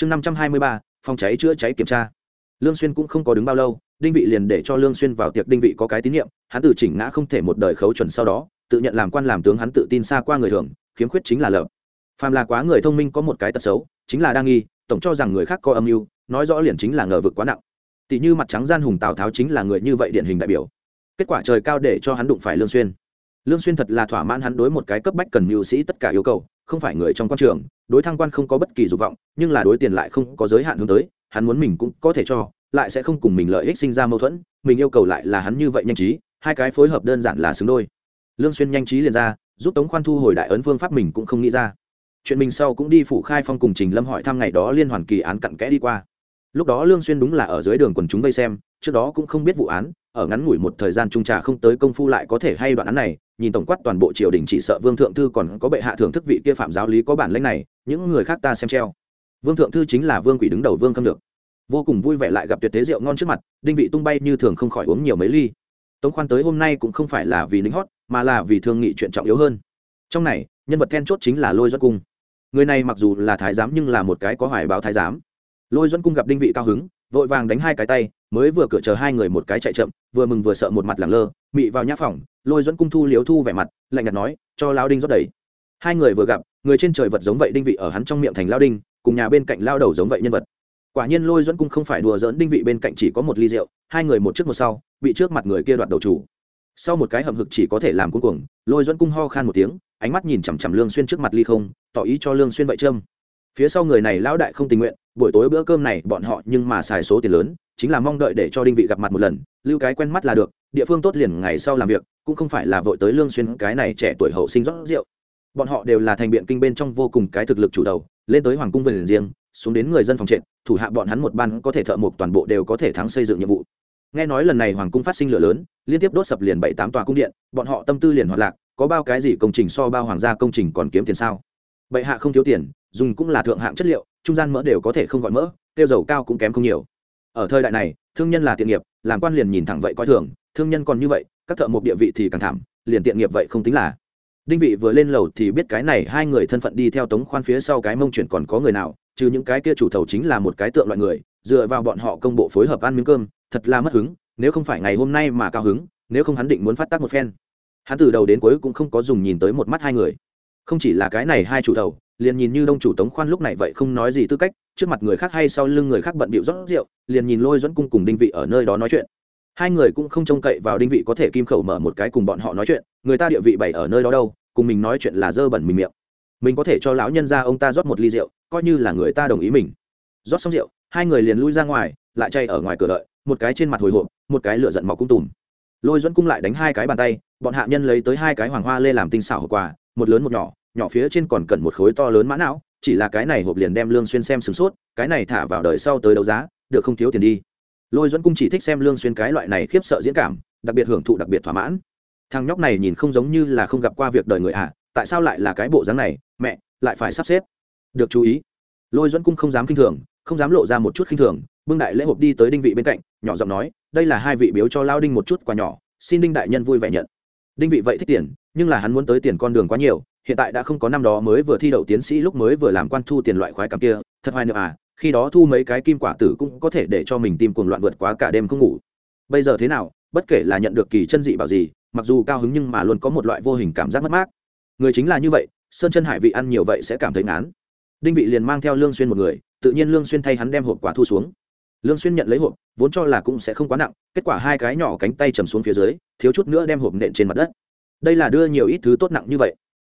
chương năm trăm hai mươi ba, phòng cháy chữa cháy kiểm tra. Lương xuyên cũng không có đứng bao lâu, đinh vị liền để cho lương xuyên vào tiệc đinh vị có cái tín nhiệm, hắn tự chỉnh ngã không thể một đời khấu chuẩn sau đó, tự nhận làm quan làm tướng hắn tự tin xa qua người thường, khiếm khuyết chính là lợp. Phàm là quá người thông minh có một cái tật xấu, chính là đa nghi, tổng cho rằng người khác có âm mưu, nói rõ liền chính là ngờ vực quá nặng. Tỷ như mặt trắng gian hùng tào tháo chính là người như vậy điển hình đại biểu. Kết quả trời cao để cho hắn đụng phải lương xuyên lương xuyên thật là thỏa mãn hắn đối một cái cấp bách cần mưu sĩ tất cả yêu cầu, không phải người trong quan trường, đối thăng quan không có bất kỳ dục vọng, nhưng là đối tiền lại không có giới hạn hướng tới, hắn muốn mình cũng có thể cho, lại sẽ không cùng mình lợi ích sinh ra mâu thuẫn, mình yêu cầu lại là hắn như vậy nhanh trí, hai cái phối hợp đơn giản là xứng đôi. Lương xuyên nhanh trí liền ra, giúp tống khoan thu hồi đại ấn phương pháp mình cũng không nghĩ ra. Chuyện mình sau cũng đi phủ khai phong cùng trình lâm hỏi thăm ngày đó liên hoàn kỳ án cặn kẽ đi qua. Lúc đó lương xuyên đúng là ở dưới đường quần chúng vây xem, trước đó cũng không biết vụ án, ở ngắn ngủi một thời gian trung trà không tới công phu lại có thể hay đoạn án này nhìn tổng quát toàn bộ triều đình chỉ sợ vương thượng thư còn có bệ hạ thưởng thức vị kia phạm giáo lý có bản lãnh này, những người khác ta xem treo. Vương thượng thư chính là vương quỷ đứng đầu vương khâm được vô cùng vui vẻ lại gặp tuyệt thế rượu ngon trước mặt, đinh vị tung bay như thường không khỏi uống nhiều mấy ly. Tống khoan tới hôm nay cũng không phải là vì lính hót, mà là vì thương nghị chuyện trọng yếu hơn. Trong này, nhân vật then chốt chính là lôi doãn cung. Người này mặc dù là thái giám nhưng là một cái có hoài báo thái giám. Lôi doãn cung gặp đinh vị cao hứng, vội vàng đánh hai cái tay mới vừa cửa chờ hai người một cái chạy chậm, vừa mừng vừa sợ một mặt lẳng lơ, mị vào nhã phòng, lôi dẫn cung thu liếu thu vẻ mặt, lạnh nhạt nói, cho lao đinh rót đầy. Hai người vừa gặp, người trên trời vật giống vậy đinh vị ở hắn trong miệng thành lao đinh, cùng nhà bên cạnh lao đầu giống vậy nhân vật. Quả nhiên lôi dẫn cung không phải đùa dỡn đinh vị bên cạnh chỉ có một ly rượu, hai người một trước một sau, bị trước mặt người kia đoạt đầu chủ. Sau một cái hầm hực chỉ có thể làm cuối cùng lôi dẫn cung ho khan một tiếng, ánh mắt nhìn chằm chằm lương xuyên trước mặt ly không, tỏ ý cho lương xuyên vậy trâm phía sau người này lão đại không tình nguyện, buổi tối bữa cơm này bọn họ nhưng mà xài số tiền lớn chính là mong đợi để cho đinh vị gặp mặt một lần, lưu cái quen mắt là được, địa phương tốt liền ngày sau làm việc, cũng không phải là vội tới lương xuyên, cái này trẻ tuổi hậu sinh rót rượu. Bọn họ đều là thành biện kinh bên trong vô cùng cái thực lực chủ đầu, lên tới hoàng cung vườn riêng, xuống đến người dân phòng trệt, thủ hạ bọn hắn một ban có thể thợ một toàn bộ đều có thể thắng xây dựng nhiệm vụ. Nghe nói lần này hoàng cung phát sinh lửa lớn, liên tiếp đốt sập liền bảy tám tòa cung điện, bọn họ tâm tư liền hoạt lạc, có bao cái gì công trình so bao hoàng gia công trình còn kiếm tiền sao? Bệ hạ không thiếu tiền, dùng cũng là thượng hạng chất liệu, trung gian mỡ đều có thể không gọi mỡ, tiêu dầu cao cũng kém không nhiều ở thời đại này, thương nhân là tiện nghiệp, làm quan liền nhìn thẳng vậy coi thường, thương nhân còn như vậy, các thợ mộc địa vị thì càng thảm, liền tiện nghiệp vậy không tính là. Đinh vị vừa lên lầu thì biết cái này hai người thân phận đi theo tống khoan phía sau cái mông chuyển còn có người nào, trừ những cái kia chủ thầu chính là một cái tượng loại người, dựa vào bọn họ công bộ phối hợp ăn miếng cơm, thật là mất hứng, nếu không phải ngày hôm nay mà cao hứng, nếu không hắn định muốn phát tác một phen. Hắn từ đầu đến cuối cũng không có dùng nhìn tới một mắt hai người. Không chỉ là cái này hai chủ thầu, liền nhìn như đông chủ tống khoan lúc này vậy không nói gì tư cách trước mặt người khác hay sau lưng người khác bận bịu rót rượu, liền nhìn lôi dẫn cung cùng đinh vị ở nơi đó nói chuyện. Hai người cũng không trông cậy vào đinh vị có thể kim khẩu mở một cái cùng bọn họ nói chuyện, người ta địa vị bày ở nơi đó đâu, cùng mình nói chuyện là dơ bẩn mình miệng. Mình có thể cho lão nhân ra ông ta rót một ly rượu, coi như là người ta đồng ý mình. Rót xong rượu, hai người liền lui ra ngoài, lại chay ở ngoài cửa đợi, một cái trên mặt hồi hộp, một cái lửa giận mọc cung tùm. Lôi dẫn cung lại đánh hai cái bàn tay, bọn hạ nhân lấy tới hai cái hoàng hoa lê làm tinh xảo hộp quà, một lớn một nhỏ nhỏ phía trên còn cần một khối to lớn mã não chỉ là cái này hộp liền đem lương xuyên xem sửng sốt, cái này thả vào đời sau tới đấu giá, được không thiếu tiền đi. Lôi dẫn cung chỉ thích xem lương xuyên cái loại này khiếp sợ diễn cảm, đặc biệt hưởng thụ đặc biệt thỏa mãn. Thằng nhóc này nhìn không giống như là không gặp qua việc đời người à tại sao lại là cái bộ dáng này? Mẹ, lại phải sắp xếp. Được chú ý. Lôi dẫn cung không dám kinh thường, không dám lộ ra một chút kinh thường, bưng đại lễ hộp đi tới đinh vị bên cạnh, nhỏ giọng nói, đây là hai vị biếu cho lao đinh một chút quà nhỏ, xin đinh đại nhân vui vẻ nhận. Đinh vị vậy thích tiền, nhưng là hắn muốn tới tiền con đường quá nhiều hiện tại đã không có năm đó mới vừa thi đậu tiến sĩ lúc mới vừa làm quan thu tiền loại khoái cảm kia, thật hoài nữa à khi đó thu mấy cái kim quả tử cũng có thể để cho mình tim cuồng loạn vượt quá cả đêm không ngủ. Bây giờ thế nào, bất kể là nhận được kỳ chân dị bảo gì, mặc dù cao hứng nhưng mà luôn có một loại vô hình cảm giác mất mát. Người chính là như vậy, sơn chân hải vị ăn nhiều vậy sẽ cảm thấy ngán. Đinh vị liền mang theo lương xuyên một người, tự nhiên lương xuyên thay hắn đem hộp quả thu xuống. Lương xuyên nhận lấy hộp, vốn cho là cũng sẽ không quá nặng, kết quả hai cái nhỏ cánh tay trầm xuống phía dưới, thiếu chút nữa đem hộp nện trên mặt đất. Đây là đưa nhiều ít thứ tốt nặng như vậy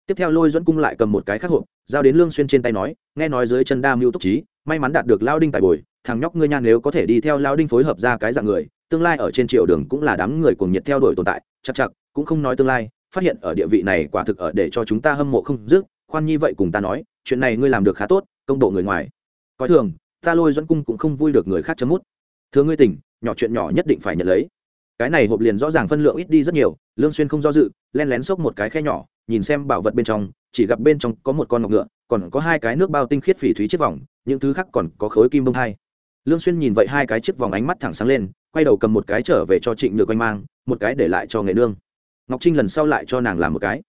tiếp theo lôi dẫn cung lại cầm một cái khắc hộp, giao đến lương xuyên trên tay nói, nghe nói dưới chân đa mưu túc trí, may mắn đạt được lao đinh tài bồi, thằng nhóc ngươi nhan nếu có thể đi theo lao đinh phối hợp ra cái dạng người, tương lai ở trên triều đường cũng là đám người cuồng nhiệt theo đuổi tồn tại chắc chắc cũng không nói tương lai, phát hiện ở địa vị này quả thực ở để cho chúng ta hâm mộ không dứt, khoan nhi vậy cùng ta nói, chuyện này ngươi làm được khá tốt, công độ người ngoài. Coi thường, ta lôi dẫn cung cũng không vui được người khác chấm mút. Thưa ngươi tỉnh nhỏ chuyện nhỏ nhất định phải nhận lấy. Cái này hộp liền rõ ràng phân lượng ít đi rất nhiều, lương xuyên không do dự, len lén xốc một cái khe nhỏ nhìn xem bảo vật bên trong, chỉ gặp bên trong có một con ngọc ngựa, còn có hai cái nước bao tinh khiết phỉ thúy chiếc vòng, những thứ khác còn có khối kim bông hai lương xuyên nhìn vậy hai cái chiếc vòng ánh mắt thẳng sáng lên, quay đầu cầm một cái trở về cho trịnh nhược quanh mang, một cái để lại cho nghệ nương. Ngọc trinh lần sau lại cho nàng làm một cái.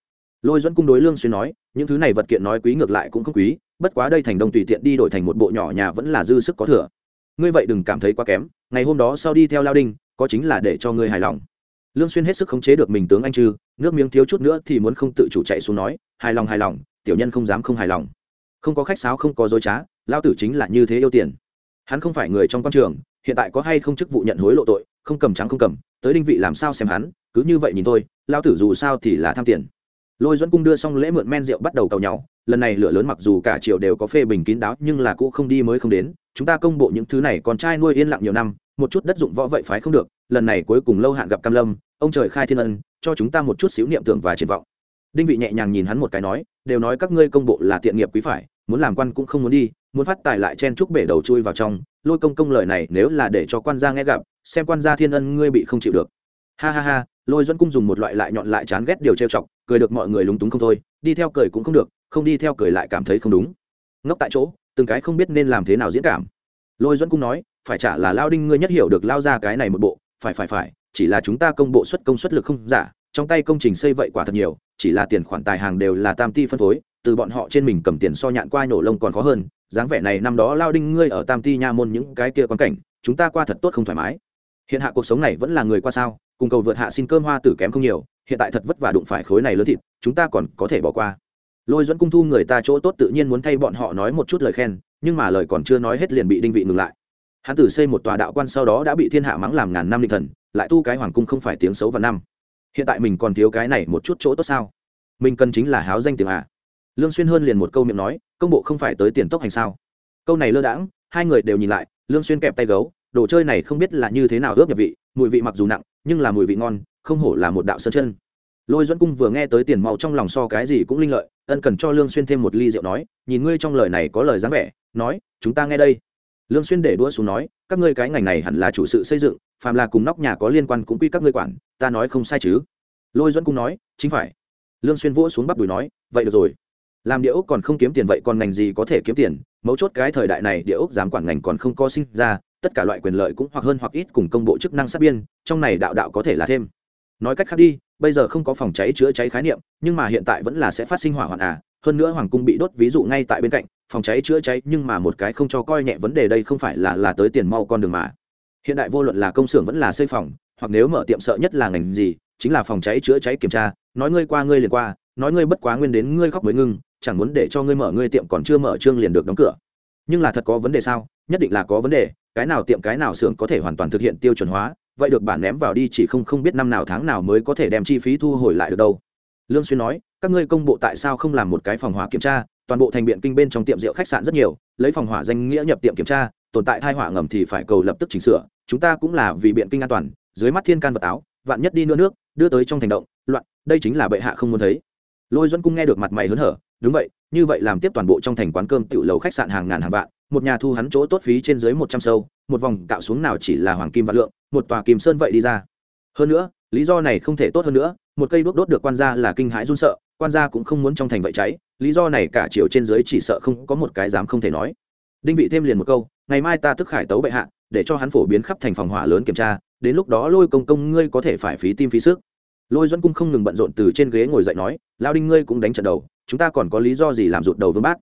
Lôi dẫn cung đối lương xuyên nói, những thứ này vật kiện nói quý ngược lại cũng không quý, bất quá đây thành đông tùy tiện đi đổi thành một bộ nhỏ nhà vẫn là dư sức có thừa. Ngươi vậy đừng cảm thấy quá kém, ngày hôm đó sau đi theo lao đinh, có chính là để cho ngươi hài lòng lương xuyên hết sức khống chế được mình tướng anh trư nước miếng thiếu chút nữa thì muốn không tự chủ chạy xuống nói, hài lòng hài lòng, tiểu nhân không dám không hài lòng. Không có khách sáo, không có dối trá lao tử chính là như thế yêu tiền. Hắn không phải người trong quan trường, hiện tại có hay không chức vụ nhận hối lộ tội, không cầm trắng không cầm, tới đinh vị làm sao xem hắn, cứ như vậy nhìn tôi lao tử dù sao thì là tham tiền. Lôi dẫn cung đưa xong lễ mượn men rượu bắt đầu cầu nhau, lần này lửa lớn mặc dù cả triều đều có phê bình kín đáo, nhưng là cũ không đi mới không đến, chúng ta công bộ những thứ này còn trai nuôi yên lặng nhiều năm một chút đất dụng võ vậy phái không được, lần này cuối cùng lâu hạn gặp cam lâm, ông trời khai thiên ân, cho chúng ta một chút xíu niệm tưởng và triển vọng. Đinh vị nhẹ nhàng nhìn hắn một cái nói, đều nói các ngươi công bộ là tiện nghiệp quý phải, muốn làm quan cũng không muốn đi, muốn phát tài lại chen chúc bể đầu chui vào trong, lôi công công lời này nếu là để cho quan gia nghe gặp, xem quan gia thiên ân ngươi bị không chịu được. Ha ha ha, lôi dẫn cung dùng một loại lại nhọn lại chán ghét điều trêu chọc, cười được mọi người lúng túng không thôi, đi theo cười cũng không được, không đi theo cười lại cảm thấy không đúng. Ngốc tại chỗ, từng cái không biết nên làm thế nào diễn cảm. Lôi dẫn cung nói phải trả là lao đinh ngươi nhất hiểu được lao ra cái này một bộ, phải phải phải, chỉ là chúng ta công bộ xuất công suất lực không giả, trong tay công trình xây vậy quả thật nhiều, chỉ là tiền khoản tài hàng đều là tam ti phân phối, từ bọn họ trên mình cầm tiền so nhạn qua nổ lông còn khó hơn, dáng vẻ này năm đó lao đinh ngươi ở tam ti nha môn những cái kia quan cảnh, chúng ta qua thật tốt không thoải mái. Hiện hạ cuộc sống này vẫn là người qua sao, cùng cầu vượt hạ xin cơm hoa tử kém không nhiều, hiện tại thật vất vả đụng phải khối này lớn thịt, chúng ta còn có thể bỏ qua. Lôi dẫn cung thu người ta chỗ tốt tự nhiên muốn thay bọn họ nói một chút lời khen, nhưng mà lời còn chưa nói hết liền bị đinh vị ngừng lại hắn tử xây một tòa đạo quan sau đó đã bị thiên hạ mắng làm ngàn năm linh thần, lại tu cái hoàng cung không phải tiếng xấu và năm. Hiện tại mình còn thiếu cái này một chút chỗ tốt sao? Mình cần chính là háo danh tiếng à? Lương xuyên hơn liền một câu miệng nói, công bộ không phải tới tiền tốc hành sao? Câu này lơ đãng, hai người đều nhìn lại, lương xuyên kẹp tay gấu, đồ chơi này không biết là như thế nào ướp nhập vị, mùi vị mặc dù nặng, nhưng là mùi vị ngon, không hổ là một đạo sơn chân. Lôi dẫn cung vừa nghe tới tiền màu trong lòng so cái gì cũng linh lợi, ân cần cho lương xuyên thêm một ly rượu nói, nhìn ngươi trong lời này có lời dáng vẻ, nói, chúng ta nghe đây lương xuyên để đũa xuống nói, các ngươi cái ngành này hẳn là chủ sự xây dựng, phàm là cùng nóc nhà có liên quan cũng quy các ngươi quản, ta nói không sai chứ? Lôi Duẫn cung nói, chính phải. Lương xuyên vỗ xuống bắp đùi nói, vậy được rồi. Làm địa ốc còn không kiếm tiền vậy còn ngành gì có thể kiếm tiền? Mấu chốt cái thời đại này địa ốc giám quản ngành còn không có sinh ra, tất cả loại quyền lợi cũng hoặc hơn hoặc ít cùng công bộ chức năng sát biên, trong này đạo đạo có thể là thêm. Nói cách khác đi bây giờ không có phòng cháy chữa cháy khái niệm, nhưng mà hiện tại vẫn là sẽ phát sinh hỏa hoạn à hơn nữa hoàng cung bị đốt ví dụ ngay tại bên cạnh, phòng cháy chữa cháy nhưng mà một cái không cho coi nhẹ vấn đề đây không phải là là tới tiền mau con đường mà. Hiện đại vô luận là công xưởng vẫn là xây phòng, hoặc nếu mở tiệm sợ nhất là ngành gì, chính là phòng cháy chữa cháy kiểm tra, nói ngươi qua ngươi liền qua, nói ngươi bất quá nguyên đến ngươi khóc mới ngưng, chẳng muốn để cho ngươi mở ngươi tiệm còn chưa mở trương liền được đóng cửa. Nhưng là thật có vấn đề sao? Nhất định là có vấn đề, cái nào tiệm cái nào xưởng có thể hoàn toàn thực hiện tiêu chuẩn hóa vậy được bản ném vào đi chỉ không không biết năm nào tháng nào mới có thể đem chi phí thu hồi lại được đâu. Lương xuyên nói, các ngươi công bộ tại sao không làm một cái phòng hỏa kiểm tra? Toàn bộ thành biện kinh bên trong tiệm rượu khách sạn rất nhiều, lấy phòng hỏa danh nghĩa nhập tiệm kiểm tra, tồn tại thai hỏa ngầm thì phải cầu lập tức chỉnh sửa, chúng ta cũng là vì biện kinh an toàn, dưới mắt thiên can vật áo, vạn nhất đi nữa nước, đưa tới trong thành động, loạn, đây chính là bệ hạ không muốn thấy. Lôi duẫn cung nghe được mặt mày hớn hở, đúng vậy, như vậy làm tiếp toàn bộ trong thành quán cơm tiểu lầu khách sạn hàng ngàn hàng vạn một nhà thu hắn chỗ tốt phí trên dưới một trăm sâu, một vòng cạo xuống nào chỉ là hoàng kim và lượng, một tòa kim sơn vậy đi ra. Hơn nữa, lý do này không thể tốt hơn nữa, một cây đuốc đốt được quan gia là kinh hãi run sợ, quan gia cũng không muốn trong thành vậy cháy, lý do này cả chiều trên dưới chỉ sợ không có một cái dám không thể nói. Đinh vị thêm liền một câu, ngày mai ta tức khải tấu bệ hạ, để cho hắn phổ biến khắp thành phòng hỏa lớn kiểm tra, đến lúc đó lôi công công ngươi có thể phải phí tim phí sức. Lôi dẫn cung không ngừng bận rộn từ trên ghế ngồi dậy nói lao đinh ngươi cũng đánh trận đầu, chúng ta còn có lý do gì làm rụt đầu vương bác?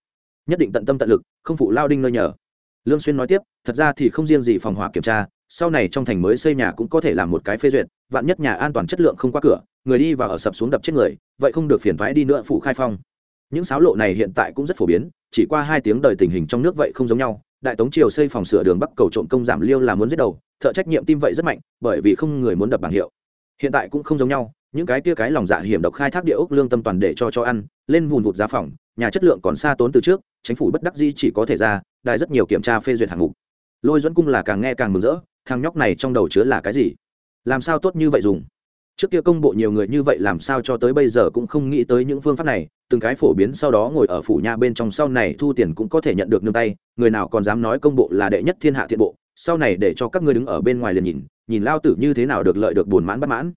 Nhất định tận tâm tận lực, không phụ lao đinh nơi nhờ. Lương xuyên nói tiếp, thật ra thì không riêng gì phòng hỏa kiểm tra, sau này trong thành mới xây nhà cũng có thể làm một cái phê duyệt, vạn nhất nhà an toàn chất lượng không qua cửa, người đi vào ở sập xuống đập chết người, vậy không được phiền thoái đi nữa phụ khai phong. Những sáo lộ này hiện tại cũng rất phổ biến, chỉ qua hai tiếng đời tình hình trong nước vậy không giống nhau, đại tống triều xây phòng sửa đường bắc cầu trộm công giảm liêu là muốn giết đầu, thợ trách nhiệm tim vậy rất mạnh, bởi vì không người muốn đập bảng hiệu. Hiện tại cũng không giống nhau, những cái kia cái lòng dạ hiểm độc khai thác địa ốc lương tâm toàn để cho cho ăn, lên vùn vụt giá phòng nhà chất lượng còn xa tốn từ trước, chính phủ bất đắc dĩ chỉ có thể ra, đài rất nhiều kiểm tra phê duyệt hạng mục. Lôi dẫn cung là càng nghe càng mừng rỡ, thằng nhóc này trong đầu chứa là cái gì? Làm sao tốt như vậy dùng? Trước kia công bộ nhiều người như vậy làm sao cho tới bây giờ cũng không nghĩ tới những phương pháp này, từng cái phổ biến sau đó ngồi ở phủ nhà bên trong sau này thu tiền cũng có thể nhận được nương tay, người nào còn dám nói công bộ là đệ nhất thiên hạ thiện bộ, sau này để cho các ngươi đứng ở bên ngoài liền nhìn nhìn lao tử như thế nào được lợi được buồn mãn bất mãn.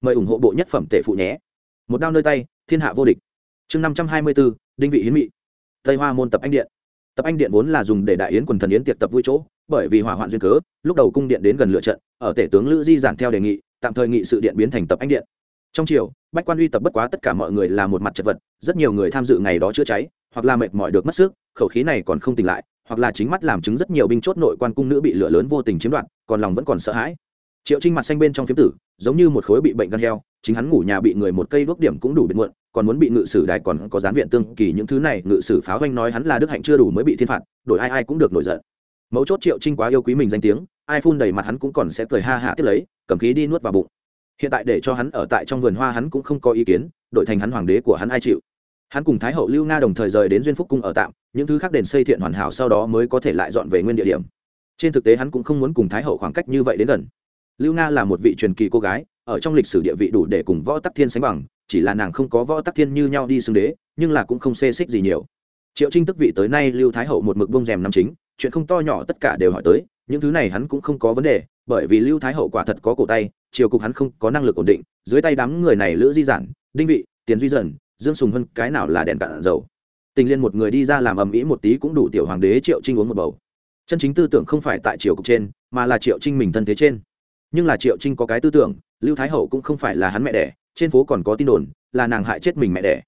Mời ủng hộ bộ nhất phẩm tệ phụ nhé. Một đao nơi tay, thiên hạ vô địch. Chương năm trăm hai mươi bốn đinh vị hiến mị. Tây hoa môn tập anh điện. Tập anh điện vốn là dùng để đại yến quần thần yến tiệc tập vui chỗ, bởi vì hỏa hoạn duyên cớ, lúc đầu cung điện đến gần lựa trận, ở tể tướng lữ di giản theo đề nghị, tạm thời nghị sự điện biến thành tập anh điện. Trong chiều bách quan uy tập bất quá tất cả mọi người là một mặt chật vật, rất nhiều người tham dự ngày đó chữa cháy, hoặc là mệt mỏi được mất sức, khẩu khí này còn không tỉnh lại, hoặc là chính mắt làm chứng rất nhiều binh chốt nội quan cung nữ bị lửa lớn vô tình chiếm đoạt, còn lòng vẫn còn sợ hãi. Triệu trinh mặt xanh bên trong phiếm tử, giống như một khối bị bệnh gan heo, chính hắn ngủ nhà bị người một cây đuốc điểm cũng đủ biệt muộn còn muốn bị ngự sử đài còn có gián viện tương kỳ những thứ này, ngự sử pháo doanh nói hắn là đức hạnh chưa đủ mới bị thiên phạt, đổi ai ai cũng được nổi giận. Mấu chốt triệu trinh quá yêu quý mình danh tiếng, ai phun đầy mặt hắn cũng còn sẽ cười ha hạ tiếp lấy, cầm khí đi nuốt vào bụng. Hiện tại để cho hắn ở tại trong vườn hoa hắn cũng không có ý kiến, đổi thành hắn hoàng đế của hắn ai chịu. Hắn cùng thái hậu lưu nga đồng thời rời đến duyên phúc cung ở tạm, những thứ khác đền xây thiện hoàn hảo sau đó mới có thể lại dọn về nguyên địa điểm. Trên thực tế hắn cũng không muốn cùng thái hậu khoảng cách như vậy đến gần. Lưu nga là một vị truyền kỳ cô gái ở trong lịch sử địa vị đủ để cùng võ tắc thiên sánh bằng, chỉ là nàng không có võ tắc thiên như nhau đi xưng đế, nhưng là cũng không xê xích gì nhiều. Triệu trinh tức vị tới nay lưu thái hậu một mực bông rèm năm chính, chuyện không to nhỏ tất cả đều hỏi tới, những thứ này hắn cũng không có vấn đề, bởi vì lưu thái hậu quả thật có cổ tay, triều cục hắn không có năng lực ổn định, dưới tay đám người này lữ di giản, đinh vị, tiền duy dần, dương sùng hơn cái nào là đèn cạn dầu. Tình liên một người đi ra làm ầm ĩ một tí cũng đủ tiểu hoàng đế triệu trinh uống một bầu. Chân chính tư tưởng không phải tại triều cục trên, mà là triệu trinh mình thân thế trên. Nhưng là triệu trinh có cái tư tưởng lưu thái hậu cũng không phải là hắn mẹ đẻ, trên phố còn có tin đồn là nàng hại chết mình mẹ đẻ.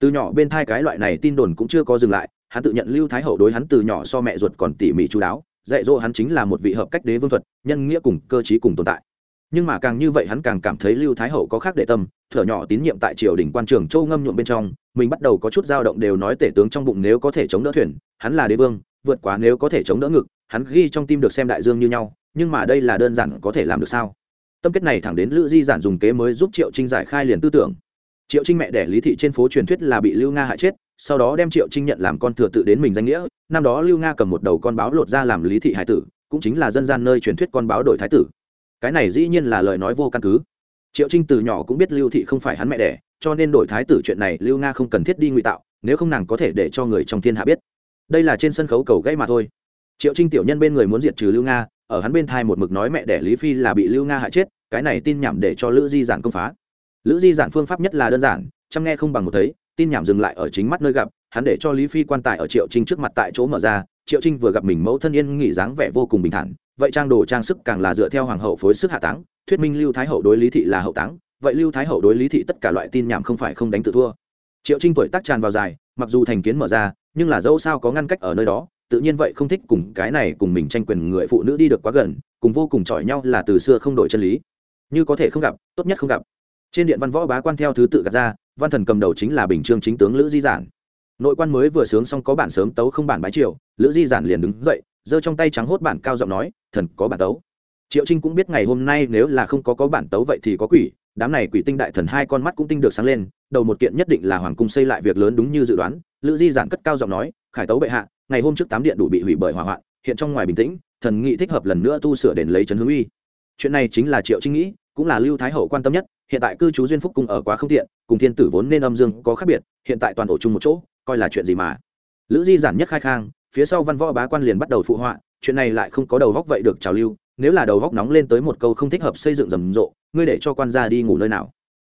Từ nhỏ bên thai cái loại này tin đồn cũng chưa có dừng lại, hắn tự nhận lưu thái hậu đối hắn từ nhỏ so mẹ ruột còn tỉ mỉ chú đáo, dạy dỗ hắn chính là một vị hợp cách đế vương thuật, nhân nghĩa cùng cơ chí cùng tồn tại. Nhưng mà càng như vậy hắn càng cảm thấy lưu thái hậu có khác để tâm, thở nhỏ tín nhiệm tại triều đình quan trường châu ngâm nhuộm bên trong, mình bắt đầu có chút dao động đều nói tể tướng trong bụng nếu có thể chống đỡ thuyền, hắn là đế vương, vượt quá nếu có thể chống đỡ ngực, hắn ghi trong tim được xem đại dương như nhau, nhưng mà đây là đơn giản có thể làm được sao? Tâm kết này thẳng đến lữ di giản dùng kế mới giúp triệu trinh giải khai liền tư tưởng. Triệu trinh mẹ đẻ lý thị trên phố truyền thuyết là bị lưu nga hại chết, sau đó đem triệu trinh nhận làm con thừa tự đến mình danh nghĩa. Năm đó lưu nga cầm một đầu con báo lột ra làm lý thị hải tử, cũng chính là dân gian nơi truyền thuyết con báo đổi thái tử. Cái này dĩ nhiên là lời nói vô căn cứ. Triệu trinh từ nhỏ cũng biết lưu thị không phải hắn mẹ đẻ, cho nên đổi thái tử chuyện này lưu nga không cần thiết đi ngụy tạo, nếu không nàng có thể để cho người trong thiên hạ biết. Đây là trên sân khấu cầu gãy mà thôi. Triệu trinh tiểu nhân bên người muốn diệt trừ lưu nga ở hắn bên thai một mực nói mẹ đẻ lý phi là bị lưu nga hại chết, cái này tin nhảm để cho lữ di giản công phá. Lữ di giản phương pháp nhất là đơn giản, chăm nghe không bằng một thấy, tin nhảm dừng lại ở chính mắt nơi gặp, hắn để cho lý phi quan tài ở triệu trinh trước mặt tại chỗ mở ra, triệu trinh vừa gặp mình mẫu thân yên nghỉ dáng vẻ vô cùng bình thản, vậy trang đồ trang sức càng là dựa theo hoàng hậu phối sức hạ táng, thuyết minh lưu thái hậu đối lý thị là hậu táng, vậy lưu thái hậu đối lý thị tất cả loại tin nhảm không phải không đánh tự thua. Triệu trinh tuổi tác tràn vào dài, mặc dù thành kiến mở ra, nhưng là dẫu sao có ngăn cách ở nơi đó tự nhiên vậy không thích cùng cái này cùng mình tranh quyền người phụ nữ đi được quá gần, cùng vô cùng chọi nhau là từ xưa không đổi chân lý. Như có thể không gặp, tốt nhất không gặp. Trên điện văn võ bá quan theo thứ tự gạt ra, văn thần cầm đầu chính là bình trương chính tướng lữ di giản. Nội quan mới vừa sướng xong có bản sớm tấu không bản bái triều, lữ di giản liền đứng dậy, giơ trong tay trắng hốt bản cao giọng nói, thần có bản tấu. Triệu trinh cũng biết ngày hôm nay nếu là không có có bản tấu vậy thì có quỷ, đám này quỷ tinh đại thần hai con mắt cũng tinh được sáng lên, đầu một kiện nhất định là hoàng cung xây lại việc lớn đúng như dự đoán, lữ di giản cất cao giọng nói, khải tấu bệ hạ ngày hôm trước tám điện đủ bị hủy bởi hỏa hoạn, hiện trong ngoài bình tĩnh, thần nghị thích hợp lần nữa tu sửa đền lấy trấn hướng uy. Chuyện này chính là triệu trinh nghĩ, cũng là lưu thái hậu quan tâm nhất, hiện tại cư trú duyên phúc cung ở quá không tiện, cùng thiên tử vốn nên âm dương có khác biệt, hiện tại toàn ổ chung một chỗ, coi là chuyện gì mà. Lữ di giản nhất khai khang, phía sau văn võ bá quan liền bắt đầu phụ họa, chuyện này lại không có đầu góc vậy được trào lưu, nếu là đầu góc nóng lên tới một câu không thích hợp xây dựng rầm rộ, ngươi để cho quan gia đi ngủ nơi nào.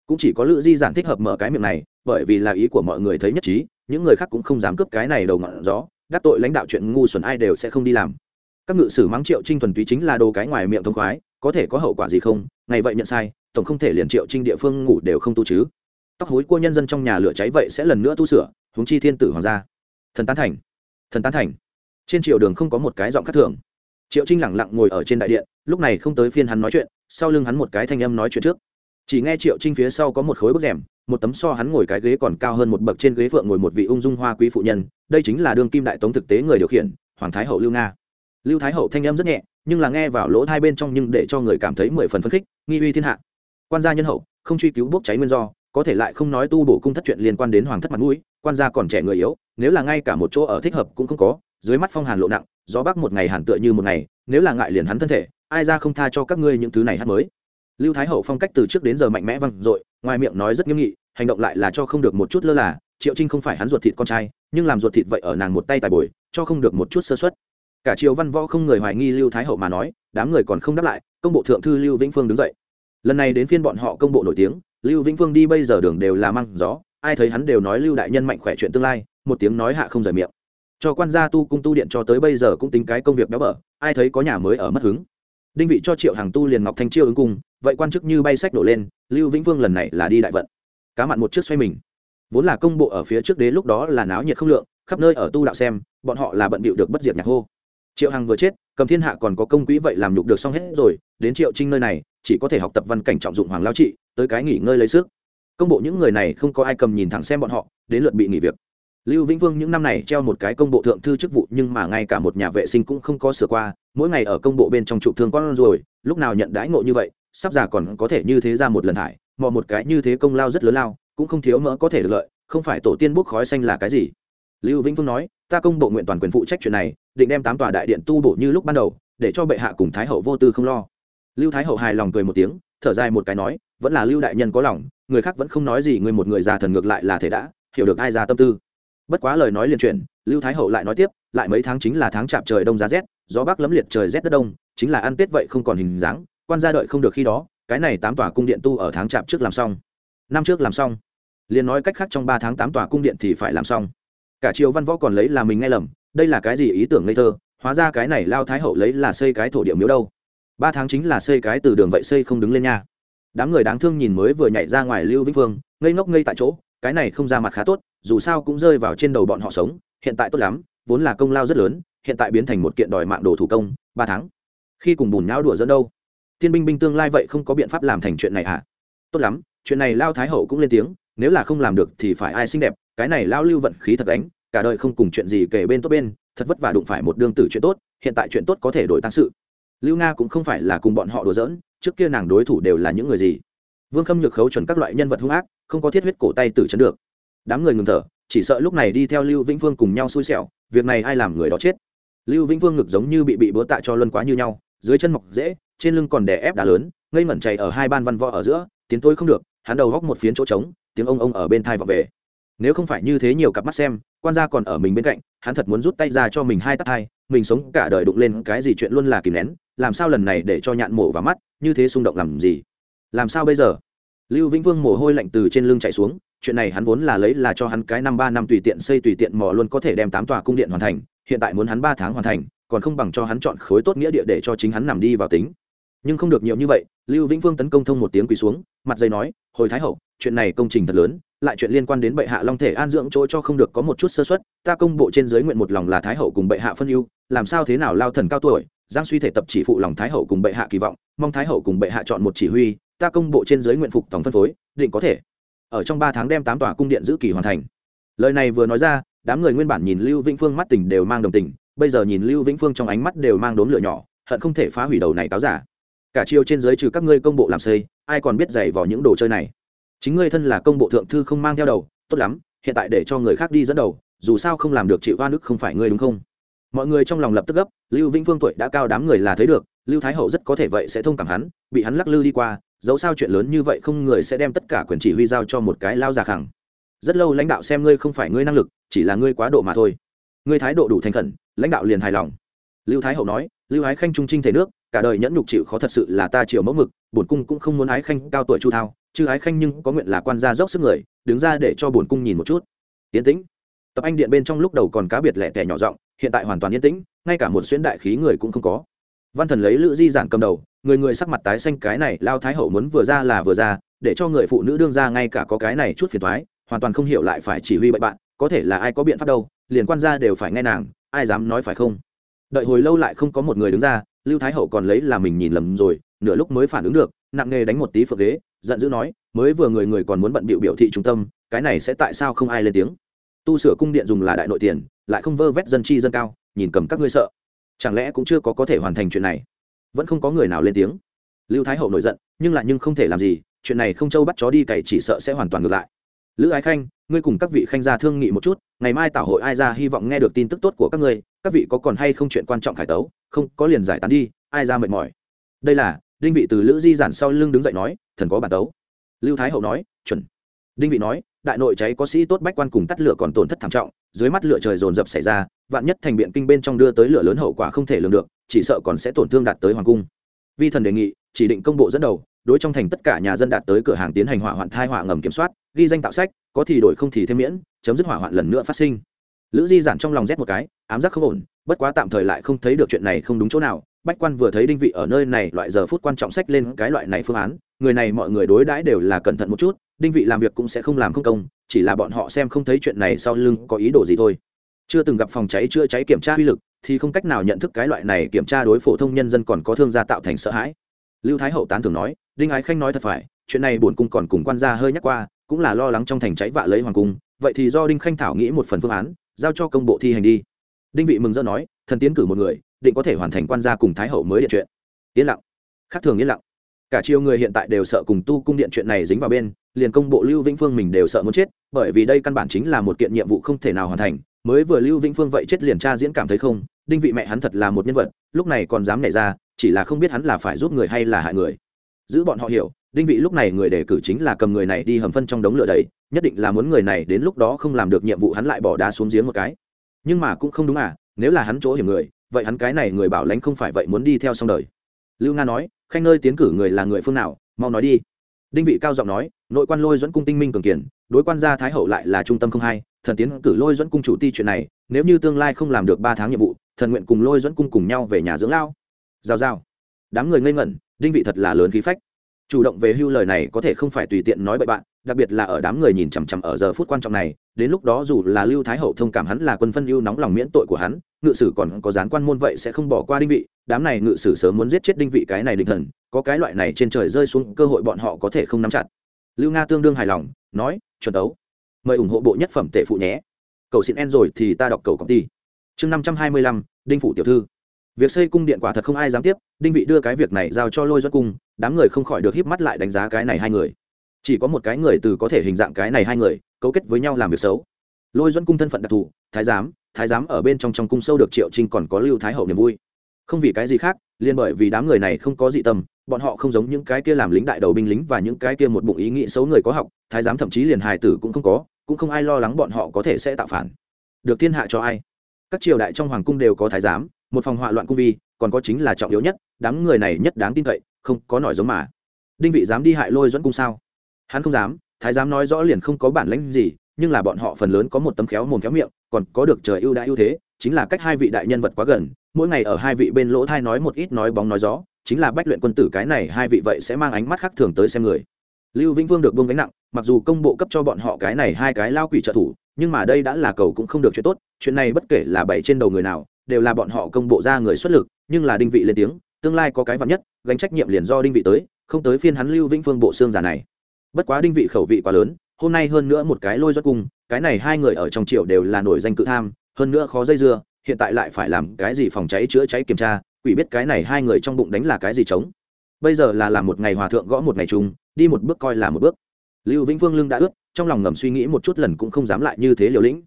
Cũng chỉ có lữ di giản thích hợp mở cái miệng này, bởi vì là ý của mọi người thấy nhất trí, những người khác cũng không dám cướp cái này đầu ngọn gió đắc tội lãnh đạo chuyện ngu xuẩn ai đều sẽ không đi làm. Các ngự sử mắng triệu trinh thuần túy chính là đồ cái ngoài miệng thông khoái, có thể có hậu quả gì không? Ngày vậy nhận sai, tổng không thể liền triệu trinh địa phương ngủ đều không tu chứ. Tóc hối của nhân dân trong nhà lửa cháy vậy sẽ lần nữa tu sửa, huống chi thiên tử hoàng gia. Thần tán thành, thần tán thành. Trên triệu đường không có một cái giọng khắc thường. Triệu trinh lẳng lặng ngồi ở trên đại điện, lúc này không tới phiên hắn nói chuyện, sau lưng hắn một cái thanh âm nói chuyện trước. Chỉ nghe triệu trinh phía sau có một khối bức rèm một tấm so hắn ngồi cái ghế còn cao hơn một bậc trên ghế phượng ngồi một vị ung dung hoa quý phụ nhân, đây chính là đương kim đại tống thực tế người điều khiển, hoàng thái hậu lưu nga. Lưu thái hậu thanh âm rất nhẹ, nhưng là nghe vào lỗ hai bên trong nhưng để cho người cảm thấy mười phần phấn khích, nghi uy thiên hạ. Quan gia nhân hậu, không truy cứu bốc cháy nguyên do, có thể lại không nói tu bổ cung thất chuyện liên quan đến hoàng thất mặt mũi, quan gia còn trẻ người yếu, nếu là ngay cả một chỗ ở thích hợp cũng không có, dưới mắt phong hàn lộ nặng, gió bắc một ngày hàn tựa như một ngày, nếu là ngại liền hắn thân thể, ai ra không tha cho các ngươi những thứ này hát mới. Lưu thái hậu phong cách từ trước đến giờ mạnh mẽ văng dội ngoài miệng nói rất nghiêm nghị, hành động lại là cho không được một chút lơ là, triệu trinh không phải hắn ruột thịt con trai, nhưng làm ruột thịt vậy ở nàng một tay tài bồi, cho không được một chút sơ xuất cả triều văn võ không người hoài nghi lưu thái hậu mà nói, đám người còn không đáp lại, công bộ thượng thư lưu vĩnh phương đứng dậy. Lần này đến phiên bọn họ công bộ nổi tiếng, lưu vĩnh phương đi bây giờ đường đều là măng gió, ai thấy hắn đều nói lưu đại nhân mạnh khỏe chuyện tương lai, một tiếng nói hạ không rời miệng. Cho quan gia tu cung tu điện cho tới bây giờ cũng tính cái công việc béo bở, ai thấy có nhà mới ở mất hứng đinh vị cho triệu hàng tu liền ngọc thanh chiêu ứng cung vậy quan chức như bay sách nổ lên, lưu vĩnh vương lần này là đi đại vận. Cá mặn một chiếc xoay mình. Vốn là công bộ ở phía trước đế lúc đó là náo nhiệt không lượng, khắp nơi ở tu đạo xem, bọn họ là bận bịu được bất diệt nhạc hô. Triệu hằng vừa chết, cầm thiên hạ còn có công quỹ vậy làm nhục được xong hết rồi, đến triệu trinh nơi này, chỉ có thể học tập văn cảnh trọng dụng hoàng lao trị, tới cái nghỉ ngơi lấy sức. Công bộ những người này không có ai cầm nhìn thẳng xem bọn họ, đến lượt bị nghỉ việc lưu vĩnh vương những năm này treo một cái công bộ thượng thư chức vụ, nhưng mà ngay cả một nhà vệ sinh cũng không có sửa qua, mỗi ngày ở công bộ bên trong trụ thương con rồi, lúc nào nhận đãi ngộ như vậy, sắp già còn có thể như thế ra một lần thải, mò một cái như thế công lao rất lớn lao, cũng không thiếu mỡ có thể được lợi, không phải tổ tiên bốc khói xanh là cái gì? Lưu vĩnh vương nói, ta công bộ nguyện toàn quyền phụ trách chuyện này, định đem tám tòa đại điện tu bổ như lúc ban đầu, để cho bệ hạ cùng thái hậu vô tư không lo. Lưu thái hậu hài lòng cười một tiếng, thở dài một cái nói, vẫn là lưu đại nhân có lòng, người khác vẫn không nói gì, người một người già thần ngược lại là thể đã, hiểu được ai ra tâm tư bất quá lời nói liền chuyển, lưu thái hậu lại nói tiếp, lại mấy tháng chính là tháng chạp trời đông giá rét, gió bắc lấm liệt trời rét đất đông, chính là ăn tết vậy không còn hình dáng, quan gia đợi không được khi đó, cái này tám tòa cung điện tu ở tháng chạp trước làm xong. Năm trước làm xong. Liền nói cách khác trong ba tháng tám tòa cung điện thì phải làm xong. Cả triều văn võ còn lấy là mình nghe lầm, đây là cái gì ý tưởng ngây thơ, hóa ra cái này lao thái hậu lấy là xây cái thổ địa miếu đâu. Ba tháng chính là xây cái từ đường vậy xây không đứng lên nha. Đám người đáng thương nhìn mới vừa nhảy ra ngoài lưu vĩnh phương, ngây ngốc ngây tại chỗ, cái này không ra mặt khá tốt dù sao cũng rơi vào trên đầu bọn họ sống, hiện tại tốt lắm, vốn là công lao rất lớn, hiện tại biến thành một kiện đòi mạng đồ thủ công, ba tháng. Khi cùng bùn nhão đùa dẫn đâu? Thiên binh binh tương lai vậy không có biện pháp làm thành chuyện này à tốt lắm, chuyện này lao thái hậu cũng lên tiếng, nếu là không làm được thì phải ai xinh đẹp, cái này lao lưu vận khí thật đánh cả đời không cùng chuyện gì kể bên tốt bên, thật vất vả đụng phải một đương tử chuyện tốt, hiện tại chuyện tốt có thể đổi tăng sự. Lưu nga cũng không phải là cùng bọn họ đùa giỡn, trước kia nàng đối thủ đều là những người gì? Vương khâm nhược khấu chuẩn các loại nhân vật hung ác, không có thiết huyết cổ tay tử chấn được đám người ngừng thở, chỉ sợ lúc này đi theo lưu vĩnh vương cùng nhau xui xẻo, việc này ai làm người đó chết. Lưu vĩnh vương ngực giống như bị bị búa tạ cho luân quá như nhau, dưới chân mọc dễ, trên lưng còn đè ép đá lớn, ngây ngẩn chạy ở hai ban văn võ ở giữa, tiến tôi không được, hắn đầu góc một phiến chỗ trống, tiếng ông ông ở bên thai vọng về. Nếu không phải như thế nhiều cặp mắt xem, quan gia còn ở mình bên cạnh, hắn thật muốn rút tay ra cho mình hai tắt hai, mình sống cả đời đụng lên cái gì chuyện luôn là kìm nén, làm sao lần này để cho nhạn mổ vào mắt, như thế xung động làm gì? Làm sao bây giờ? Lưu vĩnh vương mồ hôi lạnh từ trên lưng chạy xuống chuyện này hắn vốn là lấy là cho hắn cái năm ba năm tùy tiện xây tùy tiện mò luôn có thể đem tám tòa cung điện hoàn thành, hiện tại muốn hắn ba tháng hoàn thành, còn không bằng cho hắn chọn khối tốt nghĩa địa để cho chính hắn nằm đi vào tính. Nhưng không được nhiều như vậy, lưu vĩnh vương tấn công thông một tiếng quỳ xuống, mặt dây nói, hồi thái hậu, chuyện này công trình thật lớn, lại chuyện liên quan đến bệ hạ long thể an dưỡng chỗ cho không được có một chút sơ xuất ta công bộ trên giới nguyện một lòng là thái hậu cùng bệ hạ phân ưu, làm sao thế nào lao thần cao tuổi, giang suy thể tập chỉ phụ lòng thái hậu cùng bệ hạ kỳ vọng, mong thái hậu cùng bệ hạ chọn một chỉ huy, ta công bộ trên giới nguyện phục tổng phân phối, định có thể ở trong ba tháng đem tám tòa cung điện giữ kỳ hoàn thành. Lời này vừa nói ra, đám người nguyên bản nhìn lưu vĩnh phương mắt tình đều mang đồng tình, bây giờ nhìn lưu vĩnh phương trong ánh mắt đều mang đốn lửa nhỏ, hận không thể phá hủy đầu này cáo giả. Cả chiều trên giới trừ các ngươi công bộ làm xây, ai còn biết giày vào những đồ chơi này? Chính ngươi thân là công bộ thượng thư không mang theo đầu, tốt lắm, hiện tại để cho người khác đi dẫn đầu, dù sao không làm được chịu hoa nước không phải ngươi đúng không? Mọi người trong lòng lập tức gấp, lưu vĩnh phương tuổi đã cao đám người là thấy được, lưu thái hậu rất có thể vậy sẽ thông cảm hắn, bị hắn lắc lư đi qua dẫu sao chuyện lớn như vậy không người sẽ đem tất cả quyền chỉ huy giao cho một cái lao già khẳng. Rất lâu lãnh đạo xem ngươi không phải ngươi năng lực, chỉ là ngươi quá độ mà thôi. Ngươi thái độ đủ thành khẩn, lãnh đạo liền hài lòng. Lưu thái hậu nói, lưu ái khanh trung trinh thể nước, cả đời nhẫn nhục chịu khó thật sự là ta chiều mẫu mực, bổn cung cũng không muốn ái khanh cao tuổi chu thao, chứ ái khanh nhưng có nguyện là quan gia dốc sức người, đứng ra để cho bổn cung nhìn một chút. Yên tĩnh. Tập anh điện bên trong lúc đầu còn cá biệt lẻ tẻ nhỏ giọng, hiện tại hoàn toàn yên tĩnh, ngay cả một xuyến đại khí người cũng không có văn thần lấy lữ di giản cầm đầu, người người sắc mặt tái xanh, cái này lao thái hậu muốn vừa ra là vừa ra, để cho người phụ nữ đương ra ngay cả có cái này chút phiền thoái hoàn toàn không hiểu lại phải chỉ huy bậy bạn, có thể là ai có biện pháp đâu, liền quan gia đều phải nghe nàng, ai dám nói phải không? Đợi hồi lâu lại không có một người đứng ra, lưu thái hậu còn lấy là mình nhìn lầm rồi, nửa lúc mới phản ứng được, nặng nghề đánh một tí phượng ghế, giận dữ nói, mới vừa người người còn muốn bận biểu biểu thị trung tâm, cái này sẽ tại sao không ai lên tiếng? Tu sửa cung điện dùng là đại nội tiền, lại không vơ vét dân chi dân cao, nhìn cầm các ngươi sợ chẳng lẽ cũng chưa có có thể hoàn thành chuyện này? Vẫn không có người nào lên tiếng. Lưu thái hậu nổi giận, nhưng lại nhưng không thể làm gì, chuyện này không châu bắt chó đi cày chỉ sợ sẽ hoàn toàn ngược lại. Lữ ái khanh, ngươi cùng các vị khanh gia thương nghị một chút, ngày mai tảo hội ai ra hy vọng nghe được tin tức tốt của các ngươi, các vị có còn hay không chuyện quan trọng khải tấu? Không, có liền giải tán đi, ai ra mệt mỏi? Đây là, đinh vị từ lữ di giản sau lưng đứng dậy nói, thần có bản tấu. Lưu thái hậu nói, chuẩn. Đinh vị nói, đại nội cháy có sĩ tốt bách quan cùng tắt lửa còn tổn thất thảm trọng, dưới mắt lửa trời dồn dập xảy ra vạn nhất thành biện kinh bên trong đưa tới lửa lớn hậu quả không thể lường được, chỉ sợ còn sẽ tổn thương đạt tới hoàng cung. Vi thần đề nghị, chỉ định công bộ dẫn đầu, đối trong thành tất cả nhà dân đạt tới cửa hàng tiến hành hỏa hoạn thai hỏa ngầm kiểm soát, ghi danh tạo sách, có thì đổi không thì thêm miễn, chấm dứt hỏa hoạn lần nữa phát sinh. Lữ di giản trong lòng rét một cái, ám giác không ổn, bất quá tạm thời lại không thấy được chuyện này không đúng chỗ nào. Bách quan vừa thấy đinh vị ở nơi này, loại giờ phút quan trọng sách lên cái loại này phương án, người này mọi người đối đãi đều là cẩn thận một chút, đinh vị làm việc cũng sẽ không làm không công, chỉ là bọn họ xem không thấy chuyện này sau lưng có ý đồ gì thôi chưa từng gặp phòng cháy chữa cháy kiểm tra uy lực, thì không cách nào nhận thức cái loại này kiểm tra đối phổ thông nhân dân còn có thương gia tạo thành sợ hãi. Lưu thái hậu tán thường nói, đinh ái khanh nói thật phải, chuyện này bổn cung còn cùng quan gia hơi nhắc qua, cũng là lo lắng trong thành cháy vạ lấy hoàng cung, vậy thì do đinh khanh thảo nghĩ một phần phương án, giao cho công bộ thi hành đi. Đinh vị mừng rỡ nói, thần tiến cử một người, định có thể hoàn thành quan gia cùng thái hậu mới điện chuyện. Yên lặng. Khác thường yên lặng. Cả chiều người hiện tại đều sợ cùng tu cung điện chuyện này dính vào bên, liền công bộ lưu vĩnh phương mình đều sợ muốn chết, bởi vì đây căn bản chính là một kiện nhiệm vụ không thể nào hoàn thành mới vừa lưu vĩnh phương vậy chết liền cha diễn cảm thấy không, đinh vị mẹ hắn thật là một nhân vật, lúc này còn dám nảy ra, chỉ là không biết hắn là phải giúp người hay là hại người. Giữ bọn họ hiểu, đinh vị lúc này người đề cử chính là cầm người này đi hầm phân trong đống lửa đầy, nhất định là muốn người này đến lúc đó không làm được nhiệm vụ hắn lại bỏ đá xuống giếng một cái. Nhưng mà cũng không đúng à nếu là hắn chỗ hiểm người, vậy hắn cái này người bảo lãnh không phải vậy muốn đi theo xong đời. Lưu nga nói, khanh nơi tiến cử người là người phương nào, mau nói đi. Đinh vị cao giọng nói, nội quan lôi dẫn cung tinh minh cường kiển đối quan gia thái hậu lại là trung tâm không hai, thần tiến cử lôi dẫn cung chủ ti chuyện này, nếu như tương lai không làm được ba tháng nhiệm vụ, thần nguyện cùng lôi dẫn cung cùng nhau về nhà dưỡng lao. Giao giao. Đám người ngây ngẩn, đinh vị thật là lớn khí phách. Chủ động về hưu lời này có thể không phải tùy tiện nói bậy bạn, đặc biệt là ở đám người nhìn chằm chằm ở giờ phút quan trọng này, đến lúc đó dù là lưu thái hậu thông cảm hắn là quân phân lưu nóng lòng miễn tội của hắn, ngự sử còn có gián quan môn vậy sẽ không bỏ qua đinh vị, đám này ngự sử sớm muốn giết chết đinh vị cái này định thần, có cái loại này trên trời rơi xuống, cơ hội bọn họ có thể không nắm chặt lưu nga tương đương hài lòng, nói, chuẩn tấu mời ủng hộ bộ nhất phẩm tệ phụ nhé. Cầu xin en rồi thì ta đọc cầu công ty. Chương năm trăm hai mươi lăm, đinh phủ tiểu thư. Việc xây cung điện quả thật không ai dám tiếp, đinh vị đưa cái việc này giao cho lôi doãn cung, đám người không khỏi được híp mắt lại đánh giá cái này hai người. Chỉ có một cái người từ có thể hình dạng cái này hai người, cấu kết với nhau làm việc xấu. Lôi doãn cung thân phận đặc thù, thái giám thái giám ở bên trong trong cung sâu được triệu trinh còn có lưu thái hậu niềm vui. Không vì cái gì khác liên bởi vì đám người này không có dị tâm bọn họ không giống những cái kia làm lính đại đầu binh lính và những cái kia một bụng ý nghĩ xấu người có học, thái giám thậm chí liền hài tử cũng không có, cũng không ai lo lắng bọn họ có thể sẽ tạo phản. Được thiên hạ cho ai? Các triều đại trong hoàng cung đều có thái giám, một phòng họa loạn cung vi, còn có chính là trọng yếu nhất, đám người này nhất đáng tin cậy, không có nổi giống mà. Đinh vị dám đi hại lôi dẫn cung sao? Hắn không dám, thái giám nói rõ liền không có bản lãnh gì, nhưng là bọn họ phần lớn có một tấm khéo mồm khéo miệng, còn có được trời ưu đãi ưu thế, chính là cách hai vị đại nhân vật quá gần, mỗi ngày ở hai vị bên lỗ thai nói một ít nói bóng nói gió chính là bách luyện quân tử cái này hai vị vậy sẽ mang ánh mắt khác thường tới xem người. Lưu vĩnh vương được buông gánh nặng, mặc dù công bộ cấp cho bọn họ cái này hai cái lao quỷ trợ thủ, nhưng mà đây đã là cầu cũng không được chuyện tốt, chuyện này bất kể là bảy trên đầu người nào, đều là bọn họ công bộ ra người xuất lực, nhưng là đinh vị lên tiếng, tương lai có cái vắn nhất, gánh trách nhiệm liền do đinh vị tới, không tới phiên hắn lưu vĩnh phương bộ xương giả này. Bất quá đinh vị khẩu vị quá lớn, hôm nay hơn nữa một cái lôi rót cung, cái này hai người ở trong triều đều là nổi danh cự tham, hơn nữa khó dây dưa, hiện tại lại phải làm cái gì phòng cháy chữa cháy kiểm tra quỷ biết cái này hai người trong bụng đánh là cái gì trống. Bây giờ là làm một ngày hòa thượng gõ một ngày chung, đi một bước coi là một bước. Lưu vĩnh phương lưng đã ướt, trong lòng ngầm suy nghĩ một chút lần cũng không dám lại như thế liều lĩnh.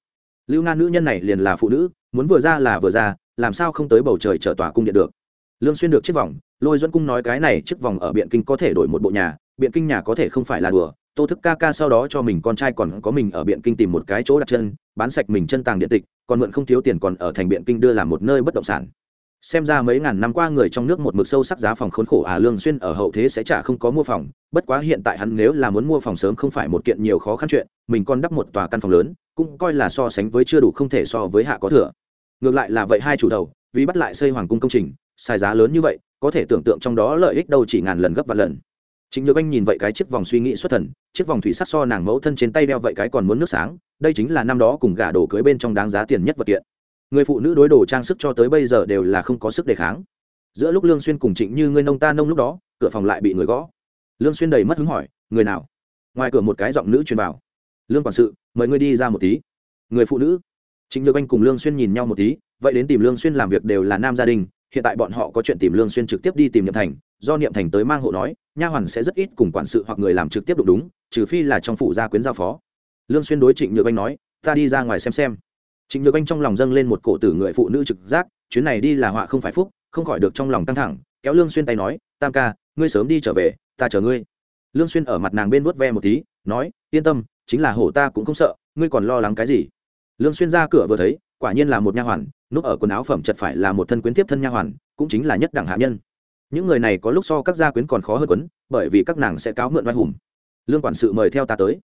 Lưu nga nữ nhân này liền là phụ nữ, muốn vừa ra là vừa ra, làm sao không tới bầu trời trở tòa cung điện được. Lương xuyên được chiếc vòng, lôi dẫn cung nói cái này chiếc vòng ở biện kinh có thể đổi một bộ nhà, biện kinh nhà có thể không phải là đùa, tô thức ca ca sau đó cho mình con trai còn có mình ở biện kinh tìm một cái chỗ đặt chân, bán sạch mình chân tàng điện tịch, còn mượn không thiếu tiền còn ở thành biện kinh đưa làm một nơi bất động sản xem ra mấy ngàn năm qua người trong nước một mực sâu sắc giá phòng khốn khổ à lương xuyên ở hậu thế sẽ trả không có mua phòng. Bất quá hiện tại hắn nếu là muốn mua phòng sớm không phải một kiện nhiều khó khăn chuyện, mình còn đắp một tòa căn phòng lớn, cũng coi là so sánh với chưa đủ không thể so với hạ có thừa. Ngược lại là vậy hai chủ đầu, vì bắt lại xây hoàng cung công trình xài giá lớn như vậy, có thể tưởng tượng trong đó lợi ích đâu chỉ ngàn lần gấp vạn lần. Chính nhược anh nhìn vậy cái chiếc vòng suy nghĩ xuất thần, chiếc vòng thủy sắc so nàng mẫu thân trên tay đeo vậy cái còn muốn nước sáng, đây chính là năm đó cùng gả đồ cưới bên trong đáng giá tiền nhất vật kiện người phụ nữ đối đồ trang sức cho tới bây giờ đều là không có sức đề kháng. Giữa lúc lương xuyên cùng trịnh như người nông ta nông lúc đó, cửa phòng lại bị người gõ. Lương xuyên đầy mất hứng hỏi, người nào? Ngoài cửa một cái giọng nữ truyền vào. Lương quản sự, mời ngươi đi ra một tí. Người phụ nữ? Trịnh nhược anh cùng lương xuyên nhìn nhau một tí, vậy đến tìm lương xuyên làm việc đều là nam gia đình, hiện tại bọn họ có chuyện tìm lương xuyên trực tiếp đi tìm niệm thành, do niệm thành tới mang hộ nói, nha hoàn sẽ rất ít cùng quản sự hoặc người làm trực tiếp đụng đúng, trừ phi là trong phủ gia quyến giao phó. Lương xuyên đối trịnh nhược anh nói, ta đi ra ngoài xem xem trịnh nhược anh trong lòng dâng lên một cổ tử người phụ nữ trực giác, chuyến này đi là họa không phải phúc, không khỏi được trong lòng căng thẳng, kéo lương xuyên tay nói, tam ca, ngươi sớm đi trở về, ta chờ ngươi. Lương xuyên ở mặt nàng bên vuốt ve một tí, nói, yên tâm, chính là hổ ta cũng không sợ, ngươi còn lo lắng cái gì? Lương xuyên ra cửa vừa thấy, quả nhiên là một nha hoàn, núp ở quần áo phẩm chật phải là một thân quyến tiếp thân nha hoàn, cũng chính là nhất đẳng hạ nhân. Những người này có lúc so các gia quyến còn khó hơn quấn, bởi vì các nàng sẽ cáo mượn oai hùng. Lương quản sự mời theo ta tới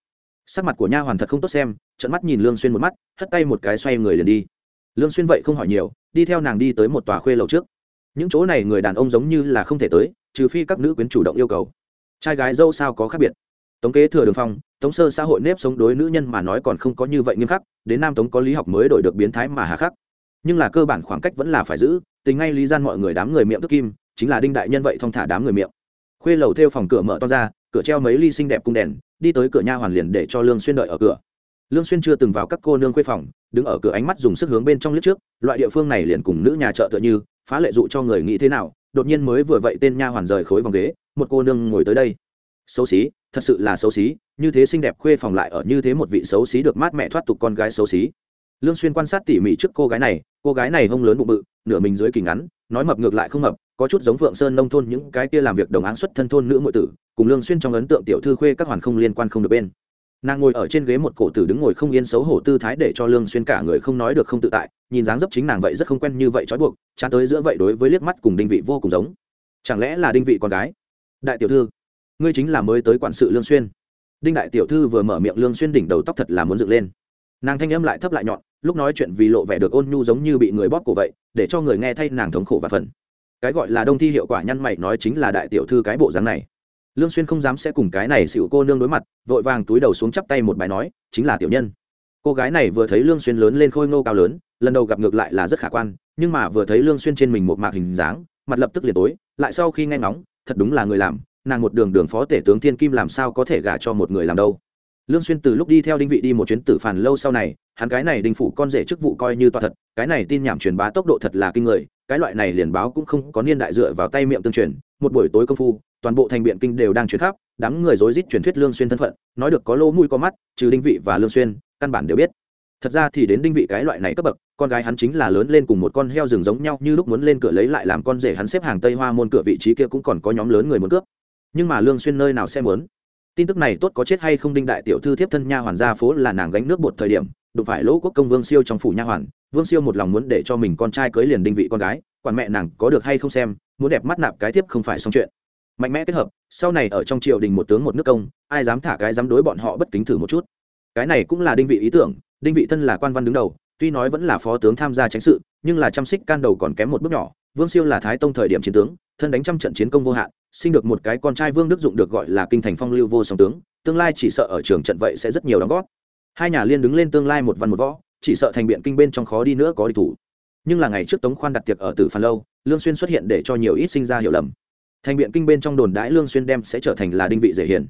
sắc mặt của nha hoàn thật không tốt xem trận mắt nhìn lương xuyên một mắt, hất tay một cái xoay người liền đi. Lương xuyên vậy không hỏi nhiều, đi theo nàng đi tới một tòa khuê lầu trước. Những chỗ này người đàn ông giống như là không thể tới, trừ phi các nữ quyến chủ động yêu cầu. Trai gái dâu sao có khác biệt? Tống kế thừa đường phong, tống sơ xã hội nếp sống đối nữ nhân mà nói còn không có như vậy nghiêm khắc, đến nam tống có lý học mới đổi được biến thái mà hà khắc. Nhưng là cơ bản khoảng cách vẫn là phải giữ, tình ngay lý gian mọi người đám người miệng tức kim, chính là đinh đại nhân vậy thong thả đám người miệng. Khuê lầu theo phòng cửa mở to ra, cửa treo mấy ly xinh đẹp cung đèn đi tới cửa nha hoàn liền để cho lương xuyên đợi ở cửa. Lương xuyên chưa từng vào các cô nương khuê phòng, đứng ở cửa ánh mắt dùng sức hướng bên trong liếc trước, loại địa phương này liền cùng nữ nhà chợ tựa như, phá lệ dụ cho người nghĩ thế nào, đột nhiên mới vừa vậy tên nha hoàn rời khối vòng ghế, một cô nương ngồi tới đây. Xấu xí, thật sự là xấu xí, như thế xinh đẹp khuê phòng lại ở như thế một vị xấu xí được mát mẹ thoát tục con gái xấu xí lương xuyên quan sát tỉ mỉ trước cô gái này, cô gái này hông lớn bụng bự, nửa mình dưới kỳ ngắn, nói mập ngược lại không mập, có chút giống vượng sơn nông thôn những cái kia làm việc đồng áng xuất thân thôn nữ muội tử, cùng lương xuyên trong ấn tượng tiểu thư khuê các hoàn không liên quan không được bên. Nàng ngồi ở trên ghế một cổ tử đứng ngồi không yên xấu hổ tư thái để cho lương xuyên cả người không nói được không tự tại, nhìn dáng dấp chính nàng vậy rất không quen như vậy trói buộc, chán tới giữa vậy đối với liếc mắt cùng đinh vị vô cùng giống. Chẳng lẽ là đinh vị con gái? Đại tiểu thư, ngươi chính là mới tới quản sự lương xuyên. Đinh đại tiểu thư vừa mở miệng lương xuyên đỉnh đầu tóc thật là muốn dựng lên. Nàng thanh âm lại thấp lại nhọn lúc nói chuyện vì lộ vẻ được ôn nhu giống như bị người bóp cổ vậy, để cho người nghe thay nàng thống khổ và phần. Cái gọi là đông thi hiệu quả nhăn mày nói chính là đại tiểu thư cái bộ dáng này. Lương xuyên không dám sẽ cùng cái này xỉu cô nương đối mặt, vội vàng túi đầu xuống chắp tay một bài nói, chính là tiểu nhân. Cô gái này vừa thấy lương xuyên lớn lên khôi ngô cao lớn, lần đầu gặp ngược lại là rất khả quan, nhưng mà vừa thấy lương xuyên trên mình một mạc hình dáng, mặt lập tức liền tối, lại sau khi nghe ngóng, thật đúng là người làm, nàng một đường đường phó tể tướng thiên kim làm sao có thể gả cho một người làm đâu. Lương xuyên từ lúc đi theo đinh vị đi một chuyến tử phản lâu sau này hắn cái này đình phủ con rể chức vụ coi như toa thật, cái này tin nhảm truyền bá tốc độ thật là kinh người, cái loại này liền báo cũng không có niên đại dựa vào tay miệng tương truyền, một buổi tối công phu, toàn bộ thành biện kinh đều đang truyền khắp, đám người rối rít truyền thuyết lương xuyên thân phận, nói được có lô mũi có mắt, trừ đinh vị và lương xuyên, căn bản đều biết. Thật ra thì đến đinh vị cái loại này cấp bậc, con gái hắn chính là lớn lên cùng một con heo rừng giống nhau, như lúc muốn lên cửa lấy lại làm con rể hắn xếp hàng tây hoa môn cửa vị trí kia cũng còn có nhóm lớn người muốn cướp. Nhưng mà lương xuyên nơi nào sẽ muốn? Tin tức này tốt có chết hay không đinh đại tiểu thư thiếp thân nha hoàn gia phố là nàng gánh nước bột thời điểm đụng phải lỗ quốc công vương siêu trong phủ nha hoàn, vương siêu một lòng muốn để cho mình con trai cưới liền đinh vị con gái, quản mẹ nàng có được hay không xem, muốn đẹp mắt nạp cái thiếp không phải xong chuyện. Mạnh mẽ kết hợp, sau này ở trong triều đình một tướng một nước công, ai dám thả cái dám đối bọn họ bất kính thử một chút. Cái này cũng là đinh vị ý tưởng, đinh vị thân là quan văn đứng đầu, tuy nói vẫn là phó tướng tham gia tránh sự, nhưng là chăm xích can đầu còn kém một bước nhỏ, vương siêu là thái tông thời điểm chiến tướng, thân đánh trăm trận chiến công vô hạn, sinh được một cái con trai vương đức dụng được gọi là kinh thành phong lưu vô song tướng, tương lai chỉ sợ ở trường trận vậy sẽ rất nhiều đóng góp hai nhà liên đứng lên tương lai một văn một võ, chỉ sợ thành biện kinh bên trong khó đi nữa có đi thủ. Nhưng là ngày trước tống khoan đặt tiệc ở tử phan lâu, lương xuyên xuất hiện để cho nhiều ít sinh ra hiểu lầm. Thành biện kinh bên trong đồn đãi lương xuyên đem sẽ trở thành là đinh vị dễ hiền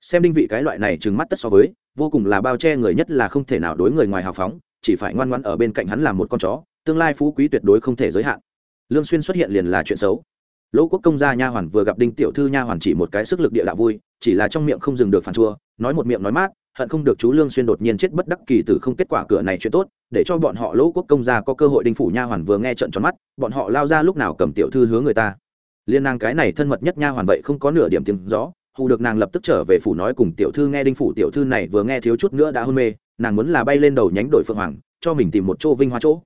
xem đinh vị cái loại này trừng mắt tất so với, vô cùng là bao che người nhất là không thể nào đối người ngoài hào phóng, chỉ phải ngoan ngoãn ở bên cạnh hắn làm một con chó, tương lai phú quý tuyệt đối không thể giới hạn. Lương xuyên xuất hiện liền là chuyện xấu. Lỗ quốc công gia nha hoàn vừa gặp đinh tiểu thư nha hoàn chỉ một cái sức lực địa đạo vui, chỉ là trong miệng không dừng được phản chua, nói một miệng nói mát hận không được chú lương xuyên đột nhiên chết bất đắc kỳ tử không kết quả cửa này chuyện tốt, để cho bọn họ lỗ quốc công gia có cơ hội đinh phủ nha hoàn vừa nghe trận tròn mắt, bọn họ lao ra lúc nào cầm tiểu thư hứa người ta. Liên nàng cái này thân mật nhất nha hoàn vậy không có nửa điểm tiếng rõ hù được nàng lập tức trở về phủ nói cùng tiểu thư nghe đinh phủ tiểu thư này vừa nghe thiếu chút nữa đã hôn mê, nàng muốn là bay lên đầu nhánh đổi phượng hoàng, cho mình tìm một chỗ vinh hoa chỗ.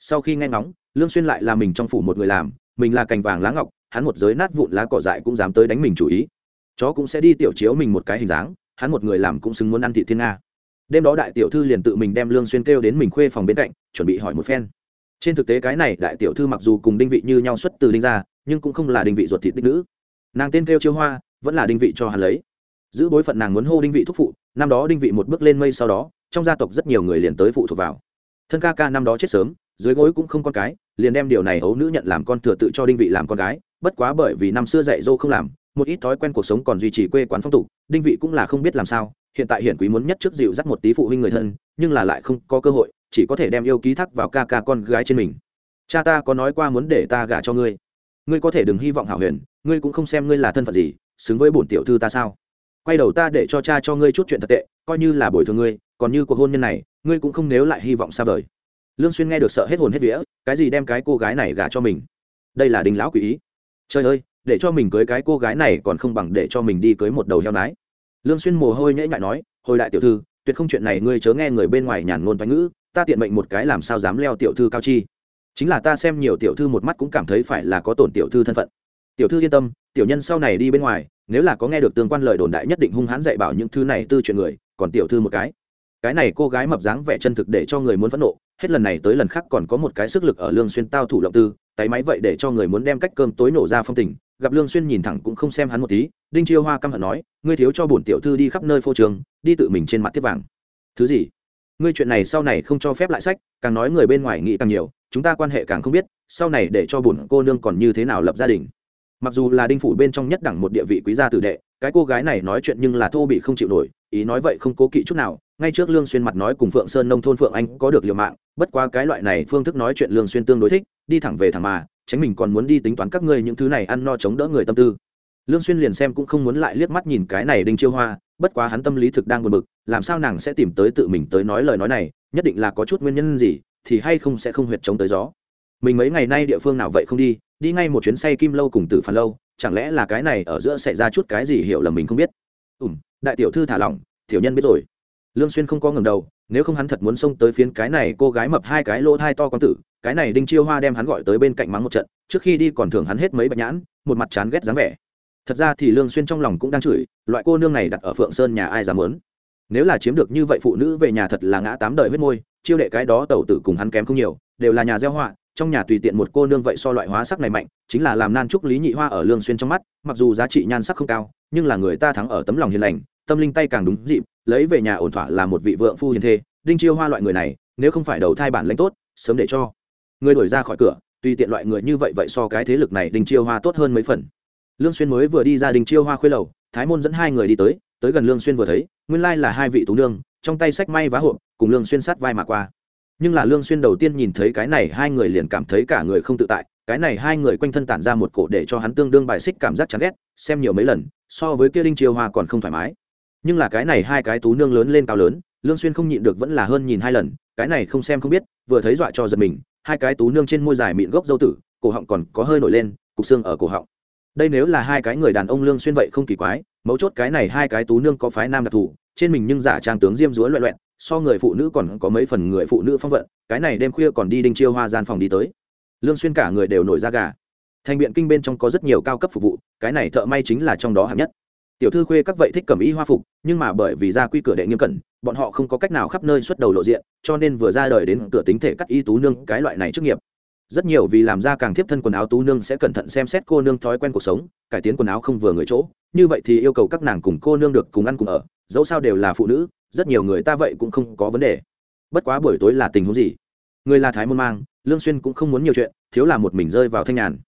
Sau khi nghe ngóng, lương xuyên lại là mình trong phủ một người làm, mình là cành vàng lá ngọc, hắn một giới nát vụn lá cỏ dại cũng dám tới đánh mình chủ ý. Chó cũng sẽ đi tiểu chiếu mình một cái hình dáng hắn một người làm cũng xứng muốn ăn thị thiên nga. Đêm đó đại tiểu thư liền tự mình đem lương xuyên kêu đến mình khuê phòng bên cạnh, chuẩn bị hỏi một phen. Trên thực tế cái này đại tiểu thư mặc dù cùng đinh vị như nhau xuất từ đinh gia, nhưng cũng không là đinh vị ruột thịt đích nữ. Nàng tên kêu chiêu hoa, vẫn là đinh vị cho hắn lấy. Giữ bối phận nàng muốn hô đinh vị thúc phụ, năm đó đinh vị một bước lên mây sau đó, trong gia tộc rất nhiều người liền tới phụ thuộc vào. Thân ca ca năm đó chết sớm, dưới gối cũng không con cái, liền đem điều này ấu nữ nhận làm con thừa tự cho đinh vị làm con gái, bất quá bởi vì năm xưa dạy dỗ không làm một ít thói quen cuộc sống còn duy trì quê quán phong tục, đinh vị cũng là không biết làm sao, hiện tại hiển quý muốn nhất trước dịu dắt một tí phụ huynh người thân, nhưng là lại không có cơ hội, chỉ có thể đem yêu ký thác vào ca ca con gái trên mình. Cha ta có nói qua muốn để ta gả cho ngươi. Ngươi có thể đừng hy vọng hảo huyền, ngươi cũng không xem ngươi là thân phận gì, xứng với bổn tiểu thư ta sao? Quay đầu ta để cho cha cho ngươi chút chuyện thật tệ, coi như là bồi thường ngươi, còn như cuộc hôn nhân này, ngươi cũng không nếu lại hy vọng xa vời. Lương xuyên nghe được sợ hết hồn hết vía, cái gì đem cái cô gái này gả cho mình? Đây là đình lão quỷ ý. Trời ơi để cho mình cưới cái cô gái này còn không bằng để cho mình đi cưới một đầu heo nái. Lương xuyên mồ hôi nhễ nhại nói, hồi đại tiểu thư, tuyệt không chuyện này ngươi chớ nghe người bên ngoài nhàn ngôn toán ngữ, ta tiện mệnh một cái làm sao dám leo tiểu thư cao chi. Chính là ta xem nhiều tiểu thư một mắt cũng cảm thấy phải là có tổn tiểu thư thân phận. Tiểu thư yên tâm, tiểu nhân sau này đi bên ngoài, nếu là có nghe được tương quan lời đồn đại nhất định hung hãn dạy bảo những thứ này tư chuyện người, còn tiểu thư một cái. Cái này cô gái mập dáng vẻ chân thực để cho người muốn phẫn nộ, hết lần này tới lần khác còn có một cái sức lực ở lương xuyên tao thủ lộng tư, tay máy vậy để cho người muốn đem cách cơm tối nổ ra phong tình gặp lương xuyên nhìn thẳng cũng không xem hắn một tí, đinh chiêu hoa căm hận nói, ngươi thiếu cho bổn tiểu thư đi khắp nơi phô trường, đi tự mình trên mặt tiếp vàng. Thứ gì? Ngươi chuyện này sau này không cho phép lại sách, càng nói người bên ngoài nghĩ càng nhiều, chúng ta quan hệ càng không biết, sau này để cho bổn cô nương còn như thế nào lập gia đình? Mặc dù là đinh phủ bên trong nhất đẳng một địa vị quý gia tử đệ, cái cô gái này nói chuyện nhưng là thô bị không chịu nổi, ý nói vậy không cố kỵ chút nào, ngay trước lương xuyên mặt nói cùng phượng sơn nông thôn phượng anh có được liều mạng, bất quá cái loại này phương thức nói chuyện lương xuyên tương đối thích, đi thẳng về thẳng mà tránh mình còn muốn đi tính toán các ngươi những thứ này ăn no chống đỡ người tâm tư. Lương xuyên liền xem cũng không muốn lại liếc mắt nhìn cái này đinh chiêu hoa bất quá hắn tâm lý thực đang buồn bực làm sao nàng sẽ tìm tới tự mình tới nói lời nói này nhất định là có chút nguyên nhân gì thì hay không sẽ không huyệt chống tới gió. Mình mấy ngày nay địa phương nào vậy không đi đi ngay một chuyến say kim lâu cùng tử phản lâu chẳng lẽ là cái này ở giữa xảy ra chút cái gì hiểu là mình không biết? Ừm, đại tiểu thư thả lỏng tiểu nhân biết rồi. Lương xuyên không có ngẩng đầu nếu không hắn thật muốn xông tới phiến cái này cô gái mập hai cái lỗ thai to con tử cái này đinh chiêu hoa đem hắn gọi tới bên cạnh mắng một trận, trước khi đi còn thưởng hắn hết mấy bạch nhãn, một mặt chán ghét dáng vẻ. Thật ra thì lương xuyên trong lòng cũng đang chửi, loại cô nương này đặt ở phượng sơn nhà ai dám muốn? Nếu là chiếm được như vậy phụ nữ về nhà thật là ngã tám đời huyết môi, chiêu đệ cái đó tẩu tử cùng hắn kém không nhiều, đều là nhà gieo họa, trong nhà tùy tiện một cô nương vậy so loại hóa sắc này mạnh, chính là làm nan trúc lý nhị hoa ở lương xuyên trong mắt, mặc dù giá trị nhan sắc không cao, nhưng là người ta thắng ở tấm lòng hiền lành, tâm linh tay càng đúng dịp, lấy về nhà ổn thỏa là một vị vượng phu hiền thê, đinh chiêu hoa loại người này, nếu không phải đầu thai bản lãnh tốt, sớm để cho người đuổi ra khỏi cửa, tùy tiện loại người như vậy vậy so cái thế lực này đình chiêu hoa tốt hơn mấy phần. Lương xuyên mới vừa đi ra đình chiêu hoa khuê lầu, thái môn dẫn hai người đi tới tới gần lương xuyên vừa thấy, nguyên lai là hai vị tú nương, trong tay sách may vá hộp, cùng lương xuyên sát vai mà qua. Nhưng là lương xuyên đầu tiên nhìn thấy cái này, hai người liền cảm thấy cả người không tự tại, cái này hai người quanh thân tản ra một cổ để cho hắn tương đương bài xích cảm giác chán ghét, xem nhiều mấy lần, so với kia đinh chiêu hoa còn không thoải mái. Nhưng là cái này hai cái tú nương lớn lên cao lớn, lương xuyên không nhịn được vẫn là hơn nhìn hai lần, cái này không xem không biết, vừa thấy dọa cho giật mình hai cái tú nương trên môi dài mịn gốc dâu tử, cổ họng còn có hơi nổi lên, cục xương ở cổ họng. Đây nếu là hai cái người đàn ông lương xuyên vậy không kỳ quái, mấu chốt cái này hai cái tú nương có phái nam đặc thù, trên mình nhưng giả trang tướng diêm dúa loẹ loẹn so người phụ nữ còn có mấy phần người phụ nữ phong vận, cái này đêm khuya còn đi đinh chiêu hoa gian phòng đi tới. Lương xuyên cả người đều nổi da gà. Thành biện kinh bên trong có rất nhiều cao cấp phục vụ, cái này thợ may chính là trong đó hạng nhất tiểu thư khuê các vậy thích cầm y hoa phục, nhưng mà bởi vì ra quy cửa đệ nghiêm cẩn, bọn họ không có cách nào khắp nơi xuất đầu lộ diện, cho nên vừa ra đời đến cửa tính thể cắt y tú nương cái loại này chức nghiệp. Rất nhiều vì làm ra càng tiếp thân quần áo tú nương sẽ cẩn thận xem xét cô nương thói quen cuộc sống, cải tiến quần áo không vừa người chỗ. Như vậy thì yêu cầu các nàng cùng cô nương được cùng ăn cùng ở, dẫu sao đều là phụ nữ, rất nhiều người ta vậy cũng không có vấn đề. Bất quá buổi tối là tình huống gì? Người là thái môn mang, lương xuyên cũng không muốn nhiều chuyện, thiếu là một mình rơi vào thanh nhàn.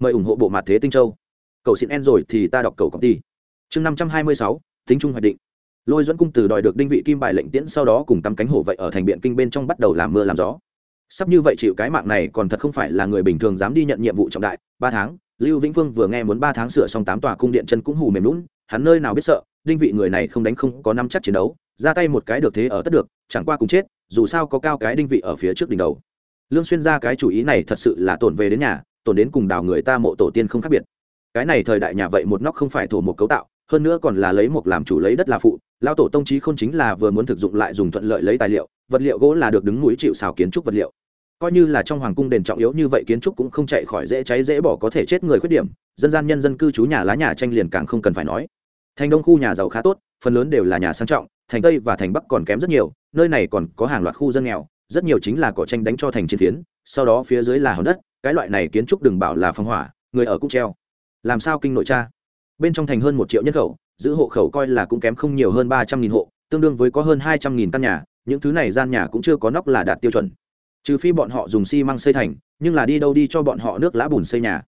Mời ủng hộ bộ mặt thế tinh châu. Cầu xin en rồi thì ta đọc cầu công ty chương năm trăm hai mươi sáu, tính trung hoạch định. Lôi dẫn cung từ đòi được đinh vị kim bài lệnh tiễn sau đó cùng tắm cánh hổ vậy ở thành biện kinh bên trong bắt đầu làm mưa làm gió. Sắp như vậy chịu cái mạng này còn thật không phải là người bình thường dám đi nhận nhiệm vụ trọng đại. Ba tháng, lưu vĩnh phương vừa nghe muốn ba tháng sửa xong tám tòa cung điện chân cũng hù mềm lún, hắn nơi nào biết sợ, đinh vị người này không đánh không có năm chắc chiến đấu, ra tay một cái được thế ở tất được, chẳng qua cùng chết, dù sao có cao cái đinh vị ở phía trước đỉnh đầu. Lương xuyên ra cái chủ ý này thật sự là tổn về đến nhà, tổn đến cùng đào người ta mộ tổ tiên không khác biệt. Cái này thời đại nhà vậy một nóc không phải thổ một cấu tạo hơn nữa còn là lấy một làm chủ lấy đất là phụ lao tổ tông trí không chính là vừa muốn thực dụng lại dùng thuận lợi lấy tài liệu, vật liệu gỗ là được đứng núi chịu xào kiến trúc vật liệu. Coi như là trong hoàng cung đền trọng yếu như vậy kiến trúc cũng không chạy khỏi dễ cháy dễ bỏ có thể chết người khuyết điểm, dân gian nhân dân cư trú nhà lá nhà tranh liền càng không cần phải nói. Thành đông khu nhà giàu khá tốt, phần lớn đều là nhà sang trọng, thành tây và thành bắc còn kém rất nhiều, nơi này còn có hàng loạt khu dân nghèo, rất nhiều chính là cỏ tranh đánh cho thành chiến phiến, sau đó phía dưới là hòn đất, cái loại này kiến trúc đừng bảo là phong hỏa, người ở cũng treo. Làm sao kinh nội cha? Bên trong thành hơn một triệu nhân khẩu, giữ hộ khẩu coi là cũng kém không nhiều hơn ba trăm nghìn hộ, tương đương với có hơn hai trăm nghìn căn nhà, những thứ này gian nhà cũng chưa có nóc là đạt tiêu chuẩn. Trừ phi bọn họ dùng xi măng xây thành, nhưng là đi đâu đi cho bọn họ nước lá bùn xây nhà.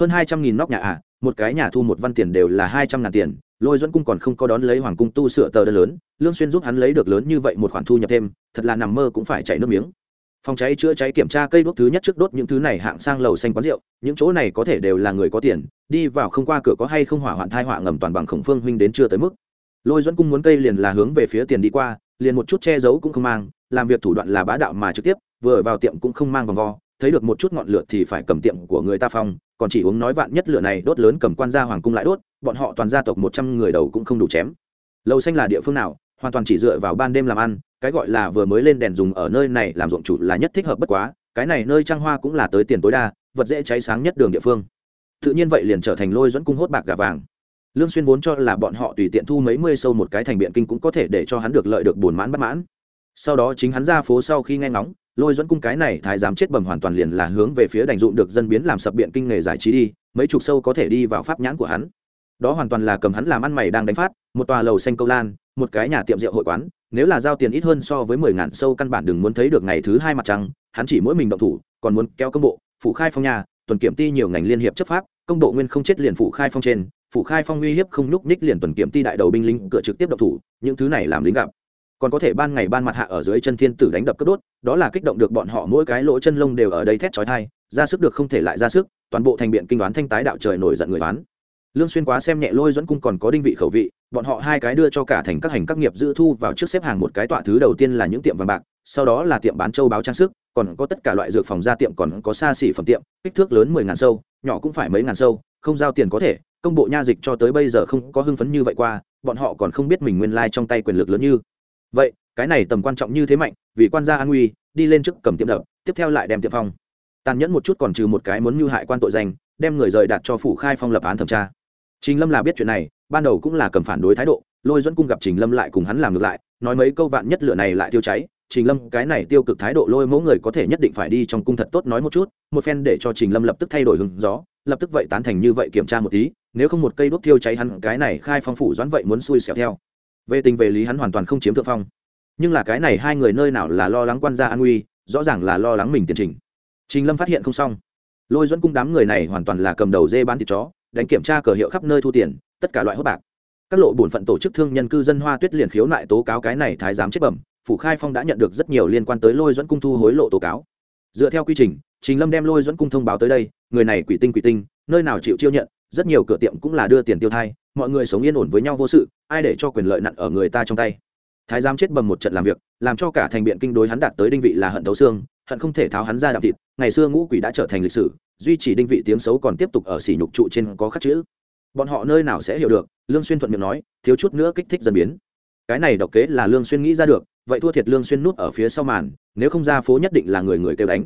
Hơn hai trăm nghìn nóc nhà à một cái nhà thu một văn tiền đều là hai trăm ngàn tiền, lôi dẫn cung còn không có đón lấy hoàng cung tu sửa tờ đơn lớn, lương xuyên giúp hắn lấy được lớn như vậy một khoản thu nhập thêm, thật là nằm mơ cũng phải chảy nước miếng phòng cháy chữa cháy kiểm tra cây đốt thứ nhất trước đốt những thứ này hạng sang lầu xanh quán rượu, những chỗ này có thể đều là người có tiền, đi vào không qua cửa có hay không hỏa hoạn thai họa ngầm toàn bằng khổng phương huynh đến chưa tới mức. Lôi dẫn cung muốn cây liền là hướng về phía tiền đi qua, liền một chút che giấu cũng không mang, làm việc thủ đoạn là bá đạo mà trực tiếp, vừa vào tiệm cũng không mang vòng vo, thấy được một chút ngọn lửa thì phải cầm tiệm của người ta phong, còn chỉ uống nói vạn nhất lửa này đốt lớn cầm quan gia hoàng cung lại đốt, bọn họ toàn gia tộc một trăm người đầu cũng không đủ chém. Lầu xanh là địa phương nào? Hoàn toàn chỉ dựa vào ban đêm làm ăn, cái gọi là vừa mới lên đèn dùng ở nơi này làm ruộng chủ là nhất thích hợp bất quá, cái này nơi trang hoa cũng là tới tiền tối đa, vật dễ cháy sáng nhất đường địa phương. Tự nhiên vậy liền trở thành lôi dẫn cung hốt bạc gà vàng. Lương xuyên vốn cho là bọn họ tùy tiện thu mấy mươi sâu một cái thành biện kinh cũng có thể để cho hắn được lợi được buồn mãn bất mãn. Sau đó chính hắn ra phố sau khi nghe ngóng, lôi dẫn cung cái này thái giám chết bầm hoàn toàn liền là hướng về phía đành dụng được dân biến làm sập biện kinh nghề giải trí đi, mấy chục sâu có thể đi vào pháp nhãn của hắn đó hoàn toàn là cầm hắn làm ăn mày đang đánh phát, một tòa lầu xanh câu lan, một cái nhà tiệm rượu hội quán, nếu là giao tiền ít hơn so với mười ngàn sâu căn bản đừng muốn thấy được ngày thứ hai mặt trăng, hắn chỉ mỗi mình động thủ, còn muốn kéo công bộ, phủ khai phong nhà, tuần kiểm ty nhiều ngành liên hiệp chấp pháp, công bộ nguyên không chết liền phủ khai phong trên, phủ khai phong uy hiếp không nhúc ních liền tuần kiểm ty đại đầu binh lính cửa trực tiếp động thủ, những thứ này làm lính gặp. Còn có thể ban ngày ban mặt hạ ở dưới chân thiên tử đánh đập cất đốt, đó là kích động được bọn họ mỗi cái lỗ chân lông đều ở đây thét chói thai ra sức được không thể lại ra sức, toàn bộ thành biện kinh đoán thanh tái đạo trời nổi giận người đoán lương xuyên quá xem nhẹ lôi dẫn cung còn có đinh vị khẩu vị, bọn họ hai cái đưa cho cả thành các hành các nghiệp dự thu vào trước xếp hàng một cái tọa thứ đầu tiên là những tiệm vàng bạc, sau đó là tiệm bán châu báo trang sức, còn có tất cả loại dược phòng gia tiệm còn có xa xỉ phẩm tiệm, kích thước lớn mười ngàn sâu, nhỏ cũng phải mấy ngàn sâu, không giao tiền có thể, công bộ nha dịch cho tới bây giờ không có hưng phấn như vậy qua, bọn họ còn không biết mình nguyên lai trong tay quyền lực lớn như. Vậy, cái này tầm quan trọng như thế mạnh, vì quan gia an nguy, đi lên trước cầm tiệm đập, tiếp theo lại đem tiệm phong. Tàn nhẫn một chút còn trừ một cái muốn mưu hại quan tội danh, đem người rời đặt cho phủ khai phong lập án thẩm tra trình lâm là biết chuyện này, ban đầu cũng là cầm phản đối thái độ, lôi dẫn cung gặp trình lâm lại cùng hắn làm ngược lại, nói mấy câu vạn nhất lửa này lại tiêu cháy. Trình lâm, cái này tiêu cực thái độ lôi mỗi người có thể nhất định phải đi trong cung thật tốt nói một chút, một phen để cho trình lâm lập tức thay đổi hứng gió, lập tức vậy tán thành như vậy kiểm tra một tí, nếu không một cây đuốc tiêu cháy hắn, cái này khai phong phủ doãn vậy muốn xui xẻo theo. Về tình về lý hắn hoàn toàn không chiếm thượng phong. Nhưng là cái này hai người nơi nào là lo lắng quan gia an nguy, rõ ràng là lo lắng mình tiền trình. Trình lâm phát hiện không xong. Lôi dẫn cung đám người này hoàn toàn là cầm đầu dê bán thịt chó đánh kiểm tra cờ hiệu khắp nơi thu tiền, tất cả loại hốt bạc. Các lộ bổn phận tổ chức thương nhân cư dân hoa tuyết liền khiếu nại tố cáo cái này thái giám chết bẩm, phủ khai phong đã nhận được rất nhiều liên quan tới lôi dẫn cung thu hối lộ tố cáo. Dựa theo quy trình trình lâm đem lôi dẫn cung thông báo tới đây, người này quỷ tinh quỷ tinh, nơi nào chịu chiêu nhận, rất nhiều cửa tiệm cũng là đưa tiền tiêu thai, mọi người sống yên ổn với nhau vô sự, ai để cho quyền lợi nặng ở người ta trong tay. Thái giám chết bầm một trận làm việc, làm cho cả thành biện kinh đối hắn đạt tới đinh vị là hận thấu xương hận không thể tháo hắn ra đạm thịt, ngày xưa ngũ quỷ đã trở thành lịch sử, duy trì đinh vị tiếng xấu còn tiếp tục ở xỉ nhục trụ trên có khắc chữ. Bọn họ nơi nào sẽ hiểu được, lương xuyên thuận miệng nói, thiếu chút nữa kích thích dần biến. Cái này độc kế là lương xuyên nghĩ ra được, vậy thua thiệt lương xuyên nút ở phía sau màn, nếu không ra phố nhất định là người người kêu đánh.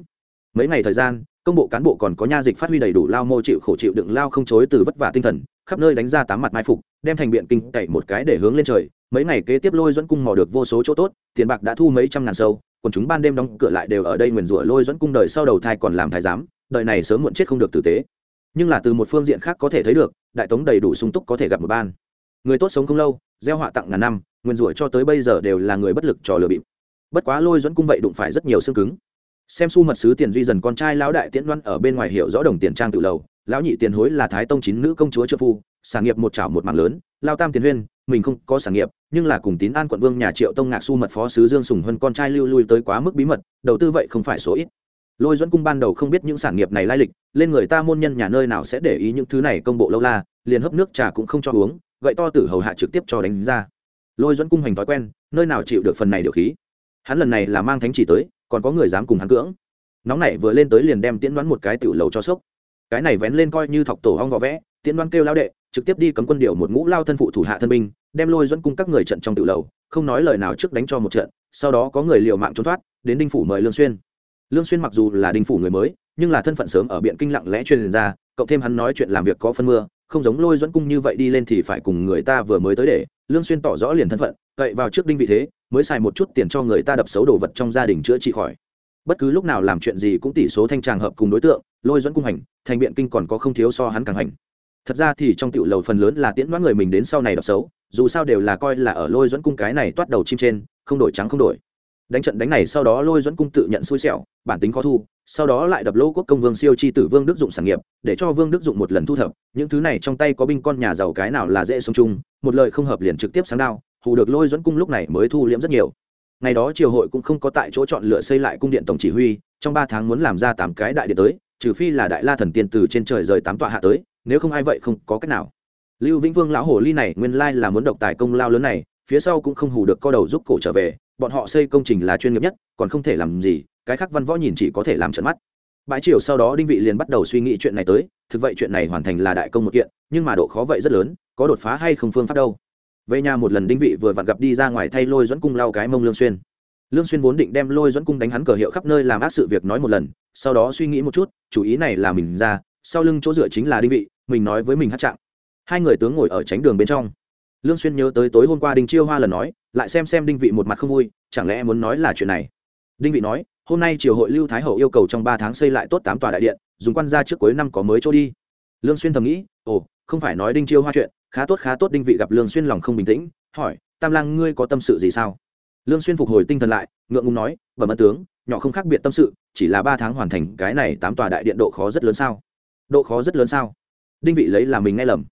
Mấy ngày thời gian, công bộ cán bộ còn có nha dịch phát huy đầy đủ lao mô chịu khổ chịu đựng lao không chối từ vất vả tinh thần, khắp nơi đánh ra tám mặt mai phục, đem thành biện kinh cậy một cái để hướng lên trời. Mấy ngày kế tiếp lôi dẫn cung mò được vô số chỗ tốt, tiền bạc đã thu mấy trăm ngàn sâu còn chúng ban đêm đóng cửa lại đều ở đây nguyền rủa lôi dẫn cung đời sau đầu thai còn làm thái giám, đời này sớm muộn chết không được tử tế. Nhưng là từ một phương diện khác có thể thấy được, đại tống đầy đủ sung túc có thể gặp một ban. Người tốt sống không lâu, gieo họa tặng ngàn năm, nguyền rủa cho tới bây giờ đều là người bất lực trò lừa bịp. Bất quá lôi dẫn cung vậy đụng phải rất nhiều xương cứng. Xem su mật sứ tiền duy dần con trai lão đại tiễn đoan ở bên ngoài hiểu rõ đồng tiền trang tự lầu, lão nhị tiền hối là thái tông chín nữ công chúa trợ phu, sản nghiệp một chảo một mạng lớn, lao tam tiền huyên mình không có sản nghiệp, nhưng là cùng tín an quận vương nhà triệu tông ngạc su mật phó sứ dương sùng hơn con trai lưu lui tới quá mức bí mật, đầu tư vậy không phải số ít. Lôi dẫn cung ban đầu không biết những sản nghiệp này lai lịch, lên người ta môn nhân nhà nơi nào sẽ để ý những thứ này công bộ lâu la, liền hấp nước trà cũng không cho uống, gậy to tử hầu hạ trực tiếp cho đánh ra. Lôi dẫn cung hành thói quen, nơi nào chịu được phần này điều khí. Hắn lần này là mang thánh chỉ tới, còn có người dám cùng hắn cưỡng. Nóng này vừa lên tới liền đem tiễn đoán một cái tiểu lầu cho sốc. Cái này vén lên coi như thọc tổ hong vỏ vẽ, tiễn đoán kêu lao đệ trực tiếp đi cấm quân điều một ngũ lao thân phụ thủ hạ thân binh, đem lôi dẫn cung các người trận trong tự lầu, không nói lời nào trước đánh cho một trận, sau đó có người liều mạng trốn thoát, đến đinh phủ mời lương xuyên. Lương xuyên mặc dù là đinh phủ người mới, nhưng là thân phận sớm ở biện kinh lặng lẽ truyền ra, cộng thêm hắn nói chuyện làm việc có phân mưa, không giống lôi dẫn cung như vậy đi lên thì phải cùng người ta vừa mới tới để, lương xuyên tỏ rõ liền thân phận, cậy vào trước đinh vị thế, mới xài một chút tiền cho người ta đập xấu đồ vật trong gia đình chữa trị khỏi. Bất cứ lúc nào làm chuyện gì cũng tỷ số thanh tràng hợp cùng đối tượng, lôi dẫn cung hành, thành biện kinh còn có không thiếu so hắn càng hành thật ra thì trong tiểu lầu phần lớn là tiễn đoán người mình đến sau này đập xấu, dù sao đều là coi là ở lôi dẫn cung cái này toát đầu chim trên, không đổi trắng không đổi. Đánh trận đánh này sau đó lôi dẫn cung tự nhận xui xẻo, bản tính khó thu, sau đó lại đập lỗ quốc công vương siêu chi tử vương đức dụng sản nghiệp, để cho vương đức dụng một lần thu thập, những thứ này trong tay có binh con nhà giàu cái nào là dễ sống chung, một lời không hợp liền trực tiếp sáng đao, hù được lôi dẫn cung lúc này mới thu liễm rất nhiều. Ngày đó triều hội cũng không có tại chỗ chọn lựa xây lại cung điện tổng chỉ huy, trong ba tháng muốn làm ra tám cái đại điện tới, trừ phi là đại la thần tiên từ trên trời rời tám tọa hạ tới nếu không ai vậy không có cách nào. Lưu vĩnh vương lão hồ ly này nguyên lai là muốn độc tài công lao lớn này, phía sau cũng không hù được co đầu giúp cổ trở về, bọn họ xây công trình là chuyên nghiệp nhất, còn không thể làm gì, cái khác văn võ nhìn chỉ có thể làm trận mắt. Bãi triều sau đó đinh vị liền bắt đầu suy nghĩ chuyện này tới, thực vậy chuyện này hoàn thành là đại công một kiện, nhưng mà độ khó vậy rất lớn, có đột phá hay không phương pháp đâu. Về nhà một lần đinh vị vừa vặn gặp đi ra ngoài thay lôi dẫn cung lao cái mông lương xuyên. Lương xuyên vốn định đem lôi dẫn cung đánh hắn cờ hiệu khắp nơi làm ác sự việc nói một lần, sau đó suy nghĩ một chút, chủ ý này là mình ra sau lưng chỗ dựa chính là đinh vị, mình nói với mình hát trạng. Hai người tướng ngồi ở tránh đường bên trong. Lương xuyên nhớ tới tối hôm qua đinh chiêu hoa lần nói, lại xem xem đinh vị một mặt không vui, chẳng lẽ muốn nói là chuyện này? Đinh vị nói, hôm nay triều hội lưu thái hậu yêu cầu trong ba tháng xây lại tốt tám tòa đại điện, dùng quan gia trước cuối năm có mới chỗ đi. Lương xuyên thầm nghĩ, ồ, không phải nói đinh chiêu hoa chuyện, khá tốt khá tốt đinh vị gặp lương xuyên lòng không bình tĩnh, hỏi, tam lang ngươi có tâm sự gì sao? Lương xuyên phục hồi tinh thần lại, ngượng ngùng nói, bẩm ân tướng, nhỏ không khác biệt tâm sự, chỉ là ba tháng hoàn thành cái này tám tòa đại điện độ khó rất lớn sao? Độ khó rất lớn sao? Đinh vị lấy là mình nghe lầm.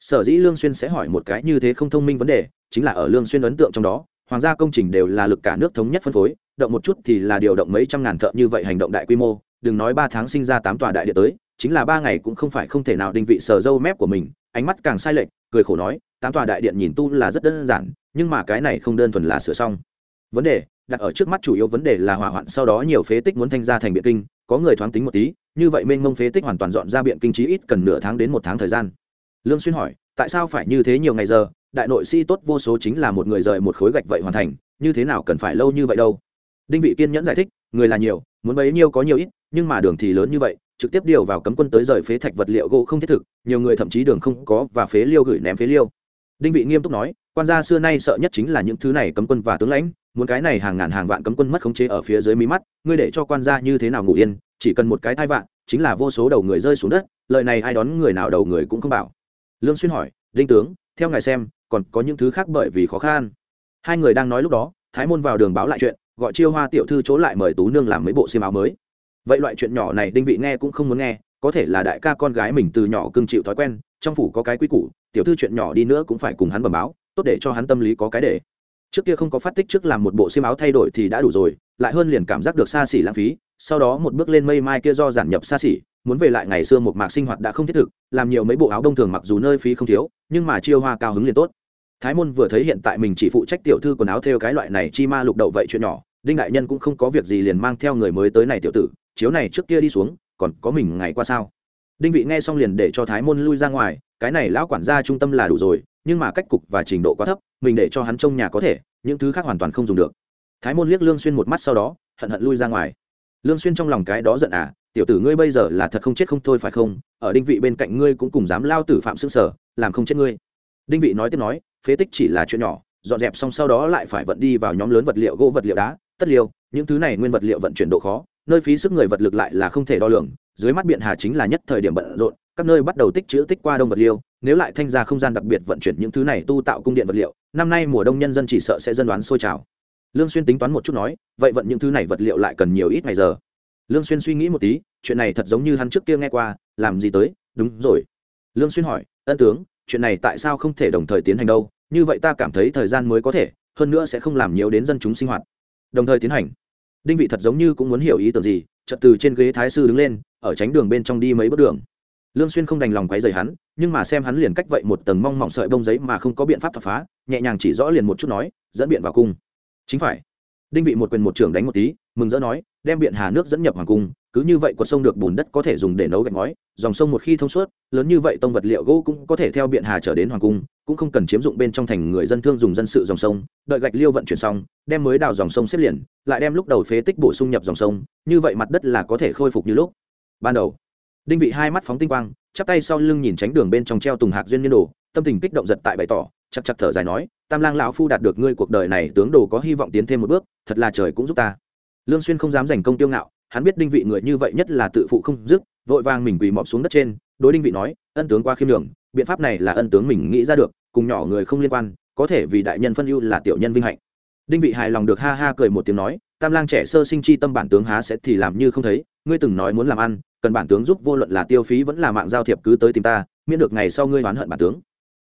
Sở dĩ lương xuyên sẽ hỏi một cái như thế không thông minh vấn đề, chính là ở lương xuyên ấn tượng trong đó, hoàng gia công trình đều là lực cả nước thống nhất phân phối, động một chút thì là điều động mấy trăm ngàn thợ như vậy hành động đại quy mô, đừng nói ba tháng sinh ra tám tòa đại điện tới, chính là ba ngày cũng không phải không thể nào đinh vị sờ dâu mép của mình, ánh mắt càng sai lệch, cười khổ nói, tám tòa đại điện nhìn tu là rất đơn giản, nhưng mà cái này không đơn thuần là sửa xong. Vấn đề, đặt ở trước mắt chủ yếu vấn đề là hỏa hoạn, sau đó nhiều phế tích muốn thanh ra thành biện kinh có người thoáng tính một tí, như vậy mênh mông phế tích hoàn toàn dọn ra biện kinh trí ít cần nửa tháng đến một tháng thời gian. Lương xuyên hỏi, tại sao phải như thế nhiều ngày giờ? Đại nội sĩ tốt vô số chính là một người rời một khối gạch vậy hoàn thành, như thế nào cần phải lâu như vậy đâu? Đinh vị kiên nhẫn giải thích, người là nhiều, muốn bấy nhiêu có nhiều ít, nhưng mà đường thì lớn như vậy, trực tiếp điều vào cấm quân tới rời phế thạch vật liệu gỗ không thiết thực, nhiều người thậm chí đường không có và phế liêu gửi ném phế liêu. Đinh vị nghiêm túc nói, quan gia xưa nay sợ nhất chính là những thứ này cấm quân và tướng lãnh muốn cái này hàng ngàn hàng vạn cấm quân mất khống chế ở phía dưới mí mắt, ngươi để cho quan gia như thế nào ngủ yên, chỉ cần một cái thai vạn chính là vô số đầu người rơi xuống đất lợi này ai đón người nào đầu người cũng không bảo. Lương xuyên hỏi, đinh tướng, theo ngài xem, còn có những thứ khác bởi vì khó khăn? Hai người đang nói lúc đó, thái môn vào đường báo lại chuyện, gọi chiêu hoa tiểu thư chỗ lại mời tú nương làm mấy bộ xiêm áo mới. Vậy loại chuyện nhỏ này đinh vị nghe cũng không muốn nghe, có thể là đại ca con gái mình từ nhỏ cưng chịu thói quen, trong phủ có cái quy củ, tiểu thư chuyện nhỏ đi nữa cũng phải cùng hắn bẩm báo, tốt để cho hắn tâm lý có cái để trước kia không có phát tích trước làm một bộ xiêm áo thay đổi thì đã đủ rồi, lại hơn liền cảm giác được xa xỉ lãng phí, sau đó một bước lên mây mai kia do giản nhập xa xỉ, muốn về lại ngày xưa một mạc sinh hoạt đã không thiết thực, làm nhiều mấy bộ áo đông thường mặc dù nơi phí không thiếu, nhưng mà chiêu hoa cao hứng liền tốt. Thái môn vừa thấy hiện tại mình chỉ phụ trách tiểu thư quần áo theo cái loại này chi ma lục đậu vậy chuyện nhỏ, đinh đại nhân cũng không có việc gì liền mang theo người mới tới này tiểu tử, chiếu này trước kia đi xuống, còn có mình ngày qua sao? Đinh vị nghe xong liền để cho thái môn lui ra ngoài, cái này lão quản gia trung tâm là đủ rồi nhưng mà cách cục và trình độ quá thấp mình để cho hắn trông nhà có thể những thứ khác hoàn toàn không dùng được. Thái môn liếc lương xuyên một mắt sau đó hận hận lui ra ngoài. Lương xuyên trong lòng cái đó giận à tiểu tử ngươi bây giờ là thật không chết không thôi phải không? Ở đinh vị bên cạnh ngươi cũng cùng dám lao tử phạm xương sở làm không chết ngươi. Đinh vị nói tiếp nói phế tích chỉ là chuyện nhỏ dọn dẹp xong sau đó lại phải vận đi vào nhóm lớn vật liệu gỗ vật liệu đá tất liêu, những thứ này nguyên vật liệu vận chuyển độ khó nơi phí sức người vật lực lại là không thể đo lường dưới mắt biện hà chính là nhất thời điểm bận rộn các nơi bắt đầu tích trữ tích qua đông vật liệu nếu lại thanh ra không gian đặc biệt vận chuyển những thứ này tu tạo cung điện vật liệu, năm nay mùa đông nhân dân chỉ sợ sẽ dân đoán sôi trào. Lương xuyên tính toán một chút nói, vậy vận những thứ này vật liệu lại cần nhiều ít ngày giờ. Lương xuyên suy nghĩ một tí, chuyện này thật giống như hắn trước kia nghe qua, làm gì tới? Đúng rồi. Lương xuyên hỏi, ân tướng, chuyện này tại sao không thể đồng thời tiến hành đâu? Như vậy ta cảm thấy thời gian mới có thể, hơn nữa sẽ không làm nhiều đến dân chúng sinh hoạt. Đồng thời tiến hành. Đinh vị thật giống như cũng muốn hiểu ý tưởng gì, chợt từ trên ghế thái sư đứng lên, ở tránh đường bên trong đi mấy bước đường lương xuyên không đành lòng quấy rầy hắn, nhưng mà xem hắn liền cách vậy một tầng mong mỏng sợi bông giấy mà không có biện pháp thập phá, nhẹ nhàng chỉ rõ liền một chút nói, dẫn biện vào cung. Chính phải. Đinh vị một quyền một trưởng đánh một tí, mừng rỡ nói, đem biện hà nước dẫn nhập hoàng cung, cứ như vậy quật sông được bùn đất có thể dùng để nấu gạch ngói, dòng sông một khi thông suốt, lớn như vậy tông vật liệu gỗ cũng có thể theo biện hà trở đến hoàng cung, cũng không cần chiếm dụng bên trong thành người dân thương dùng dân sự dòng sông, đợi gạch liêu vận chuyển xong, đem mới đào dòng sông xếp liền, lại đem lúc đầu phế tích bổ sung nhập dòng sông, như vậy mặt đất là có thể khôi phục như lúc. Ban đầu đinh vị hai mắt phóng tinh quang, chắp tay sau lưng nhìn tránh đường bên trong treo tùng hạc duyên niên đồ, tâm tình kích động giật tại bày tỏ chắc chắc thở dài nói, tam lang lão phu đạt được ngươi cuộc đời này tướng đồ có hy vọng tiến thêm một bước, thật là trời cũng giúp ta. Lương xuyên không dám giành công tiêu ngạo, hắn biết đinh vị người như vậy nhất là tự phụ không dứt, vội vàng mình quỳ mọp xuống đất trên, đối đinh vị nói, ân tướng qua khiêm đường biện pháp này là ân tướng mình nghĩ ra được, cùng nhỏ người không liên quan, có thể vì đại nhân phân ưu là tiểu nhân vinh hạnh. Đinh vị hài lòng được ha ha cười một tiếng nói tam lang trẻ sơ sinh chi tâm bản tướng há sẽ thì làm như không thấy, ngươi từng nói muốn làm ăn, cần bản tướng giúp vô luận là tiêu phí vẫn là mạng giao thiệp cứ tới tìm ta, miễn được ngày sau ngươi oán hận bản tướng.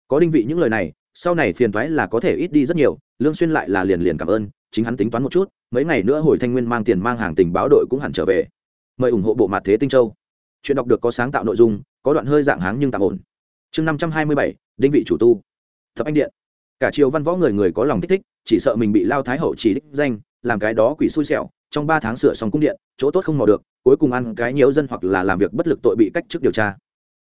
Có đinh vị những lời này, sau này phiền toái là có thể ít đi rất nhiều, lương xuyên lại là liền liền cảm ơn, chính hắn tính toán một chút, mấy ngày nữa hồi thanh nguyên mang tiền mang hàng tình báo đội cũng hẳn trở về. Mời ủng hộ bộ mặt thế tinh châu. Chuyện đọc được có sáng tạo nội dung, có đoạn hơi dạng háng nhưng tạm ổn. Chương năm trăm hai mươi bảy, đinh vị chủ tu. Thập anh điện. Cả triều văn võ người người có lòng thích thích, chỉ sợ mình bị lao thái hậu chỉ đích danh làm cái đó quỷ xui xẻo, trong ba tháng sửa xong cung điện, chỗ tốt không mò được, cuối cùng ăn cái nhiễu dân hoặc là làm việc bất lực tội bị cách chức điều tra.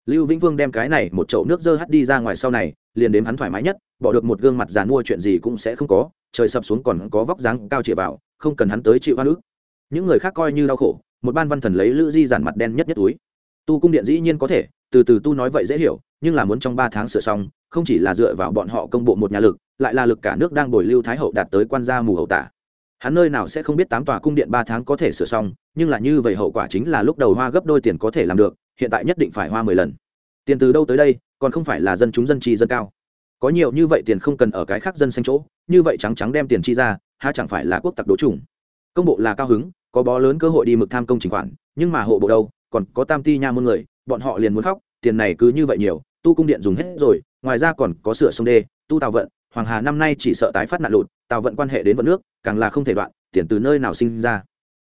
Lưu vĩnh vương đem cái này một chậu nước dơ hắt đi ra ngoài sau này, liền đếm hắn thoải mái nhất, bỏ được một gương mặt giàn mua chuyện gì cũng sẽ không có, trời sập xuống còn có vóc dáng cao chĩa vào, không cần hắn tới chịu hoa nước những người khác coi như đau khổ, một ban văn thần lấy lữ di giản mặt đen nhất nhất túi. Tu cung điện dĩ nhiên có thể, từ từ tu nói vậy dễ hiểu, nhưng là muốn trong ba tháng sửa xong, không chỉ là dựa vào bọn họ công bộ một nhà lực, lại là lực cả nước đang bồi lưu thái hậu đạt tới quan gia mù hậu tả hắn nơi nào sẽ không biết tám tòa cung điện ba tháng có thể sửa xong, nhưng là như vậy hậu quả chính là lúc đầu hoa gấp đôi tiền có thể làm được, hiện tại nhất định phải hoa mười lần. Tiền từ đâu tới đây, còn không phải là dân chúng dân chi dân cao. Có nhiều như vậy tiền không cần ở cái khác dân xanh chỗ, như vậy trắng trắng đem tiền chi ra ha chẳng phải là quốc tặc đố chủng. Công bộ là cao hứng, có bó lớn cơ hội đi mực tham công trình khoản, nhưng mà hộ bộ đâu, còn có tam ti nha môn người, bọn họ liền muốn khóc, tiền này cứ như vậy nhiều, tu cung điện dùng hết rồi, ngoài ra còn có sửa sông đê, tu tàu vận hoàng hà năm nay chỉ sợ tái phát nạn lụt tàu vận quan hệ đến vận nước, càng là không thể đoạn, tiền từ nơi nào sinh ra.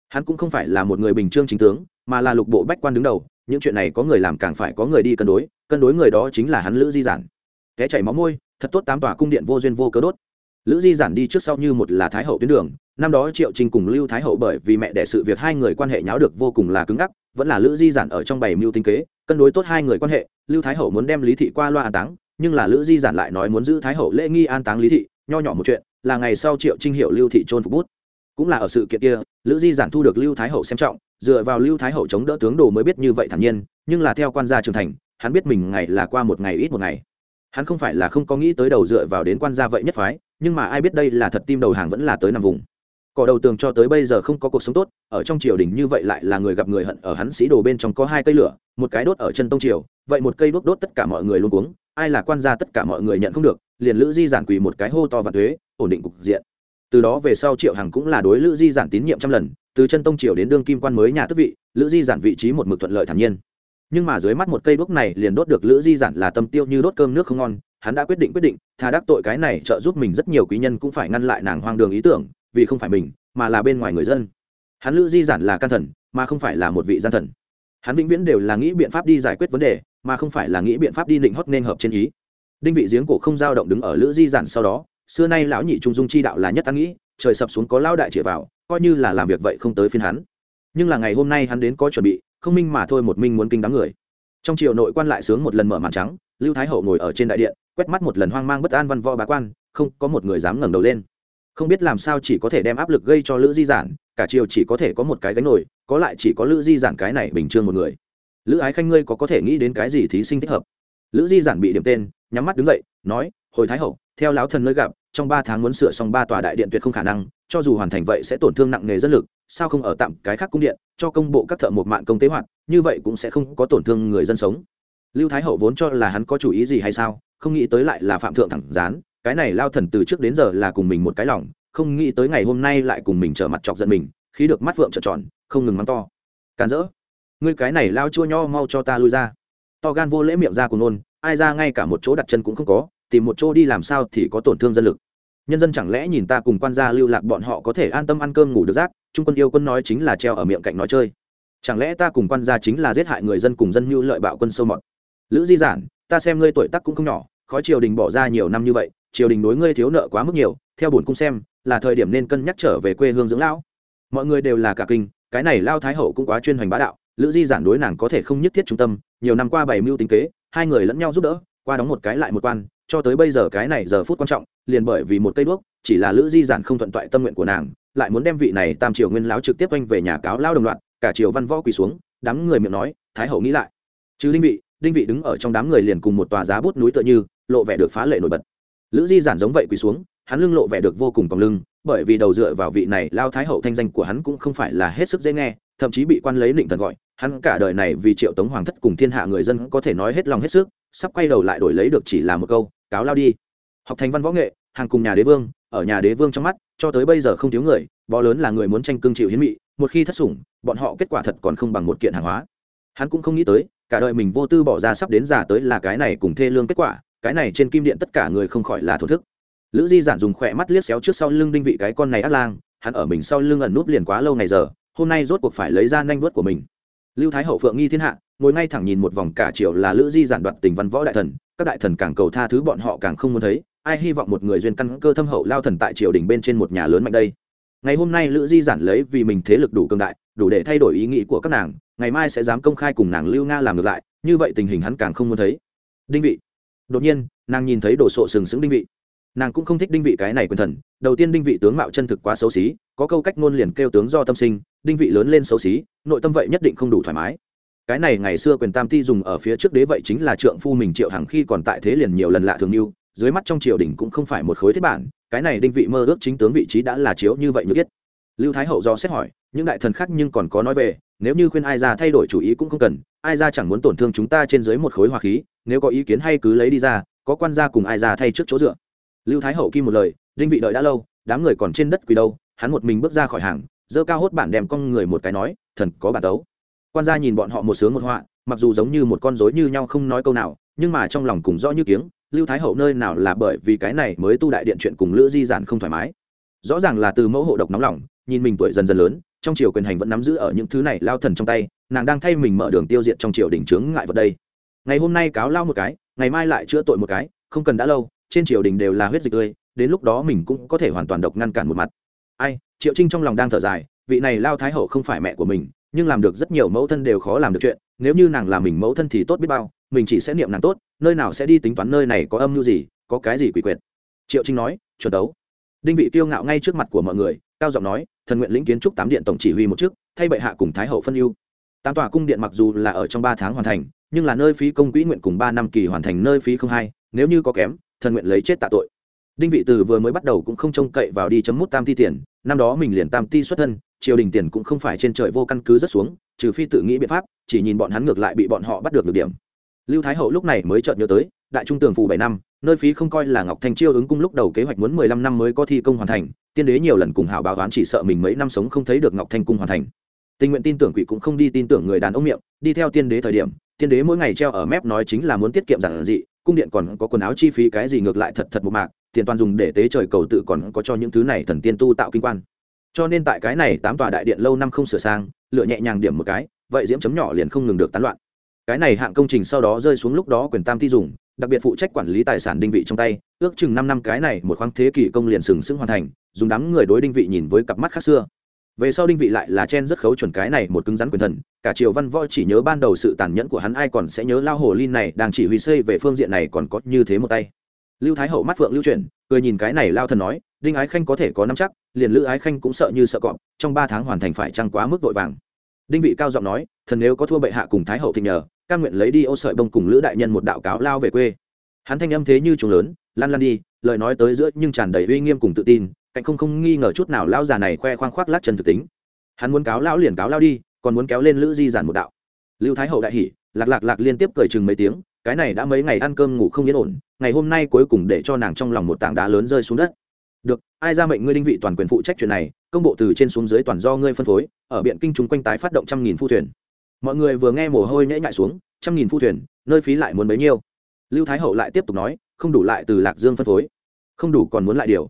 Hắn cũng không phải là một người bình trương chính tướng, mà là lục bộ bách quan đứng đầu, những chuyện này có người làm càng phải có người đi cân đối cân đối người đó chính là hắn lữ di giản. Té chảy máu môi, thật tốt tám tòa cung điện vô duyên vô cớ đốt. Lữ di giản đi trước sau như một là thái hậu tuyến đường, năm đó triệu trình cùng lưu thái hậu bởi vì mẹ đẻ sự việc hai người quan hệ nháo được vô cùng là cứng ngắc, vẫn là lữ di giản ở trong bảy mưu tinh kế, cân đối tốt hai người quan hệ, lưu thái hậu muốn đem lý thị qua loa an táng nhưng là lữ di giản lại nói muốn giữ thái hậu lễ nghi an táng lý thị, nho nhỏ một chuyện, là ngày sau triệu trinh hiệu lưu thị trôn phục bút. Cũng là ở sự kiện kia, lữ di giản thu được lưu thái hậu xem trọng, dựa vào lưu thái hậu chống đỡ tướng đồ mới biết như vậy thản nhiên, nhưng là theo quan gia trưởng thành, hắn biết mình ngày là qua một ngày ít một ngày. Hắn không phải là không có nghĩ tới đầu dựa vào đến quan gia vậy nhất phái, nhưng mà ai biết đây là thật tim đầu hàng vẫn là tới nằm vùng. Cỏ đầu tường cho tới bây giờ không có cuộc sống tốt, ở trong triều đình như vậy lại là người gặp người hận, ở hắn sĩ đồ bên trong có hai cây lửa, một cái đốt ở chân tông triều, vậy một cây đốt đốt tất cả mọi người luôn cuống ai là quan gia tất cả mọi người nhận không được, liền lữ di giản quỳ một cái hô to và thuế, ổn định cục diện. Từ đó về sau triệu hằng cũng là đối lữ di giản tín nhiệm trăm lần, từ chân tông triều đến đương kim quan mới nhà tức vị, lữ di giản vị trí một mực thuận lợi thản nhiên. Nhưng mà dưới mắt một cây bước này liền đốt được lữ di giản là tâm tiêu như đốt cơm nước không ngon, hắn đã quyết định quyết định, thà đắc tội cái này trợ giúp mình rất nhiều quý nhân cũng phải ngăn lại nàng hoang đường ý tưởng, vì không phải mình, mà là bên ngoài người dân. Hắn lữ di giản là can thần, mà không phải là một vị gian thần hắn vĩnh viễn đều là nghĩ biện pháp đi giải quyết vấn đề, mà không phải là nghĩ biện pháp đi định hót nên hợp trên ý. Đinh vị giếng cổ không dao động đứng ở lữ di giản sau đó, xưa nay lão nhị trung dung chi đạo là nhất tăng nghĩ, trời sập xuống có lao đại chĩa vào, coi như là làm việc vậy không tới phiên hắn. Nhưng là ngày hôm nay hắn đến có chuẩn bị, không minh mà thôi một minh muốn kinh đám người. Trong triều nội quan lại sướng một lần mở màn trắng, lưu thái hậu ngồi ở trên đại điện, quét mắt một lần hoang mang bất an văn võ bá quan, không có một người dám ngẩng đầu lên. Không biết làm sao chỉ có thể đem áp lực gây cho lữ di giản cả triều chỉ có thể có một cái gánh nổi, có lại chỉ có lữ di giản cái này bình trương một người. Lữ ái khanh ngươi có có thể nghĩ đến cái gì thí sinh thích hợp? Lữ di giản bị điểm tên, nhắm mắt đứng dậy, nói, hồi thái hậu, theo lão thần nơi gặp, trong ba tháng muốn sửa xong ba tòa đại điện tuyệt không khả năng, cho dù hoàn thành vậy sẽ tổn thương nặng nề dân lực, sao không ở tạm cái khác cung điện, cho công bộ các thợ một mạng công tế hoạt, như vậy cũng sẽ không có tổn thương người dân sống. Lưu thái hậu vốn cho là hắn có chủ ý gì hay sao, không nghĩ tới lại là phạm thượng thẳng gián, cái này lao thần từ trước đến giờ là cùng mình một cái lòng không nghĩ tới ngày hôm nay lại cùng mình trở mặt chọc giận mình, khi được mắt vượng trợn tròn, không ngừng mắng to. Càn rỡ, ngươi cái này lao chua nho mau cho ta lui ra. To gan vô lễ miệng ra của nôn, ai ra ngay cả một chỗ đặt chân cũng không có, tìm một chỗ đi làm sao thì có tổn thương dân lực. Nhân dân chẳng lẽ nhìn ta cùng quan gia lưu lạc bọn họ có thể an tâm ăn cơm ngủ được rác, trung quân yêu quân nói chính là treo ở miệng cạnh nói chơi. Chẳng lẽ ta cùng quan gia chính là giết hại người dân cùng dân như lợi bạo quân sâu mọt? Lữ di giản, ta xem ngươi tuổi tác cũng không nhỏ, khói triều đình bỏ ra nhiều năm như vậy, triều đình đối ngươi thiếu nợ quá mức nhiều, theo bổn cung xem là thời điểm nên cân nhắc trở về quê hương dưỡng lão. Mọi người đều là cả kinh, cái này lao thái hậu cũng quá chuyên hoành bá đạo, lữ di giản đối nàng có thể không nhất thiết trung tâm, nhiều năm qua bảy mưu tính kế, hai người lẫn nhau giúp đỡ, qua đóng một cái lại một quan, cho tới bây giờ cái này giờ phút quan trọng, liền bởi vì một cây đuốc, chỉ là lữ di giản không thuận toại tâm nguyện của nàng, lại muốn đem vị này tam triều nguyên lão trực tiếp oanh về nhà cáo lao đồng loạt, cả triều văn võ quỳ xuống, đám người miệng nói, thái hậu nghĩ lại. Chứ đinh vị đinh vị đứng ở trong đám người liền cùng một tòa giá bút núi tựa như, lộ vẻ được phá lệ nổi bật. Lữ di giản giống vậy quỳ xuống hắn lưng lộ vẻ được vô cùng còng lưng, bởi vì đầu dựa vào vị này lao thái hậu thanh danh của hắn cũng không phải là hết sức dễ nghe, thậm chí bị quan lấy định thần gọi. Hắn cả đời này vì triệu tống hoàng thất cùng thiên hạ người dân có thể nói hết lòng hết sức, sắp quay đầu lại đổi lấy được chỉ là một câu, cáo lao đi. Học thành văn võ nghệ, hàng cùng nhà đế vương, ở nhà đế vương trong mắt, cho tới bây giờ không thiếu người, bó lớn là người muốn tranh cương chịu hiến mị, một khi thất sủng, bọn họ kết quả thật còn không bằng một kiện hàng hóa. Hắn cũng không nghĩ tới, cả đời mình vô tư bỏ ra sắp đến già tới là cái này cùng thê lương kết quả, cái này trên kim điện tất cả người không khỏi là thổ thức lữ di giản dùng khỏe mắt liếc xéo trước sau lưng đinh vị cái con này ác lang, hắn ở mình sau lưng ẩn núp liền quá lâu ngày giờ, hôm nay rốt cuộc phải lấy ra nhanh vớt của mình. Lưu thái hậu phượng nghi thiên hạ, ngồi ngay thẳng nhìn một vòng cả triệu là lữ di giản đoạt tình văn võ đại thần, các đại thần càng cầu tha thứ bọn họ càng không muốn thấy, ai hy vọng một người duyên căn cơ thâm hậu lao thần tại triều đình bên trên một nhà lớn mạnh đây. Ngày hôm nay lữ di giản lấy vì mình thế lực đủ cường đại, đủ để thay đổi ý nghĩ của các nàng, ngày mai sẽ dám công khai cùng nàng lưu nga làm ngược lại, như vậy tình hình hắn càng không muốn thấy. Đinh vị. Đột nhiên, nàng nhìn thấy đồ sộ sừng sững đinh vị nàng cũng không thích đinh vị cái này quyền thần, đầu tiên đinh vị tướng mạo chân thực quá xấu xí, có câu cách ngôn liền kêu tướng do tâm sinh, đinh vị lớn lên xấu xí, nội tâm vậy nhất định không đủ thoải mái. Cái này ngày xưa quyền tam ti dùng ở phía trước đế vậy chính là trượng phu mình triệu hằng khi còn tại thế liền nhiều lần lạ thường mưu dưới mắt trong triều đình cũng không phải một khối thiết bản, cái này đinh vị mơ ước chính tướng vị trí đã là chiếu như vậy như biết. Lưu thái hậu do xét hỏi, những đại thần khác nhưng còn có nói về, nếu như khuyên ai ra thay đổi chủ ý cũng không cần, ai ra chẳng muốn tổn thương chúng ta trên dưới một khối hòa khí, nếu có ý kiến hay cứ lấy đi ra, có quan gia cùng ai ra thay trước chỗ dựa lưu thái hậu kim một lời, đinh vị đợi đã lâu, đám người còn trên đất quỳ đâu, hắn một mình bước ra khỏi hàng dơ cao hốt bản đem con người một cái nói, thần có bản tấu. Quan gia nhìn bọn họ một sướng một họa, mặc dù giống như một con rối như nhau không nói câu nào, nhưng mà trong lòng cùng rõ như kiếng, lưu thái hậu nơi nào là bởi vì cái này mới tu đại điện chuyện cùng lữ di giản không thoải mái. Rõ ràng là từ mẫu hộ độc nóng lòng, nhìn mình tuổi dần dần lớn, trong triều quyền hành vẫn nắm giữ ở những thứ này lao thần trong tay, nàng đang thay mình mở đường tiêu diệt trong triều đình trướng ngại vật đây. Ngày hôm nay cáo lao một cái, ngày mai lại chữa tội một cái, không cần đã lâu trên triều đình đều là huyết dịch tươi, đến lúc đó mình cũng có thể hoàn toàn độc ngăn cản một mặt. Ai, triệu trinh trong lòng đang thở dài, vị này lao thái hậu không phải mẹ của mình, nhưng làm được rất nhiều mẫu thân đều khó làm được chuyện, nếu như nàng là mình mẫu thân thì tốt biết bao, mình chỉ sẽ niệm nàng tốt, nơi nào sẽ đi tính toán nơi này có âm mưu gì, có cái gì quỷ quyệt. Triệu trinh nói, chuẩn đấu. Đinh vị tiêu ngạo ngay trước mặt của mọi người, cao giọng nói, thần nguyện lĩnh kiến trúc tám điện tổng chỉ huy một chức, thay bệ hạ cùng thái hậu phân ưu. Tám tòa cung điện mặc dù là ở trong ba tháng hoàn thành, nhưng là nơi phí công quỹ nguyện cùng ba năm kỳ hoàn thành, nơi phí không hai, nếu như có kém thần nguyện lấy chết tạ tội. Đinh vị từ vừa mới bắt đầu cũng không trông cậy vào đi chấm mút tam ti tiền, năm đó mình liền tam ti xuất thân, triều đình tiền cũng không phải trên trời vô căn cứ rất xuống, trừ phi tự nghĩ biện pháp, chỉ nhìn bọn hắn ngược lại bị bọn họ bắt được được điểm. Lưu thái hậu lúc này mới chợt nhớ tới, đại trung tường phủ bảy năm, nơi phí không coi là ngọc thanh chiêu ứng cung lúc đầu kế hoạch muốn mười lăm năm mới có thi công hoàn thành, tiên đế nhiều lần cùng hảo báo đoán chỉ sợ mình mấy năm sống không thấy được ngọc thanh cung hoàn thành. Tình nguyện tin tưởng quỷ cũng không đi tin tưởng người đàn ông miệng, đi theo tiên đế thời điểm, tiên đế mỗi ngày treo ở mép nói chính là muốn tiết kiệm giản dị cung điện còn có quần áo chi phí cái gì ngược lại thật thật một mạc, tiền toàn dùng để tế trời cầu tự còn có cho những thứ này thần tiên tu tạo kinh quan. Cho nên tại cái này tám tòa đại điện lâu năm không sửa sang, lựa nhẹ nhàng điểm một cái, vậy diễm chấm nhỏ liền không ngừng được tán loạn. Cái này hạng công trình sau đó rơi xuống lúc đó quyền tam thi dùng, đặc biệt phụ trách quản lý tài sản đinh vị trong tay, ước chừng năm năm cái này một khoáng thế kỷ công liền sừng sững hoàn thành, dùng đám người đối đinh vị nhìn với cặp mắt khác xưa về sau đinh vị lại là chen rất khấu chuẩn cái này một cứng rắn quyền thần, cả triều văn võ chỉ nhớ ban đầu sự tàn nhẫn của hắn, ai còn sẽ nhớ lao hồ linh này đang chỉ huy xây về phương diện này còn có như thế một tay. Lưu thái hậu mắt phượng lưu chuyển, cười nhìn cái này lao thần nói, đinh ái khanh có thể có năm chắc, liền lữ ái khanh cũng sợ như sợ cọp, trong ba tháng hoàn thành phải trăng quá mức vội vàng. Đinh vị cao giọng nói, thần nếu có thua bệ hạ cùng thái hậu thì nhờ, cam nguyện lấy đi ô sợi bông cùng lữ đại nhân một đạo cáo lao về quê. Hắn thanh âm thế như trùng lớn, lan lan đi, lời nói tới giữa nhưng tràn đầy uy nghiêm cùng tự tin cạnh không không nghi ngờ chút nào lão già này khoe khoang khoác lát chân thực tính. Hắn muốn cáo lão liền cáo lao đi, còn muốn kéo lên lữ di giản một đạo. Lưu thái hậu đại hỉ, lạc lạc lạc liên tiếp cười chừng mấy tiếng, cái này đã mấy ngày ăn cơm ngủ không yên ổn, ngày hôm nay cuối cùng để cho nàng trong lòng một tảng đá lớn rơi xuống đất. Được, ai ra mệnh ngươi đinh vị toàn quyền phụ trách chuyện này, công bộ từ trên xuống dưới toàn do ngươi phân phối, ở biện kinh chúng quanh tái phát động trăm nghìn phu thuyền. Mọi người vừa nghe mồ hôi nhễ nhại xuống, trăm nghìn phu thuyền, nơi phí lại muốn bấy nhiêu. Lưu thái hậu lại tiếp tục nói, không đủ lại từ lạc dương phân phối. Không đủ còn muốn lại điều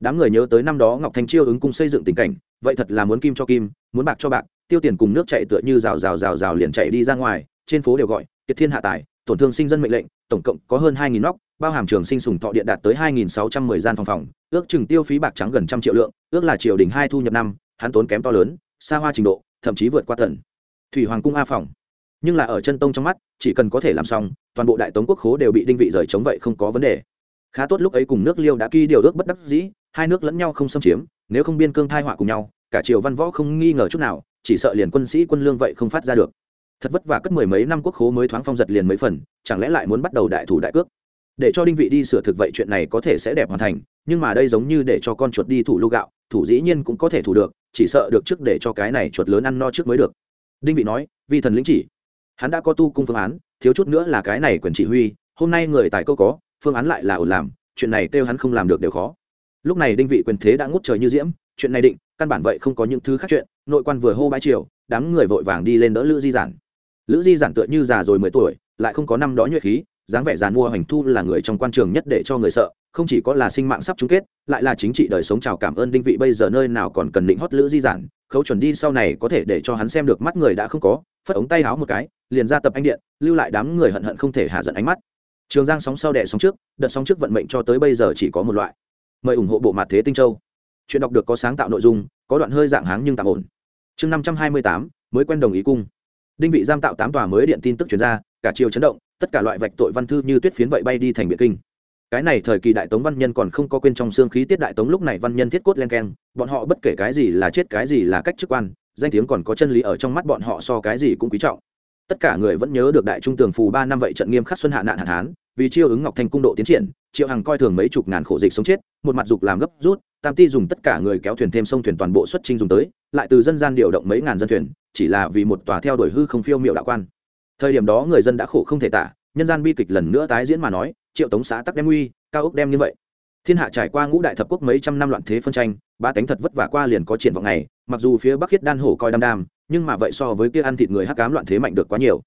đám người nhớ tới năm đó ngọc thanh chiêu ứng cung xây dựng tình cảnh, vậy thật là muốn kim cho kim, muốn bạc cho bạc, tiêu tiền cùng nước chạy tựa như rào rào rào rào liền chạy đi ra ngoài, trên phố đều gọi, kiệt thiên hạ tài, tổn thương sinh dân mệnh lệnh, tổng cộng có hơn hai nghìn nóc, bao hàm trường sinh sùng thọ điện đạt tới hai nghìn sáu trăm mười gian phòng phòng, ước chừng tiêu phí bạc trắng gần trăm triệu lượng, ước là triều đình hai thu nhập năm, hắn tốn kém to lớn, xa hoa trình độ, thậm chí vượt qua thần. Thủy hoàng cung a phòng. Nhưng là ở chân tông trong mắt, chỉ cần có thể làm xong, toàn bộ đại tống quốc khố đều bị đinh vị rời chống vậy không có vấn đề. Khá tốt lúc ấy cùng nước liêu đã ký điều ước bất đắc dĩ hai nước lẫn nhau không xâm chiếm, nếu không biên cương thai họa cùng nhau, cả triều văn võ không nghi ngờ chút nào, chỉ sợ liền quân sĩ quân lương vậy không phát ra được. Thật vất vả cất mười mấy năm quốc khố mới thoáng phong giật liền mấy phần, chẳng lẽ lại muốn bắt đầu đại thủ đại cước? Để cho đinh vị đi sửa thực vậy chuyện này có thể sẽ đẹp hoàn thành, nhưng mà đây giống như để cho con chuột đi thủ lưu gạo, thủ dĩ nhiên cũng có thể thủ được, chỉ sợ được trước để cho cái này chuột lớn ăn no trước mới được. Đinh vị nói vì thần lĩnh chỉ. Hắn đã có tu cung phương án, thiếu chút nữa là cái này quyền chỉ huy, hôm nay người tài câu có, phương án lại là ổn làm, chuyện này kêu hắn không làm được đều khó lúc này đinh vị quyền thế đã ngút trời như diễm, chuyện này định, căn bản vậy không có những thứ khác chuyện, nội quan vừa hô bãi triều, đám người vội vàng đi lên đỡ lữ di giản. Lữ di giản tựa như già rồi mười tuổi, lại không có năm đó nhuệ khí, dáng vẻ giàn mua hoành thu là người trong quan trường nhất để cho người sợ, không chỉ có là sinh mạng sắp chung kết, lại là chính trị đời sống chào cảm ơn đinh vị bây giờ nơi nào còn cần định hót lữ di giản, khấu chuẩn đi sau này có thể để cho hắn xem được mắt người đã không có, phất ống tay háo một cái, liền ra tập anh điện, lưu lại đám người hận hận không thể hạ giận ánh mắt. Trường giang sóng sau đẻ sóng trước, đợt sóng trước vận mệnh cho tới bây giờ chỉ có một loại mời ủng hộ bộ mặt thế tinh châu. Chuyện đọc được có sáng tạo nội dung, có đoạn hơi dạng háng nhưng tạm ổn. Chương năm trăm hai mươi tám, mới quen đồng ý cung. Đinh vị giam tạo tám tòa mới điện tin tức chuyển ra, cả chiều chấn động, tất cả loại vạch tội văn thư như tuyết phiến vậy bay đi thành biệt kinh. Cái này thời kỳ đại tống văn nhân còn không có quên trong xương khí tiết đại tống lúc này văn nhân thiết cốt len keng, bọn họ bất kể cái gì là chết cái gì là cách chức quan, danh tiếng còn có chân lý ở trong mắt bọn họ so cái gì cũng quý trọng tất cả người vẫn nhớ được đại trung tường phù ba năm vậy trận nghiêm khắc xuân hạ nạn hạn hán, vì chiêu ứng ngọc thành cung độ tiến triển, triệu hằng coi thường mấy chục ngàn khổ dịch sống chết, một mặt dục làm gấp rút, tam ti dùng tất cả người kéo thuyền thêm sông thuyền toàn bộ xuất trình dùng tới, lại từ dân gian điều động mấy ngàn dân thuyền, chỉ là vì một tòa theo đuổi hư không phiêu miệu đạo quan. Thời điểm đó người dân đã khổ không thể tả, nhân gian bi kịch lần nữa tái diễn mà nói, triệu tống xã tắc đem uy, cao ốc đem như vậy. Thiên hạ trải qua ngũ đại thập quốc mấy trăm năm loạn thế phân tranh, ba tánh thật vất vả qua liền có triển vọng này, mặc dù phía bắc khiết đan hổ coi đam đam nhưng mà vậy so với kia ăn thịt người hắc cám loạn thế mạnh được quá nhiều.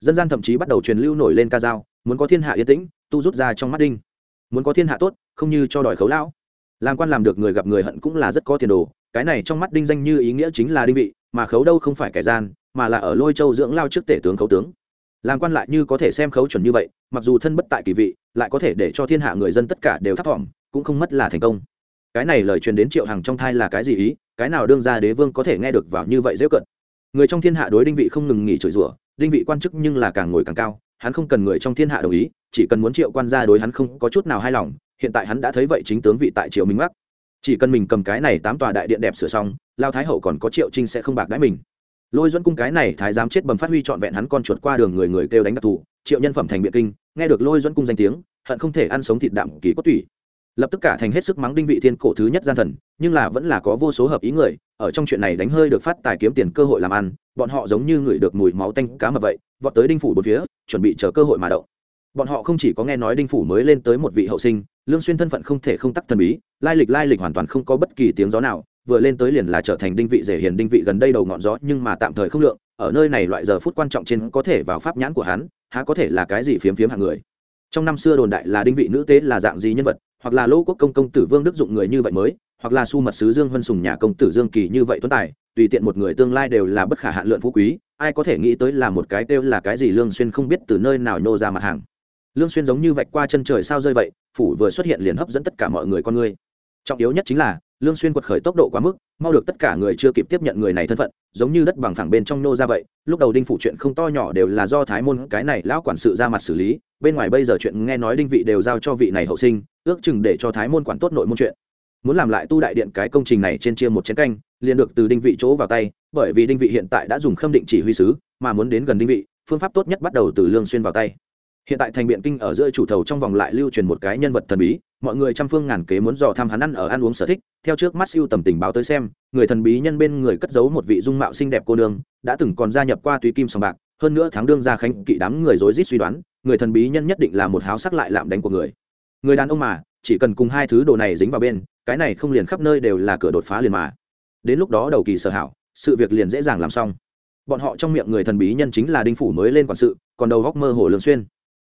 Dân gian thậm chí bắt đầu truyền lưu nổi lên ca dao, muốn có thiên hạ yên tĩnh, tu rút ra trong mắt đinh. Muốn có thiên hạ tốt, không như cho đòi khấu lão. Làm quan làm được người gặp người hận cũng là rất có tiền đồ, cái này trong mắt đinh danh như ý nghĩa chính là đinh vị, mà khấu đâu không phải kẻ gian, mà là ở lôi châu dưỡng lao trước tể tướng khấu tướng. Làm quan lại như có thể xem khấu chuẩn như vậy, mặc dù thân bất tại kỳ vị, lại có thể để cho thiên hạ người dân tất cả đều thấp thỏm, cũng không mất là thành công. Cái này lời truyền đến triệu hằng trong thai là cái gì ý? Cái nào đương ra đế vương có thể nghe được vào như vậy dễ cận? Người trong thiên hạ đối đinh vị không ngừng nghỉ chửi rủa, đinh vị quan chức nhưng là càng ngồi càng cao, hắn không cần người trong thiên hạ đồng ý, chỉ cần muốn triệu quan gia đối hắn không có chút nào hài lòng, hiện tại hắn đã thấy vậy chính tướng vị tại triều minh mắc chỉ cần mình cầm cái này tám tòa đại điện đẹp sửa xong, lao thái hậu còn có triệu trinh sẽ không bạc đãi mình. Lôi dẫn cung cái này thái giám chết bầm phát huy trọn vẹn hắn con chuột qua đường người người kêu đánh đặc thù, triệu nhân phẩm thành biện kinh, nghe được lôi dẫn cung danh tiếng, hận không thể ăn sống thịt đạm kỳ cốt tủy lập tức cả thành hết sức mắng đinh vị thiên cổ thứ nhất gian thần, nhưng là vẫn là có vô số hợp ý người, ở trong chuyện này đánh hơi được phát tài kiếm tiền cơ hội làm ăn, bọn họ giống như người được mùi máu tanh cá mà vậy, vọt tới đinh phủ bốn phía, chuẩn bị chờ cơ hội mà động. Bọn họ không chỉ có nghe nói đinh phủ mới lên tới một vị hậu sinh, lương xuyên thân phận không thể không tắc thần bí, lai lịch lai lịch hoàn toàn không có bất kỳ tiếng gió nào, vừa lên tới liền là trở thành đinh vị rể hiền đinh vị gần đây đầu ngọn gió, nhưng mà tạm thời không lượng, ở nơi này loại giờ phút quan trọng trên có thể vào pháp nhãn của hắn, há có thể là cái gì phiếm phiếm hạng người. Trong năm xưa đồn đại là đinh vị nữ tế là dạng gì nhân vật hoặc là lỗ quốc công công tử vương đức dụng người như vậy mới, hoặc là su mật sứ dương huân sùng nhà công tử dương kỳ như vậy tuấn tài, tùy tiện một người tương lai đều là bất khả hạn lượng phú quý, ai có thể nghĩ tới là một cái kêu là cái gì lương xuyên không biết từ nơi nào nhô ra mặt hàng. Lương xuyên giống như vạch qua chân trời sao rơi vậy, phủ vừa xuất hiện liền hấp dẫn tất cả mọi người con người. Trọng yếu nhất chính là, lương xuyên quật khởi tốc độ quá mức, mau được tất cả người chưa kịp tiếp nhận người này thân phận, giống như đất bằng phẳng bên trong nô ra vậy, lúc đầu đinh phủ chuyện không to nhỏ đều là do thái môn cái này lão quản sự ra mặt xử lý, bên ngoài bây giờ chuyện nghe nói đinh vị đều giao cho vị này hậu sinh ước chừng để cho thái môn quản tốt nội môn chuyện. Muốn làm lại tu đại điện cái công trình này trên chia một chén canh, liền được từ đinh vị chỗ vào tay, bởi vì đinh vị hiện tại đã dùng khâm định chỉ huy sứ, mà muốn đến gần đinh vị, phương pháp tốt nhất bắt đầu từ lương xuyên vào tay. Hiện tại thành biện kinh ở giữa chủ thầu trong vòng lại lưu truyền một cái nhân vật thần bí, mọi người trăm phương ngàn kế muốn dò thăm hắn ăn ở ăn uống sở thích, theo trước mắt siêu tầm tình báo tới xem, người thần bí nhân bên người cất giấu một vị dung mạo xinh đẹp cô nương, đã từng còn gia nhập qua túy kim sòng bạc, hơn nữa tháng đương gia khánh kỵ đám người rối rít suy đoán, người thần bí nhân nhất định là một háo sắc lại lạm đánh của người người đàn ông mà, chỉ cần cùng hai thứ đồ này dính vào bên, cái này không liền khắp nơi đều là cửa đột phá liền mà. Đến lúc đó đầu kỳ sở hảo, sự việc liền dễ dàng làm xong. Bọn họ trong miệng người thần bí nhân chính là đinh phủ mới lên quản sự, còn đầu góc mơ hồ lương xuyên.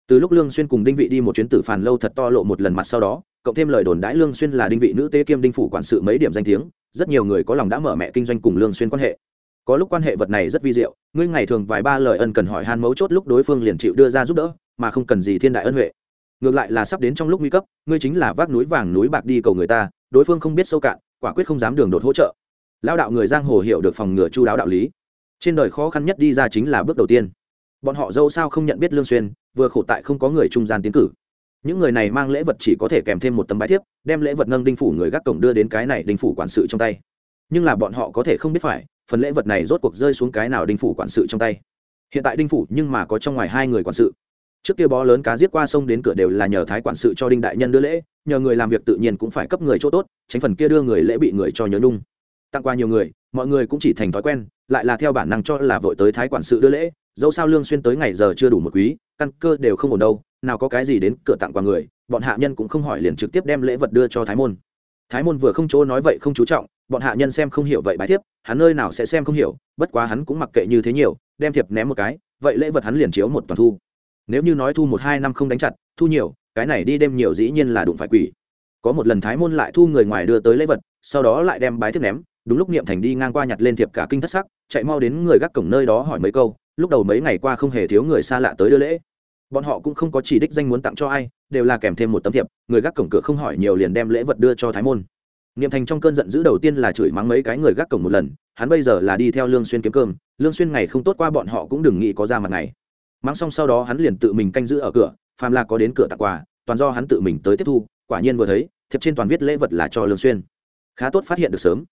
Từ lúc lương xuyên cùng đinh vị đi một chuyến tử phàn lâu thật to lộ một lần mặt sau đó, cộng thêm lời đồn đãi lương xuyên là đinh vị nữ tế kiêm đinh phủ quản sự mấy điểm danh tiếng, rất nhiều người có lòng đã mở mẹ kinh doanh cùng lương xuyên quan hệ. Có lúc quan hệ vật này rất vi diệu, ngươi ngày thường vài ba lời ân cần hỏi han mấu chốt lúc đối phương liền chịu đưa ra giúp đỡ, mà không cần gì thiên đại ân huệ ngược lại là sắp đến trong lúc nguy cấp, ngươi chính là vác núi vàng núi bạc đi cầu người ta, đối phương không biết sâu cạn, quả quyết không dám đường đột hỗ trợ. Lao đạo người giang hồ hiểu được phòng ngừa chu đáo đạo lý. Trên đời khó khăn nhất đi ra chính là bước đầu tiên. Bọn họ dâu sao không nhận biết lương xuyên, vừa khổ tại không có người trung gian tiến cử. Những người này mang lễ vật chỉ có thể kèm thêm một tấm bái thiếp, đem lễ vật nâng đinh phủ người gác cổng đưa đến cái này đinh phủ quản sự trong tay. Nhưng là bọn họ có thể không biết phải, phần lễ vật này rốt cuộc rơi xuống cái nào đinh phủ quản sự trong tay. Hiện tại đinh phủ nhưng mà có trong ngoài hai người quản sự trước kia bó lớn cá giết qua sông đến cửa đều là nhờ thái quản sự cho đinh đại nhân đưa lễ, nhờ người làm việc tự nhiên cũng phải cấp người chỗ tốt, tránh phần kia đưa người lễ bị người cho nhớ nhung. Tặng qua nhiều người, mọi người cũng chỉ thành thói quen, lại là theo bản năng cho là vội tới thái quản sự đưa lễ, dẫu sao lương xuyên tới ngày giờ chưa đủ một quý, căn cơ đều không ổn đâu, nào có cái gì đến cửa tặng qua người, bọn hạ nhân cũng không hỏi liền trực tiếp đem lễ vật đưa cho thái môn. Thái môn vừa không chỗ nói vậy không chú trọng, bọn hạ nhân xem không hiểu vậy bài thiếp, hắn nơi nào sẽ xem không hiểu, bất quá hắn cũng mặc kệ như thế nhiều, đem thiệp ném một cái, vậy lễ vật hắn liền chiếu một toàn thu nếu như nói thu một hai năm không đánh chặt, thu nhiều, cái này đi đêm nhiều dĩ nhiên là đụng phải quỷ. Có một lần thái môn lại thu người ngoài đưa tới lễ vật, sau đó lại đem bái thiếp ném, đúng lúc niệm thành đi ngang qua nhặt lên thiệp cả kinh thất sắc, chạy mau đến người gác cổng nơi đó hỏi mấy câu, lúc đầu mấy ngày qua không hề thiếu người xa lạ tới đưa lễ. Bọn họ cũng không có chỉ đích danh muốn tặng cho ai, đều là kèm thêm một tấm thiệp, người gác cổng cửa không hỏi nhiều liền đem lễ vật đưa cho thái môn. Niệm thành trong cơn giận dữ đầu tiên là chửi mắng mấy cái người gác cổng một lần, hắn bây giờ là đi theo lương xuyên kiếm cơm, lương xuyên ngày không tốt qua bọn họ cũng đừng nghĩ có ra mặt này mắng xong sau đó hắn liền tự mình canh giữ ở cửa, phàm là có đến cửa tặng quà, toàn do hắn tự mình tới tiếp thu, quả nhiên vừa thấy, thiệp trên toàn viết lễ vật là cho lương xuyên. Khá tốt phát hiện được sớm.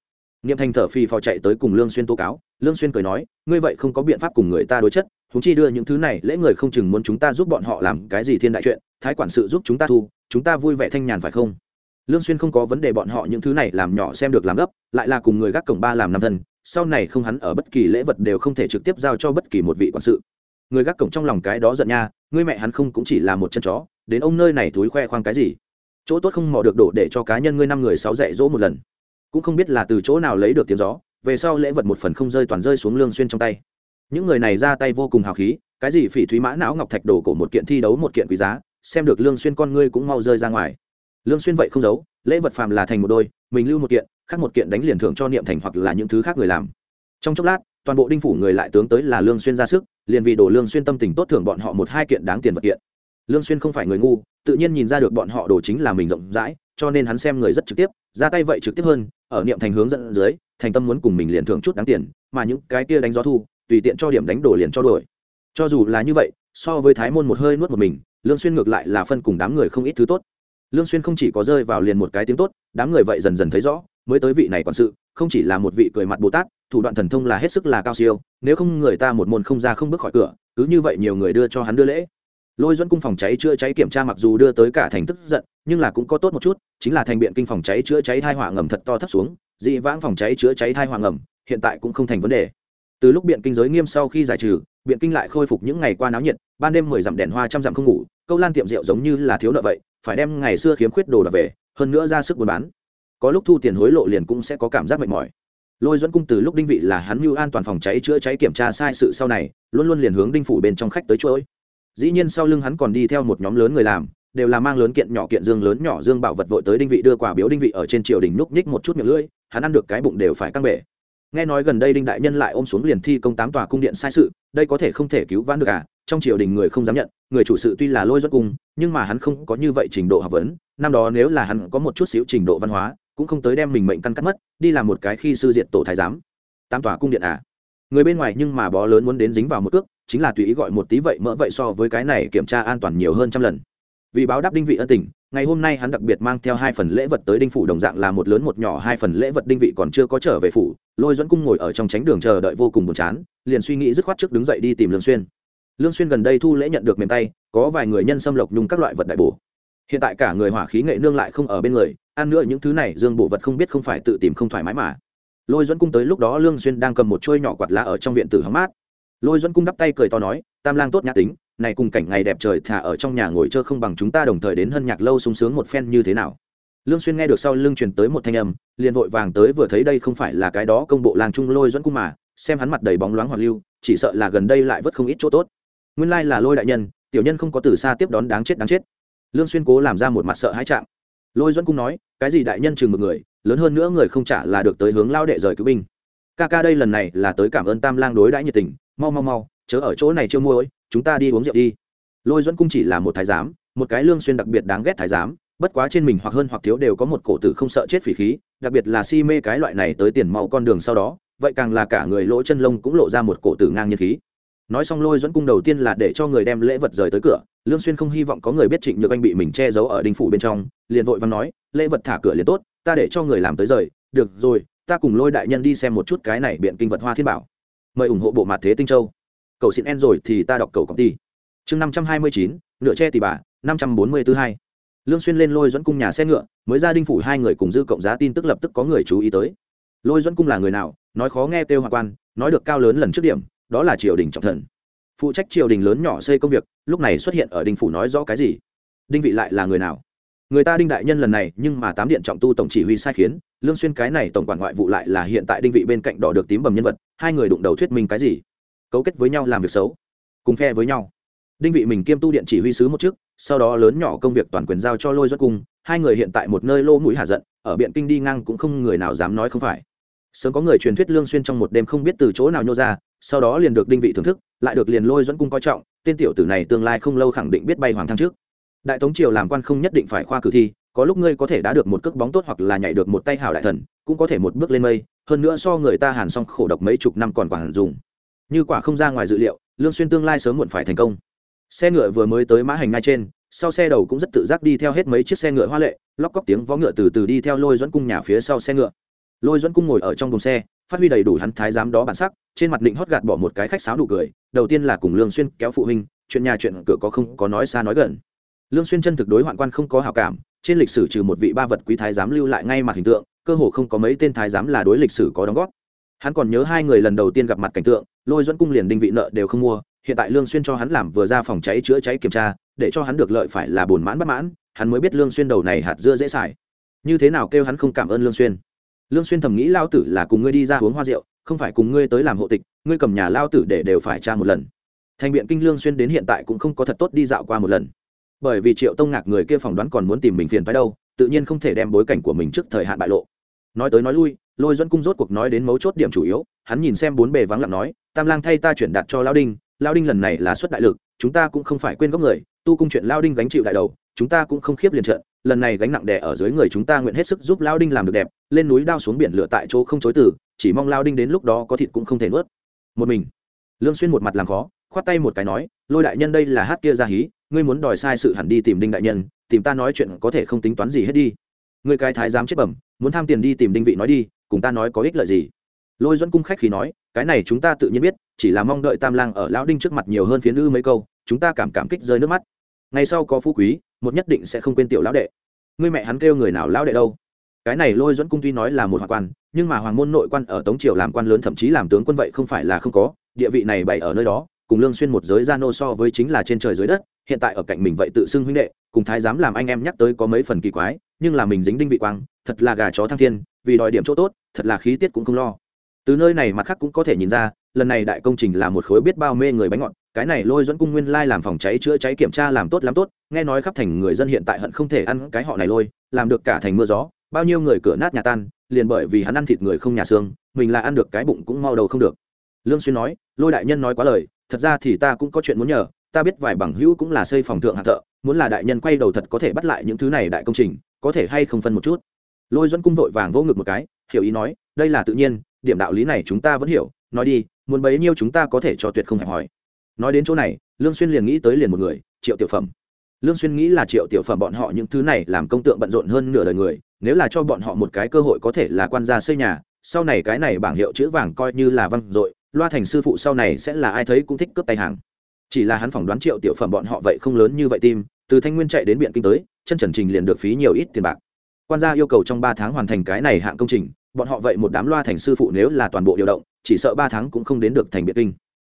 Niệm thành thở phì phò chạy tới cùng lương xuyên tố cáo, lương xuyên cười nói, ngươi vậy không có biện pháp cùng người ta đối chất chúng chi đưa những thứ này, lễ người không chừng muốn chúng ta giúp bọn họ làm cái gì thiên đại chuyện, thái quản sự giúp chúng ta thu, chúng ta vui vẻ thanh nhàn phải không? Lương xuyên không có vấn đề bọn họ những thứ này làm nhỏ xem được làm gấp, lại là cùng người gác cổng ba làm năm thân, sau này không hắn ở bất kỳ lễ vật đều không thể trực tiếp giao cho bất kỳ một vị quản sự người gác cổng trong lòng cái đó giận nha, ngươi mẹ hắn không cũng chỉ là một chân chó, đến ông nơi này thúi khoe khoang cái gì? Chỗ tốt không mò được đổ để cho cá nhân ngươi năm người sáu dạy dỗ một lần. Cũng không biết là từ chỗ nào lấy được tiếng gió, về sau lễ vật một phần không rơi toàn rơi xuống lương xuyên trong tay. Những người này ra tay vô cùng hào khí, cái gì phỉ thúy mã não ngọc thạch đồ cổ một kiện thi đấu một kiện quý giá, xem được lương xuyên con ngươi cũng mau rơi ra ngoài. Lương xuyên vậy không giấu, lễ vật phàm là thành một đôi, mình lưu một kiện, khác một kiện đánh liền thưởng cho niệm thành hoặc là những thứ khác người làm. Trong chốc lát toàn bộ đinh phủ người lại tướng tới là lương xuyên ra sức, liền vì đổ lương xuyên tâm tình tốt thưởng bọn họ một hai kiện đáng tiền vật kiện. Lương xuyên không phải người ngu, tự nhiên nhìn ra được bọn họ đổ chính là mình rộng rãi, cho nên hắn xem người rất trực tiếp, ra tay vậy trực tiếp hơn, ở niệm thành hướng dẫn dưới, thành tâm muốn cùng mình liền thưởng chút đáng tiền, mà những cái kia đánh gió thu, tùy tiện cho điểm đánh đổ liền cho đổi cho dù là như vậy, so với thái môn một hơi nuốt một mình, lương xuyên ngược lại là phân cùng đám người không ít thứ tốt. Lương xuyên không chỉ có rơi vào liền một cái tiếng tốt, đám người vậy dần dần thấy rõ mới tới vị này quản sự, không chỉ là một vị cười mặt bồ tát, thủ đoạn thần thông là hết sức là cao siêu, nếu không người ta một môn không ra không bước khỏi cửa, cứ như vậy nhiều người đưa cho hắn đưa lễ. Lôi dẫn cung phòng cháy chữa cháy kiểm tra mặc dù đưa tới cả thành tức giận, nhưng là cũng có tốt một chút, chính là thành biện kinh phòng cháy chữa cháy thai hỏa ngầm thật to thấp xuống, dị vãng phòng cháy chữa cháy thai hỏa ngầm, hiện tại cũng không thành vấn đề. Từ lúc biện kinh giới nghiêm sau khi giải trừ, biện kinh lại khôi phục những ngày qua náo nhiệt, ban đêm mười dặm đèn hoa trăm dặm không ngủ, câu lan tiệm rượu giống như là thiếu nợ vậy, phải đem ngày xưa khiếm khuyết đồ đập về, hơn nữa ra sức buôn bán có lúc thu tiền hối lộ liền cũng sẽ có cảm giác mệt mỏi. Lôi dẫn cung từ lúc đinh vị là hắn mưu an toàn phòng cháy chữa cháy kiểm tra sai sự sau này, luôn luôn liền hướng đinh phủ bên trong khách tới chuỗi. Dĩ nhiên sau lưng hắn còn đi theo một nhóm lớn người làm, đều là mang lớn kiện nhỏ kiện dương lớn nhỏ dương bảo vật vội tới đinh vị đưa quả biếu đinh vị ở trên triều đình núp nhích một chút miệng lưỡi, hắn ăn được cái bụng đều phải căng bể. Nghe nói gần đây đinh đại nhân lại ôm xuống liền thi công tám tòa cung điện sai sự, đây có thể không thể cứu vãn được à trong triều đình người không dám nhận, người chủ sự tuy là lôi dẫn cung, nhưng mà hắn không có như vậy trình độ học vấn, năm đó nếu là hắn có một chút xíu trình độ văn hóa cũng không tới đem mình mệnh căn cắt mất, đi làm một cái khi sư diện tổ thái giám. Tam tòa cung điện à? Người bên ngoài nhưng mà bó lớn muốn đến dính vào một cước, chính là tùy ý gọi một tí vậy mỡ vậy so với cái này kiểm tra an toàn nhiều hơn trăm lần. Vì báo đáp đinh vị ân tình, ngày hôm nay hắn đặc biệt mang theo hai phần lễ vật tới đinh phủ đồng dạng là một lớn một nhỏ hai phần lễ vật đinh vị còn chưa có trở về phủ, lôi dẫn cung ngồi ở trong tránh đường chờ đợi vô cùng buồn chán, liền suy nghĩ dứt khoát trước đứng dậy đi tìm lương xuyên. Lương xuyên gần đây thu lễ nhận được mềm tay, có vài người nhân xâm lộc nhung các loại vật đại bổ hiện tại cả người hỏa khí nghệ nương lại không ở bên người, ăn nữa những thứ này dương bổ vật không biết không phải tự tìm không thoải mái mà. Lôi dẫn cung tới lúc đó lương xuyên đang cầm một chuôi nhỏ quạt lá ở trong viện tử hóng mát. Lôi dẫn cung đắp tay cười to nói, tam lang tốt nhã tính, này cùng cảnh ngày đẹp trời thả ở trong nhà ngồi chơi không bằng chúng ta đồng thời đến hân nhạc lâu sung sướng một phen như thế nào? Lương xuyên nghe được sau lưng truyền tới một thanh âm, liền vội vàng tới vừa thấy đây không phải là cái đó công bộ làng trung lôi dẫn cung mà, xem hắn mặt đầy bóng loáng hoạt lưu, chỉ sợ là gần đây lại vất không ít chỗ tốt. Nguyên lai là lôi đại nhân, tiểu nhân không có từ xa tiếp đón đáng chết đáng chết lương xuyên cố làm ra một mặt sợ hãi trạng. Lôi Duẫn cung nói, cái gì đại nhân chừng một người, lớn hơn nữa người không trả là được tới hướng lao đệ rời cứu binh. Ca ca đây lần này là tới cảm ơn tam lang đối đãi nhiệt tình, mau mau mau, chớ ở chỗ này chưa mua ấy chúng ta đi uống rượu đi. Lôi Duẫn cung chỉ là một thái giám, một cái lương xuyên đặc biệt đáng ghét thái giám, bất quá trên mình hoặc hơn hoặc thiếu đều có một cổ tử không sợ chết phỉ khí, đặc biệt là si mê cái loại này tới tiền mau con đường sau đó, vậy càng là cả người lỗ chân lông cũng lộ ra một cổ tử ngang nhiên khí nói xong lôi dẫn cung đầu tiên là để cho người đem lễ vật rời tới cửa, lương xuyên không hy vọng có người biết trịnh nhược anh bị mình che giấu ở đình phủ bên trong, liền vội văn nói, lễ vật thả cửa liền tốt, ta để cho người làm tới rời, được rồi, ta cùng lôi đại nhân đi xem một chút cái này biện kinh vật hoa thiên bảo. Mời ủng hộ bộ mặt thế tinh châu. Cầu xin en rồi thì ta đọc cầu công ty. Chương năm trăm hai mươi chín, nửa che tỷ bà, năm trăm bốn mươi thứ hai. Lương xuyên lên lôi dẫn cung nhà xe ngựa, mới ra đinh phủ hai người cùng dư cộng giá tin tức lập tức có người chú ý tới. Lôi dẫn cung là người nào, nói khó nghe tiêu hoa quan, nói được cao lớn lần trước điểm đó là triều đình trọng thần. Phụ trách triều đình lớn nhỏ xây công việc, lúc này xuất hiện ở đinh phủ nói rõ cái gì? Đinh vị lại là người nào? Người ta đinh đại nhân lần này, nhưng mà tám điện trọng tu tổng chỉ huy sai khiến, lương xuyên cái này tổng quản ngoại vụ lại là hiện tại đinh vị bên cạnh đỏ được tím bầm nhân vật, hai người đụng đầu thuyết minh cái gì? Cấu kết với nhau làm việc xấu, cùng phe với nhau. Đinh vị mình kiêm tu điện chỉ huy sứ một chức sau đó lớn nhỏ công việc toàn quyền giao cho lôi doát cung, hai người hiện tại một nơi lô mũi hạ giận, ở biện kinh đi ngang cũng không người nào dám nói không phải. Sớm có người truyền thuyết lương xuyên trong một đêm không biết từ chỗ nào nhô ra sau đó liền được đinh vị thưởng thức, lại được liền lôi dẫn cung coi trọng, tên tiểu tử này tương lai không lâu khẳng định biết bay hoàng thăng trước. Đại tống triều làm quan không nhất định phải khoa cử thi, có lúc ngươi có thể đã được một cước bóng tốt hoặc là nhảy được một tay hảo đại thần, cũng có thể một bước lên mây, hơn nữa so người ta hàn xong khổ độc mấy chục năm còn quản dùng. Như quả không ra ngoài dự liệu, lương xuyên tương lai sớm muộn phải thành công. Xe ngựa vừa mới tới mã hành ngay trên, sau xe đầu cũng rất tự giác đi theo hết mấy chiếc xe ngựa hoa lệ, lóc cóc tiếng vó ngựa từ từ đi theo lôi dẫn cung nhà phía sau xe ngựa. Lôi dẫn cung ngồi ở trong đồn xe phát huy đầy đủ hắn thái giám đó bản sắc, trên mặt định hót gạt bỏ một cái khách sáo đủ cười, đầu tiên là cùng lương xuyên kéo phụ huynh, chuyện nhà chuyện cửa có không có nói xa nói gần. Lương xuyên chân thực đối hoạn quan không có hảo cảm, trên lịch sử trừ một vị ba vật quý thái giám lưu lại ngay mặt hình tượng, cơ hồ không có mấy tên thái giám là đối lịch sử có đóng góp. Hắn còn nhớ hai người lần đầu tiên gặp mặt cảnh tượng, lôi dẫn cung liền đinh vị nợ đều không mua, hiện tại lương xuyên cho hắn làm vừa ra phòng cháy chữa cháy kiểm tra, để cho hắn được lợi phải là buồn mãn bất mãn, hắn mới biết lương xuyên đầu này hạt dưa dễ xài. Như thế nào kêu hắn không cảm ơn lương xuyên lương xuyên thầm nghĩ lao tử là cùng ngươi đi ra uống hoa rượu, không phải cùng ngươi tới làm hộ tịch, ngươi cầm nhà lao tử để đều phải tra một lần. Thành biện kinh lương xuyên đến hiện tại cũng không có thật tốt đi dạo qua một lần. Bởi vì triệu tông ngạc người kia phỏng đoán còn muốn tìm mình phiền phải đâu, tự nhiên không thể đem bối cảnh của mình trước thời hạn bại lộ. Nói tới nói lui, lôi dẫn cung rốt cuộc nói đến mấu chốt điểm chủ yếu, hắn nhìn xem bốn bề vắng lặng nói, tam lang thay ta chuyển đạt cho lao đinh lao đinh lần này là xuất đại lực, chúng ta cũng không phải quên gốc người, tu cung chuyện lao đinh gánh chịu đại đầu, chúng ta cũng không khiếp liền trận, lần này gánh nặng đè ở dưới người chúng ta nguyện hết sức giúp lao đinh làm được đẹp lên núi đao xuống biển lửa tại chỗ không chối từ, chỉ mong lao đinh đến lúc đó có thịt cũng không thể nuốt. Một mình. Lương xuyên một mặt làm khó, khoát tay một cái nói, lôi đại nhân đây là hát kia ra hí, ngươi muốn đòi sai sự hẳn đi tìm đinh đại nhân, tìm ta nói chuyện có thể không tính toán gì hết đi. Ngươi cái thái giám chết bẩm, muốn tham tiền đi tìm đinh vị nói đi, cùng ta nói có ích lợi gì? Lôi dẫn cung khách khí nói, cái này chúng ta tự nhiên biết, chỉ là mong đợi tam lang ở lão đinh trước mặt nhiều hơn phiến ư mấy câu, chúng ta cảm cảm kích rơi nước mắt. Ngày sau có phú quý, một nhất định sẽ không quên tiểu lão đệ. Ngươi mẹ hắn kêu người nào lão đệ đâu? Cái này lôi dẫn cung tuy nói là một hoàng quan, nhưng mà hoàng môn nội quan ở tống triều làm quan lớn thậm chí làm tướng quân vậy không phải là không có. Địa vị này bày ở nơi đó, cùng lương xuyên một giới gia nô so với chính là trên trời dưới đất, hiện tại ở cạnh mình vậy tự xưng huynh đệ, cùng thái giám làm anh em nhắc tới có mấy phần kỳ quái, nhưng là mình dính đinh vị quang, thật là gà chó thăng thiên, vì đòi điểm chỗ tốt, thật là khí tiết cũng không lo. Từ nơi này mặt khác cũng có thể nhìn ra, lần này đại công trình là một khối biết bao mê người bánh ngọt, cái này lôi dẫn cung nguyên lai làm phòng cháy chữa cháy kiểm tra làm tốt lắm tốt, nghe nói khắp thành người dân hiện tại hận không thể ăn cái họ này lôi, làm được cả thành mưa gió bao nhiêu người cửa nát nhà tan, liền bởi vì hắn ăn thịt người không nhà xương, mình là ăn được cái bụng cũng mau đầu không được. Lương xuyên nói, lôi đại nhân nói quá lời, thật ra thì ta cũng có chuyện muốn nhờ, ta biết vài bằng hữu cũng là xây phòng thượng hạ thợ, muốn là đại nhân quay đầu thật có thể bắt lại những thứ này đại công trình, có thể hay không phân một chút? Lôi duẫn cung vội vàng vô ngực một cái, hiểu ý nói, đây là tự nhiên, điểm đạo lý này chúng ta vẫn hiểu, nói đi, muốn bấy nhiêu chúng ta có thể cho tuyệt không hẹp hỏi nói đến chỗ này, lương xuyên liền nghĩ tới liền một người, triệu tiểu phẩm. Lương xuyên nghĩ là triệu tiểu phẩm bọn họ những thứ này làm công tượng bận rộn hơn nửa đời người nếu là cho bọn họ một cái cơ hội có thể là quan gia xây nhà, sau này cái này bảng hiệu chữ vàng coi như là văn dội, loa thành sư phụ sau này sẽ là ai thấy cũng thích cướp tay hàng. Chỉ là hắn phỏng đoán triệu tiểu phẩm bọn họ vậy không lớn như vậy tim, từ thanh nguyên chạy đến biện kinh tới, chân trần trình liền được phí nhiều ít tiền bạc. Quan gia yêu cầu trong ba tháng hoàn thành cái này hạng công trình, bọn họ vậy một đám loa thành sư phụ nếu là toàn bộ điều động, chỉ sợ ba tháng cũng không đến được thành biện kinh.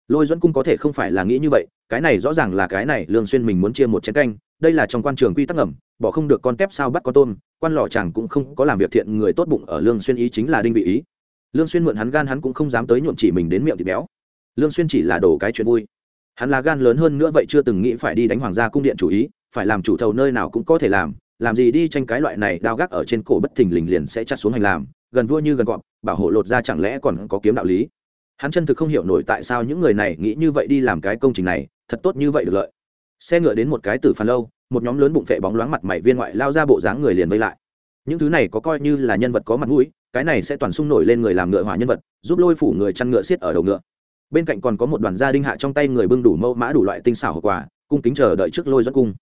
Lôi dẫn cung có thể không phải là nghĩ như vậy, cái này rõ ràng là cái này lương xuyên mình muốn chia một chén canh đây là trong quan trường quy tắc ngầm, bỏ không được con tép sao bắt con tôm quan lò chàng cũng không có làm việc thiện người tốt bụng ở lương xuyên ý chính là đinh vị ý. Lương xuyên mượn hắn gan hắn cũng không dám tới nhuộm chỉ mình đến miệng thịt béo. Lương xuyên chỉ là đổ cái chuyện vui. Hắn là gan lớn hơn nữa vậy chưa từng nghĩ phải đi đánh hoàng gia cung điện chủ ý phải làm chủ thầu nơi nào cũng có thể làm làm gì đi tranh cái loại này đao gác ở trên cổ bất thình lình liền sẽ chặt xuống hành làm gần vua như gần gọn bảo hộ lột ra chẳng lẽ còn có kiếm đạo lý. Hắn chân thực không hiểu nổi tại sao những người này nghĩ như vậy đi làm cái công trình này thật tốt như vậy được lợi xe ngựa đến một cái tử phàn lâu, một nhóm lớn bụng vệ bóng loáng mặt mày viên ngoại lao ra bộ dáng người liền vây lại. Những thứ này có coi như là nhân vật có mặt mũi, cái này sẽ toàn sung nổi lên người làm ngựa hỏa nhân vật, giúp lôi phủ người chăn ngựa xiết ở đầu ngựa. Bên cạnh còn có một đoàn gia đinh hạ trong tay người bưng đủ mẫu mã đủ loại tinh xảo hậu quả, cung kính chờ đợi trước lôi dẫn cung.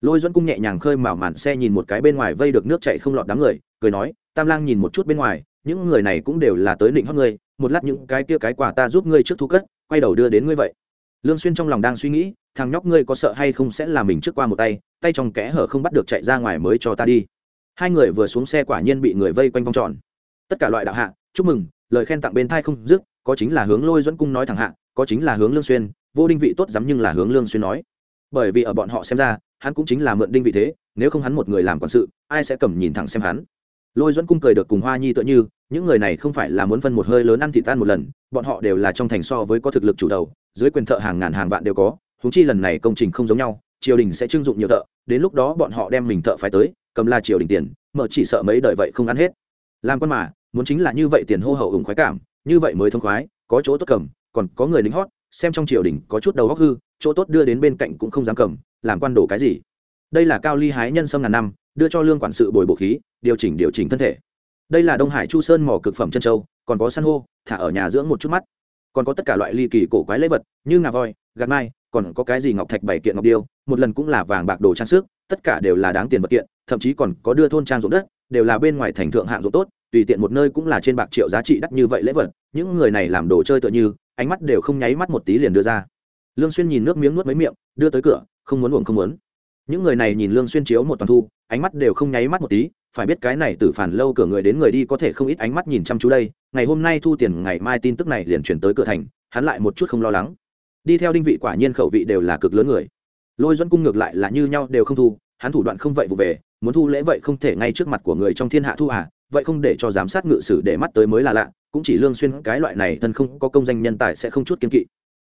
Lôi dẫn cung nhẹ nhàng khơi mào màn xe nhìn một cái bên ngoài vây được nước chạy không lọt đám người, cười nói, tam lang nhìn một chút bên ngoài, những người này cũng đều là tới định hót ngươi, một lát những cái kia cái quà ta giúp ngươi trước thu cất, quay đầu đưa đến ngươi vậy lương xuyên trong lòng đang suy nghĩ, thằng nhóc ngươi có sợ hay không sẽ làm mình trước qua một tay tay trong kẽ hở không bắt được chạy ra ngoài mới cho ta đi. Hai người vừa xuống xe quả nhiên bị người vây quanh vòng tròn. Tất cả loại đạo hạ, chúc mừng, lời khen tặng bên thai không dứt, có chính là hướng lôi dẫn cung nói thẳng hạ, có chính là hướng lương xuyên, vô đinh vị tốt dám nhưng là hướng lương xuyên nói. Bởi vì ở bọn họ xem ra, hắn cũng chính là mượn đinh vị thế, nếu không hắn một người làm quản sự, ai sẽ cầm nhìn thẳng xem hắn. Lôi dẫn cung cười được cùng hoa nhi tựa như, những người này không phải là muốn phân một hơi lớn ăn thịt tan một lần, bọn họ đều là trong thành so với có thực lực chủ đầu dưới quyền thợ hàng ngàn hàng vạn đều có húng chi lần này công trình không giống nhau, triều đình sẽ trưng dụng nhiều thợ, đến lúc đó bọn họ đem mình thợ phải tới, cầm la triều đình tiền, mở chỉ sợ mấy đời vậy không ăn hết. Làm con mà, muốn chính là như vậy tiền hô hậu ủng khoái cảm, như vậy mới thông khoái, có chỗ tốt cầm, còn có người lính hót, xem trong triều đình có chút đầu góc hư, chỗ tốt đưa đến bên cạnh cũng không dám cầm, làm quan đổ cái gì. Đây là cao ly hái nhân sâm ngàn năm, đưa cho lương quản sự bồi bổ khí, điều chỉnh điều chỉnh thân thể. Đây là đông hải chu sơn mỏ cực phẩm chân châu, còn có san hô, thả ở nhà dưỡng một chút mắt còn có tất cả loại ly kỳ cổ quái lễ vật như ngà voi, gạt mai, còn có cái gì ngọc thạch bảy kiện ngọc điêu, một lần cũng là vàng bạc đồ trang sức, tất cả đều là đáng tiền vật kiện, thậm chí còn có đưa thôn trang ruộng đất, đều là bên ngoài thành thượng hạng ruộng tốt, tùy tiện một nơi cũng là trên bạc triệu giá trị đắt như vậy lễ vật, những người này làm đồ chơi tựa như, ánh mắt đều không nháy mắt một tí liền đưa ra. Lương xuyên nhìn nước miếng nuốt mấy miệng, đưa tới cửa, không muốn uống không muốn. Những người này nhìn lương xuyên chiếu một toàn thu, ánh mắt đều không nháy mắt một tí phải biết cái này tử phản lâu cửa người đến người đi có thể không ít ánh mắt nhìn chăm chú đây. Ngày hôm nay thu tiền, ngày mai tin tức này liền chuyển tới cửa thành, hắn lại một chút không lo lắng. Đi theo đinh vị quả nhiên khẩu vị đều là cực lớn người. Lôi dẫn cung ngược lại là như nhau đều không thu, hắn thủ đoạn không vậy vụ về, muốn thu lễ vậy không thể ngay trước mặt của người trong thiên hạ thu à vậy không để cho giám sát ngự sử để mắt tới mới là lạ, cũng chỉ lương xuyên cái loại này thân không có công danh nhân tài sẽ không chút kiên kỵ.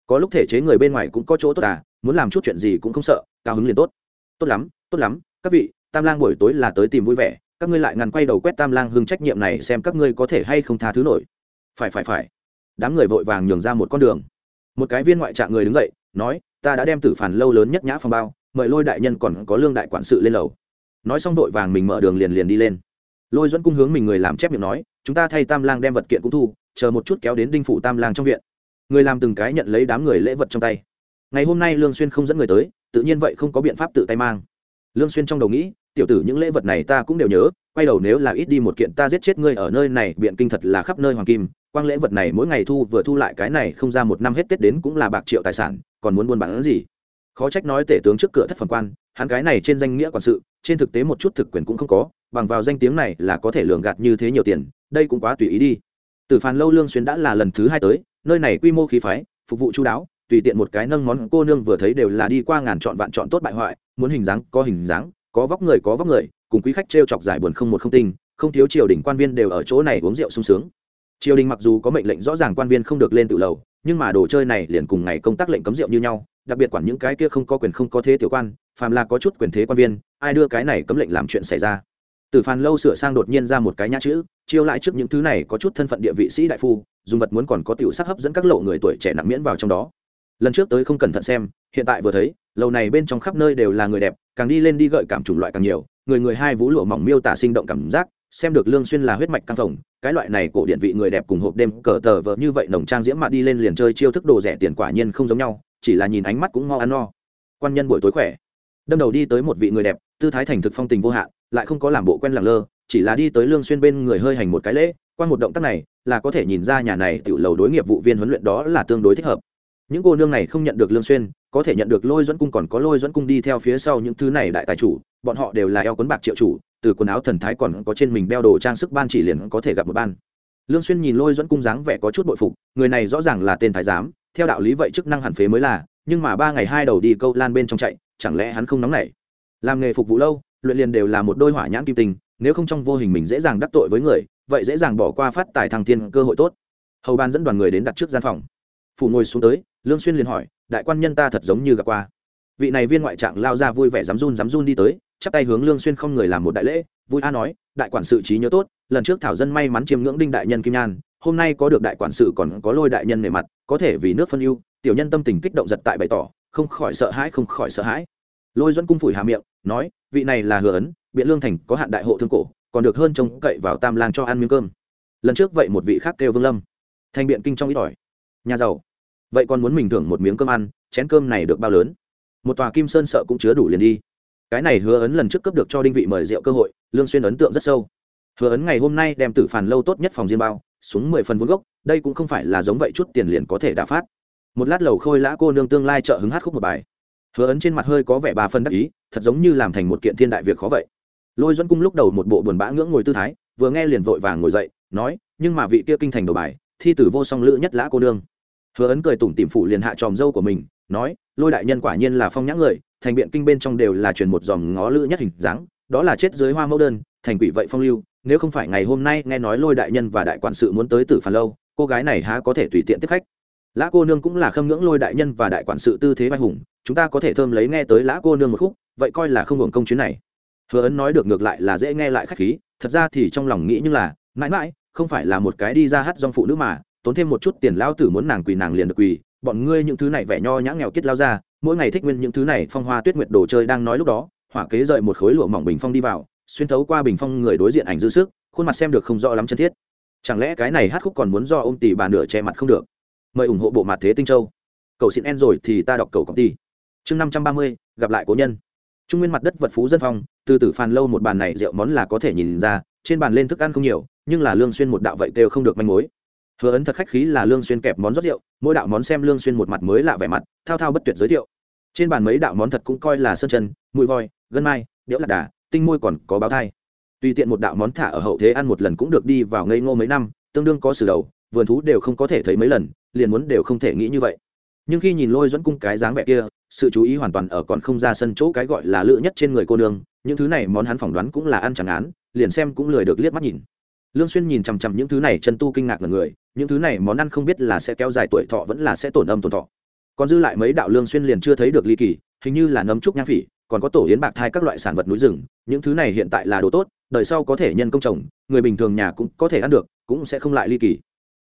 Có lúc thể chế người bên ngoài cũng có chỗ tốt à muốn làm chút chuyện gì cũng không sợ, cao hứng liền tốt. Tốt lắm tốt lắm, các vị, tam lang buổi tối là tới tìm vui vẻ các ngươi lại ngăn quay đầu quét tam lang hương trách nhiệm này xem các ngươi có thể hay không tha thứ nổi. Phải phải phải. Đám người vội vàng nhường ra một con đường. Một cái viên ngoại trạng người đứng dậy, nói, ta đã đem tử phản lâu lớn nhất nhã phòng bao, mời lôi đại nhân còn có lương đại quản sự lên lầu. Nói xong vội vàng mình mở đường liền liền đi lên. Lôi dẫn cung hướng mình người làm chép miệng nói, chúng ta thay tam lang đem vật kiện cũng thu, chờ một chút kéo đến đinh phủ tam lang trong viện. Người làm từng cái nhận lấy đám người lễ vật trong tay. Ngày hôm nay lương xuyên không dẫn người tới, tự nhiên vậy không có biện pháp tự tay mang. Lương xuyên trong đầu nghĩ tiểu tử những lễ vật này ta cũng đều nhớ, quay đầu nếu là ít đi một kiện ta giết chết ngươi ở nơi này, biện kinh thật là khắp nơi hoàng kim, quang lễ vật này mỗi ngày thu vừa thu lại cái này không ra một năm hết tết đến cũng là bạc triệu tài sản, còn muốn buôn bán gì? Khó trách nói tể tướng trước cửa thất phần quan, hắn cái này trên danh nghĩa quản sự, trên thực tế một chút thực quyền cũng không có, bằng vào danh tiếng này là có thể lường gạt như thế nhiều tiền, đây cũng quá tùy ý đi. Từ phàn lâu lương xuyên đã là lần thứ hai tới, nơi này quy mô khí phái, phục vụ chu đáo, tùy tiện một cái nâng món cô nương vừa thấy đều là đi qua ngàn chọn vạn chọn tốt bại hoại, muốn hình dáng có hình dáng có vóc người có vóc người, cùng quý khách trêu chọc giải buồn không một không tinh, không thiếu triều đình quan viên đều ở chỗ này uống rượu sung sướng. Triều đình mặc dù có mệnh lệnh rõ ràng quan viên không được lên tự lầu, nhưng mà đồ chơi này liền cùng ngày công tác lệnh cấm rượu như nhau, đặc biệt quản những cái kia không có quyền không có thế tiểu quan, phàm là có chút quyền thế quan viên, ai đưa cái này cấm lệnh làm chuyện xảy ra. Từ phàn lâu sửa sang đột nhiên ra một cái nhã chữ, chiêu lại trước những thứ này có chút thân phận địa vị sĩ đại phu, dùng vật muốn còn có tiểu sắc hấp dẫn các lộ người tuổi trẻ nặng miễn vào trong đó lần trước tới không cẩn thận xem, hiện tại vừa thấy, lầu này bên trong khắp nơi đều là người đẹp, càng đi lên đi gợi cảm chủng loại càng nhiều, người người hai vũ lụa mỏng miêu tả sinh động cảm giác, xem được lương xuyên là huyết mạch căng phồng, cái loại này cổ điện vị người đẹp cùng hộp đêm cờ tờ vợ như vậy nồng trang diễm mà đi lên liền chơi chiêu thức đồ rẻ tiền quả nhiên không giống nhau, chỉ là nhìn ánh mắt cũng ngon ăn no. Quan nhân buổi tối khỏe. Đâm đầu đi tới một vị người đẹp, tư thái thành thực phong tình vô hạn, lại không có làm bộ quen lẳng lơ, chỉ là đi tới lương xuyên bên người hơi hành một cái lễ, qua một động tác này, là có thể nhìn ra nhà này tiểu lầu đối nghiệp vụ viên huấn luyện đó là tương đối thích hợp những cô nương này không nhận được lương xuyên, có thể nhận được lôi dẫn cung còn có lôi dẫn cung đi theo phía sau những thứ này đại tài chủ, bọn họ đều là eo quấn bạc triệu chủ, từ quần áo thần thái còn có trên mình đeo đồ trang sức ban chỉ liền có thể gặp một ban. Lương xuyên nhìn lôi dẫn cung dáng vẻ có chút bội phục, người này rõ ràng là tên thái giám, theo đạo lý vậy chức năng hẳn phế mới là, nhưng mà ba ngày hai đầu đi câu lan bên trong chạy, chẳng lẽ hắn không nóng nảy? Làm nghề phục vụ lâu, luyện liền đều là một đôi hỏa nhãn kim tình nếu không trong vô hình mình dễ dàng đắc tội với người, vậy dễ dàng bỏ qua phát tài thăng thiên cơ hội tốt. Hầu ban dẫn đoàn người đến đặt trước gian phòng. Phủ ngồi xuống tới lương xuyên liền hỏi, đại quan nhân ta thật giống như gặp qua. Vị này viên ngoại trạng lao ra vui vẻ dám run dám run đi tới, chắp tay hướng lương xuyên không người làm một đại lễ, vui a nói, đại quản sự trí nhớ tốt, lần trước thảo dân may mắn chiêm ngưỡng đinh đại nhân kim nhan, hôm nay có được đại quản sự còn có lôi đại nhân nề mặt, có thể vì nước phân ưu, tiểu nhân tâm tình kích động giật tại bày tỏ, không khỏi sợ hãi, không khỏi sợ hãi. Lôi duẫn cung phủi hà miệng, nói, vị này là hứa ấn, biện lương thành có hạn đại hộ thương cổ, còn được hơn trông cậy vào tam lang cho ăn miếng cơm. Lần trước vậy một vị khác kêu vương lâm, thành biện kinh trong ít ỏi. Nhà giàu vậy còn muốn mình thưởng một miếng cơm ăn, chén cơm này được bao lớn? Một tòa kim sơn sợ cũng chứa đủ liền đi. Cái này hứa ấn lần trước cấp được cho đinh vị mời rượu cơ hội, lương xuyên ấn tượng rất sâu. Hứa ấn ngày hôm nay đem tử phản lâu tốt nhất phòng diên bao, xuống mười phần vốn gốc, đây cũng không phải là giống vậy chút tiền liền có thể đả phát. Một lát lầu khôi lã cô nương tương lai trợ hứng hát khúc một bài. Hứa ấn trên mặt hơi có vẻ bà phân đắc ý, thật giống như làm thành một kiện thiên đại việc khó vậy. Lôi dẫn cung lúc đầu một bộ buồn bã ngưỡng ngồi tư thái, vừa nghe liền vội vàng ngồi dậy, nói, nhưng mà vị kia kinh thành đầu bài, thi tử vô song lữ nhất lã cô nương hứa ấn cười tủm tìm phụ liền hạ tròm dâu của mình, nói, lôi đại nhân quả nhiên là phong nhã người, thành biện kinh bên trong đều là truyền một dòng ngó lữ nhất hình dáng, đó là chết dưới hoa mẫu đơn, thành quỷ vậy phong lưu, nếu không phải ngày hôm nay nghe nói lôi đại nhân và đại quản sự muốn tới tử phản lâu, cô gái này há có thể tùy tiện tiếp khách. Lã cô nương cũng là khâm ngưỡng lôi đại nhân và đại quản sự tư thế vai hùng, chúng ta có thể thơm lấy nghe tới lã cô nương một khúc, vậy coi là không hưởng công chuyến này. Hứa ấn nói được ngược lại là dễ nghe lại khách khí, thật ra thì trong lòng nghĩ như là, mãi mãi, không phải là một cái đi ra hát dòng phụ nữ mà tốn thêm một chút tiền lao tử muốn nàng quỳ nàng liền được quỳ, bọn ngươi những thứ này vẻ nho nhã nghèo kiết lao ra, mỗi ngày thích nguyên những thứ này phong hoa tuyết nguyệt đồ chơi đang nói lúc đó, hỏa kế rời một khối lụa mỏng bình phong đi vào, xuyên thấu qua bình phong người đối diện ảnh dư sức, khuôn mặt xem được không rõ lắm chân thiết. Chẳng lẽ cái này hát khúc còn muốn do ông tỷ bà nửa che mặt không được? Mời ủng hộ bộ mặt thế tinh châu. Cầu xin en rồi thì ta đọc cầu công ty. Chương năm trăm ba mươi, gặp lại cố nhân. Trung nguyên mặt đất vật phú dân phong, từ từ phàn lâu một bàn này rượu món là có thể nhìn ra, trên bàn lên thức ăn không nhiều, nhưng là lương xuyên một đạo vậy kêu không được manh mối hứa ấn thật khách khí là lương xuyên kẹp món rót rượu, mỗi đạo món xem lương xuyên một mặt mới lạ vẻ mặt, thao thao bất tuyệt giới thiệu. Trên bàn mấy đạo món thật cũng coi là sơn chân, mùi voi, gân mai đĩa lạc đà, tinh môi còn có báo thai. Tùy tiện một đạo món thả ở hậu thế ăn một lần cũng được đi vào ngây ngô mấy năm, tương đương có sử đầu, vườn thú đều không có thể thấy mấy lần, liền muốn đều không thể nghĩ như vậy. Nhưng khi nhìn lôi dẫn cung cái dáng vẻ kia, sự chú ý hoàn toàn ở còn không ra sân chỗ cái gọi là lựa nhất trên người cô nương, những thứ này món hắn phỏng đoán cũng là ăn chẳng án, liền xem cũng lười được liếc mắt nhìn lương xuyên nhìn chằm chằm những thứ này chân tu kinh ngạc ngẩn người, những thứ này món ăn không biết là sẽ kéo dài tuổi thọ vẫn là sẽ tổn âm tổn thọ. Còn dư lại mấy đạo lương xuyên liền chưa thấy được ly kỳ, hình như là nấm trúc nhang phỉ, còn có tổ yến bạc thai các loại sản vật núi rừng, những thứ này hiện tại là đồ tốt, đời sau có thể nhân công trồng, người bình thường nhà cũng có thể ăn được, cũng sẽ không lại ly kỳ.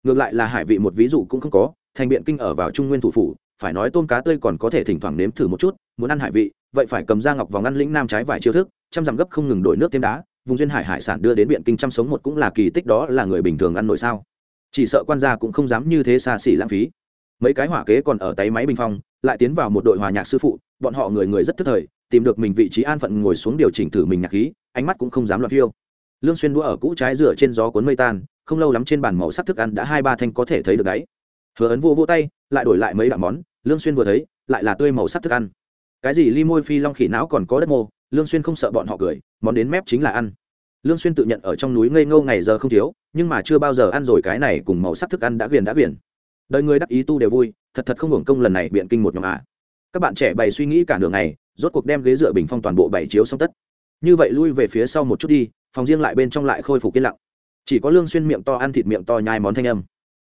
Ngược lại là hải vị một ví dụ cũng không có, thành biện kinh ở vào trung nguyên thủ phủ, phải nói tôm cá tươi còn có thể thỉnh thoảng nếm thử một chút, muốn ăn hải vị, vậy phải cầm ra ngọc vòng ăn lĩnh nam trái vài chiêu thức chăm dặm gấp không ngừng đổi nước thêm đá vùng duyên hải hải sản đưa đến biện kinh chăm sống một cũng là kỳ tích đó là người bình thường ăn nội sao. Chỉ sợ quan gia cũng không dám như thế xa xỉ lãng phí. Mấy cái hỏa kế còn ở tay máy bình phong, lại tiến vào một đội hòa nhạc sư phụ, bọn họ người người rất thức thời, tìm được mình vị trí an phận ngồi xuống điều chỉnh thử mình nhạc khí, ánh mắt cũng không dám loạt phiêu. Lương xuyên đũa ở cũ trái rửa trên gió cuốn mây tan, không lâu lắm trên bàn màu sắc thức ăn đã hai ba thanh có thể thấy được đấy. Hứa ấn vô vô tay, lại đổi lại mấy đạo món, lương xuyên vừa thấy, lại là tươi màu sắc thức ăn. Cái gì ly môi phi long khỉ não còn có đất mô lương xuyên không sợ bọn họ cười, món đến mép chính là ăn. Lương xuyên tự nhận ở trong núi ngây ngô ngày giờ không thiếu, nhưng mà chưa bao giờ ăn rồi cái này cùng màu sắc thức ăn đã quyền đã quyền đời người đắc ý tu đều vui, thật thật không hưởng công lần này biện kinh một nhóm à các bạn trẻ bày suy nghĩ cả đường ngày, rốt cuộc đem ghế dựa bình phong toàn bộ bảy chiếu xong tất. Như vậy lui về phía sau một chút đi, phòng riêng lại bên trong lại khôi phục yên lặng. Chỉ có lương xuyên miệng to ăn thịt miệng to nhai món thanh âm.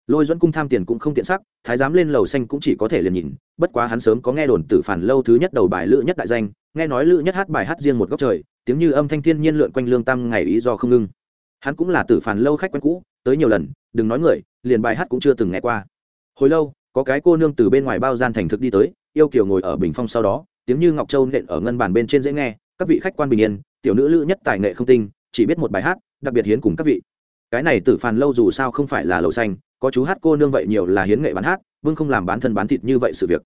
Lôi dẫn cung tham tiền cũng không tiện sắc, thái giám lên lầu xanh cũng chỉ có thể liền nhìn, bất quá hắn sớm có nghe đồn tử phản lâu thứ nhất đầu bài lữ nhất đại danh nghe nói lữ nhất hát bài hát riêng một góc trời, tiếng như âm thanh thiên nhiên lượn quanh lương tam ngày ý do không ngưng. Hắn cũng là tử phản lâu khách quen cũ, tới nhiều lần, đừng nói người, liền bài hát cũng chưa từng nghe qua. Hồi lâu, có cái cô nương từ bên ngoài bao gian thành thực đi tới, yêu kiều ngồi ở bình phong sau đó, tiếng như ngọc châu nện ở ngân bàn bên trên dễ nghe, các vị khách quan bình yên, tiểu nữ lữ nhất tài nghệ không tinh, chỉ biết một bài hát, đặc biệt hiến cùng các vị. Cái này tử phàn lâu dù sao không phải là lầu xanh, có chú hát cô nương vậy nhiều là hiến nghệ bán hát, vương không làm bán thân bán thịt như vậy sự việc.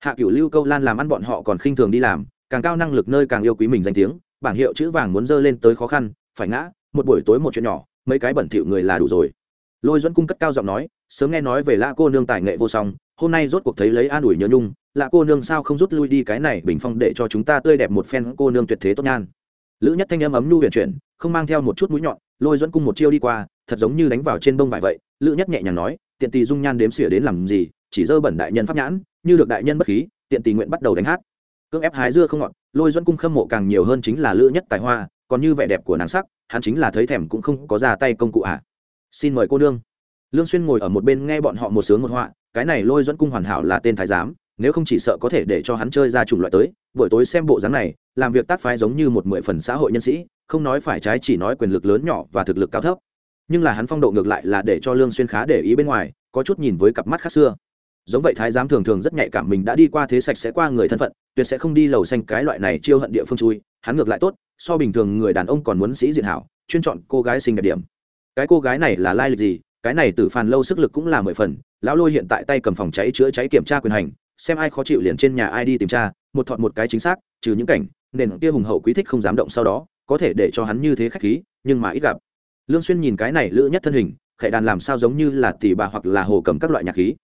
Hạ cửu lưu câu lan làm ăn bọn họ còn khinh thường đi làm càng cao năng lực nơi càng yêu quý mình danh tiếng, bảng hiệu chữ vàng muốn dơ lên tới khó khăn, phải ngã, một buổi tối một chuyện nhỏ, mấy cái bẩn thỉu người là đủ rồi. Lôi dẫn cung cất cao giọng nói, sớm nghe nói về lã cô nương tài nghệ vô song, hôm nay rốt cuộc thấy lấy an ủi nhớ nhung lạ cô nương sao không rút lui đi cái này bình phong để cho chúng ta tươi đẹp một phen cô nương tuyệt thế tốt nhan. Lữ nhất thanh âm ấm nhu huyền chuyển, không mang theo một chút mũi nhọn, lôi dẫn cung một chiêu đi qua, thật giống như đánh vào trên bông vải vậy, lữ nhất nhẹ nhàng nói, tiện tỳ dung nhan đếm xỉa đến làm gì, chỉ dơ bẩn đại nhân pháp nhãn, như được đại nhân bất khí, tiện tỳ nguyện bắt đầu đánh hát cưỡng ép hái dưa không ngọt, lôi dẫn cung khâm mộ càng nhiều hơn chính là lữ nhất tài hoa, còn như vẻ đẹp của nàng sắc, hắn chính là thấy thèm cũng không có ra tay công cụ ạ. À. xin mời cô nương. Lương xuyên ngồi ở một bên nghe bọn họ một sướng một họa, cái này lôi dẫn cung hoàn hảo là tên thái giám, nếu không chỉ sợ có thể để cho hắn chơi ra chủng loại tới, buổi tối xem bộ dáng này, làm việc tác phái giống như một mười phần xã hội nhân sĩ, không nói phải trái chỉ nói quyền lực lớn nhỏ và thực lực cao thấp. Nhưng là hắn phong độ ngược lại là để cho lương xuyên khá để ý bên ngoài, có chút nhìn với cặp mắt khác xưa giống vậy thái giám thường thường rất nhạy cảm mình đã đi qua thế sạch sẽ qua người thân phận, tuyệt sẽ không đi lầu xanh cái loại này chiêu hận địa phương chui. Hắn ngược lại tốt, so bình thường người đàn ông còn muốn sĩ diện hảo, chuyên chọn cô gái xinh đẹp điểm. Cái cô gái này là lai lịch gì? Cái này tử phàn lâu sức lực cũng là mười phần, lão lôi hiện tại tay cầm phòng cháy chữa cháy kiểm tra quyền hành, xem ai khó chịu liền trên nhà ai đi tìm tra, một thọt một cái chính xác, trừ những cảnh, nền kia hùng hậu quý thích không dám động sau đó, có thể để cho hắn như thế khách khí, nhưng mà ít gặp. Lương xuyên nhìn cái này lữ nhất thân hình khệ đàn làm sao giống như là tỷ bà hoặc là hồ cầm các loại nhạc khí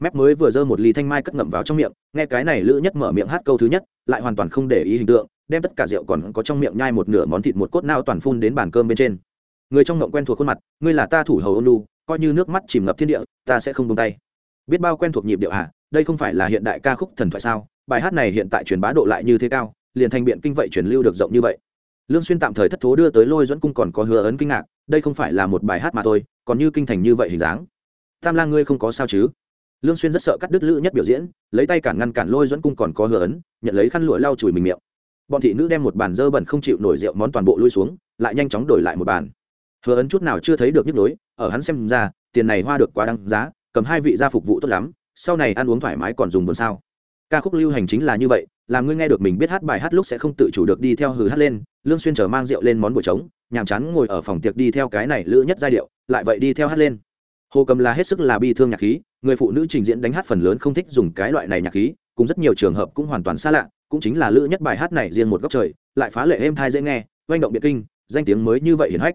mép mới vừa dơ một ly thanh mai cất ngậm vào trong miệng, nghe cái này lữ nhất mở miệng hát câu thứ nhất, lại hoàn toàn không để ý hình tượng, đem tất cả rượu còn có trong miệng nhai một nửa món thịt một cốt nao toàn phun đến bàn cơm bên trên. Người trong ngộng quen thuộc khuôn mặt, ngươi là ta thủ hầu ôn lu coi như nước mắt chìm ngập thiên địa, ta sẽ không buông tay. Biết bao quen thuộc nhịp điệu hả? Đây không phải là hiện đại ca khúc thần thoại sao? Bài hát này hiện tại truyền bá độ lại như thế cao, liền thành biện kinh vậy truyền lưu được rộng như vậy. Lương xuyên tạm thời thất thố đưa tới lôi dẫn cung còn có hứa ấn kinh ngạc, đây không phải là một bài hát mà thôi, còn như kinh thành như vậy hình dáng. Tam lang ngươi không có sao chứ? Lương xuyên rất sợ cắt đứt lữ nhất biểu diễn, lấy tay cản ngăn cản lôi dẫn cung còn có hứa ấn, nhận lấy khăn lụa lau chùi mình miệng. Bọn thị nữ đem một bàn dơ bẩn không chịu nổi rượu món toàn bộ lui xuống, lại nhanh chóng đổi lại một bàn. Hứa ấn chút nào chưa thấy được nhức nhối, ở hắn xem ra, tiền này hoa được quá đăng giá, cầm hai vị gia phục vụ tốt lắm, sau này ăn uống thoải mái còn dùng buồn sao. Ca khúc lưu hành chính là như vậy, làm ngươi nghe được mình biết hát bài hát lúc sẽ không tự chủ được đi theo hừ hát lên, lương xuyên chờ mang rượu lên món buổi trống, nhàm chán ngồi ở phòng tiệc đi theo cái này lữ nhất giai điệu, lại vậy đi theo hát lên. Hồ cầm là hết sức là bi thương nhạc khí người phụ nữ trình diễn đánh hát phần lớn không thích dùng cái loại này nhạc khí cũng rất nhiều trường hợp cũng hoàn toàn xa lạ, cũng chính là lữ nhất bài hát này riêng một góc trời, lại phá lệ êm thai dễ nghe, oanh động biệt kinh, danh tiếng mới như vậy hiển hách.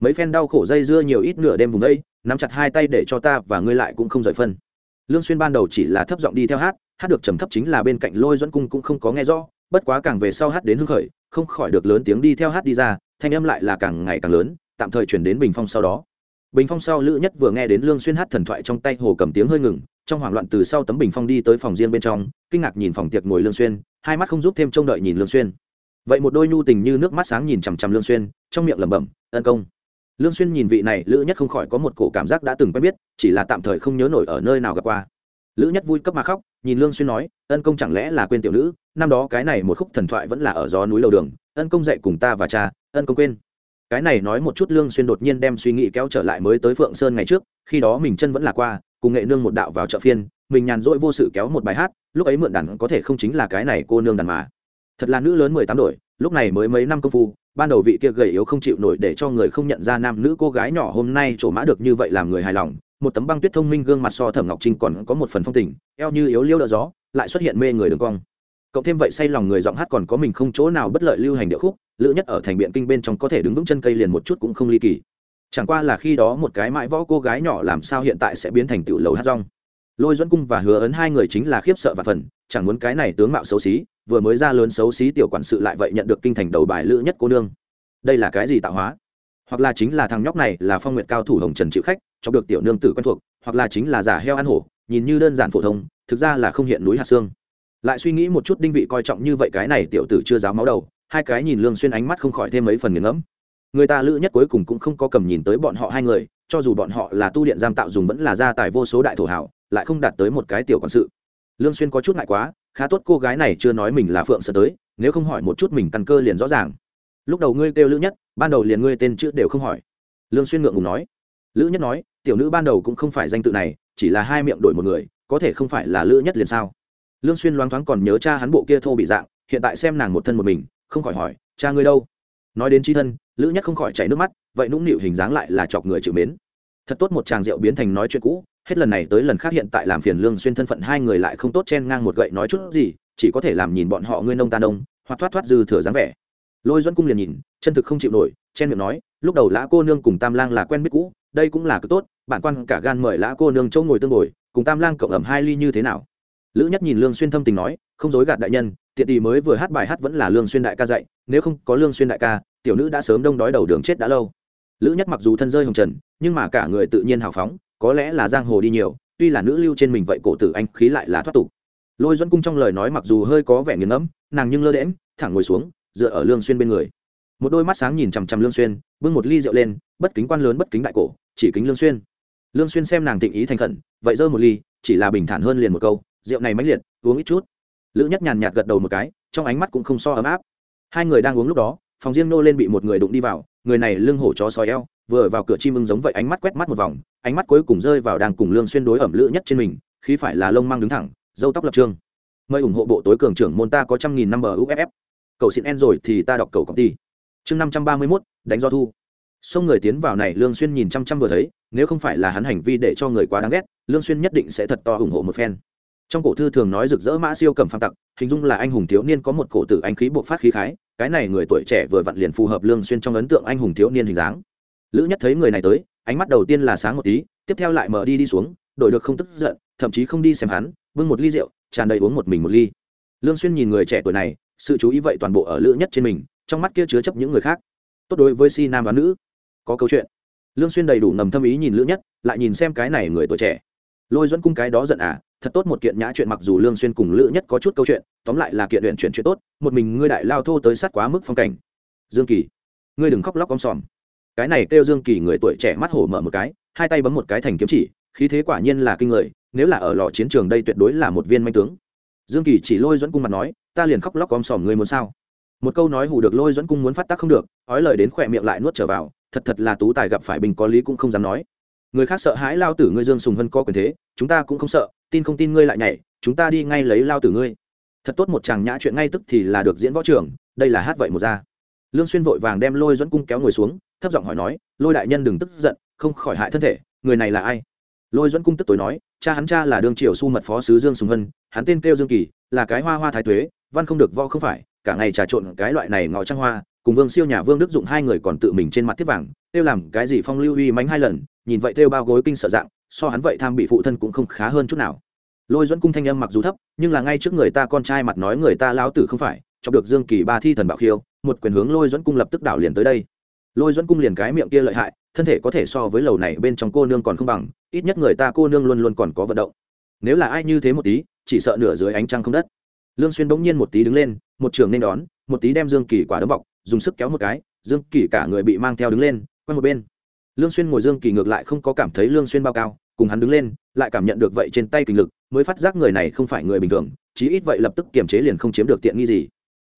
Mấy phen đau khổ dây dưa nhiều ít nửa đêm vùng đây, nắm chặt hai tay để cho ta và ngươi lại cũng không rời phân. Lương xuyên ban đầu chỉ là thấp giọng đi theo hát hát được trầm thấp chính là bên cạnh lôi dẫn cung cũng không có nghe rõ, bất quá càng về sau hát đến hưng khởi, không khỏi được lớn tiếng đi theo hát đi ra, thanh âm lại là càng ngày càng lớn, tạm thời chuyển đến bình phong sau đó bình phong sau lữ nhất vừa nghe đến lương xuyên hát thần thoại trong tay hồ cầm tiếng hơi ngừng, trong hoảng loạn từ sau tấm bình phong đi tới phòng riêng bên trong, kinh ngạc nhìn phòng tiệc ngồi lương xuyên, hai mắt không giúp thêm trông đợi nhìn lương xuyên. Vậy một đôi nhu tình như nước mắt sáng nhìn chằm chằm lương xuyên, trong miệng lẩm bẩm, ân công. Lương xuyên nhìn vị này, lữ nhất không khỏi có một cổ cảm giác đã từng quen biết, chỉ là tạm thời không nhớ nổi ở nơi nào gặp qua. Lữ nhất vui cấp mà khóc, nhìn lương xuyên nói, ân công chẳng lẽ là quên tiểu nữ, năm đó cái này một khúc thần thoại vẫn là ở gió núi lầu đường, ân công dạy cùng ta và cha, ân công quên cái này nói một chút lương xuyên đột nhiên đem suy nghĩ kéo trở lại mới tới phượng sơn ngày trước, khi đó mình chân vẫn là qua, cùng nghệ nương một đạo vào chợ phiên, mình nhàn rỗi vô sự kéo một bài hát, lúc ấy mượn đàn có thể không chính là cái này cô nương đàn mà. Thật là nữ lớn mười tám tuổi, lúc này mới mấy năm công phu, ban đầu vị kia gầy yếu không chịu nổi để cho người không nhận ra nam nữ cô gái nhỏ hôm nay trổ mã được như vậy làm người hài lòng, một tấm băng tuyết thông minh gương mặt so thẩm ngọc trinh còn có một phần phong tình, eo như yếu liêu đỡ gió, lại xuất hiện mê người đường cong. Cộng thêm vậy say lòng người giọng hát còn có mình không chỗ nào bất lợi lưu hành điệu khúc lữ nhất ở thành biện kinh bên trong có thể đứng vững chân cây liền một chút cũng không ly kỳ. Chẳng qua là khi đó một cái mãi võ cô gái nhỏ làm sao hiện tại sẽ biến thành tiểu lầu hát rong. Lôi dẫn cung và hứa ấn hai người chính là khiếp sợ và phần, chẳng muốn cái này tướng mạo xấu xí, vừa mới ra lớn xấu xí tiểu quản sự lại vậy nhận được kinh thành đầu bài lữ nhất cô nương. Đây là cái gì tạo hóa? Hoặc là chính là thằng nhóc này là phong nguyện cao thủ hồng trần chịu khách cho được tiểu nương tử quen thuộc, hoặc là chính là giả heo ăn hổ, nhìn như đơn giản phổ thông, thực ra là không hiện núi hạt xương. Lại suy nghĩ một chút đinh vị coi trọng như vậy cái này tiểu tử chưa giáo máu đầu hai cái nhìn lương xuyên ánh mắt không khỏi thêm mấy phần nghiền ngẫm. Người ta lữ nhất cuối cùng cũng không có cầm nhìn tới bọn họ hai người, cho dù bọn họ là tu điện giam tạo dùng vẫn là gia tài vô số đại thổ hảo, lại không đạt tới một cái tiểu quản sự. Lương xuyên có chút ngại quá, khá tốt cô gái này chưa nói mình là phượng sợ tới, nếu không hỏi một chút mình căn cơ liền rõ ràng. Lúc đầu ngươi kêu lữ nhất, ban đầu liền ngươi tên chữ đều không hỏi. Lương xuyên ngượng ngùng nói. Lữ nhất nói, tiểu nữ ban đầu cũng không phải danh tự này, chỉ là hai miệng đổi một người, có thể không phải là lữ nhất liền sao? Lương xuyên loáng thoáng còn nhớ cha hắn bộ kia thô bị dạng, hiện tại xem nàng một thân một mình không khỏi hỏi, cha ngươi đâu? Nói đến chi thân, lữ nhất không khỏi chảy nước mắt, vậy nũng nịu hình dáng lại là chọc người chịu mến. Thật tốt một chàng rượu biến thành nói chuyện cũ, hết lần này tới lần khác hiện tại làm phiền lương xuyên thân phận hai người lại không tốt chen ngang một gậy nói chút gì, chỉ có thể làm nhìn bọn họ ngươi nông ta nông, hoặc thoát thoát dư thừa dáng vẻ. Lôi duẫn cung liền nhìn, chân thực không chịu nổi, chen miệng nói, lúc đầu lã cô nương cùng tam lang là quen biết cũ, đây cũng là cực tốt, bản quan cả gan mời lã cô nương châu ngồi tương ngồi cùng tam lang cộng ẩm hai ly như thế nào? Lữ nhất nhìn lương xuyên thâm tình nói, không dối gạt đại nhân tiện tỷ mới vừa hát bài hát vẫn là lương xuyên đại ca dạy, nếu không có lương xuyên đại ca, tiểu nữ đã sớm đông đói đầu đường chết đã lâu. Lữ nhất mặc dù thân rơi hồng trần, nhưng mà cả người tự nhiên hào phóng, có lẽ là giang hồ đi nhiều, tuy là nữ lưu trên mình vậy cổ tử anh khí lại là thoát tục. Lôi dẫn cung trong lời nói mặc dù hơi có vẻ nghiền ngẫm, nàng nhưng lơ đễm thẳng ngồi xuống, dựa ở lương xuyên bên người. Một đôi mắt sáng nhìn chằm chằm lương xuyên, bưng một ly rượu lên, bất kính quan lớn bất kính đại cổ, chỉ kính lương xuyên. Lương xuyên xem nàng thịnh ý thành khẩn, vậy dơ một ly, chỉ là bình thản hơn liền một câu, rượu này mãnh liệt, uống ít chút lữ nhất nhàn nhạt gật đầu một cái trong ánh mắt cũng không so ấm áp. Hai người đang uống lúc đó phòng riêng nô lên bị một người đụng đi vào người này lưng hổ chó sói eo vừa vào cửa chim ưng giống vậy ánh mắt quét mắt một vòng ánh mắt cuối cùng rơi vào đang cùng lương xuyên đối ẩm lữ nhất trên mình khi phải là lông mang đứng thẳng dâu tóc lập trương. Mời ủng hộ bộ tối cường trưởng môn ta có trăm nghìn năm bờ uff cầu xin en rồi thì ta đọc cầu công ty chương năm trăm ba mươi 531, đánh do thu. Xông người tiến vào này lương xuyên nhìn chăm chăm vừa thấy nếu không phải là hắn hành vi để cho người quá đáng ghét lương xuyên nhất định sẽ thật to ủng hộ một phen trong cổ thư thường nói rực rỡ mã siêu cầm phàm tặc, hình dung là anh hùng thiếu niên có một cổ tử anh khí buộc phát khí khái, cái này người tuổi trẻ vừa vặn liền phù hợp lương xuyên trong ấn tượng anh hùng thiếu niên hình dáng. Lữ nhất thấy người này tới, ánh mắt đầu tiên là sáng một tí, tiếp theo lại mở đi đi xuống, đổi được không tức giận, thậm chí không đi xem hắn, bưng một ly rượu, tràn đầy uống một mình một ly. Lương xuyên nhìn người trẻ tuổi này, sự chú ý vậy toàn bộ ở lữ nhất trên mình, trong mắt kia chứa chấp những người khác. Tốt đối với si nam và nữ, có câu chuyện. Lương xuyên đầy đủ ngầm thâm ý nhìn lữ nhất, lại nhìn xem cái này người tuổi trẻ. Lôi dẫn cung cái đó giận à thật tốt một kiện nhã chuyện mặc dù lương xuyên cùng lữ nhất có chút câu chuyện, tóm lại là kiện luyện chuyện chuyện tốt, một mình ngươi đại lao thô tới sát quá mức phong cảnh. Dương kỳ, ngươi đừng khóc lóc om sòm. Cái này kêu dương kỳ người tuổi trẻ mắt hổ mở một cái, hai tay bấm một cái thành kiếm chỉ, khí thế quả nhiên là kinh người, nếu là ở lò chiến trường đây tuyệt đối là một viên manh tướng. Dương kỳ chỉ lôi dẫn cung mặt nói, ta liền khóc lóc om sòm ngươi muốn sao? Một câu nói hù được lôi dẫn cung muốn phát tác không được, ói lời đến khỏe miệng lại nuốt trở vào, thật thật là tú tài gặp phải bình có lý cũng không dám nói. Người khác sợ hãi lao tử ngươi dương sùng hân có quyền thế, chúng ta cũng không sợ tin không tin ngươi lại nhảy, chúng ta đi ngay lấy lao tử ngươi. Thật tốt một chàng nhã chuyện ngay tức thì là được diễn võ trưởng đây là hát vậy một ra. Lương xuyên vội vàng đem lôi dẫn cung kéo ngồi xuống, thấp giọng hỏi nói, lôi đại nhân đừng tức giận, không khỏi hại thân thể, người này là ai? Lôi dẫn cung tức tối nói, cha hắn cha là đương triều su mật phó sứ dương sùng hân, hắn tên kêu dương kỳ, là cái hoa hoa thái tuế, văn không được võ không phải, cả ngày trà trộn cái loại này ngọ trăng hoa, cùng vương siêu nhà vương đức dụng hai người còn tự mình trên mặt thiết vàng tiêu làm cái gì phong lưu uy mánh hai lần, nhìn vậy tiêu bao gối kinh sợ dạng so hắn vậy tham bị phụ thân cũng không khá hơn chút nào. Lôi dẫn cung thanh âm mặc dù thấp, nhưng là ngay trước người ta con trai mặt nói người ta lão tử không phải, chọc được dương kỳ ba thi thần bảo khiêu, một quyền hướng lôi dẫn cung lập tức đảo liền tới đây. Lôi dẫn cung liền cái miệng kia lợi hại, thân thể có thể so với lầu này bên trong cô nương còn không bằng, ít nhất người ta cô nương luôn luôn còn có vận động. Nếu là ai như thế một tí, chỉ sợ nửa dưới ánh trăng không đất. Lương xuyên bỗng nhiên một tí đứng lên, một trường nên đón, một tí đem dương kỳ quả đấm bọc, dùng sức kéo một cái, dương kỳ cả người bị mang theo đứng lên, quay một bên lương xuyên ngồi dương kỳ ngược lại không có cảm thấy lương xuyên bao cao, cùng hắn đứng lên, lại cảm nhận được vậy trên tay kinh lực, mới phát giác người này không phải người bình thường, chí ít vậy lập tức kiềm chế liền không chiếm được tiện nghi gì.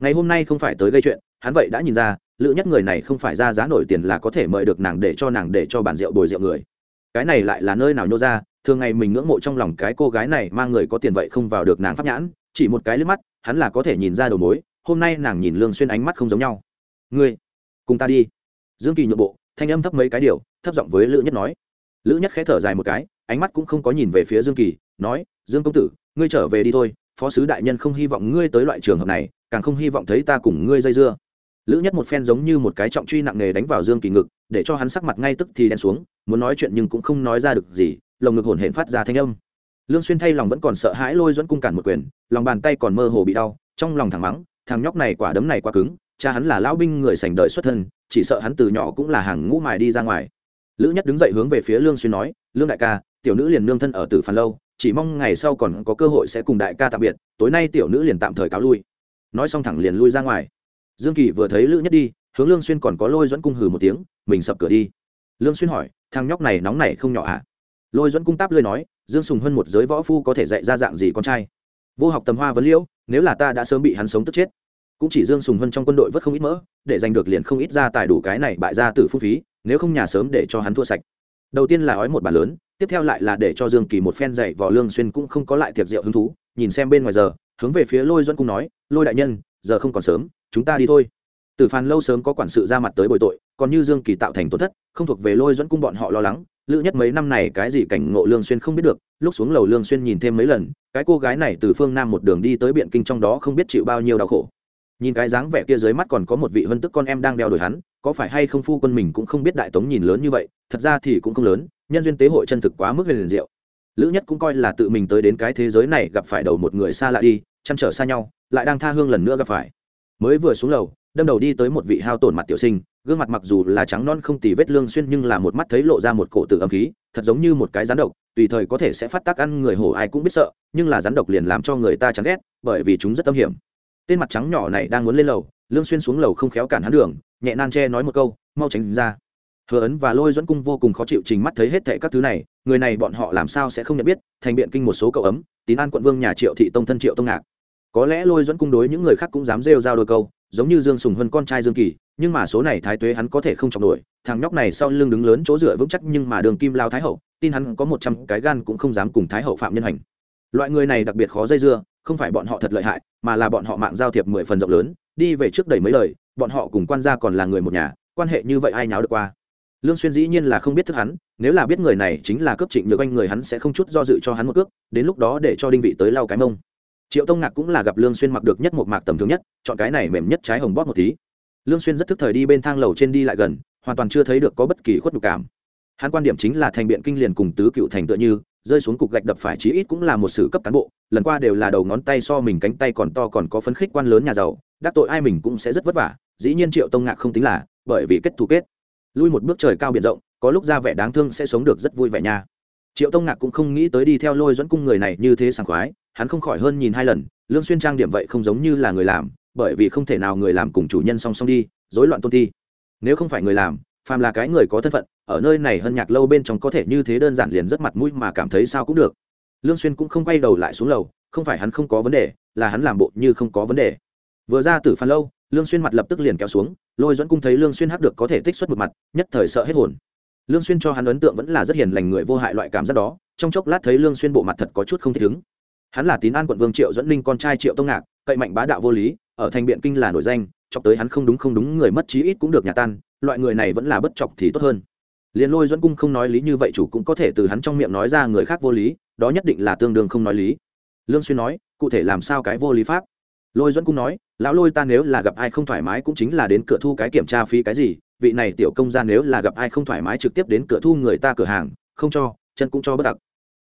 Ngày hôm nay không phải tới gây chuyện, hắn vậy đã nhìn ra lựa nhất người này không phải ra giá nổi tiền là có thể mời được nàng để cho nàng để cho bản rượu bồi rượu người. Cái này lại là nơi nào nhô ra, thường ngày mình ngưỡng mộ trong lòng cái cô gái này mang người có tiền vậy không vào được nàng pháp nhãn, chỉ một cái liếc mắt, hắn là có thể nhìn ra đầu mối, hôm nay nàng nhìn lương xuyên ánh mắt không giống nhau. Ngươi, cùng ta đi. Dương kỳ nhượng bộ thanh âm thấp mấy cái điều, thấp giọng với lữ nhất nói. Lữ nhất khẽ thở dài một cái, ánh mắt cũng không có nhìn về phía dương kỳ, nói, dương công tử, ngươi trở về đi thôi, phó sứ đại nhân không hy vọng ngươi tới loại trường hợp này, càng không hy vọng thấy ta cùng ngươi dây dưa. Lữ nhất một phen giống như một cái trọng truy nặng nề đánh vào dương kỳ ngực, để cho hắn sắc mặt ngay tức thì đen xuống, muốn nói chuyện nhưng cũng không nói ra được gì, lồng ngực hổn hển phát ra thanh âm. Lương xuyên thay lòng vẫn còn sợ hãi lôi dẫn cung cản một quyền, lòng bàn tay còn mơ hồ bị đau, trong lòng thẳng mắng, thằng nhóc này quả đấm này quá cứng cha hắn là lão binh người sành đời xuất thân, chỉ sợ hắn từ nhỏ cũng là hàng ngũ mài đi ra ngoài. Lữ nhất đứng dậy hướng về phía lương xuyên nói, lương đại ca, tiểu nữ liền nương thân ở tử phàn lâu, chỉ mong ngày sau còn có cơ hội sẽ cùng đại ca tạm biệt, tối nay tiểu nữ liền tạm thời cáo lui. Nói xong thẳng liền lui ra ngoài. Dương kỳ vừa thấy lữ nhất đi, hướng lương xuyên còn có lôi dẫn cung hừ một tiếng, mình sập cửa đi. Lương xuyên hỏi, thằng nhóc này nóng này không nhỏ à lôi dẫn cung táp lưỡi nói, dương sùng hơn một giới võ phu có thể dạy ra dạng gì con trai? Vô học tầm hoa vấn liễu, nếu là ta đã sớm bị hắn sống tức chết cũng chỉ dương sùng hơn trong quân đội vất không ít mỡ, để giành được liền không ít ra tài đủ cái này bại ra từ phung phí, nếu không nhà sớm để cho hắn thua sạch. Đầu tiên là ói một bàn lớn, tiếp theo lại là để cho dương kỳ một phen dạy vò lương xuyên cũng không có lại tiệc rượu hứng thú, nhìn xem bên ngoài giờ, hướng về phía lôi duẫn cung nói, lôi đại nhân, giờ không còn sớm, chúng ta đi thôi. Tử phàn lâu sớm có quản sự ra mặt tới bồi tội, còn như dương kỳ tạo thành tổn thất, không thuộc về lôi duẫn cung bọn họ lo lắng, lữ nhất mấy năm này cái gì cảnh ngộ lương xuyên không biết được, lúc xuống lầu lương xuyên nhìn thêm mấy lần, cái cô gái này từ phương nam một đường đi tới biện kinh trong đó không biết chịu bao nhiêu đau khổ nhìn cái dáng vẻ kia dưới mắt còn có một vị vân tức con em đang đeo đuổi hắn, có phải hay không phu quân mình cũng không biết đại tống nhìn lớn như vậy, thật ra thì cũng không lớn, nhân duyên tế hội chân thực quá mức liền diệu. Lữ nhất cũng coi là tự mình tới đến cái thế giới này, gặp phải đầu một người xa lạ đi, chăn trở xa nhau, lại đang tha hương lần nữa gặp phải. Mới vừa xuống lầu, đâm đầu đi tới một vị hao tổn mặt tiểu sinh, gương mặt mặc dù là trắng non không tì vết lương xuyên nhưng là một mắt thấy lộ ra một cổ tử âm khí, thật giống như một cái rắn độc, tùy thời có thể sẽ phát tác ăn người hổ ai cũng biết sợ, nhưng là rắn độc liền làm cho người ta chán ghét, bởi vì chúng rất âm hiểm tên mặt trắng nhỏ này đang muốn lên lầu, lương xuyên xuống lầu không khéo cản hắn đường, nhẹ nan che nói một câu, mau tránh ra. Hứa ấn và lôi dẫn cung vô cùng khó chịu trình mắt thấy hết thảy các thứ này, người này bọn họ làm sao sẽ không nhận biết, thành biện kinh một số cậu ấm, tín an quận vương nhà triệu thị tông thân triệu tông ngạc. Có lẽ lôi dẫn cung đối những người khác cũng dám rêu rao đôi câu, giống như dương sùng hơn con trai dương kỳ, nhưng mà số này thái tuế hắn có thể không chọc nổi, thằng nhóc này sau lưng đứng lớn chỗ dựa vững chắc nhưng mà đường kim lao thái hậu, tin hắn có một trăm cái gan cũng không dám cùng thái hậu phạm nhân hành. Loại người này đặc biệt khó dây dưa không phải bọn họ thật lợi hại, mà là bọn họ mạng giao thiệp mười phần rộng lớn, đi về trước đầy mấy lời, bọn họ cùng quan gia còn là người một nhà, quan hệ như vậy ai nháo được qua? Lương xuyên dĩ nhiên là không biết thức hắn, nếu là biết người này chính là cướp trịnh nhược anh, người hắn sẽ không chút do dự cho hắn một cước, đến lúc đó để cho đinh vị tới lau cái mông. Triệu tông ngạc cũng là gặp lương xuyên mặc được nhất một mạc tầm thường nhất, chọn cái này mềm nhất trái hồng bóp một tí. Lương xuyên rất thức thời đi bên thang lầu trên đi lại gần, hoàn toàn chưa thấy được có bất kỳ khuất nhục cảm. Hắn quan điểm chính là thành biện kinh liền cùng tứ cựu thành tựa như rơi xuống cục gạch đập phải chí ít cũng là một sự cấp cán bộ, lần qua đều là đầu ngón tay so mình cánh tay còn to còn có phấn khích quan lớn nhà giàu, đắc tội ai mình cũng sẽ rất vất vả, dĩ nhiên triệu tông ngạc không tính là, bởi vì kết thù kết. Lui một bước trời cao biển rộng, có lúc ra vẻ đáng thương sẽ sống được rất vui vẻ nha. Triệu tông ngạc cũng không nghĩ tới đi theo lôi dẫn cung người này như thế sảng khoái, hắn không khỏi hơn nhìn hai lần, lương xuyên trang điểm vậy không giống như là người làm, bởi vì không thể nào người làm cùng chủ nhân song song đi, rối loạn tôn thi. Nếu không phải người làm, phàm là cái người có thân phận ở nơi này hơn nhạc lâu bên trong có thể như thế đơn giản liền rất mặt mũi mà cảm thấy sao cũng được. Lương xuyên cũng không quay đầu lại xuống lầu, không phải hắn không có vấn đề, là hắn làm bộ như không có vấn đề. Vừa ra từ phan lâu, lương xuyên mặt lập tức liền kéo xuống, lôi dẫn cung thấy lương xuyên hắc được có thể tích xuất một mặt, nhất thời sợ hết hồn. Lương xuyên cho hắn ấn tượng vẫn là rất hiền lành người vô hại loại cảm giác đó, trong chốc lát thấy lương xuyên bộ mặt thật có chút không thích ứng. Hắn là tín an quận vương triệu dẫn linh con trai triệu tông ngạc, cậy mạnh bá đạo vô lý, ở thành biện kinh là nổi danh, chọc tới hắn không đúng không đúng, người mất trí ít cũng được nhà tan, loại người này vẫn là bất chọc thì tốt hơn liền lôi dẫn cung không nói lý như vậy chủ cũng có thể từ hắn trong miệng nói ra người khác vô lý, đó nhất định là tương đương không nói lý. Lương xuyên nói, cụ thể làm sao cái vô lý pháp? Lôi dẫn cung nói, lão lôi ta nếu là gặp ai không thoải mái cũng chính là đến cửa thu cái kiểm tra phí cái gì, vị này tiểu công gia nếu là gặp ai không thoải mái trực tiếp đến cửa thu người ta cửa hàng, không cho, chân cũng cho bất tặc.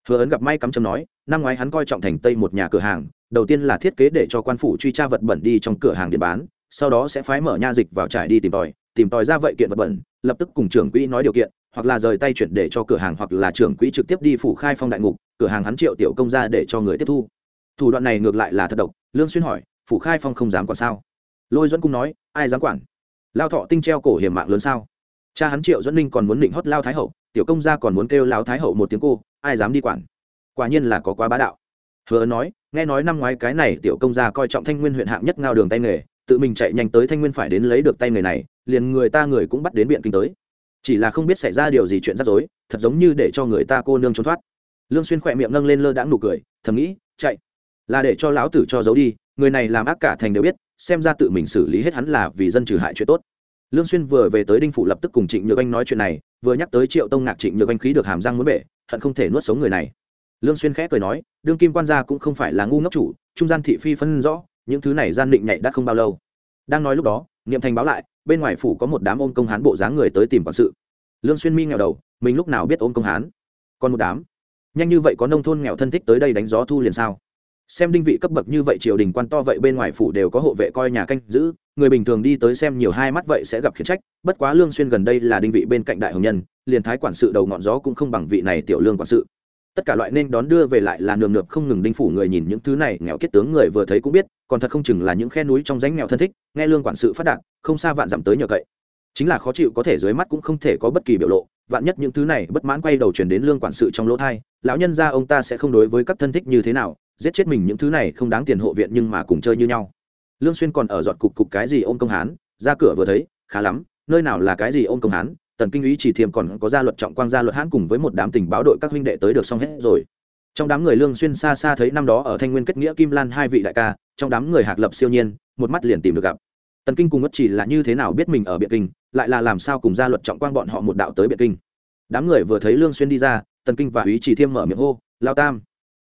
Hứa ấn gặp may cắm châm nói, năm ngoái hắn coi trọng thành tây một nhà cửa hàng, đầu tiên là thiết kế để cho quan phủ truy tra vật bẩn đi trong cửa hàng để bán, sau đó sẽ phái mở nha dịch vào trải đi tìm tòi tìm tòi ra vậy kiện vật bẩn, lập tức cùng trưởng quỹ nói điều kiện, hoặc là rời tay chuyển để cho cửa hàng, hoặc là trưởng quỹ trực tiếp đi phủ khai phong đại ngục, cửa hàng hắn triệu tiểu công ra để cho người tiếp thu. Thủ đoạn này ngược lại là thật độc, lương xuyên hỏi, phủ khai phong không dám quản sao? Lôi dẫn cung nói, ai dám quản? Lao thọ tinh treo cổ hiểm mạng lớn sao? Cha hắn triệu dẫn ninh còn muốn định hót lao thái hậu, tiểu công gia còn muốn kêu lao thái hậu một tiếng cô, ai dám đi quản? Quả nhiên là có quá bá đạo. Hứa nói, nghe nói năm ngoái cái này tiểu công gia coi trọng thanh nguyên huyện hạng nhất ngao đường tay nghề, tự mình chạy nhanh tới thanh nguyên phải đến lấy được tay nghề này liền người ta người cũng bắt đến biện kinh tới. Chỉ là không biết xảy ra điều gì chuyện rắc rối, thật giống như để cho người ta cô nương trốn thoát. Lương xuyên khỏe miệng nâng lên lơ đãng nụ cười, thầm nghĩ, chạy, là để cho lão tử cho giấu đi, người này làm ác cả thành đều biết, xem ra tự mình xử lý hết hắn là vì dân trừ hại chuyện tốt. Lương xuyên vừa về tới đinh phủ lập tức cùng trịnh nhược anh nói chuyện này, vừa nhắc tới triệu tông ngạc trịnh nhược anh khí được hàm răng muốn bể, hận không thể nuốt sống người này. Lương xuyên khẽ cười nói, đương kim quan gia cũng không phải là ngu ngốc chủ, trung gian thị phi phân rõ, những thứ này gian định nhạy đã không bao lâu. Đang nói lúc đó, niệm thành báo lại bên ngoài phủ có một đám ôm công hán bộ dáng người tới tìm quản sự. Lương xuyên mi nghèo đầu, mình lúc nào biết ôm công hán? Còn một đám. Nhanh như vậy có nông thôn nghèo thân thích tới đây đánh gió thu liền sao? Xem đinh vị cấp bậc như vậy triều đình quan to vậy bên ngoài phủ đều có hộ vệ coi nhà canh giữ, người bình thường đi tới xem nhiều hai mắt vậy sẽ gặp khiển trách, bất quá lương xuyên gần đây là đinh vị bên cạnh đại hồng nhân, liền thái quản sự đầu ngọn gió cũng không bằng vị này tiểu lương quản sự. Tất cả loại nên đón đưa về lại là nườm nượp không ngừng đinh phủ người nhìn những thứ này nghèo kết tướng người vừa thấy cũng biết còn thật không chừng là những khe núi trong rãnh nghèo thân thích, nghe lương quản sự phát đạt, không xa vạn dặm tới nhờ cậy. Chính là khó chịu có thể dưới mắt cũng không thể có bất kỳ biểu lộ, vạn nhất những thứ này bất mãn quay đầu chuyển đến lương quản sự trong lỗ thai, lão nhân gia ông ta sẽ không đối với các thân thích như thế nào, giết chết mình những thứ này không đáng tiền hộ viện nhưng mà cùng chơi như nhau. Lương xuyên còn ở giọt cục cục cái gì ôm công hán, ra cửa vừa thấy, khá lắm, nơi nào là cái gì ôm công hán, tần kinh úy chỉ thiềm còn có gia luật trọng quang gia luật hán cùng với một đám tình báo đội các huynh đệ tới được xong hết rồi trong đám người lương xuyên xa xa thấy năm đó ở thanh nguyên kết nghĩa kim lan hai vị đại ca, trong đám người hạc lập siêu nhiên, một mắt liền tìm được gặp. Tần kinh cùng ngất chỉ là như thế nào biết mình ở biện kinh, lại là làm sao cùng gia luật trọng quang bọn họ một đạo tới biện kinh. Đám người vừa thấy lương xuyên đi ra, tần kinh và úy chỉ thiêm mở miệng hô, lao tam.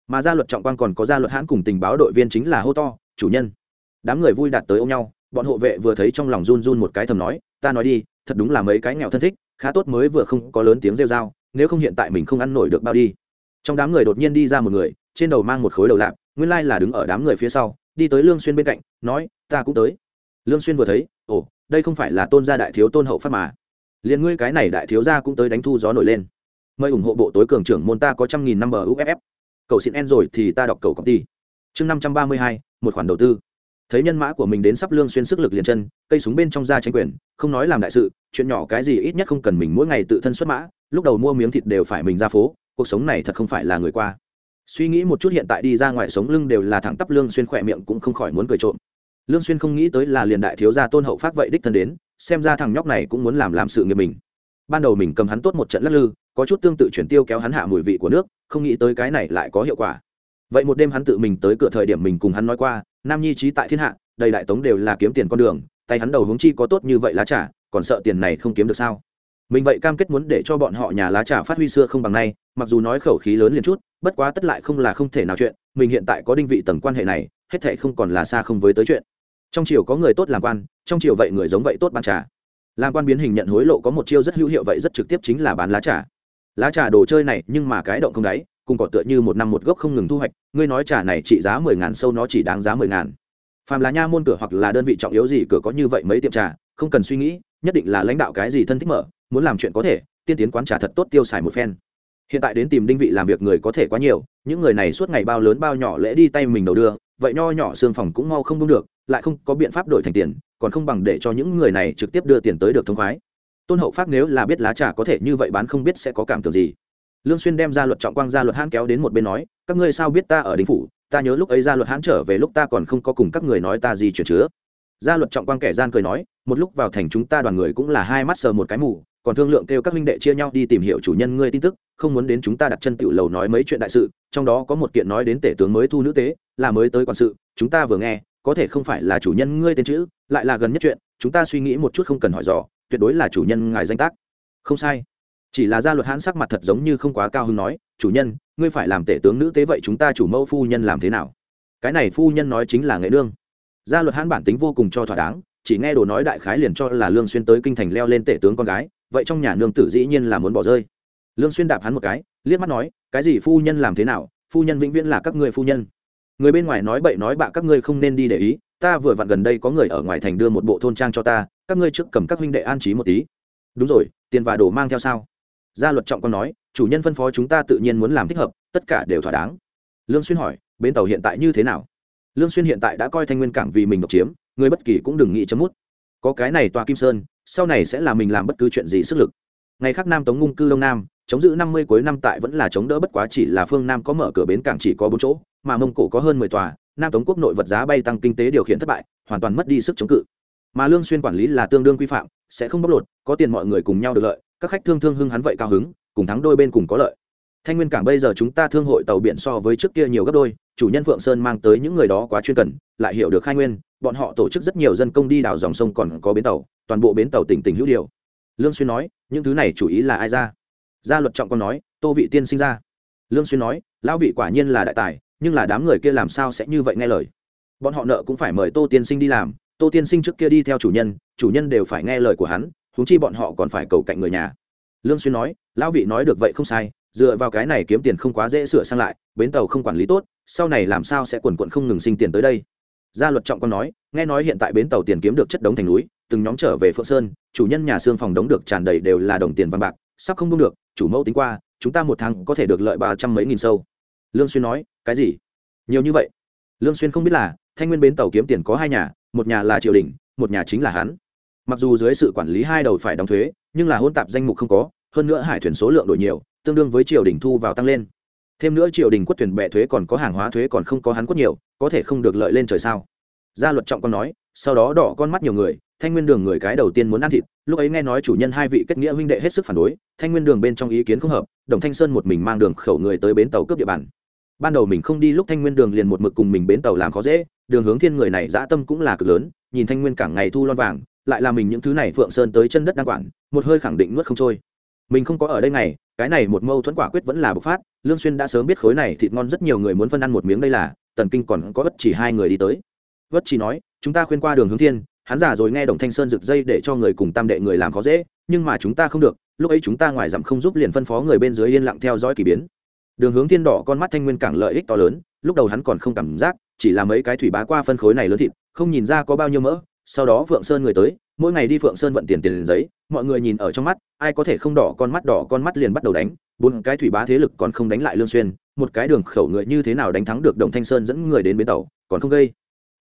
Mà gia luật trọng quang còn có gia luật hãn cùng tình báo đội viên chính là hô to, chủ nhân. Đám người vui đạt tới ôm nhau, bọn hộ vệ vừa thấy trong lòng run run một cái thầm nói, ta nói đi, thật đúng là mấy cái nghèo thân thích, khá tốt mới vừa không có lớn tiếng rêu rao, nếu không hiện tại mình không ăn nổi được bao đi trong đám người đột nhiên đi ra một người, trên đầu mang một khối đầu lạp, nguyên lai là đứng ở đám người phía sau, đi tới lương xuyên bên cạnh, nói, ta cũng tới. Lương xuyên vừa thấy, ồ, đây không phải là tôn gia đại thiếu tôn hậu phát mà. Liền ngươi cái này đại thiếu gia cũng tới đánh thu gió nổi lên. Mời ủng hộ bộ tối cường trưởng môn ta có trăm nghìn năm bờ uff cầu xin en rồi thì ta đọc cầu công ty. Chương năm trăm ba mươi hai, một khoản đầu tư. Thấy nhân mã của mình đến sắp lương xuyên sức lực liền chân, cây súng bên trong ra tranh quyền, không nói làm đại sự, chuyện nhỏ cái gì ít nhất không cần mình mỗi ngày tự thân xuất mã, lúc đầu mua miếng thịt đều phải mình ra phố cuộc sống này thật không phải là người qua. Suy nghĩ một chút hiện tại đi ra ngoài sống lưng đều là thẳng tắp lương xuyên khỏe miệng cũng không khỏi muốn cười trộm. Lương xuyên không nghĩ tới là liền đại thiếu gia tôn hậu phát vậy đích thân đến, xem ra thằng nhóc này cũng muốn làm làm sự nghiệp mình. Ban đầu mình cầm hắn tốt một trận lắc lư, có chút tương tự chuyển tiêu kéo hắn hạ mùi vị của nước, không nghĩ tới cái này lại có hiệu quả. Vậy một đêm hắn tự mình tới cửa thời điểm mình cùng hắn nói qua, nam nhi trí tại thiên hạ, đầy đại tống đều là kiếm tiền con đường, tay hắn đầu hướng chi có tốt như vậy lá trà, còn sợ tiền này không kiếm được sao? Mình vậy cam kết muốn để cho bọn họ nhà lá trà phát huy xưa không bằng nay mặc dù nói khẩu khí lớn liền chút, bất quá tất lại không là không thể nào chuyện, mình hiện tại có đinh vị tầng quan hệ này, hết thệ không còn là xa không với tới chuyện. Trong triều có người tốt làm quan, trong triều vậy người giống vậy tốt bán trà. Làm quan biến hình nhận hối lộ có một chiêu rất hữu hiệu vậy rất trực tiếp chính là bán lá trà. Lá trà đồ chơi này, nhưng mà cái động không đáy, cùng cỏ tựa như một năm một gốc không ngừng thu hoạch, ngươi nói trà này trị giá mười ngàn sâu nó chỉ đáng giá mười ngàn. Phàm là nha môn cửa hoặc là đơn vị trọng yếu gì cửa có như vậy mấy tiệm trà, không cần suy nghĩ, nhất định là lãnh đạo cái gì thân thích mở, muốn làm chuyện có thể, tiên tiến quán trà thật tốt tiêu xài một phen hiện tại đến tìm đinh vị làm việc người có thể quá nhiều, những người này suốt ngày bao lớn bao nhỏ lễ đi tay mình đầu đưa, vậy nho nhỏ xương phòng cũng mau không đúng được, lại không có biện pháp đổi thành tiền, còn không bằng để cho những người này trực tiếp đưa tiền tới được thông khoái. Tôn hậu pháp nếu là biết lá trà có thể như vậy bán không biết sẽ có cảm tưởng gì. Lương xuyên đem ra luật trọng quang ra luật hãn kéo đến một bên nói, các ngươi sao biết ta ở đinh phủ, ta nhớ lúc ấy ra luật hãn trở về lúc ta còn không có cùng các người nói ta gì chuyển chứa gia luật trọng quan kẻ gian cười nói, một lúc vào thành chúng ta đoàn người cũng là hai mắt sờ một cái mù, còn thương lượng kêu các huynh đệ chia nhau đi tìm hiểu chủ nhân ngươi tin tức, không muốn đến chúng ta đặt chân tiểu lầu nói mấy chuyện đại sự, trong đó có một kiện nói đến tể tướng mới thu nữ tế, là mới tới quản sự, chúng ta vừa nghe, có thể không phải là chủ nhân ngươi tên chữ, lại là gần nhất chuyện, chúng ta suy nghĩ một chút không cần hỏi dò, tuyệt đối là chủ nhân ngài danh tác. Không sai. Chỉ là gia luật hãn sắc mặt thật giống như không quá cao hứng nói, chủ nhân, ngươi phải làm tể tướng nữ tế vậy chúng ta chủ mẫu phu nhân làm thế nào? Cái này phu nhân nói chính là nghệ đương gia luật hãn bản tính vô cùng cho thỏa đáng, chỉ nghe đồ nói đại khái liền cho là lương xuyên tới kinh thành leo lên tể tướng con gái, vậy trong nhà nương tử dĩ nhiên là muốn bỏ rơi. Lương xuyên đạp hắn một cái, liếc mắt nói, cái gì phu nhân làm thế nào? Phu nhân vĩnh viễn là các ngươi phu nhân. Người bên ngoài nói bậy nói bạ các ngươi không nên đi để ý, ta vừa vặn gần đây có người ở ngoài thành đưa một bộ thôn trang cho ta, các ngươi trước cầm các huynh đệ an trí một tí. Đúng rồi, tiền và đồ mang theo sao? Gia luật trọng còn nói, chủ nhân phân phó chúng ta tự nhiên muốn làm thích hợp, tất cả đều thỏa đáng. Lương xuyên hỏi, bến tàu hiện tại như thế nào? Lương xuyên hiện tại đã coi thanh nguyên cảng vì mình độc chiếm, người bất kỳ cũng đừng nghĩ chấm mút. Có cái này tòa kim sơn, sau này sẽ là mình làm bất cứ chuyện gì sức lực. Ngày khác nam tống ngung cư đông nam, chống giữ năm mươi cuối năm tại vẫn là chống đỡ bất quá chỉ là phương nam có mở cửa bến cảng chỉ có bốn chỗ, mà mông cổ có hơn mười tòa, nam tống quốc nội vật giá bay tăng kinh tế điều khiển thất bại, hoàn toàn mất đi sức chống cự. Mà lương xuyên quản lý là tương đương quy phạm, sẽ không bóc lột, có tiền mọi người cùng nhau được lợi, các khách thương thương hưng hắn vậy cao hứng, cùng thắng đôi bên cùng có lợi. Thanh nguyên cảng bây giờ chúng ta thương hội tàu biển so với trước kia nhiều gấp đôi chủ nhân phượng sơn mang tới những người đó quá chuyên cần, lại hiểu được khai nguyên, bọn họ tổ chức rất nhiều dân công đi đảo dòng sông còn có bến tàu, toàn bộ bến tàu tỉnh tỉnh hữu điều. Lương xuyên nói, những thứ này chủ ý là ai ra? Gia luật trọng còn nói, tô vị tiên sinh ra. Lương xuyên nói, lão vị quả nhiên là đại tài, nhưng là đám người kia làm sao sẽ như vậy nghe lời? Bọn họ nợ cũng phải mời tô tiên sinh đi làm, tô tiên sinh trước kia đi theo chủ nhân chủ nhân đều phải nghe lời của hắn, huống chi bọn họ còn phải cầu cạnh người nhà. Lương xuyên nói, lão vị nói được vậy không sai dựa vào cái này kiếm tiền không quá dễ sửa sang lại, bến tàu không quản lý tốt, sau này làm sao sẽ quần quận không ngừng sinh tiền tới đây? Gia luật trọng còn nói, nghe nói hiện tại bến tàu tiền kiếm được chất đống thành núi, từng nhóm trở về phượng sơn, chủ nhân nhà xương phòng đóng được tràn đầy đều là đồng tiền vàng bạc, sắp không đúng được, chủ mẫu tính qua, chúng ta một tháng có thể được lợi ba trăm mấy nghìn sâu. Lương xuyên nói, cái gì? Nhiều như vậy? Lương xuyên không biết là, thanh nguyên bến tàu kiếm tiền có hai nhà, một nhà là triều đình, một nhà chính là hắn. Mặc dù dưới sự quản lý hai đầu phải đóng thuế, nhưng là hôn tạp danh mục không có, hơn nữa hải thuyền số lượng đổi nhiều tương đương với triều đình thu vào tăng lên. Thêm nữa triều đình quất thuyền bệ thuế còn có hàng hóa thuế còn không có hắn quất nhiều, có thể không được lợi lên trời sao? Gia luật trọng con nói, sau đó đỏ con mắt nhiều người, thanh nguyên đường người cái đầu tiên muốn ăn thịt, lúc ấy nghe nói chủ nhân hai vị kết nghĩa huynh đệ hết sức phản đối, thanh nguyên đường bên trong ý kiến không hợp, đồng thanh sơn một mình mang đường khẩu người tới bến tàu cướp địa bàn. Ban đầu mình không đi lúc thanh nguyên đường liền một mực cùng mình bến tàu làm khó dễ, đường hướng thiên người này dã tâm cũng là cực lớn, nhìn thanh nguyên cả ngày thu lon vàng, lại là mình những thứ này phượng sơn tới chân đất đang quản, một hơi khẳng định nuốt không trôi. Mình không có ở đây này cái này một mâu thuẫn quả quyết vẫn là bộc phát, lương xuyên đã sớm biết khối này thịt ngon rất nhiều người muốn phân ăn một miếng đây là, tần kinh còn có bất chỉ hai người đi tới. Bất chỉ nói, chúng ta khuyên qua đường hướng thiên, hắn giả rồi nghe đồng thanh sơn rực dây để cho người cùng tam đệ người làm khó dễ, nhưng mà chúng ta không được, lúc ấy chúng ta ngoài dặm không giúp liền phân phó người bên dưới yên lặng theo dõi kỳ biến. Đường hướng thiên đỏ con mắt thanh nguyên cảng lợi ích to lớn, lúc đầu hắn còn không cảm giác, chỉ là mấy cái thủy bá qua phân khối này lớn thịt, không nhìn ra có bao nhiêu mỡ sau đó phượng sơn người tới, mỗi ngày đi phượng sơn vận tiền tiền giấy, mọi người nhìn ở trong mắt, ai có thể không đỏ con mắt, đỏ con mắt liền bắt đầu đánh, bốn cái thủy bá thế lực còn không đánh lại lương xuyên, một cái đường khẩu người như thế nào đánh thắng được đồng thanh sơn dẫn người đến bến tàu, còn không gây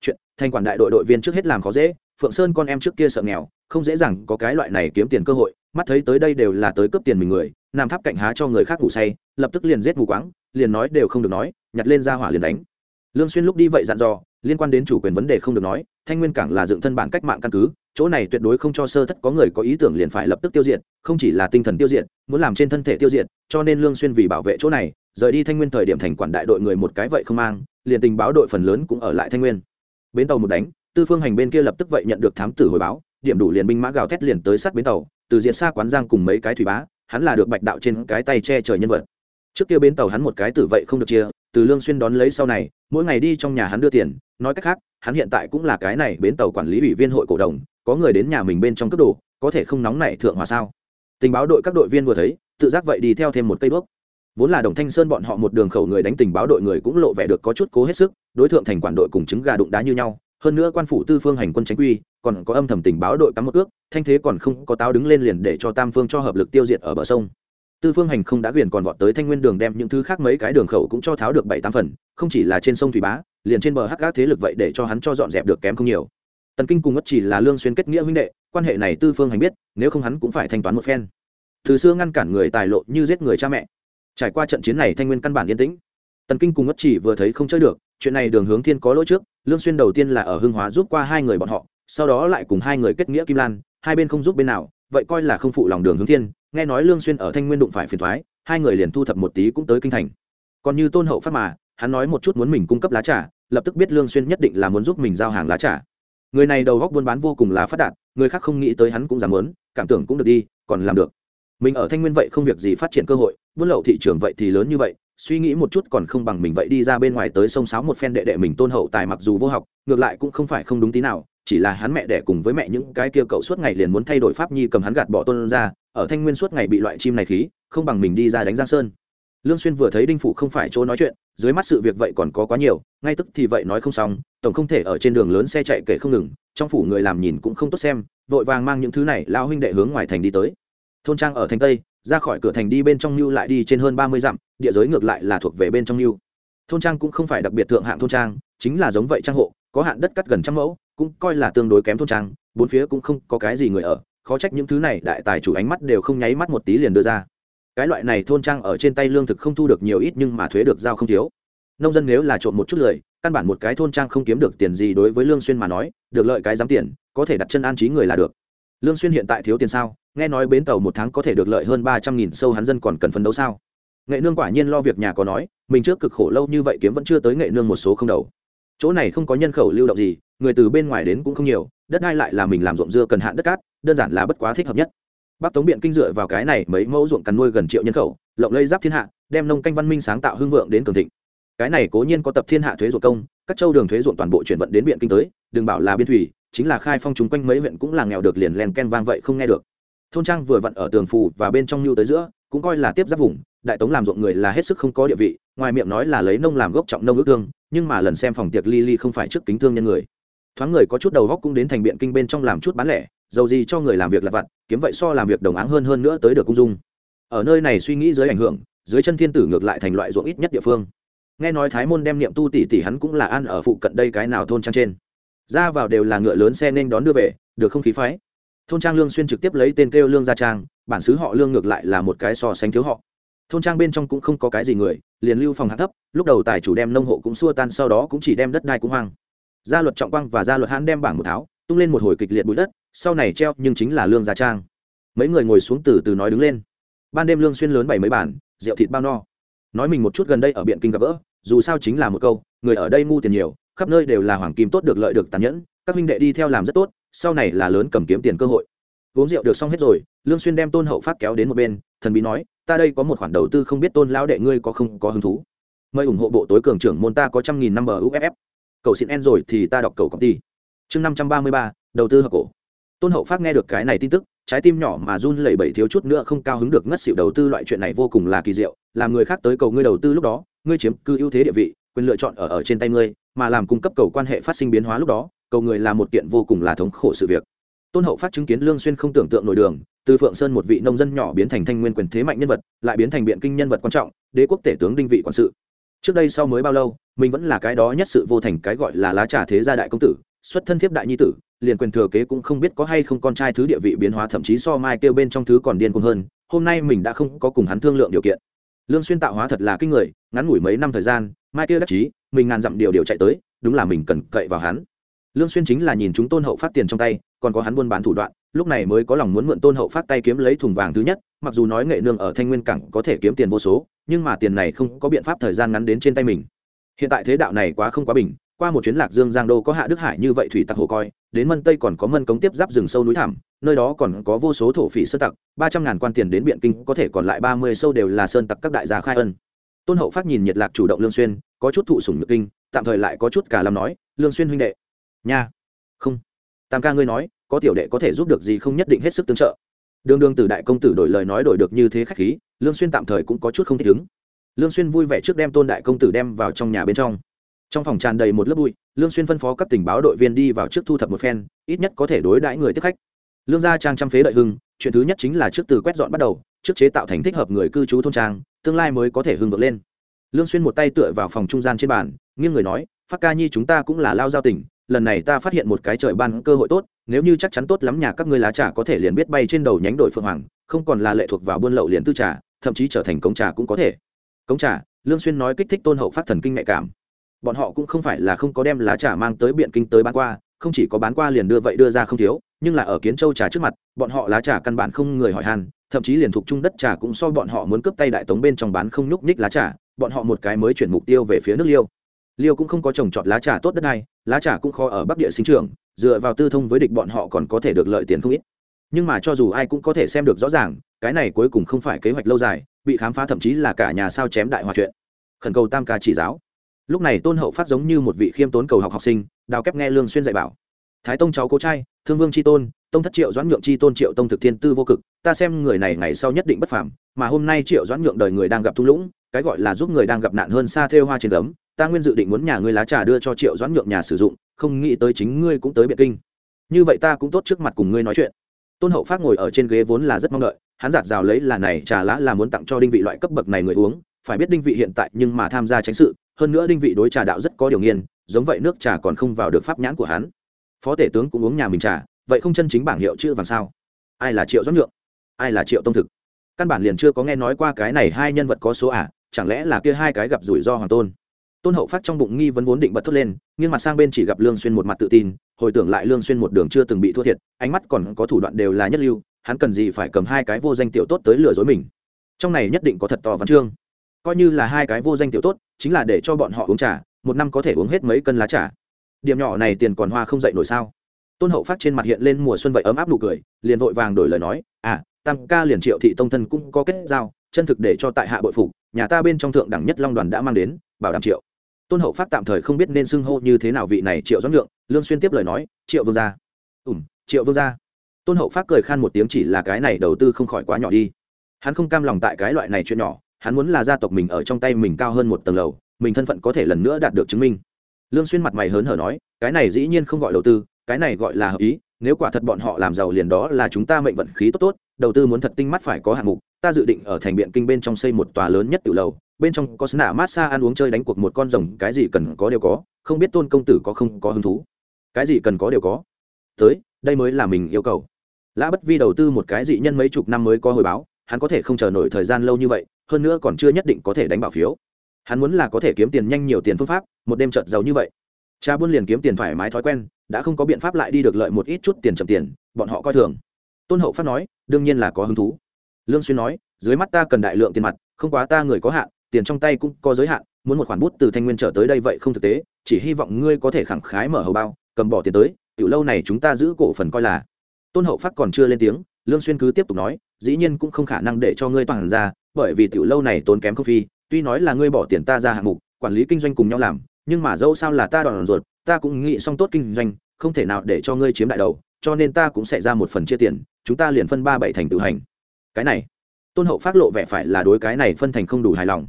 chuyện thanh quản đại đội đội viên trước hết làm khó dễ, phượng sơn con em trước kia sợ nghèo, không dễ dàng có cái loại này kiếm tiền cơ hội, mắt thấy tới đây đều là tới cướp tiền mình người nam tháp cạnh há cho người khác ngủ say, lập tức liền giết mù quáng, liền nói đều không được nói, nhặt lên ra hỏa liền đánh. Lương xuyên lúc đi vậy dặn dò, liên quan đến chủ quyền vấn đề không được nói thanh nguyên cảng là dựng thân bản cách mạng căn cứ, chỗ này tuyệt đối không cho sơ thất có người có ý tưởng liền phải lập tức tiêu diệt, không chỉ là tinh thần tiêu diệt, muốn làm trên thân thể tiêu diệt, cho nên lương xuyên vì bảo vệ chỗ này, rời đi thanh nguyên thời điểm thành quản đại đội người một cái vậy không mang, liền tình báo đội phần lớn cũng ở lại thanh nguyên. Bến tàu một đánh, tư phương hành bên kia lập tức vậy nhận được thám tử hồi báo, điểm đủ liền binh mã gào thét liền tới sát bến tàu, từ diện xa quán giang cùng mấy cái thủy bá, hắn là được bạch đạo trên cái tay che trời nhân vật. Trước kia bến tàu hắn một cái tử vậy không được chia, từ lương xuyên đón lấy sau này, mỗi ngày đi trong nhà hắn đưa tiền, nói cách khác hắn hiện tại cũng là cái này bến tàu quản lý ủy viên hội cổ đồng, có người đến nhà mình bên trong cấp đồ, có thể không nóng này thượng hòa sao? Tình báo đội các đội viên vừa thấy, tự giác vậy đi theo thêm một cây bước. Vốn là đồng thanh sơn bọn họ một đường khẩu người đánh tình báo đội người cũng lộ vẻ được có chút cố hết sức, đối tượng thành quản đội cùng trứng gà đụng đá như nhau, hơn nữa quan phủ tư phương hành quân tránh quy, còn có âm thầm tình báo đội cắm một ước, thanh thế còn không có táo đứng lên liền để cho tam phương cho hợp lực tiêu diệt ở bờ sông. Tư phương hành không đã quyền còn vọt tới thanh nguyên đường đem những thứ khác mấy cái đường khẩu cũng cho tháo được bảy tám phần, không chỉ là trên sông thủy bá liền trên bờ hắc gác thế lực vậy để cho hắn cho dọn dẹp được kém không nhiều. Tần kinh cùng ngất chỉ là lương xuyên kết nghĩa huynh đệ, quan hệ này tư phương hành biết, nếu không hắn cũng phải thanh toán một phen. Từ xưa ngăn cản người tài lộ như giết người cha mẹ. Trải qua trận chiến này thanh nguyên căn bản yên tĩnh. Tần kinh cùng ngất chỉ vừa thấy không chơi được, chuyện này đường hướng thiên có lỗi trước, lương xuyên đầu tiên là ở hưng hóa giúp qua hai người bọn họ, sau đó lại cùng hai người kết nghĩa kim lan, hai bên không giúp bên nào, vậy coi là không phụ lòng đường hướng thiên, nghe nói lương xuyên ở thanh nguyên đụng phải phiền toái hai người liền thu thập một tí cũng tới kinh thành. Còn như tôn hậu phát mà hắn nói một chút muốn mình cung cấp lá trà, lập tức biết lương xuyên nhất định là muốn giúp mình giao hàng lá trà. Người này đầu góc buôn bán vô cùng là phát đạt, người khác không nghĩ tới hắn cũng dám muốn, cảm tưởng cũng được đi, còn làm được. Mình ở thanh nguyên vậy không việc gì phát triển cơ hội, buôn lậu thị trường vậy thì lớn như vậy, suy nghĩ một chút còn không bằng mình vậy đi ra bên ngoài tới sông sáo một phen đệ đệ mình tôn hậu tài mặc dù vô học, ngược lại cũng không phải không đúng tí nào, chỉ là hắn mẹ đẻ cùng với mẹ những cái kia cậu suốt ngày liền muốn thay đổi pháp nhi cầm hắn gạt bỏ tôn ra, ở thanh nguyên suốt ngày bị loại chim này khí, không bằng mình đi ra đánh giang sơn lương xuyên vừa thấy đinh phủ không phải chỗ nói chuyện, dưới mắt sự việc vậy còn có quá nhiều, ngay tức thì vậy nói không xong, tổng không thể ở trên đường lớn xe chạy kể không ngừng, trong phủ người làm nhìn cũng không tốt xem, vội vàng mang những thứ này lao huynh đệ hướng ngoài thành đi tới. Thôn trang ở thành tây, ra khỏi cửa thành đi bên trong lưu lại đi trên hơn ba mươi dặm, địa giới ngược lại là thuộc về bên trong lưu thôn trang cũng không phải đặc biệt thượng hạng thôn trang, chính là giống vậy trang hộ, có hạn đất cắt gần trăm mẫu, cũng coi là tương đối kém thôn trang, bốn phía cũng không có cái gì người ở, khó trách những thứ này đại tài chủ ánh mắt đều không nháy mắt một tí liền đưa ra cái loại này thôn trang ở trên tay lương thực không thu được nhiều ít nhưng mà thuế được giao không thiếu. Nông dân nếu là trộm một chút lời, căn bản một cái thôn trang không kiếm được tiền gì đối với lương xuyên mà nói, được lợi cái dám tiền, có thể đặt chân an trí người là được. Lương xuyên hiện tại thiếu tiền sao? Nghe nói bến tàu một tháng có thể được lợi hơn ba trăm nghìn sâu hắn dân còn cần phấn đấu sao? Nghệ nương quả nhiên lo việc nhà có nói, mình trước cực khổ lâu như vậy kiếm vẫn chưa tới nghệ nương một số không đầu. Chỗ này không có nhân khẩu lưu động gì, người từ bên ngoài đến cũng không nhiều, đất đai lại là mình làm ruộng dưa cần hạn đất cát, đơn giản là bất quá thích hợp nhất bắc tống biện kinh dựa vào cái này mấy mẫu ruộng cằn nuôi gần triệu nhân khẩu, lộng lây giáp thiên hạ, đem nông canh văn minh sáng tạo hưng vượng đến cường thịnh. Cái này cố nhiên có tập thiên hạ thuế ruộng công, các châu đường thuế ruộng toàn bộ chuyển vận đến biện kinh tới, đừng bảo là biên thủy, chính là khai phong chúng quanh mấy huyện cũng là nghèo được liền len ken vang vậy không nghe được. Thôn trang vừa vặn ở tường phù và bên trong nhu tới giữa, cũng coi là tiếp giáp vùng, đại tống làm ruộng người là hết sức không có địa vị, ngoài miệng nói là lấy nông làm gốc trọng nông ước thương nhưng mà lần xem phòng tiệc ly ly không phải trước kính thương nhân người. Thoáng người có chút đầu góc cũng đến thành biện kinh bên trong làm chút bán lẻ dầu gì cho người làm việc lặt vặt, kiếm vậy so làm việc đồng áng hơn hơn nữa tới được cung dung. Ở nơi này suy nghĩ dưới ảnh hưởng, dưới chân thiên tử ngược lại thành loại ruộng ít nhất địa phương. Nghe nói thái môn đem niệm tu tỷ tỷ hắn cũng là ăn ở phụ cận đây cái nào thôn trang trên. Ra vào đều là ngựa lớn xe nên đón đưa về, được không khí phái. Thôn trang lương xuyên trực tiếp lấy tên kêu lương gia trang, bản xứ họ lương ngược lại là một cái so sánh thiếu họ. Thôn trang bên trong cũng không có cái gì người, liền lưu phòng hạ thấp, lúc đầu tài chủ đem nông hộ cũng xua tan, sau đó cũng chỉ đem đất đai cũng hoang. Gia luật trọng quang và gia luật hãn đem bảng một tháo, tung lên một hồi kịch liệt bụi đất sau này treo nhưng chính là lương gia trang. Mấy người ngồi xuống từ từ nói đứng lên. Ban đêm lương xuyên lớn bảy mấy bản, rượu thịt bao no. Nói mình một chút gần đây ở biện kinh gặp gỡ, dù sao chính là một câu, người ở đây ngu tiền nhiều, khắp nơi đều là hoàng kim tốt được lợi được tàn nhẫn, các minh đệ đi theo làm rất tốt, sau này là lớn cầm kiếm tiền cơ hội. Uống rượu được xong hết rồi, lương xuyên đem tôn hậu phát kéo đến một bên, thần bí nói, ta đây có một khoản đầu tư không biết tôn lão đệ ngươi có không có hứng thú. Mời ủng hộ bộ tối cường trưởng môn ta có trăm nghìn năm bờ uff cầu xin en rồi thì ta đọc cầu công ty. Chương năm trăm ba mươi ba, đầu tư hợp cổ tôn hậu phát nghe được cái này tin tức, trái tim nhỏ mà run lẩy bẩy thiếu chút nữa không cao hứng được ngất xỉu đầu tư loại chuyện này vô cùng là kỳ diệu, làm người khác tới cầu ngươi đầu tư lúc đó, ngươi chiếm cư ưu thế địa vị, quyền lựa chọn ở ở trên tay ngươi, mà làm cung cấp cầu quan hệ phát sinh biến hóa lúc đó, cầu người là một kiện vô cùng là thống khổ sự việc. Tôn hậu phát chứng kiến lương xuyên không tưởng tượng nổi đường, từ phượng sơn một vị nông dân nhỏ biến thành thanh nguyên quyền thế mạnh nhân vật, lại biến thành biện kinh nhân vật quan trọng, đế quốc tể tướng đinh vị quản sự. Trước đây sau mới bao lâu, mình vẫn là cái đó nhất sự vô thành cái gọi là lá trà thế gia đại công tử xuất thân thiếp đại nhi tử, liền quyền thừa kế cũng không biết có hay không con trai thứ địa vị biến hóa thậm chí so mai kêu bên trong thứ còn điên cuồng hơn, hôm nay mình đã không có cùng hắn thương lượng điều kiện. Lương xuyên tạo hóa thật là kinh người, ngắn ngủi mấy năm thời gian, mai kêu đắc chí, mình ngàn dặm điều điều chạy tới, đúng là mình cần cậy vào hắn. Lương xuyên chính là nhìn chúng tôn hậu phát tiền trong tay, còn có hắn buôn bán thủ đoạn, lúc này mới có lòng muốn mượn tôn hậu phát tay kiếm lấy thùng vàng thứ nhất, mặc dù nói nghệ nương ở thanh nguyên cảng có thể kiếm tiền vô số, nhưng mà tiền này không có biện pháp thời gian ngắn đến trên tay mình. Hiện tại thế đạo này quá không quá bình qua một chuyến lạc dương giang đô có hạ đức hải như vậy thủy tặc hồ coi, đến mân tây còn có mân cống tiếp giáp rừng sâu núi thảm nơi đó còn có vô số thổ phỉ sơn tặc, ba trăm ngàn quan tiền đến biện kinh, có thể còn lại ba mươi sâu đều là sơn tặc các đại gia khai ân. Tôn hậu phát nhìn nhiệt lạc chủ động lương xuyên, có chút thụ sủng nhược kinh, tạm thời lại có chút cả làm nói, lương xuyên huynh đệ. Nha. Không. Tam ca ngươi nói, có tiểu đệ có thể giúp được gì không nhất định hết sức tương trợ. Đường đường từ đại công tử đổi lời nói đổi được như thế khách khí, lương xuyên tạm thời cũng có chút không thích ứng. Lương xuyên vui vẻ trước đem tôn đại công tử đem vào trong nhà bên trong trong phòng tràn đầy một lớp bụi lương xuyên phân phó các tình báo đội viên đi vào trước thu thập một phen ít nhất có thể đối đãi người tiếp khách. Lương gia trang trăm phế đợi hưng chuyện thứ nhất chính là trước từ quét dọn bắt đầu trước chế tạo thành thích hợp người cư trú thôn trang tương lai mới có thể hưng vượng lên. Lương xuyên một tay tựa vào phòng trung gian trên bàn nghiêng người nói phát ca nhi chúng ta cũng là lao giao tỉnh, lần này ta phát hiện một cái trời ban cơ hội tốt nếu như chắc chắn tốt lắm nhà các ngươi lá trà có thể liền biết bay trên đầu nhánh đội phượng hoàng không còn là lệ thuộc vào buôn lậu liền tư trà thậm chí trở thành cống trà cũng có thể. Cống trà? Lương xuyên nói kích thích tôn hậu phát thần kinh nhạy cảm bọn họ cũng không phải là không có đem lá trà mang tới biện kinh tới bán qua, không chỉ có bán qua liền đưa vậy đưa ra không thiếu, nhưng là ở kiến châu trà trước mặt, bọn họ lá trà căn bản không người hỏi han, thậm chí liền thuộc trung đất trà cũng so bọn họ muốn cướp tay đại tống bên trong bán không nhúc nhích lá trà, bọn họ một cái mới chuyển mục tiêu về phía nước liêu. Liêu cũng không có trồng trọt lá trà tốt đất này, lá trà cũng khó ở bắc địa sinh trưởng, dựa vào tư thông với địch bọn họ còn có thể được lợi tiền không ít. Nhưng mà cho dù ai cũng có thể xem được rõ ràng, cái này cuối cùng không phải kế hoạch lâu dài, bị khám phá thậm chí là cả nhà sao chém đại hòa chuyện. Khẩn cầu tam ca chỉ giáo lúc này tôn hậu phát giống như một vị khiêm tốn cầu học học sinh, đào kép nghe lương xuyên dạy bảo. Thái tông cháu cố trai, thương vương c h i tôn, tông thất triệu doãn nhượng c h i tôn triệu tông thực thiên tư vô cực, ta xem người này ngày sau nhất định bất phàm, mà hôm nay triệu doãn nhượng đời người đang gặp thung lũng, cái gọi là giúp người đang gặp nạn hơn xa thêu hoa trên gấm, ta nguyên dự định muốn nhà ngươi lá trà đưa cho triệu doãn nhượng nhà sử dụng, không nghĩ tới chính ngươi cũng tới biệt kinh. Như vậy ta cũng tốt trước mặt cùng ngươi nói chuyện. Tôn hậu phát ngồi ở trên ghế vốn là rất mong đợi, hắn giạt rào lấy là này trà lá là muốn tặng cho đinh vị loại cấp bậc này người uống, phải biết đinh vị hiện tại nhưng mà tham gia tránh sự hơn nữa đinh vị đối trà đạo rất có điều nghiên, giống vậy nước trà còn không vào được pháp nhãn của hắn. Phó tể tướng cũng uống nhà mình trà, vậy không chân chính bảng hiệu chữ vàng sao? Ai là triệu doãn nhượng? Ai là triệu tông thực? Căn bản liền chưa có nghe nói qua cái này hai nhân vật có số ả chẳng lẽ là kia hai cái gặp rủi ro hoàng tôn? Tôn hậu phát trong bụng nghi vấn vốn định bật thốt lên, nghiêng mặt sang bên chỉ gặp lương xuyên một mặt tự tin, hồi tưởng lại lương xuyên một đường chưa từng bị thua thiệt, ánh mắt còn có thủ đoạn đều là nhất lưu, hắn cần gì phải cầm hai cái vô danh tiểu tốt tới lừa dối mình? Trong này nhất định có thật to văn chương coi như là hai cái vô danh tiểu tốt, chính là để cho bọn họ uống trà, một năm có thể uống hết mấy cân lá trà. Điểm nhỏ này tiền còn hoa không dậy nổi sao? Tôn hậu phát trên mặt hiện lên mùa xuân vậy ấm áp nụ cười, liền vội vàng đổi lời nói à tam ca liền triệu thị tông thân cũng có kết giao, chân thực để cho tại hạ bội phục, nhà ta bên trong thượng đẳng nhất long đoàn đã mang đến, bảo đảm triệu. Tôn hậu phát tạm thời không biết nên xưng hô như thế nào vị này triệu doãn lượng, lương xuyên tiếp lời nói, triệu vương gia. Ủm triệu vương gia. Tôn hậu phát cười khan một tiếng chỉ là cái này đầu tư không khỏi quá nhỏ đi. Hắn không cam lòng tại cái loại này chuyện nhỏ hắn muốn là gia tộc mình ở trong tay mình cao hơn một tầng lầu, mình thân phận có thể lần nữa đạt được chứng minh. Lương xuyên mặt mày hớn hở nói, cái này dĩ nhiên không gọi đầu tư, cái này gọi là hợp ý, nếu quả thật bọn họ làm giàu liền đó là chúng ta mệnh vận khí tốt tốt, đầu tư muốn thật tinh mắt phải có hạng mục, ta dự định ở thành biện kinh bên trong xây một tòa lớn nhất tiểu lầu, bên trong có sna massage ăn uống chơi đánh cuộc một con rồng, cái gì cần có đều có, không biết tôn công tử có không có hứng thú. Cái gì cần có đều có. Tới, đây mới là mình yêu cầu. Lã bất vi đầu tư một cái dị nhân mấy chục năm mới có hồi báo, hắn có thể không chờ nổi thời gian lâu như vậy hơn nữa còn chưa nhất định có thể đánh bảo phiếu. Hắn muốn là có thể kiếm tiền nhanh nhiều tiền phương pháp, một đêm trợt giàu như vậy. Cha buôn liền kiếm tiền thoải mái thói quen, đã không có biện pháp lại đi được lợi một ít chút tiền chậm tiền, bọn họ coi thường. Tôn hậu phát nói, đương nhiên là có hứng thú. Lương xuyên nói, dưới mắt ta cần đại lượng tiền mặt, không quá ta người có hạn, tiền trong tay cũng có giới hạn, muốn một khoản bút từ thanh nguyên trở tới đây vậy không thực tế, chỉ hy vọng ngươi có thể khẳng khái mở hầu bao, cầm bỏ tiền tới, tiểu lâu này chúng ta giữ cổ phần coi là. Tôn hậu phát còn chưa lên tiếng lương xuyên cứ tiếp tục nói, dĩ nhiên cũng không khả năng để cho ngươi toàn ra, bởi vì tiểu lâu này tốn kém không phi, tuy nói là ngươi bỏ tiền ta ra hạng mục, quản lý kinh doanh cùng nhau làm, nhưng mà dẫu sao là ta đòn ruột, ta cũng nghĩ xong tốt kinh doanh, không thể nào để cho ngươi chiếm đại đầu, cho nên ta cũng sẽ ra một phần chia tiền, chúng ta liền phân ba bảy thành tự hành. Cái này, tôn hậu phát lộ vẻ phải là đối cái này phân thành không đủ hài lòng.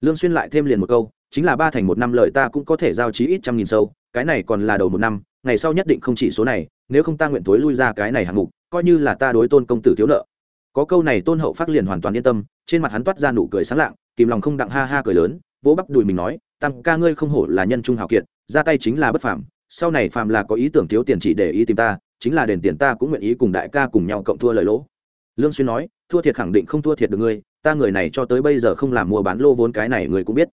Lương xuyên lại thêm liền một câu, chính là ba thành một năm lợi ta cũng có thể giao trí ít trăm nghìn sâu, cái này còn là đầu một năm ngày sau nhất định không chỉ số này, nếu không ta nguyện tối lui ra cái này hạng mục, coi như là ta đối tôn công tử thiếu nợ. Có câu này tôn hậu phát liền hoàn toàn yên tâm, trên mặt hắn toát ra nụ cười sáng lạng, kìm lòng không đặng ha ha cười lớn, vỗ bắp đùi mình nói tăng ca ngươi không hổ là nhân trung hào kiệt, ra tay chính là bất phàm, sau này phàm là có ý tưởng thiếu tiền chỉ để ý tìm ta, chính là đền tiền ta cũng nguyện ý cùng đại ca cùng nhau cộng thua lời lỗ. Lương xuyên nói, thua thiệt khẳng định không thua thiệt được ngươi, ta người này cho tới bây giờ không làm mua bán lô vốn cái này ngươi cũng biết.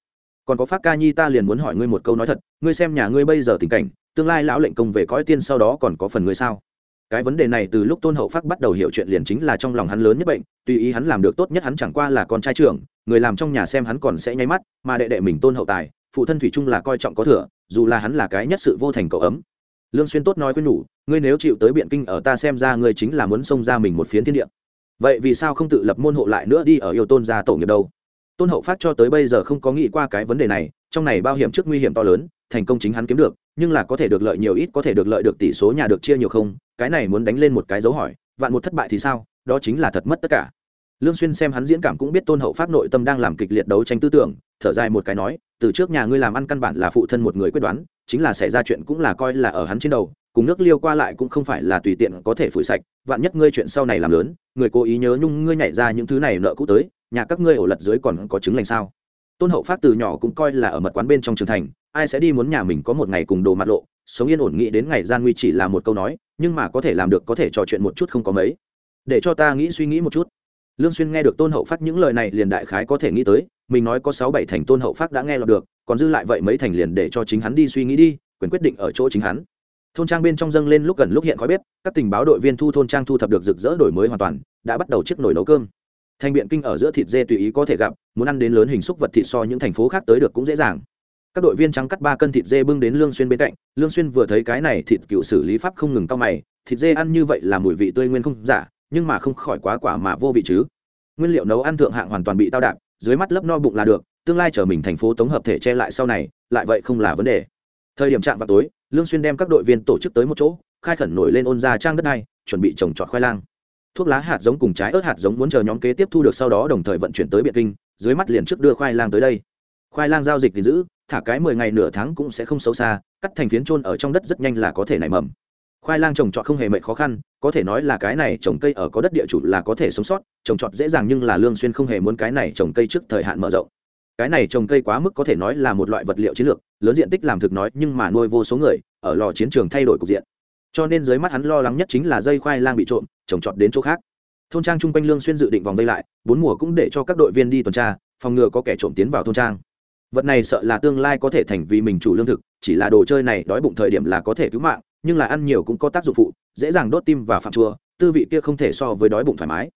Còn có phát ca nhi ta liền muốn hỏi ngươi một câu nói thật, ngươi xem nhà ngươi bây giờ tình cảnh tương lai lão lệnh công về cõi tiên sau đó còn có phần ngươi sao? Cái vấn đề này từ lúc tôn hậu phát bắt đầu hiểu chuyện liền chính là trong lòng hắn lớn nhất bệnh, tùy ý hắn làm được tốt nhất hắn chẳng qua là con trai trưởng, người làm trong nhà xem hắn còn sẽ nháy mắt, mà đệ đệ mình tôn hậu tài, phụ thân thủy chung là coi trọng có thừa, dù là hắn là cái nhất sự vô thành cậu ấm. Lương xuyên tốt nói với nhủ, ngươi nếu chịu tới biện kinh ở ta xem ra ngươi chính là muốn xông ra mình một phiến thiên địa. Vậy vì sao không tự lập môn hộ lại nữa đi ở yêu tôn gia tổ nghiệp đâu? Tôn hậu phát cho tới bây giờ không có nghĩ qua cái vấn đề này, trong này bao hiểm trước nguy hiểm to lớn, thành công chính hắn kiếm được nhưng là có thể được lợi nhiều ít, có thể được lợi được tỷ số, nhà được chia nhiều không, cái này muốn đánh lên một cái dấu hỏi, vạn một thất bại thì sao, đó chính là thật mất tất cả. Lương xuyên xem hắn diễn cảm cũng biết tôn hậu phát nội tâm đang làm kịch liệt đấu tranh tư tưởng, thở dài một cái nói, từ trước nhà ngươi làm ăn căn bản là phụ thân một người quyết đoán, chính là xảy ra chuyện cũng là coi là ở hắn trên đầu, cùng nước liêu qua lại cũng không phải là tùy tiện có thể phủi sạch, vạn nhất ngươi chuyện sau này làm lớn, người cố ý nhớ nhung ngươi nhảy ra những thứ này nợ cũ tới, nhà các ngươi ổ lật dưới còn có chứng lành sao? Tôn hậu phát từ nhỏ cũng coi là ở mật quán bên trong trường thành ai sẽ đi muốn nhà mình có một ngày cùng đồ mặt lộ, sống yên ổn nghĩ đến ngày gian nguy chỉ là một câu nói, nhưng mà có thể làm được có thể trò chuyện một chút không có mấy. Để cho ta nghĩ suy nghĩ một chút. Lương xuyên nghe được tôn hậu phát những lời này liền đại khái có thể nghĩ tới, mình nói có sáu bảy thành tôn hậu phát đã nghe lọt được, còn dư lại vậy mấy thành liền để cho chính hắn đi suy nghĩ đi, quyền quyết định ở chỗ chính hắn. Thôn trang bên trong dâng lên lúc gần lúc hiện khói bếp, các tình báo đội viên thu thôn trang thu thập được rực rỡ đổi mới hoàn toàn, đã bắt đầu chiếc nồi nấu cơm. Thành biện kinh ở giữa thịt dê tùy ý có thể gặp, muốn ăn đến lớn hình xúc vật thịt so những thành phố khác tới được cũng dễ dàng các đội viên trắng cắt ba cân thịt dê bưng đến lương xuyên bên cạnh, lương xuyên vừa thấy cái này thịt cựu xử lý pháp không ngừng cao mày, thịt dê ăn như vậy là mùi vị tươi nguyên không giả, nhưng mà không khỏi quá quả mà vô vị chứ. Nguyên liệu nấu ăn thượng hạng hoàn toàn bị tao đạp, dưới mắt lấp no bụng là được, tương lai trở mình thành phố tống hợp thể che lại sau này, lại vậy không là vấn đề. Thời điểm chạm vào tối, lương xuyên đem các đội viên tổ chức tới một chỗ, khai khẩn nổi lên ôn ra trang đất này chuẩn bị trồng trọt khoai lang. Thuốc lá hạt giống cùng trái ớt hạt giống muốn chờ nhóm kế tiếp thu được sau đó đồng thời vận chuyển tới biệt kinh, dưới mắt liền trước đưa khoai lang tới đây. Khoai lang giao dịch thì giữ thả cái mười ngày nửa tháng cũng sẽ không xấu xa, cắt thành phiến trôn ở trong đất rất nhanh là có thể nảy mầm. Khoai lang trồng trọt không hề mệnh khó khăn, có thể nói là cái này trồng cây ở có đất địa chủ là có thể sống sót, trồng trọt dễ dàng nhưng là lương xuyên không hề muốn cái này trồng cây trước thời hạn mở rộng. Cái này trồng cây quá mức có thể nói là một loại vật liệu chiến lược, lớn diện tích làm thực nói nhưng mà nuôi vô số người, ở lò chiến trường thay đổi cục diện. Cho nên dưới mắt hắn lo lắng nhất chính là dây khoai lang bị trộm, trồng trọt đến chỗ khác. Thôn trang chung quanh lương xuyên dự định vòng vây lại, bốn mùa cũng để cho các đội viên đi tuần tra, phòng ngừa có kẻ trộm tiến vào thôn trang vật này sợ là tương lai có thể thành vì mình chủ lương thực, chỉ là đồ chơi này đói bụng thời điểm là có thể cứu mạng, nhưng là ăn nhiều cũng có tác dụng phụ, dễ dàng đốt tim và phạm chua, tư vị kia không thể so với đói bụng thoải mái.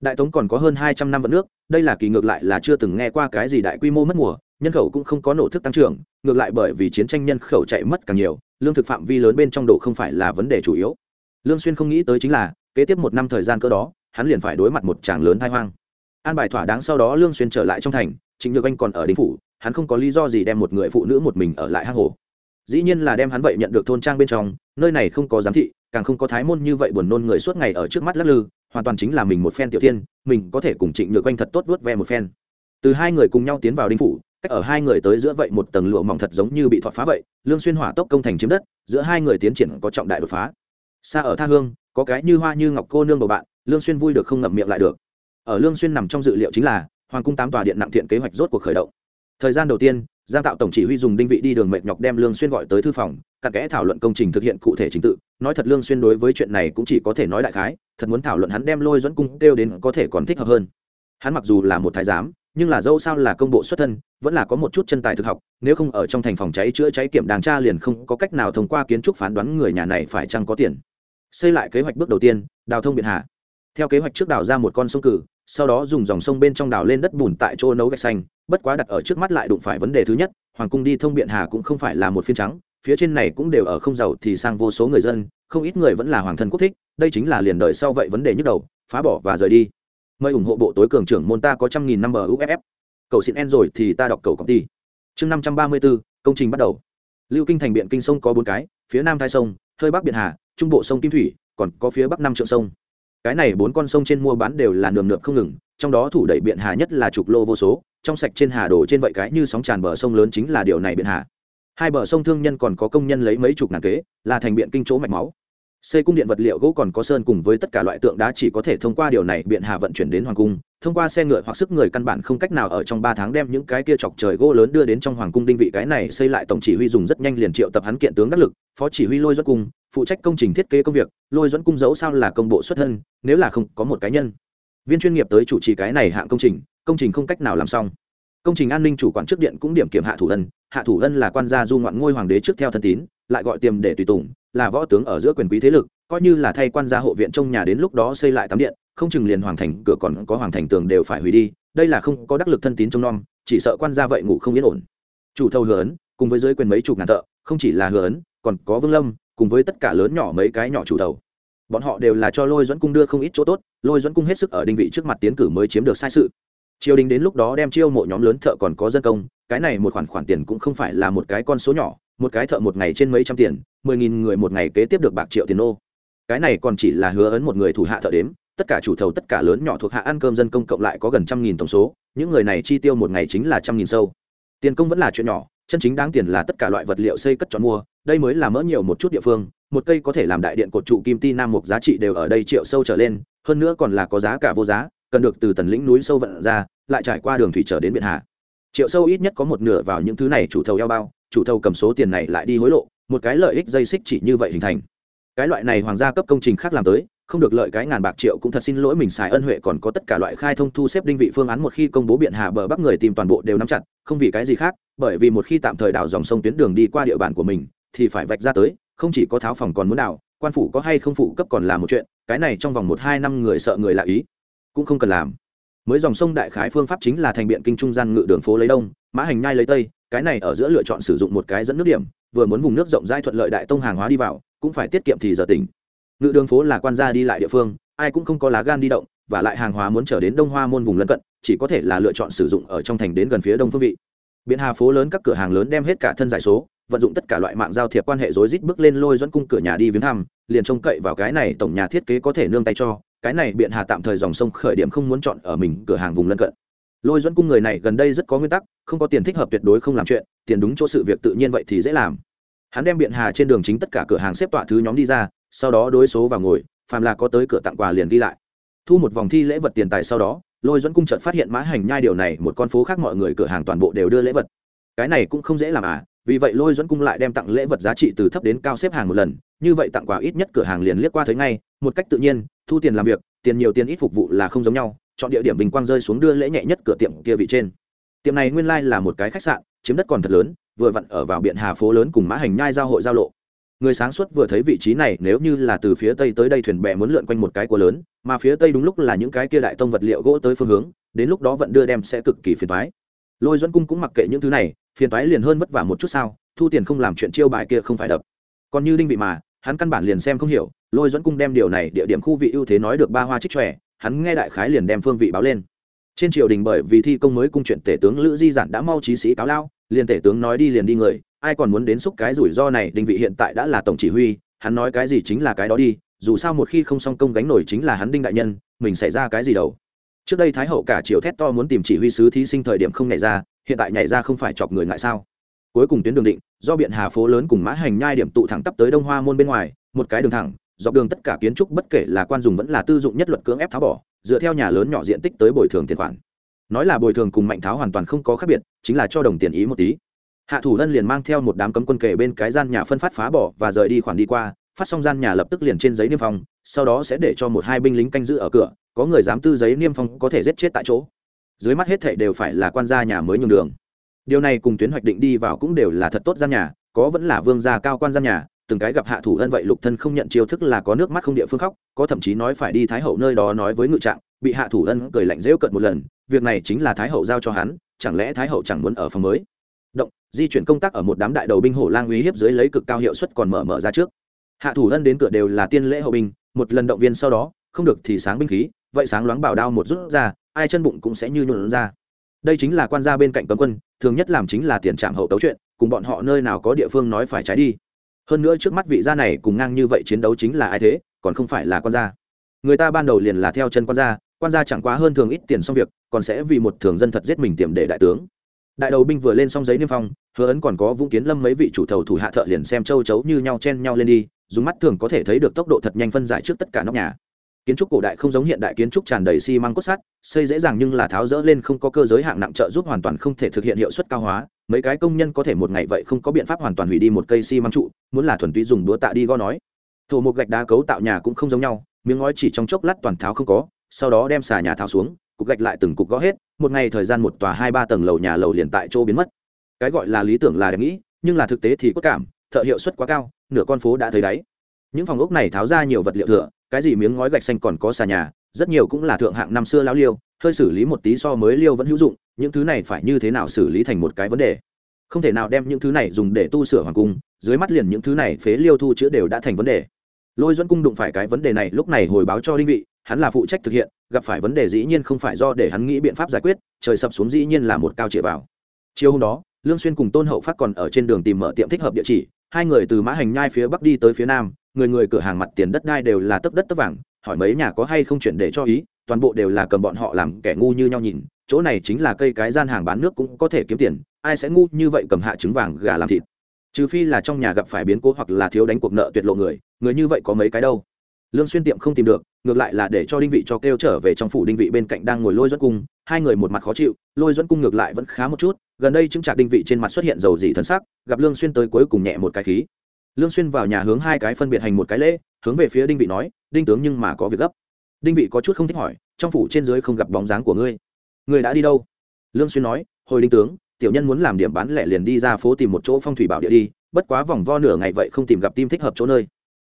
Đại tống còn có hơn hai trăm năm vận nước, đây là kỳ ngược lại là chưa từng nghe qua cái gì đại quy mô mất mùa, nhân khẩu cũng không có nổ thức tăng trưởng, ngược lại bởi vì chiến tranh nhân khẩu chạy mất càng nhiều, lương thực phạm vi lớn bên trong độ không phải là vấn đề chủ yếu. Lương xuyên không nghĩ tới chính là, kế tiếp một năm thời gian cỡ đó, hắn liền phải đối mặt một tràng lớn tai hoang. An bài thỏa đáng sau đó lương xuyên trở lại trong thành, trịnh nhược anh còn ở đinh phủ hắn không có lý do gì đem một người phụ nữ một mình ở lại hang hồ. Dĩ nhiên là đem hắn vậy nhận được thôn trang bên trong, nơi này không có giám thị, càng không có thái môn như vậy buồn nôn người suốt ngày ở trước mắt lắc lư, hoàn toàn chính là mình một phen tiểu tiên, mình có thể cùng trịnh nhược anh thật tốt vớt ve một phen. Từ hai người cùng nhau tiến vào đinh phủ, cách ở hai người tới giữa vậy một tầng lụa mỏng thật giống như bị thọt phá vậy, lương xuyên hỏa tốc công thành chiếm đất, giữa hai người tiến triển có trọng đại đột phá. Xa ở tha hương, có cái như hoa như ngọc cô nương bầu bạn, lương xuyên vui được không ngậm miệng lại được. Ở lương xuyên nằm trong dự liệu chính là, hoàng cung tám tòa điện nặng thiện kế hoạch rốt cuộc khởi động thời gian đầu tiên, giang tạo tổng chỉ huy dùng đinh vị đi đường mệt nhọc đem lương xuyên gọi tới thư phòng, cặn kẽ thảo luận công trình thực hiện cụ thể trình tự. Nói thật lương xuyên đối với chuyện này cũng chỉ có thể nói đại khái, thật muốn thảo luận hắn đem lôi dẫn cung kêu đến có thể còn thích hợp hơn. Hắn mặc dù là một thái giám, nhưng là dâu sao là công bộ xuất thân, vẫn là có một chút chân tài thực học, nếu không ở trong thành phòng cháy chữa cháy kiểm đàng tra liền không có cách nào thông qua kiến trúc phán đoán người nhà này phải chăng có tiền. Xây lại kế hoạch bước đầu tiên, đào thông biển hạ. theo kế hoạch trước đào ra một con sông cử, sau đó dùng dòng sông bên trong đào lên đất bùn tại chỗ nấu gạch xanh bất quá đặt ở trước mắt lại đụng phải vấn đề thứ nhất, hoàng cung đi thông biện hà cũng không phải là một phiên trắng, phía trên này cũng đều ở không giàu thì sang vô số người dân, không ít người vẫn là hoàng thân quốc thích, đây chính là liền đời sau vậy vấn đề nhức đầu, phá bỏ và rời đi. Mời ủng hộ bộ tối cường trưởng môn ta có trăm nghìn năm bờ uff cầu xin en rồi thì ta đọc cầu công ty. Chương năm trăm ba mươi bốn công trình bắt đầu. Lưu kinh thành biện kinh sông có bốn cái, phía nam thái sông, hơi bắc biện hà, trung bộ sông kim thủy, còn có phía bắc năm trượng sông. Cái này bốn con sông trên mua bán đều là nườm nượp không ngừng trong đó thủ đẩy biện hà nhất là trục lô vô số, trong sạch trên hà đổ trên vậy cái như sóng tràn bờ sông lớn chính là điều này biện hà. Hai bờ sông thương nhân còn có công nhân lấy mấy chục ngàn kế, là thành biện kinh chỗ mạch máu. Xây cung điện vật liệu gỗ còn có sơn cùng với tất cả loại tượng đá chỉ có thể thông qua điều này biện hà vận chuyển đến hoàng cung, thông qua xe ngựa hoặc sức người căn bản không cách nào ở trong ba tháng đem những cái kia chọc trời gỗ lớn đưa đến trong hoàng cung đinh vị cái này xây lại tổng chỉ huy dùng rất nhanh liền triệu tập hắn kiện tướng đắc lực, phó chỉ huy lôi dẫn cung, phụ trách công trình thiết kế công việc, lôi dẫn cung dẫu sao là công bộ xuất thân, nếu là không có một cá nhân viên chuyên nghiệp tới chủ trì cái này hạng công trình công trình không cách nào làm xong. Công trình an ninh chủ quản trước điện cũng điểm kiểm hạ thủ ân. Hạ thủ ân là quan gia du ngoạn ngôi hoàng đế trước theo thân tín, lại gọi tiềm để tùy tùng, là võ tướng ở giữa quyền quý thế lực, coi như là thay quan gia hộ viện trong nhà đến lúc đó xây lại tắm điện, không chừng liền hoàng thành, cửa còn có hoàng thành tường đều phải hủy đi, đây là không có đắc lực thân tín trong non chỉ sợ quan gia vậy ngủ không yên ổn. Chủ thầu hứa ấn, cùng với giới quyền mấy chục ngàn thợ, không chỉ là hứa ấn, còn có vương lâm, cùng với tất cả lớn nhỏ mấy cái nhỏ chủ thầu bọn họ đều là cho lôi dẫn cung đưa không ít chỗ tốt, lôi dẫn cung hết sức ở đinh vị trước mặt tiến cử mới chiếm được sai sự. Triều đình đến lúc đó đem chiêu mộ nhóm lớn thợ còn có dân công, cái này một khoản khoản tiền cũng không phải là một cái con số nhỏ, một cái thợ một ngày trên mấy trăm tiền, mười nghìn người một ngày kế tiếp được bạc triệu tiền ô cái này còn chỉ là hứa ấn một người thủ hạ thợ đếm, tất cả chủ thầu tất cả lớn nhỏ thuộc hạ ăn cơm dân công cộng lại có gần trăm nghìn tổng số, những người này chi tiêu một ngày chính là trăm nghìn sâu. Tiền công vẫn là chuyện nhỏ, chân chính đáng tiền là tất cả loại vật liệu xây cất chọn mua đây mới là mỡ nhiều một chút địa phương, một cây có thể làm đại điện cột trụ kim ti nam mục giá trị đều ở đây triệu sâu trở lên, hơn nữa còn là có giá cả vô giá, cần được từ tần lĩnh núi sâu vận ra, lại trải qua đường thủy trở đến biển hà. Triệu sâu ít nhất có một nửa vào những thứ này chủ thầu eo bao, chủ thầu cầm số tiền này lại đi hối lộ, một cái lợi ích dây xích chỉ như vậy hình thành. Cái loại này hoàng gia cấp công trình khác làm tới, không được lợi cái ngàn bạc triệu cũng thật xin lỗi mình xài ân huệ còn có tất cả loại khai thông thu xếp đinh vị phương án một khi công bố biện hà bờ bắc người tìm toàn bộ đều nắm chặt, không vì cái gì khác, bởi vì một khi tạm thời đào dòng sông tuyến đường đi qua địa bàn của mình thì phải vạch ra tới, không chỉ có tháo phòng còn muốn nào quan phủ có hay không phụ cấp còn là một chuyện, cái này trong vòng một hai năm người sợ người lạ ý, cũng không cần làm. Mới dòng sông đại khái phương pháp chính là thành biện kinh trung gian ngự đường phố lấy đông, mã hành nhai lấy tây, cái này ở giữa lựa chọn sử dụng một cái dẫn nước điểm, vừa muốn vùng nước rộng rãi thuận lợi đại tông hàng hóa đi vào, cũng phải tiết kiệm thì giờ tỉnh. Ngự đường phố là quan gia đi lại địa phương, ai cũng không có lá gan đi động, và lại hàng hóa muốn trở đến đông hoa môn vùng lân cận, chỉ có thể là lựa chọn sử dụng ở trong thành đến gần phía đông phương vị. Biện hà phố lớn các cửa hàng lớn đem hết cả thân giải số vận dụng tất cả loại mạng giao thiệp quan hệ rối rít bước lên lôi dẫn cung cửa nhà đi viếng thăm, liền trông cậy vào cái này tổng nhà thiết kế có thể nương tay cho, cái này biện hà tạm thời dòng sông khởi điểm không muốn chọn ở mình cửa hàng vùng lân cận. Lôi dẫn cung người này gần đây rất có nguyên tắc, không có tiền thích hợp tuyệt đối không làm chuyện, tiền đúng chỗ sự việc tự nhiên vậy thì dễ làm. Hắn đem biện hà trên đường chính tất cả cửa hàng xếp tọa thứ nhóm đi ra, sau đó đối số vào ngồi, phàm là có tới cửa tặng quà liền đi lại. Thu một vòng thi lễ vật tiền tài sau đó, lôi dẫn cung chợt phát hiện mã hành nhai điều này một con phố khác mọi người cửa hàng toàn bộ đều đưa lễ vật. Cái này cũng không dễ làm à vì vậy lôi dẫn cung lại đem tặng lễ vật giá trị từ thấp đến cao xếp hàng một lần, như vậy tặng quà ít nhất cửa hàng liền liếc qua thấy ngay, một cách tự nhiên, thu tiền làm việc, tiền nhiều tiền ít phục vụ là không giống nhau, chọn địa điểm bình quang rơi xuống đưa lễ nhẹ nhất cửa tiệm kia vị trên. Tiệm này nguyên lai、like、là một cái khách sạn, chiếm đất còn thật lớn, vừa vặn ở vào biện hà phố lớn cùng mã hành nhai giao hội giao lộ. Người sáng suốt vừa thấy vị trí này, nếu như là từ phía tây tới đây thuyền bè muốn lượn quanh một cái của lớn, mà phía tây đúng lúc là những cái kia đại tông vật liệu gỗ tới phương hướng, đến lúc đó vận đưa đem sẽ cực kỳ phiền toái. Lôi dẫn cung cũng mặc kệ những thứ này phiền toái liền hơn vất vả một chút sao, thu tiền không làm chuyện chiêu bài kia không phải đập. Còn như đinh vị mà, hắn căn bản liền xem không hiểu, lôi dẫn cung đem điều này địa điểm khu vị ưu thế nói được ba hoa trích tròe hắn nghe đại khái liền đem phương vị báo lên. Trên triều đình bởi vì thi công mới cung chuyện tể tướng lữ di giản đã mau trí sĩ cáo lao, liền tể tướng nói đi liền đi người, ai còn muốn đến xúc cái rủi ro này, đinh vị hiện tại đã là tổng chỉ huy, hắn nói cái gì chính là cái đó đi, dù sao một khi không xong công gánh nổi chính là hắn đinh đại nhân, mình xảy ra cái gì đâu trước đây thái hậu cả triều thét to muốn tìm chỉ huy sứ thí sinh thời điểm không nhảy ra hiện tại nhảy ra không phải chọc người ngại sao? Cuối cùng tuyến đường định, do biện hà phố lớn cùng mã hành nhai điểm tụ thẳng tắp tới đông hoa môn bên ngoài, một cái đường thẳng, dọc đường tất cả kiến trúc bất kể là quan dùng vẫn là tư dụng nhất luật cưỡng ép tháo bỏ, dựa theo nhà lớn nhỏ diện tích tới bồi thường tiền khoản. Nói là bồi thường cùng mạnh tháo hoàn toàn không có khác biệt, chính là cho đồng tiền ý một tí. Hạ thủ lân liền mang theo một đám cấm quân kề bên cái gian nhà phân phát phá bỏ và rời đi khoản đi qua, phát xong gian nhà lập tức liền trên giấy niêm phong, sau đó sẽ để cho một hai binh lính canh giữ ở cửa, có người dám tư giấy niêm phong có thể giết chết tại chỗ dưới mắt hết thảy đều phải là quan gia nhà mới nhường đường. Điều này cùng tuyến hoạch định đi vào cũng đều là thật tốt gian nhà, có vẫn là vương gia cao quan gian nhà, từng cái gặp hạ thủ ân vậy lục thân không nhận chiêu thức là có nước mắt không địa phương khóc, có thậm chí nói phải đi thái hậu nơi đó nói với ngự trạng, bị hạ thủ ân cười lạnh rêu cận một lần, việc này chính là thái hậu giao cho hắn, chẳng lẽ thái hậu chẳng muốn ở phòng mới? Động, di chuyển công tác ở một đám đại đầu binh hổ lang uy hiếp dưới lấy cực cao hiệu suất còn mở mở ra trước. Hạ thủ ân đến cửa đều là tiên lễ hậu binh, một lần động viên sau đó, không được thì sáng binh khí, vậy sáng loáng bảo đao một rút ra ai chân bụng cũng sẽ như nhuộn ra. Đây chính là quan gia bên cạnh cấm quân, thường nhất làm chính là tiền trạm hậu tấu chuyện, cùng bọn họ nơi nào có địa phương nói phải trái đi. Hơn nữa trước mắt vị gia này cùng ngang như vậy chiến đấu chính là ai thế, còn không phải là quan gia. Người ta ban đầu liền là theo chân quan gia quan gia chẳng quá hơn thường ít tiền xong việc, còn sẽ vì một thường dân thật giết mình tiềm để đại tướng. Đại đầu binh vừa lên xong giấy niêm phong, hứa ấn còn có vũng kiến lâm mấy vị chủ thầu thủ hạ thợ liền xem châu chấu như nhau chen nhau lên đi, dùng mắt thường có thể thấy được tốc độ thật nhanh phân giải trước tất cả nóc nhà kiến trúc cổ đại không giống hiện đại kiến trúc tràn đầy xi măng cốt sắt, xây dễ dàng nhưng là tháo rỡ lên không có cơ giới hạng nặng trợ giúp hoàn toàn không thể thực hiện hiệu suất cao hóa. Mấy cái công nhân có thể một ngày vậy không có biện pháp hoàn toàn hủy đi một cây xi măng trụ, muốn là thuần túy dùng đũa tạ đi go nói. Thổ một gạch đá cấu tạo nhà cũng không giống nhau, miếng ngói chỉ trong chốc lát toàn tháo không có, sau đó đem xà nhà tháo xuống, cục gạch lại từng cục gõ hết, một ngày thời gian một tòa hai ba tầng lầu nhà lầu liền tại chỗ biến mất. Cái gọi là lý tưởng là đẹp nghĩ, nhưng là thực tế thì cốt cảm, thợ hiệu suất quá cao, nửa con phố đã thấy đáy. Những phòng ốc này tháo ra nhiều vật liệu thừa cái gì miếng ngói gạch xanh còn có xà nhà, rất nhiều cũng là thượng hạng năm xưa lão liêu, hơi xử lý một tí so mới liêu vẫn hữu dụng, những thứ này phải như thế nào xử lý thành một cái vấn đề? Không thể nào đem những thứ này dùng để tu sửa hoàng cung, dưới mắt liền những thứ này phế liêu thu chữa đều đã thành vấn đề. Lôi dẫn cung đụng phải cái vấn đề này, lúc này hồi báo cho đinh vị, hắn là phụ trách thực hiện, gặp phải vấn đề dĩ nhiên không phải do để hắn nghĩ biện pháp giải quyết, trời sập xuống dĩ nhiên là một cao trịa vào. Chiều hôm đó, lương xuyên cùng tôn hậu phát còn ở trên đường tìm mở tiệm thích hợp địa chỉ, hai người từ mã hành nhai phía bắc đi tới phía nam người người cửa hàng mặt tiền đất đai đều là tấp đất tấp vàng, hỏi mấy nhà có hay không chuyển để cho ý, toàn bộ đều là cầm bọn họ làm kẻ ngu như nhau nhìn, chỗ này chính là cây cái gian hàng bán nước cũng có thể kiếm tiền, ai sẽ ngu như vậy cầm hạ trứng vàng, gà làm thịt. Trừ phi là trong nhà gặp phải biến cố hoặc là thiếu đánh cuộc nợ tuyệt lộ người người như vậy có mấy cái đâu. Lương xuyên tiệm không tìm được, ngược lại là để cho đinh vị cho kêu trở về trong phủ đinh vị bên cạnh đang ngồi lôi duẫn cung, hai người một mặt khó chịu, lôi duẫn cung ngược lại vẫn khá một chút, gần đây chứng trạc đinh vị trên mặt xuất hiện dầu dị thân sắc, gặp lương xuyên tới cuối cùng nhẹ một cái khí lương xuyên vào nhà hướng hai cái phân biệt hành một cái lễ, hướng về phía đinh vị nói, đinh tướng nhưng mà có việc gấp. Đinh vị có chút không thích hỏi, trong phủ trên dưới không gặp bóng dáng của ngươi. Ngươi đã đi đâu? Lương xuyên nói, hồi đinh tướng, tiểu nhân muốn làm điểm bán lẻ liền đi ra phố tìm một chỗ phong thủy bảo địa đi, bất quá vòng vo nửa ngày vậy không tìm gặp tim thích hợp chỗ nơi.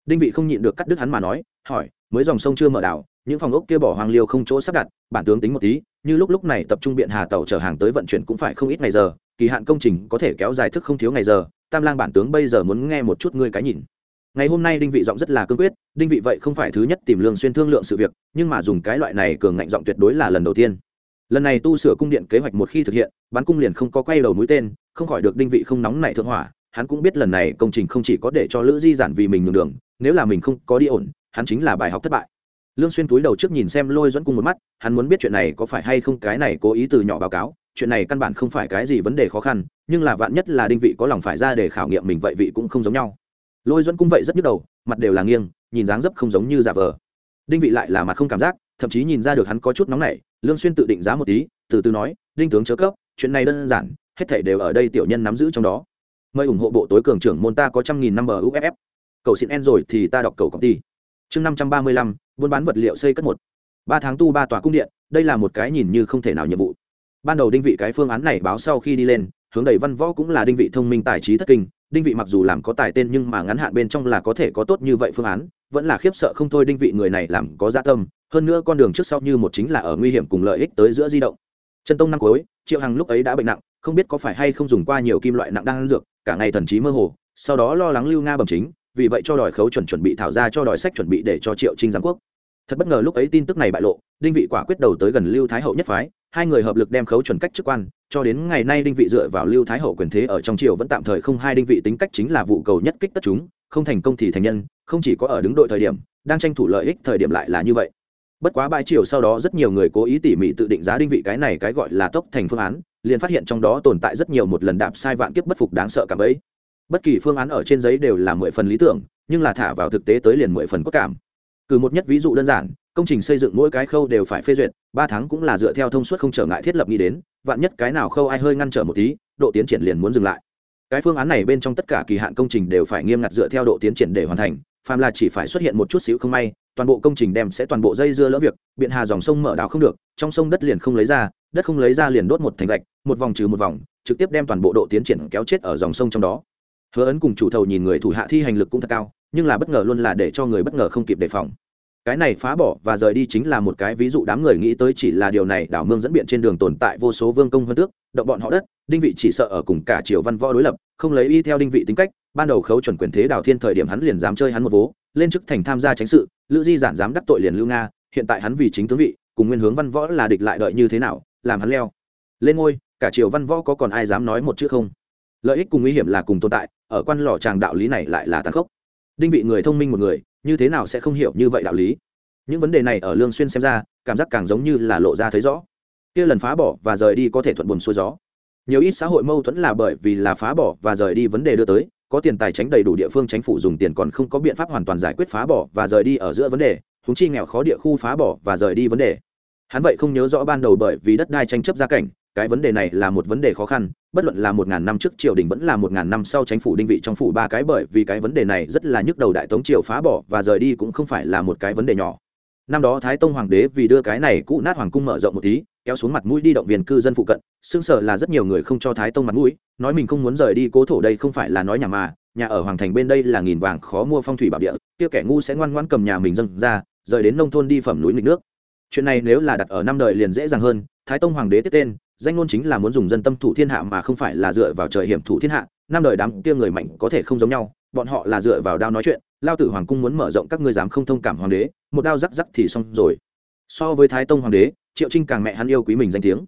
Đinh vị không nhịn được cắt đứt hắn mà nói, hỏi, mới dòng sông chưa mở đảo, những phòng ốc kia bỏ hoang liêu không chỗ sắp đặt, bản tướng tính một tí như lúc lúc này tập trung biện hà tàu chở hàng tới vận chuyển cũng phải không ít ngày giờ, kỳ hạn công trình có thể kéo dài thức không thiếu ngày giờ, tam lang bản tướng bây giờ muốn nghe một chút ngươi cái nhìn. Ngày hôm nay đinh vị giọng rất là cương quyết, đinh vị vậy không phải thứ nhất tìm lương xuyên thương lượng sự việc, nhưng mà dùng cái loại này cường ngạnh giọng tuyệt đối là lần đầu tiên. Lần này tu sửa cung điện kế hoạch một khi thực hiện bắn cung liền không có quay đầu mũi tên, không khỏi được đinh vị không nóng nảy thượng hỏa, hắn cũng biết lần này công trình không chỉ có để cho lữ di giản vì mình nhường đường, nếu là mình không có đi ổn, hắn chính là bài học thất bại lương xuyên túi đầu trước nhìn xem lôi dẫn cung một mắt, hắn muốn biết chuyện này có phải hay không cái này cố ý từ nhỏ báo cáo, chuyện này căn bản không phải cái gì vấn đề khó khăn, nhưng là vạn nhất là đinh vị có lòng phải ra để khảo nghiệm mình vậy vị cũng không giống nhau. Lôi dẫn cung vậy rất nhức đầu, mặt đều là nghiêng, nhìn dáng dấp không giống như giả vờ. Đinh vị lại là mặt không cảm giác, thậm chí nhìn ra được hắn có chút nóng nảy, lương xuyên tự định giá một tí, từ từ nói, đinh tướng chớ cấp, chuyện này đơn giản, hết thảy đều ở đây tiểu nhân nắm giữ trong đó. Mời ủng hộ bộ tối cường trưởng môn ta có trăm nghìn năm bờ uff cầu xin en rồi thì ta đọc cầu công ty. Chương năm trăm ba mươi lăm buôn bán vật liệu xây cất một. Ba tháng tu ba tòa cung điện, đây là một cái nhìn như không thể nào nhiệm vụ. Ban đầu đinh vị cái phương án này báo sau khi đi lên, hướng đầy văn võ cũng là đinh vị thông minh tài trí thất kinh. Đinh vị mặc dù làm có tài tên nhưng mà ngắn hạn bên trong là có thể có tốt như vậy phương án, vẫn là khiếp sợ không thôi đinh vị người này làm có dạ tâm. Hơn nữa con đường trước sau như một chính là ở nguy hiểm cùng lợi ích tới giữa di động. Chân tông năm cuối, triệu hằng lúc ấy đã bệnh nặng, không biết có phải hay không dùng qua nhiều kim loại nặng đang ăn dược, cả ngày thần trí mơ hồ, sau đó lo lắng lưu nga bẩm chính vì vậy cho đòi khấu chuẩn chuẩn bị thảo ra cho đòi sách chuẩn bị để cho triệu trinh giám quốc. Thật bất ngờ lúc ấy tin tức này bại lộ, đinh vị quả quyết đầu tới gần lưu thái hậu nhất phái, hai người hợp lực đem khấu chuẩn cách chức quan, cho đến ngày nay đinh vị dựa vào lưu thái hậu quyền thế ở trong triều vẫn tạm thời không hai đinh vị tính cách chính là vụ cầu nhất kích tất chúng, không thành công thì thành nhân, không chỉ có ở đứng đội thời điểm, đang tranh thủ lợi ích thời điểm lại là như vậy. Bất quá bãi triều sau đó rất nhiều người cố ý tỉ mỉ tự định giá đinh vị cái này cái gọi là tốc thành phương án, liền phát hiện trong đó tồn tại rất nhiều một lần đạp sai vạn kiếp bất phục đáng sợ cảm ấy bất kỳ phương án ở trên giấy đều là mười phần lý tưởng, nhưng là thả vào thực tế tới liền mười phần cốt cảm. Cử một nhất ví dụ đơn giản, công trình xây dựng mỗi cái khâu đều phải phê duyệt, ba tháng cũng là dựa theo thông suốt không trở ngại thiết lập nghĩ đến, vạn nhất cái nào khâu ai hơi ngăn trở một tí, độ tiến triển liền muốn dừng lại. Cái phương án này bên trong tất cả kỳ hạn công trình đều phải nghiêm ngặt dựa theo độ tiến triển để hoàn thành, phàm là chỉ phải xuất hiện một chút xíu không may, toàn bộ công trình đem sẽ toàn bộ dây dưa lỡ việc, biện hà dòng sông mở đảo không được, trong sông đất liền không lấy ra, đất không lấy ra liền đốt một thành gạch, một vòng trừ một vòng, trực tiếp đem toàn bộ độ tiến triển kéo chết ở dòng sông trong đó hứa ấn cùng chủ thầu nhìn người thủ hạ thi hành lực cũng thật cao, nhưng là bất ngờ luôn là để cho người bất ngờ không kịp đề phòng. Cái này phá bỏ và rời đi chính là một cái ví dụ đám người nghĩ tới chỉ là điều này, đảo mương dẫn biện trên đường tồn tại vô số vương công hơn tước, động bọn họ đất, đinh vị chỉ sợ ở cùng cả triều văn võ đối lập, không lấy y theo đinh vị tính cách, ban đầu khấu chuẩn quyền thế đào thiên thời điểm hắn liền dám chơi hắn một vố, lên chức thành tham gia tránh sự, lữ di giản dám đắc tội liền lưu nga, hiện tại hắn vì chính tướng vị, cùng nguyên hướng văn võ là địch lại đợi như thế nào, làm hắn leo. Lên ngôi, cả triều văn võ có còn ai dám nói một chữ không? Lợi ích cùng nguy hiểm là cùng tồn tại, ở quan lò tràng đạo lý này lại là tàn khốc. Đinh vị người thông minh một người, như thế nào sẽ không hiểu như vậy đạo lý? Những vấn đề này ở lương xuyên xem ra, cảm giác càng giống như là lộ ra thấy rõ. Kia lần phá bỏ và rời đi có thể thuận buồn xuôi gió. Nhiều ít xã hội mâu thuẫn là bởi vì là phá bỏ và rời đi vấn đề đưa tới, có tiền tài tránh đầy đủ địa phương chính phủ dùng tiền còn không có biện pháp hoàn toàn giải quyết phá bỏ và rời đi ở giữa vấn đề chúng chi nghèo khó địa khu phá bỏ và rời đi vấn đề. Hắn vậy không nhớ rõ ban đầu bởi vì đất đai tranh chấp gia cảnh cái vấn đề này là một vấn đề khó khăn, bất luận là một ngàn năm trước triều đình vẫn là một ngàn năm sau chính phủ đinh vị trong phủ ba cái bởi vì cái vấn đề này rất là nhức đầu đại tống triều phá bỏ và rời đi cũng không phải là một cái vấn đề nhỏ. Năm đó thái tông hoàng đế vì đưa cái này cũ nát hoàng cung mở rộng một tí, kéo xuống mặt mũi đi động viên cư dân phụ cận xương sở là rất nhiều người không cho thái tông mặt mũi, nói mình không muốn rời đi cố thổ đây không phải là nói nhà mà, nhà ở hoàng thành bên đây là nghìn vàng khó mua phong thủy bảo địa, kia kẻ ngu sẽ ngoan ngoan cầm nhà mình dâng ra, rời đến nông thôn đi phẩm núi nghịch nước. Chuyện này nếu là đặt ở năm đời liền dễ dàng hơn, thái tông hoàng đế tiếp tên danh ngôn chính là muốn dùng dân tâm thủ thiên hạ mà không phải là dựa vào trời hiểm thủ thiên hạ, năm đời đám kia người mạnh có thể không giống nhau, bọn họ là dựa vào đao nói chuyện, lao tử hoàng cung muốn mở rộng các ngươi dám không thông cảm hoàng đế, một đao rắc rắc thì xong rồi. So với thái tông hoàng đế, triệu trinh càng mẹ hắn yêu quý mình danh tiếng.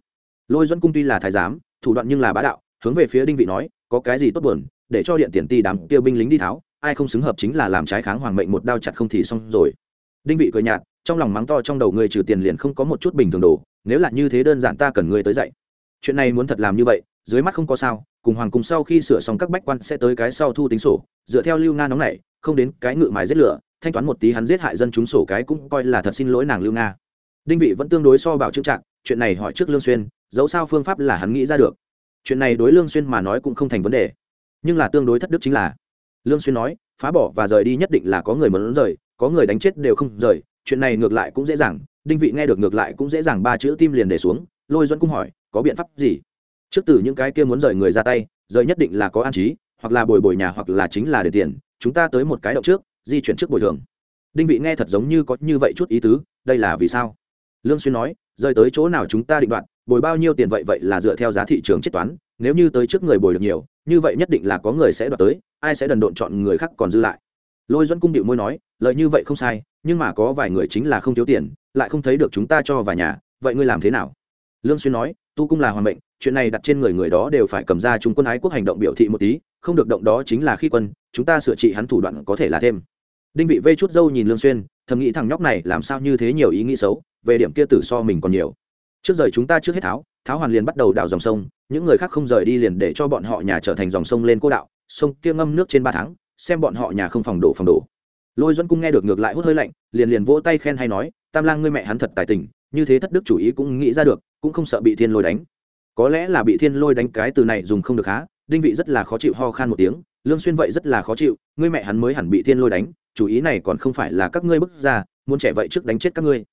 Lôi dẫn cung tuy là thái giám, thủ đoạn nhưng là bá đạo, hướng về phía đinh vị nói, có cái gì tốt buồn, để cho điện tiền ti đám tiêu binh lính đi tháo, ai không xứng hợp chính là làm trái kháng hoàng mệnh một đao chặt không thì xong rồi. Đinh vị cười nhạt trong lòng mắng to trong đầu người trừ tiền liền không có một chút bình thường đồ, nếu là như thế đơn giản ta cần ngươi tới dạy. Chuyện này muốn thật làm như vậy, dưới mắt không có sao, cùng hoàng cùng sau khi sửa xong các bách quan sẽ tới cái sau thu tính sổ, dựa theo lưu nga nóng này không đến cái ngự mài giết lửa, thanh toán một tí hắn giết hại dân chúng sổ cái cũng coi là thật xin lỗi nàng lưu nga. Đinh vị vẫn tương đối so bảo trưng trạng chuyện này hỏi trước lương xuyên, dẫu sao phương pháp là hắn nghĩ ra được. Chuyện này đối lương xuyên mà nói cũng không thành vấn đề, nhưng là tương đối thất đức chính là, lương xuyên nói, phá bỏ và rời đi nhất định là có người muốn rời, có người đánh chết đều không rời chuyện này ngược lại cũng dễ dàng, đinh vị nghe được ngược lại cũng dễ dàng ba chữ tim liền để xuống, lôi dẫn cung hỏi, có biện pháp gì? Trước từ những cái kia muốn rời người ra tay, rời nhất định là có an trí, hoặc là bồi bồi nhà hoặc là chính là để tiền, chúng ta tới một cái động trước, di chuyển trước bồi thường. Đinh vị nghe thật giống như có như vậy chút ý tứ, đây là vì sao? Lương xuyên nói, rời tới chỗ nào chúng ta định đoạt, bồi bao nhiêu tiền vậy vậy là dựa theo giá thị trường chết toán, nếu như tới trước người bồi được nhiều, như vậy nhất định là có người sẽ đoạt tới, ai sẽ đần độn chọn người khác còn dư lại. Lôi duẫn cung điệu môi nói lợi như vậy không sai, nhưng mà có vài người chính là không thiếu tiền, lại không thấy được chúng ta cho vào nhà, vậy ngươi làm thế nào? Lương xuyên nói, tu cung là hoàn mệnh, chuyện này đặt trên người người đó đều phải cầm ra chúng quân ái quốc hành động biểu thị một tí, không được động đó chính là khi quân, chúng ta sửa trị hắn thủ đoạn có thể là thêm. Đinh vị vây chút dâu nhìn lương xuyên, thầm nghĩ thằng nhóc này làm sao như thế nhiều ý nghĩ xấu, về điểm kia tử so mình còn nhiều. Trước rời chúng ta trước hết tháo tháo hoàn liền bắt đầu đào dòng sông, những người khác không rời đi liền để cho bọn họ nhà trở thành dòng sông lên cô đạo, sông kia ngâm nước trên ba tháng, xem bọn họ nhà không phòng đổ phòng đổ lôi dẫn cung nghe được ngược lại hút hơi lạnh, liền liền vỗ tay khen hay nói, tam lang ngươi mẹ hắn thật tài tình, như thế thất đức chủ ý cũng nghĩ ra được, cũng không sợ bị thiên lôi đánh. Có lẽ là bị thiên lôi đánh cái từ này dùng không được há, đinh vị rất là khó chịu ho khan một tiếng, lương xuyên vậy rất là khó chịu, ngươi mẹ hắn mới hẳn bị thiên lôi đánh, chủ ý này còn không phải là các ngươi bức ra, muốn trẻ vậy trước đánh chết các ngươi.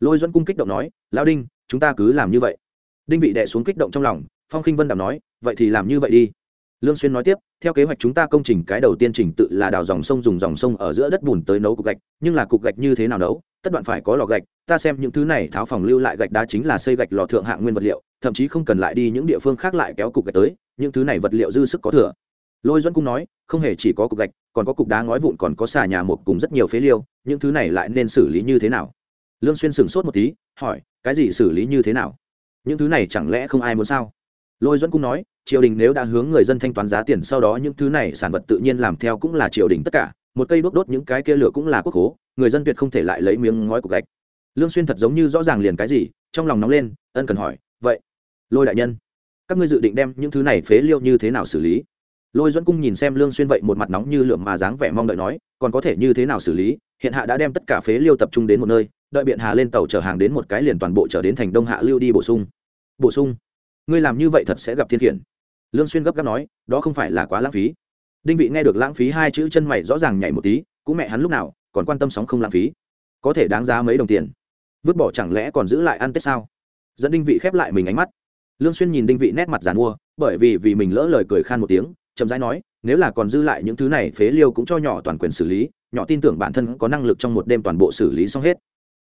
Lôi dẫn cung kích động nói, lão đinh, chúng ta cứ làm như vậy. Đinh vị đệ xuống kích động trong lòng, phong khinh vân đàm nói, vậy thì làm như vậy đi lương xuyên nói tiếp, theo kế hoạch chúng ta công trình cái đầu tiên trình tự là đào dòng sông dùng dòng sông ở giữa đất bùn tới nấu cục gạch, nhưng là cục gạch như thế nào nấu, tất đoạn phải có lò gạch, ta xem những thứ này tháo phòng lưu lại gạch đá chính là xây gạch lò thượng hạng nguyên vật liệu, thậm chí không cần lại đi những địa phương khác lại kéo cục gạch tới, những thứ này vật liệu dư sức có thừa. Lôi duẫn cung nói, không hề chỉ có cục gạch, còn có cục đá ngói vụn, còn có xà nhà một cùng rất nhiều phế liêu những thứ này lại nên xử lý như thế nào? Lương xuyên sừng sốt một tí, hỏi, cái gì xử lý như thế nào? Những thứ này chẳng lẽ không ai muốn sao? Lôi duẫn cung nói triều đình nếu đã hướng người dân thanh toán giá tiền sau đó những thứ này sản vật tự nhiên làm theo cũng là triều đình tất cả, một cây đốt đốt những cái kia lửa cũng là quốc hố, người dân tuyệt không thể lại lấy miếng ngói cục gạch. Lương xuyên thật giống như rõ ràng liền cái gì, trong lòng nóng lên, ân cần hỏi, vậy, lôi đại nhân, các ngươi dự định đem những thứ này phế liệu như thế nào xử lý? Lôi duẫn cung nhìn xem lương xuyên vậy một mặt nóng như lửa mà dáng vẻ mong đợi nói, còn có thể như thế nào xử lý? Hiện hạ đã đem tất cả phế liêu tập trung đến một nơi, đợi biện hà lên tàu chở hàng đến một cái liền toàn bộ chở đến thành đông hạ lưu đi bổ sung. Bổ sung? Ngươi làm như vậy thật sẽ gặp thiên khiển lương xuyên gấp gáp nói, đó không phải là quá lãng phí. Đinh vị nghe được lãng phí hai chữ chân mày rõ ràng nhảy một tí, cũng mẹ hắn lúc nào còn quan tâm sóng không lãng phí. Có thể đáng giá mấy đồng tiền. Vứt bỏ chẳng lẽ còn giữ lại ăn tết sao? Dẫn đinh vị khép lại mình ánh mắt. Lương xuyên nhìn đinh vị nét mặt giàn mua, bởi vì vì mình lỡ lời cười khan một tiếng, chậm rãi nói, nếu là còn dư lại những thứ này, phế liêu cũng cho nhỏ toàn quyền xử lý, nhỏ tin tưởng bản thân có năng lực trong một đêm toàn bộ xử lý xong hết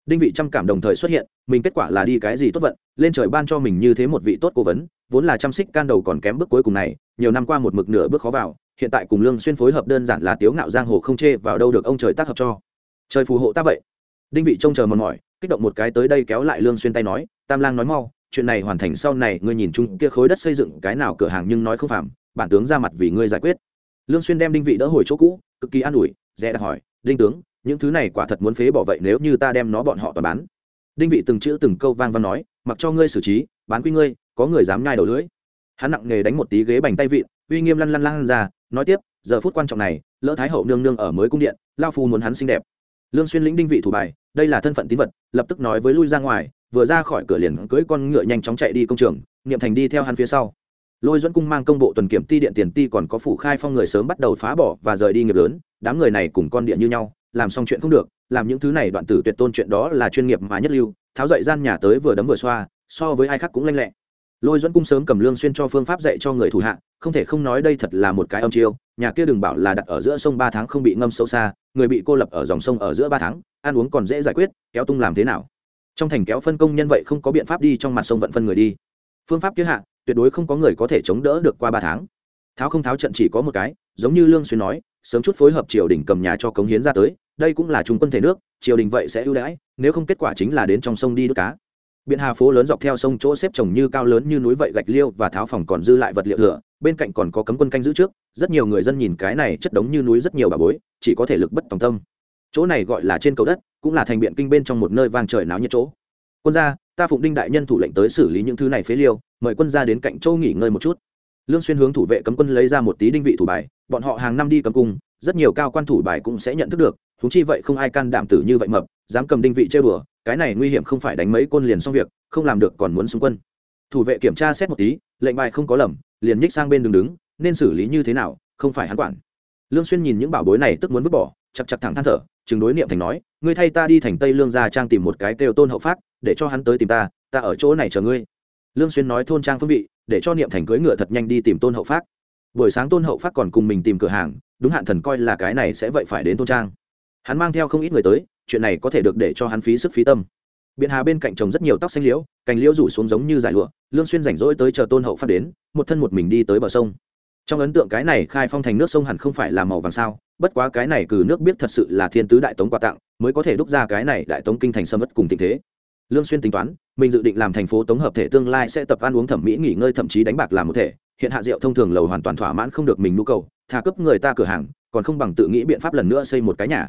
đinh vị trăm cảm đồng thời xuất hiện, mình kết quả là đi cái gì tốt vận, lên trời ban cho mình như thế một vị tốt cố vấn, vốn là chăm xích can đầu còn kém bước cuối cùng này, nhiều năm qua một mực nửa bước khó vào, hiện tại cùng lương xuyên phối hợp đơn giản là tiếu ngạo giang hồ không chê vào đâu được ông trời tác hợp cho. Trời phù hộ ta vậy. Đinh vị trông chờ mòn mỏi, kích động một cái tới đây kéo lại lương xuyên tay nói, tam lang nói mau, chuyện này hoàn thành sau này, ngươi nhìn chung kia khối đất xây dựng, cái nào cửa hàng nhưng nói không phạm, bản tướng ra mặt vì ngươi giải quyết. Lương xuyên đem đinh vị đỡ hồi chỗ cũ, cực kỳ an ủi dè đặt hỏi, đinh tướng những thứ này quả thật muốn phế bỏ vậy nếu như ta đem nó bọn họ toàn bán. Đinh vị từng chữ từng câu vang văn nói, mặc cho ngươi xử trí, bán quy ngươi, có người dám nhai đầu lưỡi. Hắn nặng nghề đánh một tí ghế bành tay vị uy nghiêm lăn lăn lăn ra, nói tiếp, giờ phút quan trọng này, lỡ thái hậu nương nương ở mới cung điện lao phu muốn hắn xinh đẹp. Lương xuyên lĩnh đinh vị thủ bài, đây là thân phận tín vật, lập tức nói với lui ra ngoài, vừa ra khỏi cửa liền cưỡi con ngựa nhanh chóng chạy đi công trường, niệm thành đi theo hắn phía sau. Lôi dẫn cung mang công bộ tuần kiểm ti điện tiền ti còn có phủ khai phong người sớm bắt đầu phá bỏ và rời đi nghiệp lớn, đám người này cùng con địa như nhau làm xong chuyện không được, làm những thứ này đoạn tử tuyệt tôn chuyện đó là chuyên nghiệp mà nhất lưu, tháo dậy gian nhà tới vừa đấm vừa xoa, so với ai khác cũng lanh lẹ. Lôi dẫn cung sớm cầm lương xuyên cho phương pháp dạy cho người thủ hạ, không thể không nói đây thật là một cái âm chiêu, nhà kia đừng bảo là đặt ở giữa sông ba tháng không bị ngâm sâu xa, người bị cô lập ở dòng sông ở giữa ba tháng, ăn uống còn dễ giải quyết, kéo tung làm thế nào? Trong thành kéo phân công nhân vậy không có biện pháp đi trong mặt sông vận phân người đi. Phương pháp kia hạ, tuyệt đối không có người có thể chống đỡ được qua ba tháng. Tháo không tháo trận chỉ có một cái, giống như lương xuyên nói sớm chút phối hợp triều đình cầm nhà cho cống hiến ra tới, đây cũng là trung quân thể nước, triều đình vậy sẽ ưu đãi, nếu không kết quả chính là đến trong sông đi đứt cá. Biện hà phố lớn dọc theo sông chỗ xếp trồng như cao lớn như núi vậy gạch liêu và tháo phòng còn dư lại vật liệu thừa, bên cạnh còn có cấm quân canh giữ trước, rất nhiều người dân nhìn cái này chất đống như núi rất nhiều bà bối, chỉ có thể lực bất tòng tâm. Chỗ này gọi là trên cầu đất, cũng là thành biện kinh bên trong một nơi vang trời náo nhiệt chỗ. Quân gia, ta phụng đinh đại nhân thủ lệnh tới xử lý những thứ này phế liêu, mời quân gia đến cạnh châu nghỉ ngơi một chút lương xuyên hướng thủ vệ cấm quân lấy ra một tí đinh vị thủ bài, bọn họ hàng năm đi cấm cung, rất nhiều cao quan thủ bài cũng sẽ nhận thức được chúng chi vậy không ai can đảm tử như vậy mập, dám cầm đinh vị chơi bừa, cái này nguy hiểm không phải đánh mấy côn liền xong việc, không làm được còn muốn xung quân. Thủ vệ kiểm tra xét một tí, lệnh bài không có lầm, liền nhích sang bên đường đứng, nên xử lý như thế nào, không phải hắn quản. Lương xuyên nhìn những bảo bối này tức muốn vứt bỏ chặt chặt thẳng than thở, chừng đối niệm thành nói, ngươi thay ta đi thành tây lương gia trang tìm một cái kêu tôn hậu phát để cho hắn tới tìm ta ta ở chỗ này chờ ngươi lương xuyên nói thôn trang phương vị, để cho niệm thành cưỡi ngựa thật nhanh đi tìm tôn hậu phát. Buổi sáng tôn hậu phát còn cùng mình tìm cửa hàng, đúng hạn thần coi là cái này sẽ vậy phải đến thôn trang. Hắn mang theo không ít người tới, chuyện này có thể được để cho hắn phí sức phí tâm. Biện hà bên cạnh trồng rất nhiều tóc xanh liễu, cành liễu rủ xuống giống như giải lụa, lương xuyên rảnh rỗi tới chờ tôn hậu phát đến, một thân một mình đi tới bờ sông. Trong ấn tượng cái này khai phong thành nước sông hẳn không phải là màu vàng sao, bất quá cái này cử nước biết thật sự là thiên tứ đại tống quà tặng, mới có thể đúc ra cái này đại tống kinh thành sâm ất cùng tình thế. Lương xuyên tính toán mình dự định làm thành phố tổng hợp thể tương lai sẽ tập ăn uống thẩm mỹ nghỉ ngơi thậm chí đánh bạc làm một thể. Hiện hạ rượu thông thường lầu hoàn toàn thỏa mãn không được mình nhu cầu, thà cấp người ta cửa hàng, còn không bằng tự nghĩ biện pháp lần nữa xây một cái nhà.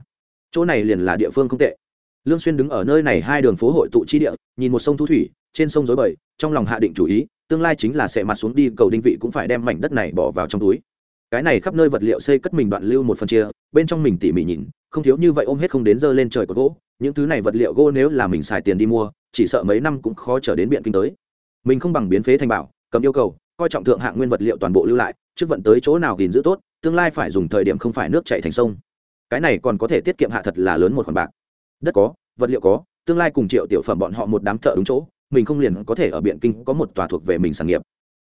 Chỗ này liền là địa phương không tệ. Lương xuyên đứng ở nơi này hai đường phố hội tụ chi địa, nhìn một sông thu thủy, trên sông rối bời, trong lòng hạ định chủ ý, tương lai chính là sẽ mặt xuống đi, cầu đinh vị cũng phải đem mảnh đất này bỏ vào trong túi. Cái này khắp nơi vật liệu xây cất mình đoạn lưu một phần chia, bên trong mình tỉ mỉ nhìn, không thiếu như vậy ôm hết không đến dơ lên trời có gỗ, những thứ này vật liệu gỗ nếu là mình xài tiền đi mua chỉ sợ mấy năm cũng khó trở đến biện kinh tới. Mình không bằng biến phế thành bảo, cầm yêu cầu, coi trọng thượng hạng nguyên vật liệu toàn bộ lưu lại, trước vận tới chỗ nào gìn giữ tốt, tương lai phải dùng thời điểm không phải nước chảy thành sông. Cái này còn có thể tiết kiệm hạ thật là lớn một khoản bạc. Đất có, vật liệu có, tương lai cùng triệu tiểu phẩm bọn họ một đám thợ đúng chỗ, mình không liền có thể ở biện kinh có một tòa thuộc về mình sản nghiệp.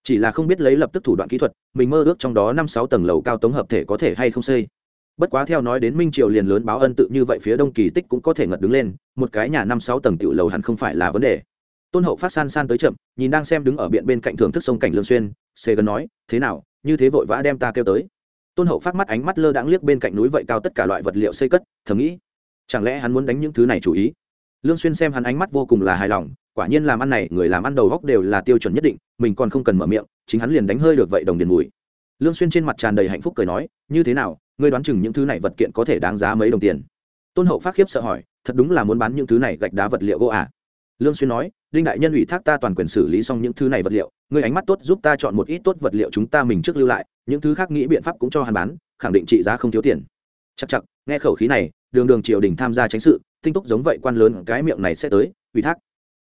Chỉ là không biết lấy lập tức thủ đoạn kỹ thuật, mình mơ ước trong đó năm sáu tầng lầu cao tống hợp thể có thể hay không xây bất quá theo nói đến minh triều liền lớn báo ân tự như vậy phía đông kỳ tích cũng có thể ngật đứng lên, một cái nhà năm sáu tầng tiểu lầu hẳn không phải là vấn đề. Tôn hậu phát san san tới chậm, nhìn đang xem đứng ở biện bên cạnh thưởng thức sông cảnh lương xuyên xê gần nói, thế nào, như thế vội vã đem ta kêu tới? Tôn hậu phát mắt ánh mắt lơ đãng liếc bên cạnh núi vậy cao tất cả loại vật liệu xây cất, thầm nghĩ, chẳng lẽ hắn muốn đánh những thứ này chủ ý? Lương xuyên xem hắn ánh mắt vô cùng là hài lòng, quả nhiên làm ăn này, người làm ăn đầu góc đều là tiêu chuẩn nhất định, mình còn không cần mở miệng, chính hắn liền đánh hơi được vậy đồng điền mùi. Lương xuyên trên mặt tràn đầy hạnh phúc cười nói, như thế nào ngươi đoán chừng những thứ này vật kiện có thể đáng giá mấy đồng tiền. Tôn hậu phát khiếp sợ hỏi, thật đúng là muốn bán những thứ này gạch đá vật liệu gỗ à? Lương xuyên nói linh đại nhân ủy thác ta toàn quyền xử lý xong những thứ này vật liệu, ngươi ánh mắt tốt giúp ta chọn một ít tốt vật liệu chúng ta mình trước lưu lại, những thứ khác nghĩ biện pháp cũng cho hắn bán, khẳng định trị giá không thiếu tiền. Chắc chắc nghe khẩu khí này, đường đường triều đình tham gia tránh sự, tinh túc giống vậy quan lớn, cái miệng này sẽ tới, ủy thác.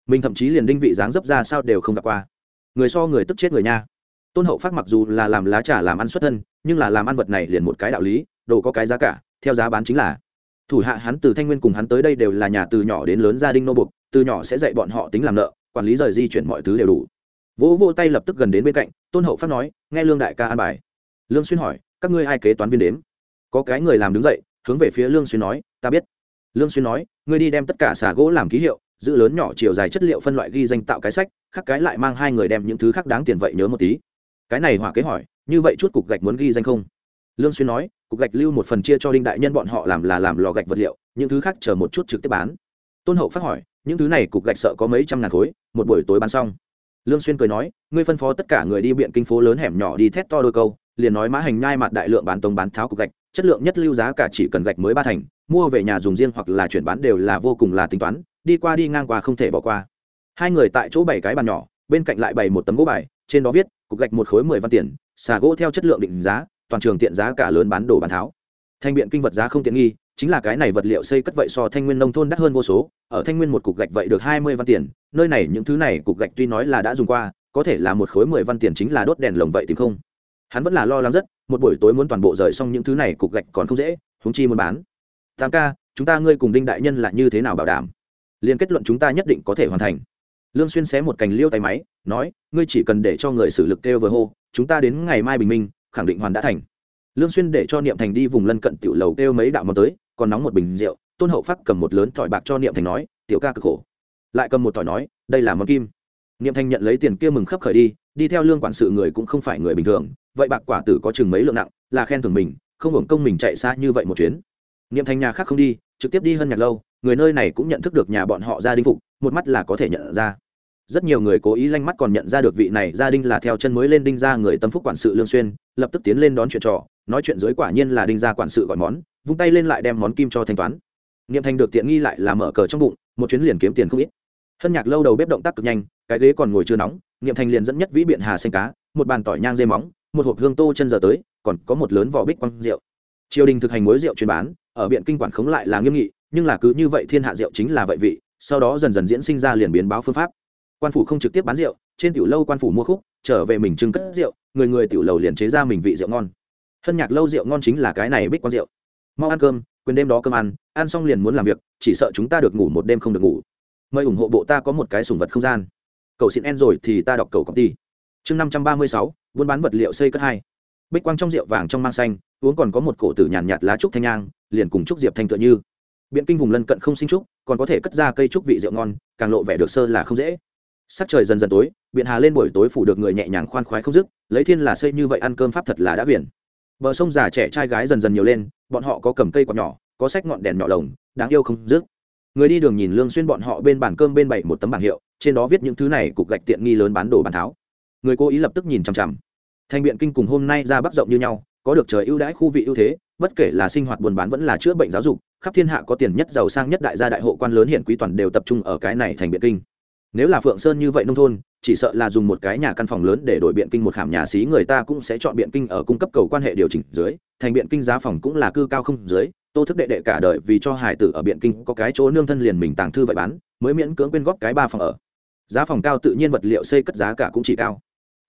Mình thậm chí liền đinh vị dáng dấp ra sao đều không gặp qua. Người so người tức chết người nha tôn hậu phát mặc dù là làm lá trà làm ăn xuất thân nhưng là làm ăn vật này liền một cái đạo lý đồ có cái giá cả theo giá bán chính là. Thủ hạ hắn từ thanh nguyên cùng hắn tới đây đều là nhà từ nhỏ đến lớn gia đình nô buộc, từ nhỏ sẽ dạy bọn họ tính làm nợ quản lý rời di chuyển mọi thứ đều đủ. Vỗ vô tay lập tức gần đến bên cạnh tôn hậu phát nói nghe lương đại ca an bài. Lương xuyên hỏi các ngươi ai kế toán viên đếm? Có cái người làm đứng dậy hướng về phía lương xuyên nói ta biết. Lương xuyên nói ngươi đi đem tất cả xà gỗ làm ký hiệu giữ lớn nhỏ chiều dài chất liệu phân loại ghi danh tạo cái sách khác cái lại mang hai người đem những thứ khác đáng tiền vậy nhớ một tí cái này hỏa kế hỏi, như vậy chút cục gạch muốn ghi danh không? Lương xuyên nói, cục gạch lưu một phần chia cho đinh đại nhân bọn họ làm là làm lò gạch vật liệu, những thứ khác chờ một chút trực tiếp bán. Tôn hậu phát hỏi, những thứ này cục gạch sợ có mấy trăm ngàn khối, một buổi tối bán xong. Lương xuyên cười nói, ngươi phân phó tất cả người đi biện kinh phố lớn hẻm nhỏ đi thét to đôi câu, liền nói mã hành nhai mặt đại lượng bán tông bán tháo cục gạch, chất lượng nhất lưu giá cả chỉ cần gạch mới ba thành, mua về nhà dùng riêng hoặc là chuyển bán đều là vô cùng là tính toán, đi qua đi ngang qua không thể bỏ qua. Hai người tại chỗ bảy cái bàn nhỏ, bên cạnh lại bày một tấm gỗ bài, trên đó viết cục gạch một khối mười văn tiền, xà gỗ theo chất lượng định giá, toàn trường tiện giá cả lớn bán đồ bán tháo. Thanh biện kinh vật giá không tiện nghi, chính là cái này vật liệu xây cất vậy so thanh nguyên nông thôn đắt hơn vô số, ở thanh nguyên một cục gạch vậy được hai mươi văn tiền, nơi này những thứ này cục gạch tuy nói là đã dùng qua, có thể là một khối mười văn tiền chính là đốt đèn lồng vậy tìm không. Hắn vẫn là lo lắng rất, một buổi tối muốn toàn bộ rời xong những thứ này cục gạch còn không dễ húng chi muốn bán. Tám ca, chúng ta ngươi cùng đinh đại nhân là như thế nào bảo đảm? Liên kết luận chúng ta nhất định có thể hoàn thành lương xuyên xé một cành liêu tay máy, nói, ngươi chỉ cần để cho người xử lực kêu vừa hô, chúng ta đến ngày mai bình minh, khẳng định hoàn đã thành. Lương xuyên để cho niệm thành đi vùng lân cận tiểu lầu kêu mấy đạo món tới, còn nóng một bình rượu, tôn hậu phát cầm một lớn thỏi bạc cho niệm thành nói, tiểu ca cực khổ. Lại cầm một thỏi nói, đây là món kim. Niệm thành nhận lấy tiền kia mừng khấp khởi đi đi theo lương quản sự người cũng không phải người bình thường, vậy bạc quả tử có chừng mấy lượng nặng, là khen thưởng mình, không hưởng công mình chạy xa như vậy một chuyến. Niệm thành nhà khác không đi, trực tiếp đi hơn nhạc lâu, người nơi này cũng nhận thức được nhà bọn họ gia đình phục một mắt là có thể nhận ra. Rất nhiều người cố ý lanh mắt còn nhận ra được vị này gia đinh là theo chân mới lên đinh ra người tâm phúc quản sự lương xuyên, lập tức tiến lên đón chuyện trò, nói chuyện dưới quả nhiên là đinh gia quản sự gọi món, vung tay lên lại đem món kim cho thanh toán. Niệm thành được tiện nghi lại là mở cờ trong bụng, một chuyến liền kiếm tiền không ít. Hân nhạc lâu đầu bếp động tác cực nhanh, cái ghế còn ngồi chưa nóng, niệm thành liền dẫn nhất vĩ biện hà xanh cá, một bàn tỏi nhang dây móng, một hộp hương tô chân giờ tới, còn có một lớn vỏ bích quăng rượu. Triều đình thực hành mối rượu chuyên bán, ở biện kinh quản khống lại là nghiêm nghị, nhưng là cứ như vậy thiên hạ rượu chính là vậy vị sau đó dần dần diễn sinh ra liền biến báo phương pháp. Quan phủ không trực tiếp bán rượu trên tiểu lâu quan phủ mua khúc trở về mình trưng cất rượu người người tiểu lầu liền chế ra mình vị rượu ngon. Hân nhạc lâu rượu ngon chính là cái này bích quang rượu. Mau ăn cơm quên đêm đó cơm ăn ăn xong liền muốn làm việc chỉ sợ chúng ta được ngủ một đêm không được ngủ. Mời ủng hộ bộ ta có một cái sùng vật không gian. Cầu xin en rồi thì ta đọc cầu công ty. Chương năm trăm ba mươi sáu buôn bán vật liệu xây cất hai. Bích quang trong rượu vàng trong mang xanh uống còn có một cổ tử nhàn nhạt, lá trúc thanh nhang liền cùng trúc diệp thanh tựa như biện kinh vùng lân cận không sinh trúc, còn có thể cất ra cây trúc vị rượu ngon, càng lộ vẻ được sơ là không dễ. Sắc trời dần dần tối, biện hà lên buổi tối phủ được người nhẹ nhàng khoan khoái không dứt, lấy thiên là xây như vậy ăn cơm pháp thật là đã biển. Bờ sông già trẻ trai gái dần dần nhiều lên, bọn họ có cầm cây quạt nhỏ, có sách ngọn đèn nhỏ lồng, đáng yêu không dứt. Người đi đường nhìn lương xuyên bọn họ bên bàn cơm bên bảy một tấm bảng hiệu, trên đó viết những thứ này cục gạch tiện nghi lớn bán đồ bán tháo. Người cố ý lập tức nhìn chằm chằm. Thành biện kinh cùng hôm nay ra bắc rộng như nhau, có được trời ưu đãi khu vị ưu thế, bất kể là sinh hoạt buôn bán vẫn là chữa bệnh giáo dục khắp thiên hạ có tiền nhất giàu sang nhất đại gia đại hộ quan lớn hiện quý toàn đều tập trung ở cái này thành biện kinh. Nếu là phượng sơn như vậy nông thôn, chỉ sợ là dùng một cái nhà căn phòng lớn để đổi biện kinh một khảm nhà xí, người ta cũng sẽ chọn biện kinh ở cung cấp cầu quan hệ điều chỉnh dưới, thành biện kinh giá phòng cũng là cư cao không dưới, tô thức đệ đệ cả đời vì cho hải tử ở biện kinh có cái chỗ nương thân liền mình tàng thư vậy bán, mới miễn cưỡng quyên góp cái ba phòng ở. Giá phòng cao tự nhiên vật liệu xây cất giá cả cũng chỉ cao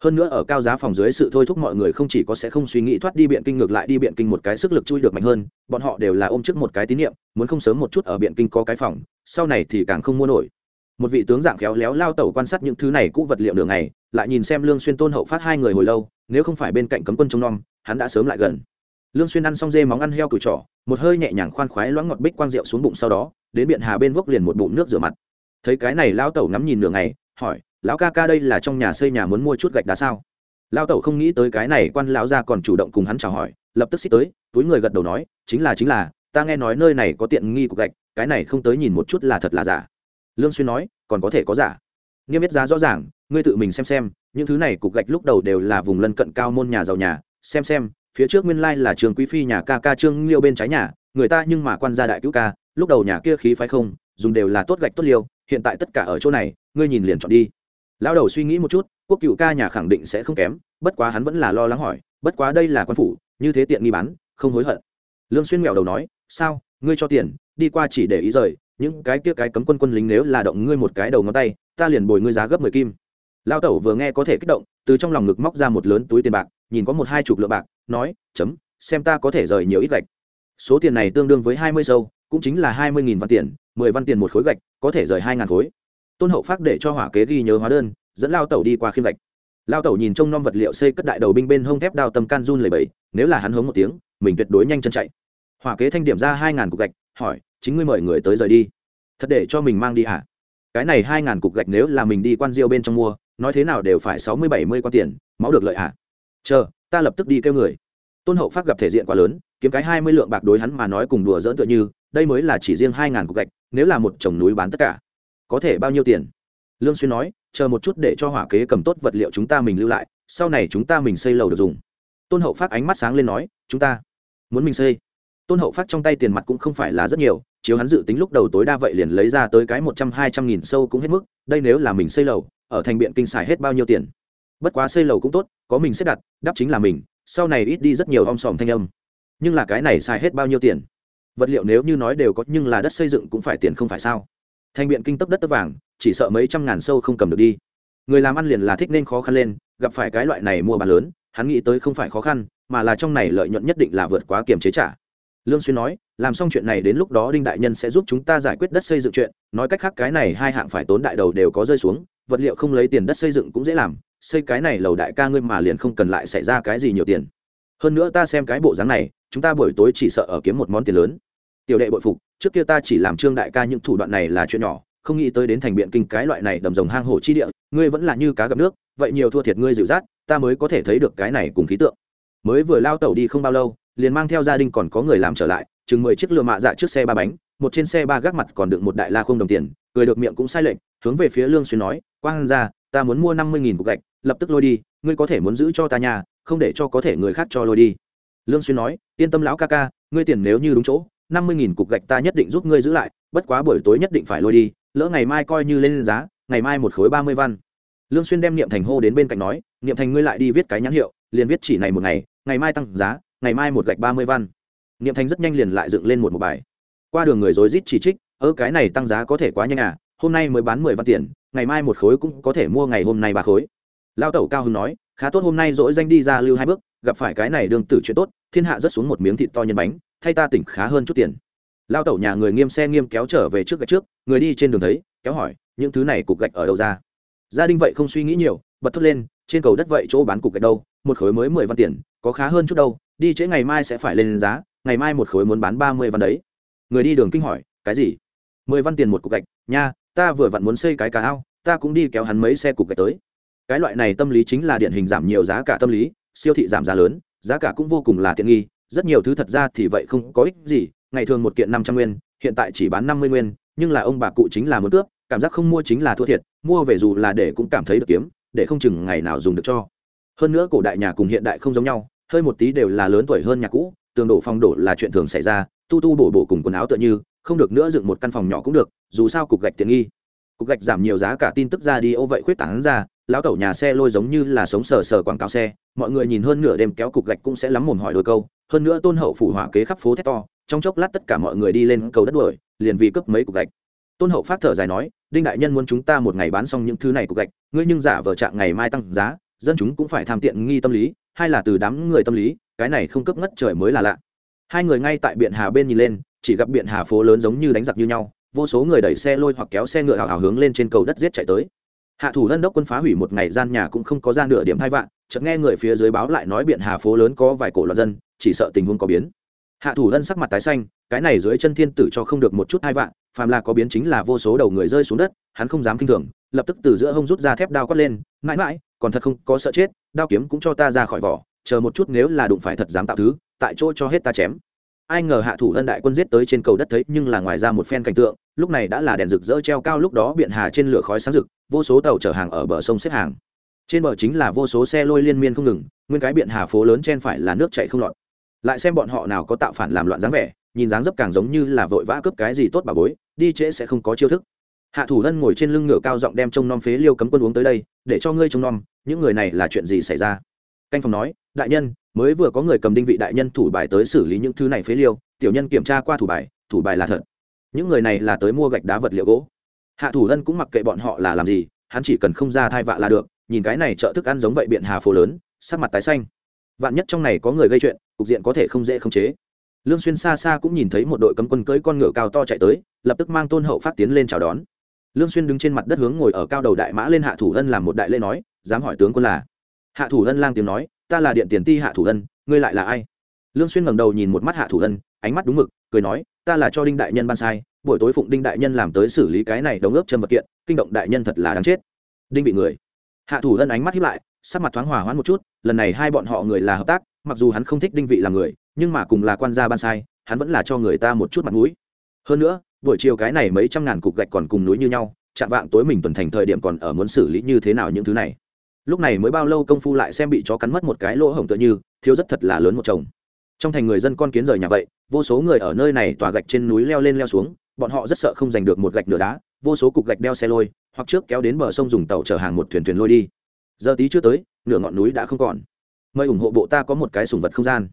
hơn nữa ở cao giá phòng dưới sự thôi thúc mọi người không chỉ có sẽ không suy nghĩ thoát đi biện kinh ngược lại đi biện kinh một cái sức lực chui được mạnh hơn, bọn họ đều là ôm trước một cái tín nhiệm, muốn không sớm một chút ở biện kinh có cái phòng, sau này thì càng không mua nổi. Một vị tướng dạng khéo léo lao tẩu quan sát những thứ này cũ vật liệu đường này lại nhìn xem lương xuyên tôn hậu phát hai người hồi lâu, nếu không phải bên cạnh cấm quân trông nom, hắn đã sớm lại gần. Lương xuyên ăn xong dê móng ăn heo cửi trỏ một hơi nhẹ nhàng khoan khoái loãng ngọt bích quang rượu xuống bụng sau đó, đến biện hà bên vốc liền một bụng nước rửa mặt. Thấy cái này, lao tẩu ngắm nhìn nửa ngày hỏi, lão ca ca đây là trong nhà xây nhà muốn mua chút gạch đá sao? Lao tẩu không nghĩ tới cái này, quan lão gia còn chủ động cùng hắn chào hỏi, lập tức xích tới, túi người gật đầu nói, chính là chính là, ta nghe nói nơi này có tiện nghi cục gạch, cái này không tới nhìn một chút là thật là giả. Lương xuyên nói, còn có thể có giả. Nghiêm biết giá rõ ràng, ngươi tự mình xem xem, những thứ này cục gạch lúc đầu đều là vùng lân cận cao môn nhà giàu nhà, xem xem, phía trước nguyên lai là trường quý phi nhà ca ca trương liêu bên trái nhà, người ta nhưng mà quan gia đại cứu ca, lúc đầu nhà kia khí phái không, dùng đều là tốt gạch tốt liêu hiện tại tất cả ở chỗ này, ngươi nhìn liền chọn đi. Lão đầu suy nghĩ một chút, quốc cựu ca nhà khẳng định sẽ không kém, bất quá hắn vẫn là lo lắng hỏi, bất quá đây là quan phủ, như thế tiện nghi bán, không hối hận. Lương xuyên mèo đầu nói, sao, ngươi cho tiền, đi qua chỉ để ý rời, những cái kia cái cấm quân quân lính nếu là động ngươi một cái đầu ngón tay, ta liền bồi ngươi giá gấp mười kim. Lao tẩu vừa nghe có thể kích động, từ trong lòng ngực móc ra một lớn túi tiền bạc, nhìn có một hai chục lượng bạc, nói, chấm, xem ta có thể rời nhiều ít gạch. Số tiền này tương đương với hai mươi sâu, cũng chính là hai mươi nghìn văn tiền mười văn tiền một khối gạch, có thể rời hai ngàn khối. Tôn hậu phát để cho hỏa kế ghi nhớ hóa đơn, dẫn lao tẩu đi qua khiêm gạch. Lao tẩu nhìn trông nom vật liệu xây cất đại đầu binh bên hông thép đao tầm can run lầy bẫy nếu là hắn hống một tiếng, mình tuyệt đối nhanh chân chạy. Hỏa kế thanh điểm ra hai ngàn cục gạch, hỏi, chính ngươi mời người tới rời đi? Thật để cho mình mang đi hả? Cái này hai ngàn cục gạch nếu là mình đi quan diêu bên trong mua, nói thế nào đều phải sáu mươi bảy mươi quan tiền, máu được lợi hả? Chờ, ta lập tức đi kêu người. Tôn hậu phát gặp thể diện quá lớn, kiếm cái hai mươi lượng bạc đối hắn mà nói cùng đùa dỡn tựa như đây mới là chỉ riêng hai ngàn cục gạch, nếu là một chồng núi bán tất cả, có thể bao nhiêu tiền? Lương xuyên nói, chờ một chút để cho hỏa kế cầm tốt vật liệu chúng ta mình lưu lại, sau này chúng ta mình xây lầu được dùng. Tôn hậu phát ánh mắt sáng lên nói, chúng ta muốn mình xây. Tôn hậu phát trong tay tiền mặt cũng không phải là rất nhiều, chiếu hắn dự tính lúc đầu tối đa vậy liền lấy ra tới cái một trăm, hai trăm nghìn sâu cũng hết mức, đây nếu là mình xây lầu, ở thành biện kinh xài hết bao nhiêu tiền? Bất quá xây lầu cũng tốt, có mình xếp đặt đáp chính là mình, sau này ít đi rất nhiều om sòm thanh âm. Nhưng là cái này xài hết bao nhiêu tiền? Vật liệu nếu như nói đều có nhưng là đất xây dựng cũng phải tiền không phải sao? Thành biện kinh tấp đất tấp vàng, chỉ sợ mấy trăm ngàn sâu không cầm được đi. Người làm ăn liền là thích nên khó khăn lên, gặp phải cái loại này mua bán lớn, hắn nghĩ tới không phải khó khăn, mà là trong này lợi nhuận nhất định là vượt quá kiểm chế trả. Lương xuyên nói, làm xong chuyện này đến lúc đó đinh đại nhân sẽ giúp chúng ta giải quyết đất xây dựng chuyện, nói cách khác cái này hai hạng phải tốn đại đầu đều có rơi xuống, vật liệu không lấy tiền đất xây dựng cũng dễ làm, xây cái này lầu đại ca ngươi mà liền không cần lại xảy ra cái gì nhiều tiền. Hơn nữa ta xem cái bộ dáng này chúng ta buổi tối chỉ sợ ở kiếm một món tiền lớn. Tiểu đệ bội phục, trước kia ta chỉ làm trương đại ca những thủ đoạn này là chuyện nhỏ, không nghĩ tới đến thành biện kinh cái loại này đầm rồng hang hổ chi địa, ngươi vẫn là như cá gặp nước, vậy nhiều thua thiệt ngươi dịu dắt, ta mới có thể thấy được cái này cùng khí tượng. Mới vừa lao tàu đi không bao lâu, liền mang theo gia đình còn có người làm trở lại, chừng mười chiếc lừa mạ dạ trước xe ba bánh, một trên xe ba gác mặt còn đựng một đại la không đồng tiền, cười được miệng cũng sai lệch, hướng về phía lương xuyên nói, quang ra, ta muốn mua năm mươi nghìn cục gạch, lập tức lôi đi, ngươi có thể muốn giữ cho ta nhà, không để cho có thể người khác cho lôi đi lương xuyên nói, yên tâm lão ca ca, ngươi tiền nếu như đúng chỗ, năm mươi nghìn cục gạch ta nhất định giúp ngươi giữ lại, bất quá buổi tối nhất định phải lôi đi, lỡ ngày mai coi như lên giá, ngày mai một khối ba mươi văn. Lương xuyên đem niệm thành hô đến bên cạnh nói, niệm thành ngươi lại đi viết cái nhãn hiệu, liền viết chỉ này một ngày ngày mai tăng giá, ngày mai một gạch ba mươi văn. Niệm thành rất nhanh liền lại dựng lên một một bài. Qua đường người rối rít chỉ trích, ơ, cái này tăng giá có thể quá nhanh à hôm nay mới bán mười văn tiền, ngày mai một khối cũng có thể mua ngày hôm nay ba khối. Lao tẩu cao hưng nói, khá tốt hôm nay dỗi danh đi ra lưu hai bước gặp phải cái này đương tử chuyện tốt, thiên hạ rất xuống một miếng thịt to nhân bánh, thay ta tỉnh khá hơn chút tiền. Lao tẩu nhà người nghiêm xe nghiêm kéo trở về trước gạch trước, người đi trên đường thấy, kéo hỏi, những thứ này cục gạch ở đâu ra? Gia đình vậy không suy nghĩ nhiều, bật thốt lên, trên cầu đất vậy chỗ bán cục gạch đâu, một khối mới mười văn tiền, có khá hơn chút đâu, đi trễ ngày mai sẽ phải lên giá, ngày mai một khối muốn bán ba mươi văn đấy. Người đi đường kinh hỏi, cái gì? Mười văn tiền một cục gạch, nha, ta vừa vặn muốn xây cái cá ao, ta cũng đi kéo hắn mấy xe cục gạch tới. Cái loại này tâm lý chính là điển hình giảm nhiều giá cả tâm lý siêu thị giảm giá lớn, giá cả cũng vô cùng là tiện nghi, rất nhiều thứ thật ra thì vậy không có ích gì, ngày thường một kiện năm trăm nguyên, hiện tại chỉ bán năm mươi nguyên, nhưng là ông bà cụ chính là muốn cướp, cảm giác không mua chính là thua thiệt, mua về dù là để cũng cảm thấy được kiếm, để không chừng ngày nào dùng được cho. Hơn nữa cổ đại nhà cùng hiện đại không giống nhau, hơi một tí đều là lớn tuổi hơn nhà cũ, tường đổ phòng đổ là chuyện thường xảy ra, tu tu bổ bổ cùng quần áo tựa như, không được nữa dựng một căn phòng nhỏ cũng được, dù sao cục gạch tiện nghi. Cục gạch giảm nhiều giá cả tin tức ra đi, ô vậy khuyết tảng ra lão tẩu nhà xe lôi giống như là sống sờ sờ quảng cáo xe, mọi người nhìn hơn nửa đêm kéo cục gạch cũng sẽ lắm mồm hỏi đôi câu, hơn nữa tôn hậu phủ hỏa kế khắp phố thét to, trong chốc lát tất cả mọi người đi lên cầu đất đuổi, liền vì cướp mấy cục gạch. Tôn hậu phát thở dài nói, đinh đại nhân muốn chúng ta một ngày bán xong những thứ này cục gạch, ngươi nhưng giả vờ trạng ngày mai tăng giá, dân chúng cũng phải tham tiện nghi tâm lý hay là từ đám người tâm lý, cái này không cấp ngất trời mới là lạ. Hai người ngay tại biện hà bên nhìn lên, chỉ gặp biện hà phố lớn giống như đánh giặc như nhau, vô số người đẩy xe lôi hoặc kéo xe ngựa hào hào hướng lên trên cầu đất giết chạy tới hạ thủ lân đốc quân phá hủy một ngày gian nhà cũng không có ra nửa điểm hai vạn, chợt nghe người phía dưới báo lại nói biện hà phố lớn có vài cổ loạn dân, chỉ sợ tình huống có biến. Hạ thủ lân sắc mặt tái xanh, cái này dưới chân thiên tử cho không được một chút hai vạn, phàm là có biến chính là vô số đầu người rơi xuống đất, hắn không dám kinh thường, lập tức từ giữa hông rút ra thép đao quát lên, mãi mãi, còn thật không có sợ chết, đao kiếm cũng cho ta ra khỏi vỏ, chờ một chút nếu là đụng phải thật dám tạo thứ, tại chỗ cho hết ta chém. Ai ngờ hạ thủ lân đại quân giết tới trên cầu đất thấy, nhưng là ngoài ra một phen cảnh tượng lúc này đã là đèn rực rỡ treo cao lúc đó biện hà trên lửa khói sáng rực, vô số tàu chở hàng ở bờ sông xếp hàng. Trên bờ chính là vô số xe lôi liên miên không ngừng, nguyên cái biện hà phố lớn trên phải là nước chảy không lọt. Lại xem bọn họ nào có tạo phản làm loạn dáng vẻ, nhìn dáng dấp càng giống như là vội vã cướp cái gì tốt bà bối, đi trễ sẽ không có chiêu thức. Hạ thủ lân ngồi trên lưng ngựa cao giọng đem trông nom phế liêu cấm quân uống tới đây, để cho ngươi trông nom, những người này là chuyện gì xảy ra? Canh phòng nói, đại nhân, mới vừa có người cầm đinh vị đại nhân thủ bài tới xử lý những thứ này phế liêu, tiểu nhân kiểm tra qua thủ bài thủ bài là thật những người này là tới mua gạch đá vật liệu gỗ. Hạ thủ lân cũng mặc kệ bọn họ là làm gì, hắn chỉ cần không ra thai vạ là được, nhìn cái này chợ thức ăn giống vậy biện hà phố lớn, sắc mặt tái xanh. Vạn nhất trong này có người gây chuyện, cục diện có thể không dễ khống chế. Lương xuyên xa xa cũng nhìn thấy một đội cấm quân cưỡi con ngựa cao to chạy tới, lập tức mang tôn hậu phát tiến lên chào đón. Lương xuyên đứng trên mặt đất hướng ngồi ở cao đầu đại mã lên hạ thủ lân làm một đại lễ nói, dám hỏi tướng quân là? Hạ thủ lân lang tiếng nói, ta là điện tiền ti hạ thủ lân ngươi lại là ai? Lương xuyên ngẩng đầu nhìn một mắt hạ thủ ân, ánh mắt đúng mực, cười nói, ta là cho đinh đại nhân ban sai, buổi tối phụng đinh đại nhân làm tới xử lý cái này đóng ướp chân vật kiện, kinh động đại nhân thật là đáng chết. Đinh bị người. Hạ thủ ân ánh mắt hiếp lại, sắc mặt thoáng hòa hoãn một chút, lần này hai bọn họ người là hợp tác, mặc dù hắn không thích đinh vị là người, nhưng mà cùng là quan gia ban sai, hắn vẫn là cho người ta một chút mặt mũi. Hơn nữa, buổi chiều cái này mấy trăm ngàn cục gạch còn cùng núi như nhau, chạm vạng tối mình tuần thành thời điểm còn ở muốn xử lý như thế nào những thứ này. Lúc này mới bao lâu công phu lại xem bị chó cắn mất một cái lỗ hổng tựa như, thiếu rất thật là lớn một chồng trong thành người dân con kiến rời nhà vậy, vô số người ở nơi này tòa gạch trên núi leo lên leo xuống, bọn họ rất sợ không giành được một gạch nửa đá, vô số cục gạch đeo xe lôi, hoặc trước kéo đến bờ sông dùng tàu chở hàng một thuyền thuyền lôi đi. Giờ tí chưa tới, nửa ngọn núi đã không còn. Mời ủng hộ bộ ta có một cái sùng vật không gian.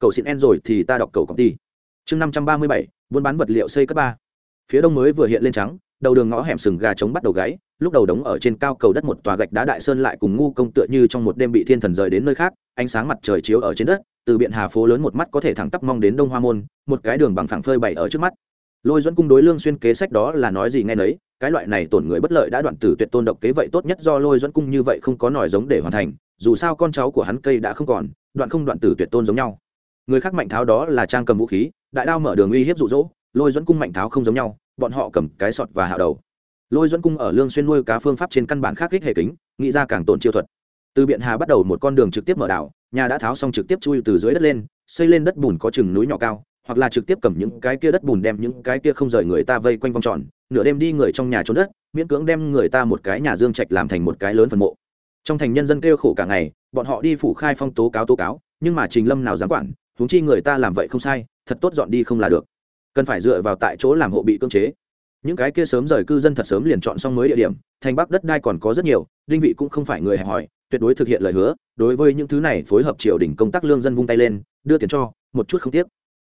Cầu xin en rồi thì ta đọc cầu công ty. Chương năm trăm ba mươi bảy, buôn bán vật liệu xây cấp ba. Phía đông mới vừa hiện lên trắng, đầu đường ngõ hẻm sừng gà trống bắt đầu gáy, lúc đầu đóng ở trên cao cầu đất một tòa gạch đá đại sơn lại cùng ngu công tựa như trong một đêm bị thiên thần rời đến nơi khác, ánh sáng mặt trời chiếu ở trên đất từ biện hà phố lớn một mắt có thể thẳng tắp mong đến đông hoa môn, một cái đường bằng phẳng phơi bày ở trước mắt. Lôi dẫn cung đối lương xuyên kế sách đó là nói gì nghe nấy, cái loại này tổn người bất lợi đã đoạn tử tuyệt tôn độc kế vậy tốt nhất do lôi dẫn cung như vậy không có nòi giống để hoàn thành, dù sao con cháu của hắn cây đã không còn, đoạn không đoạn tử tuyệt tôn giống nhau. Người khác mạnh tháo đó là trang cầm vũ khí, đại đao mở đường uy hiếp dụ dỗ, lôi dẫn cung mạnh tháo không giống nhau, bọn họ cầm cái sọt và hạ đầu. Lôi dẫn cung ở lương xuyên nuôi cá phương pháp trên căn bản khác kích hệ kính, nghĩ ra càng tổn chiêu thuật. Từ biện hà bắt đầu một con đường trực tiếp mở đảo nhà đã tháo xong trực tiếp chui từ dưới đất lên, xây lên đất bùn có chừng núi nhỏ cao, hoặc là trực tiếp cầm những cái kia đất bùn đem những cái kia không rời người ta vây quanh vòng tròn, nửa đêm đi người trong nhà trốn đất, miễn cưỡng đem người ta một cái nhà dương trạch làm thành một cái lớn phần mộ. Trong thành nhân dân kêu khổ cả ngày, bọn họ đi phủ khai phong tố cáo tố cáo, nhưng mà trình lâm nào dám quản, huống chi người ta làm vậy không sai, thật tốt dọn đi không là được. Cần phải dựa vào tại chỗ làm hộ bị cưỡng chế. Những cái kia sớm rời cư dân thật sớm liền chọn xong mới địa điểm, thành bắc đất đai còn có rất nhiều, đinh vị cũng không phải người hẹp hòi tuyệt đối thực hiện lời hứa, đối với những thứ này phối hợp triều đình công tác lương dân vung tay lên, đưa tiền cho, một chút không tiếc.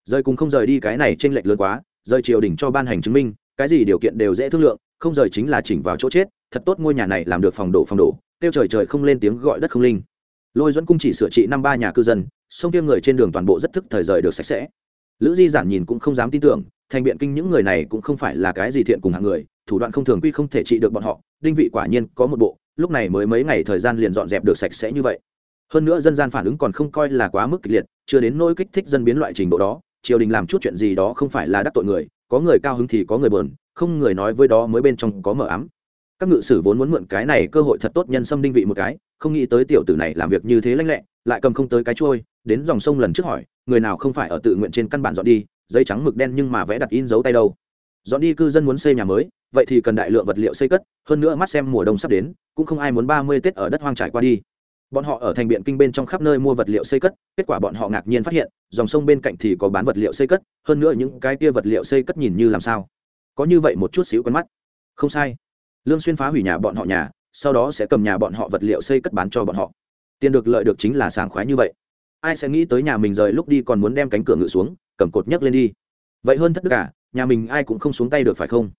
Rời cùng không rời đi cái này trên lệch lớn quá, rời triều đình cho ban hành chứng minh, cái gì điều kiện đều dễ thương lượng, không rời chính là chỉnh vào chỗ chết, thật tốt ngôi nhà này làm được phòng đổ phòng đổ, tiêu trời trời không lên tiếng gọi đất không linh. Lôi dẫn cung chỉ sửa trị năm ba nhà cư dân, sông tiêm người trên đường toàn bộ rất thức thời rời được sạch sẽ. Lữ di giản nhìn cũng không dám tin tưởng, thành biện kinh những người này cũng không phải là cái gì thiện cùng hạng người, thủ đoạn không thường quy không thể trị được bọn họ, đinh vị quả nhiên có một bộ lúc này mới mấy ngày thời gian liền dọn dẹp được sạch sẽ như vậy. Hơn nữa dân gian phản ứng còn không coi là quá mức kịch liệt, chưa đến nỗi kích thích dân biến loại trình độ đó, triều đình làm chút chuyện gì đó không phải là đắc tội người, có người cao hứng thì có người bờn không người nói với đó mới bên trong có mờ ám. Các ngự sử vốn muốn mượn cái này cơ hội thật tốt nhân xâm đinh vị một cái, không nghĩ tới tiểu tử này làm việc như thế lanh lẹ, lại cầm không tới cái trôi đến dòng sông lần trước hỏi, người nào không phải ở tự nguyện trên căn bản dọn đi, giấy trắng mực đen nhưng mà vẽ đặt in dấu tay đâu dọn đi cư dân muốn xây nhà mới, vậy thì cần đại lượng vật liệu xây cất, hơn nữa mắt xem mùa đông sắp đến, cũng không ai muốn ba mươi tết ở đất hoang trải qua đi. Bọn họ ở thành biện kinh bên trong khắp nơi mua vật liệu xây cất, kết quả bọn họ ngạc nhiên phát hiện, dòng sông bên cạnh thì có bán vật liệu xây cất, hơn nữa những cái kia vật liệu xây cất nhìn như làm sao? Có như vậy một chút xíu quen mắt. Không sai. Lương xuyên phá hủy nhà bọn họ nhà, sau đó sẽ cầm nhà bọn họ vật liệu xây cất bán cho bọn họ. Tiền được lợi được chính là sảng khoái như vậy. Ai sẽ nghĩ tới nhà mình rời lúc đi còn muốn đem cánh cửa ngự xuống, cầm cột nhấc lên đi. Vậy hơn tất cả nhà mình ai cũng không xuống tay được phải không?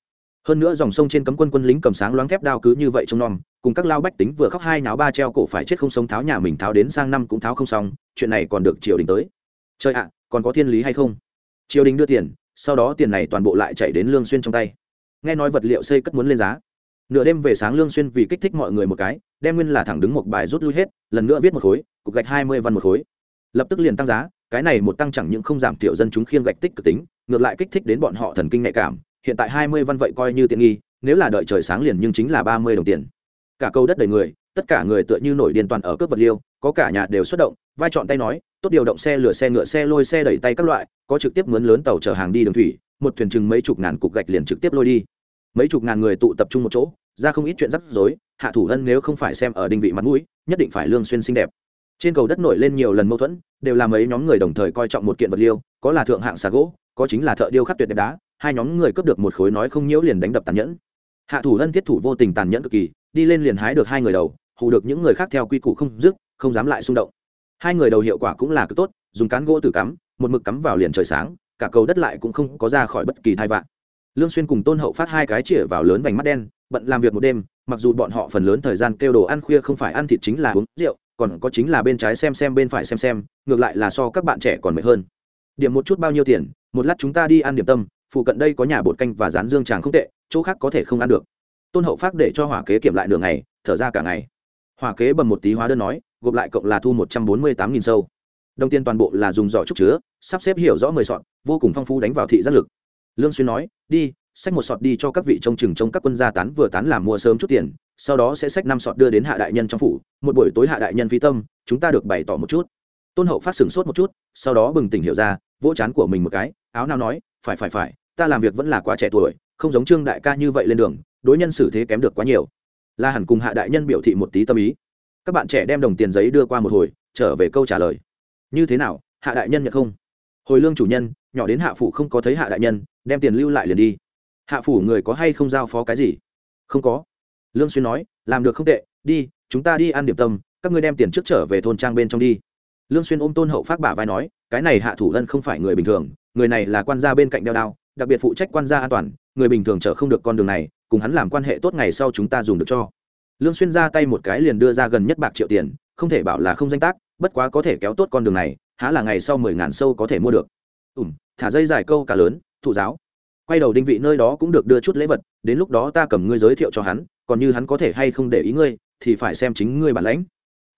Hơn nữa dòng sông trên cấm quân quân lính cầm sáng loáng thép đao cứ như vậy trong nom, cùng các lao bách tính vừa khóc hai náo ba treo cổ phải chết không sống tháo nhà mình tháo đến sang năm cũng tháo không xong, chuyện này còn được triều đình tới. Trời ạ, còn có thiên lý hay không? Triều đình đưa tiền, sau đó tiền này toàn bộ lại chạy đến lương xuyên trong tay. Nghe nói vật liệu xây cất muốn lên giá. Nửa đêm về sáng lương xuyên vì kích thích mọi người một cái, đem nguyên là thẳng đứng một bài rút lui hết, lần nữa viết một khối, cục gạch hai mươi văn một khối. Lập tức liền tăng giá, cái này một tăng chẳng những không giảm tiểu dân chúng khiêng gạch tích cực tính ngược lại kích thích đến bọn họ thần kinh nhạy cảm, hiện tại hai mươi văn vậy coi như tiện nghi, nếu là đợi trời sáng liền nhưng chính là ba mươi đồng tiền. Cả câu đất đầy người, tất cả người tựa như nổi điên toàn ở cướp vật liêu, có cả nhà đều xuất động, vai chọn tay nói, tốt điều động xe lửa xe ngựa xe lôi xe đẩy tay các loại, có trực tiếp mướn lớn tàu chở hàng đi đường thủy, một thuyền chừng mấy chục ngàn cục gạch liền trực tiếp lôi đi. Mấy chục ngàn người tụ tập trung một chỗ, ra không ít chuyện rắc rối, hạ thủ ân nếu không phải xem ở đinh vị mặt mũi, nhất định phải lương xuyên xinh đẹp. Trên cầu đất nổi lên nhiều lần mâu thuẫn, đều là mấy nhóm người đồng thời coi trọng một kiện vật liêu, có là thượng hạng xà gỗ có chính là thợ điêu khắc tuyệt đẹp đá, hai nhóm người cướp được một khối nói không nhiễu liền đánh đập tàn nhẫn. Hạ thủ ân thiết thủ vô tình tàn nhẫn cực kỳ, đi lên liền hái được hai người đầu, hù được những người khác theo quy củ không dứt, không dám lại xung động. Hai người đầu hiệu quả cũng là cực tốt, dùng cán gỗ tử cắm, một mực cắm vào liền trời sáng, cả cầu đất lại cũng không có ra khỏi bất kỳ thai vạn. Lương xuyên cùng tôn hậu phát hai cái chĩa vào lớn vành mắt đen, bận làm việc một đêm, mặc dù bọn họ phần lớn thời gian kêu đồ ăn khuya không phải ăn thịt chính là uống rượu, còn có chính là bên trái xem xem bên phải xem xem, ngược lại là so các bạn trẻ còn mệt hơn. Điểm một chút bao nhiêu tiền một lát chúng ta đi ăn điểm tâm phụ cận đây có nhà bột canh và rán dương tràng không tệ chỗ khác có thể không ăn được. Tôn hậu phát để cho hỏa kế kiểm lại nửa ngày thở ra cả ngày. Hỏa kế bầm một tí hóa đơn nói gộp lại cộng là thu một trăm bốn mươi tám nghìn sâu. Đồng tiền toàn bộ là dùng giỏ trúc chứa sắp xếp hiểu rõ mười sọt, vô cùng phong phú đánh vào thị giác lực. Lương xuyên nói đi xách một sọt đi cho các vị trông chừng trông các quân gia tán vừa tán làm mua sớm chút tiền sau đó sẽ xách năm sọt đưa đến hạ đại nhân trong phủ một buổi tối hạ đại nhân phi tâm chúng ta được bày tỏ một chút. Tôn hậu phát sừng sốt một chút sau đó bừng tỉnh hiểu ra vỗ chán của mình một cái, áo nào nói, phải phải phải, ta làm việc vẫn là quá trẻ tuổi, không giống trương đại ca như vậy lên đường, đối nhân xử thế kém được quá nhiều. La hẳn cùng hạ đại nhân biểu thị một tí tâm ý. Các bạn trẻ đem đồng tiền giấy đưa qua một hồi, trở về câu trả lời. Như thế nào, hạ đại nhân nhận không? Hồi lương chủ nhân, nhỏ đến hạ phủ không có thấy hạ đại nhân, đem tiền lưu lại liền đi. Hạ phủ người có hay không giao phó cái gì? Không có. Lương xuyên nói, làm được không tệ, đi, chúng ta đi ăn điểm tâm, các ngươi đem tiền trước trở về thôn trang bên trong đi lương xuyên ôm tôn hậu phát bả vai nói, cái này hạ thủ lân không phải người bình thường, người này là quan gia bên cạnh đeo đao, đặc biệt phụ trách quan gia an toàn, người bình thường chở không được con đường này, cùng hắn làm quan hệ tốt ngày sau chúng ta dùng được cho. Lương xuyên ra tay một cái liền đưa ra gần nhất bạc triệu tiền, không thể bảo là không danh tác, bất quá có thể kéo tốt con đường này, há là ngày sau mười ngàn sâu có thể mua được. Ủm thả dây dài câu cả lớn, thụ giáo. Quay đầu đinh vị nơi đó cũng được đưa chút lễ vật, đến lúc đó ta cầm ngươi giới thiệu cho hắn, còn như hắn có thể hay không để ý ngươi, thì phải xem chính ngươi bản lãnh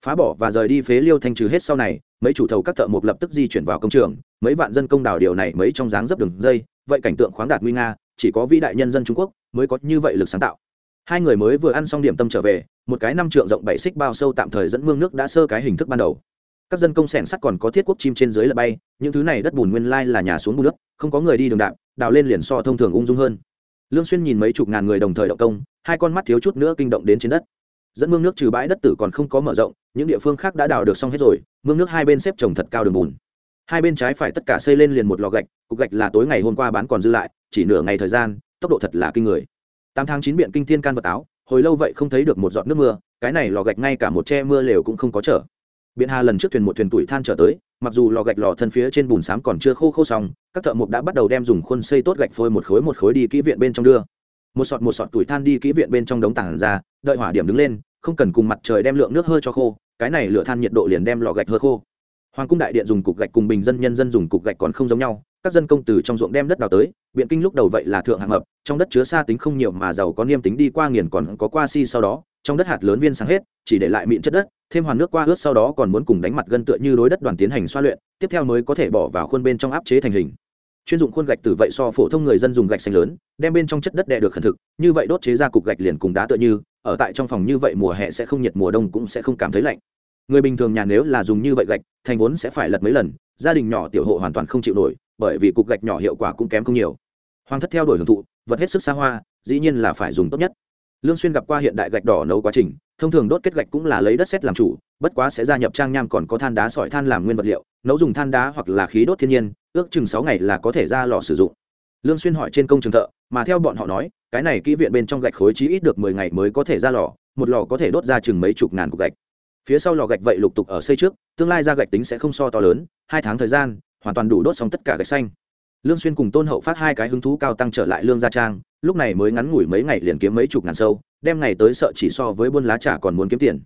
phá bỏ và rời đi phế liêu thanh trừ hết sau này, mấy chủ thầu các thợ mộc lập tức di chuyển vào công trường, mấy vạn dân công đào điều này mấy trong dáng dấp đường dây, vậy cảnh tượng khoáng đạt nguy nga, chỉ có vĩ đại nhân dân trung quốc mới có như vậy lực sáng tạo. Hai người mới vừa ăn xong điểm tâm trở về, một cái năm trượng rộng bảy xích bao sâu tạm thời dẫn mương nước đã sơ cái hình thức ban đầu. Các dân công sẻng sắt còn có thiết quốc chim trên dưới là bay, những thứ này đất bùn nguyên lai là nhà xuống bùn nước, không có người đi đường đạp, đào lên liền so thông thường ung dung hơn. Lương xuyên nhìn mấy chục ngàn người đồng thời động công, hai con mắt thiếu chút nữa kinh động đến trên đất. Dẫn mương nước trừ bãi đất tử còn không có mở rộng những địa phương khác đã đào được xong hết rồi, mương nước hai bên xếp trồng thật cao đường bùn. Hai bên trái phải tất cả xây lên liền một lò gạch, cục gạch là tối ngày hôm qua bán còn dư lại, chỉ nửa ngày thời gian, tốc độ thật là kinh người. Tám tháng chín biện kinh thiên can vật áo, hồi lâu vậy không thấy được một giọt nước mưa, cái này lò gạch ngay cả một che mưa lều cũng không có trở biện hà lần trước thuyền một thuyền tuổi than trở tới, mặc dù lò gạch lò thân phía trên bùn xám còn chưa khô khô xong, các thợ mộc đã bắt đầu đem dùng khuôn xây tốt gạch phôi một khối một khối đi kỹ viện bên trong đưa. Một sọt một sọt tuổi than đi kỹ viện bên trong đống tảng ra, đợi hỏa điểm đứng lên không cần cùng mặt trời đem lượng nước hơi cho khô, cái này lửa than nhiệt độ liền đem lò gạch hơi khô. Hoàng cung đại điện dùng cục gạch cùng bình dân nhân dân dùng cục gạch còn không giống nhau, các dân công từ trong ruộng đem đất đào tới, biện kinh lúc đầu vậy là thượng hạng hợp trong đất chứa xa tính không nhiều mà giàu có niêm tính đi qua nghiền còn có qua si sau đó, trong đất hạt lớn viên sáng hết, chỉ để lại mịn chất đất, thêm hoàn nước qua ướt sau đó còn muốn cùng đánh mặt gân tựa như đối đất đoàn tiến hành xoa luyện, tiếp theo mới có thể bỏ vào khuôn bên trong áp chế thành hình. Chuyên dụng khuôn gạch từ vậy so phổ thông người dân dùng gạch xanh lớn, đem bên trong chất đất đè được khẩn thực, như vậy đốt chế ra cục gạch liền cùng đá tựa như ở tại trong phòng như vậy mùa hè sẽ không nhiệt, mùa đông cũng sẽ không cảm thấy lạnh. Người bình thường nhà nếu là dùng như vậy gạch, thành vốn sẽ phải lật mấy lần, gia đình nhỏ tiểu hộ hoàn toàn không chịu nổi, bởi vì cục gạch nhỏ hiệu quả cũng kém không nhiều. Hoàng thất theo đuổi hưởng thụ, vật hết sức xa hoa, dĩ nhiên là phải dùng tốt nhất. Lương xuyên gặp qua hiện đại gạch đỏ nấu quá trình, thông thường đốt kết gạch cũng là lấy đất sét làm chủ, bất quá sẽ gia nhập trang nham còn có than đá sỏi than làm nguyên vật liệu, nấu dùng than đá hoặc là khí đốt thiên nhiên, ước chừng sáu ngày là có thể ra lò sử dụng. Lương xuyên hỏi trên công trường thợ mà theo bọn họ nói, cái này kỹ viện bên trong gạch khối chí ít được mười ngày mới có thể ra lò, một lò có thể đốt ra chừng mấy chục ngàn cục gạch. Phía sau lò gạch vậy lục tục ở xây trước, tương lai ra gạch tính sẽ không so to lớn, hai tháng thời gian, hoàn toàn đủ đốt xong tất cả gạch xanh. Lương xuyên cùng tôn hậu phát hai cái hứng thú cao tăng trở lại lương gia trang, lúc này mới ngắn ngủi mấy ngày liền kiếm mấy chục ngàn sâu, đem ngày tới sợ chỉ so với buôn lá trà còn muốn kiếm tiền.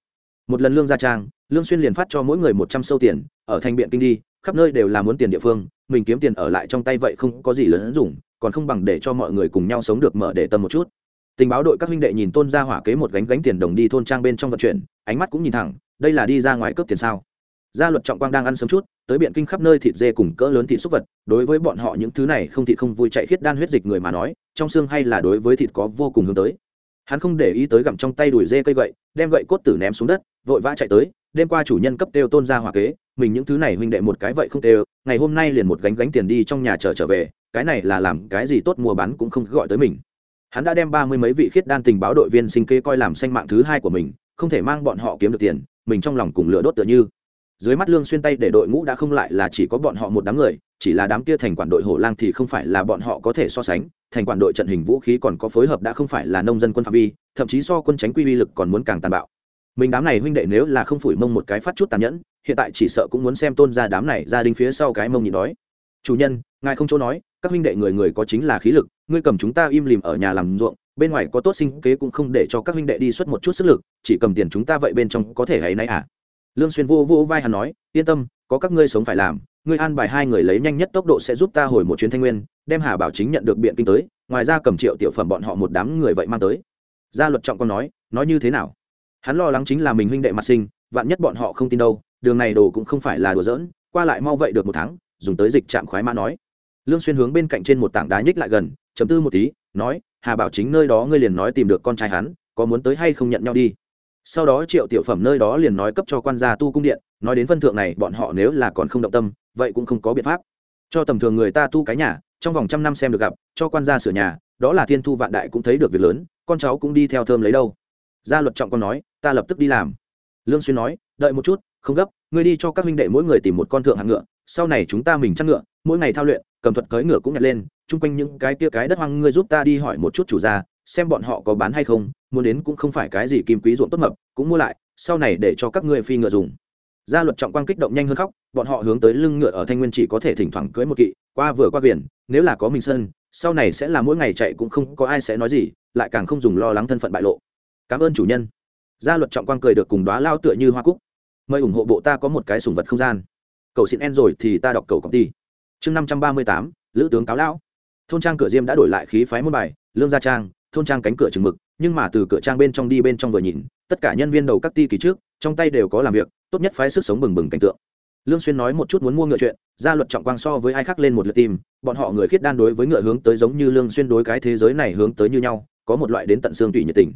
Một lần lương gia trang, lương xuyên liền phát cho mỗi người một trăm sâu tiền, ở thành biện kinh đi, khắp nơi đều là muốn tiền địa phương, mình kiếm tiền ở lại trong tay vậy không có gì lớn dùng còn không bằng để cho mọi người cùng nhau sống được mở để tâm một chút. Tình báo đội các huynh đệ nhìn tôn gia hỏa kế một gánh gánh tiền đồng đi thôn trang bên trong vận chuyển, ánh mắt cũng nhìn thẳng, đây là đi ra ngoài cướp tiền sao? Gia luật trọng quang đang ăn sớm chút, tới biện kinh khắp nơi thịt dê cùng cỡ lớn thịt súc vật, đối với bọn họ những thứ này không thịt không vui chạy khiết đan huyết dịch người mà nói, trong xương hay là đối với thịt có vô cùng hướng tới. Hắn không để ý tới gặm trong tay đùi dê cây gậy, đem gậy cốt tử ném xuống đất, vội vã chạy tới đêm qua chủ nhân cấp têu tôn gia hỏa kế, mình những thứ này huynh đệ một cái vậy không têu ngày hôm nay liền một gánh gánh tiền đi trong nhà trở trở về, cái này là làm cái gì tốt mua bán cũng không gọi tới mình. Hắn đã đem ba mươi mấy vị khiết đan tình báo đội viên sinh kê coi làm sanh mạng thứ hai của mình, không thể mang bọn họ kiếm được tiền, mình trong lòng cùng lửa đốt tựa như. Dưới mắt lương xuyên tay để đội ngũ đã không lại là chỉ có bọn họ một đám người, chỉ là đám kia thành quản đội hổ lang thì không phải là bọn họ có thể so sánh, thành quản đội trận hình vũ khí còn có phối hợp đã không phải là nông dân quân phạm vi, thậm chí so quân tránh quy uy lực còn muốn càng tàn bạo mình đám này huynh đệ nếu là không phủi mông một cái phát chút tàn nhẫn, hiện tại chỉ sợ cũng muốn xem tôn gia đám này gia đình phía sau cái mông nhịn đói. Chủ nhân, ngài không chỗ nói, các huynh đệ người người có chính là khí lực, ngươi cầm chúng ta im lìm ở nhà làm ruộng, bên ngoài có tốt sinh kế cũng không để cho các huynh đệ đi xuất một chút sức lực, chỉ cầm tiền chúng ta vậy bên trong có thể hay nay à? Lương xuyên vô vô vai hắn nói, yên tâm, có các ngươi sống phải làm, ngươi an bài hai người lấy nhanh nhất tốc độ sẽ giúp ta hồi một chuyến thanh nguyên, đem hà bảo chính nhận được biện kinh tới, ngoài ra cầm triệu tiểu phẩm bọn họ một đám người vậy mang tới. Gia luật trọng con nói nói như thế nào? Hắn lo lắng chính là mình huynh đệ mặt sinh, vạn nhất bọn họ không tin đâu, đường này đồ cũng không phải là đùa giỡn, qua lại mau vậy được một tháng, dùng tới dịch trạm khoái mã nói. Lương xuyên hướng bên cạnh trên một tảng đá nhích lại gần, chấm tư một tí, nói, hà bảo chính nơi đó ngươi liền nói tìm được con trai hắn, có muốn tới hay không nhận nhau đi. Sau đó triệu tiểu phẩm nơi đó liền nói cấp cho quan gia tu cung điện, nói đến phân thượng này bọn họ nếu là còn không động tâm, vậy cũng không có biện pháp. Cho tầm thường người ta tu cái nhà, trong vòng trăm năm xem được gặp, cho quan gia sửa nhà, đó là thiên thu vạn đại cũng thấy được việc lớn, con cháu cũng đi theo thơm lấy đâu. Gia luật trọng con nói ta lập tức đi làm. Lương xuyên nói đợi một chút không gấp ngươi đi cho các huynh đệ mỗi người tìm một con thượng hạng ngựa sau này chúng ta mình chăn ngựa mỗi ngày thao luyện cầm thuật cưỡi ngựa cũng nhặt lên chung quanh những cái kia cái đất hoang ngươi giúp ta đi hỏi một chút chủ gia xem bọn họ có bán hay không muốn đến cũng không phải cái gì kim quý ruộng tốt mập cũng mua lại sau này để cho các ngươi phi ngựa dùng. Gia luật trọng quang kích động nhanh hơn khóc bọn họ hướng tới lưng ngựa ở thanh nguyên chỉ có thể thỉnh thoảng cưỡi một kỵ qua vừa qua biển nếu là có mình sơn, sau này sẽ là mỗi ngày chạy cũng không có ai sẽ nói gì lại càng không dùng lo lắng thân phận bại lộ. Cảm ơn chủ nhân gia luật trọng quang cười được cùng đoá lao tựa như hoa cúc. Mời ủng hộ bộ ta có một cái sùng vật không gian. Cầu xin en rồi thì ta đọc cầu công ty. Chương năm trăm ba mươi tám, lữ tướng cáo lão. Thôn trang cửa diêm đã đổi lại khí phái môn bài, lương gia trang, thôn trang cánh cửa chừng mực, nhưng mà từ cửa trang bên trong đi bên trong vừa nhìn, tất cả nhân viên đầu các ti kỳ trước, trong tay đều có làm việc, tốt nhất phái sức sống bừng bừng cảnh tượng. Lương xuyên nói một chút muốn mua ngựa chuyện, gia luật trọng quang so với ai khác lên một lượt tim bọn họ người khiết đan đối với ngựa hướng tới giống như lương xuyên đối cái thế giới này hướng tới như nhau, có một loại đến tận xương tùy nhiệt tình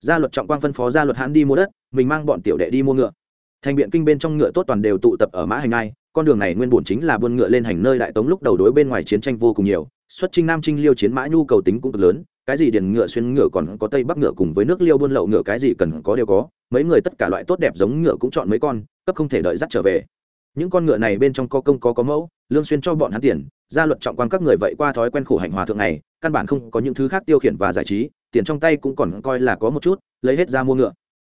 gia luật trọng quang phân phó gia luật hãn đi mua đất, mình mang bọn tiểu đệ đi mua ngựa. Thành biện kinh bên trong ngựa tốt toàn đều tụ tập ở mã hành ai, con đường này nguyên bổn chính là buôn ngựa lên hành nơi đại tống lúc đầu đối bên ngoài chiến tranh vô cùng nhiều, xuất trinh nam trinh liêu chiến mã nhu cầu tính cũng cực lớn, cái gì điền ngựa xuyên ngựa còn có tây bắc ngựa cùng với nước liêu buôn lậu ngựa cái gì cần có đều có, mấy người tất cả loại tốt đẹp giống ngựa cũng chọn mấy con, cấp không thể đợi dắt trở về. Những con ngựa này bên trong có công có có mẫu, lương xuyên cho bọn hắn tiền, gia luật trọng quan các người vậy qua thói quen khổ hạnh hòa thượng này, căn bản không có những thứ khác tiêu khiển và giải trí tiền trong tay cũng còn coi là có một chút, lấy hết ra mua ngựa.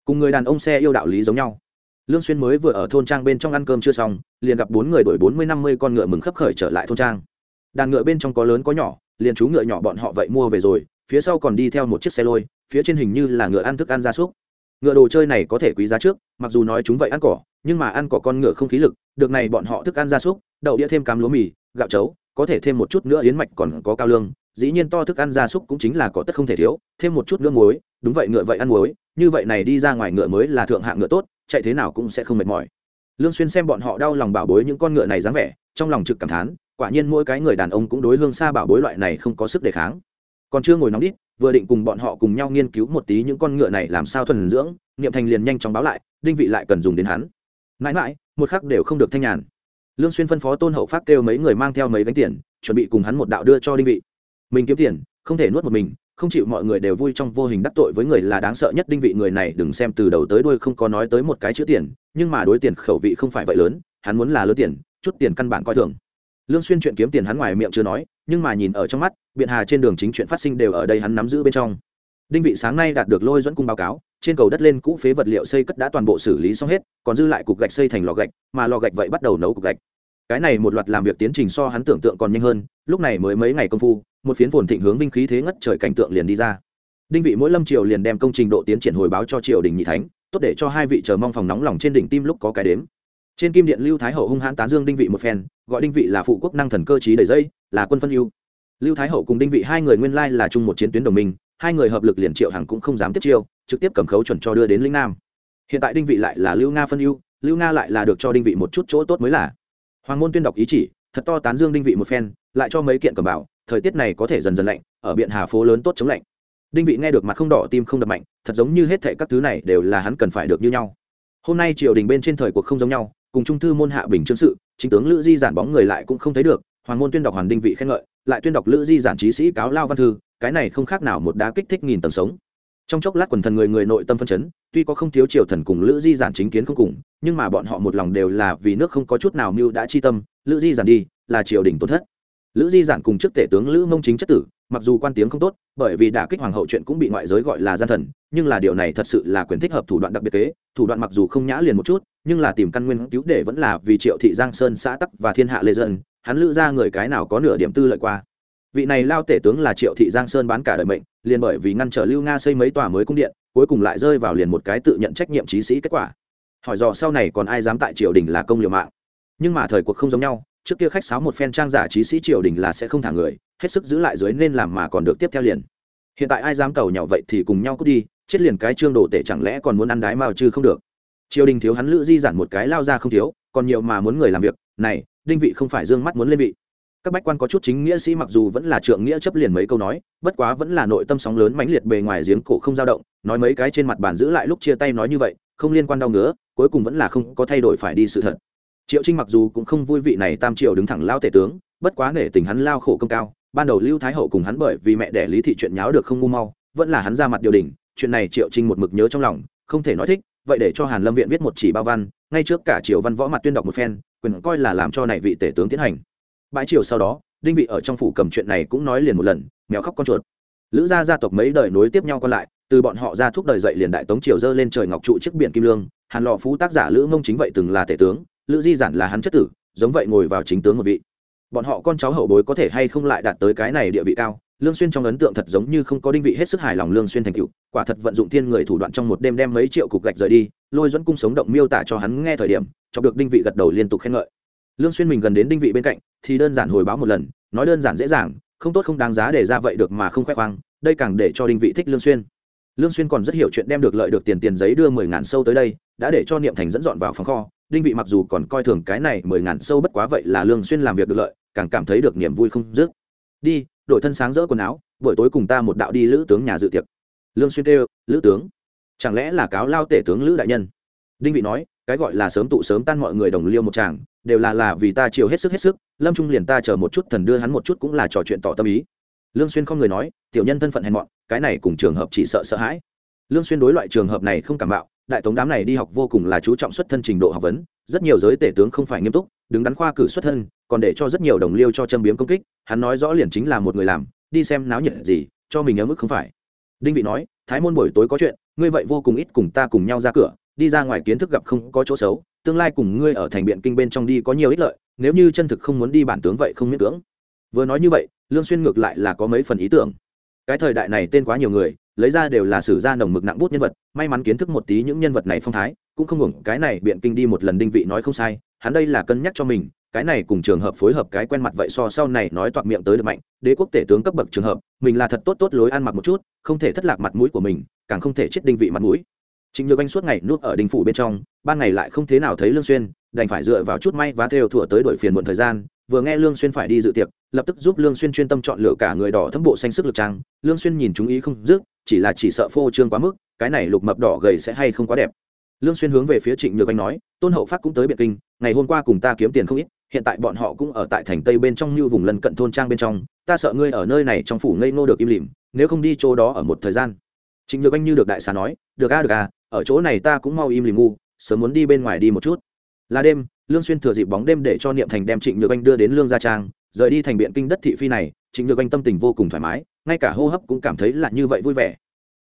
Cùng người đàn ông xe yêu đạo lý giống nhau. Lương xuyên mới vừa ở thôn trang bên trong ăn cơm chưa xong, liền gặp bốn người đổi bốn mươi năm mươi con ngựa mừng khấp khởi trở lại thôn trang. Đàn ngựa bên trong có lớn có nhỏ, liền chú ngựa nhỏ bọn họ vậy mua về rồi, phía sau còn đi theo một chiếc xe lôi, phía trên hình như là ngựa ăn thức ăn gia súc. Ngựa đồ chơi này có thể quý giá trước, mặc dù nói chúng vậy ăn cỏ, nhưng mà ăn cỏ con ngựa không khí lực, được này bọn họ thức ăn gia súc, đậu đĩa thêm cám lúa mì, gạo chấu, có thể thêm một chút nữa yến mạch còn có cao lương dĩ nhiên to thức ăn gia súc cũng chính là có tất không thể thiếu, thêm một chút nữa muối, đúng vậy, ngựa vậy ăn muối, như vậy này đi ra ngoài ngựa mới là thượng hạng ngựa tốt, chạy thế nào cũng sẽ không mệt mỏi. Lương xuyên xem bọn họ đau lòng bảo bối những con ngựa này dáng vẻ, trong lòng trực cảm thán, quả nhiên mỗi cái người đàn ông cũng đối hương xa bảo bối loại này không có sức đề kháng. Còn chưa ngồi nóng đít, vừa định cùng bọn họ cùng nhau nghiên cứu một tí những con ngựa này làm sao thuần dưỡng, niệm thành liền nhanh chóng báo lại, đinh vị lại cần dùng đến hắn. Mãi mãi, một khắc đều không được thanh nhàn. Lương xuyên phân phó tôn hậu phát kêu mấy người mang theo mấy gánh tiền, chuẩn bị cùng hắn một đạo đưa cho đinh vị mình kiếm tiền, không thể nuốt một mình, không chịu mọi người đều vui trong vô hình đắc tội với người là đáng sợ nhất đinh vị người này, đừng xem từ đầu tới đuôi không có nói tới một cái chữ tiền, nhưng mà đối tiền khẩu vị không phải vậy lớn, hắn muốn là lớn tiền, chút tiền căn bản coi thường. Lương xuyên chuyện kiếm tiền hắn ngoài miệng chưa nói, nhưng mà nhìn ở trong mắt, biện hà trên đường chính chuyện phát sinh đều ở đây hắn nắm giữ bên trong. Đinh vị sáng nay đạt được lôi dẫn cung báo cáo, trên cầu đất lên cũ phế vật liệu xây cất đã toàn bộ xử lý xong hết, còn dư lại cục gạch xây thành lò gạch, mà lò gạch vậy bắt đầu nấu cục gạch. Cái này một loạt làm việc tiến trình so hắn tưởng tượng còn nhanh hơn, lúc này mới mấy ngày công phu một phiến phồn thịnh hướng vinh khí thế ngất trời cảnh tượng liền đi ra. Đinh vị mỗi lâm triều liền đem công trình độ tiến triển hồi báo cho triều đình nhị thánh, tốt để cho hai vị chờ mong phòng nóng lòng trên đỉnh tim lúc có cái đếm. Trên kim điện lưu thái hậu hung hãn tán dương đinh vị một phen, gọi đinh vị là phụ quốc năng thần cơ trí đầy dây, là quân phân ưu. Lưu thái hậu cùng đinh vị hai người nguyên lai là chung một chiến tuyến đồng minh, hai người hợp lực liền triệu hàng cũng không dám tiếp chiêu, trực tiếp cầm khấu chuẩn cho đưa đến lĩnh nam. Hiện tại đinh vị lại là lưu nga phân ưu, lưu nga lại là được cho đinh vị một chút chỗ tốt mới là. Hoàng môn tuyên đọc ý chỉ, thật to tán dương đinh vị một phen, lại cho mấy kiện cầm bảo thời tiết này có thể dần dần lạnh, ở biện hà phố lớn tốt chống lạnh. Đinh vị nghe được mặt không đỏ, tim không đập mạnh, thật giống như hết thệ các thứ này đều là hắn cần phải được như nhau. Hôm nay triều đình bên trên thời cuộc không giống nhau, cùng trung thư môn hạ bình chương sự, chính tướng lữ di giản bóng người lại cũng không thấy được, hoàng môn tuyên đọc hoàn đinh vị khen ngợi, lại tuyên đọc lữ di giản trí sĩ cáo lao văn thư, cái này không khác nào một đá kích thích nghìn tầng sống. Trong chốc lát quần thần người người nội tâm phân chấn, tuy có không thiếu triều thần cùng lữ di giản chính kiến không cùng, nhưng mà bọn họ một lòng đều là vì nước không có chút nào mưu đã chi tâm, lữ di giản đi, là triều đình tổn thất lữ di giản cùng trước tể tướng lữ mông chính chất tử, mặc dù quan tiếng không tốt, bởi vì đả kích hoàng hậu chuyện cũng bị ngoại giới gọi là gian thần, nhưng là điều này thật sự là quyền thích hợp thủ đoạn đặc biệt kế, thủ đoạn mặc dù không nhã liền một chút, nhưng là tìm căn nguyên cứu để vẫn là vì triệu thị giang sơn xã tắc và thiên hạ lê dân, hắn lữ ra người cái nào có nửa điểm tư lợi qua. Vị này lao tể tướng là triệu thị giang sơn bán cả đời mệnh, liền bởi vì ngăn trở lưu nga xây mấy tòa mới cung điện, cuối cùng lại rơi vào liền một cái tự nhận trách nhiệm trí sĩ kết quả. Hỏi dò sau này còn ai dám tại triều đình là công liều mạng. Nhưng mà thời cuộc không giống nhau trước kia khách sáo một phen trang giả trí sĩ triều đình là sẽ không thả người, hết sức giữ lại dưới nên làm mà còn được tiếp theo liền. Hiện tại ai dám cầu nhau vậy thì cùng nhau cút đi, chết liền cái trương đồ tể chẳng lẽ còn muốn ăn đái mao chứ không được. Triều đình thiếu hắn lữ di giản một cái lao ra không thiếu, còn nhiều mà muốn người làm việc, này, đinh vị không phải dương mắt muốn lên vị. Các bách quan có chút chính nghĩa sĩ mặc dù vẫn là trượng nghĩa chấp liền mấy câu nói, bất quá vẫn là nội tâm sóng lớn mãnh liệt bề ngoài giếng cổ không dao động, nói mấy cái trên mặt bàn giữ lại lúc chia tay nói như vậy, không liên quan đau ngứa, cuối cùng vẫn là không có thay đổi phải đi sự thật triệu trinh mặc dù cũng không vui vị này tam triệu đứng thẳng lao tể tướng, bất quá nể tình hắn lao khổ công cao, ban đầu lưu thái hậu cùng hắn bởi vì mẹ đẻ lý thị chuyện nháo được không ngu mau, vẫn là hắn ra mặt điều đình chuyện này triệu trinh một mực nhớ trong lòng, không thể nói thích, vậy để cho hàn lâm viện viết một chỉ bao văn, ngay trước cả triều văn võ mặt tuyên đọc một phen, quyền coi là làm cho này vị tể tướng tiến hành. Bãi triều sau đó, đinh vị ở trong phủ cầm chuyện này cũng nói liền một lần, mèo khóc con chuột. Lữ gia gia tộc mấy đời nối tiếp nhau còn lại, từ bọn họ ra thúc đời dậy liền đại tống triều dơ lên trời ngọc trụ trước biển kim lương, hàn lò phú tác giả lữ mông chính vậy từng là tể tướng lữ di giản là hắn chất tử, giống vậy ngồi vào chính tướng một vị. Bọn họ con cháu hậu bối có thể hay không lại đạt tới cái này địa vị cao? Lương xuyên trong ấn tượng thật giống như không có đinh vị hết sức hài lòng lương xuyên thành cựu quả thật vận dụng thiên người thủ đoạn trong một đêm đem mấy triệu cục gạch rời đi, lôi dẫn cung sống động miêu tả cho hắn nghe thời điểm, chọc được đinh vị gật đầu liên tục khen ngợi. Lương xuyên mình gần đến đinh vị bên cạnh, thì đơn giản hồi báo một lần, nói đơn giản dễ dàng, không tốt không đáng giá để ra vậy được mà không khoe khoang, đây càng để cho đinh vị thích lương xuyên. Lương xuyên còn rất hiểu chuyện đem được lợi được tiền tiền giấy đưa mười ngàn sâu tới đây, đã để cho niệm thành dẫn dọn vào phòng kho đinh vị mặc dù còn coi thường cái này mười ngàn sâu bất quá vậy là lương xuyên làm việc được lợi, càng cảm thấy được niềm vui không dứt. Đi, đổi thân sáng rỡ quần áo, buổi tối cùng ta một đạo đi lữ tướng nhà dự tiệc. Lương xuyên kêu, lữ tướng, chẳng lẽ là cáo lao tể tướng lữ đại nhân? Đinh vị nói, cái gọi là sớm tụ sớm tan mọi người đồng liêu một chàng đều là là vì ta chiều hết sức hết sức, lâm trung liền ta chờ một chút thần đưa hắn một chút cũng là trò chuyện tỏ tâm ý. Lương xuyên không người nói, tiểu nhân thân phận hèn mọn, cái này cùng trường hợp chỉ sợ sợ hãi. Lương xuyên đối loại trường hợp này không cảm bạo đại tống đám này đi học vô cùng là chú trọng xuất thân trình độ học vấn, rất nhiều giới tể tướng không phải nghiêm túc, đứng đắn khoa cử xuất thân, còn để cho rất nhiều đồng liêu cho châm biếm công kích, hắn nói rõ liền chính là một người làm, đi xem náo nhiệt gì, cho mình ở mức không phải. Đinh vị nói, thái môn buổi tối có chuyện, ngươi vậy vô cùng ít cùng ta cùng nhau ra cửa, đi ra ngoài kiến thức gặp không có chỗ xấu, tương lai cùng ngươi ở thành biện kinh bên trong đi có nhiều ích lợi, nếu như chân thực không muốn đi bản tướng vậy không miễn cưỡng. Vừa nói như vậy, lương xuyên ngược lại là có mấy phần ý tưởng cái thời đại này tên quá nhiều người lấy ra đều là sử gia nồng mực nặng bút nhân vật may mắn kiến thức một tí những nhân vật này phong thái cũng không hưởng cái này biện kinh đi một lần đinh vị nói không sai hắn đây là cân nhắc cho mình cái này cùng trường hợp phối hợp cái quen mặt vậy so sau này nói toạc miệng tới được mạnh đế quốc tể tướng cấp bậc trường hợp mình là thật tốt tốt lối ăn mặc một chút không thể thất lạc mặt mũi của mình càng không thể chết đinh vị mặt mũi. Chính Nhược Anh suốt ngày nuốt ở đình phủ bên trong, ban ngày lại không thế nào thấy Lương Xuyên, đành phải dựa vào chút may và theo thủa tới đội phiền muộn thời gian, vừa nghe Lương Xuyên phải đi dự tiệc, lập tức giúp Lương Xuyên chuyên tâm chọn lựa cả người đỏ thấm bộ xanh sức lực trang, Lương Xuyên nhìn chúng ý không dứt, chỉ là chỉ sợ phô trương quá mức, cái này lục mập đỏ gầy sẽ hay không quá đẹp. Lương Xuyên hướng về phía Trịnh Nhược Anh nói, Tôn Hậu Phát cũng tới Biệt Kinh, ngày hôm qua cùng ta kiếm tiền không ít, hiện tại bọn họ cũng ở tại thành Tây bên trong như vùng lân cận thôn trang bên trong, ta sợ ngươi ở nơi này trong phủ ngây ngô được im lìm, nếu không đi chỗ đó ở một thời gian. Trịnh nhược anh như được đại xà nói được a được a ở chỗ này ta cũng mau im lìm ngu sớm muốn đi bên ngoài đi một chút. Là đêm lương xuyên thừa dịp bóng đêm để cho niệm thành đem trịnh nhược anh đưa đến lương gia trang, rời đi thành biện kinh đất thị phi này, trịnh nhược anh tâm tình vô cùng thoải mái, ngay cả hô hấp cũng cảm thấy là như vậy vui vẻ.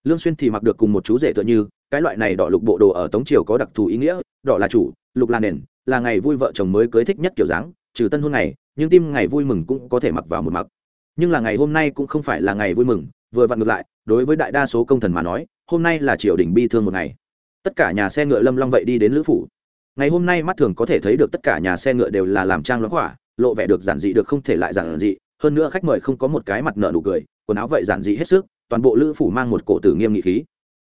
Lương xuyên thì mặc được cùng một chú rể tựa như, cái loại này đỏ lục bộ đồ ở tống triều có đặc thù ý nghĩa, đỏ là chủ, lục là nền, là ngày vui vợ chồng mới cưới thích nhất kiểu dáng, trừ tân hôn ngày, nhưng tim ngày vui mừng cũng có thể mặc vào một mặc. Nhưng là ngày hôm nay cũng không phải là ngày vui mừng, vừa vặn ngược lại, đối với đại đa số công thần mà nói, hôm nay là triều đình bi thương một ngày. Tất cả nhà xe ngựa lâm long vậy đi đến lữ phủ ngày hôm nay mắt thường có thể thấy được tất cả nhà xe ngựa đều là làm trang loáng hỏa, lộ vẻ được giản dị được không thể lại giản dị. Hơn nữa khách mời không có một cái mặt nợ nụ cười, quần áo vậy giản dị hết sức, toàn bộ lữ phủ mang một cổ tử nghiêm nghị khí.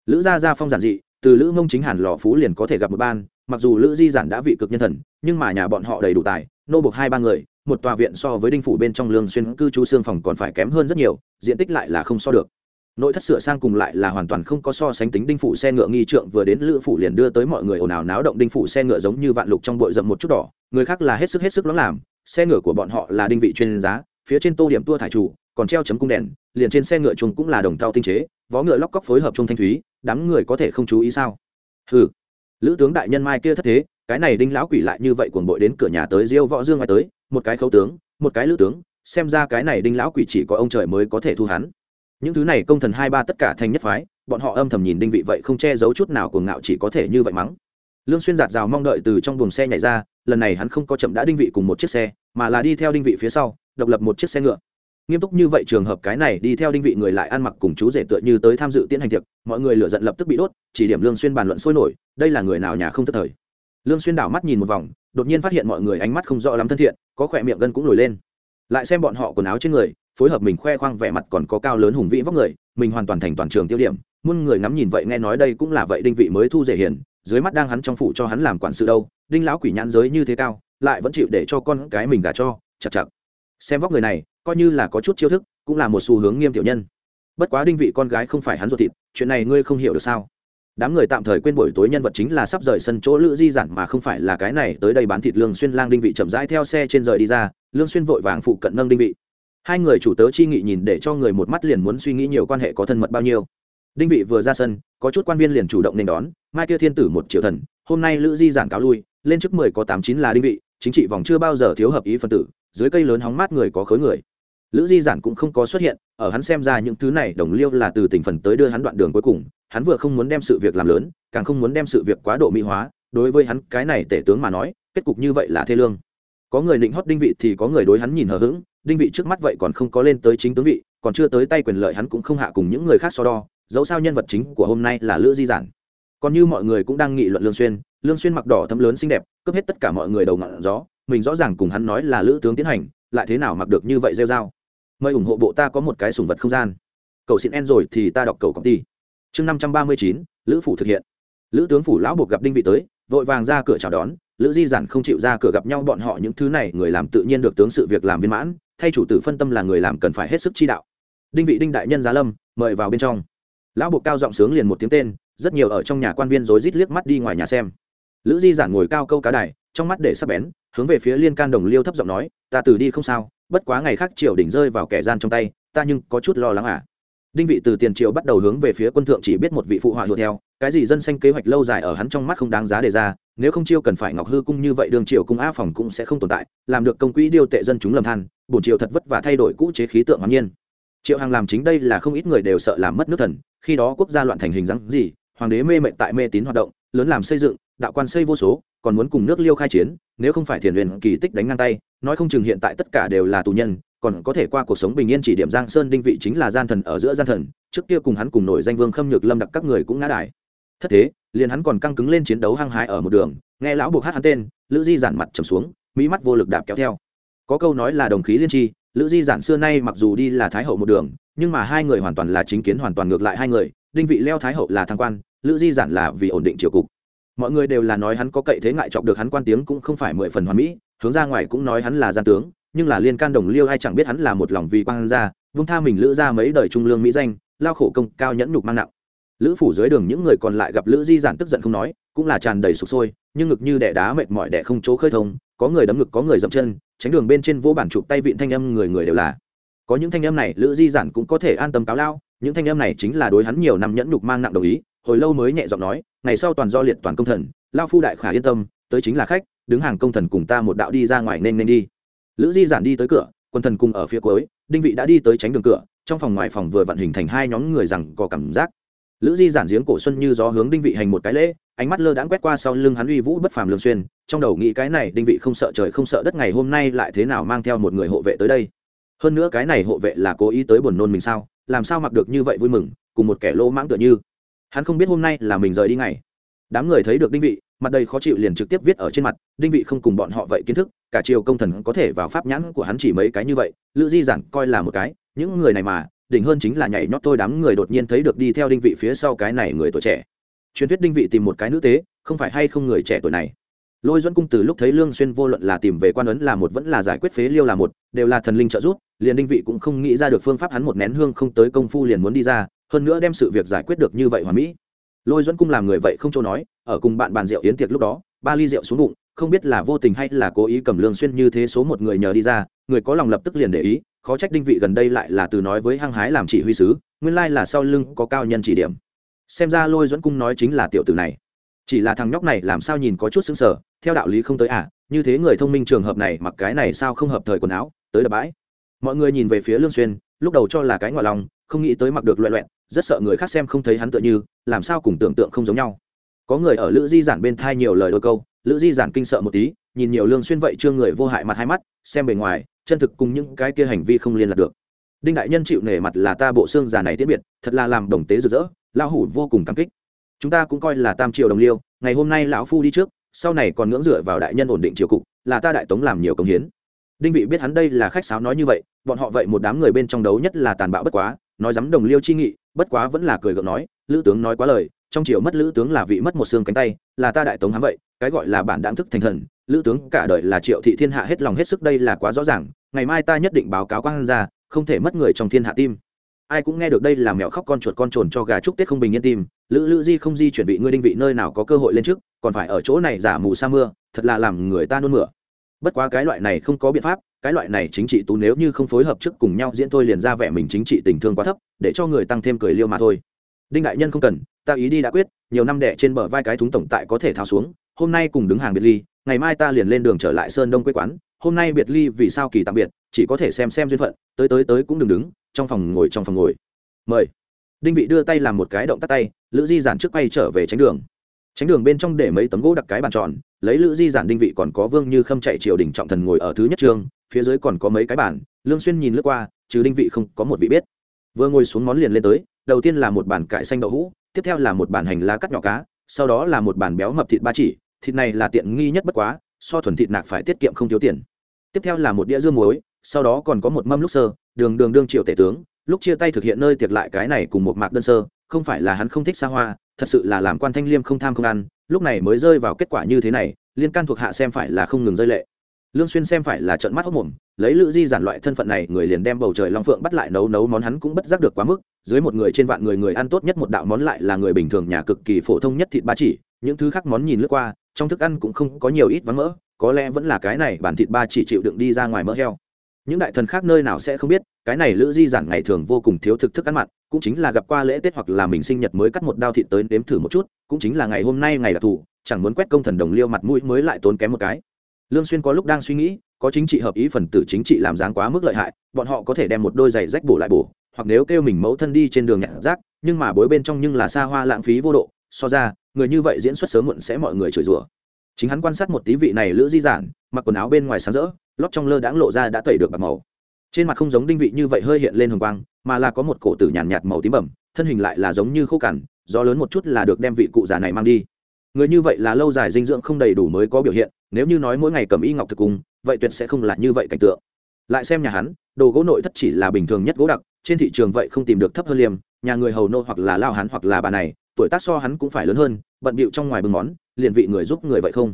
Lữ gia gia phong giản dị, từ lữ mông chính hàn lò phú liền có thể gặp một ban, mặc dù lữ di giản đã vị cực nhân thần, nhưng mà nhà bọn họ đầy đủ tài, nô buộc hai ba người, một tòa viện so với đinh phủ bên trong lương xuyên cư trú xương phòng còn phải kém hơn rất nhiều, diện tích lại là không so được nội thất sửa sang cùng lại là hoàn toàn không có so sánh tính đinh phủ xe ngựa nghi trượng, vừa đến lữ phủ liền đưa tới mọi người ồn ào náo động đinh phủ xe ngựa giống như vạn lục trong bội rậm một chút đỏ, người khác là hết sức hết sức lắm làm, xe ngựa của bọn họ là đinh vị chuyên giá phía trên tô điểm tua thải chủ, còn treo chấm cung đèn, liền trên xe ngựa chung cũng là đồng thau tinh chế, vó ngựa lóc cóc phối hợp chung thanh thúy, đám người có thể không chú ý sao? Ừ lữ tướng đại nhân mai kia thất thế, cái này đinh lão quỷ lại như vậy cuồng bội đến cửa nhà tới diêu võ dương ngoài tới, một cái khấu tướng, một cái lữ tướng, xem ra cái này đinh lão quỷ chỉ có ông trời mới có thể thu hắn những thứ này công thần hai ba tất cả thành nhất phái, bọn họ âm thầm nhìn đinh vị vậy không che giấu chút nào cuồng ngạo chỉ có thể như vậy mắng. Lương xuyên giạt rào mong đợi từ trong buồng xe nhảy ra, lần này hắn không có chậm đã đinh vị cùng một chiếc xe, mà là đi theo đinh vị phía sau, độc lập một chiếc xe ngựa. Nghiêm túc như vậy trường hợp cái này đi theo đinh vị người lại ăn mặc cùng chú rể tựa như tới tham dự tiến hành tiệc, mọi người lửa giận lập tức bị đốt, chỉ điểm lương xuyên bàn luận sôi nổi, đây là người nào nhà không thất thời. Lương xuyên đảo mắt nhìn một vòng, đột nhiên phát hiện mọi người ánh mắt không rõ lắm thân thiện, có khỏe miệng gân cũng nổi lên. Lại xem bọn họ quần áo trên người phối hợp mình khoe khoang vẻ mặt còn có cao lớn hùng vĩ vóc người, mình hoàn toàn thành toàn trường tiêu điểm. Muôn người ngắm nhìn vậy nghe nói đây cũng là vậy đinh vị mới thu dễ hiền, dưới mắt đang hắn trong phủ cho hắn làm quản sự đâu, đinh lão quỷ nhãn giới như thế cao, lại vẫn chịu để cho con cái mình gả cho chặt chặt xem vóc người này, coi như là có chút chiêu thức, cũng là một xu hướng nghiêm tiểu nhân. Bất quá đinh vị con gái không phải hắn ruột thịt, chuyện này ngươi không hiểu được sao? Đám người tạm thời quên buổi tối nhân vật chính là sắp rời sân chỗ lữ di giản mà không phải là cái này tới đây bán thịt lương xuyên lang đinh vị chậm rãi theo xe trên rời đi ra, lương xuyên vội vàng phụ cận nâng đinh vị hai người chủ tớ chi nghị nhìn để cho người một mắt liền muốn suy nghĩ nhiều quan hệ có thân mật bao nhiêu. Đinh vị vừa ra sân, có chút quan viên liền chủ động nên đón, mai kia thiên tử một triệu thần, hôm nay lữ di giản cáo lui, lên trước mười có tám chín là đinh vị, chính trị vòng chưa bao giờ thiếu hợp ý phân tử, dưới cây lớn hóng mát người có khối người. Lữ di giản cũng không có xuất hiện, ở hắn xem ra những thứ này đồng liêu là từ tỉnh phần tới đưa hắn đoạn đường cuối cùng, hắn vừa không muốn đem sự việc làm lớn, càng không muốn đem sự việc quá độ mỹ hóa, đối với hắn cái này tể tướng mà nói, kết cục như vậy là thê lương. Có người định hót đinh vị thì có người đối hắn nhìn hờ hững đinh vị trước mắt vậy còn không có lên tới chính tướng vị, còn chưa tới tay quyền lợi hắn cũng không hạ cùng những người khác so đo, dẫu sao nhân vật chính của hôm nay là lữ di giản. Còn như mọi người cũng đang nghị luận lương xuyên lương xuyên mặc đỏ thấm lớn xinh đẹp, cướp hết tất cả mọi người đầu ngọn gió, mình rõ ràng cùng hắn nói là lữ tướng tiến hành, lại thế nào mặc được như vậy rêu rao. Mời ủng hộ bộ ta có một cái sùng vật không gian. Cầu xin en rồi thì ta đọc cầu công ty chương năm trăm ba mươi chín, lữ phủ thực hiện. Lữ tướng phủ lão buộc gặp đinh vị tới, vội vàng ra cửa chào đón lữ di giản không chịu ra cửa gặp nhau bọn họ những thứ này, người làm tự nhiên được tướng sự việc làm viên mãn, thay chủ tử phân tâm là người làm cần phải hết sức chi đạo. Đinh vị đinh đại nhân giá lâm, mời vào bên trong. Lão bộ cao giọng sướng liền một tiếng tên, rất nhiều ở trong nhà quan viên rối rít liếc mắt đi ngoài nhà xem. Lữ di giản ngồi cao câu cá đài, trong mắt để sắp bén, hướng về phía liên can đồng liêu thấp giọng nói, ta từ đi không sao, bất quá ngày khác triều đỉnh rơi vào kẻ gian trong tay, ta nhưng có chút lo lắng à. Đinh vị từ tiền triều bắt đầu hướng về phía quân thượng chỉ biết một vị phụ họa hùa theo, cái gì dân xanh kế hoạch lâu dài ở hắn trong mắt không đáng giá đề ra nếu không chiêu cần phải ngọc hư cung như vậy, đường triều cung a phòng cũng sẽ không tồn tại, làm được công quỹ điêu tệ dân chúng lầm than, bổn triều thật vất và thay đổi cũ chế khí tượng hoàn nhiên. Triệu hàng làm chính đây là không ít người đều sợ làm mất nước thần, khi đó quốc gia loạn thành hình dáng gì, hoàng đế mê mệnh tại mê tín hoạt động, lớn làm xây dựng, đạo quan xây vô số, còn muốn cùng nước liêu khai chiến, nếu không phải thiền huyền kỳ tích đánh ngang tay, nói không chừng hiện tại tất cả đều là tù nhân, còn có thể qua cuộc sống bình yên chỉ điểm giang sơn đinh vị chính là gian thần ở giữa gian thần, trước kia cùng hắn cùng nổi danh vương khâm nhược lâm đặc các người cũng ngã đài thất thế, liền hắn còn căng cứng lên chiến đấu hăng hái ở một đường, nghe lão buộc hát hắn tên, lữ di giản mặt trầm xuống, mỹ mắt vô lực đạp kéo theo. Có câu nói là đồng khí liên tri lữ di giản xưa nay mặc dù đi là thái hậu một đường, nhưng mà hai người hoàn toàn là chính kiến hoàn toàn ngược lại hai người, đinh vị leo thái hậu là thăng quan, lữ di giản là vì ổn định triều cục. Mọi người đều là nói hắn có cậy thế ngại chọc được hắn quan tiếng cũng không phải mười phần hoàn mỹ, hướng ra ngoài cũng nói hắn là gian tướng, nhưng là liên can đồng liêu ai chẳng biết hắn là một lòng vì quan gia, vung tha mình lữ ra mấy đời trung lương mỹ danh, lao khổ công cao nhẫn nhục mang nặng lữ phủ dưới đường những người còn lại gặp lữ di giản tức giận không nói, cũng là tràn đầy sụp sôi, nhưng ngực như đẻ đá mệt mỏi đẻ không chỗ khơi thông, có người đấm ngực, có người dậm chân, tránh đường bên trên vô bản chụp tay vịn thanh âm người người đều là. Có những thanh âm này, lữ di giản cũng có thể an tâm cáo lao, những thanh em này chính là đối hắn nhiều năm nhẫn nhục mang nặng đồng ý, hồi lâu mới nhẹ giọng nói, ngày sau toàn do liệt toàn công thần, lao phu đại khả yên tâm, tới chính là khách, đứng hàng công thần cùng ta một đạo đi ra ngoài nên nên đi. Lữ di giản đi tới cửa, quân thần cùng ở phía cuối, đinh vị đã đi tới tránh đường cửa, trong phòng ngoài phòng vừa vận hình thành hai nhóm người rằng có cảm giác lữ di giản giếng cổ xuân như gió hướng đinh vị hành một cái lễ, ánh mắt lơ đãng quét qua sau lưng hắn uy vũ bất phàm lương xuyên, trong đầu nghĩ cái này, đinh vị không sợ trời không sợ đất ngày hôm nay lại thế nào mang theo một người hộ vệ tới đây. Hơn nữa cái này hộ vệ là cố ý tới buồn nôn mình sao, làm sao mặc được như vậy vui mừng, cùng một kẻ lỗ mãng tựa như. Hắn không biết hôm nay là mình rời đi ngày. Đám người thấy được đinh vị, mặt đầy khó chịu liền trực tiếp viết ở trên mặt, đinh vị không cùng bọn họ vậy kiến thức, cả triều công thần có thể vào pháp nhãn của hắn chỉ mấy cái như vậy, lữ di giản coi là một cái, những người này mà đỉnh hơn chính là nhảy nhót thôi, đám người đột nhiên thấy được đi theo đinh vị phía sau cái này người tuổi trẻ. Truyền thuyết đinh vị tìm một cái nữ tế, không phải hay không người trẻ tuổi này? Lôi dẫn cung từ lúc thấy lương xuyên vô luận là tìm về quan ấn là một vẫn là giải quyết phế liêu là một, đều là thần linh trợ giúp, liền đinh vị cũng không nghĩ ra được phương pháp hắn một nén hương không tới công phu liền muốn đi ra, hơn nữa đem sự việc giải quyết được như vậy hoàn mỹ. Lôi dẫn cung làm người vậy không cho nói, ở cùng bạn bàn rượu yến tiệc lúc đó, ba ly rượu xuống bụng không biết là vô tình hay là cố ý cầm lương xuyên như thế số một người nhờ đi ra, người có lòng lập tức liền để ý, khó trách đinh vị gần đây lại là từ nói với hăng hái làm chỉ huy sứ, nguyên lai là sau lưng có cao nhân chỉ điểm. Xem ra lôi dẫn cung nói chính là tiểu tử này. Chỉ là thằng nhóc này làm sao nhìn có chút sững sờ, theo đạo lý không tới à như thế người thông minh trường hợp này mặc cái này sao không hợp thời quần áo, tới đập bãi. Mọi người nhìn về phía lương xuyên, lúc đầu cho là cái ngoại lòng, không nghĩ tới mặc được loẹ loẹn rất sợ người khác xem không thấy hắn tựa như, làm sao cùng tưởng tượng không giống nhau có người ở lữ di giản bên thai nhiều lời đôi câu, lữ di giản kinh sợ một tí, nhìn nhiều lương xuyên vậy chưa người vô hại mặt hai mắt, xem bề ngoài, chân thực cùng những cái kia hành vi không liên lạc được. Đinh đại nhân chịu nể mặt là ta bộ xương già này tiễn biệt, thật là làm đồng tế rực rỡ, lão hủ vô cùng cảm kích. Chúng ta cũng coi là tam triều đồng liêu, ngày hôm nay lão phu đi trước, sau này còn ngưỡng dựa vào đại nhân ổn định triều cục, là ta đại tống làm nhiều công hiến. Đinh vị biết hắn đây là khách sáo nói như vậy, bọn họ vậy một đám người bên trong đấu nhất là tàn bạo bất quá, nói dám đồng liêu chi nghị, bất quá vẫn là cười gượng nói, lữ tướng nói quá lời trong triều mất lữ tướng là vị mất một xương cánh tay, là ta đại tống hám vậy, cái gọi là bản đạm thức thành thần, lữ tướng cả đời là triệu thị thiên hạ hết lòng hết sức đây là quá rõ ràng, ngày mai ta nhất định báo cáo quan ra không thể mất người trong thiên hạ tim. Ai cũng nghe được đây là mèo khóc con chuột con trồn cho gà chúc tết không bình yên tim, lữ lữ di không di chuyển vị ngươi đinh vị nơi nào có cơ hội lên trước, còn phải ở chỗ này giả mù sa mưa, thật là làm người ta nôn mửa. Bất quá cái loại này không có biện pháp, cái loại này chính trị tú nếu như không phối hợp trước cùng nhau diễn thôi liền ra vẻ mình chính trị tình thương quá thấp, để cho người tăng thêm cười liêu mà thôi. Đinh đại nhân không cần ta ý đi đã quyết, nhiều năm đẻ trên bờ vai cái thúng tổng tại có thể tháo xuống, hôm nay cùng đứng hàng biệt ly, ngày mai ta liền lên đường trở lại sơn đông quê quán, hôm nay biệt ly vì sao kỳ tạm biệt, chỉ có thể xem xem duyên phận, tới tới tới cũng đừng đứng, trong phòng ngồi trong phòng ngồi. Mời. Đinh vị đưa tay làm một cái động tắt tay, lữ di giản trước quay trở về tránh đường. Tránh đường bên trong để mấy tấm gỗ đặt cái bàn tròn, lấy lữ di giản đinh vị còn có vương như khâm chạy triều đình trọng thần ngồi ở thứ nhất trường, phía dưới còn có mấy cái bàn, lương xuyên nhìn lướt qua, trừ đinh vị không có một vị biết. Vừa ngồi xuống món liền lên tới, đầu tiên là một bàn cải xanh đậu hũ tiếp theo là một bản hành lá cắt nhỏ cá, sau đó là một bản béo mập thịt ba chỉ, thịt này là tiện nghi nhất bất quá, so thuần thịt nạc phải tiết kiệm không thiếu tiền. Tiếp theo là một đĩa dưa muối, sau đó còn có một mâm lúc sơ, đường đường đương triệu tể tướng, lúc chia tay thực hiện nơi tiệc lại cái này cùng một mạc đơn sơ, không phải là hắn không thích xa hoa, thật sự là làm quan thanh liêm không tham không ăn, lúc này mới rơi vào kết quả như thế này, liên can thuộc hạ xem phải là không ngừng rơi lệ lương xuyên xem phải là trận mắt hốc mồm, lấy lữ di giản loại thân phận này, người liền đem bầu trời long phượng bắt lại nấu nấu món hắn cũng bất giác được quá mức, dưới một người trên vạn người người ăn tốt nhất một đạo món lại là người bình thường nhà cực kỳ phổ thông nhất thịt ba chỉ, những thứ khác món nhìn lướt qua, trong thức ăn cũng không có nhiều ít vắng mỡ, có lẽ vẫn là cái này bản thịt ba chỉ chịu đựng đi ra ngoài mỡ heo. Những đại thần khác nơi nào sẽ không biết, cái này lữ di giản ngày thường vô cùng thiếu thực thức ăn mặn, cũng chính là gặp qua lễ tết hoặc là mình sinh nhật mới cắt một đao thịt tới nếm thử một chút, cũng chính là ngày hôm nay ngày đặc thù, chẳng muốn quét công thần đồng liêu mặt mũi mới lại tốn kém một cái lương xuyên có lúc đang suy nghĩ có chính trị hợp ý phần tử chính trị làm dáng quá mức lợi hại bọn họ có thể đem một đôi giày rách bổ lại bổ hoặc nếu kêu mình mẫu thân đi trên đường nhặt rác nhưng mà bối bên trong nhưng là xa hoa lãng phí vô độ so ra người như vậy diễn xuất sớm muộn sẽ mọi người chửi rủa. Chính hắn quan sát một tí vị này lữ di giản mặc quần áo bên ngoài sáng rỡ lót trong lơ đãng lộ ra đã tẩy được bạc màu. Trên mặt không giống đinh vị như vậy hơi hiện lên hồng quang mà là có một cổ tử nhàn nhạt, nhạt màu tím bẩm thân hình lại là giống như khô cằn do lớn một chút là được đem vị cụ già này mang đi người như vậy là lâu dài dinh dưỡng không đầy đủ mới có biểu hiện, nếu như nói mỗi ngày cầm y ngọc thực cung vậy tuyệt sẽ không là như vậy cảnh tượng. Lại xem nhà hắn, đồ gỗ nội thất chỉ là bình thường nhất gỗ đặc, trên thị trường vậy không tìm được thấp hơn liêm, nhà người hầu nô hoặc là lao hắn hoặc là bà này, tuổi tác so hắn cũng phải lớn hơn, bận bịu trong ngoài bưng món, liền vị người giúp người vậy không?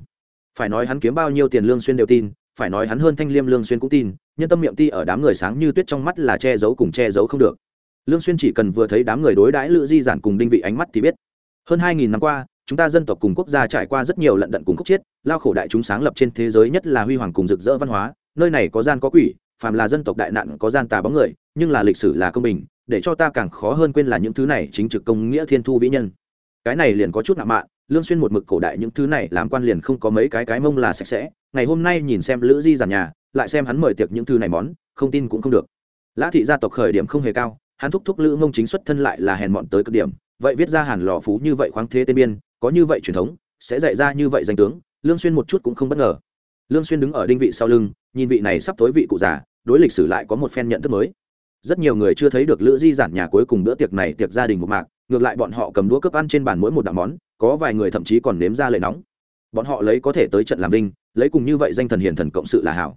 Phải nói hắn kiếm bao nhiêu tiền lương xuyên đều tin, phải nói hắn hơn thanh liêm lương xuyên cũng tin, nhân tâm miệng ti ở đám người sáng như tuyết trong mắt là che giấu cùng che giấu không được. Lương xuyên chỉ cần vừa thấy đám người đối đãi lữ di giản cùng đinh vị ánh mắt thì biết. Hơn hai nghìn năm qua chúng ta dân tộc cùng quốc gia trải qua rất nhiều lận đận cùng khúc chiết lao khổ đại chúng sáng lập trên thế giới nhất là huy hoàng cùng rực rỡ văn hóa, nơi này có gian có quỷ, phàm là dân tộc đại nạn có gian tà bóng người, nhưng là lịch sử là công bình, để cho ta càng khó hơn quên là những thứ này chính trực công nghĩa thiên thu vĩ nhân. Cái này liền có chút nạ mạn, lương xuyên một mực cổ đại những thứ này làm quan liền không có mấy cái cái mông là sạch sẽ, ngày hôm nay nhìn xem lữ di giàn nhà, lại xem hắn mời tiệc những thứ này món, không tin cũng không được. Lã thị gia tộc khởi điểm không hề cao, hắn thúc thúc lữ mông chính xuất thân lại là hèn mọn tới cực điểm, vậy viết ra hàn lò phú như vậy khoáng thế tên biên có như vậy truyền thống, sẽ dạy ra như vậy danh tướng, lương xuyên một chút cũng không bất ngờ. Lương xuyên đứng ở đinh vị sau lưng, nhìn vị này sắp tối vị cụ già, đối lịch sử lại có một phen nhận thức mới. Rất nhiều người chưa thấy được lữ di giản nhà cuối cùng bữa tiệc này tiệc gia đình một mạc, ngược lại bọn họ cầm đũa cướp ăn trên bàn mỗi một đạo món, có vài người thậm chí còn nếm ra lệ nóng. Bọn họ lấy có thể tới trận làm vinh, lấy cùng như vậy danh thần hiền thần cộng sự là hảo.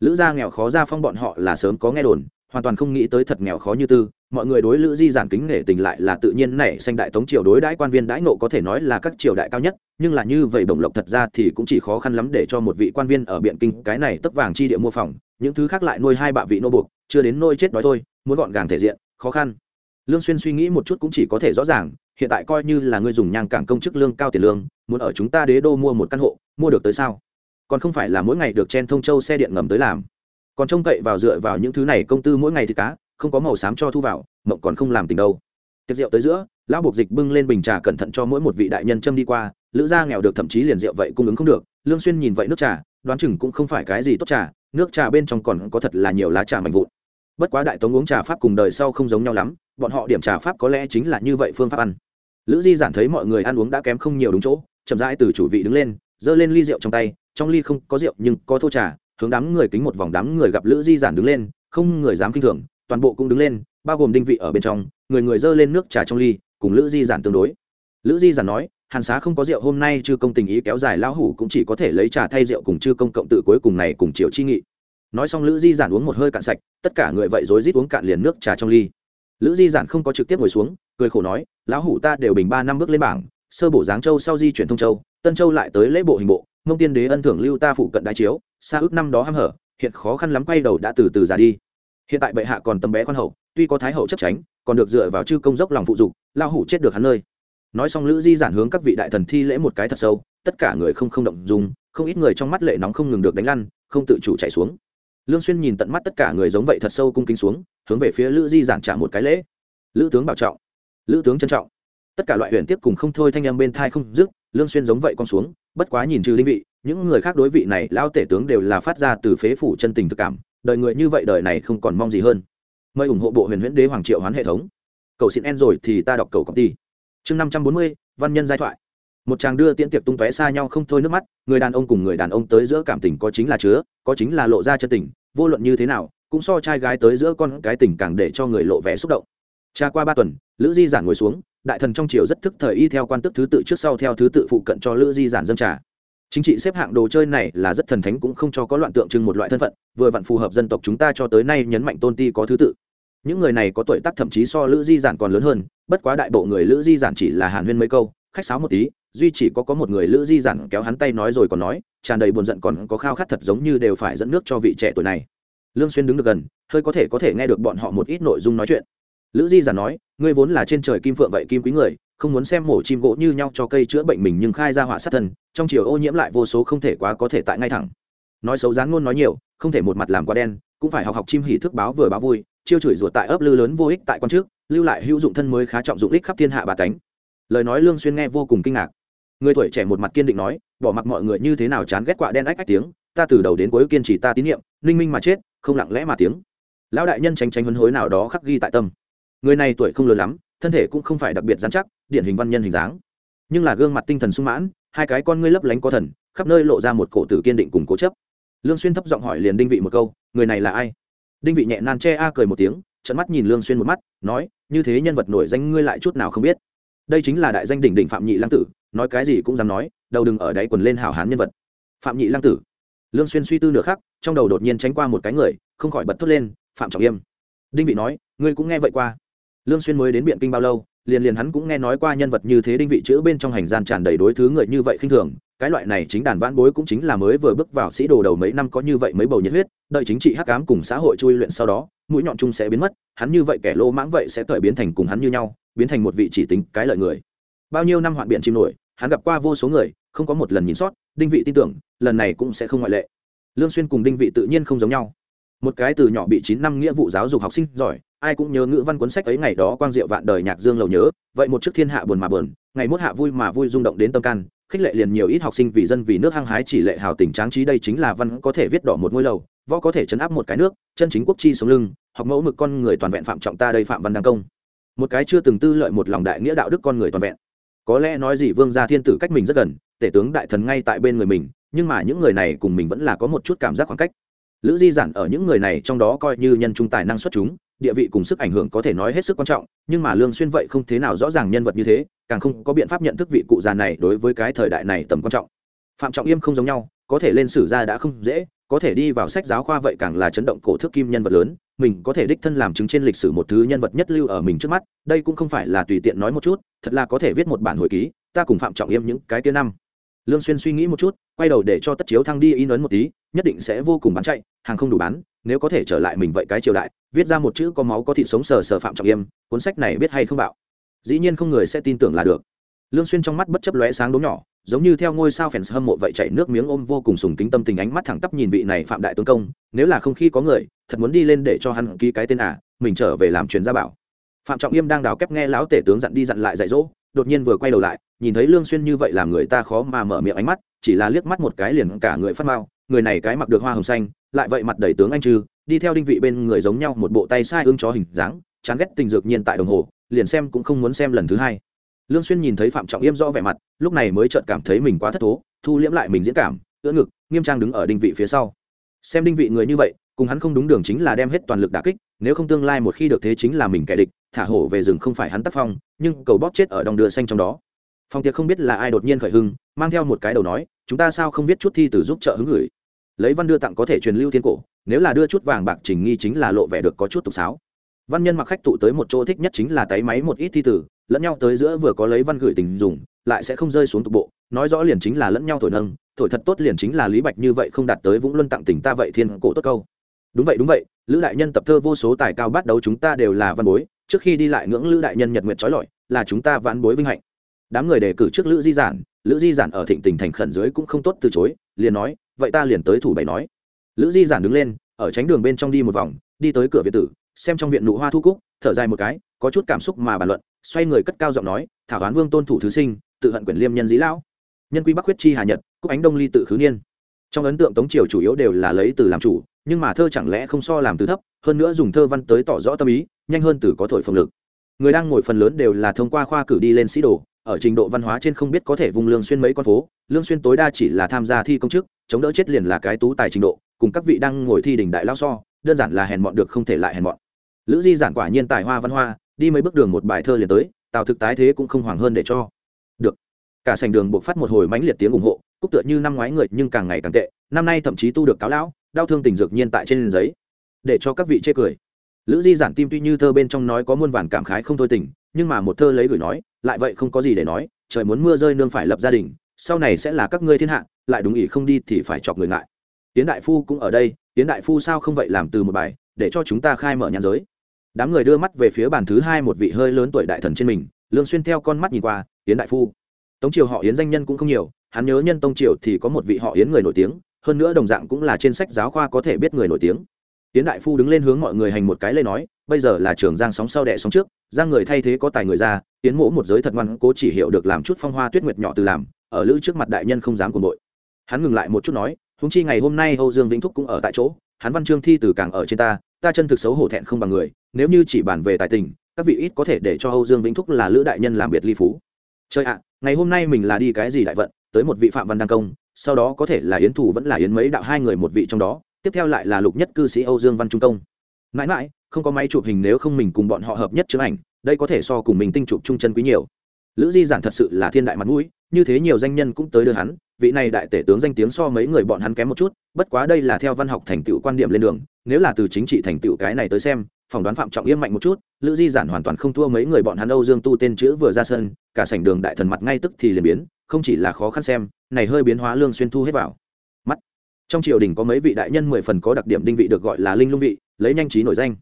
Lữ gia nghèo khó ra phong bọn họ là sớm có nghe đồn hoàn toàn không nghĩ tới thật nghèo khó như tư, mọi người đối lữ di giản kính nể tình lại là tự nhiên nảy sanh đại tống triều đối đãi quan viên đãi nộ có thể nói là các triều đại cao nhất, nhưng là như vậy bổng lộc thật ra thì cũng chỉ khó khăn lắm để cho một vị quan viên ở biện kinh, cái này tấp vàng chi địa mua phòng, những thứ khác lại nuôi hai bạ vị nô buộc, chưa đến nôi chết đói thôi, muốn gọn gàng thể diện, khó khăn. Lương xuyên suy nghĩ một chút cũng chỉ có thể rõ ràng, hiện tại coi như là người dùng nhang cảng công chức lương cao tiền lương, muốn ở chúng ta đế đô mua một căn hộ, mua được tới sao? Còn không phải là mỗi ngày được chen thông châu xe điện ngầm tới làm còn trông cậy vào dựa vào những thứ này công tư mỗi ngày thì cá, không có màu xám cho thu vào, mộng còn không làm tình đâu. Tiệc rượu tới giữa, lão buộc dịch bưng lên bình trà cẩn thận cho mỗi một vị đại nhân châm đi qua, lữ gia nghèo được thậm chí liền rượu vậy cung ứng không được, lương xuyên nhìn vậy nước trà, đoán chừng cũng không phải cái gì tốt trà, nước trà bên trong còn có thật là nhiều lá trà mạnh vụn. Bất quá đại tống uống trà pháp cùng đời sau không giống nhau lắm, bọn họ điểm trà pháp có lẽ chính là như vậy phương pháp ăn. Lữ di giản thấy mọi người ăn uống đã kém không nhiều đúng chỗ, chậm rãi từ chủ vị đứng lên dơ lên ly rượu trong tay, trong ly không có rượu nhưng có thô trà hướng đám người kính một vòng đám người gặp lữ di giản đứng lên, không người dám kinh thường, toàn bộ cũng đứng lên, bao gồm đinh vị ở bên trong, người người dơ lên nước trà trong ly, cùng lữ di giản tương đối. Lữ di giản nói, hàn xá không có rượu, hôm nay chư công tình ý kéo dài, lão hủ cũng chỉ có thể lấy trà thay rượu cùng chư công cộng tự cuối cùng này cùng chiều chi nghị. Nói xong lữ di giản uống một hơi cạn sạch, tất cả người vậy rối rít uống cạn liền nước trà trong ly. Lữ di giản không có trực tiếp ngồi xuống, cười khổ nói, lão hủ ta đều bình ba năm bước lên bảng, sơ bổ giáng châu sau di chuyển thông châu, tân châu lại tới lễ bộ hình bộ mông tiên đế ân thưởng lưu ta phụ cận đại chiếu xa ước năm đó hăm hở, hiện khó khăn lắm quay đầu đã từ từ già đi. Hiện tại bệ hạ còn tầm bé khoan hậu, tuy có thái hậu chấp tránh, còn được dựa vào chư công dốc lòng phụ dục lao hủ chết được hắn nơi. Nói xong lữ di giản hướng các vị đại thần thi lễ một cái thật sâu, tất cả người không không động dùng không ít người trong mắt lệ nóng không ngừng được đánh lăn, không tự chủ chạy xuống. Lương xuyên nhìn tận mắt tất cả người giống vậy thật sâu cung kính xuống, hướng về phía lữ di giản trả một cái lễ. Lữ tướng bảo trọng, lữ tướng trân trọng. Tất cả loại huyện tiếp cùng không thôi thanh em bên thai không dứt, lương xuyên giống vậy con xuống bất quá nhìn trừ linh vị, những người khác đối vị này lao tể tướng đều là phát ra từ phế phủ chân tình thực cảm, đời người như vậy đời này không còn mong gì hơn. Mời ủng hộ bộ huyền huyễn đế hoàng triệu hoán hệ thống. Cầu xin en rồi thì ta đọc cầu công ty chương năm trăm bốn mươi, văn nhân giai thoại. Một chàng đưa tiễn tiệc tung tóe xa nhau không thôi nước mắt, người đàn ông cùng người đàn ông tới giữa cảm tình có chính là chứa, có chính là lộ ra chân tình, vô luận như thế nào, cũng so trai gái tới giữa con cái tình càng để cho người lộ vẻ xúc động. Cha qua ba tuần, lữ di giản ngồi xuống đại thần trong triều rất thức thời y theo quan tức thứ tự trước sau theo thứ tự phụ cận cho lữ di giản dân trà. Chính trị xếp hạng đồ chơi này là rất thần thánh cũng không cho có loạn tượng trưng một loại thân phận, vừa vặn phù hợp dân tộc chúng ta cho tới nay nhấn mạnh tôn ti có thứ tự. Những người này có tuổi tác thậm chí so lữ di giản còn lớn hơn, bất quá đại bộ người lữ di giản chỉ là hàn huyên mấy câu, khách sáo một tí, duy chỉ có có một người lữ di giản kéo hắn tay nói rồi còn nói, tràn đầy buồn giận còn có khao khát thật giống như đều phải dẫn nước cho vị trẻ tuổi này. Lương xuyên đứng được gần, hơi có thể có thể nghe được bọn họ một ít nội dung nói chuyện lữ di giản nói, ngươi vốn là trên trời kim phượng vậy kim quý người, không muốn xem mổ chim gỗ như nhau cho cây chữa bệnh mình nhưng khai ra họa sát thân trong chiều ô nhiễm lại vô số không thể quá có thể tại ngay thẳng. Nói xấu dáng ngôn nói nhiều, không thể một mặt làm quá đen, cũng phải học học chim hỉ thức báo vừa báo vui, chiêu chửi ruột tại ấp lư lớn vô ích tại con trước, lưu lại hữu dụng thân mới khá trọng dụng ích khắp thiên hạ bà tánh. Lời nói lương xuyên nghe vô cùng kinh ngạc. Người tuổi trẻ một mặt kiên định nói, bỏ mặc mọi người như thế nào chán ghét quạ đen ách ách tiếng, ta từ đầu đến cuối kiên trì ta tín nhiệm, ninh minh mà chết, không lặng lẽ mà tiếng. Lão đại nhân tránh tránh huấn hối nào đó khắc ghi tại tâm người này tuổi không lớn lắm, thân thể cũng không phải đặc biệt dán chắc, điển hình văn nhân hình dáng. Nhưng là gương mặt tinh thần sung mãn, hai cái con ngươi lấp lánh có thần, khắp nơi lộ ra một cổ tử kiên định cùng cố chấp. Lương xuyên thấp giọng hỏi liền đinh vị một câu, người này là ai? Đinh vị nhẹ nan che a cười một tiếng trận mắt nhìn lương xuyên một mắt, nói, như thế nhân vật nổi danh ngươi lại chút nào không biết. Đây chính là đại danh đỉnh đỉnh phạm nhị Lang tử, nói cái gì cũng dám nói, đầu đừng ở đáy quần lên hảo hán nhân vật. Phạm nhị Lang tử. Lương xuyên suy tư nửa khắc, trong đầu đột nhiên tránh qua một cái người, không khỏi bật thốt lên, phạm trọng yêm. Đinh vị nói, ngươi cũng nghe vậy qua lương xuyên mới đến biện kinh bao lâu, liền liền hắn cũng nghe nói qua nhân vật như thế đinh vị chữ bên trong hành gian tràn đầy đối thứ người như vậy khinh thường. Cái loại này chính đàn vãn bối cũng chính là mới vừa bước vào sĩ đồ đầu mấy năm có như vậy mấy bầu nhiệt huyết, đợi chính trị hắc ám cùng xã hội chui luyện sau đó, mũi nhọn chung sẽ biến mất, hắn như vậy kẻ lô mãng vậy sẽ cởi biến thành cùng hắn như nhau, biến thành một vị chỉ tính cái lợi người. Bao nhiêu năm hoạn biện chim nổi, hắn gặp qua vô số người, không có một lần nhìn sót, đinh vị tin tưởng, lần này cũng sẽ không ngoại lệ. Lương xuyên cùng đinh vị tự nhiên không giống nhau. Một cái từ nhỏ bị chín năm nghĩa vụ giáo dục học sinh giỏi ai cũng nhớ ngữ văn cuốn sách ấy ngày đó quang diệu vạn đời nhạc dương lầu nhớ, vậy một chiếc thiên hạ buồn mà buồn, ngày mốt hạ vui mà vui rung động đến tâm can, khích lệ liền nhiều ít học sinh vì dân vì nước hăng hái chỉ lệ hào tình tráng trí đây chính là văn có thể viết đỏ một ngôi lầu, võ có thể chấn áp một cái nước, chân chính quốc chi sống lưng, học mẫu mực con người toàn vẹn phạm trọng ta đây phạm văn đăng công. Một cái chưa từng tư lợi một lòng đại nghĩa đạo đức con người toàn vẹn. Có lẽ nói gì vương gia thiên tử cách mình rất gần, tể tướng đại thần ngay tại bên người mình, nhưng mà những người này cùng mình vẫn là có một chút cảm giác khoảng cách lữ di giản ở những người này trong đó coi như nhân trung tài năng xuất chúng, địa vị cùng sức ảnh hưởng có thể nói hết sức quan trọng, nhưng mà lương xuyên vậy không thế nào rõ ràng nhân vật như thế, càng không có biện pháp nhận thức vị cụ già này đối với cái thời đại này tầm quan trọng. Phạm trọng yêm không giống nhau, có thể lên sử gia đã không dễ, có thể đi vào sách giáo khoa vậy càng là chấn động cổ thước kim nhân vật lớn, mình có thể đích thân làm chứng trên lịch sử một thứ nhân vật nhất lưu ở mình trước mắt, đây cũng không phải là tùy tiện nói một chút, thật là có thể viết một bản hồi ký, ta cùng phạm trọng yêm những cái kia năm lương xuyên suy nghĩ một chút, quay đầu để cho tất chiếu thăng đi in ấn một tí, nhất định sẽ vô cùng bán chạy, hàng không đủ bán, nếu có thể trở lại mình vậy cái triều đại, viết ra một chữ có máu có thịt sống sờ sờ phạm trọng yêm, cuốn sách này biết hay không bạo? Dĩ nhiên không người sẽ tin tưởng là được. Lương xuyên trong mắt bất chấp lóe sáng đốm nhỏ, giống như theo ngôi sao fans hâm mộ vậy chảy nước miếng ôm vô cùng sùng kính tâm tình ánh mắt thẳng tắp nhìn vị này phạm đại tướng công, nếu là không khi có người, thật muốn đi lên để cho hắn ký cái tên à mình trở về làm truyền gia bảo. Phạm trọng yêm đang đào kép nghe lão tể tướng dặn đi dặn lại dạy dỗ, đột nhiên vừa quay đầu lại nhìn thấy lương xuyên như vậy làm người ta khó mà mở miệng ánh mắt, chỉ là liếc mắt một cái liền cả người phát mau, người này cái mặc được hoa hồng xanh, lại vậy mặt đầy tướng anh trừ đi theo đinh vị bên người giống nhau một bộ tay sai ương chó hình dáng, chán ghét tình dược nhiên tại đồng hồ, liền xem cũng không muốn xem lần thứ hai. Lương xuyên nhìn thấy phạm trọng yêm rõ vẻ mặt, lúc này mới chợt cảm thấy mình quá thất thố, thu liễm lại mình diễn cảm, ưỡn ngực, nghiêm trang đứng ở đinh vị phía sau. Xem đinh vị người như vậy, cùng hắn không đúng đường chính là đem hết toàn lực đả kích, nếu không tương lai một khi được thế chính là mình kẻ địch, thả hổ về rừng không phải hắn tác phong, nhưng cầu bóp chết ở đồng đưa xanh trong đó phong tiệc không biết là ai đột nhiên khởi hưng, mang theo một cái đầu nói, chúng ta sao không biết chút thi từ giúp trợ hứng gửi? Lấy văn đưa tặng có thể truyền lưu thiên cổ, nếu là đưa chút vàng bạc trình nghi chính là lộ vẻ được có chút tục sáo. Văn nhân mặc khách tụ tới một chỗ thích nhất chính là tay máy một ít thi tử lẫn nhau tới giữa vừa có lấy văn gửi tình dùng, lại sẽ không rơi xuống tục bộ, nói rõ liền chính là lẫn nhau thổi nâng, thổi thật tốt liền chính là lý bạch như vậy không đạt tới vũng luân tặng tình ta vậy thiên cổ tốt câu. Đúng vậy đúng vậy, lữ đại nhân tập thơ vô số tài cao bắt đầu chúng ta đều là văn bối, trước khi đi lại ngưỡng lữ đại nhân nhật nguyện trói lọi, là chúng ta vãn bối vinh hạnh đám người đề cử trước lữ di giản, lữ di giản ở thịnh tình thành khẩn dưới cũng không tốt từ chối, liền nói, vậy ta liền tới thủ bảy nói. Lữ di giản đứng lên, ở tránh đường bên trong đi một vòng, đi tới cửa viện tử, xem trong viện nụ hoa thu cúc, thở dài một cái, có chút cảm xúc mà bàn luận, xoay người cất cao giọng nói, thảo đoán vương tôn thủ thứ sinh, tự hận quyển liêm nhân dĩ lão. Nhân quy bắc huyết chi hà nhật, cúc ánh đông ly tự khứ niên. Trong ấn tượng tống triều chủ yếu đều là lấy từ làm chủ, nhưng mà thơ chẳng lẽ không so làm từ thấp, hơn nữa dùng thơ văn tới tỏ rõ tâm ý, nhanh hơn từ có thổi phồng lực. Người đang ngồi phần lớn đều là thông qua khoa cử đi lên sĩ đồ ở trình độ văn hóa trên không biết có thể vùng lương xuyên mấy con phố, lương xuyên tối đa chỉ là tham gia thi công chức, chống đỡ chết liền là cái tú tài trình độ, cùng các vị đang ngồi thi đỉnh đại lao so, đơn giản là hèn mọn được không thể lại hèn mọn. Lữ di giản quả nhiên tài hoa văn hoa, đi mấy bước đường một bài thơ liền tới, tào thực tái thế cũng không hoàng hơn để cho. Được. Cả sành đường buộc phát một hồi mãnh liệt tiếng ủng hộ, cúc tựa như năm ngoái người nhưng càng ngày càng tệ, năm nay thậm chí tu được cáo lão, đau thương tình dược nhiên tại trên giấy. Để cho các vị chê cười. Lữ di giản tim tuy như thơ bên trong nói có muôn vàn cảm khái không thôi tình nhưng mà một thơ lấy gửi nói, lại vậy không có gì để nói, trời muốn mưa rơi nương phải lập gia đình, sau này sẽ là các ngươi thiên hạ, lại đúng ý không đi thì phải chọc người ngại. Tiến đại phu cũng ở đây tiến đại phu sao không vậy làm từ một bài, để cho chúng ta khai mở nhãn giới. Đám người đưa mắt về phía bàn thứ hai một vị hơi lớn tuổi đại thần trên mình, lương xuyên theo con mắt nhìn qua tiến đại phu. Tống triều họ yến danh nhân cũng không nhiều, hắn nhớ nhân tông triều thì có một vị họ yến người nổi tiếng, hơn nữa đồng dạng cũng là trên sách giáo khoa có thể biết người nổi tiếng. Tiến đại phu đứng lên hướng mọi người hành một cái lê nói, bây giờ là trường giang sóng sau đẻ sóng trước ra người thay thế có tài người ra tiến mỗ một giới thật ngoan, cố chỉ hiểu được làm chút phong hoa tuyết nguyệt nhỏ từ làm, ở lữ trước mặt đại nhân không dám cùng đội hắn ngừng lại một chút nói húng chi ngày hôm nay âu dương vĩnh thúc cũng ở tại chỗ, hắn văn chương thi từ càng ở trên ta ta chân thực xấu hổ thẹn không bằng người, nếu như chỉ bàn về tài tình, các vị ít có thể để cho âu dương vĩnh thúc là lữ đại nhân làm biệt ly phú. Chơi ạ, ngày hôm nay mình là đi cái gì đại vận, tới một vị phạm văn đăng công, sau đó có thể là yến thủ vẫn là yến mấy đạo hai người một vị trong đó, tiếp theo lại là lục nhất cư sĩ âu dương văn trung công. Mãi mãi không có máy chụp hình nếu không mình cùng bọn họ hợp nhất chữ ảnh, đây có thể so cùng mình tinh chụp trung chân quý nhiều. Lữ di giản thật sự là thiên đại mặt mũi, như thế nhiều danh nhân cũng tới đưa hắn, vị này đại tể tướng danh tiếng so mấy người bọn hắn kém một chút, bất quá đây là theo văn học thành tựu quan điểm lên đường, nếu là từ chính trị thành tựu cái này tới xem, phỏng đoán phạm trọng yêm mạnh một chút, lữ di giản hoàn toàn không thua mấy người bọn hắn âu dương tu tên chữ vừa ra sân, cả sảnh đường đại thần mặt ngay tức thì liền biến, không chỉ là khó khăn xem, này hơi biến hóa lương xuyên thu hết vào. Mắt. Trong triều đình có mấy vị đại nhân mười phần có đặc điểm đinh vị được gọi là linh lung vị, lấy nhanh trí nổi danh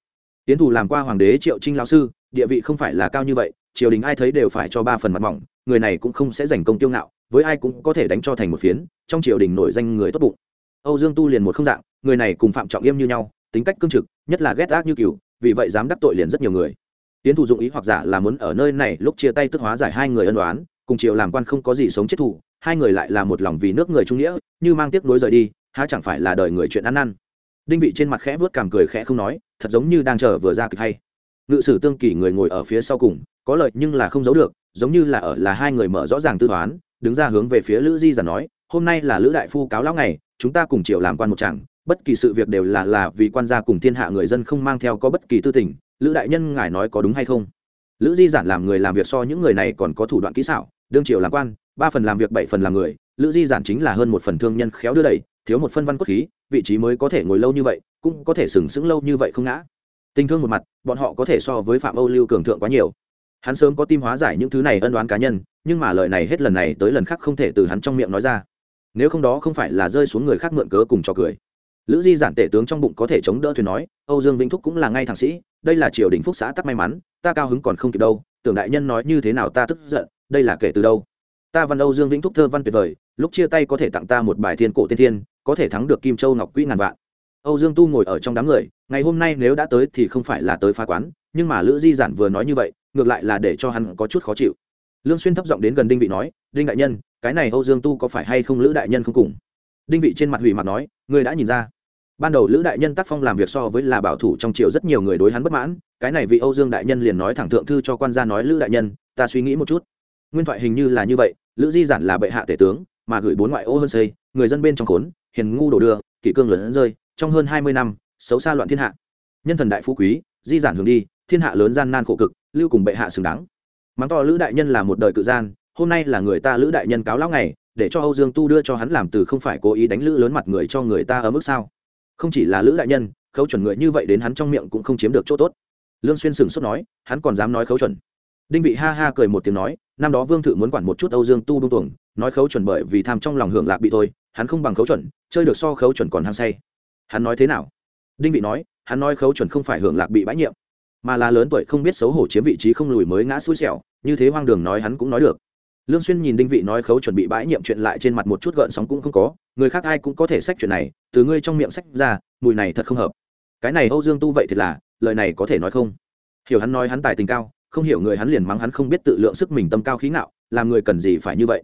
tiến thủ làm qua hoàng đế triệu trinh lão sư, địa vị không phải là cao như vậy, triều đình ai thấy đều phải cho ba phần mặt mỏng, người này cũng không sẽ giành công tiêu ngạo, với ai cũng có thể đánh cho thành một phiến, trong triều đình nổi danh người tốt bụng. Âu dương tu liền một không dạng, người này cùng phạm trọng yêm như nhau, tính cách cương trực, nhất là ghét ác như cừu, vì vậy dám đắc tội liền rất nhiều người. Tiến thủ dụng ý hoặc giả là muốn ở nơi này lúc chia tay tức hóa giải hai người ân đoán cùng triều làm quan không có gì sống chết thủ hai người lại là một lòng vì nước người trung nghĩa, như mang tiếc nối rời đi, há chẳng phải là đời người chuyện ăn năn đinh vị trên mặt khẽ vớt cảm cười khẽ không nói, thật giống như đang chờ vừa ra kịch hay. Ngự sử tương kỳ người ngồi ở phía sau cùng, có lợi nhưng là không giấu được, giống như là ở là hai người mở rõ ràng tư toán, đứng ra hướng về phía lữ di giản nói, hôm nay là lữ đại phu cáo lão ngày, chúng ta cùng Triệu làm quan một chẳng, bất kỳ sự việc đều là là vì quan gia cùng thiên hạ người dân không mang theo có bất kỳ tư tình, lữ đại nhân ngài nói có đúng hay không? Lữ di giản làm người làm việc so những người này còn có thủ đoạn kỹ xảo, đương triều làm quan, ba phần làm việc, bảy phần làm người, lữ di giản chính là hơn một phần thương nhân khéo đưa đẩy thiếu một phân văn cốt khí, vị trí mới có thể ngồi lâu như vậy, cũng có thể sừng sững lâu như vậy không ngã. Tình thương một mặt, bọn họ có thể so với phạm âu lưu cường thượng quá nhiều. Hắn sớm có tim hóa giải những thứ này ân đoán cá nhân, nhưng mà lời này hết lần này tới lần khác không thể từ hắn trong miệng nói ra. Nếu không đó không phải là rơi xuống người khác mượn cớ cùng cho cười. Lữ di giản tể tướng trong bụng có thể chống đỡ thuyền nói, âu dương vĩnh thúc cũng là ngay thẳng sĩ, đây là triều đình phúc xã tắc may mắn, ta cao hứng còn không kịp đâu, tưởng đại nhân nói như thế nào ta tức giận, đây là kể từ đâu. Ta văn âu dương vĩnh thúc thơ văn tuyệt vời lúc chia tay có thể tặng ta một bài thiên cổ tiên thiên, có thể thắng được kim châu ngọc quỹ ngàn vạn. Âu dương tu ngồi ở trong đám người, ngày hôm nay nếu đã tới thì không phải là tới phá quán, nhưng mà lữ di giản vừa nói như vậy, ngược lại là để cho hắn có chút khó chịu. Lương xuyên thấp giọng đến gần đinh vị nói, đinh đại nhân, cái này âu dương tu có phải hay không lữ đại nhân không cùng? Đinh vị trên mặt hủy mặt nói người đã nhìn ra. Ban đầu lữ đại nhân tác phong làm việc so với là bảo thủ trong triều rất nhiều người đối hắn bất mãn, cái này vị âu dương đại nhân liền nói thẳng thượng thư cho quan gia nói lữ đại nhân, ta suy nghĩ một chút. Nguyên thoại hình như là như vậy, lữ di giản là bệ hạ tể tướng mà gửi bốn ngoại ô hơn xây, người dân bên trong khốn, hiền ngu đổ đưa, kỷ cương lớn rơi, trong hơn hai mươi năm, xấu xa loạn thiên hạ. Nhân thần đại phú quý, di giản hướng đi, thiên hạ lớn gian nan khổ cực, lưu cùng bệ hạ xứng đáng. Mắng to lữ đại nhân là một đời cự gian, hôm nay là người ta lữ đại nhân cáo lão ngày, để cho âu dương tu đưa cho hắn làm từ không phải cố ý đánh lữ lớn mặt người cho người ta ở mức sao. Không chỉ là lữ đại nhân, khấu chuẩn người như vậy đến hắn trong miệng cũng không chiếm được chỗ tốt. Lương xuyên sừng sốt nói, hắn còn dám nói khấu chuẩn. Đinh vị ha ha cười một tiếng nói năm đó vương thự muốn quản một chút âu dương tu đung tuồng, nói khấu chuẩn bởi vì tham trong lòng hưởng lạc bị thôi, hắn không bằng khấu chuẩn, chơi được so khấu chuẩn còn hăng say. Hắn nói thế nào? Đinh vị nói, hắn nói khấu chuẩn không phải hưởng lạc bị bãi nhiệm, mà là lớn tuổi không biết xấu hổ chiếm vị trí không lùi mới ngã xui xẻo, như thế hoang đường nói hắn cũng nói được. Lương xuyên nhìn đinh vị nói khấu chuẩn bị bãi nhiệm chuyện lại trên mặt một chút gợn sóng cũng không có, người khác ai cũng có thể sách chuyện này, từ ngươi trong miệng sách ra, mùi này thật không hợp. Cái này âu dương tu vậy thì là, lời này có thể nói không? Hiểu hắn nói hắn tài tình cao không hiểu người hắn liền mắng hắn không biết tự lượng sức mình tâm cao khí ngạo, làm người cần gì phải như vậy.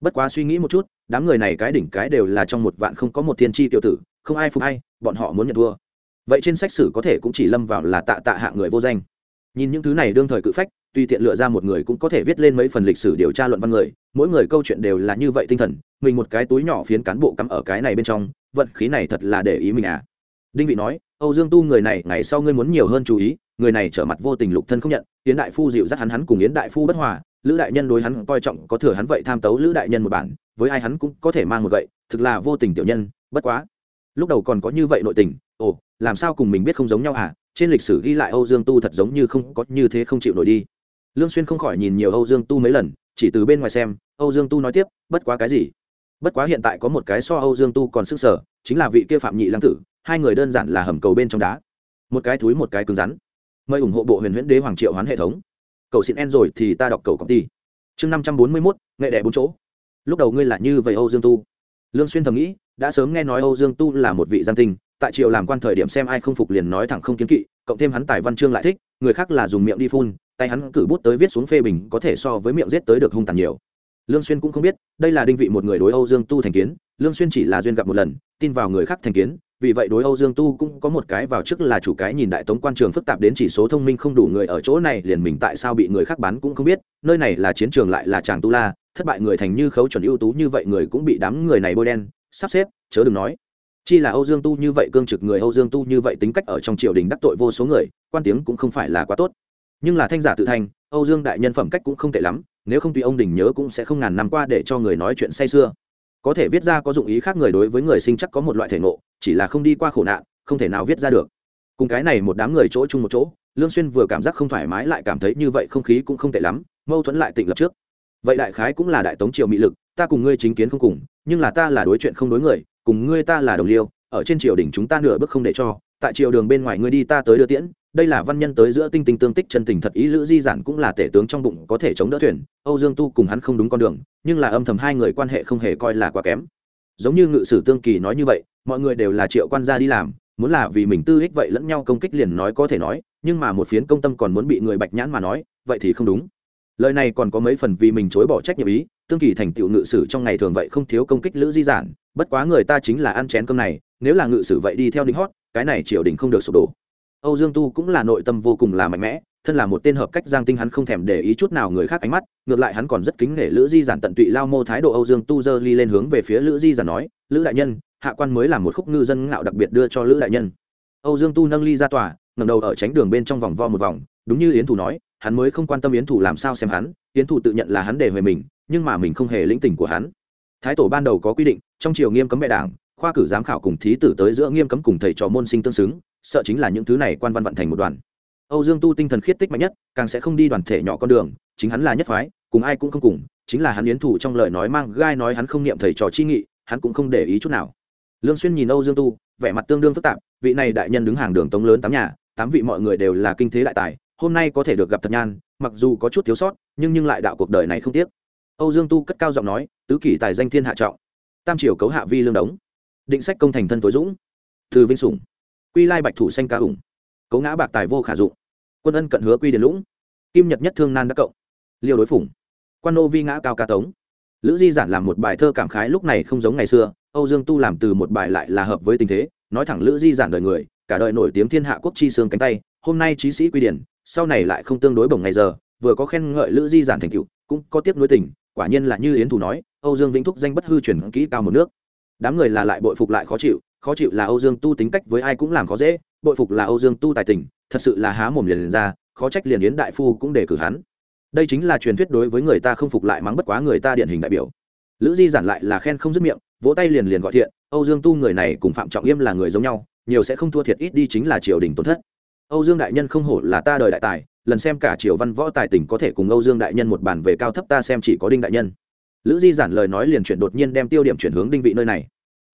Bất quá suy nghĩ một chút, đám người này cái đỉnh cái đều là trong một vạn không có một thiên tri tiểu tử, không ai phục hay bọn họ muốn nhận thua. Vậy trên sách sử có thể cũng chỉ lâm vào là tạ tạ hạ người vô danh. Nhìn những thứ này đương thời cự phách, tùy tiện lựa ra một người cũng có thể viết lên mấy phần lịch sử điều tra luận văn người, mỗi người câu chuyện đều là như vậy tinh thần, mình một cái túi nhỏ phiến cán bộ cắm ở cái này bên trong, vận khí này thật là để ý mình à. Đinh vị nói âu dương tu người này, ngày sau ngươi muốn nhiều hơn chú ý, người này trở mặt vô tình lục thân không nhận, yến đại phu dịu dắt hắn hắn cùng yến đại phu bất hòa, lữ đại nhân đối hắn coi trọng, có thừa hắn vậy tham tấu lữ đại nhân một bản, với ai hắn cũng có thể mang một vậy thực là vô tình tiểu nhân, bất quá. Lúc đầu còn có như vậy nội tình, ồ, làm sao cùng mình biết không giống nhau à trên lịch sử ghi lại âu dương tu thật giống như không có, như thế không chịu nổi đi. Lương xuyên không khỏi nhìn nhiều âu dương tu mấy lần, chỉ từ bên ngoài xem, âu dương tu nói tiếp, bất quá cái gì? Bất quá hiện tại có một cái so âu dương tu còn sức sở chính là vị kia phạm nhị lăng tử hai người đơn giản là hầm cầu bên trong đá. Một cái túi một cái cứng rắn. Mời ủng hộ bộ huyền huyễn đế hoàng triệu hoán hệ thống. Cầu xin en rồi thì ta đọc cầu công ty chương năm trăm bốn mươi mốt nghệ đệ bốn chỗ. Lúc đầu ngươi là như vậy âu dương tu. Lương xuyên thầm nghĩ đã sớm nghe nói âu dương tu là một vị gian tình, tại triều làm quan thời điểm xem ai không phục liền nói thẳng không kiến kỵ cộng thêm hắn tài văn chương lại thích người khác là dùng miệng đi phun tay hắn cử bút tới viết xuống phê bình có thể so với miệng giết tới được hung tàn nhiều lương xuyên cũng không biết, đây là đinh vị một người đối âu dương tu thành kiến, lương xuyên chỉ là duyên gặp một lần, tin vào người khác thành kiến, vì vậy đối âu dương tu cũng có một cái vào trước là chủ cái nhìn đại tống quan trường phức tạp đến chỉ số thông minh không đủ người ở chỗ này, liền mình tại sao bị người khác bắn cũng không biết, nơi này là chiến trường lại là chàng tu la, thất bại người thành như khấu chuẩn ưu tú như vậy người cũng bị đám người này bôi đen, sắp xếp, chớ đừng nói chi là âu dương tu như vậy cương trực người, âu dương tu như vậy tính cách ở trong triều đình đắc tội vô số người, quan tiếng cũng không phải là quá tốt nhưng là thanh giả tự thành âu dương đại nhân phẩm cách cũng không tệ lắm, nếu không tùy ông đình nhớ cũng sẽ không ngàn năm qua để cho người nói chuyện say sưa. Có thể viết ra có dụng ý khác người đối với người sinh chắc có một loại thể ngộ, chỉ là không đi qua khổ nạn, không thể nào viết ra được. Cùng cái này một đám người chỗ chung một chỗ, lương xuyên vừa cảm giác không thoải mái lại cảm thấy như vậy không khí cũng không tệ lắm, mâu thuẫn lại tịnh lập trước. Vậy đại khái cũng là đại tống triều mỹ lực, ta cùng ngươi chính kiến không cùng, nhưng là ta là đối chuyện không đối người, cùng ngươi ta là đồng liêu, ở trên triều đình chúng ta nửa bước không để cho tại triều đường bên ngoài ngươi đi ta tới đưa tiễn, đây là văn nhân tới giữa tinh tinh tương tích chân tình thật ý lữ di giản cũng là tể tướng trong bụng có thể chống đỡ thuyền, âu dương tu cùng hắn không đúng con đường, nhưng là âm thầm hai người quan hệ không hề coi là quá kém. Giống như ngự sử tương kỳ nói như vậy, mọi người đều là triệu quan gia đi làm, muốn là vì mình tư ích vậy lẫn nhau công kích liền nói có thể nói, nhưng mà một phiến công tâm còn muốn bị người bạch nhãn mà nói, vậy thì không đúng. Lời này còn có mấy phần vì mình chối bỏ trách nhiệm ý, tương kỳ thành tựu ngự sử trong ngày thường vậy không thiếu công kích lữ di giản, bất quá người ta chính là ăn chén cơm này, nếu là ngự sử vậy đi theo đính hót cái này triều đình không được sụp đổ. Âu dương tu cũng là nội tâm vô cùng là mạnh mẽ, thân là một tên hợp cách giang tinh hắn không thèm để ý chút nào người khác ánh mắt, ngược lại hắn còn rất kính nể lữ di giản tận tụy lao mô thái độ âu dương tu dơ ly lên hướng về phía lữ di giản nói, lữ đại nhân, hạ quan mới làm một khúc ngư dân ngạo đặc biệt đưa cho lữ đại nhân. Âu dương tu nâng ly ra tòa ngầm đầu ở tránh đường bên trong vòng vo một vòng, đúng như yến thủ nói, hắn mới không quan tâm yến thủ làm sao xem hắn, yến thủ tự nhận là hắn để về mình, nhưng mà mình không hề lĩnh tình của hắn. Thái tổ ban đầu có quy định, trong triều nghiêm cấm bệ đảng khoa cử giám khảo cùng thí tử tới giữa nghiêm cấm cùng thầy trò môn sinh tương xứng, sợ chính là những thứ này quan văn vận thành một đoàn. Âu dương tu tinh thần khiết tích mạnh nhất, càng sẽ không đi đoàn thể nhỏ con đường, chính hắn là nhất phái, cùng ai cũng không cùng, chính là hắn yến thủ trong lời nói mang gai nói hắn không niệm thầy trò chi nghị, hắn cũng không để ý chút nào. Lương xuyên nhìn âu dương tu, vẻ mặt tương đương phức tạp, vị này đại nhân đứng hàng đường tống lớn tám nhà, tám vị mọi người đều là kinh thế đại tài, hôm nay có thể được gặp thật nhan, mặc dù có chút thiếu sót, nhưng nhưng lại đạo cuộc đời này không tiếc. Âu dương tu cất cao giọng nói, tứ kỷ tài danh thiên hạ trọng, tam triều cấu hạ vi lương đống định sách công thành thân tối dũng. Từ vinh sủng. Quy lai bạch thủ xanh ca ủng cấu ngã bạc tài vô khả dụng. Quân ân cận hứa quy điền lũng. Kim nhật nhất thương nan đắc cộng. Liêu đối phủng quan nô vi ngã cao ca tống. Lữ di giản làm một bài thơ cảm khái lúc này không giống ngày xưa, âu dương tu làm từ một bài lại là hợp với tình thế, nói thẳng lữ di giản đời người, cả đời nổi tiếng thiên hạ quốc chi xương cánh tay, hôm nay trí sĩ quy điển sau này lại không tương đối bổng ngày giờ, vừa có khen ngợi lữ di giản thành cựu cũng có tiếc nuối tình, quả nhiên là như yến thủ nói, âu dương vĩnh thúc danh bất hư truyền kỹ cao một nước đám người là lại bội phục lại khó chịu khó chịu là âu dương tu tính cách với ai cũng làm khó dễ bội phục là âu dương tu tài tình thật sự là há mồm liền, liền ra khó trách liền yến đại phu cũng để cử hắn. Đây chính là truyền thuyết đối với người ta không phục lại mắng bất quá người ta điển hình đại biểu. Lữ di giản lại là khen không dứt miệng vỗ tay liền liền gọi thiện âu dương tu người này cùng phạm trọng yêm là người giống nhau nhiều sẽ không thua thiệt ít đi chính là triều đình tổn thất. Âu dương đại nhân không hổ là ta đời đại tài lần xem cả triều văn võ tài tình có thể cùng âu dương đại nhân một bàn về cao thấp ta xem chỉ có đinh đại nhân lữ di giản lời nói liền chuyển đột nhiên đem tiêu điểm chuyển hướng đinh vị nơi này.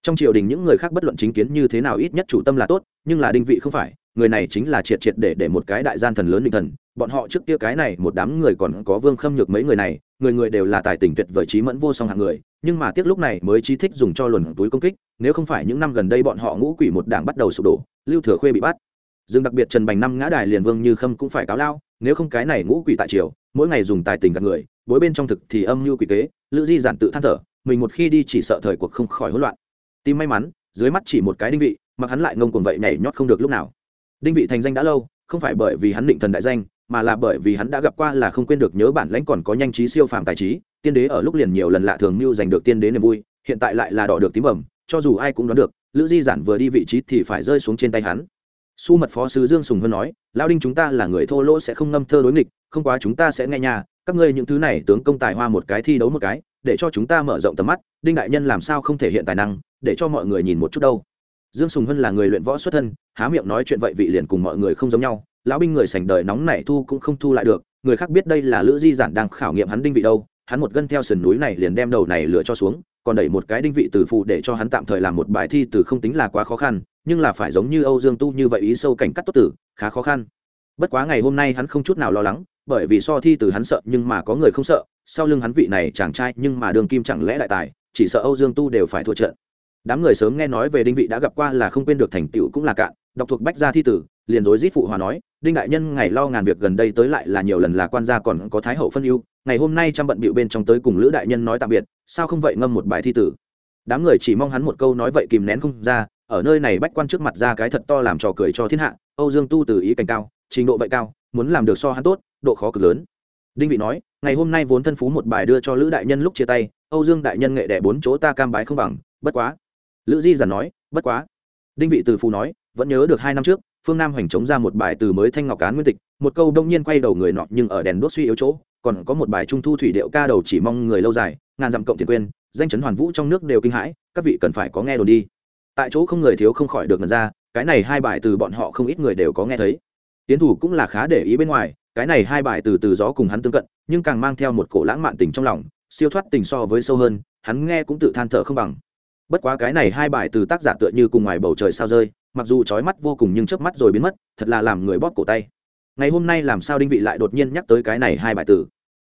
Trong triều đình những người khác bất luận chính kiến như thế nào ít nhất chủ tâm là tốt, nhưng là đinh vị không phải, người này chính là triệt triệt để để một cái đại gian thần lớn định thần, bọn họ trước kia cái này một đám người còn có vương khâm nhược mấy người này, người người đều là tài tình tuyệt vời trí mẫn vô song hạng người, nhưng mà tiếc lúc này mới trí thích dùng cho luồn túi công kích, nếu không phải những năm gần đây bọn họ ngũ quỷ một đảng bắt đầu sụp đổ, lưu thừa khuê bị bắt. Dương đặc biệt trần bành năm ngã đài liền vương như khâm cũng phải cáo lao, nếu không cái này ngũ quỷ tại triều, mỗi ngày dùng tài tình gạt người, bối bên trong thực thì âm mưu quỷ kế lữ di giản tự than thở, mình một khi đi chỉ sợ thời cuộc không khỏi hỗn loạn. Tim may mắn, dưới mắt chỉ một cái đinh vị, mặc hắn lại ngông cuồng vậy nhảy nhót không được lúc nào. Đinh vị thành danh đã lâu, không phải bởi vì hắn định thần đại danh, mà là bởi vì hắn đã gặp qua là không quên được nhớ bản lãnh còn có nhanh trí siêu phàm tài trí, tiên đế ở lúc liền nhiều lần lạ thường mưu giành được tiên đế niềm vui, hiện tại lại là đỏ được tím bẩm cho dù ai cũng đoán được, lữ di giản vừa đi vị trí thì phải rơi xuống trên tay hắn. Su mật phó sứ dương sùng hơn nói lao đinh chúng ta là người thô lỗ sẽ không ngâm thơ đối nghịch, không quá chúng ta sẽ nghe nhà các ngươi những thứ này tướng công tài hoa một cái thi đấu một cái, để cho chúng ta mở rộng tầm mắt, đinh đại nhân làm sao không thể hiện tài năng, để cho mọi người nhìn một chút đâu. Dương sùng hân là người luyện võ xuất thân, há miệng nói chuyện vậy vị liền cùng mọi người không giống nhau, lão binh người sành đời nóng nảy thu cũng không thu lại được, người khác biết đây là lữ di giản đang khảo nghiệm hắn đinh vị đâu, hắn một gân theo sườn núi này liền đem đầu này lửa cho xuống, còn đẩy một cái đinh vị từ phụ để cho hắn tạm thời làm một bài thi từ không tính là quá khó khăn, nhưng là phải giống như âu dương tu như vậy ý sâu cảnh cắt tốt tử, khá khó khăn. Bất quá ngày hôm nay hắn không chút nào lo lắng bởi vì so thi từ hắn sợ nhưng mà có người không sợ, sau lưng hắn vị này chàng trai nhưng mà đường kim chẳng lẽ đại tài, chỉ sợ âu dương tu đều phải thua trận. Đám người sớm nghe nói về đinh vị đã gặp qua là không quên được thành tựu cũng là cạn, đọc thuộc bách gia thi tử, liền dối rít phụ hòa nói, đinh đại nhân, ngày lo ngàn việc gần đây tới lại là nhiều lần là quan gia còn có thái hậu phân ưu, ngày hôm nay trăm bận bịu bên trong tới cùng lữ đại nhân nói tạm biệt, sao không vậy ngâm một bài thi tử? Đám người chỉ mong hắn một câu nói vậy kìm nén không ra, ở nơi này bách quan trước mặt ra cái thật to làm trò cười cho thiên hạ, âu dương tu từ ý cảnh cao, trình độ vậy cao muốn làm được so hắn tốt, độ khó cực lớn. Đinh vị nói, ngày hôm nay vốn thân phú một bài đưa cho lữ đại nhân lúc chia tay, âu dương đại nhân nghệ đẻ bốn chỗ ta cam bái không bằng, bất quá. Lữ di giản nói, bất quá. Đinh vị từ phú nói, vẫn nhớ được hai năm trước, phương nam hoành chống ra một bài từ mới thanh ngọc cán nguyên tịch, một câu đông nhiên quay đầu người nọ nhưng ở đèn đốt suy yếu chỗ, còn có một bài trung thu thủy điệu ca đầu chỉ mong người lâu dài, ngàn dặm cộng tiền quên, danh chấn hoàn vũ trong nước đều kinh hãi, các vị cần phải có nghe đồn đi. Tại chỗ không người thiếu không khỏi được ngần ra, cái này hai bài từ bọn họ không ít người đều có nghe thấy tiến thủ cũng là khá để ý bên ngoài, cái này hai bài từ từ gió cùng hắn tương cận, nhưng càng mang theo một cổ lãng mạn tình trong lòng, siêu thoát tình so với sâu hơn, hắn nghe cũng tự than thở không bằng. Bất quá cái này hai bài từ tác giả tựa như cùng ngoài bầu trời sao rơi, mặc dù trói mắt vô cùng nhưng chớp mắt rồi biến mất, thật là làm người bóp cổ tay. Ngày hôm nay làm sao đinh vị lại đột nhiên nhắc tới cái này hai bài từ?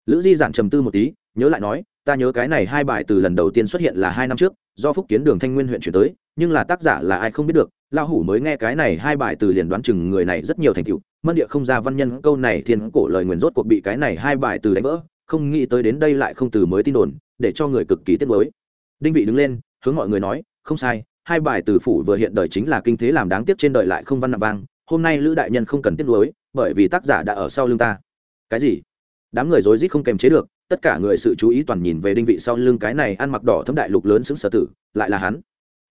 Lữ di giản trầm tư một tí, nhớ lại nói ta nhớ cái này hai bài từ lần đầu tiên xuất hiện là hai năm trước, do phúc kiến đường thanh nguyên huyện chuyển tới, nhưng là tác giả là ai không biết được lao hủ mới nghe cái này hai bài từ liền đoán chừng người này rất nhiều thành tựu, mân địa không ra văn nhân câu này thiên cổ lời nguyền rốt cuộc bị cái này hai bài từ đánh vỡ, không nghĩ tới đến đây lại không từ mới tin đồn, để cho người cực kỳ tiếc mới đinh vị đứng lên, hướng mọi người nói, không sai, hai bài từ phủ vừa hiện đời chính là kinh thế làm đáng tiếc trên đời lại không văn nạp vang, hôm nay lữ đại nhân không cần tiếc nuối, bởi vì tác giả đã ở sau lưng ta. Cái gì? Đám người rối rít không kềm chế được tất cả người sự chú ý toàn nhìn về đinh vị sau lưng cái này ăn mặc đỏ thấm đại lục lớn xứng sở tử, lại là hắn.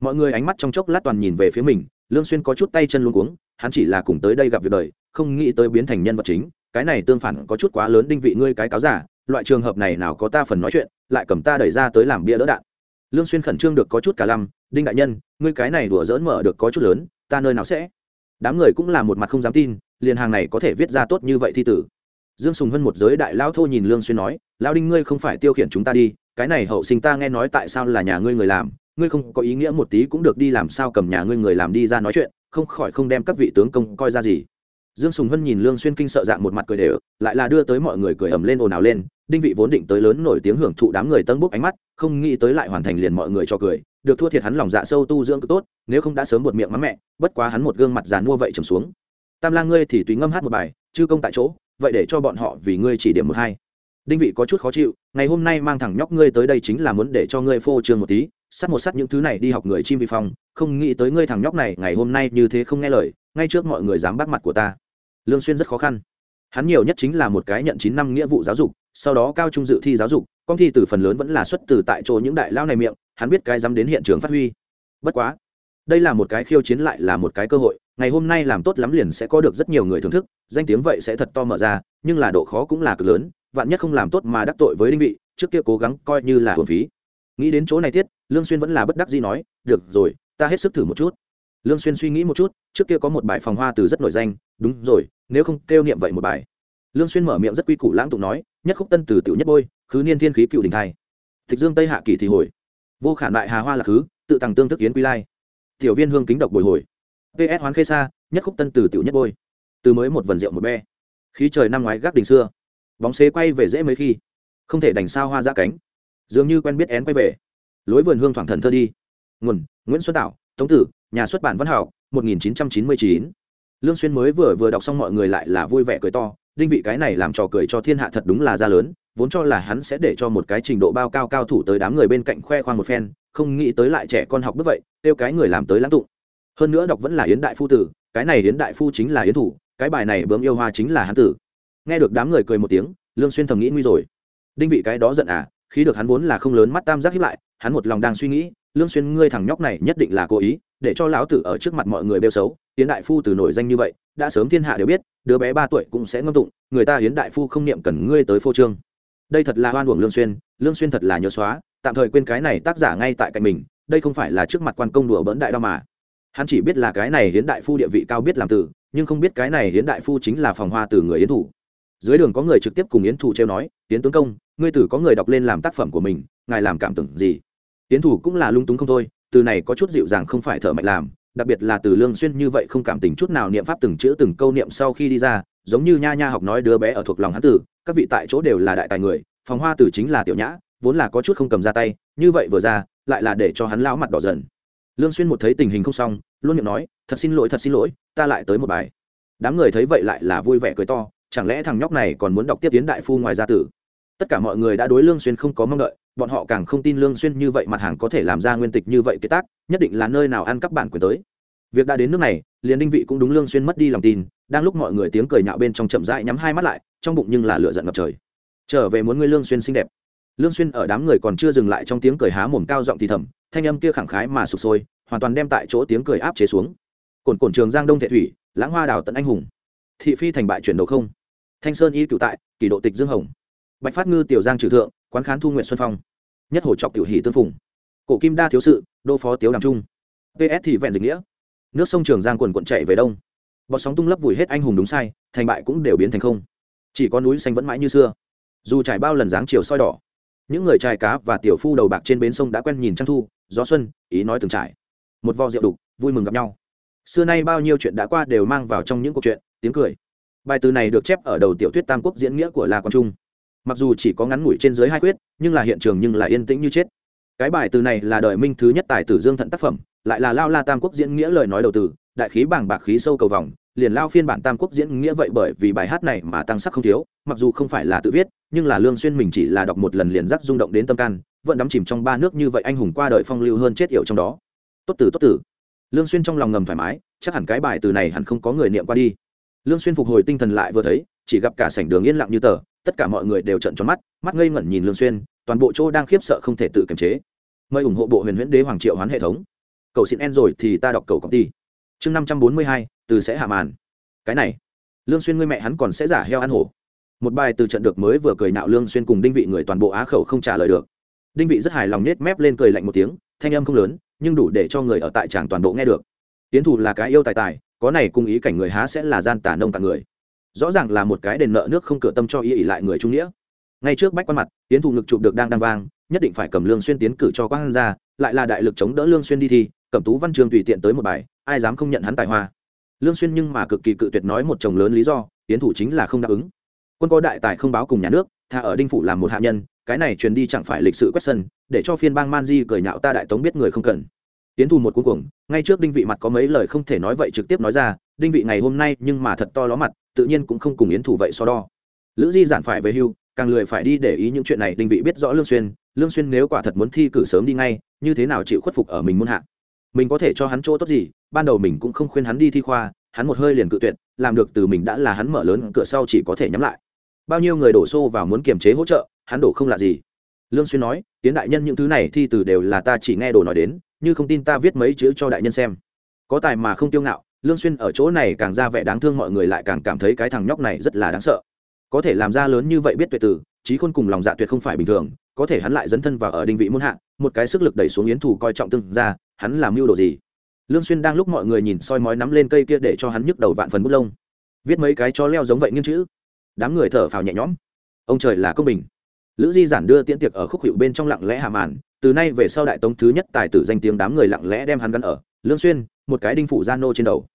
Mọi người ánh mắt trong chốc lát toàn nhìn về phía mình, lương xuyên có chút tay chân luống cuống, hắn chỉ là cùng tới đây gặp việc đời, không nghĩ tới biến thành nhân vật chính, cái này tương phản có chút quá lớn đinh vị ngươi cái cáo giả, loại trường hợp này nào có ta phần nói chuyện, lại cầm ta đẩy ra tới làm bia đỡ đạn. Lương xuyên khẩn trương được có chút cả lăm, đinh đại nhân, ngươi cái này đùa dỡn mở được có chút lớn, ta nơi nào sẽ? Đám người cũng là một mặt không dám tin, liền hàng này có thể viết ra tốt như vậy thi tử dương sùng hân một giới đại lao thô nhìn lương xuyên nói, lao đinh ngươi không phải tiêu khiển chúng ta đi, cái này hậu sinh ta nghe nói tại sao là nhà ngươi người làm, ngươi không có ý nghĩa một tí cũng được đi làm sao cầm nhà ngươi người làm đi ra nói chuyện, không khỏi không đem các vị tướng công coi ra gì. Dương sùng hân nhìn lương xuyên kinh sợ dạng một mặt cười đều, lại là đưa tới mọi người cười ầm lên ồn ào lên, đinh vị vốn định tới lớn nổi tiếng hưởng thụ đám người tân bốc ánh mắt, không nghĩ tới lại hoàn thành liền mọi người cho cười, được thua thiệt hắn lòng dạ sâu tu dưỡng cực tốt, nếu không đã sớm một miệng mắm mẹ, bất quá hắn một gương mặt dàn mua vậy trầm xuống. Tam lang ngươi thì tùy ngâm hát một bài, chư công tại chỗ vậy để cho bọn họ vì ngươi chỉ điểm một hai. Đinh vị có chút khó chịu, ngày hôm nay mang thằng nhóc ngươi tới đây chính là muốn để cho ngươi phô trương một tí, sắt một sắt những thứ này đi học người chim vi phong không nghĩ tới ngươi thằng nhóc này ngày hôm nay như thế không nghe lời, ngay trước mọi người dám bắt mặt của ta. Lương xuyên rất khó khăn. Hắn nhiều nhất chính là một cái nhận chín năm nghĩa vụ giáo dục, sau đó cao trung dự thi giáo dục, con thi từ phần lớn vẫn là xuất từ tại chỗ những đại lao này miệng, hắn biết cái dám đến hiện trường phát huy. Bất quá, đây là một cái khiêu chiến lại là một cái cơ hội ngày hôm nay làm tốt lắm liền sẽ có được rất nhiều người thưởng thức, danh tiếng vậy sẽ thật to mở ra, nhưng là độ khó cũng là cực lớn, vạn nhất không làm tốt mà đắc tội với đinh vị, trước kia cố gắng coi như là hồn phí. Nghĩ đến chỗ này tiết, lương xuyên vẫn là bất đắc dĩ nói, được rồi, ta hết sức thử một chút. Lương xuyên suy nghĩ một chút, trước kia có một bài phòng hoa từ rất nổi danh, đúng rồi, nếu không kêu niệm vậy một bài. Lương xuyên mở miệng rất quy củ lãng tụng nói, nhất khúc tân từ tiểu nhất bôi, khứ niên thiên khí cựu đình thai. Thịch dương tây hạ kỳ thì hồi. Vô khả đại hà hoa là khứ, tự tàng tương thức yến quy lai. Tiểu viên hương kính độc bồi hồi ps hoán khê xa, nhất khúc tân từ tiểu nhất bôi. Từ mới một vần rượu một be. Khí trời năm ngoái gác đình xưa. Bóng xế quay về dễ mấy khi. Không thể đành sao hoa ra cánh. Dường như quen biết én quay về. Lối vườn hương thoảng thần thơ đi. Nguồn, nguyễn xuân tạo tống tử, nhà xuất bản văn hảo 1999. lương xuyên mới vừa vừa đọc xong mọi người lại là vui vẻ cười to. Đinh vị cái này làm trò cười cho thiên hạ thật đúng là ra lớn, vốn cho là hắn sẽ để cho một cái trình độ bao cao cao thủ tới đám người bên cạnh khoe khoang một phen, không nghĩ tới lại trẻ con học bước vậy tiêu cái người làm tới lãng tụng hơn nữa đọc vẫn là yến đại phu tử, cái này yến đại phu chính là yến thủ, cái bài này bướm yêu hoa chính là hắn tử. Nghe được đám người cười một tiếng, lương xuyên thầm nghĩ nguy rồi. Đinh vị cái đó giận à khi được hắn vốn là không lớn mắt tam giác hiếp lại, hắn một lòng đang suy nghĩ, lương xuyên ngươi thằng nhóc này nhất định là cố ý, để cho lão tử ở trước mặt mọi người bêu xấu, yến đại phu từ nổi danh như vậy, đã sớm thiên hạ đều biết, đứa bé ba tuổi cũng sẽ ngâm tụng, người ta yến đại phu không niệm cần ngươi tới phô trương. Đây thật là hoan uổng lương xuyên lương xuyên thật là nhớ xóa, tạm thời quên cái này tác giả ngay tại cạnh mình, đây không phải là trước mặt quan công đùa bỡn đại đao mà hắn chỉ biết là cái này hiến đại phu địa vị cao biết làm từ, nhưng không biết cái này hiến đại phu chính là phòng hoa từ người yến thủ. Dưới đường có người trực tiếp cùng yến thủ treo nói, yến tướng công, ngươi tử có người đọc lên làm tác phẩm của mình, ngài làm cảm tưởng gì? Yến thủ cũng là lung túng không thôi, từ này có chút dịu dàng không phải thở mạnh làm, đặc biệt là từ lương xuyên như vậy không cảm tình chút nào niệm pháp từng chữ từng câu niệm sau khi đi ra, giống như nha nha học nói đứa bé ở thuộc lòng hắn tử, các vị tại chỗ đều là đại tài người, phòng hoa tử chính là tiểu nhã, vốn là có chút không cầm ra tay, như vậy vừa ra, lại là để cho hắn lão mặt đỏ dần lương xuyên một thấy tình hình không xong, luôn miệng nói, thật xin lỗi, thật xin lỗi, ta lại tới một bài. Đám người thấy vậy lại là vui vẻ cười to, chẳng lẽ thằng nhóc này còn muốn đọc tiếp tiến đại phu ngoài gia tử? Tất cả mọi người đã đối lương xuyên không có mong đợi, bọn họ càng không tin lương xuyên như vậy mặt hàng có thể làm ra nguyên tịch như vậy kế tác, nhất định là nơi nào ăn cắp bản quyền tới. Việc đã đến nước này, liền đinh vị cũng đúng lương xuyên mất đi lòng tin, đang lúc mọi người tiếng cười nhạo bên trong chậm rãi nhắm hai mắt lại, trong bụng nhưng là lửa giận ngập trời. Trở về muốn ngươi lương xuyên xinh đẹp. Lương xuyên ở đám người còn chưa dừng lại trong tiếng cười há mồm cao giọng thì thầm thanh âm kia khẳng khái mà sụp sôi, hoàn toàn đem tại chỗ tiếng cười áp chế xuống. Cồn cồn trường giang đông thệ thủy, lãng hoa đào tận anh hùng. Thị phi thành bại chuyển đầu không. Thanh sơn y cựu tại, kỷ độ tịch dương hồng. Bạch phát ngư, tiểu giang trừ thượng, quán khán thu nguyện xuân phong. Nhất hồ trọc tiểu hỷ tương phùng. Cổ kim đa thiếu sự, đô phó tiếu đàm trung. Ps thì vẹn dịch nghĩa. Nước sông trường giang quần quận chạy về đông. Bọt sóng tung lấp vùi hết anh hùng đúng sai, thành bại cũng đều biến thành không. Chỉ có núi xanh vẫn mãi như xưa. Dù trải bao lần dáng chiều soi đỏ, những người trai cá và tiểu phu đầu bạc trên bến sông đã quen nhìn trăng thu gió xuân, ý nói từng trải. Một vò rượu đục, vui mừng gặp nhau. Xưa nay bao nhiêu chuyện đã qua đều mang vào trong những câu chuyện, tiếng cười. Bài từ này được chép ở đầu tiểu thuyết tam quốc diễn nghĩa của la quang trung. Mặc dù chỉ có ngắn ngủi trên dưới hai quyết, nhưng là hiện trường nhưng là yên tĩnh như chết. Cái bài từ này là đời minh thứ nhất tài tử dương thận tác phẩm, lại là lao la tam quốc diễn nghĩa lời nói đầu từ, đại khí bảng bạc khí sâu cầu vòng, liền lao phiên bản tam quốc diễn nghĩa vậy bởi vì bài hát này mà tăng sắc không thiếu, mặc dù không phải là tự viết, nhưng là lương xuyên mình chỉ là đọc một lần liền rắc rung động đến tâm can vẫn đắm chìm trong ba nước như vậy anh hùng qua đời phong lưu hơn chết yểu trong đó. Tốt tử tốt tử lương xuyên trong lòng ngầm thoải mái, chắc hẳn cái bài từ này hẳn không có người niệm qua đi. Lương xuyên phục hồi tinh thần lại vừa thấy, chỉ gặp cả sảnh đường yên lặng như tờ, tất cả mọi người đều trợn tròn mắt mắt ngây ngẩn nhìn lương xuyên, toàn bộ chỗ đang khiếp sợ không thể tự kiềm chế. Mời ủng hộ bộ huyền huyễn đế hoàng triệu hoán hệ thống. Cầu xin en rồi thì ta đọc cầu công ty chương năm trăm bốn mươi hai, từ sẽ hạ màn. Cái này, lương xuyên ngươi mẹ hắn còn sẽ giả heo ăn hổ. Một bài từ trận được mới vừa cười nạo lương xuyên cùng đinh vị người toàn bộ á khẩu không trả lời được đinh vị rất hài lòng nết mép lên cười lạnh một tiếng, thanh âm không lớn, nhưng đủ để cho người ở tại tràng toàn bộ nghe được. Tiến thủ là cái yêu tài tài, có này cùng ý cảnh người há sẽ là gian tà nông cả người. Rõ ràng là một cái đền nợ nước không cửa tâm cho ý ỉ lại người trung nghĩa. Ngay trước bách quan mặt, tiến thủ ngực chụp được đang đang vang, nhất định phải cầm lương xuyên tiến cử cho quang ra lại là đại lực chống đỡ lương xuyên đi thi, cẩm tú văn trường tùy tiện tới một bài, ai dám không nhận hắn tài hoa. Lương xuyên nhưng mà cực kỳ cự tuyệt nói một chồng lớn lý do, tiến thủ chính là không đáp ứng. Quân có đại tài không báo cùng nhà nước thà ở đinh phủ làm một hạ nhân cái này truyền đi chẳng phải lịch sự quét sân, để cho phiên bang man di cười nhạo ta đại tống biết người không cần. Tiến thủ một cuối cùng ngay trước đinh vị mặt có mấy lời không thể nói vậy trực tiếp nói ra, đinh vị ngày hôm nay nhưng mà thật to ló mặt, tự nhiên cũng không cùng yến thủ vậy so đo. Lữ di giản phải về hưu, càng lười phải đi để ý những chuyện này, đinh vị biết rõ lương xuyên lương xuyên nếu quả thật muốn thi cử sớm đi ngay, như thế nào chịu khuất phục ở mình muốn hạ? Mình có thể cho hắn chỗ tốt gì, ban đầu mình cũng không khuyên hắn đi thi khoa, hắn một hơi liền cự tuyệt, làm được từ mình đã là hắn mở lớn cửa sau chỉ có thể nhắm lại. Bao nhiêu người đổ xô vào muốn kiềm chế hỗ trợ hắn đổ không là gì. Lương xuyên nói tiến đại nhân những thứ này thi từ đều là ta chỉ nghe đồ nói đến như không tin ta viết mấy chữ cho đại nhân xem. Có tài mà không tiêu ngạo lương xuyên ở chỗ này càng ra vẻ đáng thương mọi người lại càng cảm thấy cái thằng nhóc này rất là đáng sợ. Có thể làm ra lớn như vậy biết tuyệt tử trí khôn cùng lòng dạ tuyệt không phải bình thường có thể hắn lại dấn thân vào ở đinh vị muôn hạng, một cái sức lực đẩy xuống yến thủ coi trọng tương ra hắn làm mưu đồ gì? Lương xuyên đang lúc mọi người nhìn soi mói nắm lên cây kia để cho hắn nhức đầu vạn phần bút lông. Viết mấy cái cho leo giống vậy nghiêng chữ. Đám người thở phào nhẹ nhõm. Ông trời là công bình lữ di giản đưa tiễn tiệc ở khúc hiệu bên trong lặng lẽ hạ màn, từ nay về sau đại tống thứ nhất tài tử danh tiếng đám người lặng lẽ đem hắn gắn ở, lương xuyên, một cái đinh phủ gian nô trên đầu.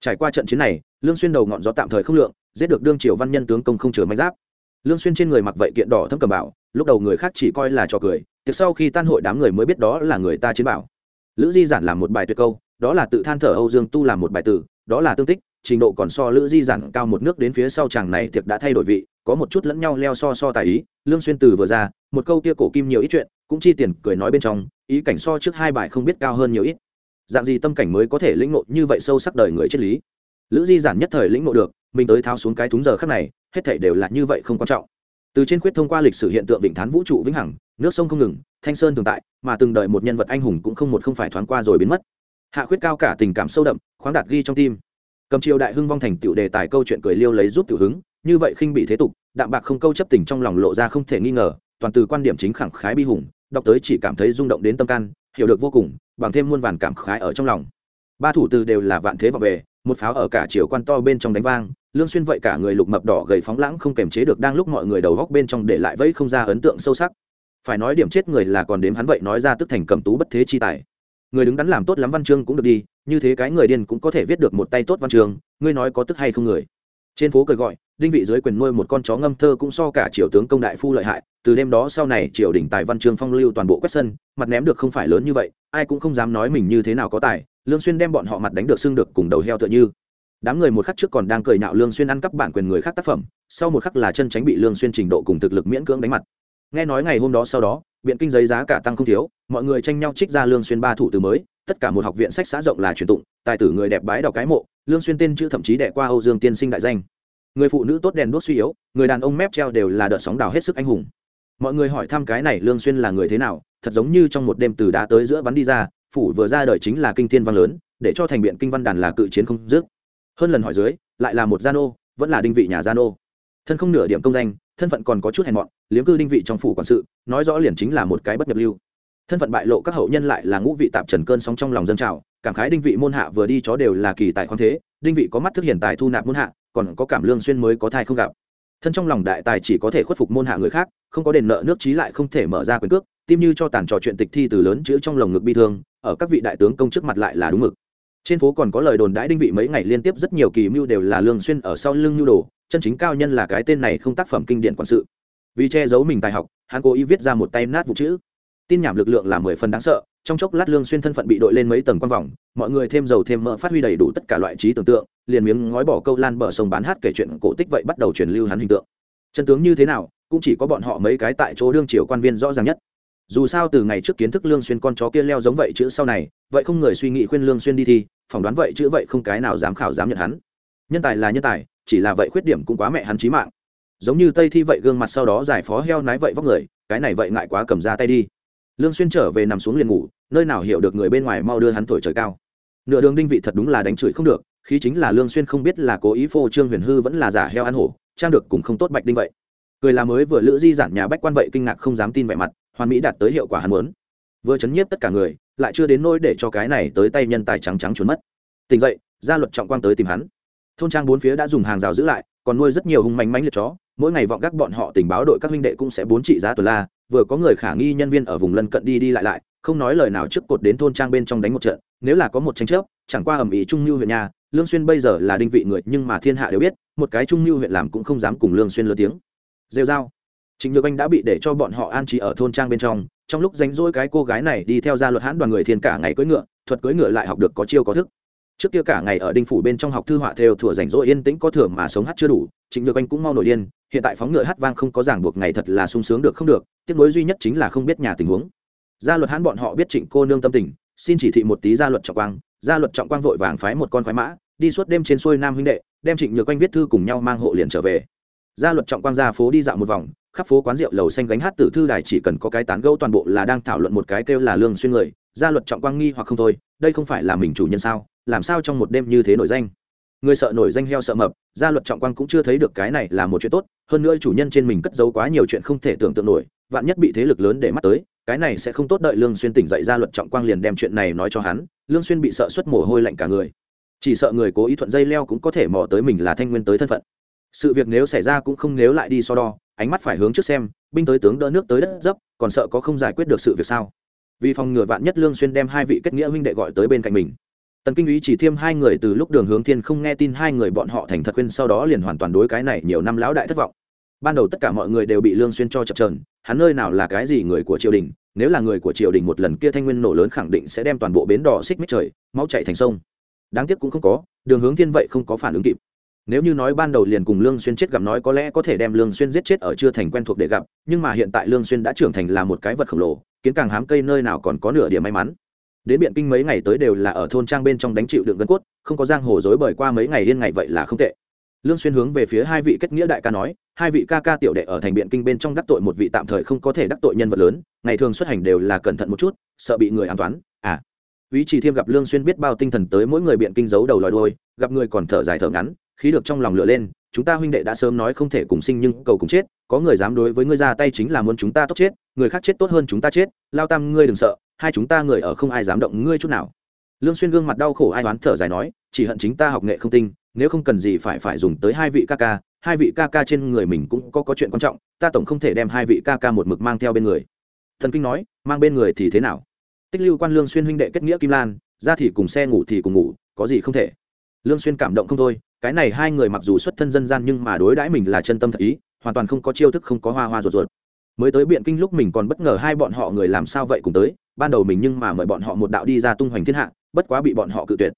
Trải qua trận chiến này, lương xuyên đầu ngọn gió tạm thời không lượng, giết được đương triều văn nhân tướng công không chừa manh giáp. Lương xuyên trên người mặc vậy kiện đỏ thâm cầm bảo, lúc đầu người khác chỉ coi là trò cười, tiệc sau khi tan hội đám người mới biết đó là người ta chiến bảo. Lữ di giản làm một bài tuyệt câu, đó là tự than thở âu dương tu làm một bài tử, đó là tương tích, trình độ còn so lữ di giản cao một nước đến phía sau chàng này tiệc đã thay đổi vị có một chút lẫn nhau leo so so tài ý, lương xuyên từ vừa ra, một câu kia cổ kim nhiều ít chuyện, cũng chi tiền cười nói bên trong, ý cảnh so trước hai bài không biết cao hơn nhiều ít. Dạng gì tâm cảnh mới có thể lĩnh ngộ như vậy sâu sắc đời người triết lý? Lữ di giản nhất thời lĩnh ngộ được, mình tới tháo xuống cái thúng giờ khắc này, hết thảy đều là như vậy không quan trọng. Từ trên khuyết thông qua lịch sử hiện tượng vịnh thán vũ trụ vĩnh hằng, nước sông không ngừng, thanh sơn tồn tại, mà từng đợi một nhân vật anh hùng cũng không một không phải thoáng qua rồi biến mất. Hạ khuyết cao cả tình cảm sâu đậm, khoáng đạt ghi trong tim. Cầm triều đại hưng vong thành tiểu đề tài câu chuyện cười liêu lấy giúp tiểu hứng như vậy khinh bị thế tục, đạm bạc không câu chấp tình trong lòng lộ ra không thể nghi ngờ, toàn từ quan điểm chính khẳng khái bi hùng, đọc tới chỉ cảm thấy rung động đến tâm can, hiểu được vô cùng, bằng thêm muôn vàn cảm khái ở trong lòng. Ba thủ từ đều là vạn thế vọng về, một pháo ở cả chiều quan to bên trong đánh vang, lương xuyên vậy cả người lục mập đỏ gầy phóng lãng không kềm chế được đang lúc mọi người đầu góc bên trong để lại vẫy không ra ấn tượng sâu sắc. Phải nói điểm chết người là còn đếm hắn vậy nói ra tức thành cầm tú bất thế chi tài. Người đứng đắn làm tốt lắm văn chương cũng được đi, như thế cái người điên cũng có thể viết được một tay tốt văn chương, ngươi nói có tức hay không người? Trên phố cười gọi đinh vị dưới quyền nuôi một con chó ngâm thơ cũng so cả triều tướng công đại phu lợi hại, từ đêm đó sau này triều đình tài văn Trường phong lưu toàn bộ quét sân, mặt ném được không phải lớn như vậy, ai cũng không dám nói mình như thế nào có tài, lương xuyên đem bọn họ mặt đánh được xưng được cùng đầu heo tựa như. Đám người một khắc trước còn đang cười nhạo lương xuyên ăn cắp bản quyền người khác tác phẩm, sau một khắc là chân tránh bị lương xuyên trình độ cùng thực lực miễn cưỡng đánh mặt. Nghe nói ngày hôm đó sau đó biện kinh giấy giá cả tăng không thiếu, mọi người tranh nhau trích ra lương xuyên ba thủ từ mới, tất cả một học viện sách xã rộng là truyền tụng, tài tử người đẹp bái đọc cái mộ, lương xuyên tên chữ thậm chí đệ qua âu dương tiên sinh đại danh người phụ nữ tốt đèn đuốc suy yếu, người đàn ông mép treo đều là đợt sóng đào hết sức anh hùng. Mọi người hỏi thăm cái này lương xuyên là người thế nào, thật giống như trong một đêm từ đá tới giữa bắn đi ra, phủ vừa ra đời chính là kinh thiên văn lớn, để cho thành biện kinh văn đàn là cự chiến không dứt. Hơn lần hỏi dưới, lại là một gia nô, vẫn là đinh vị nhà gia nô. Thân không nửa điểm công danh, thân phận còn có chút hèn mọn, liếm cư đinh vị trong phủ quản sự, nói rõ liền chính là một cái bất nhập lưu. Thân phận bại lộ các hậu nhân lại là ngũ vị tạp trần cơn sóng trong lòng dân trào, cảm khái đinh vị môn hạ vừa đi chó đều là kỳ tài khoan thế, đinh vị có mắt thức hiển tài thu nạp môn hạ còn có cảm lương xuyên mới có thai không gặp. Thân trong lòng đại tài chỉ có thể khuất phục môn hạ người khác, không có đền nợ nước trí lại không thể mở ra quyền cước, tim như cho tàn trò chuyện tịch thi từ lớn chữ trong lồng ngực bi thương, ở các vị đại tướng công trước mặt lại là đúng mực. Trên phố còn có lời đồn đãi đinh vị mấy ngày liên tiếp rất nhiều kỳ mưu đều là lương xuyên ở sau lưng nhu đồ, chân chính cao nhân là cái tên này không tác phẩm kinh điển quản sự. Vì che giấu mình tài học, hắn cố ý viết ra một tay nát vụ chữ. Tin nhảm lực lượng là mười phần đáng sợ trong chốc lát lương xuyên thân phận bị đội lên mấy tầng quan vòng, mọi người thêm dầu thêm mỡ phát huy đầy đủ tất cả loại trí tưởng tượng, liền miếng ngói bỏ câu lan bờ sông bán hát kể chuyện cổ tích vậy bắt đầu truyền lưu hắn hình tượng. Chân tướng như thế nào, cũng chỉ có bọn họ mấy cái tại chỗ đương triều quan viên rõ ràng nhất. Dù sao từ ngày trước kiến thức lương xuyên con chó kia leo giống vậy chữ sau này, vậy không người suy nghĩ khuyên lương xuyên đi thi, phỏng đoán vậy chữ vậy không cái nào dám khảo dám nhận hắn. Nhân tài là nhân tài, chỉ là vậy khuyết điểm cũng quá mẹ hắn chí mạng. Giống như tây thi vậy gương mặt sau đó giải phó heo nái vậy vóc người, cái này vậy ngại quá cầm ra tay đi lương xuyên trở về nằm xuống liền ngủ, nơi nào hiểu được người bên ngoài mau đưa hắn thổi trời cao. Nửa đường đinh vị thật đúng là đánh chửi không được, khí chính là lương xuyên không biết là cố ý phô trương huyền hư vẫn là giả heo ăn hổ, trang được cũng không tốt bạch đinh vậy. Cười là mới vừa lữ di giản nhà bách quan vậy kinh ngạc không dám tin vẻ mặt, hoàn mỹ đạt tới hiệu quả hắn muốn. Vừa chấn nhiếp tất cả người, lại chưa đến nỗi để cho cái này tới tay nhân tài trắng trắng trốn mất. Tỉnh dậy gia luật trọng quang tới tìm hắn. Thôn trang bốn phía đã dùng hàng rào giữ lại, còn nuôi rất nhiều hung mạnh mánh liệt chó mỗi ngày vọng gác bọn họ tình báo đội các huynh đệ cũng sẽ bốn trị giá tuần la vừa có người khả nghi nhân viên ở vùng lân cận đi đi lại lại không nói lời nào trước cột đến thôn trang bên trong đánh một trận nếu là có một tranh chấp chẳng qua ầm ĩ trung lưu huyện nhà lương xuyên bây giờ là đinh vị người nhưng mà thiên hạ đều biết một cái trung lưu huyện làm cũng không dám cùng lương xuyên lớn tiếng rêu dao chính Nhược Anh đã bị để cho bọn họ an trí ở thôn trang bên trong, trong lúc rảnh rỗi cái cô gái này đi theo gia luật hãn đoàn người thiên cả ngày cưỡi ngựa, thuật cưỡi ngựa lại học được có chiêu có thức. Trước kia cả ngày ở đinh phủ bên trong học thư họa theo thừa rảnh rỗi yên tĩnh có thừa mà sống hát chưa đủ, Trịnh Nhược Anh cũng mau nổi điên, hiện tại phóng ngựa hát vang không có ràng buộc ngày thật là sung sướng được không được, tiếc nối duy nhất chính là không biết nhà tình huống. Gia luật hãn bọn họ biết Trịnh cô nương tâm tình, xin chỉ thị một tí gia luật trọng quang, gia luật trọng quang vội vàng phái một con khoái mã, đi suốt đêm trên xuôi nam huynh đệ, đem Trịnh Nhược Anh viết thư cùng nhau mang hộ liền trở về. Gia luật trọng quang ra phố đi dạo một vòng, khắp phố quán rượu lầu xanh gánh hát tử thư đài chỉ cần có cái tán gẫu toàn bộ là đang thảo luận một cái kêu là lương xuyên người gia luật trọng quang nghi hoặc không thôi, đây không phải là mình chủ nhân sao? Làm sao trong một đêm như thế nổi danh? Người sợ nổi danh heo sợ mập gia luật trọng quang cũng chưa thấy được cái này là một chuyện tốt, hơn nữa chủ nhân trên mình cất giấu quá nhiều chuyện không thể tưởng tượng nổi, vạn nhất bị thế lực lớn để mắt tới, cái này sẽ không tốt đợi lương xuyên tỉnh dậy gia luật trọng quang liền đem chuyện này nói cho hắn, lương xuyên bị sợ xuất mồ hôi lạnh cả người. Chỉ sợ người cố ý thuận dây leo cũng có thể mò tới mình là thanh nguyên tới thân phận. Sự việc nếu xảy ra cũng không nếu lại đi so đo, ánh mắt phải hướng trước xem, binh tới tướng đỡ nước tới đất dấp còn sợ có không giải quyết được sự việc sao? Vì phòng ngừa vạn nhất lương xuyên đem hai vị kết nghĩa huynh đệ gọi tới bên cạnh mình. Tần kinh úy chỉ thiêm hai người từ lúc đường hướng thiên không nghe tin hai người bọn họ thành thật khuyên sau đó liền hoàn toàn đối cái này nhiều năm lão đại thất vọng. Ban đầu tất cả mọi người đều bị lương xuyên cho chập chờn, hắn nơi nào là cái gì người của triều đình, nếu là người của triều đình một lần kia thanh nguyên nổ lớn khẳng định sẽ đem toàn bộ bến đỏ xích mít trời, máu chảy thành sông. Đáng tiếc cũng không có, đường hướng thiên vậy không có phản ứng kịp nếu như nói ban đầu liền cùng lương xuyên chết gặp nói có lẽ có thể đem lương xuyên giết chết ở chưa thành quen thuộc để gặp nhưng mà hiện tại lương xuyên đã trưởng thành là một cái vật khổng lồ kiến càng hám cây nơi nào còn có nửa điểm may mắn. Đến biện kinh mấy ngày tới đều là ở thôn trang bên trong đánh chịu đựng gân cốt không có giang hồ dối bởi qua mấy ngày liên ngày vậy là không tệ. Lương xuyên hướng về phía hai vị kết nghĩa đại ca nói hai vị ca ca tiểu đệ ở thành biện kinh bên trong đắc tội một vị tạm thời không có thể đắc tội nhân vật lớn ngày thường xuất hành đều là cẩn thận một chút sợ bị người an toán. À. Úy Chỉ Thiêm gặp Lương Xuyên biết bao tinh thần tới mỗi người biện kinh giấu đầu lòi đuôi, gặp người còn thở dài thở ngắn, khí được trong lòng lửa lên, chúng ta huynh đệ đã sớm nói không thể cùng sinh nhưng cầu cùng chết, có người dám đối với ngươi ra tay chính là muốn chúng ta tốt chết, người khác chết tốt hơn chúng ta chết, lao tam ngươi đừng sợ, hai chúng ta người ở không ai dám động ngươi chút nào. Lương xuyên gương mặt đau khổ ai đoán thở dài nói, chỉ hận chính ta học nghệ không tinh, nếu không cần gì phải phải dùng tới hai vị ca ca, hai vị ca ca trên người mình cũng có có chuyện quan trọng, ta tổng không thể đem hai vị ca ca một mực mang theo bên người. Thần kinh nói, mang bên người thì thế nào? Tích lưu quan lương xuyên huynh đệ kết nghĩa kim lan, ra thì cùng xe ngủ thì cùng ngủ, có gì không thể. Lương xuyên cảm động không thôi cái này hai người mặc dù xuất thân dân gian nhưng mà đối đãi mình là chân tâm thật ý, hoàn toàn không có chiêu thức, không có hoa hoa ruột ruột. Mới tới biện kinh lúc mình còn bất ngờ hai bọn họ người làm sao vậy cùng tới, ban đầu mình nhưng mà mời bọn họ một đạo đi ra tung hoành thiên hạ, bất quá bị bọn họ cự tuyệt.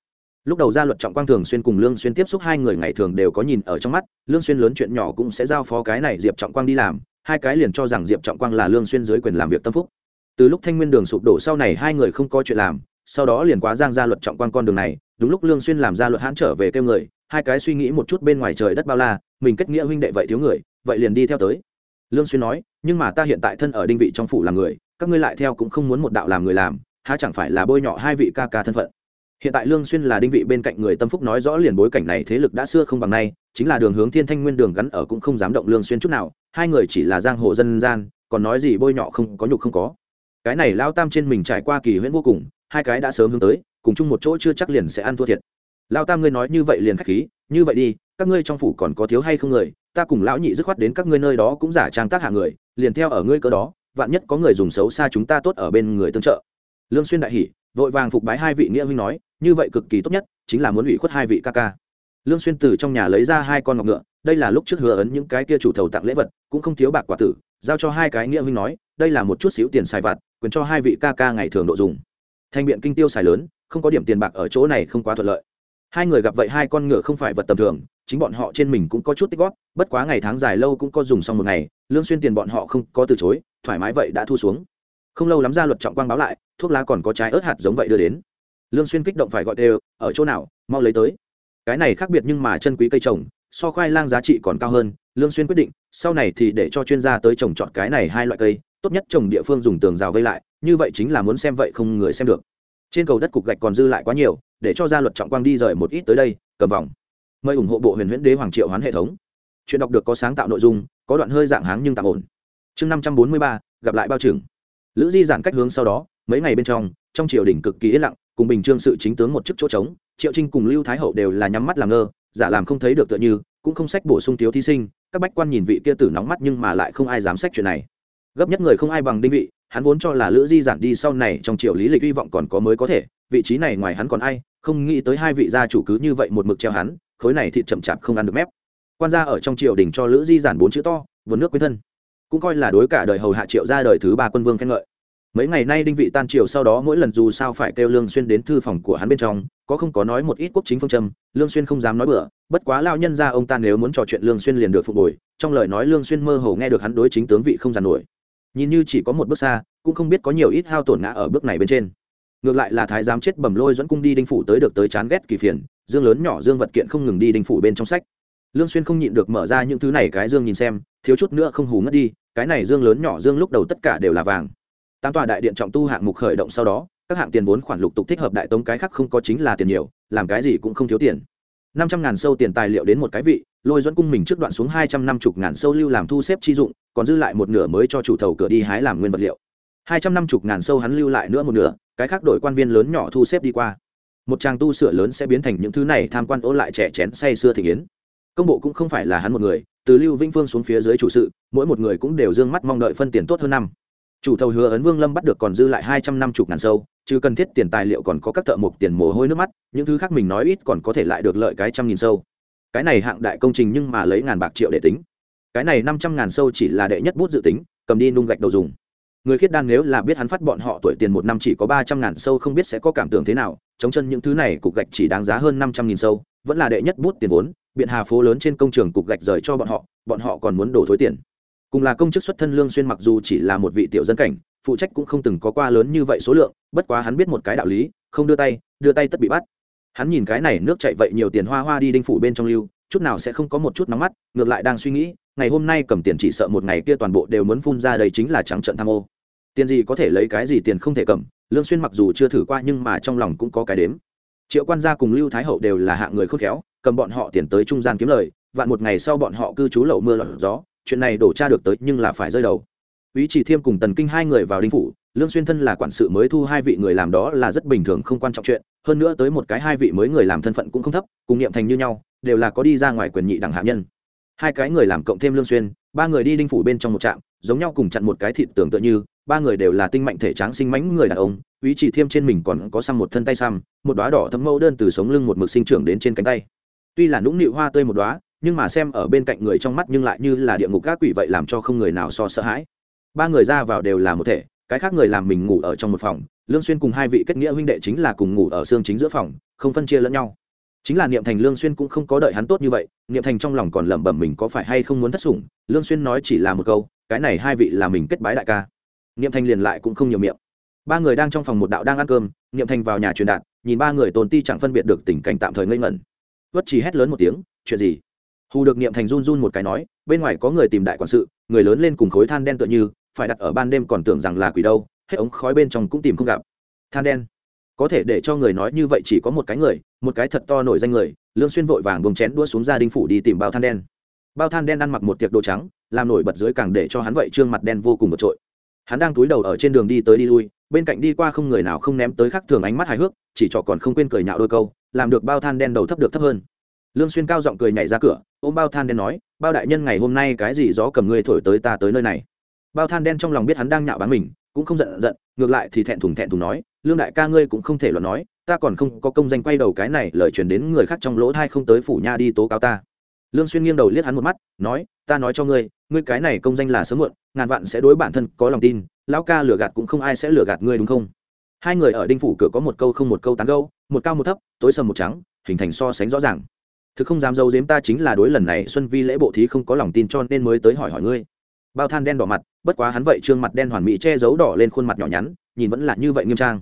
Lúc đầu ra luật trọng quang thường xuyên cùng lương xuyên tiếp xúc hai người ngày thường đều có nhìn ở trong mắt, lương xuyên lớn chuyện nhỏ cũng sẽ giao phó cái này diệp trọng quang đi làm, hai cái liền cho rằng diệp trọng quang là lương xuyên dưới quyền làm việc tâm phúc. Từ lúc thanh nguyên đường sụp đổ sau này hai người không có chuyện làm sau đó liền quá giang ra luật trọng quan con đường này, đúng lúc lương xuyên làm ra luật hãn trở về kêu người, hai cái suy nghĩ một chút bên ngoài trời đất bao la, mình kết nghĩa huynh đệ vậy thiếu người, vậy liền đi theo tới. Lương xuyên nói, nhưng mà ta hiện tại thân ở đinh vị trong phủ làm người, các ngươi lại theo cũng không muốn một đạo làm người làm, há chẳng phải là bôi nhọ hai vị ca ca thân phận. Hiện tại lương xuyên là đinh vị bên cạnh người tâm phúc nói rõ liền bối cảnh này thế lực đã xưa không bằng nay, chính là đường hướng thiên thanh nguyên đường gắn ở cũng không dám động lương xuyên chút nào, hai người chỉ là giang hồ dân gian, còn nói gì bôi nhọ không có, nhục không có. Cái này lao tam trên mình trải qua kỳ huyễn vô cùng hai cái đã sớm hướng tới, cùng chung một chỗ chưa chắc liền sẽ ăn thua thiệt. Lao tam ngươi nói như vậy liền khách khí, như vậy đi, các ngươi trong phủ còn có thiếu hay không người, ta cùng lão nhị dứt khoát đến các ngươi nơi đó cũng giả trang tác hạ người, liền theo ở ngươi cỡ đó, vạn nhất có người dùng xấu xa chúng ta tốt ở bên người tương trợ. Lương xuyên đại hỉ, vội vàng phục bái hai vị nghĩa huynh nói, như vậy cực kỳ tốt nhất, chính là muốn ủy khuất hai vị ca ca. Lương xuyên từ trong nhà lấy ra hai con ngọc ngựa, đây là lúc trước hứa ấn những cái kia chủ thầu tặng lễ vật, cũng không thiếu bạc quả tử, giao cho hai cái nghĩa huynh nói, đây là một chút xíu tiền xài vặt, quyền cho hai vị ca ca ngày thường độ dùng thanh biện kinh tiêu xài lớn, không có điểm tiền bạc ở chỗ này không quá thuận lợi. Hai người gặp vậy hai con ngựa không phải vật tầm thường, chính bọn họ trên mình cũng có chút tích góp, bất quá ngày tháng dài lâu cũng có dùng xong một ngày, lương xuyên tiền bọn họ không có từ chối, thoải mái vậy đã thu xuống. Không lâu lắm ra luật trọng quang báo lại, thuốc lá còn có trái ớt hạt giống vậy đưa đến. Lương xuyên kích động phải gọi đều, ở chỗ nào, mau lấy tới. Cái này khác biệt nhưng mà chân quý cây trồng, so khoai lang giá trị còn cao hơn, lương xuyên quyết định, sau này thì để cho chuyên gia tới trồng chọn cái này hai loại cây tốt nhất trồng địa phương dùng tường rào vây lại, như vậy chính là muốn xem vậy không người xem được. Trên cầu đất cục gạch còn dư lại quá nhiều, để cho gia luật trọng quang đi rời một ít tới đây, cầm vòng. Mời ủng hộ bộ huyền huyễn đế hoàng triệu hoán hệ thống. Chuyện đọc được có sáng tạo nội dung, có đoạn hơi dạng háng nhưng tạm ổn. Chương năm trăm bốn mươi ba, gặp lại bao trưởng. Lữ di giản cách hướng sau đó, mấy ngày bên trong trong triều đình cực kỳ yên lặng, cùng bình trương sự chính tướng một chức chỗ trống, triệu trinh cùng lưu thái hậu đều là nhắm mắt làm ngơ, giả làm không thấy được tựa như, cũng không sách bổ sung thiếu thí sinh, các bách quan nhìn vị kia tử nóng mắt nhưng mà lại không ai dám sách chuyện này gấp nhất người không ai bằng đinh vị, hắn vốn cho là lữ di giản đi sau này trong triều lý lịch hy vọng còn có mới có thể, vị trí này ngoài hắn còn ai, không nghĩ tới hai vị gia chủ cứ như vậy một mực treo hắn, khối này thịt chậm chạp không ăn được mép. Quan gia ở trong triều đình cho lữ di giản bốn chữ to, vườn nước quên thân. Cũng coi là đối cả đời hầu hạ triệu ra đời thứ ba quân vương khen ngợi. Mấy ngày nay đinh vị tan triều sau đó mỗi lần dù sao phải kêu lương xuyên đến thư phòng của hắn bên trong, có không có nói một ít quốc chính phương châm, lương xuyên không dám nói bừa. Bất quá lao nhân ra ông ta nếu muốn trò chuyện lương xuyên liền được phục hồi, trong lời nói lương xuyên mơ hồ nghe được hắn đối chính tướng vị không giàn nổi nhìn như chỉ có một bước xa, cũng không biết có nhiều ít hao tổn ngã ở bước này bên trên. Ngược lại là thái giám chết bầm lôi dẫn cung đi đinh phủ tới được tới chán ghét kỳ phiền, dương lớn nhỏ dương vật kiện không ngừng đi đinh phủ bên trong sách. Lương xuyên không nhịn được mở ra những thứ này cái dương nhìn xem, thiếu chút nữa không hù ngất đi, cái này dương lớn nhỏ dương lúc đầu tất cả đều là vàng. Tám tòa đại điện trọng tu hạng mục khởi động sau đó, các hạng tiền vốn khoản lục tục thích hợp đại tống cái khác không có chính là tiền nhiều, làm cái gì cũng không thiếu tiền năm trăm ngàn sâu tiền tài liệu đến một cái vị, lôi dẫn cung mình trước đoạn xuống hai trăm năm mươi ngàn sâu lưu làm thu xếp chi dụng, còn dư lại một nửa mới cho chủ thầu cửa đi hái làm nguyên vật liệu. hai trăm năm mươi ngàn sâu hắn lưu lại nữa một nửa, cái khác đổi quan viên lớn nhỏ thu xếp đi qua. Một tràng tu sửa lớn sẽ biến thành những thứ này tham quan ố lại trẻ chén say xưa thị kiến công bộ cũng không phải là hắn một người, từ lưu vinh phương xuống phía dưới chủ sự, mỗi một người cũng đều d ư ơ n g mắt mong đợi phân tiền tốt hơn năm chủ thầu hứa ấn vương lâm bắt được còn dư lại hai trăm năm mươi ngàn sâu, chứ cần thiết tiền tài liệu còn có các thợ mộc tiền mồ hôi nước mắt, những thứ khác mình nói ít còn có thể lại được lợi cái trăm nghìn sâu. Cái này hạng đại công trình nhưng mà lấy ngàn bạc triệu để tính. Cái này năm trăm ngàn sâu chỉ là đệ nhất bút dự tính, cầm đi nung gạch đầu dùng. Người khiết đan nếu là biết hắn phát bọn họ tuổi tiền một năm chỉ có ba trăm ngàn sâu không biết sẽ có cảm tưởng thế nào, chống chân những thứ này cục gạch chỉ đáng giá hơn năm trăm nghìn sâu, vẫn là đệ nhất bút tiền vốn, biện hà phố lớn trên công trường cục gạch rời cho bọn họ bọn họ còn muốn đổ thối tiền cùng là công chức xuất thân lương xuyên mặc dù chỉ là một vị tiểu dân cảnh, phụ trách cũng không từng có qua lớn như vậy số lượng, bất quá hắn biết một cái đạo lý, không đưa tay đưa tay tất bị bắt. Hắn nhìn cái này nước chạy vậy nhiều tiền hoa hoa đi đinh phủ bên trong lưu, chút nào sẽ không có một chút nóng mắt, ngược lại đang suy nghĩ, ngày hôm nay cầm tiền chỉ sợ một ngày kia toàn bộ đều muốn phun ra đây chính là trắng trợn tham ô. Tiền gì có thể lấy cái gì tiền không thể cầm, lương xuyên mặc dù chưa thử qua nhưng mà trong lòng cũng có cái đếm. Triệu quan gia cùng lưu thái hậu đều là hạng người khôn khéo, cầm bọn họ tiền tới trung gian kiếm lời, vạn một ngày sau bọn họ cư trú lậu mưa lọt gió chuyện này đổ tra được tới nhưng là phải rơi đầu ý Chỉ Thiêm cùng Tần Kinh hai người vào đinh phủ, Lương Xuyên thân là quản sự mới thu hai vị người làm đó là rất bình thường không quan trọng chuyện, hơn nữa tới một cái hai vị mới người làm thân phận cũng không thấp, cùng niệm thành như nhau, đều là có đi ra ngoài quyền nhị đẳng hạ nhân. Hai cái người làm cộng thêm Lương Xuyên, ba người đi đinh phủ bên trong một trạm, giống nhau cùng chặn một cái thịt tưởng tựa như, ba người đều là tinh mạnh thể tráng sinh mãnh người đàn ông, ý Chỉ Thiêm trên mình còn có xăm một thân tay xăm, một đóa đỏ thấm mẫu đơn từ sống lưng một mực sinh trưởng đến trên cánh tay. Tuy là nũng nịu hoa tươi một đóa, nhưng mà xem ở bên cạnh người trong mắt nhưng lại như là địa ngục các quỷ vậy làm cho không người nào so sợ hãi. Ba người ra vào đều là một thể, cái khác người làm mình ngủ ở trong một phòng, lương xuyên cùng hai vị kết nghĩa huynh đệ chính là cùng ngủ ở xương chính giữa phòng, không phân chia lẫn nhau. Chính là niệm thành lương xuyên cũng không có đợi hắn tốt như vậy, niệm thành trong lòng còn lẩm bẩm mình có phải hay không muốn thất sủng, lương xuyên nói chỉ là một câu, cái này hai vị là mình kết bái đại ca. Niệm thành liền lại cũng không nhiều miệng. Ba người đang trong phòng một đạo đang ăn cơm, niệm thành vào nhà truyền đạt, nhìn ba người tồn ti chẳng phân biệt được tình cảnh tạm thời ngây ngẩn. Vất chỉ hét lớn một tiếng, chuyện gì? Hù được niệm thành run run một cái nói, bên ngoài có người tìm đại quản sự, người lớn lên cùng khối than đen tựa như, phải đặt ở ban đêm còn tưởng rằng là quỷ đâu, hết ống khói bên trong cũng tìm không gặp. Than đen. Có thể để cho người nói như vậy chỉ có một cái người, một cái thật to nổi danh người, lương xuyên vội vàng bông chén đua xuống gia đình phủ đi tìm bao than đen. Bao than đen ăn mặc một tiệc đồ trắng, làm nổi bật dưới càng để cho hắn vậy trương mặt đen vô cùng một trội. Hắn đang túi đầu ở trên đường đi tới đi lui, bên cạnh đi qua không người nào không ném tới khắc thường ánh mắt hài hước, chỉ trò còn không quên cười nhạo đôi câu, làm được bao than đen đầu thấp được thấp hơn lương xuyên cao giọng cười nhảy ra cửa ôm bao than đen nói bao đại nhân ngày hôm nay cái gì gió cầm ngươi thổi tới ta tới nơi này? Bao than đen trong lòng biết hắn đang nhạo báng mình cũng không giận giận ngược lại thì thẹn thùng thẹn thùng nói lương đại ca ngươi cũng không thể luận nói ta còn không có công danh quay đầu cái này lời truyền đến người khác trong lỗ thai không tới phủ nha đi tố cáo ta. Lương xuyên nghiêng đầu liếc hắn một mắt nói ta nói cho ngươi ngươi cái này công danh là sớm muộn ngàn vạn sẽ đối bản thân có lòng tin lão ca lừa gạt cũng không ai sẽ lừa gạt ngươi đúng không? Hai người ở đinh phủ cửa có một câu không một câu tán gẫu, một cao một thấp tối sầm một trắng hình thành so sánh rõ ràng thực không dám giấu giếm ta chính là đối lần này xuân vi lễ bộ thí không có lòng tin cho nên mới tới hỏi hỏi ngươi. Bao than đen đỏ mặt, bất quá hắn vậy trương mặt đen hoàn mỹ che giấu đỏ lên khuôn mặt nhỏ nhắn, nhìn vẫn là như vậy nghiêm trang.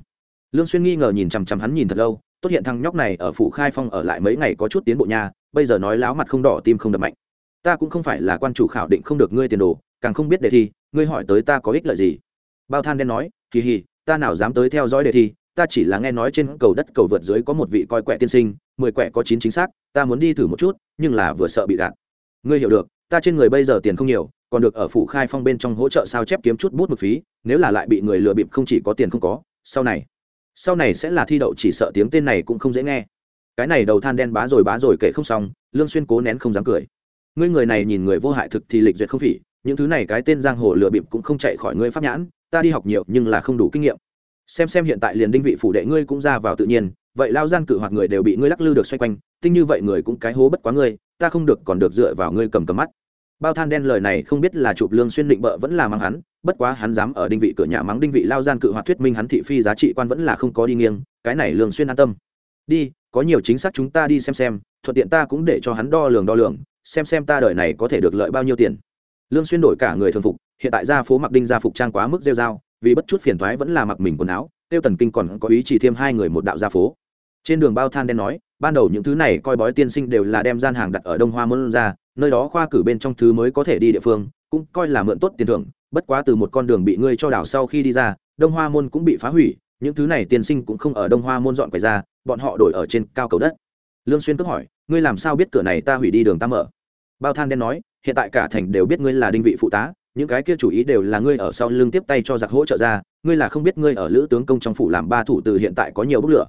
Lương xuyên nghi ngờ nhìn chằm chằm hắn nhìn thật lâu, tốt hiện thằng nhóc này ở phủ khai phong ở lại mấy ngày có chút tiến bộ nha, bây giờ nói láo mặt không đỏ tim không đập mạnh. Ta cũng không phải là quan chủ khảo định không được ngươi tiền đồ, càng không biết đề thi, ngươi hỏi tới ta có ích lợi gì. Bao than đen nói, kỳ hì, ta nào dám tới theo dõi đề thi ta chỉ là nghe nói trên cầu đất cầu vượt dưới có một vị coi quẹ tiên sinh, mười quẹ có chín chính xác, ta muốn đi thử một chút, nhưng là vừa sợ bị gạt. Ngươi hiểu được, ta trên người bây giờ tiền không nhiều, còn được ở phủ khai phong bên trong hỗ trợ sao chép kiếm chút bút một phí, nếu là lại bị người lừa bịp không chỉ có tiền không có, sau này sau này sẽ là thi đậu chỉ sợ tiếng tên này cũng không dễ nghe. Cái này đầu than đen bá rồi bá rồi kể không xong, lương xuyên cố nén không dám cười. Ngươi người này nhìn người vô hại thực thì lịch duyệt không phỉ, những thứ này cái tên giang hồ lừa bịp cũng không chạy khỏi ngươi pháp nhãn, ta đi học nhiều nhưng là không đủ kinh nghiệm xem xem hiện tại liền đinh vị phủ đệ ngươi cũng ra vào tự nhiên, vậy lao gian cự hoặc người đều bị ngươi lắc lư được xoay quanh, tinh như vậy người cũng cái hố bất quá ngươi, ta không được còn được dựa vào ngươi cầm cầm mắt. Bao than đen lời này không biết là chụp lương xuyên định bợ vẫn là mắng hắn, bất quá hắn dám ở đinh vị cửa nhà mắng đinh vị lao gian cự hoạt thuyết minh hắn thị phi giá trị quan vẫn là không có đi nghiêng, cái này lương xuyên an tâm. Đi, có nhiều chính xác chúng ta đi xem xem, thuận tiện ta cũng để cho hắn đo lường đo lường, xem xem ta đời này có thể được lợi bao nhiêu tiền. Lương xuyên đổi cả người thường phục, hiện tại ra phố mặc đinh ra phục trang quá mức rêu rao vì bất chút phiền toái vẫn là mặc mình quần áo, tiêu tần kinh còn có ý chỉ thêm hai người một đạo ra phố. Trên đường bao than đen nói, ban đầu những thứ này coi bói tiên sinh đều là đem gian hàng đặt ở đông hoa môn ra, nơi đó khoa cử bên trong thứ mới có thể đi địa phương, cũng coi là mượn tốt tiền thưởng, bất quá từ một con đường bị ngươi cho đảo sau khi đi ra, đông hoa môn cũng bị phá hủy, những thứ này tiên sinh cũng không ở đông hoa môn dọn quầy ra, bọn họ đổi ở trên cao cầu đất. Lương xuyên tức hỏi, ngươi làm sao biết cửa này ta hủy đi đường ta mở? Bao than đen nói, hiện tại cả thành đều biết ngươi là đinh vị phụ tá những cái kia chủ ý đều là ngươi ở sau lưng tiếp tay cho giặc hỗ trợ ra, ngươi là không biết ngươi ở lữ tướng công trong phủ làm ba thủ từ hiện tại có nhiều bức lửa.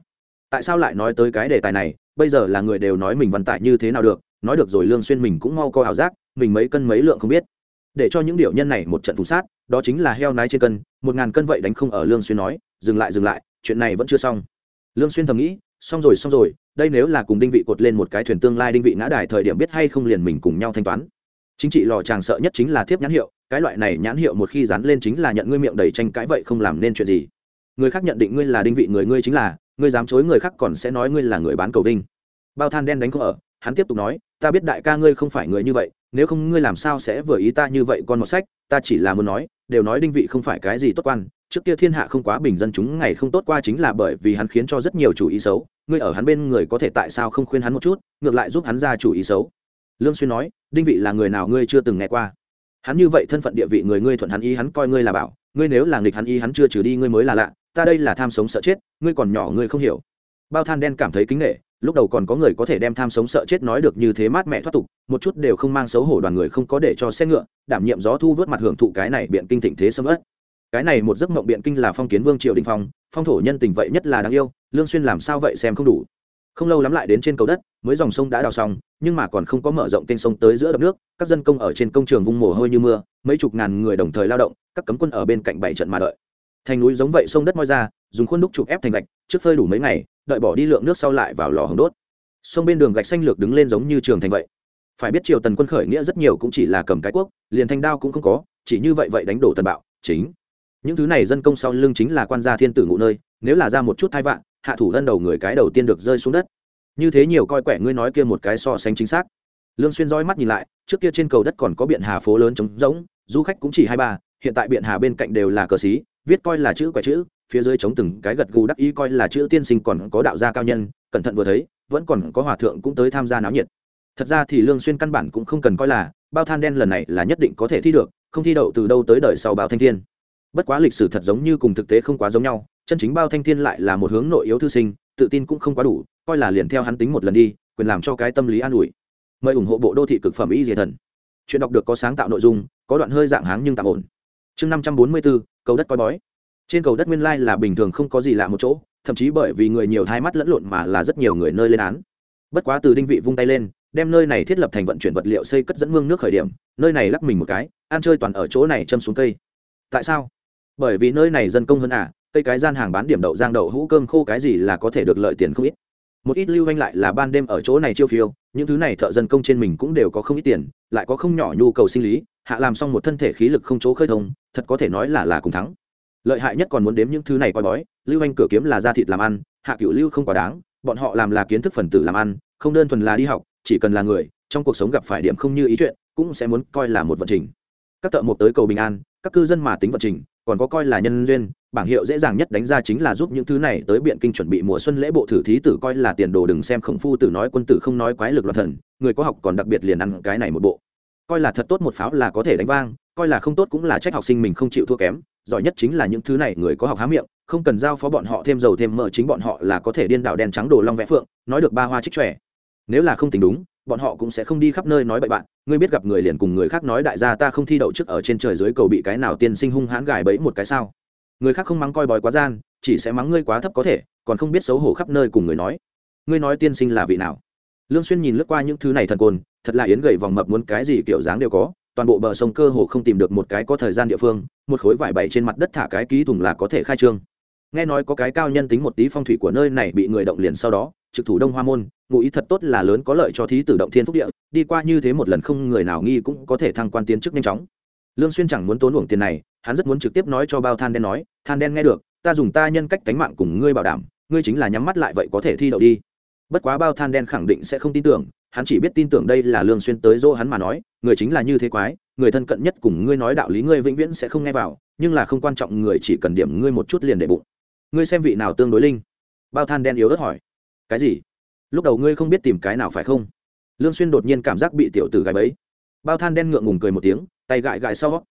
Tại sao lại nói tới cái đề tài này, bây giờ là người đều nói mình văn tải như thế nào được, nói được rồi lương xuyên mình cũng mau coi ảo giác, mình mấy cân mấy lượng không biết. Để cho những điều nhân này một trận phù sát, đó chính là heo nái trên cân, một ngàn cân vậy đánh không ở lương xuyên nói, dừng lại dừng lại, chuyện này vẫn chưa xong. Lương xuyên thầm nghĩ, xong rồi xong rồi, đây nếu là cùng đinh vị cột lên một cái thuyền tương lai đinh vị ngã đài thời điểm biết hay không liền mình cùng nhau thanh toán. Chính trị lò chàng sợ nhất chính là thiếp nhãn hiệu cái loại này nhãn hiệu một khi dán lên chính là nhận ngươi miệng đầy tranh cãi vậy không làm nên chuyện gì. Người khác nhận định ngươi là đinh vị người ngươi chính là, ngươi dám chối người khác còn sẽ nói ngươi là người bán cầu vinh. Bao than đen đánh không ở, hắn tiếp tục nói, ta biết đại ca ngươi không phải người như vậy, nếu không ngươi làm sao sẽ vừa ý ta như vậy con một sách, ta chỉ là muốn nói, đều nói đinh vị không phải cái gì tốt quan, trước kia thiên hạ không quá bình dân chúng ngày không tốt qua chính là bởi vì hắn khiến cho rất nhiều chủ ý xấu, ngươi ở hắn bên người có thể tại sao không khuyên hắn một chút, ngược lại giúp hắn ra chủ ý xấu. Lương xuyên nói, đinh vị là người nào ngươi chưa từng nghe qua? Hắn như vậy thân phận địa vị người ngươi thuận hắn ý hắn coi ngươi là bảo, ngươi nếu là nghịch hắn ý hắn chưa trừ đi ngươi mới là lạ, ta đây là tham sống sợ chết, ngươi còn nhỏ ngươi không hiểu. Bao than đen cảm thấy kính nể, lúc đầu còn có người có thể đem tham sống sợ chết nói được như thế mát mẹ thoát tục, một chút đều không mang xấu hổ đoàn người không có để cho xe ngựa, đảm nhiệm gió thu vớt mặt hưởng thụ cái này biện kinh thịnh thế sâm ớt. Cái này một giấc mộng biện kinh là phong kiến vương triều đình phong phong thổ nhân tình vậy nhất là đáng yêu, lương xuyên làm sao vậy xem không đủ không lâu lắm lại đến trên cầu đất, mới dòng sông đã đào xong, nhưng mà còn không có mở rộng kênh sông tới giữa đập nước, các dân công ở trên công trường vung mồ hôi như mưa, mấy chục ngàn người đồng thời lao động, các cấm quân ở bên cạnh bảy trận mà đợi. Thành núi giống vậy sông đất moi ra, dùng khuôn đúc chụp ép thành gạch, trước phơi đủ mấy ngày, đợi bỏ đi lượng nước sau lại vào lò hồng đốt. Sông bên đường gạch xanh lược đứng lên giống như trường thành vậy. Phải biết triều tần quân khởi nghĩa rất nhiều cũng chỉ là cầm cái quốc, liền thanh đao cũng không có, chỉ như vậy vậy đánh đổ tần bạo, chính. Những thứ này dân công sau lưng chính là quan gia thiên tử ngụ nơi, nếu là ra một chút thai vạn hạ thủ lân đầu người cái đầu tiên được rơi xuống đất. Như thế nhiều coi quẻ ngươi nói kia một cái so sánh chính xác. Lương xuyên roi mắt nhìn lại, trước kia trên cầu đất còn có biện hà phố lớn trống rỗng, du khách cũng chỉ hai ba, hiện tại biện hà bên cạnh đều là cờ xí, viết coi là chữ quẻ chữ, phía dưới chống từng cái gật gù đắc ý coi là chữ tiên sinh còn có đạo gia cao nhân, cẩn thận vừa thấy, vẫn còn có hòa thượng cũng tới tham gia náo nhiệt. Thật ra thì lương xuyên căn bản cũng không cần coi là, bao than đen lần này là nhất định có thể thi được, không thi đậu từ đâu tới đời sau bao thanh thiên bất quá lịch sử thật giống như cùng thực tế không quá giống nhau, chân chính bao thanh thiên lại là một hướng nội yếu thư sinh, tự tin cũng không quá đủ, coi là liền theo hắn tính một lần đi, quyền làm cho cái tâm lý an ủi. Mời ủng hộ bộ đô thị cực phẩm y diệt thần. Chuyện đọc được có sáng tạo nội dung, có đoạn hơi dạng háng nhưng tạm ổn. Chương năm trăm bốn mươi bốn cầu đất coi bói. Trên cầu đất nguyên lai là bình thường không có gì lạ một chỗ, thậm chí bởi vì người nhiều thai mắt lẫn lộn mà là rất nhiều người nơi lên án. Bất quá từ đinh vị vung tay lên, đem nơi này thiết lập thành vận chuyển vật liệu xây cất dẫn mương nước khởi điểm, nơi này lắc mình một cái, ăn chơi toàn ở chỗ này châm xuống cây. Tại sao? Bởi vì nơi này dân công hơn à cây cái gian hàng bán điểm đậu giang đậu hũ cơm khô cái gì là có thể được lợi tiền không ít. Một ít lưu anh lại là ban đêm ở chỗ này chiêu phiêu, những thứ này thợ dân công trên mình cũng đều có không ít tiền, lại có không nhỏ nhu cầu sinh lý, hạ làm xong một thân thể khí lực không chỗ khơi thông, thật có thể nói là là cùng thắng. Lợi hại nhất còn muốn đếm những thứ này coi bói, lưu anh cửa kiếm là da thịt làm ăn, hạ cựu lưu không quá đáng, bọn họ làm là kiến thức phần tử làm ăn, không đơn thuần là đi học, chỉ cần là người, trong cuộc sống gặp phải điểm không như ý chuyện, cũng sẽ muốn coi là một vận trình. Các thợ một tới cầu bình an, các cư dân mà tính vận trình còn có coi là nhân duyên, bảng hiệu dễ dàng nhất đánh ra chính là giúp những thứ này tới biện kinh chuẩn bị mùa xuân lễ bộ thử thí tử coi là tiền đồ đừng xem khổng phu tử nói quân tử không nói quái lực loạn thần, người có học còn đặc biệt liền ăn cái này một bộ. Coi là thật tốt một pháo là có thể đánh vang, coi là không tốt cũng là trách học sinh mình không chịu thua kém, giỏi nhất chính là những thứ này người có học há miệng, không cần giao phó bọn họ thêm dầu thêm mỡ chính bọn họ là có thể điên đảo đen trắng đồ long vẽ phượng, nói được ba hoa trích trẻ. Nếu là không tính đúng bọn họ cũng sẽ không đi khắp nơi nói bậy bạn. Ngươi biết gặp người liền cùng người khác nói, đại gia ta không thi đậu trước ở trên trời dưới cầu bị cái nào tiên sinh hung hãn gài bẫy một cái sao? Người khác không mắng coi bói quá gian, chỉ sẽ mắng ngươi quá thấp có thể, còn không biết xấu hổ khắp nơi cùng người nói. Ngươi nói tiên sinh là vị nào? Lương xuyên nhìn lướt qua những thứ này thần côn, thật là yến gầy vòng mập muốn cái gì kiểu dáng đều có, toàn bộ bờ sông cơ hồ không tìm được một cái có thời gian địa phương, một khối vải bày trên mặt đất thả cái ký thùng là có thể khai trương. Nghe nói có cái cao nhân tính một tí phong thủy của nơi này bị người động liền sau đó, trực thủ đông hoa môn ngụ ý thật tốt là lớn có lợi cho thí tử động thiên phúc địa, đi qua như thế một lần không người nào nghi cũng có thể thăng quan tiến chức nhanh chóng. Lương xuyên chẳng muốn tốn uổng tiền này, hắn rất muốn trực tiếp nói cho bao than đen nói, than đen nghe được, ta dùng ta nhân cách tánh mạng cùng ngươi bảo đảm, ngươi chính là nhắm mắt lại vậy có thể thi đậu đi. Bất quá bao than đen khẳng định sẽ không tin tưởng, hắn chỉ biết tin tưởng đây là lương xuyên tới dỗ hắn mà nói, người chính là như thế quái, người thân cận nhất cùng ngươi nói đạo lý ngươi vĩnh viễn sẽ không nghe vào, nhưng là không quan trọng, người chỉ cần điểm ngươi một chút liền để bụng. Ngươi xem vị nào tương đối linh? Bao than đen yếu ớt hỏi. Cái gì? Lúc đầu ngươi không biết tìm cái nào phải không? Lương xuyên đột nhiên cảm giác bị tiểu tử gài bẫy. Bao than đen ngượng ngùng cười một tiếng, tay gãi gãi sau.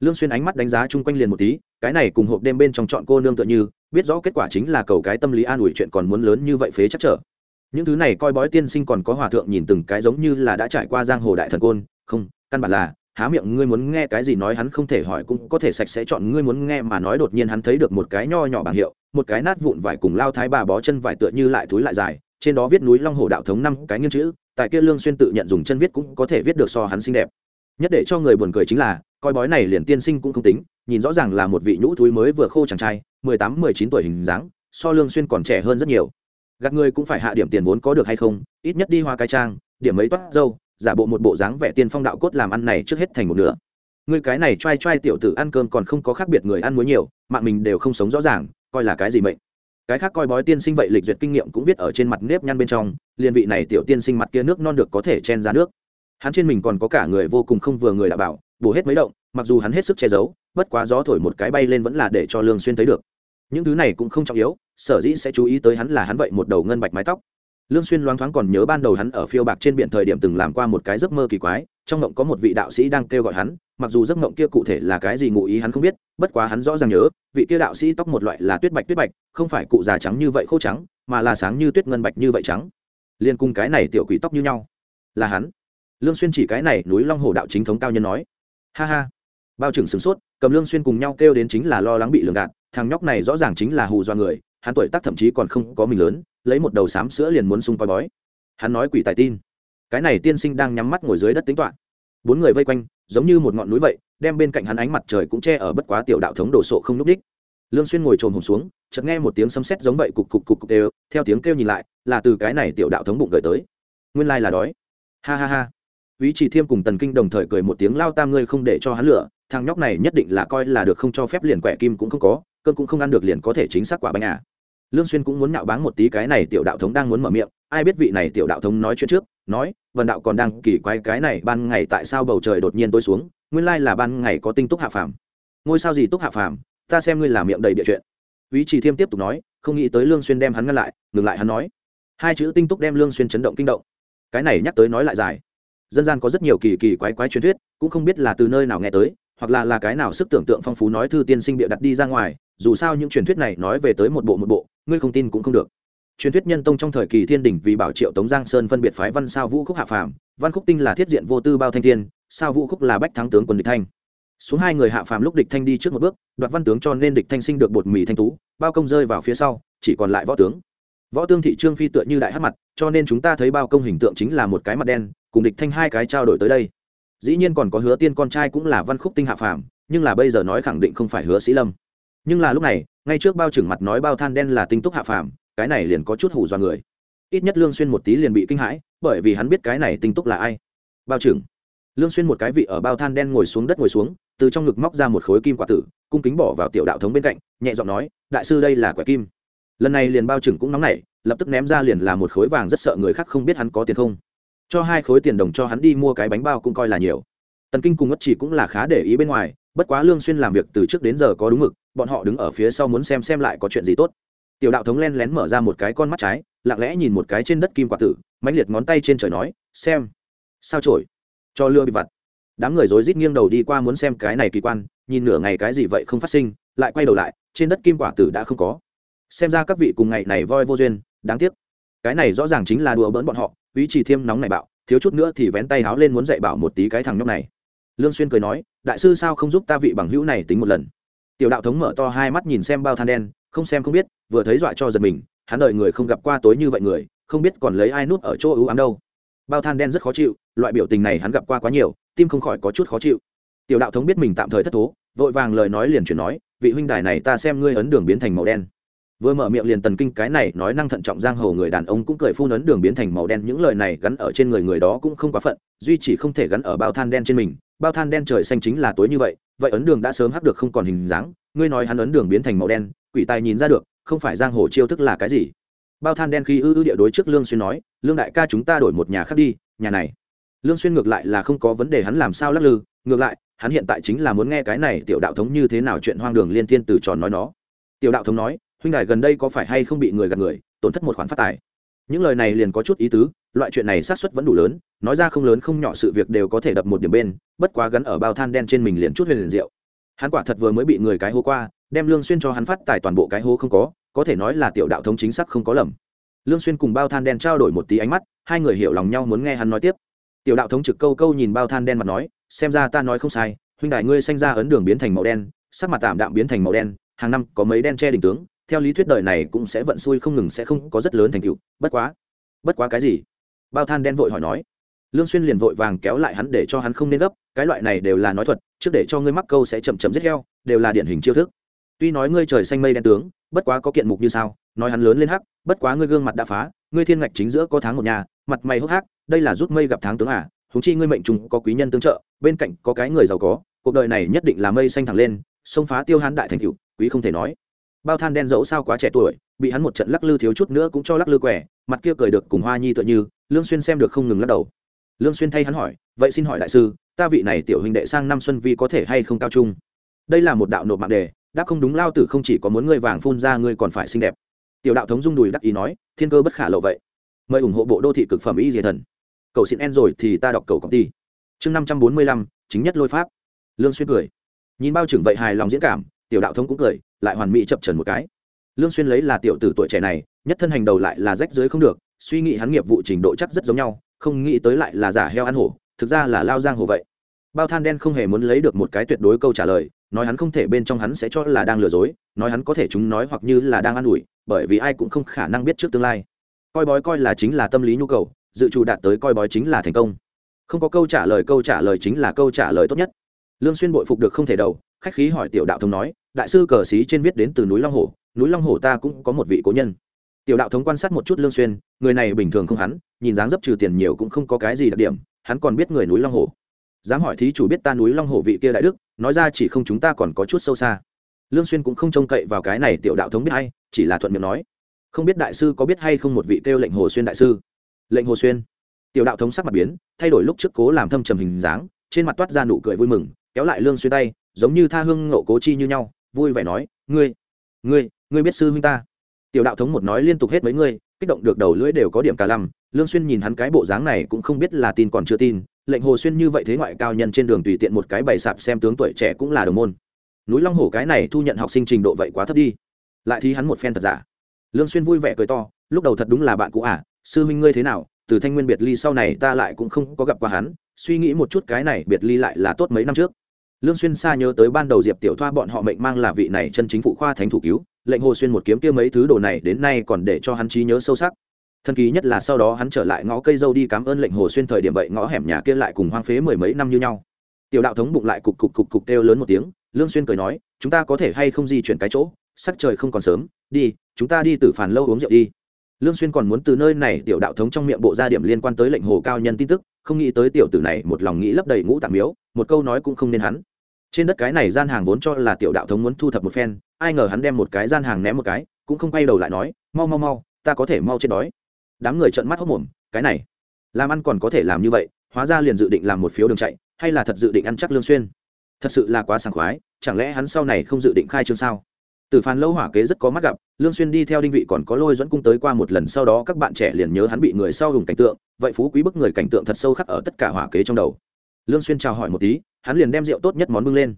Lương xuyên ánh mắt đánh giá chung quanh liền một tí, cái này cùng hộp đêm bên trong chọn cô nương tựa như, biết rõ kết quả chính là cầu cái tâm lý an ủi chuyện còn muốn lớn như vậy phế chắc trở. Những thứ này coi bói tiên sinh còn có hòa thượng nhìn từng cái giống như là đã trải qua giang hồ đại thần côn, không, căn bản là, há miệng ngươi muốn nghe cái gì nói hắn không thể hỏi cũng có thể sạch sẽ chọn ngươi muốn nghe mà nói đột nhiên hắn thấy được một cái nho nhỏ bảng hiệu, một cái nát vụn vải cùng lao thái bà bó chân vải tựa như lại túi lại dài trên đó viết núi long hồ đạo thống năm cái nghiên chữ, tại kia lương xuyên tự nhận dùng chân viết cũng có thể viết được so hắn xinh đẹp. Nhất để cho người buồn cười chính là, coi bói này liền tiên sinh cũng không tính, nhìn rõ ràng là một vị nhũ thúi mới vừa khô chàng trai, mười tám, mười chín tuổi hình dáng, so lương xuyên còn trẻ hơn rất nhiều. Gạt người cũng phải hạ điểm tiền vốn có được hay không, ít nhất đi hoa cái trang, điểm mấy toát dâu, giả bộ một bộ dáng vẻ tiên phong đạo cốt làm ăn này trước hết thành một nửa. Người cái này trai trai tiểu tử ăn cơm còn không có khác biệt người ăn muối nhiều, mạng mình đều không sống rõ ràng, coi là cái gì mệnh cái khác coi bói tiên sinh vậy lịch duyệt kinh nghiệm cũng viết ở trên mặt nếp nhăn bên trong liên vị này tiểu tiên sinh mặt kia nước non được có thể chen ra nước. Hắn trên mình còn có cả người vô cùng không vừa người đã bảo, bổ hết mấy động, mặc dù hắn hết sức che giấu, bất quá gió thổi một cái bay lên vẫn là để cho lương xuyên thấy được. Những thứ này cũng không trọng yếu, sở dĩ sẽ chú ý tới hắn là hắn vậy một đầu ngân bạch mái tóc lương xuyên loáng thoáng còn nhớ ban đầu hắn ở phiêu bạc trên biển thời điểm từng làm qua một cái giấc mơ kỳ quái, trong ngộng có một vị đạo sĩ đang kêu gọi hắn, mặc dù giấc ngộng kia cụ thể là cái gì ngụ ý hắn không biết, bất quá hắn rõ ràng nhớ, vị kia đạo sĩ tóc một loại là tuyết bạch tuyết bạch, không phải cụ già trắng như vậy khô trắng, mà là sáng như tuyết ngân bạch như vậy trắng. Liên cung cái này tiểu quỷ tóc như nhau. Là hắn. Lương xuyên chỉ cái này núi long hồ đạo chính thống cao nhân nói. Ha ha. Bao trưởng sửng sốt, cầm lương xuyên cùng nhau kêu đến chính là lo lắng bị lường gạt, thằng nhóc này rõ ràng chính là hù do người hắn tuổi tác thậm chí còn không có mình lớn lấy một đầu xám sữa liền muốn sung coi bói. Hắn nói quỷ tài tin. Cái này tiên sinh đang nhắm mắt ngồi dưới đất tính toán. Bốn người vây quanh giống như một ngọn núi vậy đem bên cạnh hắn ánh mặt trời cũng che ở bất quá tiểu đạo thống đồ sộ không núp đích. Lương xuyên ngồi trồm hồn xuống chợt nghe một tiếng sấm sét giống vậy cục cục cục cục đều theo tiếng kêu nhìn lại là từ cái này tiểu đạo thống bụng gửi tới. Nguyên lai là đói. Ha ha ha. Vĩ Chỉ Thiêm cùng Tần Kinh đồng thời cười một tiếng lao tam ngươi không để cho hắn lựa, thằng nhóc này nhất định là coi là được không cho phép liền quẻ kim cũng không có, cơn cũng không ăn được liền có thể chính xác quả bánh à. Lương Xuyên cũng muốn nhạo báng một tí cái này tiểu đạo thống đang muốn mở miệng, ai biết vị này tiểu đạo thống nói chuyện trước, nói, Vân đạo còn đang kỳ quái cái này ban ngày tại sao bầu trời đột nhiên tối xuống, nguyên lai là ban ngày có tinh túc hạ phàm. Ngôi sao gì túc hạ phàm, ta xem ngươi là miệng đầy địa chuyện. Vĩ Chỉ Thiêm tiếp tục nói, không nghĩ tới Lương Xuyên đem hắn ngăn lại, ngừng lại hắn nói, hai chữ tinh túc đem Lương Xuyên chấn động kinh động. Cái này nhắc tới nói lại dài dân gian có rất nhiều kỳ kỳ quái quái truyền thuyết cũng không biết là từ nơi nào nghe tới hoặc là là cái nào sức tưởng tượng phong phú nói thư tiên sinh bịa đặt đi ra ngoài dù sao những truyền thuyết này nói về tới một bộ một bộ ngươi không tin cũng không được. Truyền thuyết nhân tông trong thời kỳ thiên đình vì bảo triệu tống giang sơn phân biệt phái văn sao vũ khúc hạ phàm, văn khúc tinh là thiết diện vô tư bao thanh thiên, sao vũ khúc là bách thắng tướng quân địch thanh. Xuống hai người hạ phàm lúc địch thanh đi trước một bước, đoạt văn tướng cho nên địch thanh sinh được bột mì thanh tú, bao công rơi vào phía sau, chỉ còn lại võ tướng. Võ tương thị trương phi tựa như đại hát mặt, cho nên chúng ta thấy bao công hình tượng chính là một cái mặt đen, cùng địch thanh hai cái trao đổi tới đây. Dĩ nhiên còn có hứa tiên con trai cũng là văn khúc tinh hạ phàm, nhưng là bây giờ nói khẳng định không phải hứa sĩ lâm nhưng là lúc này, ngay trước bao trưởng mặt nói bao than đen là tinh túc hạ phàm, cái này liền có chút hủ do người. Ít nhất lương xuyên một tí liền bị kinh hãi, bởi vì hắn biết cái này tinh túc là ai. Bao trưởng. Lương xuyên một cái vị ở bao than đen ngồi xuống đất ngồi xuống, từ trong ngực móc ra một khối kim quả tử, cung kính bỏ vào tiểu đạo thống bên cạnh, nhẹ giọng nói, đại sư đây là quẻ kim. Lần này liền bao trừng cũng nóng nảy, lập tức ném ra liền là một khối vàng rất sợ người khác không biết hắn có tiền không. Cho hai khối tiền đồng cho hắn đi mua cái bánh bao cũng coi là nhiều. Tần kinh cùng ngất chỉ cũng là khá để ý bên ngoài, bất quá lương xuyên làm việc từ trước đến giờ có đúng mực bọn họ đứng ở phía sau muốn xem xem lại có chuyện gì tốt. Tiểu đạo thống len lén mở ra một cái con mắt trái, lặng lẽ nhìn một cái trên đất kim quả tử, mãnh liệt ngón tay trên trời nói, xem. Sao trổi cho lừa bị vặt. Đám người rối rít nghiêng đầu đi qua muốn xem cái này kỳ quan, nhìn nửa ngày cái gì vậy không phát sinh, lại quay đầu lại, trên đất kim quả tử đã không có. Xem ra các vị cùng ngày này voi vô duyên, đáng tiếc. Cái này rõ ràng chính là đùa bỡn bọn họ, ý chỉ thiêm nóng này bạo, thiếu chút nữa thì vén tay háo lên muốn dạy bảo một tí cái thằng nhóc này. Lương xuyên cười nói, đại sư sao không giúp ta vị bằng hữu này tính một lần? Tiểu đạo thống mở to hai mắt nhìn xem bao than đen, không xem không biết, vừa thấy dọa cho giật mình, hắn đợi người không gặp qua tối như vậy người, không biết còn lấy ai núp ở chỗ ưu ám đâu. Bao than đen rất khó chịu, loại biểu tình này hắn gặp qua quá nhiều, tim không khỏi có chút khó chịu. Tiểu đạo thống biết mình tạm thời thất thố, vội vàng lời nói liền chuyển nói, vị huynh đài này ta xem ngươi ấn đường biến thành màu đen. Vừa mở miệng liền tần kinh cái này nói năng thận trọng giang hồ người đàn ông cũng cười phun ấn đường biến thành màu đen, những lời này gắn ở trên người người đó cũng không quá phận, duy chỉ không thể gắn ở bao than đen trên mình. Bao than đen trời xanh chính là tối như vậy vậy ấn đường đã sớm hắc được không còn hình dáng, ngươi nói hắn ấn đường biến thành màu đen, quỷ tài nhìn ra được, không phải giang hồ chiêu thức là cái gì? Bao than đen khi ư ư địa đối trước lương xuyên nói, lương đại ca chúng ta đổi một nhà khác đi, nhà này. Lương xuyên ngược lại là không có vấn đề hắn làm sao lắc lư, ngược lại, hắn hiện tại chính là muốn nghe cái này tiểu đạo thống như thế nào chuyện hoang đường liên thiên từ tròn nói nó. Tiểu đạo thống nói, huynh đài gần đây có phải hay không bị người gạt người, tổn thất một khoản phát tài? Những lời này liền có chút ý tứ loại chuyện này xác suất vẫn đủ lớn, nói ra không lớn không nhỏ sự việc đều có thể đập một điểm bên, bất quá gắn ở bao than đen trên mình liền chút huyền liền rượu hắn quả thật vừa mới bị người cái hố qua, đem lương xuyên cho hắn phát tài toàn bộ cái hố không có có thể nói là tiểu đạo thống chính xác không có lầm. Lương xuyên cùng bao than đen trao đổi một tí ánh mắt, hai người hiểu lòng nhau muốn nghe hắn nói tiếp. Tiểu đạo thống trực câu câu nhìn bao than đen mặt nói, xem ra ta nói không sai, huynh đại ngươi sanh ra ấn đường biến thành màu đen, sắc mặt tạm đạm biến thành màu đen, hàng năm có mấy đen che đỉnh tướng, theo lý thuyết đời này cũng sẽ vận xui không ngừng sẽ không có rất lớn thành tựu, bất quá bất quá cái gì? Bao than đen vội hỏi nói, lương xuyên liền vội vàng kéo lại hắn để cho hắn không nên gấp, cái loại này đều là nói thuật, trước để cho ngươi mắc câu sẽ chậm chậm giết heo, đều là điển hình chiêu thức. Tuy nói ngươi trời xanh mây đen tướng, bất quá có kiện mục như sao, nói hắn lớn lên hắc, bất quá ngươi gương mặt đã phá, ngươi thiên ngạch chính giữa có tháng một nhà, mặt mày hốc hác, đây là rút mây gặp tháng tướng à chúng chi ngươi mệnh trùng có quý nhân tương trợ, bên cạnh có cái người giàu có, cuộc đời này nhất định là mây xanh thẳng lên, xông phá tiêu hán đại thành cựu, quý không thể nói bao than đen dẫu sao quá trẻ tuổi, bị hắn một trận lắc lư thiếu chút nữa cũng cho lắc lư quẻ, mặt kia cười được cùng hoa nhi tựa như, lương xuyên xem được không ngừng lắc đầu. Lương xuyên thay hắn hỏi, vậy xin hỏi đại sư, ta vị này tiểu huynh đệ sang năm xuân vi có thể hay không cao trung? Đây là một đạo nộp mạng đề, đáp không đúng lao tử không chỉ có muốn ngươi vàng phun ra ngươi còn phải xinh đẹp. Tiểu đạo thống dung đùi đắc ý nói, thiên cơ bất khả lộ vậy. Mời ủng hộ bộ đô thị cực phẩm y diệt thần. Cầu xin en rồi thì ta đọc cầu công ty. Chương năm trăm bốn mươi lăm, chính nhất lôi pháp. Lương xuyên cười. Nhìn bao trưởng vậy hài lòng diễn cảm tiểu đạo thống cũng cười, lại hoàn mỹ chập trần một cái. Lương xuyên lấy là tiểu tử tuổi trẻ này, nhất thân hành đầu lại là rách dưới không được, suy nghĩ hắn nghiệp vụ trình độ chắc rất giống nhau, không nghĩ tới lại là giả heo ăn hổ, thực ra là lao giang hồ vậy. Bao than đen không hề muốn lấy được một cái tuyệt đối câu trả lời, nói hắn không thể bên trong hắn sẽ cho là đang lừa dối, nói hắn có thể chúng nói hoặc như là đang an ủi, bởi vì ai cũng không khả năng biết trước tương lai. Coi bói coi là chính là tâm lý nhu cầu, dự trù đạt tới coi bói chính là thành công. Không có câu trả lời, câu trả lời chính là câu trả lời tốt nhất. Lương xuyên bội phục được không thể đầu khách khí hỏi tiểu đạo thống nói, đại sư cờ sĩ trên viết đến từ núi long hồ núi long hồ ta cũng có một vị cố nhân. Tiểu đạo thống quan sát một chút lương xuyên, người này bình thường không hắn, nhìn dáng dấp trừ tiền nhiều cũng không có cái gì đặc điểm, hắn còn biết người núi long hồ dám hỏi thí chủ biết ta núi long hồ vị kia đại đức, nói ra chỉ không chúng ta còn có chút sâu xa. Lương xuyên cũng không trông cậy vào cái này tiểu đạo thống biết hay, chỉ là thuận miệng nói. Không biết đại sư có biết hay không một vị kêu lệnh hồ xuyên đại sư? Lệnh hồ xuyên. Tiểu đạo thống sắc mặt biến, thay đổi lúc trước cố làm thâm trầm hình dáng, trên mặt toát ra nụ cười vui mừng, kéo lại lương xuyên tay giống như tha hương ngộ cố chi như nhau, vui vẻ nói, ngươi ngươi ngươi biết sư huynh ta? Tiểu đạo thống một nói liên tục hết mấy ngươi kích động được đầu lưỡi đều có điểm cả lăm, lương xuyên nhìn hắn cái bộ dáng này cũng không biết là tin còn chưa tin, lệnh hồ xuyên như vậy thế ngoại cao nhân trên đường tùy tiện một cái bày sạp xem tướng tuổi trẻ cũng là đồng môn. Núi long hổ cái này thu nhận học sinh trình độ vậy quá thấp đi. Lại thì hắn một phen thật giả. Lương xuyên vui vẻ cười to, lúc đầu thật đúng là bạn cũ à sư huynh ngươi thế nào? Từ thanh nguyên biệt ly sau này ta lại cũng không có gặp qua hắn, suy nghĩ một chút cái này biệt ly lại là tốt mấy năm trước lương xuyên xa nhớ tới ban đầu diệp tiểu thoa bọn họ mệnh mang là vị này chân chính phụ khoa thánh thủ cứu, lệnh hồ xuyên một kiếm kia mấy thứ đồ này đến nay còn để cho hắn trí nhớ sâu sắc. Thần kỳ nhất là sau đó hắn trở lại ngõ cây dâu đi cảm ơn lệnh hồ xuyên thời điểm vậy ngõ hẻm nhà kia lại cùng hoang phế mười mấy năm như nhau. Tiểu đạo thống bụng lại cục cục cục cục kêu lớn một tiếng, lương xuyên cười nói, chúng ta có thể hay không di chuyển cái chỗ? Sắc trời không còn sớm, đi, chúng ta đi từ phản lâu uống rượu đi. Lương xuyên còn muốn từ nơi này tiểu đạo thống trong miệng bộ ra điểm liên quan tới lệnh hồ cao nhân tin tức, không nghĩ tới tiểu tử này một lòng nghĩ lấp đầy ngũ tạng miếu một câu nói cũng không nên hắn. Trên đất cái này gian hàng vốn cho là tiểu đạo thống muốn thu thập một phen, ai ngờ hắn đem một cái gian hàng ném một cái, cũng không quay đầu lại nói, mau mau mau, ta có thể mau chết đói. Đám người trợn mắt hốc mồm cái này, làm ăn còn có thể làm như vậy, hóa ra liền dự định làm một phiếu đường chạy, hay là thật dự định ăn chắc lương xuyên? Thật sự là quá sảng khoái, chẳng lẽ hắn sau này không dự định khai trương sao? Từ phàn lâu hỏa kế rất có mắt gặp, lương xuyên đi theo đinh vị còn có lôi dẫn cung tới qua một lần, sau đó các bạn trẻ liền nhớ hắn bị người sau hùng cảnh tượng, vậy phú quý bức người cảnh tượng thật sâu khắc ở tất cả hỏa kế trong đầu lương xuyên chào hỏi một tí, hắn liền đem rượu tốt nhất món bưng lên.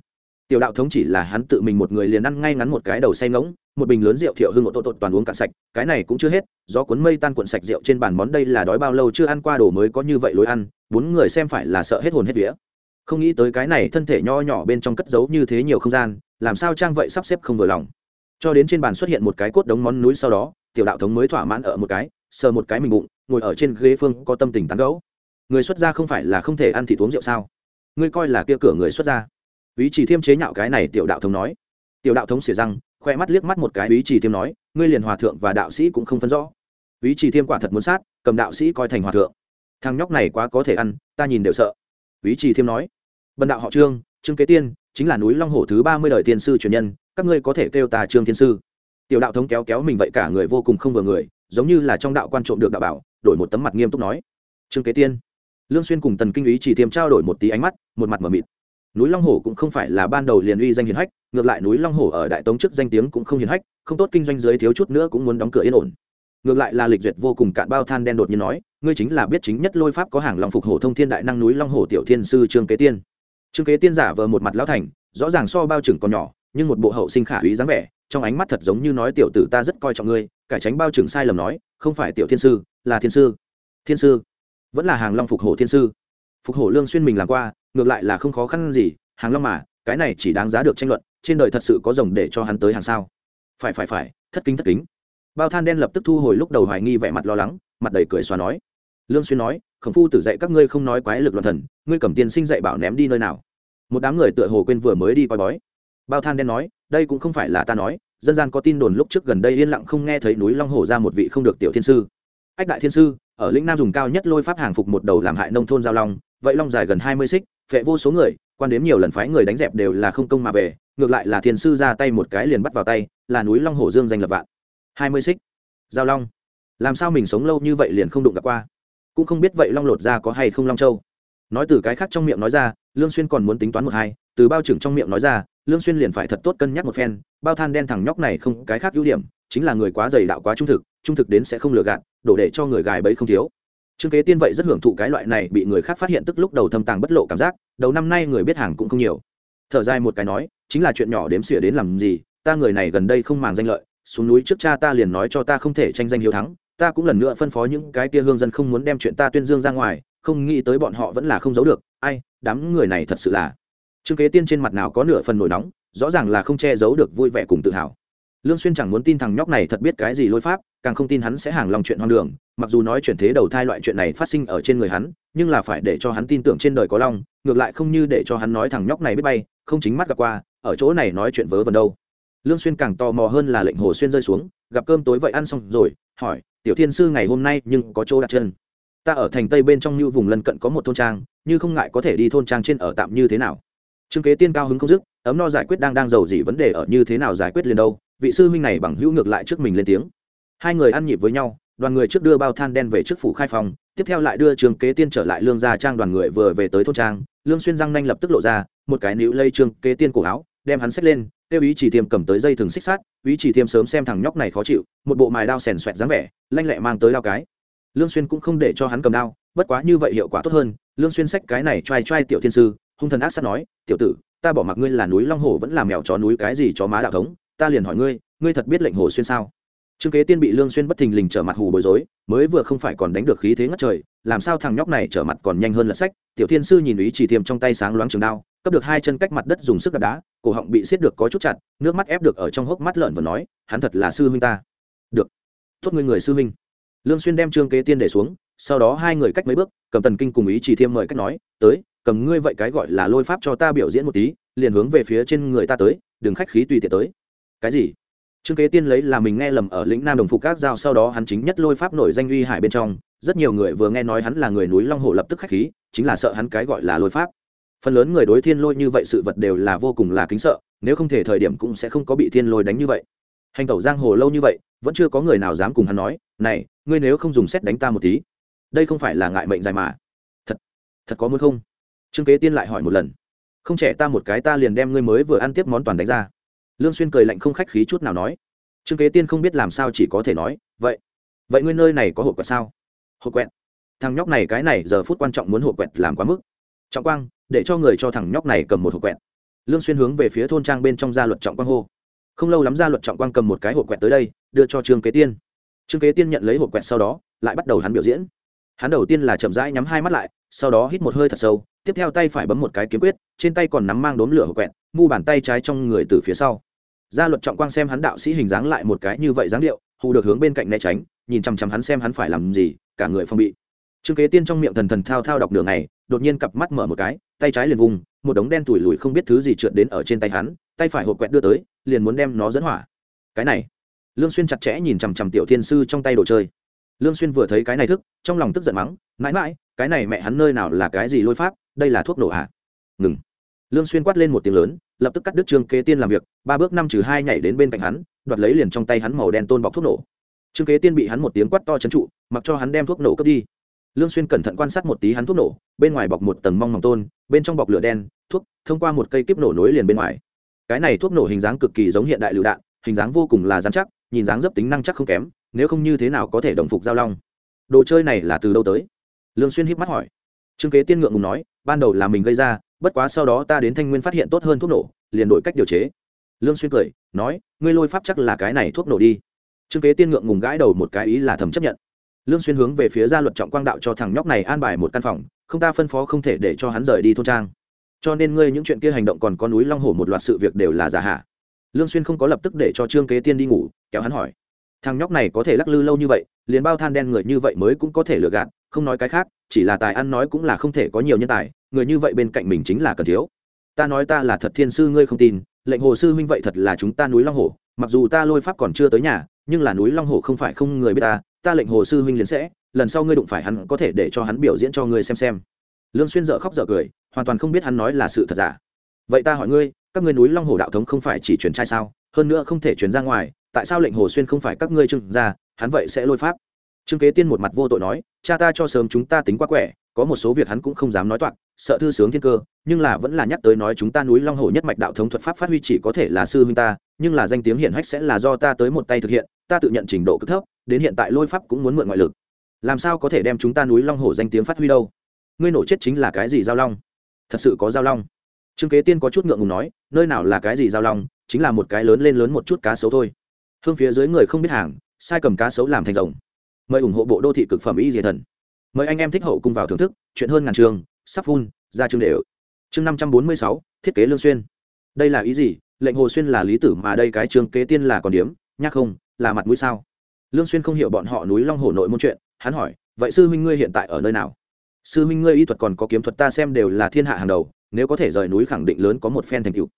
Tiểu đạo thống chỉ là hắn tự mình một người liền ăn ngay ngắn một cái đầu say ngỗng, một bình lớn rượu thiệu hưng một tội tội toàn uống cạn sạch, cái này cũng chưa hết do cuốn mây tan cuộn sạch rượu trên bàn món đây là đói bao lâu chưa ăn qua đồ mới có như vậy lối ăn, bốn người xem phải là sợ hết hồn hết vía. Không nghĩ tới cái này thân thể nho nhỏ bên trong cất giấu như thế nhiều không gian, làm sao trang vậy sắp xếp không vừa lòng. Cho đến trên bàn xuất hiện một cái cốt đống món núi sau đó, tiểu đạo thống mới thỏa mãn ở một cái, sờ một cái mình bụng, ngồi ở trên ghế phương có tâm tình tán gẫu người xuất gia không phải là không thể ăn thịt uống rượu sao? Ngươi coi là kia cửa người xuất gia. Ý chỉ thiêm chế nhạo cái này tiểu đạo thống nói. Tiểu đạo thống xỉa răng, khoe mắt liếc mắt một cái, ý chỉ thiêm nói, ngươi liền hòa thượng và đạo sĩ cũng không phân rõ. Ý chỉ thiêm quả thật muốn sát, cầm đạo sĩ coi thành hòa thượng. Thằng nhóc này quá có thể ăn, ta nhìn đều sợ. Ý chỉ thiêm nói, bần đạo họ trương trương kế tiên, chính là núi long hổ thứ ba mươi đời tiên sư truyền nhân, các ngươi có thể kêu ta trương tiên sư. Tiểu đạo thống kéo kéo mình vậy cả người vô cùng không vừa người, giống như là trong đạo quan trộm được đạo bảo, đổi một tấm mặt nghiêm túc nói. Trương kế tiên lương xuyên cùng tần kinh ý chỉ tiêm trao đổi một tí ánh mắt, một mặt mở mịt. Núi long hổ cũng không phải là ban đầu liền uy danh hiển hách, ngược lại núi long hổ ở đại tống trước danh tiếng cũng không hiển hách, không tốt kinh doanh dưới thiếu chút nữa cũng muốn đóng cửa yên ổn. Ngược lại là lịch duyệt vô cùng cạn bao than đen đột nhiên nói, ngươi chính là biết chính nhất lôi pháp có hàng lòng phục hổ thông thiên đại năng núi long hổ tiểu thiên sư trương kế tiên. Trương kế tiên giả vờ một mặt lão thành, rõ ràng so bao trưởng còn nhỏ, nhưng một bộ hậu sinh khả úy dáng vẻ, trong ánh mắt thật giống như nói tiểu tử ta rất coi trọng ngươi, cải tránh bao trưởng sai lầm nói, không phải tiểu thiên sư, là thiên sư. Thiên sư vẫn là hàng long phục hổ thiên sư. Phục hổ lương xuyên mình làm qua, ngược lại là không khó khăn gì, hàng long mà, cái này chỉ đáng giá được tranh luận, trên đời thật sự có rồng để cho hắn tới hàng sao? Phải phải phải, thất kính thất kính. Bao than đen lập tức thu hồi lúc đầu hoài nghi vẻ mặt lo lắng, mặt đầy cười xóa nói. Lương xuyên nói, khổng phu tử dạy các ngươi không nói quái lực loạn thần, ngươi cầm tiền sinh dạy bảo ném đi nơi nào? Một đám người tựa hồ quên vừa mới đi coi bói. Bao than đen nói, đây cũng không phải là ta nói, dân gian có tin đồn lúc trước gần đây yên lặng không nghe thấy núi long hổ ra một vị không được tiểu thiên sư. Ách đại thiên sư ở lĩnh nam dùng cao nhất lôi pháp hàng phục một đầu làm hại nông thôn giao long, vậy long dài gần hai mươi xích, phệ vô số người, quan đếm nhiều lần phái người đánh dẹp đều là không công mà về, ngược lại là thiên sư ra tay một cái liền bắt vào tay, là núi long hổ dương danh lập vạn. Hai mươi xích. Giao long. Làm sao mình sống lâu như vậy liền không đụng gặp qua? Cũng không biết vậy long lột ra có hay không long châu. Nói từ cái khác trong miệng nói ra, lương xuyên còn muốn tính toán một hai, từ bao trưởng trong miệng nói ra, lương xuyên liền phải thật tốt cân nhắc một phen, bao than đen thằng nhóc này không cái khác ưu điểm, chính là người quá dày đạo quá trung thực trung thực đến sẽ không lừa gạt, đổ để cho người gài bẫy không thiếu. Trương kế tiên vậy rất hưởng thụ cái loại này bị người khác phát hiện tức lúc đầu thâm tàng bất lộ cảm giác, đầu năm nay người biết hàng cũng không nhiều. Thở dài một cái nói, chính là chuyện nhỏ đếm xỉa đến làm gì, ta người này gần đây không màng danh lợi, xuống núi trước cha ta liền nói cho ta không thể tranh danh hiếu thắng, ta cũng lần nữa phân phó những cái kia hương dân không muốn đem chuyện ta tuyên dương ra ngoài, không nghĩ tới bọn họ vẫn là không giấu được, ai, đám người này thật sự là. Trương kế tiên trên mặt nào có nửa phần nổi nóng, rõ ràng là không che giấu được vui vẻ cùng tự hào lương xuyên chẳng muốn tin thằng nhóc này thật biết cái gì lôi pháp, càng không tin hắn sẽ hàng lòng chuyện hoang đường, mặc dù nói chuyển thế đầu thai loại chuyện này phát sinh ở trên người hắn, nhưng là phải để cho hắn tin tưởng trên đời có long, ngược lại không như để cho hắn nói thằng nhóc này biết bay, không chính mắt gặp qua, ở chỗ này nói chuyện vớ vẩn đâu. Lương xuyên càng tò mò hơn là lệnh hồ xuyên rơi xuống, gặp cơm tối vậy ăn xong rồi, hỏi, tiểu thiên sư ngày hôm nay nhưng có chỗ đặt chân? Ta ở thành tây bên trong như vùng lân cận có một thôn trang, như không ngại có thể đi thôn trang trên ở tạm như thế nào? Trương kế tiên cao hứng không dứt, ấm no giải quyết đang đang giàu gì vấn đề ở như thế nào giải quyết liền đâu vị sư huynh này bằng hữu ngược lại trước mình lên tiếng. Hai người ăn nhịp với nhau, đoàn người trước đưa bao than đen về trước phủ khai phòng, tiếp theo lại đưa trường kế tiên trở lại lương gia trang đoàn người vừa về tới thôn trang, lương xuyên răng nanh lập tức lộ ra, một cái níu lây trường kế tiên cổ áo, đem hắn xách lên tiêu ý chỉ thiêm cầm tới dây thừng xích sát ý chỉ thiêm sớm xem thằng nhóc này khó chịu, một bộ mài đao sèn xoẹt dáng vẻ, lanh lẹ mang tới đao cái. Lương xuyên cũng không để cho hắn cầm đao, bất quá như vậy hiệu quả tốt hơn, lương xuyên xách cái này trai trai tiểu thiên sư, hung thần ác sát nói, tiểu tử, ta bỏ mặc ngươi là núi long hổ vẫn là mèo chó núi cái gì chó má đạo thống ta liền hỏi ngươi ngươi thật biết lệnh hồ xuyên sao? Trương kế tiên bị lương xuyên bất thình lình trở mặt hù bối rối, mới vừa không phải còn đánh được khí thế ngất trời, làm sao thằng nhóc này trở mặt còn nhanh hơn lật sách? Tiểu thiên sư nhìn ý chỉ thiềm trong tay sáng loáng trường đao cấp được hai chân cách mặt đất dùng sức đập đá, cổ họng bị siết được có chút chặt, nước mắt ép được ở trong hốc mắt lợn và nói, hắn thật là sư huynh ta. Được. Thốt ngươi người sư huynh. Lương xuyên đem trương kế tiên để xuống, sau đó hai người cách mấy bước, cầm tần kinh cùng ý chỉ thiêm mời cách nói, tới, cầm ngươi vậy cái gọi là lôi pháp cho ta biểu diễn một tí, liền hướng về phía trên người ta tới, đừng khách khí tùy tiện tới cái gì? Trương kế tiên lấy là mình nghe lầm ở lĩnh nam đồng phục các giao, sau đó hắn chính nhất lôi pháp nổi danh uy hải bên trong. Rất nhiều người vừa nghe nói hắn là người núi long hồ lập tức khách khí, chính là sợ hắn cái gọi là lôi pháp. Phần lớn người đối thiên lôi như vậy sự vật đều là vô cùng là kính sợ, nếu không thể thời điểm cũng sẽ không có bị thiên lôi đánh như vậy. Hành tẩu giang hồ lâu như vậy, vẫn chưa có người nào dám cùng hắn nói, này, ngươi nếu không dùng xét đánh ta một tí, đây không phải là ngại mệnh dài mà. Thật thật có muốn không? Trương kế tiên lại hỏi một lần. Không trẻ ta một cái, ta liền đem ngươi mới vừa ăn tiếp món toàn đánh ra lương xuyên cười lạnh không khách khí chút nào nói. Trương kế tiên không biết làm sao chỉ có thể nói, vậy vậy ngươi nơi này có hộp quẹt sao? Hộp quẹt? Thằng nhóc này cái này giờ phút quan trọng muốn hộp quẹt làm quá mức. Trọng quang, để cho người cho thằng nhóc này cầm một hộp quẹt. Lương xuyên hướng về phía thôn trang bên trong gia luật trọng quang hô. Không lâu lắm gia luật trọng quang cầm một cái hộp quẹt tới đây, đưa cho trương kế tiên. Trương kế tiên nhận lấy hộp quẹt sau đó, lại bắt đầu hắn biểu diễn. Hắn đầu tiên là chậm rãi nhắm hai mắt lại, sau đó hít một hơi thật sâu, tiếp theo tay phải bấm một cái kiếm quyết, trên tay còn nắm mang đốm lửa hộp quẹt, mu bàn tay trái trong người từ phía sau gia luật trọng quang xem hắn đạo sĩ hình dáng lại một cái như vậy dáng điệu, hù được hướng bên cạnh né tránh, nhìn chằm chằm hắn xem hắn phải làm gì, cả người phong bị. Trương kế tiên trong miệng thần thần thao thao đọc đường này đột nhiên cặp mắt mở một cái, tay trái liền vùng, một đống đen tủi lùi không biết thứ gì trượt đến ở trên tay hắn, tay phải hộp quẹt đưa tới, liền muốn đem nó dẫn hỏa. Cái này. Lương xuyên chặt chẽ nhìn chằm chằm tiểu thiên sư trong tay đồ chơi. Lương xuyên vừa thấy cái này thức, trong lòng tức giận mắng, mãi mãi, cái này mẹ hắn nơi nào là cái gì lôi pháp, đây là thuốc nổ à? Ngừng lương xuyên quát lên một tiếng lớn, lập tức cắt đứt trương kế tiên làm việc, ba bước năm trừ hai nhảy đến bên cạnh hắn, đoạt lấy liền trong tay hắn màu đen tôn bọc thuốc nổ. Trương kế tiên bị hắn một tiếng quát to chấn trụ, mặc cho hắn đem thuốc nổ cướp đi. Lương xuyên cẩn thận quan sát một tí hắn thuốc nổ, bên ngoài bọc một tầng mong mỏng tôn, bên trong bọc lửa đen, thuốc, thông qua một cây kiếp nổ nối liền bên ngoài. Cái này thuốc nổ hình dáng cực kỳ giống hiện đại lựu đạn, hình dáng vô cùng là dán chắc, nhìn dáng dấp tính năng chắc không kém, nếu không như thế nào có thể đồng phục giao long. Đồ chơi này là từ đâu tới? Lương xuyên híp mắt hỏi trương kế tiên ngượng ngùng nói, ban đầu là mình gây ra, bất quá sau đó ta đến thanh nguyên phát hiện tốt hơn thuốc nổ, liền đổi cách điều chế. Lương xuyên cười, nói, ngươi lôi pháp chắc là cái này thuốc nổ đi. Trương kế tiên ngượng ngùng gãi đầu một cái ý là thầm chấp nhận. Lương xuyên hướng về phía gia luật trọng quang đạo cho thằng nhóc này an bài một căn phòng, không ta phân phó không thể để cho hắn rời đi thôn trang. Cho nên ngươi những chuyện kia hành động còn có núi long hổ một loạt sự việc đều là giả hạ. Lương xuyên không có lập tức để cho trương kế tiên đi ngủ, kéo hắn hỏi. Thằng nhóc này có thể lắc lư lâu như vậy, liền bao than đen người như vậy mới cũng có thể lừa gạt không nói cái khác, chỉ là tài ăn nói cũng là không thể có nhiều nhân tài, người như vậy bên cạnh mình chính là cần thiếu. Ta nói ta là thật thiên sư ngươi không tin, lệnh hồ sư huynh vậy thật là chúng ta núi long hồ. mặc dù ta lôi pháp còn chưa tới nhà, nhưng là núi long hồ không phải không người biết ta ta lệnh hồ sư huynh liền sẽ, lần sau ngươi đụng phải hắn có thể để cho hắn biểu diễn cho ngươi xem xem. Lương xuyên dở khóc dở cười, hoàn toàn không biết hắn nói là sự thật giả. Vậy ta hỏi ngươi, các ngươi núi long hồ đạo thống không phải chỉ truyền trai sao? Hơn nữa không thể truyền ra ngoài, tại sao lệnh hồ xuyên không phải các ngươi trưng ra, hắn vậy sẽ lôi pháp? Trương kế tiên một mặt vô tội nói, cha ta cho sớm chúng ta tính quá quẻ, có một số việc hắn cũng không dám nói toạc, sợ thư sướng thiên cơ, nhưng là vẫn là nhắc tới nói chúng ta núi long hồ nhất mạch đạo thống thuật pháp phát huy chỉ có thể là sư huynh ta, nhưng là danh tiếng hiển hách sẽ là do ta tới một tay thực hiện, ta tự nhận trình độ cực thấp, đến hiện tại lôi pháp cũng muốn mượn ngoại lực. Làm sao có thể đem chúng ta núi long hồ danh tiếng phát huy đâu? Ngươi nổ chết chính là cái gì giao long? Thật sự có giao long? Trương kế tiên có chút ngượng ngùng nói, nơi nào là cái gì giao long, chính là một cái lớn lên lớn một chút cá sấu thôi. Hương phía dưới người không biết hàng, sai cầm cá sấu làm thành rồng mời ủng hộ bộ đô thị cực phẩm y diệt thần. Mời anh em thích hậu cùng vào thưởng thức, chuyện hơn ngàn trường, sắp phun ra chương đều. Chương năm trăm bốn mươi sáu, thiết kế lương xuyên. Đây là ý gì? Lệnh hồ xuyên là lý tử mà đây cái trường kế tiên là còn điếm, nhắc không, là mặt mũi sao? Lương xuyên không hiểu bọn họ núi long hồ nội môn chuyện, hắn hỏi, vậy sư huynh ngươi hiện tại ở nơi nào? Sư huynh ngươi y thuật còn có kiếm thuật ta xem đều là thiên hạ hàng đầu, nếu có thể rời núi khẳng định lớn có một phen thành tựu.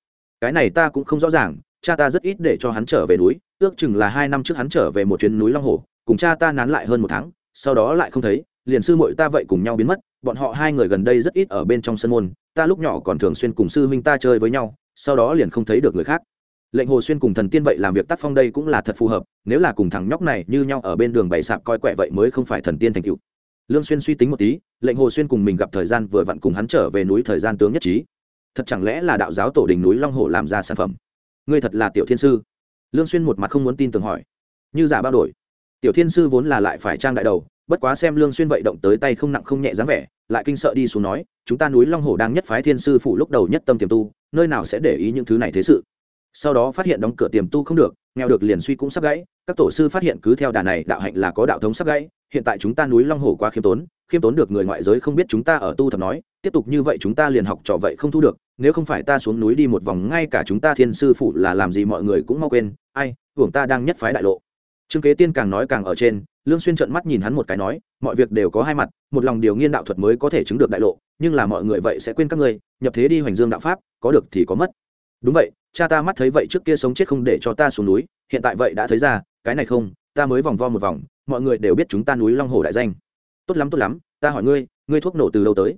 Cái này ta cũng không rõ ràng, cha ta rất ít để cho hắn trở về núi, ước chừng là hai năm trước hắn trở về một chuyến núi long hồ cùng cha ta nán lại hơn một tháng, sau đó lại không thấy, liền sư muội ta vậy cùng nhau biến mất, bọn họ hai người gần đây rất ít ở bên trong sân môn, ta lúc nhỏ còn thường xuyên cùng sư huynh ta chơi với nhau, sau đó liền không thấy được người khác. Lệnh hồ xuyên cùng thần tiên vậy làm việc tác phong đây cũng là thật phù hợp, nếu là cùng thằng nhóc này như nhau ở bên đường bày sạp coi quẹ vậy mới không phải thần tiên thành cựu lương xuyên suy tính một tí, lệnh hồ xuyên cùng mình gặp thời gian vừa vặn cùng hắn trở về núi thời gian tướng nhất trí. Thật chẳng lẽ là đạo giáo tổ đình núi long hồ làm ra sản phẩm? Ngươi thật là tiểu thiên sư. Lương xuyên một mặt không muốn tin tưởng hỏi. Như giả bao đổi tiểu thiên sư vốn là lại phải trang đại đầu, bất quá xem lương xuyên vậy động tới tay không nặng không nhẹ dáng vẻ, lại kinh sợ đi xuống nói, chúng ta núi long hồ đang nhất phái thiên sư phụ lúc đầu nhất tâm tiềm tu, nơi nào sẽ để ý những thứ này thế sự? Sau đó phát hiện đóng cửa tiềm tu không được, nghèo được liền suy cũng sắp gãy, các tổ sư phát hiện cứ theo đà này đạo hạnh là có đạo thống sắp gãy, hiện tại chúng ta núi long hồ quá khiêm tốn khiêm tốn được người ngoại giới không biết chúng ta ở tu thập nói, tiếp tục như vậy chúng ta liền học trò vậy không thu được, nếu không phải ta xuống núi đi một vòng, ngay cả chúng ta thiên sư phụ là làm gì mọi người cũng mau quên, ai, hưởng ta đang nhất phái đại lộ trương kế tiên càng nói càng ở trên, lương xuyên trợn mắt nhìn hắn một cái nói, mọi việc đều có hai mặt, một lòng điều nghiên đạo thuật mới có thể chứng được đại lộ, nhưng là mọi người vậy sẽ quên các ngươi, nhập thế đi hoành dương đạo pháp, có được thì có mất. Đúng vậy, cha ta mắt thấy vậy trước kia sống chết không để cho ta xuống núi, hiện tại vậy đã thấy ra, cái này không, ta mới vòng vo một vòng, mọi người đều biết chúng ta núi long hồ đại danh. Tốt lắm tốt lắm, ta hỏi ngươi ngươi thuốc nổ từ đâu tới?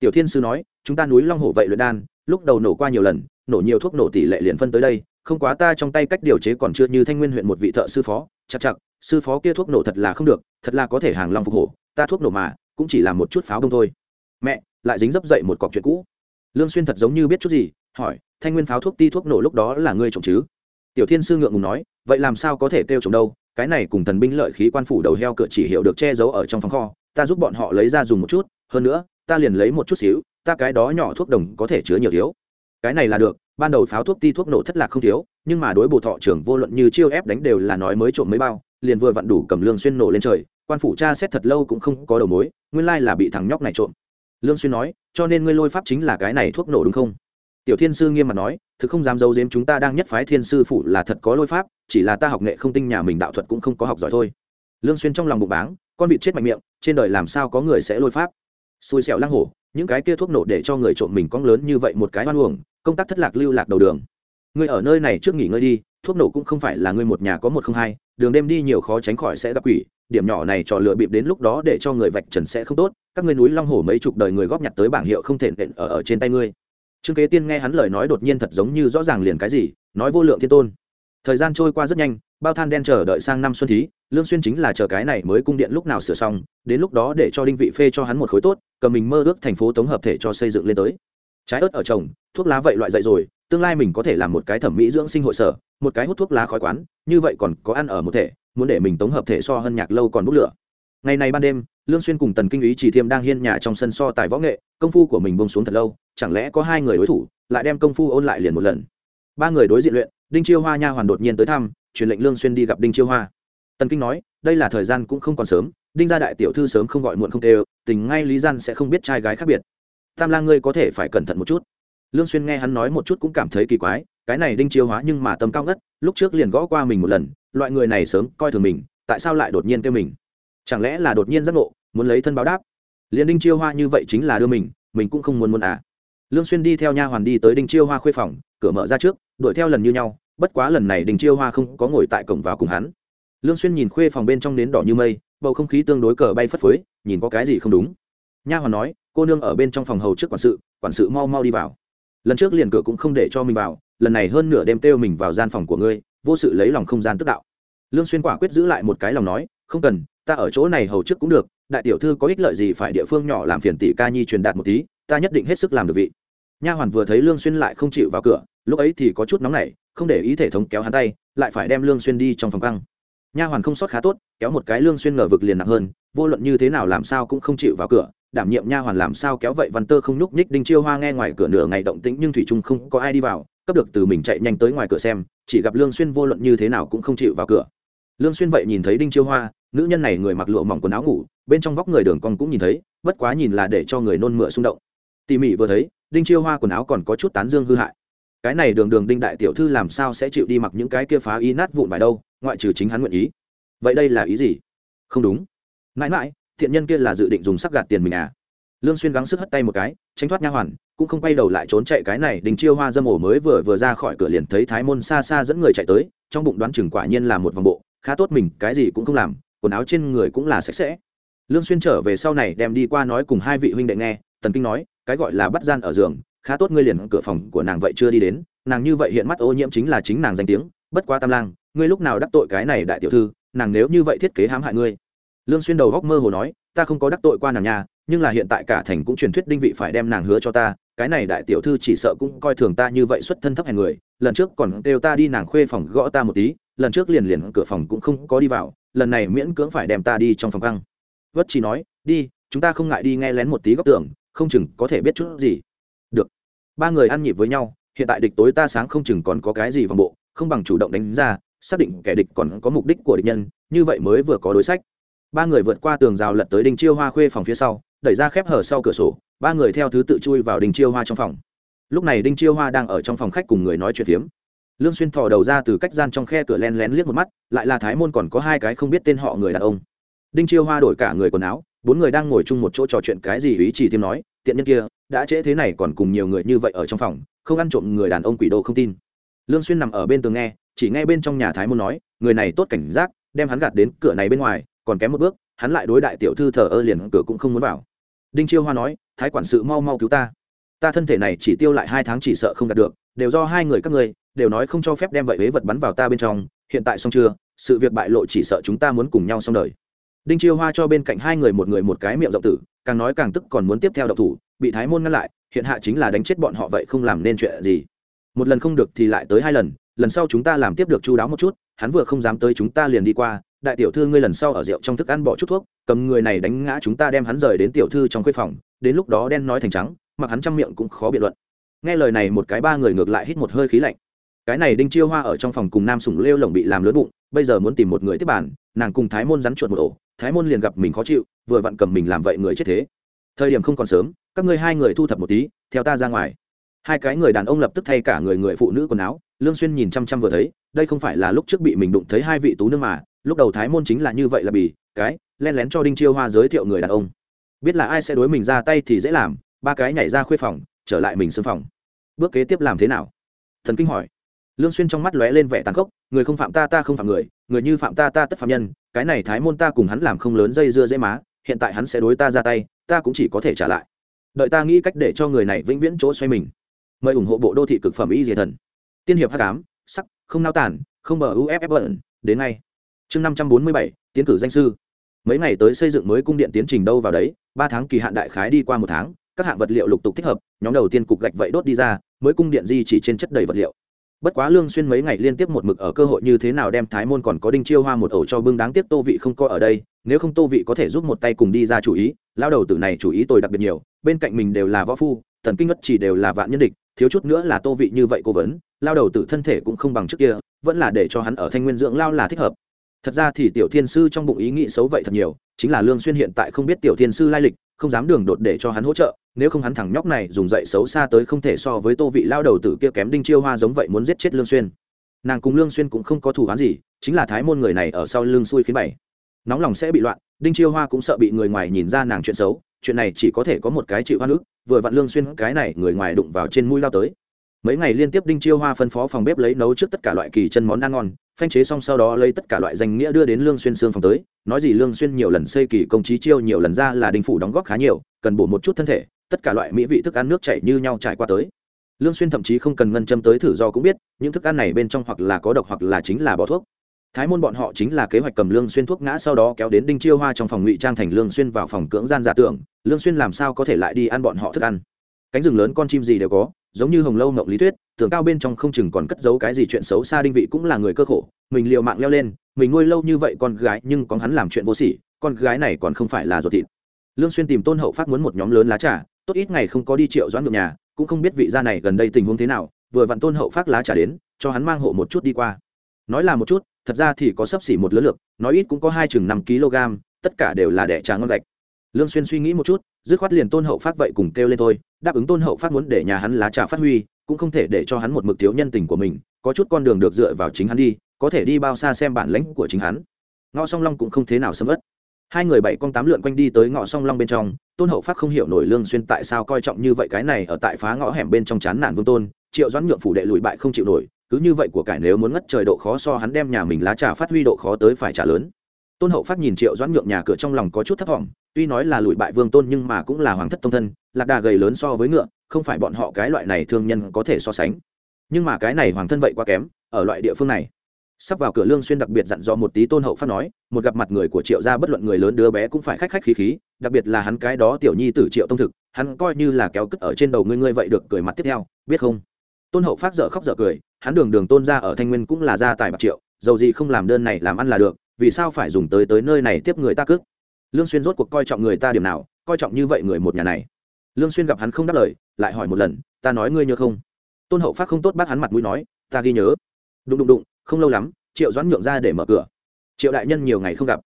Tiểu thiên sư nói, chúng ta núi long hổ vậy luyện đan, lúc đầu nổ qua nhiều lần, nổ nhiều thuốc nổ tỷ lệ liền phân tới đây không quá ta trong tay cách điều chế còn chưa như thanh nguyên huyện một vị thợ sư phó, chặt chặt, sư phó kia thuốc nổ thật là không được, thật là có thể hàng long phục hổ, ta thuốc nổ mà, cũng chỉ là một chút pháo đông thôi. Mẹ, lại dính dấp dậy một cọc chuyện cũ. Lương xuyên thật giống như biết chút gì, hỏi, thanh nguyên pháo thuốc ti thuốc nổ lúc đó là ngươi trộm chứ? Tiểu thiên sư ngượng ngùng nói, vậy làm sao có thể kêu trộm đâu, cái này cùng thần binh lợi khí quan phủ đầu heo cửa chỉ hiệu được che giấu ở trong phòng kho, ta giúp bọn họ lấy ra dùng một chút, hơn nữa, ta liền lấy một chút xíu, ta cái đó nhỏ thuốc đồng có thể chứa nhiều thiếu. Cái này là được ban đầu pháo thuốc ti thuốc nổ thất lạc không thiếu, nhưng mà đối bộ thọ trưởng vô luận như chiêu ép đánh đều là nói mới trộm mấy bao, liền vừa vặn đủ cầm lương xuyên nổ lên trời, quan phủ cha xét thật lâu cũng không có đầu mối, nguyên lai là bị thằng nhóc này trộm. Lương xuyên nói, cho nên ngươi lôi pháp chính là cái này thuốc nổ đúng không? Tiểu thiên sư nghiêm mặt nói, thực không dám giấu giếm chúng ta đang nhất phái thiên sư phụ là thật có lôi pháp, chỉ là ta học nghệ không tinh nhà mình đạo thuật cũng không có học giỏi thôi. Lương xuyên trong lòng bụng báng, con vịt chết mạnh miệng, trên đời làm sao có người sẽ lôi pháp? Xui xẻo lăng hổ, những cái kia thuốc nổ để cho người trộm mình cong lớn như vậy một cái hoan uổng công tác thất lạc lưu lạc đầu đường. Ngươi ở nơi này trước nghỉ ngơi đi thuốc nổ cũng không phải là ngươi một nhà có một không hai đường đêm đi nhiều khó tránh khỏi sẽ gặp quỷ điểm nhỏ này trò lựa bịp đến lúc đó để cho người vạch trần sẽ không tốt các ngươi núi long hổ mấy chục đời người góp nhặt tới bảng hiệu không thể nện ở, ở trên tay ngươi. Trương kế tiên nghe hắn lời nói đột nhiên thật giống như rõ ràng liền cái gì nói vô lượng thiên tôn. Thời gian trôi qua rất nhanh bao than đen chờ đợi sang năm xuân thí lương xuyên chính là chờ cái này mới cung điện lúc nào sửa xong đến lúc đó để cho đinh vị phê cho hắn một khối tốt cầm mình mơ ước thành phố tống hợp thể cho xây dựng lên tới. Trái ớt ở trồng thuốc lá vậy loại dậy rồi, tương lai mình có thể làm một cái thẩm mỹ dưỡng sinh hội sở, một cái hút thuốc lá khói quán, như vậy còn có ăn ở một thể, muốn để mình tống hợp thể so hơn nhạc lâu còn bút lửa. Ngày này ban đêm, lương xuyên cùng tần kinh ý chỉ thiêm đang hiên nhà trong sân so tài võ nghệ, công phu của mình buông xuống thật lâu, chẳng lẽ có hai người đối thủ, lại đem công phu ôn lại liền một lần. Ba người đối diện luyện, đinh chiêu hoa nha hoàn đột nhiên tới thăm, truyền lệnh lương xuyên đi gặp đinh chiêu hoa. Tần kinh nói, đây là thời gian cũng không còn sớm, đinh gia đại tiểu thư sớm không gọi muộn không đều, tình ngay lý gian sẽ không biết trai gái khác biệt. Tam lang ngươi có thể phải cẩn thận một chút lương xuyên nghe hắn nói một chút cũng cảm thấy kỳ quái, cái này đinh chiêu hóa nhưng mà tâm cao ngất, lúc trước liền gõ qua mình một lần, loại người này sớm coi thường mình, tại sao lại đột nhiên kêu mình? Chẳng lẽ là đột nhiên giác ngộ, muốn lấy thân báo đáp? Liền đinh chiêu hoa như vậy chính là đưa mình mình cũng không muốn muốn à? Lương xuyên đi theo nha hoàn đi tới đinh chiêu hoa khuê phòng, cửa mở ra trước, đuổi theo lần như nhau, bất quá lần này đinh chiêu hoa không có ngồi tại cổng vào cùng hắn. Lương xuyên nhìn khuê phòng bên trong nến đỏ như mây, bầu không khí tương đối cờ bay phất phới, nhìn có cái gì không đúng. Nha hoàn nói, cô nương ở bên trong phòng hầu trước quản sự quản sự mau mau đi vào lần trước liền cửa cũng không để cho mình vào, lần này hơn nửa đêm kêu mình vào gian phòng của ngươi, vô sự lấy lòng không gian tức đạo. Lương xuyên quả quyết giữ lại một cái lòng nói, không cần, ta ở chỗ này hầu trước cũng được, đại tiểu thư có ích lợi gì phải địa phương nhỏ làm phiền tỷ ca nhi truyền đạt một tí, ta nhất định hết sức làm được vị. Nha hoàn vừa thấy lương xuyên lại không chịu vào cửa, lúc ấy thì có chút nóng nảy, không để ý thể thống kéo hắn tay, lại phải đem lương xuyên đi trong phòng căng. Nha hoàn không sót khá tốt, kéo một cái lương xuyên ngờ vực liền nặng hơn, vô luận như thế nào làm sao cũng không chịu vào cửa đảm nhiệm nha hoàn làm sao kéo vậy văn tơ không nhúc nhích, đinh chiêu hoa nghe ngoài cửa nửa ngày động tĩnh nhưng thủy trung không có ai đi vào, cấp được từ mình chạy nhanh tới ngoài cửa xem, chỉ gặp lương xuyên vô luận như thế nào cũng không chịu vào cửa. Lương xuyên vậy nhìn thấy đinh chiêu hoa, nữ nhân này người mặc lụa mỏng quần áo ngủ, bên trong vóc người đường cong cũng nhìn thấy, bất quá nhìn là để cho người nôn mửa xung động. Tỉ mỉ vừa thấy, đinh chiêu hoa quần áo còn có chút tán dương hư hại. Cái này đường đường đinh đại tiểu thư làm sao sẽ chịu đi mặc những cái kia phá y nát vụn vải đâu, ngoại trừ chính hắn nguyện ý. Vậy đây là ý gì? Không đúng. Mãi mãi thiện nhân kia là dự định dùng sắc gạt tiền mình à. Lương xuyên gắng sức hất tay một cái, tránh thoát nha hoàn, cũng không quay đầu lại trốn chạy cái này, đình chiêu hoa dâm ổ mới vừa vừa ra khỏi cửa liền thấy thái môn xa xa dẫn người chạy tới, trong bụng đoán chừng quả nhiên là một vòng bộ, khá tốt mình, cái gì cũng không làm, quần áo trên người cũng là sạch sẽ. Lương xuyên trở về sau này đem đi qua nói cùng hai vị huynh đệ nghe, tần kinh nói, cái gọi là bắt gian ở giường, khá tốt ngươi liền cửa phòng của nàng vậy chưa đi đến, nàng như vậy hiện mắt ô nhiễm chính là chính nàng danh tiếng, bất quá tam lang, ngươi lúc nào đắc tội cái này đại tiểu thư, nàng nếu như vậy thiết kế hãm hại ngươi lương xuyên đầu góc mơ hồ nói, ta không có đắc tội qua nàng nhà nhưng là hiện tại cả thành cũng truyền thuyết đinh vị phải đem nàng hứa cho ta, cái này đại tiểu thư chỉ sợ cũng coi thường ta như vậy xuất thân thấp hèn người, lần trước còn đều ta đi nàng khuê phòng gõ ta một tí, lần trước liền liền cửa phòng cũng không có đi vào, lần này miễn cưỡng phải đem ta đi trong phòng căng. Vất chỉ nói, đi, chúng ta không ngại đi nghe lén một tí góc tưởng không chừng có thể biết chút gì. Được. Ba người ăn nhịp với nhau, hiện tại địch tối ta sáng không chừng còn có cái gì vòng bộ, không bằng chủ động đánh ra, xác định kẻ địch còn có mục đích của địch nhân, như vậy mới vừa có đối sách ba người vượt qua tường rào lật tới đinh chiêu hoa khuê phòng phía sau, đẩy ra khép hở sau cửa sổ, ba người theo thứ tự chui vào đinh chiêu hoa trong phòng. Lúc này đinh chiêu hoa đang ở trong phòng khách cùng người nói chuyện phiếm. Lương xuyên thò đầu ra từ cách gian trong khe cửa len lén liếc một mắt, lại là thái môn còn có hai cái không biết tên họ người đàn ông. Đinh chiêu hoa đổi cả người quần áo, bốn người đang ngồi chung một chỗ trò chuyện cái gì ý chỉ thêm nói, tiện nhân kia, đã trễ thế này còn cùng nhiều người như vậy ở trong phòng, không ăn trộm người đàn ông quỷ đồ không tin. Lương xuyên nằm ở bên tường nghe, chỉ nghe bên trong nhà thái môn nói, người này tốt cảnh giác, đem hắn gạt đến cửa này bên ngoài còn kém một bước, hắn lại đối đại tiểu thư thờ ơ liền cửa cũng không muốn vào. Đinh chiêu hoa nói, thái quản sự mau mau cứu ta. Ta thân thể này chỉ tiêu lại hai tháng chỉ sợ không đạt được, đều do hai người các ngươi, đều nói không cho phép đem vậy huế vật bắn vào ta bên trong, hiện tại xong chưa? Sự việc bại lộ chỉ sợ chúng ta muốn cùng nhau xong đời. Đinh chiêu hoa cho bên cạnh hai người một người một cái miệng rộng tử, càng nói càng tức còn muốn tiếp theo độc thủ, bị thái môn ngăn lại, hiện hạ chính là đánh chết bọn họ vậy không làm nên chuyện gì. Một lần không được thì lại tới hai lần lần sau chúng ta làm tiếp được chu đáo một chút, hắn vừa không dám tới chúng ta liền đi qua đại tiểu thư ngươi lần sau ở rượu trong thức ăn bỏ chút thuốc, cầm người này đánh ngã chúng ta đem hắn rời đến tiểu thư trong khuê phòng, đến lúc đó đen nói thành trắng, mặc hắn trăm miệng cũng khó biện luận. Nghe lời này một cái ba người ngược lại hít một hơi khí lạnh. Cái này đinh chiêu hoa ở trong phòng cùng nam sủng lêu lồng bị làm lớn bụng, bây giờ muốn tìm một người tiếp bàn, nàng cùng thái môn rắn chuột một ổ, thái môn liền gặp mình khó chịu, vừa vặn cầm mình làm vậy người chết thế. Thời điểm không còn sớm, các ngươi hai người thu thập một tí, theo ta ra ngoài. Hai cái người đàn ông lập tức thay cả người người phụ nữ quần áo, lương xuyên nhìn chăm chăm vừa thấy, đây không phải là lúc trước bị mình đụng thấy hai vị tú nương mà lúc đầu thái môn chính là như vậy là bì, cái len lén cho đinh chiêu hoa giới thiệu người đàn ông. Biết là ai sẽ đối mình ra tay thì dễ làm, ba cái nhảy ra khuê phòng, trở lại mình xương phòng. Bước kế tiếp làm thế nào? Thần kinh hỏi. Lương xuyên trong mắt lóe lên vẻ tàn khốc, người không phạm ta ta không phạm người người như phạm ta ta tất phạm nhân, cái này thái môn ta cùng hắn làm không lớn dây dưa dễ má, hiện tại hắn sẽ đối ta ra tay, ta cũng chỉ có thể trả lại. Đợi ta nghĩ cách để cho người này vĩnh viễn chỗ xoay mình. Mời ủng hộ bộ đô thị cực phẩm y diệt thần. Tiên hiệp hắc ám, sắc, không nao tản không bờ uff bẩn đến ngay chương năm trăm bốn mươi bảy, tiến cử danh sư. Mấy ngày tới xây dựng mới cung điện tiến trình đâu vào đấy, ba tháng kỳ hạn đại khái đi qua một tháng, các hạng vật liệu lục tục thích hợp, nhóm đầu tiên cục gạch vậy đốt đi ra, mới cung điện di chỉ trên chất đầy vật liệu. Bất quá lương xuyên mấy ngày liên tiếp một mực ở cơ hội như thế nào đem thái môn còn có đinh chiêu hoa một ổ cho bưng đáng tiếc tô vị không có ở đây, nếu không tô vị có thể giúp một tay cùng đi ra chủ ý lao đầu tử này chủ ý tôi đặc biệt nhiều, bên cạnh mình đều là võ phu, thần kinh ngất chỉ đều là vạn nhân địch, thiếu chút nữa là tô vị như vậy cố vấn lao đầu tử thân thể cũng không bằng trước kia, vẫn là để cho hắn ở thanh nguyên dưỡng lao là thích hợp thật ra thì tiểu thiên sư trong bụng ý nghĩ xấu vậy thật nhiều, chính là lương xuyên hiện tại không biết tiểu thiên sư lai lịch, không dám đường đột để cho hắn hỗ trợ, nếu không hắn thằng nhóc này dùng dậy xấu xa tới không thể so với tô vị lao đầu tử kia kém đinh chiêu hoa giống vậy muốn giết chết lương xuyên. Nàng cùng lương xuyên cũng không có thủ án gì, chính là thái môn người này ở sau lưng xui khiến bảy nóng lòng sẽ bị loạn, đinh chiêu hoa cũng sợ bị người ngoài nhìn ra nàng chuyện xấu, chuyện này chỉ có thể có một cái chịu hoa nước vừa vặn lương xuyên cái này người ngoài đụng vào trên mũi lao tới. Mấy ngày liên tiếp đinh chiêu hoa phân phó phòng bếp lấy nấu trước tất cả loại kỳ chân món ăn ngon phanh chế xong sau đó lấy tất cả loại danh nghĩa đưa đến lương xuyên xương phòng tới. Nói gì lương xuyên nhiều lần xây kỳ công trí chiêu, nhiều lần ra là đình phủ đóng góp khá nhiều, cần bổ một chút thân thể, tất cả loại mỹ vị thức ăn nước chảy như nhau trải qua tới. Lương xuyên thậm chí không cần ngân châm tới thử do cũng biết, những thức ăn này bên trong hoặc là có độc hoặc là chính là bỏ thuốc. Thái môn bọn họ chính là kế hoạch cầm lương xuyên thuốc ngã sau đó kéo đến đinh chiêu hoa trong phòng ngụy trang thành lương xuyên vào phòng cưỡng gian giả tưởng, lương xuyên làm sao có thể lại đi ăn bọn họ thức ăn. Cánh rừng lớn con chim gì đều có giống như hồng lâu ngọc lý thuyết tưởng cao bên trong không chừng còn cất giấu cái gì chuyện xấu xa đinh vị cũng là người cơ khổ mình liều mạng leo lên mình nuôi lâu như vậy con gái nhưng có hắn làm chuyện vô sỉ con gái này còn không phải là ruột thịt. Lương xuyên tìm tôn hậu phát muốn một nhóm lớn lá trà tốt ít ngày không có đi triệu doãn ngược nhà cũng không biết vị gia này gần đây tình huống thế nào vừa vặn tôn hậu phát lá trà đến cho hắn mang hộ một chút đi qua. Nói là một chút thật ra thì có sấp xỉ một lứa lược, nói ít cũng có hai chừng năm kg tất cả đều là đẻ trà ngon gạch. Lương xuyên suy nghĩ một chút dứt khoát liền tôn hậu phát vậy cùng kêu lên thôi, đáp ứng tôn hậu phát muốn để nhà hắn lá trà phát huy, cũng không thể để cho hắn một mực thiếu nhân tình của mình, có chút con đường được dựa vào chính hắn đi, có thể đi bao xa xem bản lãnh của chính hắn. Ngõ song long cũng không thế nào sâm ớt hai người bảy con tám lượn quanh đi tới ngõ song long bên trong, tôn hậu phát không hiểu nổi lương xuyên tại sao coi trọng như vậy cái này ở tại phá ngõ hẻm bên trong chán nản vương tôn, triệu doãn nhượng phủ đệ lùi bại không chịu nổi, cứ như vậy của cải nếu muốn ngất trời độ khó so hắn đem nhà mình lá trà phát huy độ khó tới phải trả lớn tôn hậu phát nhìn triệu doãn nhượng nhà cửa trong lòng có chút thất vọng tuy nói là lùi bại vương tôn nhưng mà cũng là hoàng thất tông thân, lạc đà gầy lớn so với ngựa, không phải bọn họ cái loại này thương nhân có thể so sánh. Nhưng mà cái này hoàng thân vậy quá kém, ở loại địa phương này. Sắp vào cửa lương xuyên đặc biệt dặn dò một tí tôn hậu phát nói, một gặp mặt người của triệu gia bất luận người lớn đứa bé cũng phải khách khách khí khí, đặc biệt là hắn cái đó tiểu nhi tử triệu tông thực, hắn coi như là kéo cất ở trên đầu ngươi ngươi vậy được cười mặt tiếp theo, biết không? Tôn hậu phát dở khóc dở cười, hắn đường đường tôn ra ở thanh nguyên cũng là gia tài bạc triệu, dầu gì không làm đơn này làm ăn là được vì sao phải dùng tới tới nơi này tiếp người ta cước? Lương xuyên rốt cuộc coi trọng người ta điểm nào, coi trọng như vậy người một nhà này. Lương xuyên gặp hắn không đáp lời, lại hỏi một lần, ta nói ngươi nhớ không? Tôn hậu phát không tốt bác hắn mặt mũi nói, ta ghi nhớ. Đụng đụng đụng, không lâu lắm, triệu doãn nhượng ra để mở cửa. Triệu đại nhân nhiều ngày không gặp.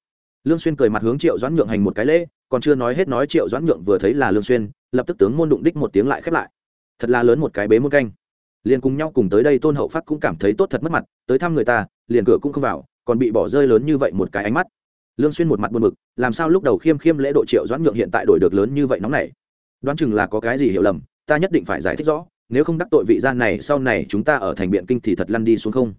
Lương xuyên cười mặt hướng triệu doãn nhượng hành một cái lễ, còn chưa nói hết nói triệu doãn nhượng vừa thấy là lương xuyên, lập tức tướng môn đụng đích một tiếng lại khép lại. Thật là lớn một cái bế môn canh. Liền cùng nhau cùng tới đây, tôn hậu phát cũng cảm thấy tốt thật mất mặt, tới thăm người ta, liền cửa cũng không vào còn bị bỏ rơi lớn như vậy một cái ánh mắt. Lương xuyên một mặt buồn bực, làm sao lúc đầu khiêm khiêm lễ độ triệu doãn nhượng hiện tại đổi được lớn như vậy nóng này? Đoán chừng là có cái gì hiểu lầm, ta nhất định phải giải thích rõ, nếu không đắc tội vị gian này, sau này chúng ta ở thành biện kinh thì thật lăn đi xuống không?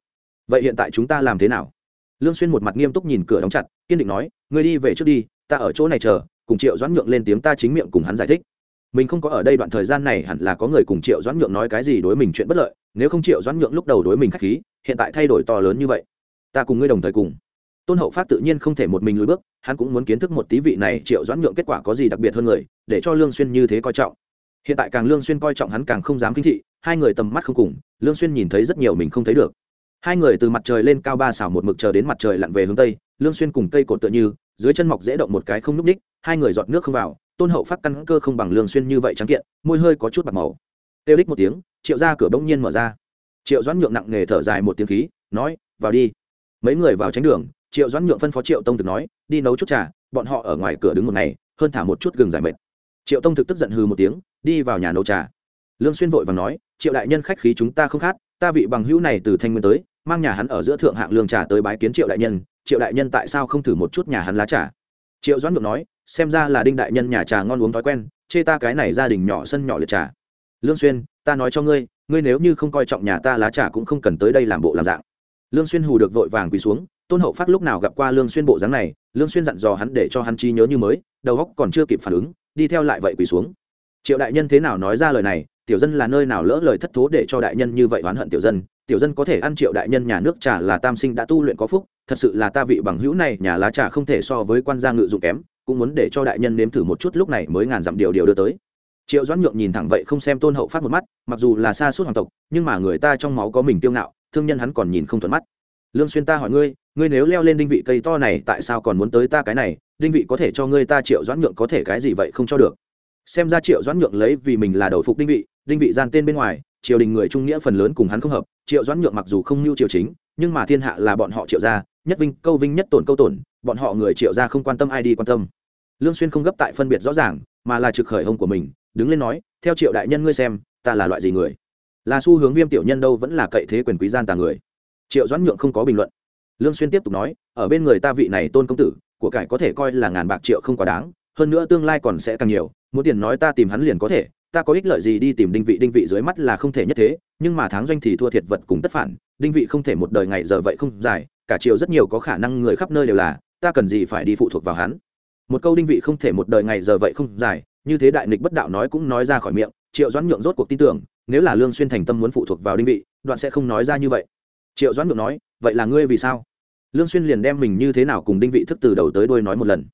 Vậy hiện tại chúng ta làm thế nào? Lương xuyên một mặt nghiêm túc nhìn cửa đóng chặt, kiên định nói, ngươi đi về trước đi, ta ở chỗ này chờ, cùng triệu doãn nhượng lên tiếng ta chính miệng cùng hắn giải thích. Mình không có ở đây đoạn thời gian này, hẳn là có người cùng triệu doãn nhượng nói cái gì đối mình chuyện bất lợi, nếu không triệu doãn nhượng lúc đầu đối mình khách khí, hiện tại thay đổi to lớn như vậy ta cùng ngươi đồng thời cùng. Tôn hậu phát tự nhiên không thể một mình lùi bước, hắn cũng muốn kiến thức một tí vị này triệu doãn nhượng kết quả có gì đặc biệt hơn người, để cho lương xuyên như thế coi trọng. Hiện tại càng lương xuyên coi trọng hắn càng không dám kinh thị, hai người tầm mắt không cùng, lương xuyên nhìn thấy rất nhiều mình không thấy được. Hai người từ mặt trời lên cao ba xảo một mực chờ đến mặt trời lặn về hướng tây, lương xuyên cùng cây cột tựa như, dưới chân mọc dễ động một cái không núc ních hai người giọt nước không vào, tôn hậu phát căn cơ không bằng lương xuyên như vậy trắng kiện, môi hơi có chút bạc màu. Tiêu đích một tiếng, triệu ra cửa bỗng nhiên mở ra. Triệu doãn nhượng nặng nề thở dài một tiếng khí, nói, vào đi mấy người vào tránh đường, triệu doãn nhượng phân phó triệu tông thực nói, đi nấu chút trà, bọn họ ở ngoài cửa đứng một ngày, hơn thả một chút gừng giải mệt. Triệu tông thực tức giận hừ một tiếng, đi vào nhà nấu trà. Lương xuyên vội vàng nói, triệu đại nhân khách khí chúng ta không khát ta vị bằng hữu này từ thanh nguyên tới, mang nhà hắn ở giữa thượng hạng lương trà tới bái kiến triệu đại nhân, triệu đại nhân tại sao không thử một chút nhà hắn lá trà? Triệu doãn nhượng nói, xem ra là đinh đại nhân nhà trà ngon uống thói quen, chê ta cái này gia đình nhỏ sân nhỏ liệt trà. Lương xuyên, ta nói cho ngươi ngươi nếu như không coi trọng nhà ta lá trà cũng không cần tới đây làm bộ làm dạng lương xuyên hù được vội vàng quỳ xuống, tôn hậu phát lúc nào gặp qua lương xuyên bộ dáng này, lương xuyên dặn dò hắn để cho hắn chi nhớ như mới, đầu óc còn chưa kịp phản ứng, đi theo lại vậy quỳ xuống. Triệu đại nhân thế nào nói ra lời này, tiểu dân là nơi nào lỡ lời thất thố để cho đại nhân như vậy oán hận tiểu dân tiểu dân có thể ăn triệu đại nhân nhà nước trà là tam sinh đã tu luyện có phúc, thật sự là ta vị bằng hữu này, nhà lá trà không thể so với quan gia ngự dụng kém, cũng muốn để cho đại nhân nếm thử một chút lúc này mới ngàn dặm điều điều đưa tới. Triệu doãn nhượng nhìn thẳng vậy không xem tôn hậu phát một mắt, mặc dù là xa suốt hoàng tộc, nhưng mà người ta trong máu có mình kiêu ngạo thương nhân hắn còn nhìn không thuận mắt. Lương xuyên ta hỏi ngươi ngươi nếu leo lên đinh vị cây to này, tại sao còn muốn tới ta cái này? Đinh vị có thể cho ngươi ta triệu doãn nhượng có thể cái gì vậy không cho được? Xem ra triệu doãn nhượng lấy vì mình là đầu phục đinh vị đinh vị gian tên bên ngoài, triều đình người trung nghĩa phần lớn cùng hắn không hợp, triệu doãn nhượng mặc dù không mưu triều chính, nhưng mà thiên hạ là bọn họ triệu gia, nhất vinh, câu vinh, nhất tổn, câu tổn, bọn họ người triệu gia không quan tâm ai đi quan tâm. Lương xuyên không gấp tại phân biệt rõ ràng, mà là trực khởi hông của mình, đứng lên nói, theo triệu đại nhân ngươi xem, ta là loại gì người? Là xu hướng viêm tiểu nhân đâu vẫn là cậy thế quyền quý gian tà người. Triệu doãn nhượng không có bình luận. Lương xuyên tiếp tục nói, ở bên người ta vị này tôn công tử, của cải có thể coi là ngàn bạc triệu không quá đáng, hơn nữa tương lai còn sẽ càng nhiều, muốn tiền nói ta tìm hắn liền có thể, ta có ích lợi gì đi tìm đinh vị đinh vị dưới mắt là không thể nhất thế, nhưng mà tháng doanh thì thua thiệt vật cùng tất phản, đinh vị không thể một đời ngày giờ vậy không dài, cả triều rất nhiều có khả năng người khắp nơi đều là, ta cần gì phải đi phụ thuộc vào hắn? Một câu đinh vị không thể một đời ngày giờ vậy không dài, như thế đại nghịch bất đạo nói cũng nói ra khỏi miệng, triệu doãn nhượng rốt cuộc tin tưởng nếu là lương xuyên thành tâm muốn phụ thuộc vào đinh vị, đoạn sẽ không nói ra như vậy. Triệu doãn nhượng nói, vậy là ngươi vì sao? Lương xuyên liền đem mình như thế nào cùng đinh vị thức từ đầu tới đuôi nói một lần.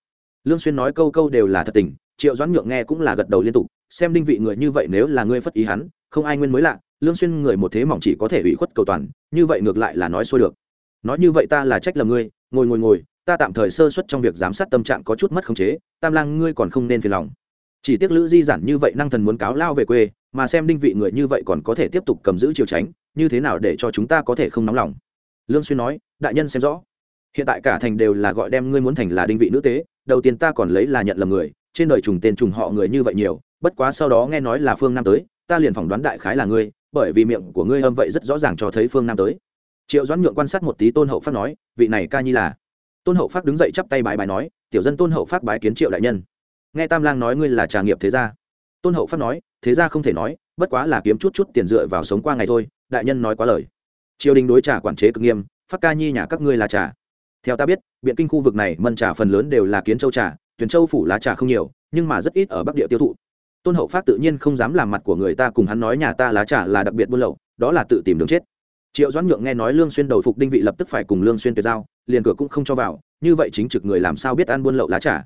Lương xuyên nói câu câu đều là thật tình, triệu doãn nhượng nghe cũng là gật đầu liên tục, xem đinh vị người như vậy nếu là ngươi phất ý hắn, không ai nguyên mới lạ, lương xuyên người một thế mỏng chỉ có thể ủy khuất cầu toàn, như vậy ngược lại là nói xuôi được. Nói như vậy ta là trách lầm ngươi, ngồi ngồi ngồi, ta tạm thời sơ suất trong việc giám sát tâm trạng có chút mất khống chế, tam lang ngươi còn không nên phiền lòng. Chỉ tiếc lữ di giản như vậy năng thần muốn cáo lao về quê mà xem đinh vị người như vậy còn có thể tiếp tục cầm giữ chiều tránh, như thế nào để cho chúng ta có thể không nóng lòng? Lương xuyên nói, đại nhân xem rõ. Hiện tại cả thành đều là gọi đem ngươi muốn thành là đinh vị nữ tế, đầu tiên ta còn lấy là nhận lầm người, trên đời trùng tên trùng họ người như vậy nhiều, bất quá sau đó nghe nói là phương nam tới, ta liền phỏng đoán đại khái là ngươi, bởi vì miệng của ngươi âm vậy rất rõ ràng cho thấy phương nam tới. Triệu doãn nhượng quan sát một tí tôn hậu phát nói, vị này ca nhi là? Tôn hậu phát đứng dậy chắp tay bái bái nói, tiểu dân tôn hậu phát bái kiến triệu đại nhân. Nghe tam lang nói ngươi là trà nghiệp thế gia tôn hậu phát nói, thế gia không thể nói, bất quá là kiếm chút chút tiền dựa vào sống qua ngày thôi, đại nhân nói quá lời. Triều đình đối trà quản chế cực nghiêm phát ca nhi nhà các ngươi là trà. Theo ta biết, biện kinh khu vực này mân trà phần lớn đều là kiến châu trà tuyển châu phủ lá trà không nhiều, nhưng mà rất ít ở bắc địa tiêu thụ. Tôn hậu phát tự nhiên không dám làm mặt của người ta cùng hắn nói nhà ta lá trà là đặc biệt buôn lậu, đó là tự tìm đường chết. Triệu doãn nhượng nghe nói lương xuyên đầu phục đinh vị lập tức phải cùng lương xuyên tuyệt giao, liền cửa cũng không cho vào, như vậy chính trực người làm sao biết ăn buôn lậu lá trà.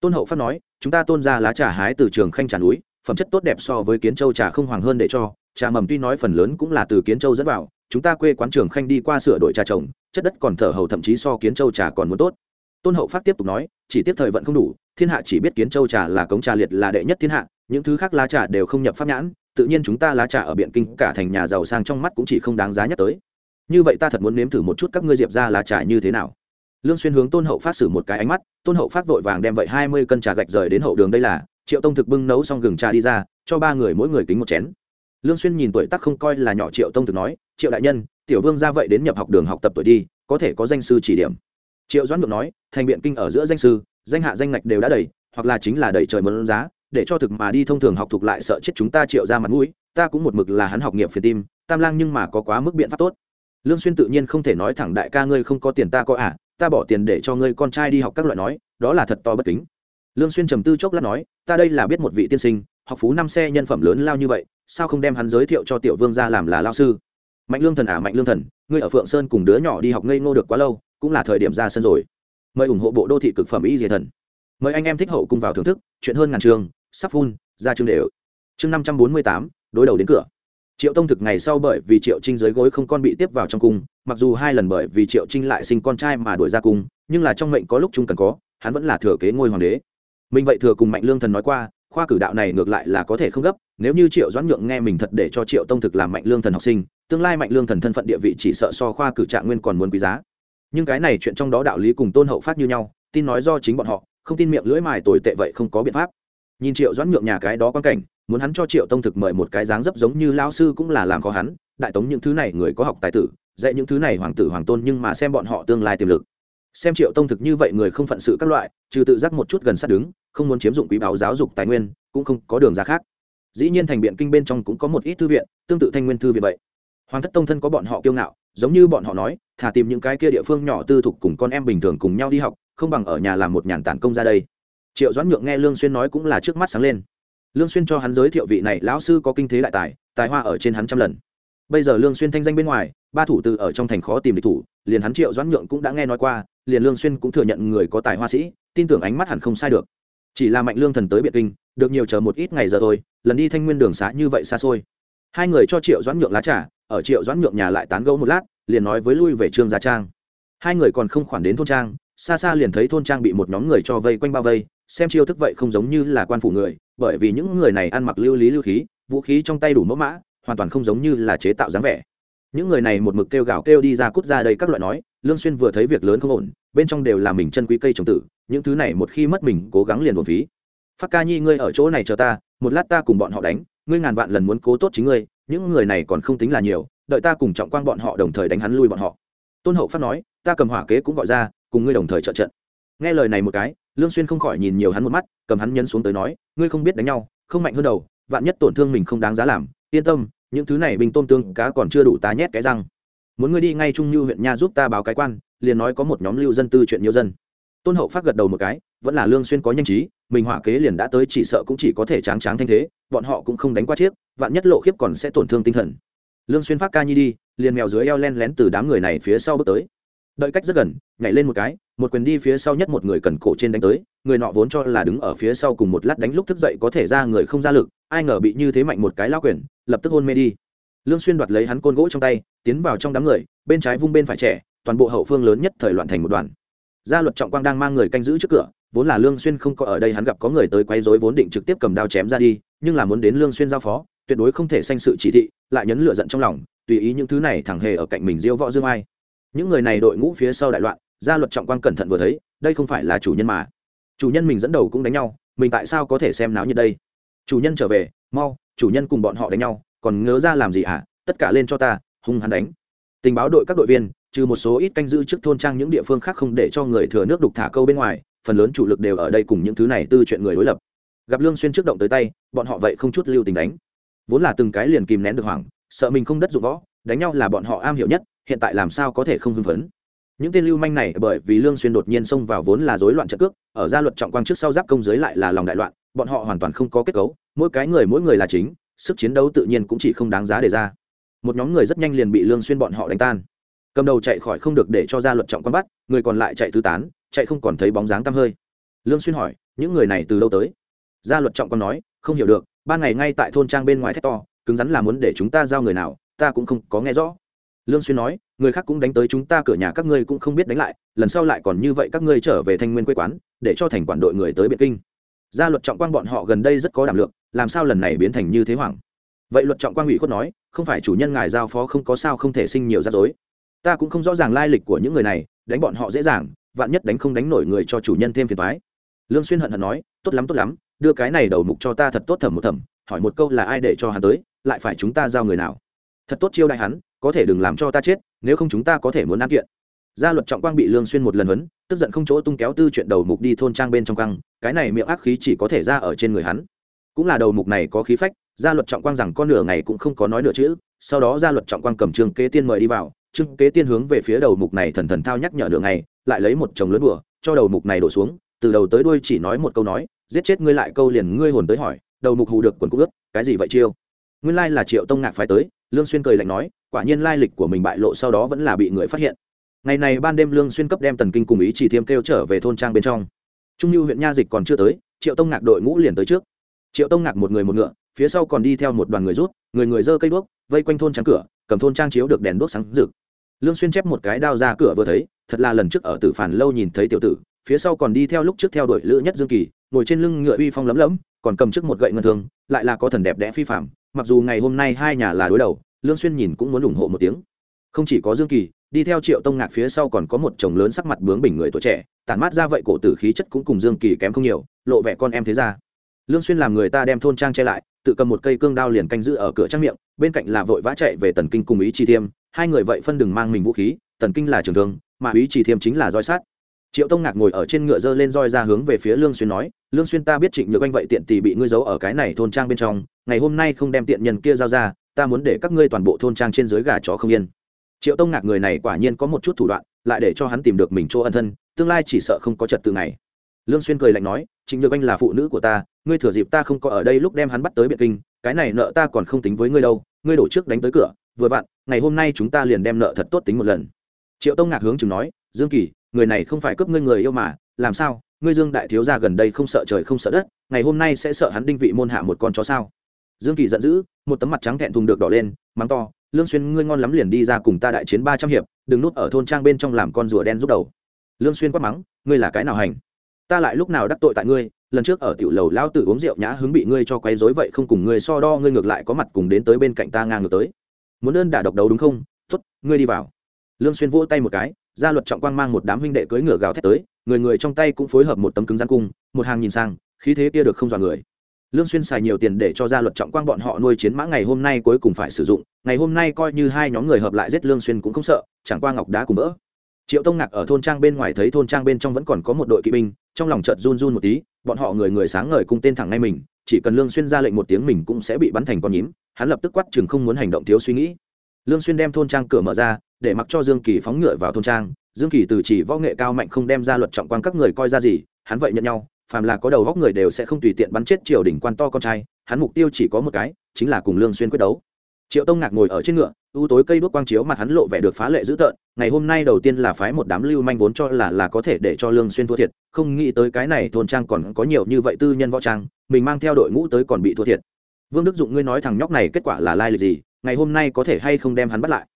Tôn hậu phát nói, chúng ta tôn ra lá trà hái từ trường khanh trà núi phẩm chất tốt đẹp so với kiến châu trà không hoàng hơn để cho, trà mầm tuy nói phần lớn cũng là từ kiến châu dẫn vào, chúng ta quê quán trường khanh đi qua sửa đổi trà trồng, chất đất còn thở hầu thậm chí so kiến châu trà còn muốn tốt. Tôn hậu phát tiếp tục nói, chỉ tiếp thời vận không đủ, thiên hạ chỉ biết kiến châu trà là cống trà liệt là đệ nhất thiên hạ, những thứ khác lá trà đều không nhập pháp nhãn, tự nhiên chúng ta lá trà ở biện kinh cả thành nhà giàu sang trong mắt cũng chỉ không đáng giá nhất tới. Như vậy ta thật muốn nếm thử một chút các ngươi diệp ra lá trà như thế nào. Lương xuyên hướng tôn hậu phát xử một cái ánh mắt, tôn hậu phát vội vàng đem vậy hai mươi cân trà gạch rời đến hậu đường đây là triệu tông thực bưng nấu xong gừng trà đi ra, cho ba người mỗi người kính một chén. Lương xuyên nhìn tuổi tác không coi là nhỏ triệu tông thực nói, triệu đại nhân, tiểu vương ra vậy đến nhập học đường học tập tuổi đi, có thể có danh sư chỉ điểm. Triệu doãn ngược nói, thành biện kinh ở giữa danh sư, danh hạ danh ngạch đều đã đầy, hoặc là chính là đầy trời mơn giá, để cho thực mà đi thông thường học thuộc lại sợ chết chúng ta triệu ra mặt mũi, ta cũng một mực là hắn học nghiệp phiền tim, tam lang nhưng mà có quá mức biện pháp tốt. Lương xuyên tự nhiên không thể nói thẳng đại ca ngươi không có tiền ta có à ta bỏ tiền để cho ngươi con trai đi học các loại nói, đó là thật to bất kính lương xuyên trầm tư chốc lát nói, ta đây là biết một vị tiên sinh, học phú năm xe nhân phẩm lớn lao như vậy, sao không đem hắn giới thiệu cho tiểu vương gia làm là lao sư? Mạnh lương thần à mạnh lương thần, ngươi ở phượng sơn cùng đứa nhỏ đi học ngây ngô được quá lâu, cũng là thời điểm ra sân rồi. Mời ủng hộ bộ đô thị cực phẩm y diệt thần. Mời anh em thích hậu cùng vào thưởng thức, chuyện hơn ngàn trường, sắp phun ra chương đều. Chương năm trăm bốn mươi tám, đối đầu đến cửa. Triệu tông thực ngày sau bởi vì triệu trinh dưới gối không con bị tiếp vào trong cung, mặc dù hai lần bởi vì triệu trinh lại sinh con trai mà đuổi ra cung, nhưng là trong mệnh có lúc chung cần có, hắn vẫn là thừa kế ngôi hoàng đế mình vậy thừa cùng mạnh lương thần nói qua, khoa cử đạo này ngược lại là có thể không gấp, nếu như triệu doãn nhượng nghe mình thật để cho triệu tông thực làm mạnh lương thần học sinh, tương lai mạnh lương thần thân phận địa vị chỉ sợ so khoa cử trạng nguyên còn muốn quý giá. Nhưng cái này chuyện trong đó đạo lý cùng tôn hậu phát như nhau, tin nói do chính bọn họ, không tin miệng lưỡi mài tồi tệ vậy không có biện pháp. Nhìn triệu doãn nhượng nhà cái đó quan cảnh, muốn hắn cho triệu tông thực mời một cái dáng dấp giống như lao sư cũng là làm khó hắn, đại tống những thứ này người có học tài tử, dạy những thứ này hoàng tử hoàng tôn nhưng mà xem bọn họ tương lai tiềm lực xem triệu tông thực như vậy người không phận sự các loại, trừ tự giác một chút gần sát đứng, không muốn chiếm dụng quý báo giáo dục tài nguyên, cũng không có đường ra khác. Dĩ nhiên thành biện kinh bên trong cũng có một ít thư viện, tương tự thanh nguyên thư viện vậy. Hoàng thất tông thân có bọn họ kiêu ngạo, giống như bọn họ nói, thả tìm những cái kia địa phương nhỏ tư thục cùng con em bình thường cùng nhau đi học, không bằng ở nhà làm một nhàn tản công ra đây. Triệu doãn nhượng nghe lương xuyên nói cũng là trước mắt sáng lên. Lương xuyên cho hắn giới thiệu vị này, lão sư có kinh thế đại tài tài hoa ở trên hắn trăm lần. Bây giờ lương xuyên thanh danh bên ngoài ba thủ từ ở trong thành khó tìm địch thủ, liền hắn triệu doãn nhượng cũng đã nghe nói qua, liền lương xuyên cũng thừa nhận người có tài hoa sĩ, tin tưởng ánh mắt hẳn không sai được. Chỉ là mạnh lương thần tới biệt kinh, được nhiều chờ một ít ngày giờ thôi, lần đi thanh nguyên đường xá như vậy xa xôi. Hai người cho triệu doãn nhượng lá trà, ở triệu doãn nhượng nhà lại tán gẫu một lát, liền nói với lui về trương gia trang. Hai người còn không khoản đến thôn trang, xa xa liền thấy thôn trang bị một nhóm người cho vây quanh bao vây, xem chiêu thức vậy không giống như là quan phủ người, bởi vì những người này ăn mặc lưu lý lưu khí, vũ khí trong tay đủ mẫu mã, hoàn toàn không giống như là chế tạo dáng vẻ những người này một mực kêu gào kêu đi ra cút ra đây các loại nói, lương xuyên vừa thấy việc lớn không ổn, bên trong đều là mình chân quý cây trồng tử, những thứ này một khi mất mình cố gắng liền buồn phí. Phát ca nhi ngươi ở chỗ này chờ ta, một lát ta cùng bọn họ đánh, ngươi ngàn vạn lần muốn cố tốt chính ngươi, những người này còn không tính là nhiều, đợi ta cùng trọng quang bọn họ đồng thời đánh hắn lui bọn họ. Tôn hậu phát nói, ta cầm hỏa kế cũng gọi ra, cùng ngươi đồng thời trợ trận. Nghe lời này một cái, lương xuyên không khỏi nhìn nhiều hắn một mắt, cầm hắn nhấn xuống tới nói, ngươi không biết đánh nhau, không mạnh hơn đầu, vạn nhất tổn thương mình không đáng giá làm, yên tâm những thứ này bình tôm tương cá còn chưa đủ tá nhét cái răng. Muốn ngươi đi ngay trung như huyện nha giúp ta báo cái quan, liền nói có một nhóm lưu dân tư chuyện nhiều dân. Tôn hậu phát gật đầu một cái, vẫn là lương xuyên có nhanh trí, mình hỏa kế liền đã tới chỉ sợ cũng chỉ có thể tráng tráng thanh thế, bọn họ cũng không đánh qua chiếc, vạn nhất lộ khiếp còn sẽ tổn thương tinh thần. Lương xuyên phát ca nhi đi, liền mèo dưới eo len lén từ đám người này phía sau bước tới. Đợi cách rất gần, nhảy lên một cái, một quyền đi phía sau nhất một người cần cổ trên đánh tới, người nọ vốn cho là đứng ở phía sau cùng một lát đánh lúc thức dậy có thể ra người không ra lực, ai ngờ bị như thế mạnh một cái lao quyền lập tức hôn mê đi. Lương xuyên đoạt lấy hắn côn gỗ trong tay, tiến vào trong đám người, bên trái vung bên phải trẻ, toàn bộ hậu phương lớn nhất thời loạn thành một đoàn. Gia luật trọng quang đang mang người canh giữ trước cửa, vốn là lương xuyên không có ở đây hắn gặp có người tới quấy rối vốn định trực tiếp cầm đao chém ra đi, nhưng là muốn đến lương xuyên giao phó, tuyệt đối không thể xanh sự chỉ thị, lại nhấn lửa giận trong lòng, tùy ý những thứ này thẳng hề ở cạnh mình diêu võ dương ai. Những người này đội ngũ phía sau đại loạn, gia luật trọng quang cẩn thận vừa thấy, đây không phải là chủ nhân mà. Chủ nhân mình dẫn đầu cũng đánh nhau, mình tại sao có thể xem náo như đây? Chủ nhân trở về, mau chủ nhân cùng bọn họ đánh nhau, còn ngớ ra làm gì à? tất cả lên cho ta, hung hắn đánh. Tình báo đội các đội viên, trừ một số ít canh giữ trước thôn trang những địa phương khác không để cho người thừa nước đục thả câu bên ngoài, phần lớn chủ lực đều ở đây cùng những thứ này tư chuyện người đối lập. Gặp lương xuyên trước động tới tay, bọn họ vậy không chút lưu tình đánh. Vốn là từng cái liền kìm nén được hoảng, sợ mình không đất dụng võ, đánh nhau là bọn họ am hiểu nhất, hiện tại làm sao có thể không hưng phấn? Những tên lưu manh này bởi vì lương xuyên đột nhiên xông vào vốn là rối loạn trận cước, ở gia luật trọng quang trước sau giáp công dưới lại là lòng đại loạn bọn họ hoàn toàn không có kết cấu, mỗi cái người mỗi người là chính, sức chiến đấu tự nhiên cũng chỉ không đáng giá để ra. Một nhóm người rất nhanh liền bị lương xuyên bọn họ đánh tan. Cầm đầu chạy khỏi không được để cho gia luật trọng quan bắt, người còn lại chạy tứ tán, chạy không còn thấy bóng dáng tăm hơi. Lương xuyên hỏi, những người này từ đâu tới? Gia luật trọng quan nói, không hiểu được, ban ngày ngay tại thôn trang bên ngoài thét to, cứng rắn là muốn để chúng ta giao người nào, ta cũng không có nghe rõ. Lương xuyên nói, người khác cũng đánh tới chúng ta cửa nhà các ngươi cũng không biết đánh lại, lần sau lại còn như vậy các ngươi trở về thanh nguyên quê quán, để cho thành quản đội người tới biệt kinh gia luật trọng quang bọn họ gần đây rất có đảm lượng, làm sao lần này biến thành như thế hoảng? Vậy luật trọng quang ủy khuất nói, không phải chủ nhân ngài giao phó không có sao không thể sinh nhiều rắc rối. Ta cũng không rõ ràng lai lịch của những người này, đánh bọn họ dễ dàng, vạn nhất đánh không đánh nổi người cho chủ nhân thêm phiền toái. Lương xuyên hận hận nói, tốt lắm tốt lắm, đưa cái này đầu mục cho ta thật tốt thẩm một thẩm, hỏi một câu là ai để cho hắn tới, lại phải chúng ta giao người nào? Thật tốt chiêu đại hắn, có thể đừng làm cho ta chết, nếu không chúng ta có thể muốn ăn kiện gia luật trọng quang bị lương xuyên một lần huấn, tức giận không chỗ tung kéo tư chuyện đầu mục đi thôn trang bên trong căng cái này miệng ác khí chỉ có thể ra ở trên người hắn. Cũng là đầu mục này có khí phách, gia luật trọng quang rằng con nửa ngày cũng không có nói nửa chữ, sau đó gia luật trọng quang cầm trương kế tiên mời đi vào, trương kế tiên hướng về phía đầu mục này thần thần thao nhắc nhở nửa ngày, lại lấy một chồng lớn đùa, cho đầu mục này đổ xuống, từ đầu tới đuôi chỉ nói một câu nói, giết chết ngươi lại câu liền ngươi hồn tới hỏi, đầu mục hù được quần cúc ướt, cái gì vậy chiêu? Nguyên lai là triệu tông ngạc phải tới, lương xuyên cười lạnh nói, quả nhiên lai lịch của mình bại lộ sau đó vẫn là bị người phát hiện ngày này ban đêm lương xuyên cấp đem tần kinh cùng ý chỉ thiêm kêu trở về thôn trang bên trong. Trung lưu huyện nha dịch còn chưa tới, triệu tông ngạc đội ngũ liền tới trước. Triệu tông ngạc một người một ngựa, phía sau còn đi theo một đoàn người rút, người người dơ cây đuốc, vây quanh thôn trang cửa, cầm thôn trang chiếu được đèn đuốc sáng rực. Lương xuyên chép một cái đao ra cửa vừa thấy, thật là lần trước ở tử phản lâu nhìn thấy tiểu tử, phía sau còn đi theo lúc trước theo đuổi lữ nhất dương kỳ, ngồi trên lưng ngựa uy phong lấm lấm, còn cầm trước một gậy ngân thương, lại là có thần đẹp đẽ phi phạm mặc dù ngày hôm nay hai nhà là đối đầu, lương xuyên nhìn cũng muốn ủng hộ một tiếng. Không chỉ có dương kỳ đi theo triệu tông ngạc phía sau còn có một chồng lớn sắc mặt bướng bỉnh người tuổi trẻ, tản mát ra vậy cổ tử khí chất cũng cùng dương kỳ kém không nhiều, lộ vẻ con em thế ra lương xuyên làm người ta đem thôn trang che lại, tự cầm một cây cương đao liền canh giữ ở cửa trang miệng, bên cạnh là vội vã chạy về tần kinh cùng ý chi thiêm. Hai người vậy phân đừng mang mình vũ khí, tần kinh là trường thương, mà ý chi thiêm chính là roi sát triệu tông ngạc ngồi ở trên ngựa dơ lên roi ra hướng về phía lương xuyên nói, lương xuyên ta biết trịnh nhược anh vậy tiện tỷ bị ngươi giấu ở cái này thôn trang bên trong, ngày hôm nay không đem tiện nhân kia giao ra, ta muốn để các ngươi toàn bộ thôn trang trên dưới gà chó không yên triệu tông ngạc người này quả nhiên có một chút thủ đoạn, lại để cho hắn tìm được mình chỗ ân thân, tương lai chỉ sợ không có trật tự này. Lương xuyên cười lạnh nói, trịnh nhược anh là phụ nữ của ta, ngươi thừa dịp ta không có ở đây lúc đem hắn bắt tới biệt kinh, cái này nợ ta còn không tính với ngươi đâu, ngươi đổ trước đánh tới cửa, vừa vặn, ngày hôm nay chúng ta liền đem nợ thật tốt tính một lần. Triệu tông ngạc hướng chừng nói, dương kỳ, người này không phải cướp ngươi người yêu mà, làm sao? Ngươi dương đại thiếu gia gần đây không sợ trời không sợ đất, ngày hôm nay sẽ sợ hắn đinh vị môn hạ một con chó sao? Dương kỳ giận dữ, một tấm mặt trắng thẹn thùng được đỏ lên, mắng to lương xuyên ngươi ngon lắm liền đi ra cùng ta đại chiến ba trăm hiệp, đừng nút ở thôn trang bên trong làm con rùa đen rút đầu. Lương xuyên quát mắng, ngươi là cái nào hành? Ta lại lúc nào đắc tội tại ngươi, lần trước ở tiểu lầu lao tử uống rượu nhã hứng bị ngươi cho quấy rối vậy không cùng ngươi so đo, ngươi ngược lại có mặt cùng đến tới bên cạnh ta ngang ngược tới. Muốn đơn đả độc đấu đúng không? Tốt, ngươi đi vào. Lương xuyên vỗ tay một cái gia luật trọng quang mang một đám huynh đệ cưỡi ngựa gào thét tới, người người trong tay cũng phối hợp một tấm cứng gian cung, một hàng nhìn sang, khí thế kia được không dọa người lương xuyên xài nhiều tiền để cho gia luật trọng quang bọn họ nuôi chiến mã ngày hôm nay cuối cùng phải sử dụng, ngày hôm nay coi như hai nhóm người hợp lại giết lương xuyên cũng không sợ, chẳng qua ngọc đá cùng bỡ triệu tông ngạc ở thôn trang bên ngoài thấy thôn trang bên trong vẫn còn có một đội kỵ binh, trong lòng chợt run run một tí, bọn họ người người sáng ngời cung tên thẳng ngay mình, chỉ cần lương xuyên ra lệnh một tiếng mình cũng sẽ bị bắn thành con nhím, hắn lập tức quát chừng không muốn hành động thiếu suy nghĩ. Lương xuyên đem thôn trang cửa mở ra, để mặc cho dương kỳ phóng ngựa vào thôn trang, dương kỳ từ chỉ võ nghệ cao mạnh không đem ra luật trọng quang các người coi ra gì, hắn vậy nhận nhau phàm là có đầu góc người đều sẽ không tùy tiện bắn chết triều đình quan to con trai, hắn mục tiêu chỉ có một cái, chính là cùng lương xuyên quyết đấu. Triệu tông ngạc ngồi ở trên ngựa ưu tối cây đuốc quang chiếu mặt hắn lộ vẻ được phá lệ dữ tợn, ngày hôm nay đầu tiên là phái một đám lưu manh vốn cho là là có thể để cho lương xuyên thua thiệt, không nghĩ tới cái này thôn trang còn có nhiều như vậy tư nhân võ trang, mình mang theo đội ngũ tới còn bị thua thiệt. Vương đức dụng ngươi nói thằng nhóc này kết quả là lai lịch gì, ngày hôm nay có thể hay không đem hắn bắt lại?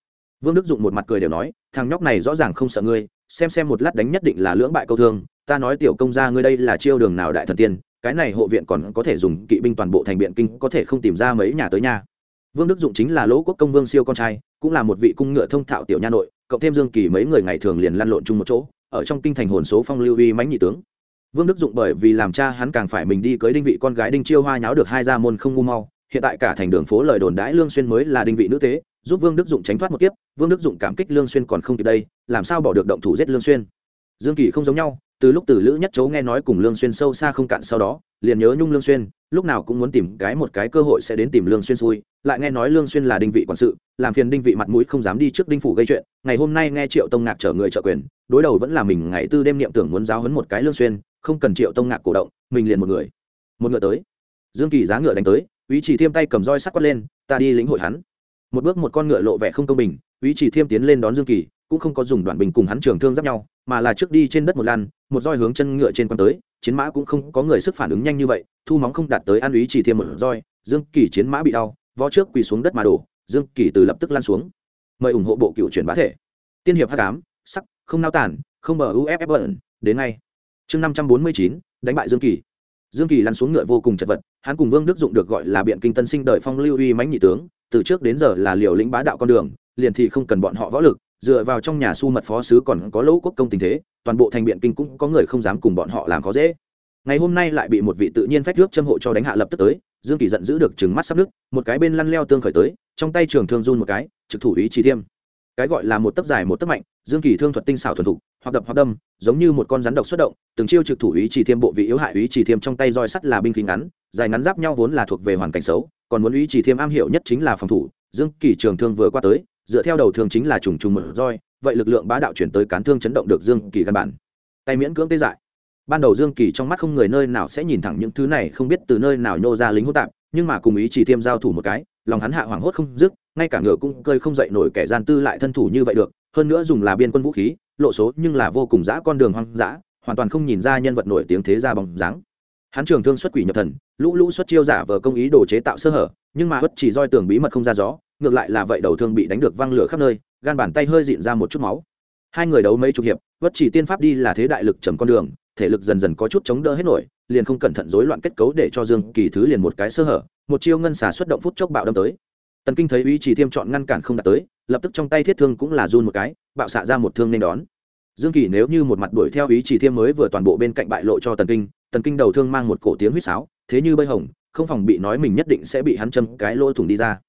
Vương đức dụng một mặt cười đều nói, thằng nhóc này rõ ràng không sợ ngươi, xem xem một lát đánh nhất định là lưỡng bại câu thương ta nói tiểu công gia ngươi đây là chiêu đường nào đại thần tiên, cái này hộ viện còn có thể dùng kỵ binh toàn bộ thành biện kinh, có thể không tìm ra mấy nhà tới nhà vương đức dụng chính là lỗ quốc công vương siêu con trai, cũng là một vị cung ngựa thông thạo tiểu nha nội, cộng thêm dương kỳ mấy người ngày thường liền lăn lộn chung một chỗ, ở trong kinh thành hồn số phong lưu uy mãnh nhị tướng. Vương đức dụng bởi vì làm cha hắn càng phải mình đi cưới đinh vị con gái đinh chiêu hoa nháo được hai gia môn không ngu mau, hiện tại cả thành đường phố lời đồn đãi lương xuyên mới là đinh vị nữ tế, giúp vương đức dụng tránh thoát một kiếp, vương đức dụng cảm kích lương xuyên còn không kịp đây, làm sao bỏ được động thủ giết lương xuyên? Dương kỳ không giống nhau từ lúc từ lữ nhất chấu nghe nói cùng lương xuyên sâu xa không cạn sau đó, liền nhớ nhung lương xuyên, lúc nào cũng muốn tìm cái một cái cơ hội sẽ đến tìm lương xuyên xui, lại nghe nói lương xuyên là đinh vị quản sự, làm phiền đinh vị mặt mũi không dám đi trước đinh phủ gây chuyện, ngày hôm nay nghe triệu tông ngạc trở người trợ quyền, đối đầu vẫn là mình, ngày tư đêm niệm tưởng muốn giáo huấn một cái lương xuyên, không cần triệu tông ngạc cổ động, mình liền một người. Một ngựa tới. Dương kỳ giá ngựa đánh tới ý chỉ thiêm tay cầm roi sắt quát lên, ta đi lĩnh hội hắn. Một bước một con ngựa lộ vẻ không công bình ý chỉ thiêm tiến lên đón dương kỳ, cũng không có dùng đoạn bình cùng hắn trường thương giáp nhau mà là trước đi trên đất một lần một roi hướng chân ngựa trên quan tới, chiến mã cũng không có người sức phản ứng nhanh như vậy, thu móng không đạt tới an ý chỉ thêm một roi, dương kỳ chiến mã bị đau vó trước quỳ xuống đất mà đổ, dương kỳ từ lập tức lan xuống. Mời ủng hộ bộ cựu chuyển bá thể. Tiên hiệp h tám sắc, không nao tản không bờ uff bẩn, đến ngay. Chương năm trăm bốn mươi chín, đánh bại dương kỳ. Dương kỳ lăn xuống ngựa vô cùng chật vật, hắn cùng vương đức dụng được gọi là biện kinh tân sinh đời phong lưu uy mãnh nhị tướng, từ trước đến giờ là liều lĩnh bá đạo con đường, liền thì không cần bọn họ võ lực dựa vào trong nhà su mật phó sứ còn có lỗ quốc công tình thế, toàn bộ thành biện kinh cũng có người không dám cùng bọn họ làm khó dễ. Ngày hôm nay lại bị một vị tự nhiên phách nước châm hộ cho đánh hạ lập tức tới, dương kỳ giận dữ được trừng mắt sắp nước, một cái bên lăn leo tương khởi tới, trong tay trường thương run một cái, trực thủ ý chỉ thiêm. Cái gọi là một tấc dài một tấc mạnh, dương kỳ thương thuật tinh xảo thuần thục, hoặc đập hoặc đâm, giống như một con rắn độc xuất động, từng chiêu trực thủ ý chỉ thiêm bộ vị yếu hại ý chỉ thiêm trong tay roi sắt là binh khí ngắn, dài ngắn giáp nhau vốn là thuộc về hoàn cảnh xấu, còn muốn ý chỉ thiêm am hiểu nhất chính là phòng thủ, dương kỳ trường thương vừa qua tới dựa theo đầu thương chính là trùng trùng một roi, vậy lực lượng bá đạo chuyển tới cán thương chấn động được dương kỳ căn bản. Tay miễn cưỡng tê dại. Ban đầu dương kỳ trong mắt không người nơi nào sẽ nhìn thẳng những thứ này, không biết từ nơi nào nhô ra lính hỗn tạp, nhưng mà cùng ý chỉ tiêm giao thủ một cái, lòng hắn hạ hoảng hốt không dứt, ngay cả ngựa cũng cơi không dậy nổi kẻ gian tư lại thân thủ như vậy được, hơn nữa dùng là biên quân vũ khí, lộ số nhưng là vô cùng dã con đường hoang dã, hoàn toàn không nhìn ra nhân vật nổi tiếng thế ra bóng dáng. Hắn trường thương xuất quỷ nhập thần, lũ lũ xuất chiêu giả vờ công ý đồ chế tạo sơ hở, nhưng mà bất chỉ roi tường bí mật không ra gió ngược lại là vậy đầu thương bị đánh được văng lửa khắp nơi, gan bàn tay hơi dịn ra một chút máu. Hai người đấu mấy chục hiệp, bất chỉ tiên pháp đi là thế đại lực trầm con đường, thể lực dần dần có chút chống đỡ hết nổi, liền không cẩn thận rối loạn kết cấu để cho dương kỳ thứ liền một cái sơ hở, một chiêu ngân xà xuất động phút chốc bạo đâm tới. Tần kinh thấy ý chỉ tiêm chọn ngăn cản không đạt tới, lập tức trong tay thiết thương cũng là run một cái, bạo xạ ra một thương nên đón. Dương kỳ nếu như một mặt đuổi theo ý chỉ thiêm mới vừa toàn bộ bên cạnh bại lộ cho tần kinh tần kinh đầu thương mang một cổ tiếng huýt sáo, thế như bơi hồng, không phòng bị nói mình nhất định sẽ bị hắn châm cái lỗ thủng đi ra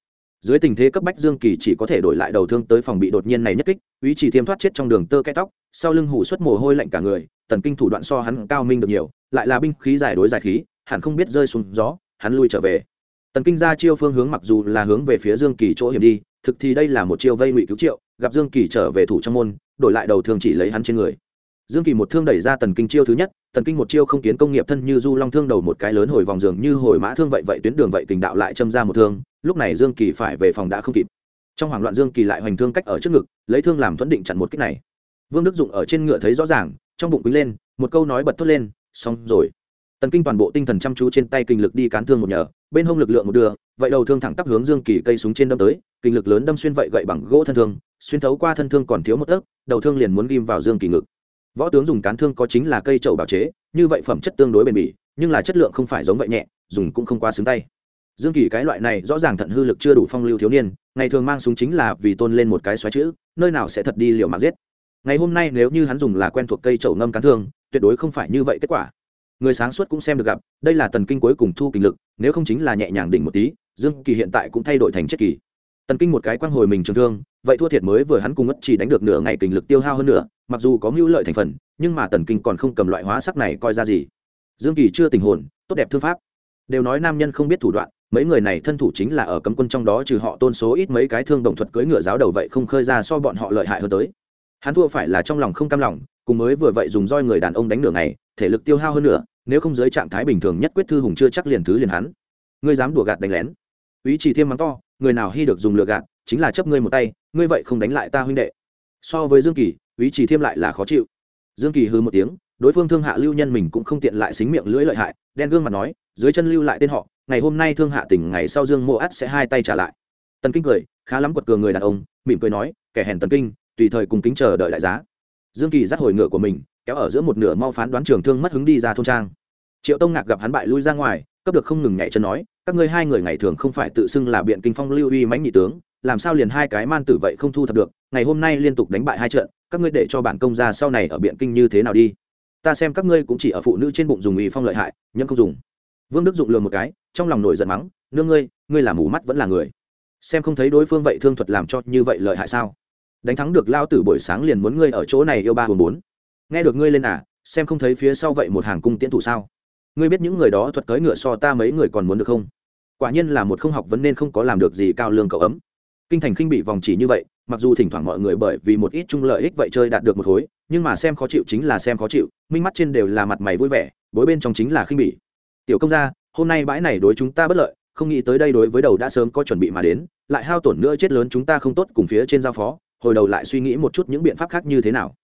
dưới tình thế cấp bách dương kỳ chỉ có thể đổi lại đầu thương tới phòng bị đột nhiên này nhất kích, ý chỉ thiêm thoát chết trong đường tơ cái tóc, sau lưng hủ xuất mồ hôi lạnh cả người, tần kinh thủ đoạn so hắn cao minh được nhiều, lại là binh khí giải đối giải khí, hẳn không biết rơi xuống gió, hắn lui trở về. Tần kinh ra chiêu phương hướng mặc dù là hướng về phía dương kỳ chỗ hiểm đi, thực thì đây là một chiêu vây ngụy cứu triệu, gặp dương kỳ trở về thủ trong môn, đổi lại đầu thương chỉ lấy hắn trên người. Dương kỳ một thương đẩy ra tần kinh chiêu thứ nhất, tần kinh một chiêu không kiến công nghiệp thân như du long thương đầu một cái lớn hồi vòng giường như hồi mã thương vậy vậy tuyến đường vậy kình đạo lại châm ra một thương lúc này dương kỳ phải về phòng đã không kịp. Trong hoảng loạn dương kỳ lại hoành thương cách ở trước ngực, lấy thương làm thuẫn định chặn một kích này. Vương đức dụng ở trên ngựa thấy rõ ràng, trong bụng quýnh lên, một câu nói bật thốt lên, xong rồi. Tần kinh toàn bộ tinh thần chăm chú trên tay kinh lực đi cán thương một nhờ, bên hông lực lượng một đường vậy đầu thương thẳng tắp hướng dương kỳ cây súng trên đâm tới, kinh lực lớn đâm xuyên vậy gậy bằng gỗ thân thương, xuyên thấu qua thân thương còn thiếu một tấc, đầu thương liền muốn ghim vào dương kỳ ngực. Võ tướng dùng cán thương có chính là cây trậu bảo chế, như vậy phẩm chất tương đối bền bỉ, nhưng là chất lượng không phải giống vậy nhẹ, dùng cũng không quá xứng tay dương kỳ cái loại này rõ ràng thận hư lực chưa đủ phong lưu thiếu niên, ngày thường mang súng chính là vì tôn lên một cái xoáy chữ, nơi nào sẽ thật đi liều mạng giết. Ngày hôm nay nếu như hắn dùng là quen thuộc cây chậu ngâm cán thương, tuyệt đối không phải như vậy kết quả. Người sáng suốt cũng xem được gặp, đây là tần kinh cuối cùng thu kinh lực, nếu không chính là nhẹ nhàng đỉnh một tí, dương kỳ hiện tại cũng thay đổi thành chất kỳ. Tần kinh một cái quang hồi mình trường thương, vậy thua thiệt mới vừa hắn cùng ất chỉ đánh được nửa ngày kinh lực tiêu hao hơn nữa mặc dù có mưu lợi thành phần, nhưng mà tần kinh còn không cầm loại hóa sắc này coi ra gì. Dương kỳ chưa tình hồn, tốt đẹp thương pháp. Đều nói nam nhân không biết thủ đoạn mấy người này thân thủ chính là ở cấm quân trong đó trừ họ tôn số ít mấy cái thương đồng thuật cưỡi ngựa giáo đầu vậy không khơi ra so bọn họ lợi hại hơn tới. Hắn thua phải là trong lòng không cam lòng, cùng mới vừa vậy dùng roi người đàn ông đánh nửa ngày, thể lực tiêu hao hơn nữa, nếu không dưới trạng thái bình thường nhất quyết thư hùng chưa chắc liền thứ liền hắn. Ngươi dám đùa gạt đánh lén. Ý chỉ thêm mắng to, người nào hy được dùng lừa gạt, chính là chấp ngươi một tay, ngươi vậy không đánh lại ta huynh đệ. So với dương kỳ, ý chỉ thêm lại là khó chịu. Dương kỳ hư một tiếng, đối phương thương hạ lưu nhân mình cũng không tiện lại xính miệng lưỡi lợi hại, đen gương mặt nói, dưới chân lưu lại tên họ ngày hôm nay thương hạ tỉnh ngày sau dương mộ ắt sẽ hai tay trả lại. Tần kinh cười, khá lắm quật cường người đàn ông, mỉm cười nói, kẻ hèn tần kinh, tùy thời cùng kính chờ đợi đại giá. Dương kỳ dắt hồi ngựa của mình, kéo ở giữa một nửa mau phán đoán trường thương mất hứng đi ra thôn trang. Triệu tông ngạc gặp hắn bại lui ra ngoài, cấp được không ngừng nhảy chân nói, các ngươi hai người ngày thường không phải tự xưng là biện kinh phong lưu uy mãnh nhị tướng, làm sao liền hai cái man tử vậy không thu thập được, ngày hôm nay liên tục đánh bại hai trận, các ngươi để cho bản công ra sau này ở biện kinh như thế nào đi? Ta xem các ngươi cũng chỉ ở phụ nữ trên bụng dùng uy phong lợi hại nhưng không dùng vương đức dụng lường một cái, trong lòng nổi giận mắng, nương ngươi ngươi là mù mắt vẫn là người. Xem không thấy đối phương vậy thương thuật làm cho như vậy lợi hại sao? Đánh thắng được lao tử buổi sáng liền muốn ngươi ở chỗ này yêu ba hồn bốn. Nghe được ngươi lên à xem không thấy phía sau vậy một hàng cung tiễn thủ sao? Ngươi biết những người đó thuật cưỡi ngựa so ta mấy người còn muốn được không? Quả nhiên là một không học vấn nên không có làm được gì cao lương cậu ấm. Kinh thành khinh bị vòng chỉ như vậy, mặc dù thỉnh thoảng mọi người bởi vì một ít chung lợi ích vậy chơi đạt được một khối nhưng mà xem khó chịu chính là xem khó chịu, minh mắt trên đều là mặt mày vui vẻ, bối bên trong chính là khinh bỉ tiểu công gia, hôm nay bãi này đối chúng ta bất lợi, không nghĩ tới đây đối với đầu đã sớm có chuẩn bị mà đến, lại hao tổn nữa chết lớn chúng ta không tốt cùng phía trên giao phó, hồi đầu lại suy nghĩ một chút những biện pháp khác như thế nào.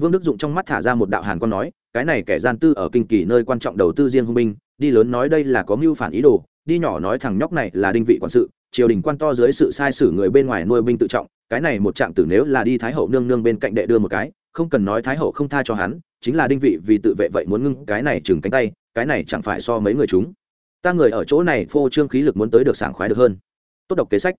Vương đức dụng trong mắt thả ra một đạo hàn quan nói, cái này kẻ gian tư ở kinh kỳ nơi quan trọng đầu tư riêng hung binh, đi lớn nói đây là có mưu phản ý đồ, đi nhỏ nói thằng nhóc này là đinh vị quản sự, triều đình quan to dưới sự sai sử người bên ngoài nuôi binh tự trọng, cái này một trạng tử nếu là đi thái hậu nương nương bên cạnh đệ đưa một cái, không cần nói thái hậu không tha cho hắn, chính là đinh vị vì tự vệ vậy muốn ngưng cái này chừng cánh tay cái này chẳng phải so mấy người chúng. Ta người ở chỗ này phô trương khí lực muốn tới được sảng khoái được hơn. Tốt độc kế sách.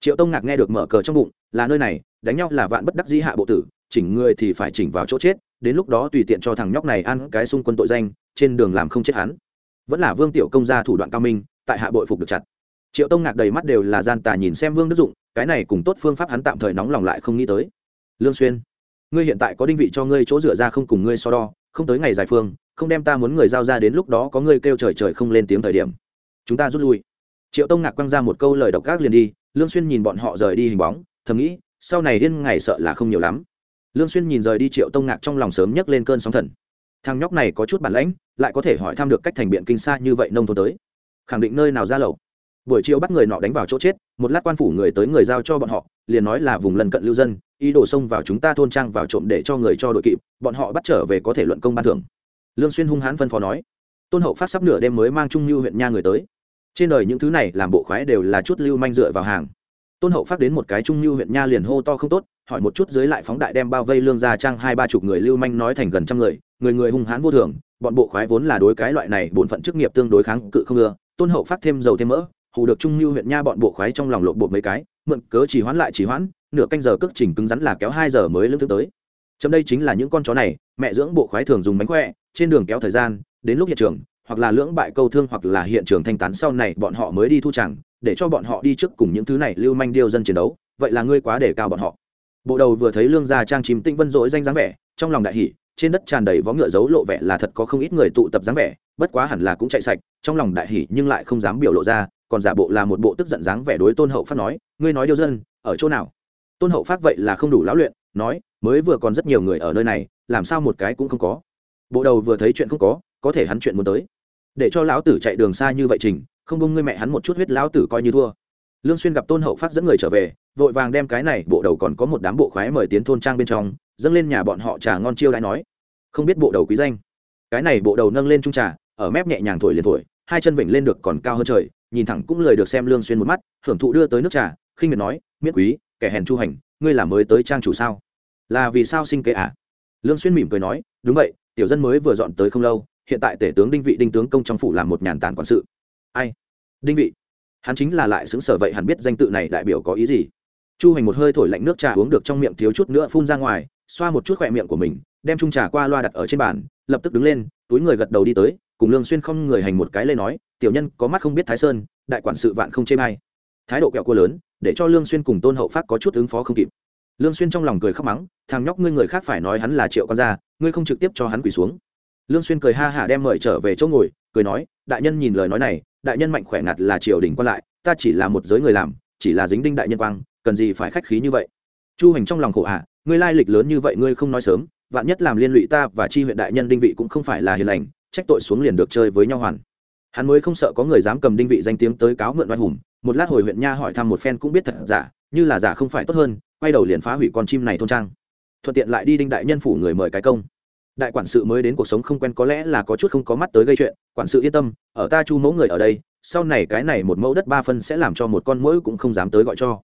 Triệu tông ngạc nghe được mở cờ trong bụng, là nơi này, đánh nhau là vạn bất đắc di hạ bộ tử, chỉnh người thì phải chỉnh vào chỗ chết, đến lúc đó tùy tiện cho thằng nhóc này ăn cái xung quân tội danh, trên đường làm không chết hắn. Vẫn là vương tiểu công gia thủ đoạn cao minh, tại hạ bội phục được chặt. Triệu tông ngạc đầy mắt đều là gian tà nhìn xem vương đức dụng, cái này cùng tốt phương pháp hắn tạm thời nóng lòng lại không nghĩ tới. Lương xuyên, ngươi hiện tại có đinh vị cho ngươi chỗ dựa ra không cùng ngươi so đo, không tới ngày giải phương không đem ta muốn người giao ra đến lúc đó có người kêu trời trời không lên tiếng thời điểm. Chúng ta rút lui. Triệu tông ngạc quăng ra một câu lời độc ác liền đi, lương xuyên nhìn bọn họ rời đi hình bóng, thầm nghĩ, sau này điên ngày sợ là không nhiều lắm. Lương xuyên nhìn rời đi triệu tông ngạc trong lòng sớm nhấc lên cơn sóng thần. Thằng nhóc này có chút bản lãnh, lại có thể hỏi thăm được cách thành biện kinh xa như vậy nông thôn tới. Khẳng định nơi nào ra lầu. Buổi chiều bắt người nọ đánh vào chỗ chết, một lát quan phủ người tới người giao cho bọn họ, liền nói là vùng lân cận lưu dân, ý đồ xông vào chúng ta thôn trang vào trộm để cho người cho đội kịp, bọn họ bắt trở về có thể luận công ban thưởng lương xuyên hung hãn phân phó nói, tôn hậu phát sắp nửa đêm mới mang trung lưu huyện nha người tới. Trên đời những thứ này làm bộ khoái đều là chút lưu manh dựa vào hàng. Tôn hậu phát đến một cái trung lưu huyện nha liền hô to không tốt, hỏi một chút dưới lại phóng đại đem bao vây lương gia trang hai ba chục người lưu manh nói thành gần trăm người người người hung hãn vô thường, bọn bộ khoái vốn là đối cái loại này bổn phận chức nghiệp tương đối kháng cự không ưa, tôn hậu phát thêm dầu thêm mỡ, hù được trung lưu huyện nha bọn bộ khoái trong lòng lộn bột mấy cái, mượn cớ chỉ hoãn lại chỉ hoãn, nửa canh giờ cước trình cứng rắn là kéo hai giờ mới lương thứ tới chấm đây chính là những con chó này, mẹ dưỡng bộ khoái thường dùng bánh khỏe, trên đường kéo thời gian, đến lúc hiện trường, hoặc là lưỡng bại câu thương hoặc là hiện trường thanh tán sau này bọn họ mới đi thu chẳng, để cho bọn họ đi trước cùng những thứ này lưu manh điêu dân chiến đấu, vậy là ngươi quá để cao bọn họ. Bộ đầu vừa thấy lương gia trang chìm tinh vân dỗi danh dáng vẻ, trong lòng đại hỷ trên đất tràn đầy vó ngựa giấu lộ vẻ là thật có không ít người tụ tập dáng vẻ, bất quá hẳn là cũng chạy sạch, trong lòng đại hỷ nhưng lại không dám biểu lộ ra, còn giả bộ là một bộ tức giận dáng vẻ đối tôn hậu phát nói, ngươi nói điêu dân, ở chỗ nào? Tôn hậu phát vậy là không đủ lão luyện nói, mới vừa còn rất nhiều người ở nơi này, làm sao một cái cũng không có? Bộ đầu vừa thấy chuyện không có có thể hắn chuyện muốn tới. Để cho lão tử chạy đường xa như vậy trình, không bông ngươi mẹ hắn một chút huyết lão tử coi như thua. Lương xuyên gặp tôn hậu phát dẫn người trở về, vội vàng đem cái này, bộ đầu còn có một đám bộ khoái mời tiến thôn trang bên trong, dâng lên nhà bọn họ trà ngon chiêu đãi nói. Không biết bộ đầu quý danh. Cái này bộ đầu nâng lên trung trà, ở mép nhẹ nhàng thổi liền thổi, hai chân vịnh lên được còn cao hơn trời, nhìn thẳng cũng lời được xem lương xuyên một mắt, hưởng thụ đưa tới nước trà, khinh miệt nói, miễn quý, kẻ hèn chu hành, ngươi là mới tới trang chủ sao? Là vì sao sinh kế à? Lương xuyên mỉm cười nói, đúng vậy, tiểu dân mới vừa dọn tới không lâu, hiện tại tể tướng đinh vị đinh tướng công trong phủ làm một nhàn tản quản sự. Ai? Đinh vị. Hắn chính là lại xứng sở vậy hẳn biết danh tự này đại biểu có ý gì. Chu hành một hơi thổi lạnh nước trà uống được trong miệng thiếu chút nữa phun ra ngoài, xoa một chút khỏe miệng của mình, đem chung trà qua loa đặt ở trên bàn, lập tức đứng lên, túi người gật đầu đi tới, cùng lương xuyên không người hành một cái lên nói, tiểu nhân, có mắt không biết thái sơn, đại quản sự vạn không chê mai thái độ kẹo cua lớn, để cho lương xuyên cùng tôn hậu phát có chút ứng phó không kịp lương xuyên trong lòng cười khóc mắng, thằng nhóc ngươi người khác phải nói hắn là triệu con gia, ngươi không trực tiếp cho hắn quỳ xuống. Lương xuyên cười ha hả đem mời trở về chỗ ngồi, cười nói, đại nhân nhìn lời nói này, đại nhân mạnh khỏe ngặt là triều đình quan lại, ta chỉ là một giới người làm, chỉ là dính đinh đại nhân quang, cần gì phải khách khí như vậy? Chu hành trong lòng khổ hạ, ngươi lai lịch lớn như vậy ngươi không nói sớm, vạn nhất làm liên lụy ta và chi huyện đại nhân đinh vị cũng không phải là hiền lành, trách tội xuống liền được chơi với nhau hoàn. Hắn mới không sợ có người dám cầm đinh vị danh tiếng tới cáo mượn oai hùng, một lát hồi huyện nha hỏi thăm một phen cũng biết thật giả, như là giả không phải tốt hơn quay đầu liền phá hủy con chim này thôn trang. Thuận tiện lại đi đinh đại nhân phủ người mời cái công. Đại quản sự mới đến cuộc sống không quen có lẽ là có chút không có mắt tới gây chuyện, quản sự yên tâm, ở ta chu mẫu người ở đây, sau này cái này một mẫu đất ba phân sẽ làm cho một con mũi cũng không dám tới gọi cho.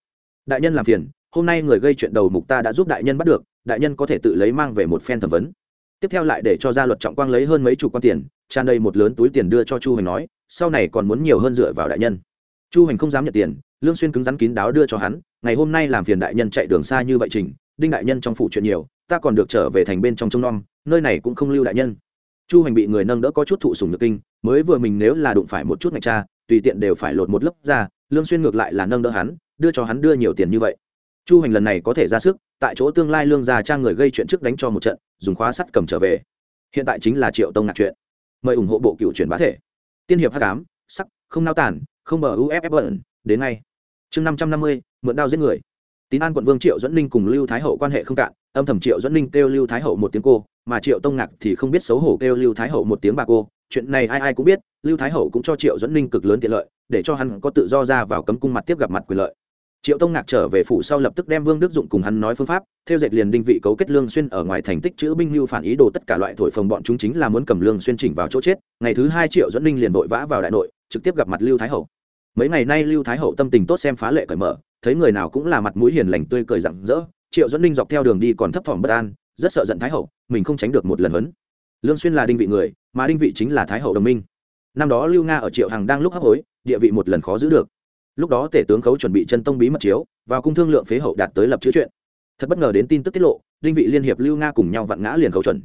Đại nhân làm phiền, hôm nay người gây chuyện đầu mục ta đã giúp đại nhân bắt được, đại nhân có thể tự lấy mang về một phen thẩm vấn. Tiếp theo lại để cho gia luật trọng quang lấy hơn mấy chục quan tiền, tràn đầy một lớn túi tiền đưa cho chu hành nói, sau này còn muốn nhiều hơn dựa vào đại nhân. Chu hành không dám nhận tiền lương xuyên cứng rắn kín đáo đưa cho hắn, ngày hôm nay làm phiền đại nhân chạy đường xa như vậy trình, đinh đại nhân trong phụ chuyện nhiều, ta còn được trở về thành bên trong trông nom, nơi này cũng không lưu đại nhân. Chu hành bị người nâng đỡ có chút thụ sủng nhược kinh, mới vừa mình nếu là đụng phải một chút ngạch cha, tùy tiện đều phải lột một lớp ra, lương xuyên ngược lại là nâng đỡ hắn, đưa cho hắn đưa nhiều tiền như vậy. Chu hành lần này có thể ra sức, tại chỗ tương lai lương gia trang người gây chuyện trước đánh cho một trận, dùng khóa sắt cầm trở về. Hiện tại chính là triệu tông ngạc chuyện. Mời ủng hộ bộ cựu truyền bá thể. Tiên hiệp hắc ám, sắc, không nao tản không bờ uff bẩn, đến ngay chương năm trăm năm mươi, mượn đao giết người. Tín an quận vương triệu dẫn ninh cùng lưu thái hậu quan hệ không cạn, âm thầm triệu dẫn ninh kêu lưu thái hậu một tiếng cô, mà triệu tông ngạc thì không biết xấu hổ kêu lưu thái hậu một tiếng bà cô. Chuyện này ai ai cũng biết, lưu thái hậu cũng cho triệu dẫn ninh cực lớn tiện lợi, để cho hắn có tự do ra vào cấm cung mặt tiếp gặp mặt quyền lợi. Triệu tông ngạc trở về phủ sau lập tức đem vương đức dụng cùng hắn nói phương pháp, theo dệt liền đinh vị cấu kết lương xuyên ở ngoài thành tích chữ binh lưu phản ý đồ tất cả loại thổi phồng bọn chúng chính là muốn cầm lương xuyên chỉnh vào chỗ chết. Ngày thứ hai triệu dẫn ninh liền vội vã vào đại nội, trực tiếp gặp mặt lưu thái hậu mấy ngày nay lưu thái hậu tâm tình tốt xem phá lệ cởi mở, thấy người nào cũng là mặt mũi hiền lành tươi cười rạng rỡ, triệu dẫn ninh dọc theo đường đi còn thấp thỏm bất an, rất sợ giận thái hậu, mình không tránh được một lần huấn. Lương xuyên là đinh vị người, mà đinh vị chính là thái hậu đồng minh. Năm đó lưu nga ở triệu hằng đang lúc hấp hối, địa vị một lần khó giữ được. Lúc đó tể tướng khấu chuẩn bị chân tông bí mật chiếu, vào cung thương lượng phế hậu đạt tới lập chữ chuyện. Thật bất ngờ đến tin tức tiết lộ, đinh vị liên hiệp lưu nga cùng nhau vặn ngã liền khấu chuẩn.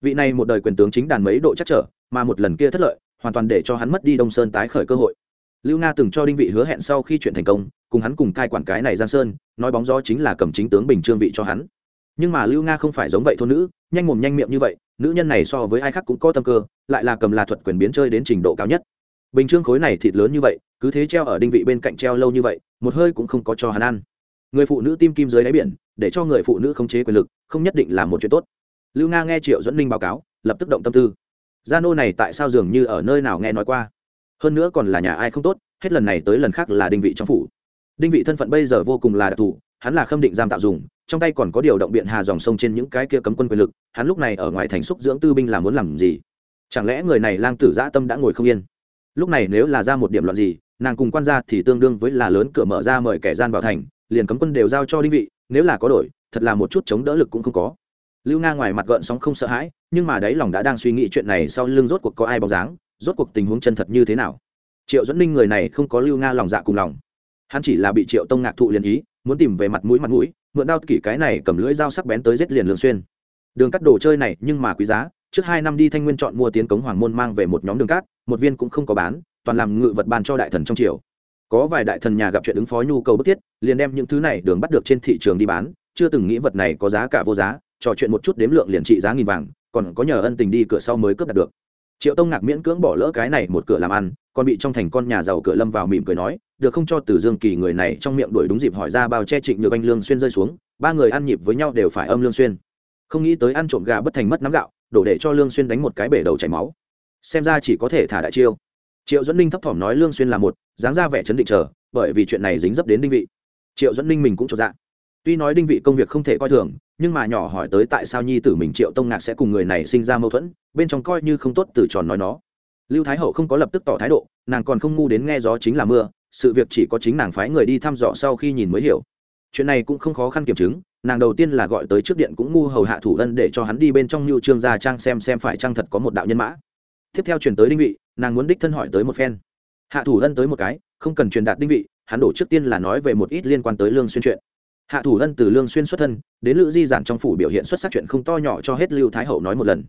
Vị này một đời quyền tướng chính đàn mấy độ chắc trở, mà một lần kia thất lợi, hoàn toàn để cho hắn mất đi đông sơn tái khởi cơ hội lưu nga từng cho đinh vị hứa hẹn sau khi chuyện thành công, cùng hắn cùng cai quản cái này giang sơn, nói bóng gió chính là cầm chính tướng bình trương vị cho hắn. Nhưng mà lưu nga không phải giống vậy thôn nữ, nhanh mồm nhanh miệng như vậy, nữ nhân này so với ai khác cũng có tâm cơ, lại là cầm là thuật quyền biến chơi đến trình độ cao nhất. Bình trương khối này thịt lớn như vậy, cứ thế treo ở đinh vị bên cạnh treo lâu như vậy, một hơi cũng không có cho hắn ăn. Người phụ nữ tim kim dưới đáy biển, để cho người phụ nữ khống chế quyền lực, không nhất định là một chuyện tốt. Lưu nga nghe triệu dẫn ninh báo cáo, lập tức động tâm tư. Gia nô này tại sao dường như ở nơi nào nghe nói qua? Hơn nữa còn là nhà ai không tốt, hết lần này tới lần khác là đinh vị trong phủ. Đinh vị thân phận bây giờ vô cùng là đặc thù, hắn là khâm định giam tạo dùng, trong tay còn có điều động biện hà dòng sông trên những cái kia cấm quân quyền lực, hắn lúc này ở ngoài thành xúc dưỡng tư binh là muốn làm gì? Chẳng lẽ người này lang tử dã tâm đã ngồi không yên? Lúc này nếu là ra một điểm loạn gì, nàng cùng quan gia thì tương đương với là lớn cửa mở ra mời kẻ gian vào thành, liền cấm quân đều giao cho đinh vị, nếu là có đổi, thật là một chút chống đỡ lực cũng không có. Lưu nga ngoài mặt gợn sóng không sợ hãi, nhưng mà đấy lòng đã đang suy nghĩ chuyện này sau lưng rốt cuộc có ai bóng dáng rốt cuộc tình huống chân thật như thế nào? Triệu dẫn ninh người này không có lưu nga lòng dạ cùng lòng. Hắn chỉ là bị triệu tông ngạc thụ liền ý, muốn tìm về mặt mũi mặt mũi, mượn đao kỷ cái này cầm lưỡi dao sắc bén tới giết liền lương xuyên. Đường cắt đồ chơi này nhưng mà quý giá, trước hai năm đi thanh nguyên chọn mua tiến cống hoàng môn mang về một nhóm đường cát, một viên cũng không có bán, toàn làm ngự vật bàn cho đại thần trong triều. Có vài đại thần nhà gặp chuyện ứng phó nhu cầu bức thiết, liền đem những thứ này đường bắt được trên thị trường đi bán, chưa từng nghĩ vật này có giá cả vô giá, trò chuyện một chút đếm lượng liền trị giá nghìn vàng, còn có nhờ ân tình đi cửa sau mới cướp đặt được triệu tông ngạc miễn cưỡng bỏ lỡ cái này một cửa làm ăn, còn bị trong thành con nhà giàu cửa lâm vào mỉm cười nói, được không cho từ dương kỳ người này trong miệng đuổi đúng dịp hỏi ra bao che trịnh nhược anh lương xuyên rơi xuống, ba người ăn nhịp với nhau đều phải âm lương xuyên. Không nghĩ tới ăn trộm gà bất thành mất nắm gạo, đổ để cho lương xuyên đánh một cái bể đầu chảy máu. Xem ra chỉ có thể thả đại chiêu. Triệu dẫn ninh thấp thỏm nói lương xuyên là một, dáng ra vẻ chấn định chờ, bởi vì chuyện này dính dấp đến đinh vị. Triệu dẫn ninh mình cũng cho dạ. Tuy nói đinh vị công việc không thể coi thường nhưng mà nhỏ hỏi tới tại sao nhi tử mình triệu tông ngạc sẽ cùng người này sinh ra mâu thuẫn, bên trong coi như không tốt từ tròn nói nó. Lưu thái hậu không có lập tức tỏ thái độ, nàng còn không ngu đến nghe gió chính là mưa, sự việc chỉ có chính nàng phái người đi thăm dò sau khi nhìn mới hiểu. Chuyện này cũng không khó khăn kiểm chứng, nàng đầu tiên là gọi tới trước điện cũng ngu hầu hạ thủ ân để cho hắn đi bên trong lưu trương gia trang xem xem phải trang thật có một đạo nhân mã. Tiếp theo chuyển tới đinh vị, nàng muốn đích thân hỏi tới một phen. Hạ thủ ân tới một cái, không cần truyền đạt đinh vị, hắn đổ trước tiên là nói về một ít liên quan tới lương xuyên chuyện hạ thủ ân từ lương xuyên xuất thân, đến lữ di giản trong phủ biểu hiện xuất sắc chuyện không to nhỏ cho hết lưu thái hậu nói một lần.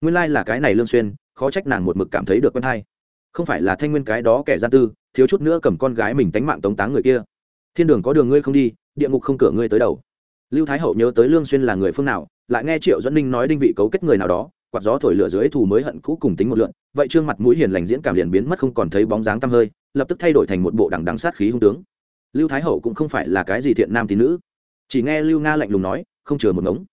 Nguyên lai like là cái này lương xuyên, khó trách nàng một mực cảm thấy được quen hay. Không phải là thanh nguyên cái đó kẻ gian tư, thiếu chút nữa cầm con gái mình tánh mạng tống táng người kia. Thiên đường có đường ngươi không đi, địa ngục không cửa ngươi tới đầu. Lưu thái hậu nhớ tới lương xuyên là người phương nào, lại nghe triệu dẫn ninh nói đinh vị cấu kết người nào đó, quạt gió thổi lửa dưới thù mới hận cũ cùng tính một lượn, vậy trương mặt mũi hiền lành diễn cảm liền biến mất không còn thấy bóng dáng tăm hơi, lập tức thay đổi thành một bộ đằng đằng sát khí hung tướng lưu thái hậu cũng không phải là cái gì thiện nam tín nữ. Chỉ nghe lưu nga lạnh lùng nói, không chừa một ngống.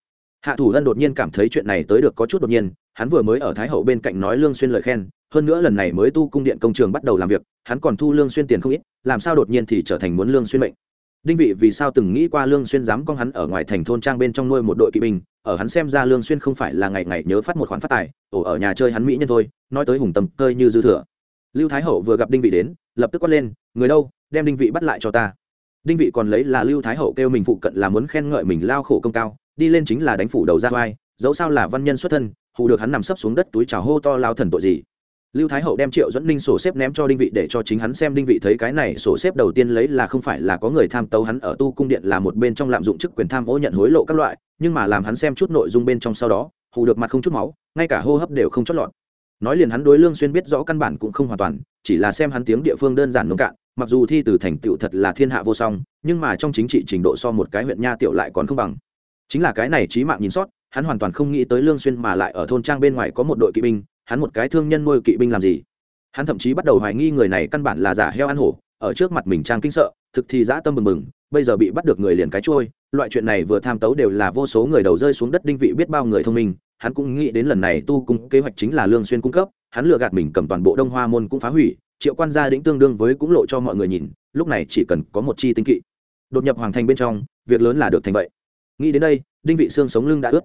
Hạ thủ lân đột nhiên cảm thấy chuyện này tới được có chút đột nhiên, hắn vừa mới ở thái hậu bên cạnh nói lương xuyên lời khen, hơn nữa lần này mới tu cung điện công trường bắt đầu làm việc, hắn còn thu lương xuyên tiền không ít, làm sao đột nhiên thì trở thành muốn lương xuyên mệnh. Đinh vị vì sao từng nghĩ qua lương xuyên dám con hắn ở ngoài thành thôn trang bên trong nuôi một đội kỵ binh, ở hắn xem ra lương xuyên không phải là ngày ngày nhớ phát một khoản phát tài, ổ ở nhà chơi hắn mỹ nhân thôi, nói tới hùng tâm, cơi như dư thừa. Lưu thái hậu vừa gặp đinh vị đến, lập tức quát lên, người đâu? Đem đinh vị bắt lại cho ta. Đinh vị còn lấy là lưu thái hậu kêu mình phụ cận là muốn khen ngợi mình lao khổ công cao, đi lên chính là đánh phủ đầu ra vai, dẫu sao là văn nhân xuất thân, hù được hắn nằm sấp xuống đất túi trào hô to lao thần tội gì. Lưu thái hậu đem triệu dẫn ninh sổ xếp ném cho đinh vị để cho chính hắn xem đinh vị thấy cái này sổ xếp đầu tiên lấy là không phải là có người tham tấu hắn ở tu cung điện là một bên trong lạm dụng chức quyền tham ô nhận hối lộ các loại, nhưng mà làm hắn xem chút nội dung bên trong sau đó, hù được mặt không chút máu, ngay cả hô hấp đều không chót lọt. Nói liền hắn đối lương xuyên biết rõ căn bản cũng không hoàn toàn, chỉ là xem hắn tiếng địa phương đơn giản nông cạn mặc dù thi từ thành tựu thật là thiên hạ vô song, nhưng mà trong chính trị trình độ so một cái huyện nha tiểu lại còn không bằng. Chính là cái này trí mạng nhìn sót, hắn hoàn toàn không nghĩ tới lương xuyên mà lại ở thôn trang bên ngoài có một đội kỵ binh, hắn một cái thương nhân nuôi kỵ binh làm gì? Hắn thậm chí bắt đầu hoài nghi người này căn bản là giả heo ăn hổ, ở trước mặt mình trang kinh sợ, thực thì dã tâm mừng mừng bây giờ bị bắt được người liền cái trôi, loại chuyện này vừa tham tấu đều là vô số người đầu rơi xuống đất đinh vị biết bao người thông minh, hắn cũng nghĩ đến lần này tu cung kế hoạch chính là lương xuyên cung cấp, hắn lừa gạt mình cầm toàn bộ đông hoa môn cũng phá hủy triệu quan gia đĩnh tương đương với cũng lộ cho mọi người nhìn, lúc này chỉ cần có một chi tinh kỵ. Đột nhập hoàng thành bên trong, việc lớn là được thành vậy. Nghĩ đến đây, đinh vị xương sống lưng đã ướt.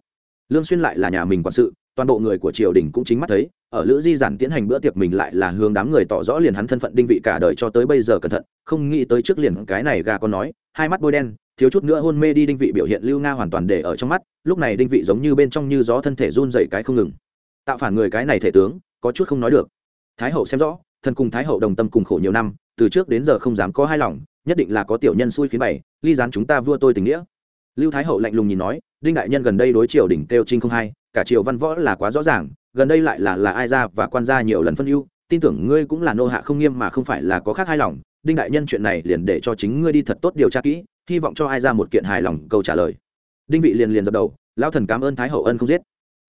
Lương xuyên lại là nhà mình quản sự, toàn bộ người của triều đình cũng chính mắt thấy, ở lữ di giản tiến hành bữa tiệc mình lại là hướng đám người tỏ rõ liền hắn thân phận đinh vị cả đời cho tới bây giờ cẩn thận, không nghĩ tới trước liền cái này gà con nói, hai mắt bôi đen, thiếu chút nữa hôn mê đi đinh vị biểu hiện lưu nga hoàn toàn để ở trong mắt, lúc này đinh vị giống như bên trong như gió thân thể run dậy cái không ngừng. Tạo phản người cái này thể tướng, có chút không nói được. Thái hậu xem rõ thần cùng thái hậu đồng tâm cùng khổ nhiều năm, từ trước đến giờ không dám có hai lòng, nhất định là có tiểu nhân xui khiến bày, ly gián chúng ta vua tôi tình nghĩa. Lưu thái hậu lạnh lùng nhìn nói, đinh đại nhân gần đây đối triều đỉnh kêu trinh không hai cả triều văn võ là quá rõ ràng, gần đây lại là là ai ra và quan gia nhiều lần phân ưu, tin tưởng ngươi cũng là nô hạ không nghiêm mà không phải là có khác hai lòng, đinh đại nhân chuyện này liền để cho chính ngươi đi thật tốt điều tra kỹ, hy vọng cho ai ra một kiện hài lòng câu trả lời. Đinh vị liền liền dập đầu, lão thần cảm ơn thái hậu ân không giết.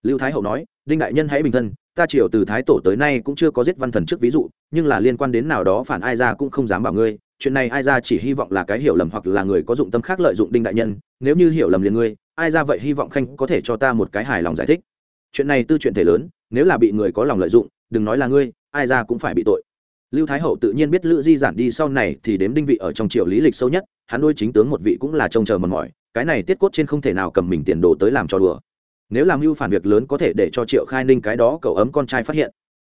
Lưu thái hậu nói, đinh đại nhân hãy bình thân ta triều từ thái tổ tới nay cũng chưa có giết văn thần trước ví dụ, nhưng là liên quan đến nào đó phản ai ra cũng không dám bảo ngươi, chuyện này ai ra chỉ hy vọng là cái hiểu lầm hoặc là người có dụng tâm khác lợi dụng đinh đại nhân, nếu như hiểu lầm liền ngươi, ai ra vậy hy vọng khanh có thể cho ta một cái hài lòng giải thích. Chuyện này tư chuyện thể lớn, nếu là bị người có lòng lợi dụng, đừng nói là ngươi, ai ra cũng phải bị tội. Lưu thái hậu tự nhiên biết lữ di giản đi sau này thì đếm đinh vị ở trong triều lý lịch sâu nhất, hắn nuôi chính tướng một vị cũng là trông chờ mòn mỏi, cái này tiết cốt trên không thể nào cầm mình tiền đồ tới làm cho đùa nếu làm mưu phản việc lớn có thể để cho triệu khai ninh cái đó cậu ấm con trai phát hiện.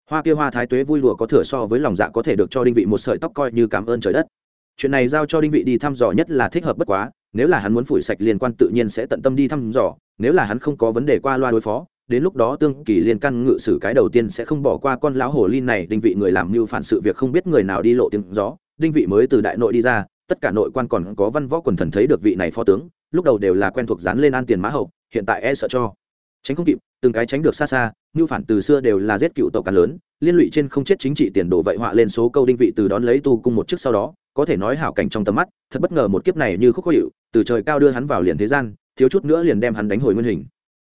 Hoa kia hoa thái tuế vui lùa có thừa so với lòng dạ có thể được cho đinh vị một sợi tóc coi như cảm ơn trời đất. Chuyện này giao cho đinh vị đi thăm dò nhất là thích hợp bất quá, nếu là hắn muốn phủi sạch liên quan tự nhiên sẽ tận tâm đi thăm dò, nếu là hắn không có vấn đề qua loa đối phó, đến lúc đó tương kỳ liên căn ngự sử cái đầu tiên sẽ không bỏ qua con lão hồ ly này, đinh vị người làm mưu phản sự việc không biết người nào đi lộ tiếng gió. Đinh vị mới từ đại nội đi ra, tất cả nội quan còn có văn võ quần thần thấy được vị này phó tướng, lúc đầu đều là quen thuộc dán lên an tiền mã hậu, hiện tại e sợ cho tránh không kịp, từng cái tránh được xa xa, như phản từ xưa đều là giết cựu tộc càng lớn, liên lụy trên không chết chính trị tiền đồ vậy họa lên số câu đinh vị từ đón lấy tu cung một chức sau đó, có thể nói hảo cảnh trong tầm mắt, thật bất ngờ một kiếp này như khúc có hiệu từ trời cao đưa hắn vào liền thế gian, thiếu chút nữa liền đem hắn đánh hồi nguyên hình.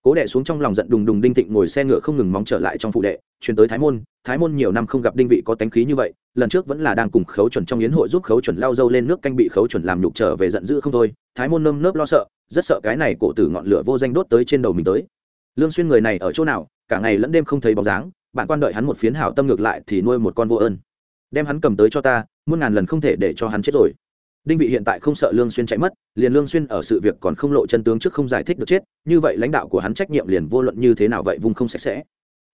Cố đệ xuống trong lòng giận đùng đùng đinh thịnh ngồi xe ngựa không ngừng mong trở lại trong phụ đệ chuyển tới thái môn thái môn nhiều năm không gặp đinh vị có tánh khí như vậy, lần trước vẫn là đang cùng khấu chuẩn trong yến hội giúp khấu chuẩn lao dâu lên nước canh bị khấu chuẩn làm nhục trở về giận dữ không thôi, thái môn nơm nớp lo sợ, rất sợ cái này cổ tử ngọn lửa vô danh đốt tới trên đầu mình tới lương xuyên người này ở chỗ nào, cả ngày lẫn đêm không thấy bóng dáng, bạn quan đợi hắn một phiến hảo tâm ngược lại thì nuôi một con vô ơn. Đem hắn cầm tới cho ta, muôn ngàn lần không thể để cho hắn chết rồi. Đinh vị hiện tại không sợ lương xuyên chạy mất, liền lương xuyên ở sự việc còn không lộ chân tướng trước không giải thích được chết, như vậy lãnh đạo của hắn trách nhiệm liền vô luận như thế nào vậy vùng không sạch sẽ.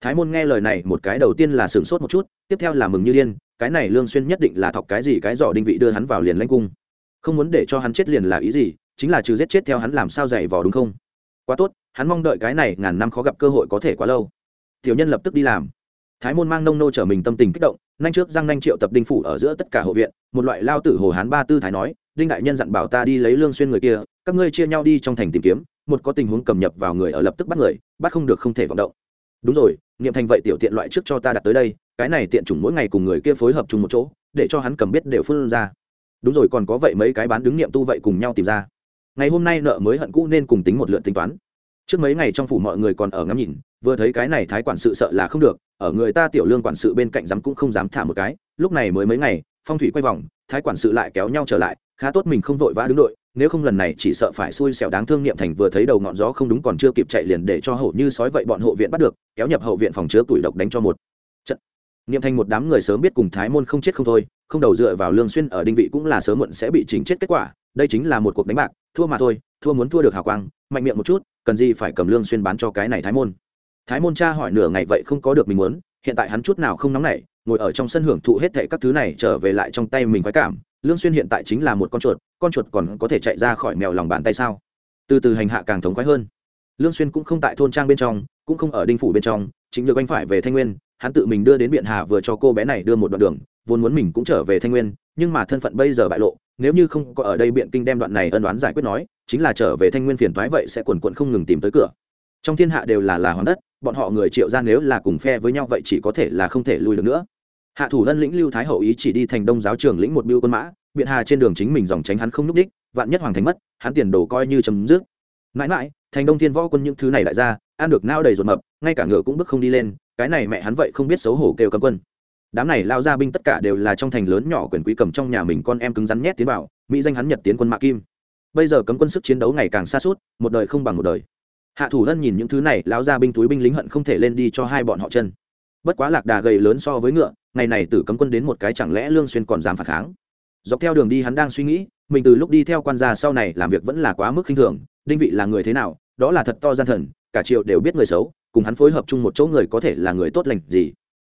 Thái môn nghe lời này một cái đầu tiên là sửng sốt một chút, tiếp theo là mừng như điên, cái này lương xuyên nhất định là thọc cái gì cái giỏ đinh vị đưa hắn vào liền lãnh cung. Không muốn để cho hắn chết liền là ý gì, chính là trừ giết chết theo hắn làm sao dạy vò đúng không? Quá tốt, hắn mong đợi cái này ngàn năm khó gặp cơ hội có thể quá lâu. Tiểu nhân lập tức đi làm. Thái môn mang nông nô trở mình tâm tình kích động, nhanh trước giang nhanh triệu tập đinh phủ ở giữa tất cả hộ viện, một loại lao tử hồ hán ba tư thái nói, đinh đại nhân dặn bảo ta đi lấy lương xuyên người kia, các ngươi chia nhau đi trong thành tìm kiếm, một có tình huống cầm nhập vào người ở lập tức bắt người, bắt không được không thể vọng động. Đúng rồi, niệm thành vậy tiểu tiện loại trước cho ta đặt tới đây, cái này tiện chủng mỗi ngày cùng người kia phối hợp chung một chỗ, để cho hắn cầm biết đều phun ra. Đúng rồi, còn có vậy mấy cái bán đứng niệm tu vậy cùng nhau tìm ra ngày hôm nay nợ mới hận cũ nên cùng tính một lượt tính toán. Trước mấy ngày trong phủ mọi người còn ở ngắm nhìn, vừa thấy cái này thái quản sự sợ là không được, ở người ta tiểu lương quản sự bên cạnh dám cũng không dám thả một cái. Lúc này mới mấy ngày, phong thủy quay vòng, thái quản sự lại kéo nhau trở lại, khá tốt mình không vội vã đứng đội, nếu không lần này chỉ sợ phải xui xẻo đáng thương niệm thành vừa thấy đầu ngọn gió không đúng còn chưa kịp chạy liền để cho hổ như sói vậy bọn hộ viện bắt được, kéo nhập hậu viện phòng chứa tuổi độc đánh cho một. Trận. Niệm thành một đám người sớm biết cùng thái môn không chết không thôi, không đầu dựa vào lương xuyên ở đinh vị cũng là sớm muộn sẽ bị chính chết kết quả đây chính là một cuộc đánh bạc, thua mà thôi, thua muốn thua được hào quang, mạnh miệng một chút, cần gì phải cầm lương xuyên bán cho cái này thái môn. Thái môn cha hỏi nửa ngày vậy không có được mình muốn, hiện tại hắn chút nào không nóng nảy, ngồi ở trong sân hưởng thụ hết thảy các thứ này trở về lại trong tay mình khoái cảm, lương xuyên hiện tại chính là một con chuột con chuột còn có thể chạy ra khỏi mèo lòng bàn tay sao? Từ từ hành hạ càng thống khoái hơn. Lương xuyên cũng không tại thôn trang bên trong, cũng không ở đinh phủ bên trong, chính được anh phải về thanh nguyên, hắn tự mình đưa đến biện hà vừa cho cô bé này đưa một đoạn đường vốn muốn mình cũng trở về thanh nguyên, nhưng mà thân phận bây giờ bại lộ, nếu như không có ở đây biện kinh đem đoạn này ân đoán giải quyết nói, chính là trở về thanh nguyên phiền toái vậy sẽ quần quận không ngừng tìm tới cửa. Trong thiên hạ đều là là hoàng đất, bọn họ người triệu ra nếu là cùng phe với nhau vậy chỉ có thể là không thể lui được nữa. Hạ thủ lân lĩnh lưu thái hậu ý chỉ đi thành đông giáo trường lĩnh một biêu quân mã, biện hà trên đường chính mình dòng tránh hắn không nhúc đích, vạn nhất hoàng thành mất, hắn tiền đồ coi như chấm dứt. Mãi mãi, thành đông thiên võ quân những thứ này lại ra, ăn được nao đầy ruột mập, ngay cả ngựa cũng bước không đi lên, cái này mẹ hắn vậy không biết xấu hổ kêu cấm quân đám này lao ra binh tất cả đều là trong thành lớn nhỏ quyền quý cầm trong nhà mình con em cứng rắn nhét tiến vào, mỹ danh hắn nhật tiến quân mạ kim. Bây giờ cấm quân sức chiến đấu ngày càng xa suốt, một đời không bằng một đời. Hạ thủ lân nhìn những thứ này, lao ra binh túi binh lính hận không thể lên đi cho hai bọn họ chân. Bất quá lạc đà gầy lớn so với ngựa, ngày này tử cấm quân đến một cái chẳng lẽ lương xuyên còn dám phản kháng? Dọc theo đường đi hắn đang suy nghĩ, mình từ lúc đi theo quan gia sau này làm việc vẫn là quá mức khinh thường, đinh vị là người thế nào, đó là thật to gian thần, cả triều đều biết người xấu, cùng hắn phối hợp chung một chỗ người có thể là người tốt lành gì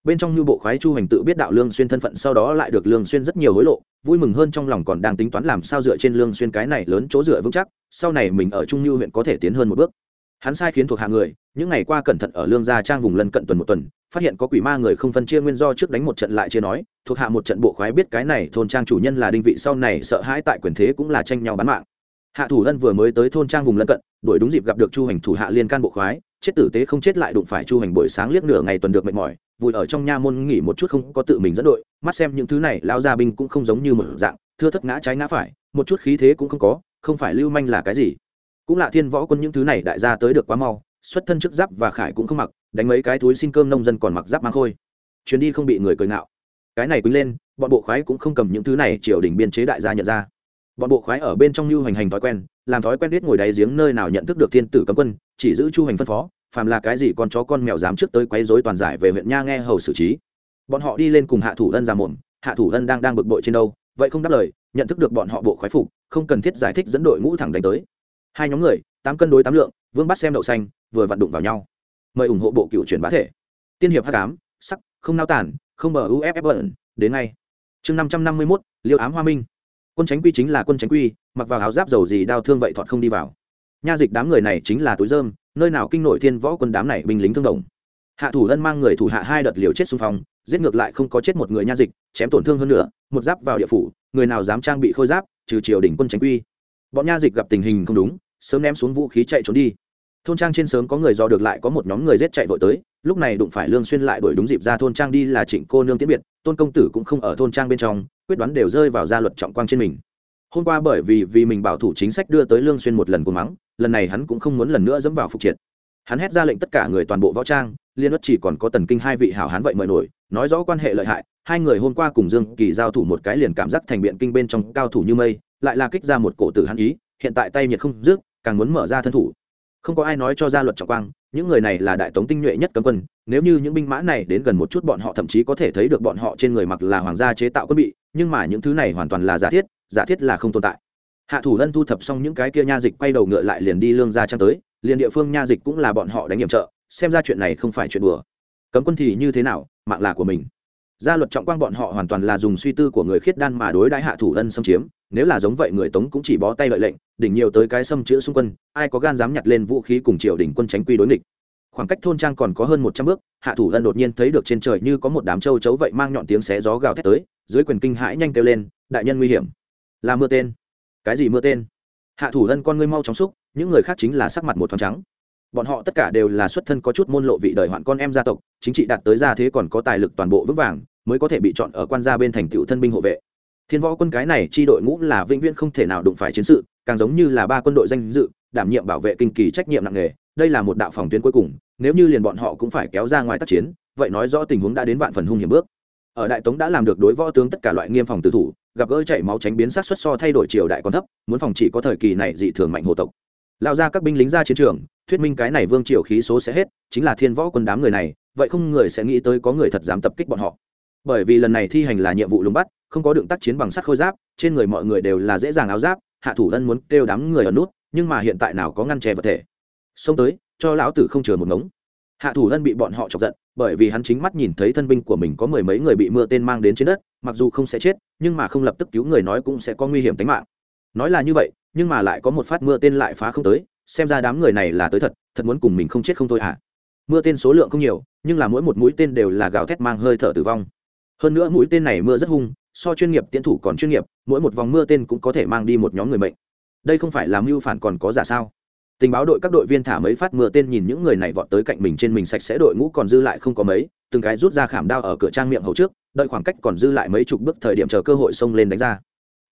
bên trong như bộ khoái chu hành tự biết đạo lương xuyên thân phận sau đó lại được lương xuyên rất nhiều hối lộ, vui mừng hơn trong lòng còn đang tính toán làm sao dựa trên lương xuyên cái này lớn chỗ dựa vững chắc, sau này mình ở trung lưu huyện có thể tiến hơn một bước. Hắn sai khiến thuộc hạ người, những ngày qua cẩn thận ở lương gia trang vùng lân cận tuần một tuần, phát hiện có quỷ ma người không phân chia nguyên do trước đánh một trận lại chia nói, thuộc hạ một trận bộ khoái biết cái này thôn trang chủ nhân là đinh vị, sau này sợ hãi tại quyền thế cũng là tranh nhau bán mạng. Hạ thủ lân vừa mới tới thôn trang vùng lân cận, đuổi đúng dịp gặp được chu hành thủ hạ liên can bộ khoái, chết tử tế không chết lại đụng phải chu hành buổi sáng liếc nửa ngày tuần được mệt mỏi vùi ở trong nha môn nghỉ một chút không có tự mình dẫn đội, mắt xem những thứ này lao gia binh cũng không giống như một dạng, thưa thất ngã trái ngã phải, một chút khí thế cũng không có, không phải lưu manh là cái gì. Cũng là thiên võ quân những thứ này đại gia tới được quá mau, xuất thân chức giáp và khải cũng không mặc, đánh mấy cái túi xin cơm nông dân còn mặc giáp mang khôi. Chuyến đi không bị người cười ngạo. Cái này quýnh lên, bọn bộ khoái cũng không cầm những thứ này triều đình biên chế đại gia nhận ra. Bọn bộ khoái ở bên trong lưu hành hành thói quen, làm thói quen biết ngồi đáy giếng nơi nào nhận thức được thiên tử cấm quân, chỉ giữ chu hành phân phó phàm là cái gì con chó con mèo dám trước tới quấy rối toàn giải về huyện nha nghe hầu xử trí. Bọn họ đi lên cùng hạ thủ ân ra mồm, hạ thủ ân đang đang bực bội trên đâu, vậy không đáp lời, nhận thức được bọn họ bộ khoái phục, không cần thiết giải thích dẫn đội ngũ thẳng đánh tới. Hai nhóm người, tám cân đối tám lượng, vương bắt xem đậu xanh, vừa vặn đụng vào nhau. Mời ủng hộ bộ cựu chuyển bá thể. Tiên hiệp h tám sắc, không nao tản không bờ uff bẩn đến ngay. Chương năm trăm năm mươi mốt, liêu ám hoa minh. Quân tránh quy chính là quân tránh quy, mặc vào áo giáp dầu gì đau thương vậy thọt không đi vào. Nha dịch đám người này chính là túi dơm nơi nào kinh nổi thiên võ quân đám này binh lính thương đồng. Hạ thủ lân mang người thủ hạ hai đợt liều chết xung phong, giết ngược lại không có chết một người nha dịch, chém tổn thương hơn nữa, một giáp vào địa phủ, người nào dám trang bị khôi giáp, trừ triều đỉnh quân tránh quy. Bọn nha dịch gặp tình hình không đúng, sớm ném xuống vũ khí chạy trốn đi. Thôn trang trên sớm có người do được lại có một nhóm người giết chạy vội tới, lúc này đụng phải lương xuyên lại đuổi đúng dịp ra thôn trang đi là trịnh cô nương tiễn biệt, tôn công tử cũng không ở thôn trang bên trong, quyết đoán đều rơi vào gia luật trọng quang trên mình. Hôm qua bởi vì vì mình bảo thủ chính sách đưa tới lương xuyên một lần cuồng mắng lần này hắn cũng không muốn lần nữa dẫm vào phục triệt. Hắn hét ra lệnh tất cả người toàn bộ võ trang, liên ất chỉ còn có tần kinh hai vị hảo hán vậy mời nổi, nói rõ quan hệ lợi hại, hai người hôm qua cùng dương kỳ giao thủ một cái liền cảm giác thành biện kinh bên trong cao thủ như mây, lại là kích ra một cổ tử hắn ý, hiện tại tay nhiệt không dứt, càng muốn mở ra thân thủ. Không có ai nói cho ra luật trọng quang, những người này là đại tống tinh nhuệ nhất cấm quân, nếu như những binh mã này đến gần một chút bọn họ thậm chí có thể thấy được bọn họ trên người mặc là hoàng gia chế tạo quân bị, nhưng mà những thứ này hoàn toàn là giả thiết giả thiết là không tồn tại hạ thủ lân thu thập xong những cái kia nha dịch quay đầu ngựa lại liền đi lương gia trang tới, liền địa phương nha dịch cũng là bọn họ đánh nhiệm trợ, xem ra chuyện này không phải chuyện đùa. Cấm quân thì như thế nào, mạng là của mình. Gia luật trọng quang bọn họ hoàn toàn là dùng suy tư của người khiết đan mà đối đãi hạ thủ lân xâm chiếm, nếu là giống vậy người tống cũng chỉ bó tay lợi lệnh, đỉnh nhiều tới cái xâm chữ xung quân, ai có gan dám nhặt lên vũ khí cùng triều đỉnh quân tránh quy đối nghịch. Khoảng cách thôn trang còn có hơn một trăm bước, hạ thủ lân đột nhiên thấy được trên trời như có một đám châu chấu vậy mang nhọn tiếng xé gió gào thét tới, dưới quyền kinh hãi nhanh kêu lên, đại nhân nguy hiểm. Là mưa tên cái gì mưa tên? Hạ thủ lân con ngươi mau chóng xúc, những người khác chính là sắc mặt một thoáng trắng. Bọn họ tất cả đều là xuất thân có chút môn lộ vị đời hoạn con em gia tộc, chính trị đạt tới gia thế còn có tài lực toàn bộ vững vàng, mới có thể bị chọn ở quan gia bên thành tựu thân binh hộ vệ. Thiên võ quân cái này chi đội ngũ là vĩnh viễn không thể nào đụng phải chiến sự, càng giống như là ba quân đội danh dự, đảm nhiệm bảo vệ kinh kỳ trách nhiệm nặng nề, đây là một đạo phòng tuyến cuối cùng, nếu như liền bọn họ cũng phải kéo ra ngoài tác chiến, vậy nói rõ tình huống đã đến vạn phần hung hiểm bước. Ở đại tống đã làm được đối võ tướng tất cả loại nghiêm phòng tử thủ gặp gỡ chảy máu tránh biến sát xuất so thay đổi triều đại còn thấp, muốn phòng chỉ có thời kỳ này dị thường mạnh hồ tộc. Lao ra các binh lính ra chiến trường, thuyết minh cái này vương triều khí số sẽ hết, chính là thiên võ quân đám người này, vậy không người sẽ nghĩ tới có người thật dám tập kích bọn họ. Bởi vì lần này thi hành là nhiệm vụ lùng bắt, không có đựng tác chiến bằng sắt khôi giáp, trên người mọi người đều là dễ dàng áo giáp, hạ thủ ân muốn kêu đám người ở nút, nhưng mà hiện tại nào có ngăn che vật thể. Xông tới, cho lão tử không chừa một ngống. Hạ thủ ân bị bọn họ chọc giận, bởi vì hắn chính mắt nhìn thấy thân binh của mình có mười mấy người bị mưa tên mang đến trên đất mặc dù không sẽ chết, nhưng mà không lập tức cứu người nói cũng sẽ có nguy hiểm tính mạng. Nói là như vậy, nhưng mà lại có một phát mưa tên lại phá không tới, xem ra đám người này là tới thật thật muốn cùng mình không chết không thôi à mưa tên số lượng không nhiều, nhưng là mỗi một mũi tên đều là gào thét mang hơi thở tử vong. Hơn nữa mũi tên này mưa rất hung, so chuyên nghiệp tiến thủ còn chuyên nghiệp, mỗi một vòng mưa tên cũng có thể mang đi một nhóm người mệnh. Đây không phải là mưu phản còn có giả sao? Tình báo đội các đội viên thả mấy phát mưa tên nhìn những người này vọt tới cạnh mình trên mình sạch sẽ đội ngũ còn dư lại không có mấy, từng cái rút ra khảm đao ở cửa trang miệng hầu trước đợi khoảng cách còn dư lại mấy chục bước thời điểm chờ cơ hội xông lên đánh ra.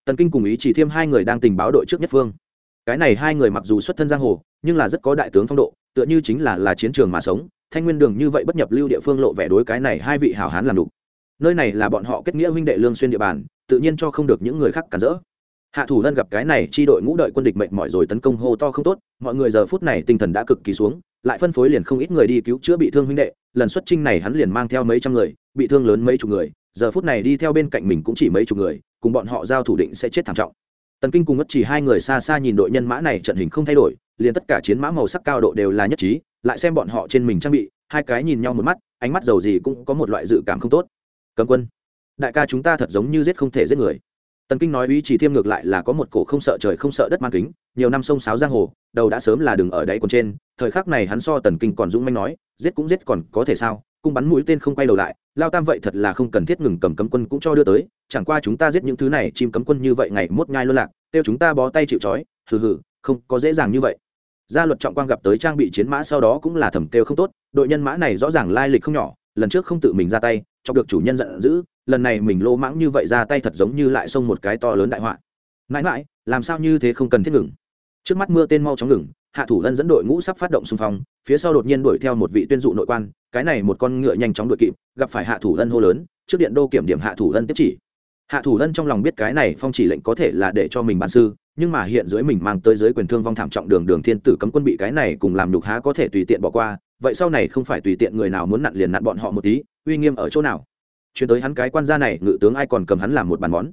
Tần kinh cùng ý chỉ thêm hai người đang tình báo đội trước nhất phương. Cái này hai người mặc dù xuất thân giang hồ, nhưng là rất có đại tướng phong độ, tựa như chính là là chiến trường mà sống, thanh nguyên đường như vậy bất nhập lưu địa phương lộ vẻ đối cái này hai vị hảo hán làm đủ. Nơi này là bọn họ kết nghĩa huynh đệ lương xuyên địa bàn, tự nhiên cho không được những người khác cản rỡ. Hạ thủ lân gặp cái này chi đội ngũ đợi quân địch mệnh mỏi rồi tấn công hô to không tốt, mọi người giờ phút này tinh thần đã cực kỳ xuống, lại phân phối liền không ít người đi cứu chữa bị thương huynh đệ lần xuất trinh này hắn liền mang theo mấy trăm người, bị thương lớn mấy chục người, giờ phút này đi theo bên cạnh mình cũng chỉ mấy chục người, cùng bọn họ giao thủ định sẽ chết thảm trọng. Tần kinh cùng ngất chỉ hai người xa xa nhìn đội nhân mã này trận hình không thay đổi, liền tất cả chiến mã màu sắc cao độ đều là nhất trí, lại xem bọn họ trên mình trang bị, hai cái nhìn nhau một mắt, ánh mắt giàu gì cũng có một loại dự cảm không tốt. Cấm quân, đại ca chúng ta thật giống như giết không thể giết người tần kinh nói ý chỉ thiêm ngược lại là có một cổ không sợ trời không sợ đất mang kính, nhiều năm sông sáo giang hồ, đầu đã sớm là đừng ở đáy còn trên, thời khắc này hắn so tần kinh còn dũng manh nói, giết cũng giết còn có thể sao, cung bắn mũi tên không quay đầu lại, lao tam vậy thật là không cần thiết ngừng cầm cấm quân cũng cho đưa tới, chẳng qua chúng ta giết những thứ này, chim cấm quân như vậy ngày mốt nhai luôn lạc, kêu chúng ta bó tay chịu trói, hừ hừ, không có dễ dàng như vậy. Gia luật trọng quang gặp tới trang bị chiến mã sau đó cũng là thẩm kêu không tốt, đội nhân mã này rõ ràng lai lịch không nhỏ, lần trước không tự mình ra tay cho được chủ nhân giận dữ lần này mình lô mãng như vậy ra tay thật giống như lại xông một cái to lớn đại họa. Mãi mãi, làm sao như thế không cần thiết ngừng. Trước mắt mưa tên mau chóng ngừng, hạ thủ lân dẫn đội ngũ sắp phát động xung phong, phía sau đột nhiên đuổi theo một vị tuyên dụ nội quan, cái này một con ngựa nhanh chóng đuổi kịp, gặp phải hạ thủ lân hô lớn, trước điện đô kiểm điểm hạ thủ lân tiếp chỉ. Hạ thủ lân trong lòng biết cái này phong chỉ lệnh có thể là để cho mình bàn sư, nhưng mà hiện dưới mình mang tới dưới quyền thương vong thảm trọng đường đường thiên tử cấm quân bị cái này cùng làm nhục há có thể tùy tiện bỏ qua, vậy sau này không phải tùy tiện người nào muốn nặn liền nặn bọn họ một tí, uy nghiêm ở chỗ nào? Chuyển tới hắn cái quan gia này, ngự tướng ai còn cầm hắn làm một bàn món.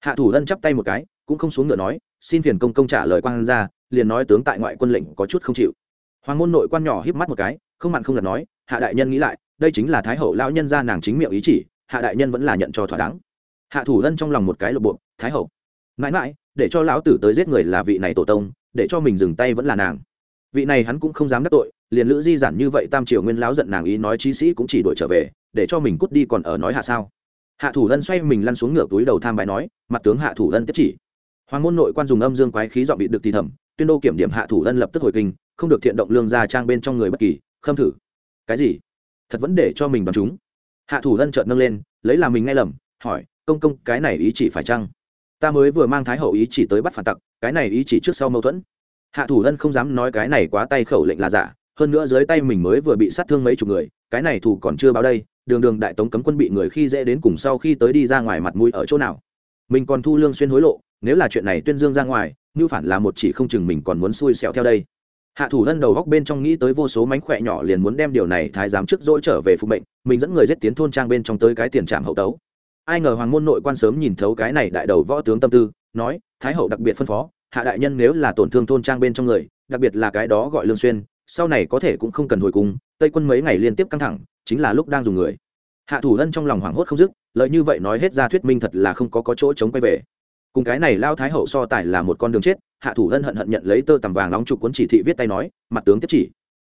Hạ thủ lân chắp tay một cái, cũng không xuống ngựa nói, xin phiền công công trả lời quan gia, liền nói tướng tại ngoại quân lệnh có chút không chịu. Hoàng môn nội quan nhỏ híp mắt một cái, không mặn không lật nói, hạ đại nhân nghĩ lại, đây chính là thái hậu lão nhân gia nàng chính miệng ý chỉ, hạ đại nhân vẫn là nhận cho thỏa đáng. Hạ thủ lân trong lòng một cái lộp bộ thái hậu, mãi mãi, để cho lão tử tới giết người là vị này tổ tông, để cho mình dừng tay vẫn là nàng. Vị này hắn cũng không dám đắc tội, liền lữ di giản như vậy tam triều nguyên lão giận nàng ý nói chi sĩ cũng chỉ đuổi trở về để cho mình cút đi còn ở nói hạ sao? Hạ thủ lân xoay mình lăn xuống ngược túi đầu tham bài nói, mặt tướng hạ thủ lân tiếp chỉ. Hoàng môn nội quan dùng âm dương quái khí dọn bị được thì thẩm tuyên đô kiểm điểm hạ thủ lân lập tức hồi kinh, không được thiện động lương ra trang bên trong người bất kỳ, khâm thử. Cái gì? Thật vẫn để cho mình bằng chúng? Hạ thủ lân chợt nâng lên, lấy làm mình nghe lầm, hỏi, công công, cái này ý chỉ phải chăng? Ta mới vừa mang thái hậu ý chỉ tới bắt phản tặc, cái này ý chỉ trước sau mâu thuẫn. Hạ thủ lân không dám nói cái này quá tay khẩu lệnh là giả, hơn nữa dưới tay mình mới vừa bị sát thương mấy chục người, cái này thủ còn chưa báo đây đường đường đại tống cấm quân bị người khi dễ đến cùng sau khi tới đi ra ngoài mặt mũi ở chỗ nào. Mình còn thu lương xuyên hối lộ, nếu là chuyện này tuyên dương ra ngoài, như phản là một chỉ không chừng mình còn muốn xui xẹo theo đây. Hạ thủ lân đầu góc bên trong nghĩ tới vô số mánh khỏe nhỏ liền muốn đem điều này thái giám trước dỗi trở về phục mệnh, mình dẫn người giết tiến thôn trang bên trong tới cái tiền trạm hậu tấu. Ai ngờ hoàng môn nội quan sớm nhìn thấu cái này đại đầu võ tướng tâm tư, nói, thái hậu đặc biệt phân phó, hạ đại nhân nếu là tổn thương thôn trang bên trong người, đặc biệt là cái đó gọi lương xuyên sau này có thể cũng không cần hồi cung, tây quân mấy ngày liên tiếp căng thẳng, chính là lúc đang dùng người. Hạ thủ lân trong lòng hoảng hốt không dứt lợi như vậy nói hết ra thuyết minh thật là không có có chỗ chống quay về. Cùng cái này lao thái hậu so tài là một con đường chết, hạ thủ lân hận hận nhận lấy tơ tằm vàng nóng trục cuốn chỉ thị viết tay nói, mặt tướng tiếp chỉ.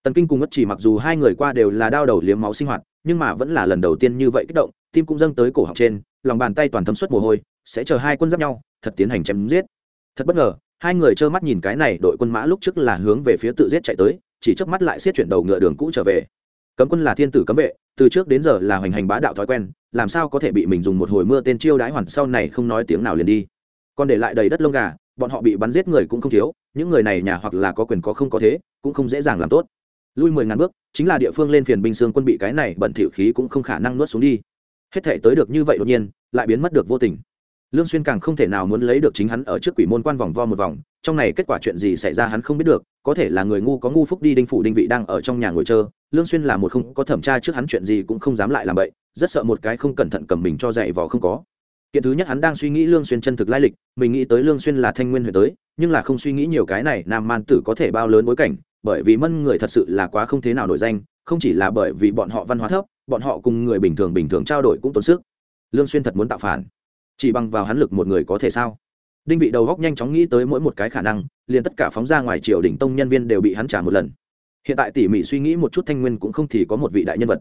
Tần kinh cùng ngất chỉ mặc dù hai người qua đều là đau đầu liếm máu sinh hoạt, nhưng mà vẫn là lần đầu tiên như vậy kích động, tim cũng dâng tới cổ họng trên, lòng bàn tay toàn thấm suất mồ hôi, sẽ chờ hai quân giáp nhau, thật tiến hành chém giết. Thật bất ngờ, hai người trơ mắt nhìn cái này đội quân mã lúc trước là hướng về phía tự giết chạy tới chỉ chớp mắt lại xiết chuyển đầu ngựa đường cũ trở về. Cấm quân là thiên tử cấm vệ, từ trước đến giờ là hoành hành bá đạo thói quen, làm sao có thể bị mình dùng một hồi mưa tên chiêu đái hoàn sau này không nói tiếng nào liền đi. Còn để lại đầy đất lông gà, bọn họ bị bắn giết người cũng không thiếu, những người này nhà hoặc là có quyền có không có thế, cũng không dễ dàng làm tốt. Lui mười ngàn bước, chính là địa phương lên phiền binh xương quân bị cái này bận thỉu khí cũng không khả năng nuốt xuống đi. Hết thể tới được như vậy đột nhiên, lại biến mất được vô tình. Lương xuyên càng không thể nào muốn lấy được chính hắn ở trước quỷ môn quan vòng vo một vòng trong này kết quả chuyện gì xảy ra hắn không biết được, có thể là người ngu có ngu phúc đi đinh phủ đinh vị đang ở trong nhà ngồi chơi, lương xuyên là một không có thẩm tra trước hắn chuyện gì cũng không dám lại làm vậy rất sợ một cái không cẩn thận cầm mình cho dạy vò không có. Kiện thứ nhất hắn đang suy nghĩ lương xuyên chân thực lai lịch, mình nghĩ tới lương xuyên là thanh nguyên huyện tới, nhưng là không suy nghĩ nhiều cái này, nam man tử có thể bao lớn bối cảnh, bởi vì mân người thật sự là quá không thế nào nổi danh, không chỉ là bởi vì bọn họ văn hóa thấp, bọn họ cùng người bình thường bình thường trao đổi cũng tốn sức. Lương xuyên thật muốn tạo phản. Chỉ bằng vào hắn lực một người có thể sao? Đinh vị đầu góc nhanh chóng nghĩ tới mỗi một cái khả năng, liền tất cả phóng ra ngoài triều đỉnh tông nhân viên đều bị hắn trả một lần. Hiện tại tỉ mỉ suy nghĩ một chút thanh nguyên cũng không thì có một vị đại nhân vật.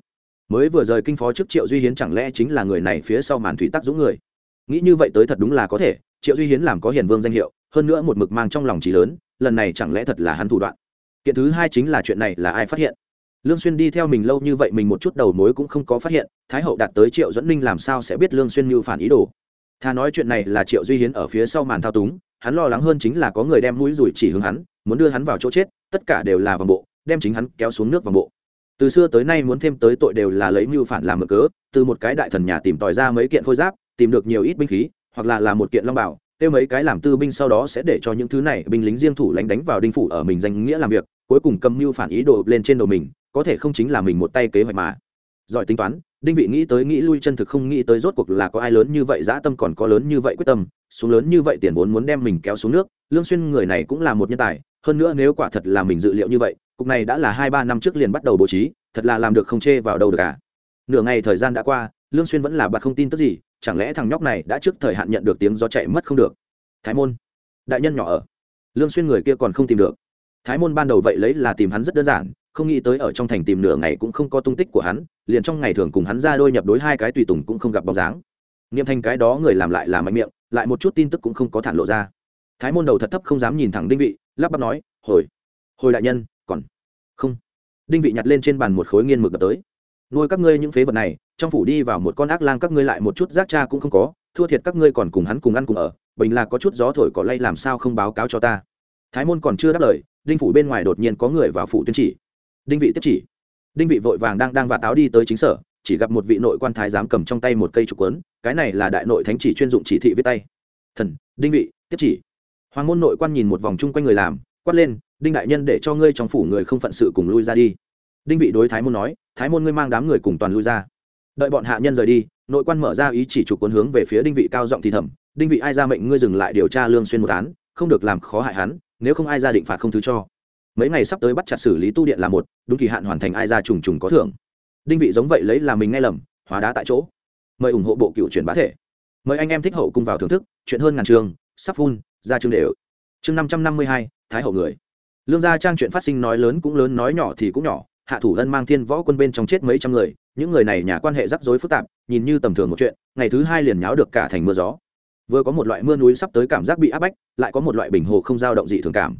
Mới vừa rời kinh phó trước triệu duy hiến chẳng lẽ chính là người này phía sau màn thủy tắc dũng người? Nghĩ như vậy tới thật đúng là có thể, triệu duy hiến làm có hiền vương danh hiệu, hơn nữa một mực mang trong lòng trí lớn, lần này chẳng lẽ thật là hắn thủ đoạn? Kiện thứ hai chính là chuyện này là ai phát hiện? Lương xuyên đi theo mình lâu như vậy mình một chút đầu mối cũng không có phát hiện, thái hậu đạt tới triệu dẫn ninh làm sao sẽ biết lương xuyên mưu phản ý đồ? Thà nói chuyện này là triệu duy hiến ở phía sau màn thao túng, hắn lo lắng hơn chính là có người đem mũi rủi chỉ hướng hắn, muốn đưa hắn vào chỗ chết, tất cả đều là vòng bộ, đem chính hắn kéo xuống nước vòng bộ. Từ xưa tới nay muốn thêm tới tội đều là lấy mưu phản làm mực cớ, từ một cái đại thần nhà tìm tòi ra mấy kiện khôi giáp, tìm được nhiều ít binh khí, hoặc là làm một kiện long bảo tiêu mấy cái làm tư binh sau đó sẽ để cho những thứ này binh lính riêng thủ lãnh đánh vào đinh phủ ở mình danh nghĩa làm việc, cuối cùng cầm mưu phản ý đồ lên trên đầu mình, có thể không chính là mình một tay kế hoạch mà giỏi tính toán, đinh vị nghĩ tới nghĩ lui chân thực không nghĩ tới rốt cuộc là có ai lớn như vậy dã tâm còn có lớn như vậy quyết tâm, xuống lớn như vậy tiền vốn muốn đem mình kéo xuống nước, lương xuyên người này cũng là một nhân tài, hơn nữa nếu quả thật là mình dự liệu như vậy, cục này đã là hai ba năm trước liền bắt đầu bố trí, thật là làm được không chê vào đâu được cả nửa ngày thời gian đã qua, lương xuyên vẫn là bạt không tin tức gì, chẳng lẽ thằng nhóc này đã trước thời hạn nhận được tiếng do chạy mất không được? Thái môn, đại nhân nhỏ ở. Lương xuyên người kia còn không tìm được. Thái môn ban đầu vậy lấy là tìm hắn rất đơn giản không nghĩ tới ở trong thành tìm nửa ngày cũng không có tung tích của hắn, liền trong ngày thường cùng hắn ra đôi nhập đối hai cái tùy tùng cũng không gặp bóng dáng. Nghiệm thành cái đó người làm lại là mạnh miệng, lại một chút tin tức cũng không có thản lộ ra. Thái môn đầu thật thấp không dám nhìn thẳng đinh vị, lắp bắp nói, hồi hồi đại nhân, còn không? Đinh vị nhặt lên trên bàn một khối nghiên mực đập tới. Nuôi các ngươi những phế vật này, trong phủ đi vào một con ác lang các ngươi lại một chút giác cha cũng không có, thua thiệt các ngươi còn cùng hắn cùng ăn cùng ở, bình là có chút gió thổi cỏ lay làm sao không báo cáo cho ta? Thái môn còn chưa đáp lời, đinh phủ bên ngoài đột nhiên có người vào phủ tuyên chỉ đinh vị tiếp chỉ. Đinh vị vội vàng đang đang vạ táo đi tới chính sở, chỉ gặp một vị nội quan thái giám cầm trong tay một cây trục quấn, cái này là đại nội thánh chỉ chuyên dụng chỉ thị viết tay. Thần, đinh vị, tiếp chỉ. Hoàng môn nội quan nhìn một vòng chung quanh người làm, quát lên, đinh đại nhân để cho ngươi trong phủ người không phận sự cùng lui ra đi. Đinh vị đối thái môn nói, thái môn ngươi mang đám người cùng toàn lui ra. Đợi bọn hạ nhân rời đi, nội quan mở ra ý chỉ trục cuốn hướng về phía đinh vị cao giọng thì thầm, đinh vị ai ra mệnh ngươi dừng lại điều tra lương xuyên một án, không được làm khó hại hắn, nếu không ai ra định phạt không thứ cho mấy ngày sắp tới bắt chặt xử lý tu điện là một, đúng kỳ hạn hoàn thành ai ra trùng trùng có thưởng. Đinh vị giống vậy lấy là mình nghe lầm, hóa đá tại chỗ. Mời ủng hộ bộ cựu truyền bá thể. Mời anh em thích hậu cùng vào thưởng thức, chuyện hơn ngàn trường, sắp phun, ra chương đều. Chương năm trăm năm mươi hai, thái hậu người. Lương gia trang chuyện phát sinh nói lớn cũng lớn, nói nhỏ thì cũng nhỏ. Hạ thủ ân mang thiên võ quân bên trong chết mấy trăm người. Những người này nhà quan hệ rắc rối phức tạp, nhìn như tầm thường một chuyện, ngày thứ hai liền nháo được cả thành mưa gió. Vừa có một loại mưa núi sắp tới cảm giác bị áp bách, lại có một loại bình hồ không dao động dị thường cảm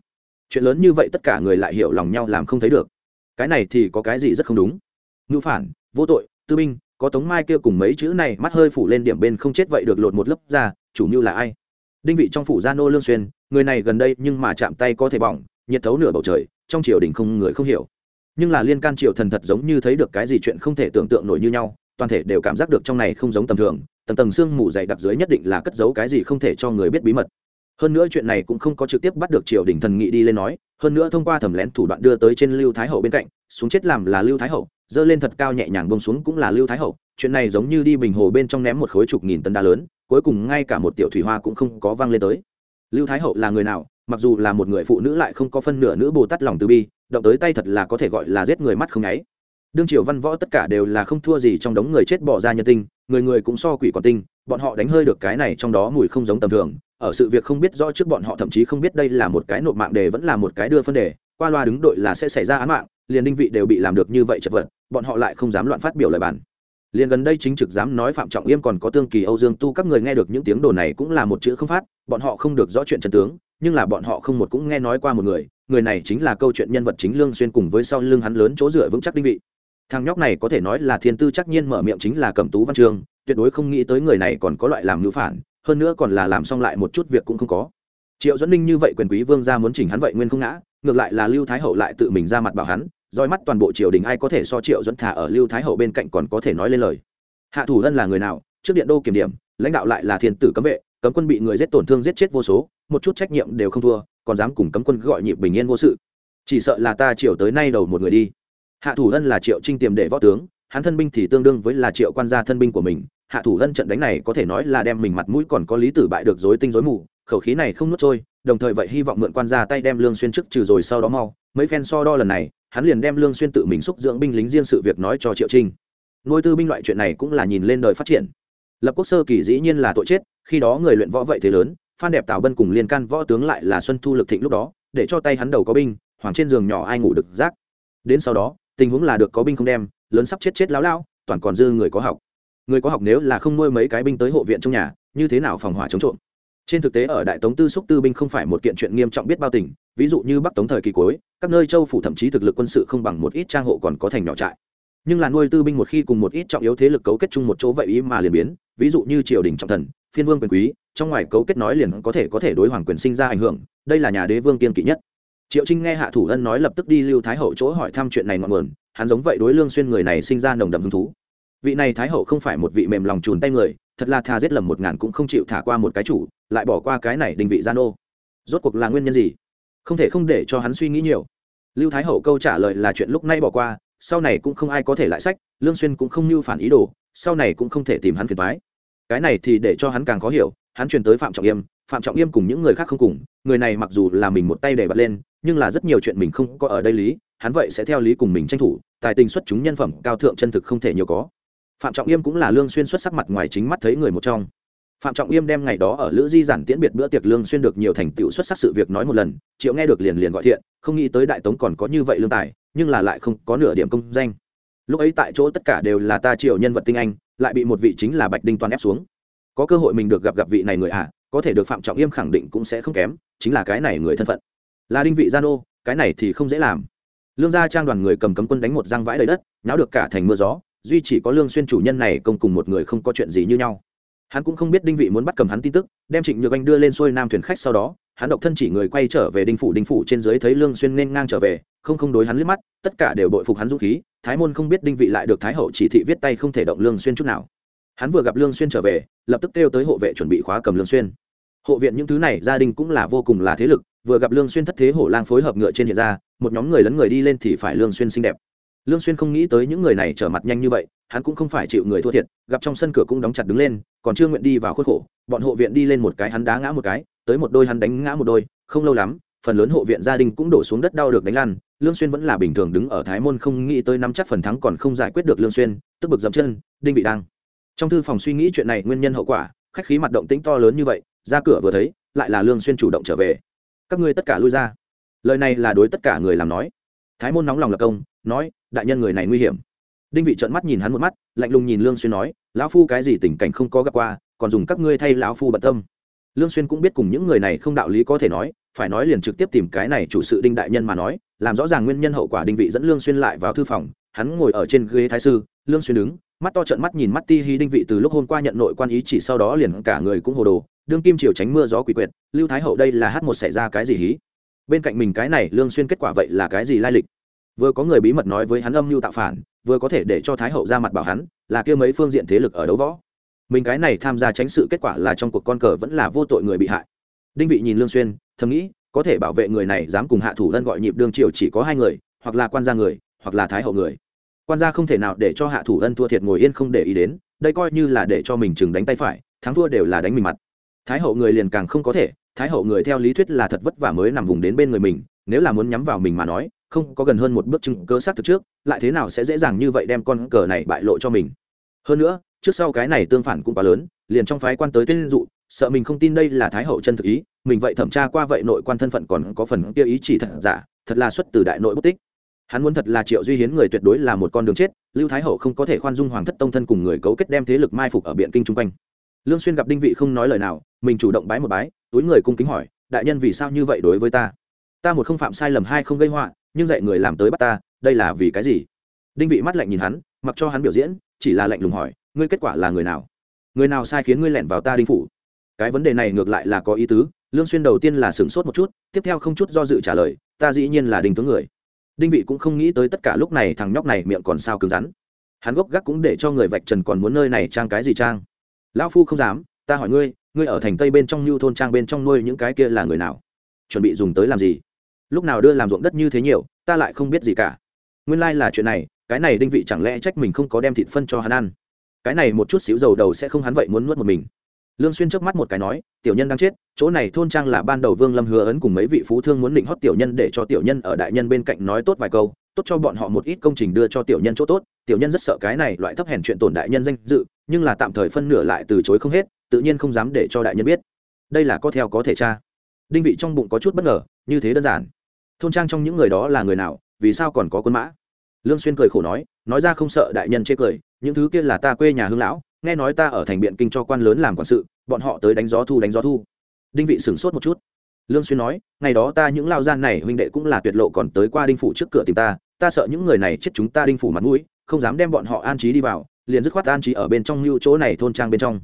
chuyện lớn như vậy tất cả người lại hiểu lòng nhau làm không thấy được. Cái này thì có cái gì rất không đúng? Ngữ phản, vô tội, tư binh, có tống mai kia cùng mấy chữ này mắt hơi phủ lên điểm bên không chết vậy được lột một lớp ra, chủ mưu là ai? Đinh vị trong phủ gia nô lương xuyên, người này gần đây nhưng mà chạm tay có thể bỏng, nhiệt thấu nửa bầu trời, trong triều đình không người không hiểu. Nhưng là liên can triều thần thật giống như thấy được cái gì chuyện không thể tưởng tượng nổi như nhau, toàn thể đều cảm giác được trong này không giống tầm thường, tầng tầng xương mù dày đặc dưới nhất định là cất giấu cái gì không thể cho người biết bí mật hơn nữa chuyện này cũng không có trực tiếp bắt được triều đình thần nghị đi lên nói, hơn nữa thông qua thẩm lén thủ đoạn đưa tới trên lưu thái hậu bên cạnh, xuống chết làm là lưu thái hậu, dơ lên thật cao nhẹ nhàng bông xuống cũng là lưu thái hậu, chuyện này giống như đi bình hồ bên trong ném một khối chục nghìn tấn đá lớn, cuối cùng ngay cả một tiểu thủy hoa cũng không có vang lên tới. Lưu thái hậu là người nào, mặc dù là một người phụ nữ lại không có phân nửa nữ bồ tát lòng từ bi, động tới tay thật là có thể gọi là giết người mắt không nháy. Đương triều văn võ tất cả đều là không thua gì trong đống người chết bỏ ra nhân tinh người người cũng so quỷ còn tinh, bọn họ đánh hơi được cái này trong đó mùi không giống tầm thường ở sự việc không biết rõ trước bọn họ thậm chí không biết đây là một cái nộp mạng đề vẫn là một cái đưa phân đề, qua loa đứng đội là sẽ xảy ra án mạng, liền đinh vị đều bị làm được như vậy chật vật, bọn họ lại không dám loạn phát biểu lời bản liền gần đây chính trực dám nói phạm trọng yêm còn có tương kỳ âu dương tu, các người nghe được những tiếng đồn này cũng là một chữ không phát, bọn họ không được rõ chuyện trần tướng, nhưng là bọn họ không một cũng nghe nói qua một người người này chính là câu chuyện nhân vật chính lương xuyên cùng với sau lưng hắn lớn chỗ dựa vững chắc đinh vị. Thằng nhóc này có thể nói là thiên tư chắc nhiên mở miệng chính là cẩm tú văn trường, tuyệt đối không nghĩ tới người này còn có loại làm ngữ phản hơn nữa còn là làm xong lại một chút việc cũng không có. Triệu dẫn ninh như vậy quyền quý vương gia muốn chỉnh hắn vậy nguyên không ngã, ngược lại là lưu thái hậu lại tự mình ra mặt bảo hắn, roi mắt toàn bộ triều đình ai có thể so triệu dẫn thả ở lưu thái hậu bên cạnh còn có thể nói lên lời. Hạ thủ lân là người nào, trước điện đô kiểm điểm, lãnh đạo lại là thiên tử cấm vệ, cấm quân bị người giết tổn thương giết chết vô số, một chút trách nhiệm đều không thua, còn dám cùng cấm quân gọi nhịp bình yên vô sự. Chỉ sợ là ta triều tới nay đầu một người đi. Hạ thủ lân là triệu trinh tiềm để võ tướng, hắn thân binh thì tương đương với là triệu quan gia thân binh của mình hạ thủ lân trận đánh này có thể nói là đem mình mặt mũi còn có lý tử bại được dối tinh dối mù, khẩu khí này không nuốt trôi, đồng thời vậy hy vọng mượn quan gia tay đem lương xuyên trước trừ rồi sau đó mau. Mấy phen so đo lần này, hắn liền đem lương xuyên tự mình xúc dưỡng binh lính riêng sự việc nói cho triệu trinh. Nuôi tư binh loại chuyện này cũng là nhìn lên đời phát triển. Lập quốc sơ kỳ dĩ nhiên là tội chết, khi đó người luyện võ vậy thế lớn, phan đẹp tào bân cùng liên can võ tướng lại là xuân thu lực thịnh lúc đó, để cho tay hắn đầu có binh, hoàng trên giường nhỏ ai ngủ được, rác. Đến sau đó, tình huống là được có binh không đem, lớn sắp chết chết lão lao toàn còn dư người có học người có học nếu là không nuôi mấy cái binh tới hộ viện trong nhà, như thế nào phòng hỏa chống trộm? Trên thực tế ở đại tống tư xúc tư binh không phải một kiện chuyện nghiêm trọng biết bao tỉnh ví dụ như bắc tống thời kỳ cuối, các nơi châu phủ thậm chí thực lực quân sự không bằng một ít trang hộ còn có thành nhỏ trại. Nhưng là nuôi tư binh một khi cùng một ít trọng yếu thế lực cấu kết chung một chỗ vậy ý mà liền biến, ví dụ như triều đình trọng thần, phiên vương quyền quý, trong ngoài cấu kết nói liền có thể có thể đối hoàng quyền sinh ra ảnh hưởng, đây là nhà đế vương kiên kỵ nhất. Triệu trinh nghe hạ thủ ân nói lập tức đi lưu thái hậu chỗ hỏi thăm chuyện này ngọn nguồn, hắn giống vậy đối lương xuyên người này sinh ra nồng đậm hứng thú vị này thái hậu không phải một vị mềm lòng chùn tay người, thật là thà giết lầm một ngàn cũng không chịu thả qua một cái chủ, lại bỏ qua cái này đình vị gian ô. Rốt cuộc là nguyên nhân gì? Không thể không để cho hắn suy nghĩ nhiều. Lưu thái hậu câu trả lời là chuyện lúc nay bỏ qua, sau này cũng không ai có thể lại sách, lương xuyên cũng không mưu phản ý đồ, sau này cũng không thể tìm hắn phiền toái. Cái này thì để cho hắn càng khó hiểu, hắn truyền tới phạm trọng yêm phạm trọng yêm cùng những người khác không cùng, người này mặc dù là mình một tay để bật lên, nhưng là rất nhiều chuyện mình không có ở đây lý, hắn vậy sẽ theo lý cùng mình tranh thủ, tài tình xuất chúng nhân phẩm cao thượng chân thực không thể nhiều có phạm trọng yêm cũng là lương xuyên xuất sắc mặt ngoài chính mắt thấy người một trong. Phạm trọng yêm đem ngày đó ở lữ di giản tiễn biệt bữa tiệc lương xuyên được nhiều thành tựu xuất sắc sự việc nói một lần triệu nghe được liền liền gọi thiện không nghĩ tới đại tống còn có như vậy lương tài nhưng là lại không có nửa điểm công danh. Lúc ấy tại chỗ tất cả đều là ta triệu nhân vật tinh anh lại bị một vị chính là bạch đinh toàn ép xuống. Có cơ hội mình được gặp gặp vị này người ạ à, có thể được phạm trọng yêm khẳng định cũng sẽ không kém chính là cái này người thân phận. Là đinh vị gia ô cái này thì không dễ làm. Lương gia trang đoàn người cầm cấm quân đánh một giang vãi đầy đất nháo được cả thành mưa gió duy chỉ có lương xuyên chủ nhân này công cùng một người không có chuyện gì như nhau. Hắn cũng không biết đinh vị muốn bắt cầm hắn tin tức, đem trịnh nhược anh đưa lên xuôi nam thuyền khách sau đó, hắn độc thân chỉ người quay trở về đinh phủ đinh phủ trên dưới thấy lương xuyên nên ngang trở về, không không đối hắn liếc mắt, tất cả đều bội phục hắn dũng khí, thái môn không biết đinh vị lại được thái hậu chỉ thị viết tay không thể động lương xuyên chút nào. Hắn vừa gặp lương xuyên trở về, lập tức kêu tới hộ vệ chuẩn bị khóa cầm lương xuyên. Hộ viện những thứ này gia đình cũng là vô cùng là thế lực, vừa gặp lương xuyên thất thế hổ lang phối hợp ngựa trên hiện ra, một nhóm người lấn người đi lên thì phải lương xuyên xinh đẹp lương xuyên không nghĩ tới những người này trở mặt nhanh như vậy, hắn cũng không phải chịu người thua thiệt, gặp trong sân cửa cũng đóng chặt đứng lên, còn chưa nguyện đi vào khuất khổ, bọn hộ viện đi lên một cái hắn đá ngã một cái, tới một đôi hắn đánh ngã một đôi, không lâu lắm, phần lớn hộ viện gia đình cũng đổ xuống đất đau được đánh lăn, lương xuyên vẫn là bình thường đứng ở thái môn không nghĩ tới nắm chắc phần thắng còn không giải quyết được lương xuyên, tức bực dậm chân, đinh vị đang trong thư phòng suy nghĩ chuyện này nguyên nhân hậu quả, khách khí mặt động tĩnh to lớn như vậy, ra cửa vừa thấy, lại là lương xuyên chủ động trở về. Các ngươi tất cả lui ra. Lời này là đối tất cả người làm nói thái môn nóng lòng lập công, nói, đại nhân người này nguy hiểm. Đinh vị trợn mắt nhìn hắn một mắt, lạnh lùng nhìn lương xuyên nói, lão phu cái gì tình cảnh không có gặp qua, còn dùng các ngươi thay lão phu bận tâm. Lương xuyên cũng biết cùng những người này không đạo lý có thể nói, phải nói liền trực tiếp tìm cái này chủ sự đinh đại nhân mà nói, làm rõ ràng nguyên nhân hậu quả đinh vị dẫn lương xuyên lại vào thư phòng, hắn ngồi ở trên ghế thái sư, lương xuyên đứng, mắt to trợn mắt nhìn mắt ti hi đinh vị từ lúc hôm qua nhận nội quan ý chỉ sau đó liền cả người cũng hồ đồ, đương kim triều tránh mưa gió quỷ quyệt, lưu thái hậu đây là hát một xảy ra cái gì hí? Bên cạnh mình cái này lương xuyên kết quả vậy là cái gì lai lịch? Vừa có người bí mật nói với hắn âm mưu tạo phản, vừa có thể để cho thái hậu ra mặt bảo hắn, là kia mấy phương diện thế lực ở đấu võ. Mình cái này tham gia tránh sự kết quả là trong cuộc con cờ vẫn là vô tội người bị hại. Đinh vị nhìn lương xuyên, thầm nghĩ, có thể bảo vệ người này dám cùng hạ thủ lân gọi nhịp đương triều chỉ có hai người, hoặc là quan gia người, hoặc là thái hậu người. Quan gia không thể nào để cho hạ thủ lân thua thiệt ngồi yên không để ý đến, đây coi như là để cho mình chừng đánh tay phải, thắng thua đều là đánh mình mặt. Thái hậu người liền càng không có thể thái hậu người theo lý thuyết là thật vất vả mới nằm vùng đến bên người mình, nếu là muốn nhắm vào mình mà nói, không có gần hơn một bước chứng cơ xác thực trước, lại thế nào sẽ dễ dàng như vậy đem con cờ này bại lộ cho mình? Hơn nữa, trước sau cái này tương phản cũng quá lớn, liền trong phái quan tới tên dụ, sợ mình không tin đây là thái hậu chân thực ý, mình vậy thẩm tra qua vậy nội quan thân phận còn có phần kia ý chỉ thật giả, thật là xuất từ đại nội bút tích. Hắn muốn thật là triệu duy hiến người tuyệt đối là một con đường chết, lưu thái hậu không có thể khoan dung hoàng thất tông thân cùng người cấu kết đem thế lực mai phục ở biện kinh chung quanh. Lương xuyên gặp đinh vị không nói lời nào, mình chủ động bái một bái túi người cung kính hỏi, đại nhân vì sao như vậy đối với ta? Ta một không phạm sai lầm hai không gây họa, nhưng dạy người làm tới bắt ta, đây là vì cái gì? Đinh vị mắt lạnh nhìn hắn, mặc cho hắn biểu diễn, chỉ là lạnh lùng hỏi, ngươi kết quả là người nào? Người nào sai khiến ngươi lẻn vào ta đinh phủ? Cái vấn đề này ngược lại là có ý tứ, lương xuyên đầu tiên là sửng sốt một chút, tiếp theo không chút do dự trả lời, ta dĩ nhiên là đinh tướng người. Đinh vị cũng không nghĩ tới tất cả lúc này thằng nhóc này miệng còn sao cứng rắn. Hắn gốc gác cũng để cho người vạch trần còn muốn nơi này trang cái gì trang. Lão phu không dám, ta hỏi ngươi ngươi ở thành tây bên trong Nhu thôn trang bên trong nuôi những cái kia là người nào? Chuẩn bị dùng tới làm gì? Lúc nào đưa làm ruộng đất như thế nhiều, ta lại không biết gì cả. Nguyên lai là chuyện này, cái này đinh vị chẳng lẽ trách mình không có đem thịt phân cho hắn ăn? Cái này một chút xíu dầu đầu sẽ không hắn vậy muốn nuốt một mình. Lương xuyên trước mắt một cái nói, tiểu nhân đang chết, chỗ này thôn trang là ban đầu vương lâm hứa ấn cùng mấy vị phú thương muốn định hót tiểu nhân để cho tiểu nhân ở đại nhân bên cạnh nói tốt vài câu, tốt cho bọn họ một ít công trình đưa cho tiểu nhân chỗ tốt. Tiểu nhân rất sợ cái này loại thấp hèn chuyện tổn đại nhân danh dự, nhưng là tạm thời phân nửa lại từ chối không hết tự nhiên không dám để cho đại nhân biết. Đây là có theo có thể cha đinh vị trong bụng có chút bất ngờ, như thế đơn giản. Thôn trang trong những người đó là người nào, vì sao còn có quân mã? Lương xuyên cười khổ nói nói ra không sợ đại nhân chê cười, những thứ kia là ta quê nhà hương lão, nghe nói ta ở thành biện kinh cho quan lớn làm quản sự, bọn họ tới đánh gió thu đánh gió thu. Đinh vị sửng sốt một chút. Lương xuyên nói, ngày đó ta những lao gian này huynh đệ cũng là tuyệt lộ còn tới qua đinh phủ trước cửa tìm ta ta sợ những người này chết chúng ta đinh phủ mặt mũi, không dám đem bọn họ an trí đi vào, liền dứt khoát an trí ở bên trong lưu chỗ này thôn trang bên trong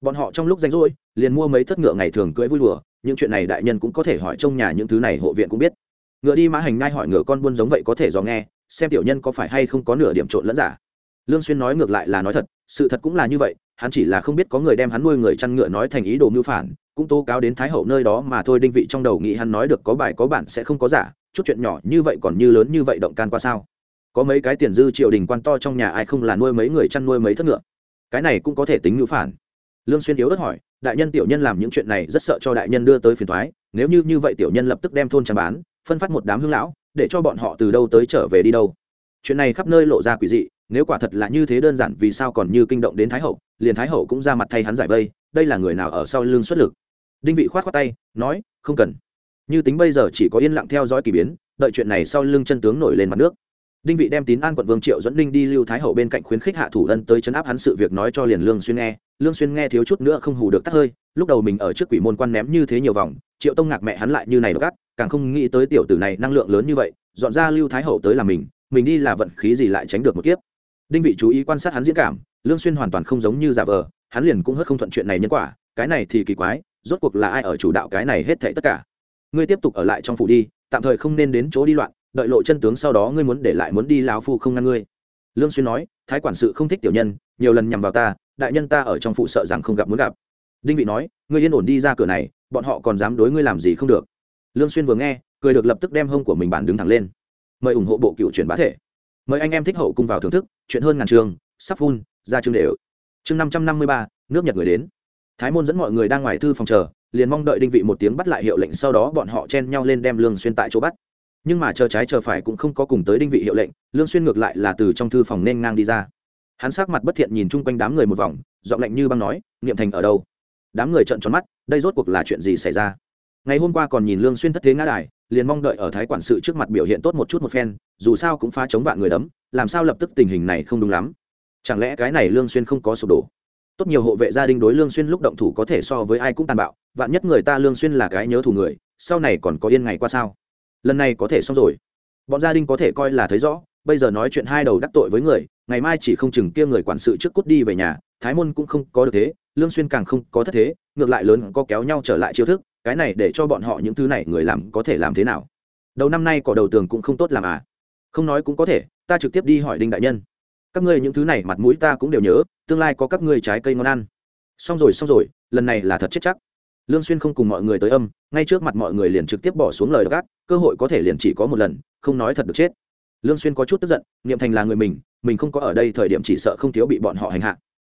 bọn họ trong lúc rảnh rỗi, liền mua mấy thất ngựa ngày thường cưỡi vui đùa, những chuyện này đại nhân cũng có thể hỏi trong nhà những thứ này hộ viện cũng biết. Ngựa đi mã hành ngai hỏi ngựa con buôn giống vậy có thể dò nghe, xem tiểu nhân có phải hay không có nửa điểm trộn lẫn giả. Lương xuyên nói ngược lại là nói thật, sự thật cũng là như vậy, hắn chỉ là không biết có người đem hắn nuôi người chăn ngựa nói thành ý đồ mưu phản, cũng tố cáo đến thái hậu nơi đó mà thôi, đinh vị trong đầu nghĩ hắn nói được có bài có bản sẽ không có giả, chút chuyện nhỏ như vậy còn như lớn như vậy động can qua sao? Có mấy cái tiền dư triều đình quan to trong nhà ai không là nuôi mấy người chăn nuôi mấy thất ngựa? Cái này cũng có thể tính mưu phản lương xuyên yếu ớt hỏi, đại nhân tiểu nhân làm những chuyện này rất sợ cho đại nhân đưa tới phiền toái, nếu như như vậy tiểu nhân lập tức đem thôn trang bán, phân phát một đám hương lão, để cho bọn họ từ đâu tới trở về đi đâu? Chuyện này khắp nơi lộ ra quỷ dị, nếu quả thật là như thế đơn giản vì sao còn như kinh động đến thái hậu, liền thái hậu cũng ra mặt thay hắn giải vây, đây là người nào ở sau lưng xuất lực? Đinh vị khoát khoát tay, nói, không cần. Như tính bây giờ chỉ có yên lặng theo dõi kỳ biến, đợi chuyện này sau lưng chân tướng nổi lên mặt nước đinh vị đem tín an quận vương triệu dẫn đinh đi lưu thái hậu bên cạnh khuyến khích hạ thủ ân tới chấn áp hắn sự việc nói cho liền lương xuyên nghe. Lương xuyên nghe thiếu chút nữa không hù được tắt hơi, lúc đầu mình ở trước quỷ môn quan ném như thế nhiều vòng, triệu tông ngạc mẹ hắn lại như này gắt càng không nghĩ tới tiểu tử này năng lượng lớn như vậy, dọn ra lưu thái hậu tới là mình mình đi là vận khí gì lại tránh được một kiếp. Đinh vị chú ý quan sát hắn diễn cảm, lương xuyên hoàn toàn không giống như giả vờ, hắn liền cũng hất không thuận chuyện này nhân quả, cái này thì kỳ quái, rốt cuộc là ai ở chủ đạo cái này hết thảy tất cả. Ngươi tiếp tục ở lại trong phủ đi, tạm thời không nên đến chỗ đi loạn đợi lộ chân tướng sau đó ngươi muốn để lại muốn đi lão phu không ngăn ngươi. Lương xuyên nói, thái quản sự không thích tiểu nhân, nhiều lần nhằm vào ta, đại nhân ta ở trong phụ sợ rằng không gặp muốn gặp. Đinh vị nói, ngươi yên ổn đi ra cửa này, bọn họ còn dám đối ngươi làm gì không được. Lương xuyên vừa nghe, cười được lập tức đem hông của mình bản đứng thẳng lên. Mời ủng hộ bộ cựu truyền bá thể. Mời anh em thích hậu cùng vào thưởng thức, chuyện hơn ngàn trường, sắp phun, ra chương đều. Chương năm trăm năm mươi ba, nước nhật người đến. Thái môn dẫn mọi người đang ngoài thư phòng chờ, liền mong đợi đinh vị một tiếng bắt lại hiệu lệnh, sau đó bọn họ chen nhau lên đem lương xuyên tại chỗ bắt nhưng mà chờ trái chờ phải cũng không có cùng tới đinh vị hiệu lệnh, lương xuyên ngược lại là từ trong thư phòng nên ngang đi ra. Hắn sắc mặt bất thiện nhìn chung quanh đám người một vòng, giọng lạnh như băng nói, niệm thành ở đâu? Đám người trợn tròn mắt, đây rốt cuộc là chuyện gì xảy ra? Ngày hôm qua còn nhìn lương xuyên thất thế ngã đài, liền mong đợi ở thái quản sự trước mặt biểu hiện tốt một chút một phen, dù sao cũng phá chống vạn người đấm, làm sao lập tức tình hình này không đúng lắm. Chẳng lẽ cái này lương xuyên không có sụp đổ? Tốt nhiều hộ vệ gia đình đối lương xuyên lúc động thủ có thể so với ai cũng tàn bạo, vạn nhất người ta lương xuyên là cái nhớ thủ người, sau này còn có yên ngày qua sao? Lần này có thể xong rồi. Bọn gia đình có thể coi là thấy rõ, bây giờ nói chuyện hai đầu đắc tội với người, ngày mai chỉ không chừng kia người quản sự trước cút đi về nhà, thái môn cũng không có được thế, lương xuyên càng không có thất thế, ngược lại lớn có kéo nhau trở lại chiêu thức, cái này để cho bọn họ những thứ này người làm có thể làm thế nào? Đầu năm nay cỏ đầu tường cũng không tốt làm à? Không nói cũng có thể, ta trực tiếp đi hỏi đinh đại nhân. Các ngươi những thứ này mặt mũi ta cũng đều nhớ, tương lai có các ngươi trái cây ngon ăn. Xong rồi xong rồi, lần này là thật chết chắc. Lương xuyên không cùng mọi người tới âm, ngay trước mặt mọi người liền trực tiếp bỏ xuống lời gác cơ hội có thể liền chỉ có một lần, không nói thật được chết. Lương xuyên có chút tức giận, niệm thành là người mình mình không có ở đây thời điểm chỉ sợ không thiếu bị bọn họ hành hạ.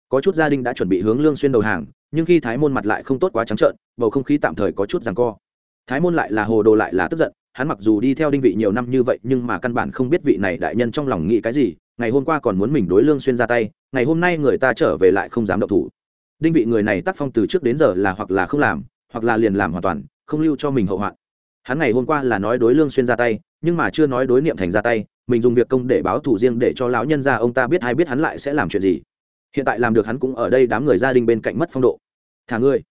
Có chút gia đình đã chuẩn bị hướng lương xuyên đầu hàng, nhưng khi thái môn mặt lại không tốt quá trắng trợn, bầu không khí tạm thời có chút giằng co. Thái môn lại là hồ đồ lại là tức giận, hắn mặc dù đi theo đinh vị nhiều năm như vậy, nhưng mà căn bản không biết vị này đại nhân trong lòng nghĩ cái gì, ngày hôm qua còn muốn mình đối lương xuyên ra tay, ngày hôm nay người ta trở về lại không dám động thủ. Đinh vị người này tác phong từ trước đến giờ là hoặc là không làm, hoặc là liền làm hoàn toàn, không lưu cho mình hậu hoạn hắn ngày hôm qua là nói đối lương xuyên ra tay, nhưng mà chưa nói đối niệm thành ra tay, mình dùng việc công để báo thù riêng để cho lão nhân gia ông ta biết hay biết hắn lại sẽ làm chuyện gì. Hiện tại làm được hắn cũng ở đây đám người gia đình bên cạnh mất phong độ. Thả ngươi.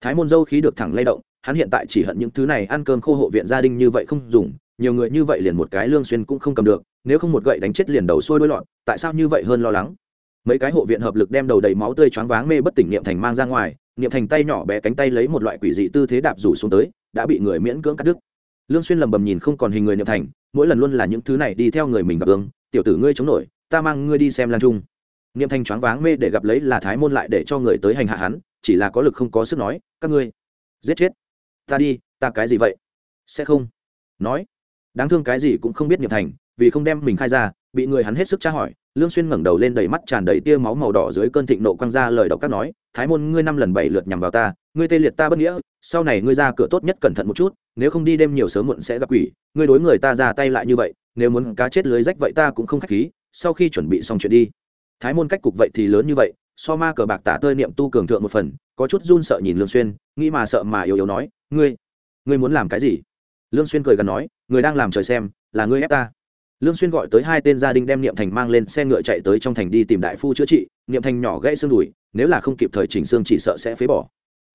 Thái môn dâu khí được thẳng lay động, hắn hiện tại chỉ hận những thứ này, ăn cơm khô hộ viện gia đình như vậy không dùng, nhiều người như vậy liền một cái lương xuyên cũng không cầm được, nếu không một gậy đánh chết liền đầu xuôi đuôi lọt tại sao như vậy hơn lo lắng? Mấy cái hộ viện hợp lực đem đầu đầy máu tươi choáng váng mê bất tỉnh niệm thành mang ra ngoài, niệm thành tay nhỏ bé cánh tay lấy một loại quỷ dị tư thế đạp rủ xuống tới đã bị người miễn cưỡng cắt đứt. Lương xuyên lầm bầm nhìn không còn hình người niệm thành, mỗi lần luôn là những thứ này đi theo người mình gặp ương, tiểu tử ngươi chống nổi, ta mang ngươi đi xem lan trung. Niệm thành choáng váng mê để gặp lấy là thái môn lại để cho người tới hành hạ hắn, chỉ là có lực không có sức nói, các ngươi, giết chết. Ta đi, ta cái gì vậy? Sẽ không. Nói, đáng thương cái gì cũng không biết niệm thành, vì không đem mình khai ra, bị người hắn hết sức tra hỏi, lương xuyên ngẩng đầu lên đầy mắt tràn đầy tia máu màu đỏ dưới cơn thịnh nộ quăng ra lời độc các nói, thái môn, ngươi năm lần bảy lượt nhằm vào ta ngươi tê liệt ta bất nghĩa, sau này ngươi ra cửa tốt nhất cẩn thận một chút, nếu không đi đêm nhiều sớm muộn sẽ gặp quỷ, ngươi đối người ta ra tay lại như vậy, nếu muốn cá chết lưới rách vậy ta cũng không khách khí, sau khi chuẩn bị xong chuyện đi. Thái môn cách cục vậy thì lớn như vậy, so ma cờ bạc tả tơi niệm tu cường thượng một phần, có chút run sợ nhìn lương xuyên, nghĩ mà sợ mà yếu yếu nói, ngươi ngươi muốn làm cái gì? Lương xuyên cười gần nói, người đang làm trời xem, là ngươi ép ta. Lương xuyên gọi tới hai tên gia đình đem niệm thành mang lên xe ngựa chạy tới trong thành đi tìm đại phu chữa trị, niệm thành nhỏ gãy xương đùi, nếu là không kịp thời chỉnh xương chỉ sợ sẽ phế bỏ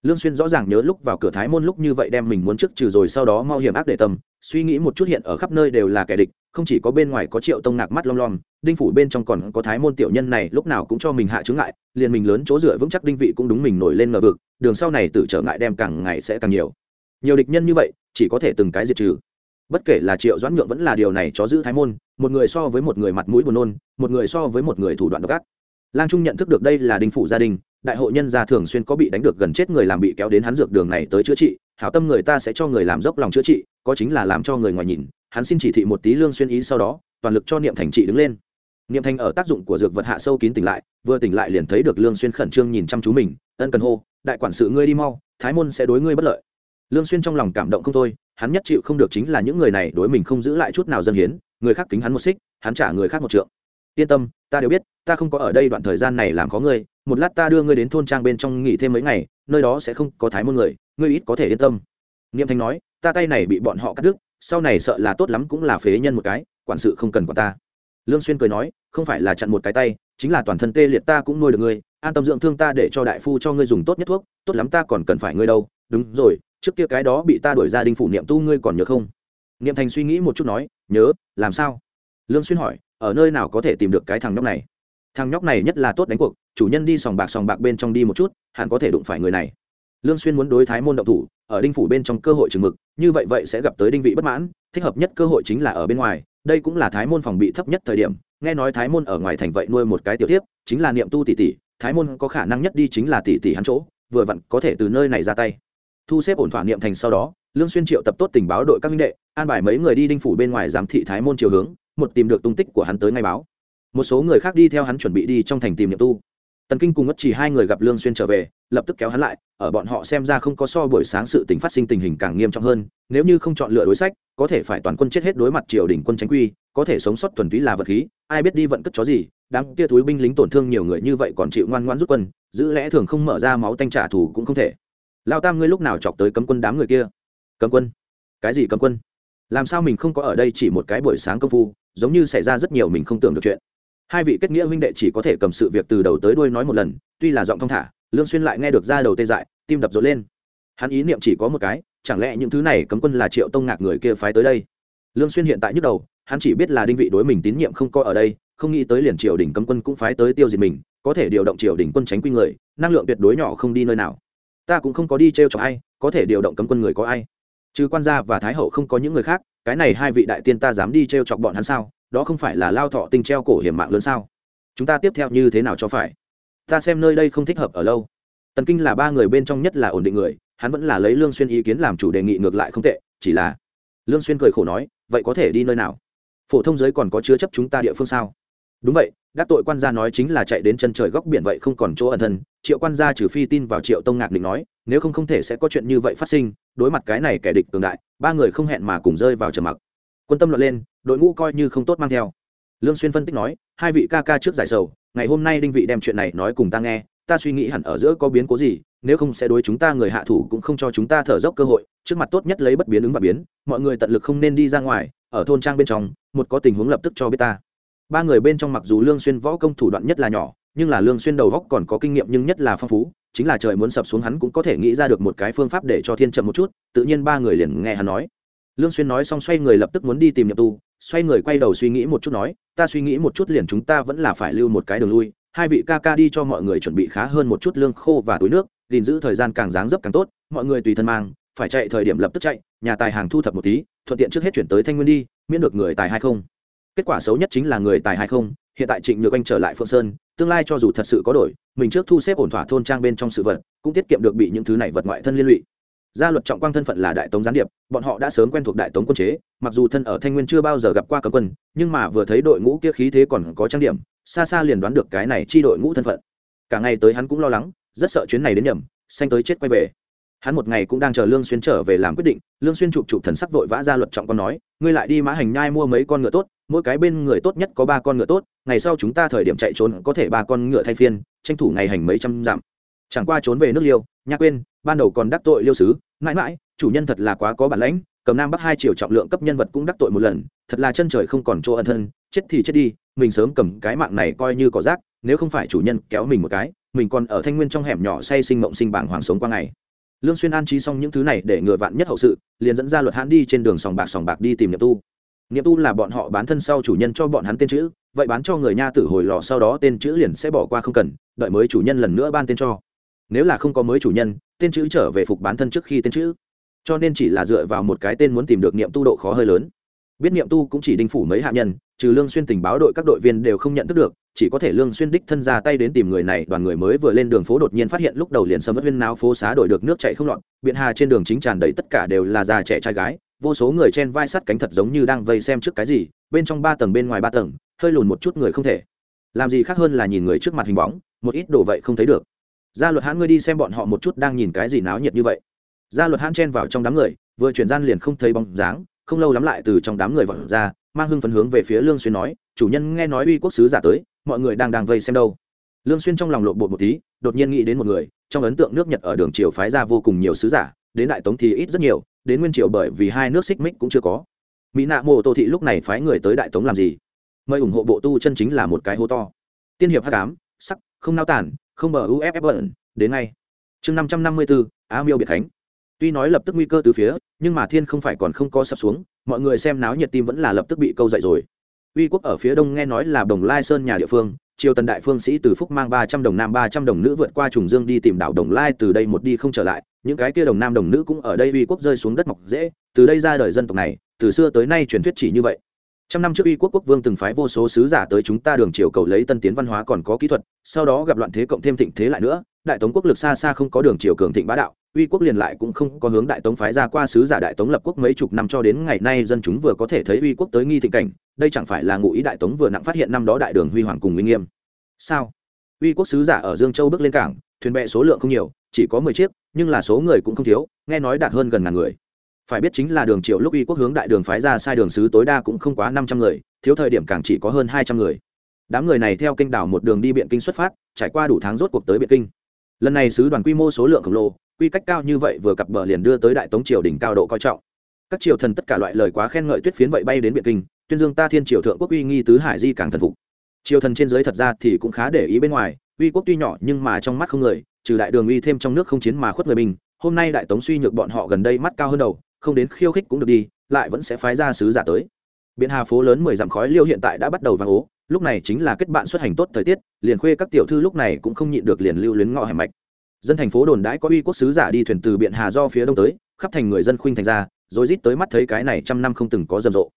lương xuyên rõ ràng nhớ lúc vào cửa thái môn lúc như vậy đem mình muốn trước trừ rồi sau đó mau hiểm ác để tâm, suy nghĩ một chút hiện ở khắp nơi đều là kẻ địch, không chỉ có bên ngoài có triệu tông ngạc mắt long long đinh phủ bên trong còn có thái môn tiểu nhân này lúc nào cũng cho mình hạ chứng ngại, liền mình lớn chỗ dựa vững chắc đinh vị cũng đúng mình nổi lên ngờ vực, đường sau này tự trở ngại đem càng ngày sẽ càng nhiều. Nhiều địch nhân như vậy, chỉ có thể từng cái diệt trừ. Bất kể là triệu doãn nhượng vẫn là điều này cho giữ thái môn, một người so với một người mặt mũi buồn nôn, một người so với một người thủ đoạn độc ác. Lang trung nhận thức được đây là đinh phủ gia đình đại hội nhân gia thường xuyên có bị đánh được gần chết người làm bị kéo đến hắn dược đường này tới chữa trị, hảo tâm người ta sẽ cho người làm dốc lòng chữa trị, có chính là làm cho người ngoài nhìn, hắn xin chỉ thị một tí lương xuyên ý sau đó, toàn lực cho niệm thành trị đứng lên. Niệm thành ở tác dụng của dược vật hạ sâu kín tỉnh lại, vừa tỉnh lại liền thấy được lương xuyên khẩn trương nhìn chăm chú mình, ân cần hô, đại quản sự ngươi đi mau, thái môn sẽ đối ngươi bất lợi. Lương xuyên trong lòng cảm động không thôi, hắn nhất chịu không được chính là những người này đối mình không giữ lại chút nào dân hiến, người khác kính hắn một xích, hắn trả người khác một trượng yên tâm, ta đều biết, ta không có ở đây đoạn thời gian này làm khó ngươi, một lát ta đưa ngươi đến thôn trang bên trong nghỉ thêm mấy ngày, nơi đó sẽ không có thái môn người, ngươi ít có thể yên tâm. Niệm thanh nói, ta tay này bị bọn họ cắt đứt, sau này sợ là tốt lắm cũng là phế nhân một cái, quản sự không cần quản ta. Lương xuyên cười nói, không phải là chặn một cái tay, chính là toàn thân tê liệt ta cũng nuôi được ngươi, an tâm dưỡng thương ta để cho đại phu cho ngươi dùng tốt nhất thuốc, tốt lắm ta còn cần phải ngươi đâu. Đúng rồi, trước kia cái đó bị ta đuổi ra đinh phủ niệm tu ngươi còn nhớ không? Niệm thành suy nghĩ một chút nói, nhớ, làm sao? Lương xuyên hỏi ở nơi nào có thể tìm được cái thằng nhóc này? Thằng nhóc này nhất là tốt đánh cuộc, chủ nhân đi sòng bạc sòng bạc bên trong đi một chút, hẳn có thể đụng phải người này. Lương xuyên muốn đối thái môn động thủ, ở đinh phủ bên trong cơ hội chừng mực, như vậy vậy sẽ gặp tới đinh vị bất mãn, thích hợp nhất cơ hội chính là ở bên ngoài, đây cũng là thái môn phòng bị thấp nhất thời điểm, nghe nói thái môn ở ngoài thành vậy nuôi một cái tiểu tiếp chính là niệm tu tỷ tỷ, thái môn có khả năng nhất đi chính là tỷ tỷ hắn chỗ, vừa vặn có thể từ nơi này ra tay. Thu xếp ổn thỏa niệm thành sau đó, lương xuyên triệu tập tốt tình báo đội các minh đệ, an bài mấy người đi đinh phủ bên ngoài giám thị thái môn chiều hướng một tìm được tung tích của hắn tới ngay báo. Một số người khác đi theo hắn chuẩn bị đi trong thành tìm niệm tu. Tần kinh cùng ngất chỉ hai người gặp lương xuyên trở về, lập tức kéo hắn lại, ở bọn họ xem ra không có so buổi sáng sự tình phát sinh tình hình càng nghiêm trọng hơn, nếu như không chọn lựa đối sách, có thể phải toàn quân chết hết đối mặt triều đình quân tránh quy, có thể sống sót thuần túy là vật khí, ai biết đi vận cất chó gì, đám kia túi binh lính tổn thương nhiều người như vậy còn chịu ngoan ngoãn rút quân, giữ lẽ thường không mở ra máu tanh trả thù cũng không thể. Lao tam ngươi lúc nào chọc tới cấm quân đám người kia? Cấm quân? Cái gì cấm quân? Làm sao mình không có ở đây chỉ một cái buổi sáng công phu giống như xảy ra rất nhiều mình không tưởng được chuyện. Hai vị kết nghĩa huynh đệ chỉ có thể cầm sự việc từ đầu tới đuôi nói một lần, tuy là giọng thong thả, lương xuyên lại nghe được ra đầu tê dại, tim đập rộn lên. Hắn ý niệm chỉ có một cái, chẳng lẽ những thứ này cấm quân là triệu tông ngạc người kia phái tới đây? Lương xuyên hiện tại nhức đầu, hắn chỉ biết là đinh vị đối mình tín nhiệm không coi ở đây, không nghĩ tới liền triều đình cấm quân cũng phái tới tiêu diệt mình, có thể điều động triều đình quân tránh quy người, năng lượng tuyệt đối nhỏ không đi nơi nào. Ta cũng không có đi treo chọc ai, có thể điều động cấm quân người có ai? Trừ quan gia và thái hậu không có những người khác, cái này hai vị đại tiên ta dám đi treo chọc bọn hắn sao? Đó không phải là lao thọ tinh treo cổ hiểm mạng lớn sao? Chúng ta tiếp theo như thế nào cho phải? Ta xem nơi đây không thích hợp ở lâu. Tần kinh là ba người bên trong nhất là ổn định người, hắn vẫn là lấy lương xuyên ý kiến làm chủ đề nghị ngược lại không tệ, chỉ là lương xuyên cười khổ nói, vậy có thể đi nơi nào? Phổ thông giới còn có chứa chấp chúng ta địa phương sao? Đúng vậy đắc tội quan gia nói chính là chạy đến chân trời góc biển vậy không còn chỗ ẩn thân. Triệu quan gia trừ phi tin vào triệu tông ngạc định nói, nếu không không thể sẽ có chuyện như vậy phát sinh đối mặt cái này kẻ địch cường đại, ba người không hẹn mà cùng rơi vào trầm mặc. Quân tâm luận lên, đội ngũ coi như không tốt mang theo. Lương xuyên phân tích nói, hai vị ca ca trước giải sầu, ngày hôm nay đinh vị đem chuyện này nói cùng ta nghe, ta suy nghĩ hẳn ở giữa có biến cố gì, nếu không sẽ đối chúng ta người hạ thủ cũng không cho chúng ta thở dốc cơ hội, trước mặt tốt nhất lấy bất biến ứng và biến, mọi người tận lực không nên đi ra ngoài, ở thôn trang bên trong, một có tình huống lập tức cho biết ta. Ba người bên trong mặc dù lương xuyên võ công thủ đoạn nhất là nhỏ, nhưng là lương xuyên đầu góc còn có kinh nghiệm nhưng nhất là phong phú chính là trời muốn sập xuống hắn cũng có thể nghĩ ra được một cái phương pháp để cho thiên chậm một chút, tự nhiên ba người liền nghe hắn nói. Lương xuyên nói xong xoay người lập tức muốn đi tìm nhập tu, xoay người quay đầu suy nghĩ một chút nói, ta suy nghĩ một chút liền chúng ta vẫn là phải lưu một cái đường lui, hai vị ca ca đi cho mọi người chuẩn bị khá hơn một chút lương khô và túi nước, gìn giữ thời gian càng dáng dấp càng tốt, mọi người tùy thân mang, phải chạy thời điểm lập tức chạy, nhà tài hàng thu thập một tí, thuận tiện trước hết chuyển tới thanh nguyên đi, miễn được người tài hay không. Kết quả xấu nhất chính là người tài hay không, hiện tại trịnh nhược anh trở lại phượng sơn, tương lai cho dù thật sự có đổi mình trước thu xếp ổn thỏa thôn trang bên trong sự vật, cũng tiết kiệm được bị những thứ này vật ngoại thân liên lụy. Gia luật trọng quang thân phận là đại tống gián điệp, bọn họ đã sớm quen thuộc đại tống quân chế, mặc dù thân ở thanh nguyên chưa bao giờ gặp qua cấm quân, nhưng mà vừa thấy đội ngũ kia khí thế còn có trang điểm, xa xa liền đoán được cái này chi đội ngũ thân phận. Cả ngày tới hắn cũng lo lắng, rất sợ chuyến này đến nhầm, xanh tới chết quay về. Hắn một ngày cũng đang chờ lương xuyên trở về làm quyết định, lương xuyên chụp chụp thần sắc vội vã ra luật trọng con nói ngươi lại đi mã hành nhai mua mấy con ngựa tốt, mỗi cái bên người tốt nhất có ba con ngựa tốt, ngày sau chúng ta thời điểm chạy trốn có thể ba con ngựa thay phiên, tranh thủ ngày hành mấy trăm dặm. Chẳng qua trốn về nước liêu nhạc quên, ban đầu còn đắc tội liêu sứ, mãi mãi, chủ nhân thật là quá có bản lãnh, cầm nam bắc hai triệu trọng lượng cấp nhân vật cũng đắc tội một lần, thật là chân trời không còn chỗ ẩn thân, chết thì chết đi, mình sớm cầm cái mạng này coi như có rác, nếu không phải chủ nhân kéo mình một cái, mình còn ở thanh nguyên trong hẻm nhỏ say sinh mộng sinh bảng hoàng sống qua ngày lương xuyên an trí xong những thứ này để ngừa vạn nhất hậu sự, liền dẫn ra luật hãn đi trên đường sòng bạc sòng bạc đi tìm niệm tu. Niệm tu là bọn họ bán thân sau chủ nhân cho bọn hắn tên chữ, vậy bán cho người nha tử hồi lò sau đó tên chữ liền sẽ bỏ qua không cần, đợi mới chủ nhân lần nữa ban tên cho. Nếu là không có mới chủ nhân, tên chữ trở về phục bán thân trước khi tên chữ. Cho nên chỉ là dựa vào một cái tên muốn tìm được niệm tu độ khó hơi lớn biết niệm tu cũng chỉ đinh phủ mấy hạ nhân, trừ lương xuyên tình báo đội các đội viên đều không nhận thức được, chỉ có thể lương xuyên đích thân ra tay đến tìm người này, đoàn người mới vừa lên đường phố đột nhiên phát hiện lúc đầu liền sầm mất viên náo phố xá đổi được nước chảy không loạn biện hà trên đường chính tràn đầy tất cả đều là già trẻ trai gái, vô số người trên vai sắt cánh thật giống như đang vây xem trước cái gì, bên trong ba tầng bên ngoài ba tầng, hơi lùn một chút người không thể. Làm gì khác hơn là nhìn người trước mặt hình bóng, một ít đồ vậy không thấy được. Gia luật hãn ngươi đi xem bọn họ một chút đang nhìn cái gì náo nhiệt như vậy. Gia luật hãn chen vào trong đám người, vừa chuyển gian liền không thấy bóng dáng không lâu lắm lại từ trong đám người vọt ra, mang hưng phấn hướng về phía lương xuyên nói, chủ nhân nghe nói uy quốc sứ giả tới, mọi người đang đang vây xem đâu. Lương xuyên trong lòng lộn bột một tí, đột nhiên nghĩ đến một người, trong ấn tượng nước nhật ở đường triều phái ra vô cùng nhiều sứ giả, đến đại tống thì ít rất nhiều, đến nguyên triều bởi vì hai nước xích mích cũng chưa có. Mỹ nạ mộ tô thị lúc này phái người tới đại tống làm gì? Mời ủng hộ bộ tu chân chính là một cái hô to. Tiên hiệp hắc ám, sắc, không nao tản không bờ uff bẩn, đến ngay. Chương năm trăm năm mươi bốn á miêu biệt khánh tuy nói lập tức nguy cơ từ phía, nhưng mà thiên không phải còn không có sập xuống, mọi người xem náo nhiệt tim vẫn là lập tức bị câu dậy rồi. Uy quốc ở phía đông nghe nói là đồng lai sơn nhà địa phương, triều tần đại phương sĩ từ phúc mang ba trăm đồng nam, ba trăm đồng nữ vượt qua trùng dương đi tìm đảo đồng lai, từ đây một đi không trở lại. Những cái kia đồng nam đồng nữ cũng ở đây uy quốc rơi xuống đất mọc dễ, từ đây ra đời dân tộc này, từ xưa tới nay truyền thuyết chỉ như vậy. Trăm năm trước uy quốc quốc vương từng phái vô số sứ giả tới chúng ta đường triều cầu lấy tân tiến văn hóa còn có kỹ thuật, sau đó gặp loạn thế cộng thêm thịnh thế lại nữa đại tống quốc lực xa xa không có đường triều cường thịnh bá đạo, uy quốc liền lại cũng không có hướng đại tống phái ra qua sứ giả đại tống lập quốc mấy chục năm cho đến ngày nay dân chúng vừa có thể thấy uy quốc tới nghi thịnh cảnh, đây chẳng phải là ngụ ý đại tống vừa nặng phát hiện năm đó đại đường huy hoàng cùng uy nghiêm. Sao? Uy quốc sứ giả ở dương châu bước lên cảng, thuyền bè số lượng không nhiều, chỉ có mười chiếc, nhưng là số người cũng không thiếu, nghe nói đạt hơn gần ngàn người. Phải biết chính là đường triệu lúc uy quốc hướng đại đường phái ra sai đường sứ tối đa cũng không quá năm trăm người, thiếu thời điểm càng chỉ có hơn hai trăm người. Đám người này theo kinh đảo một đường đi biện kinh xuất phát, trải qua đủ tháng rốt cuộc tới biện kinh lần này sứ đoàn quy mô số lượng khổng lồ, quy cách cao như vậy vừa cặp bờ liền đưa tới đại tống triều đỉnh cao độ coi trọng. Các triều thần tất cả loại lời quá khen ngợi tuyết phiến vậy bay đến biện kinh, tuyên dương ta thiên triều thượng quốc uy nghi tứ hải di càng thần phục. Triều thần trên dưới thật ra thì cũng khá để ý bên ngoài, uy quốc tuy nhỏ nhưng mà trong mắt không người, trừ đại đường uy thêm trong nước không chiến mà khuất người mình, hôm nay đại tống suy nhược bọn họ gần đây mắt cao hơn đầu, không đến khiêu khích cũng được đi, lại vẫn sẽ phái ra sứ giả tới. Biện hà phố lớn mười dặm khói liêu hiện tại đã bắt đầu vàng ố lúc này chính là kết bạn xuất hành tốt thời tiết, liền khuê các tiểu thư lúc này cũng không nhịn được liền lưu luyến ngõ hẻm mạch. Dân thành phố đồn đãi có uy quốc sứ giả đi thuyền từ biện hà do phía đông tới, khắp thành người dân khuynh thành ra, rồi rít tới mắt thấy cái này trăm năm không từng có rầm rộ.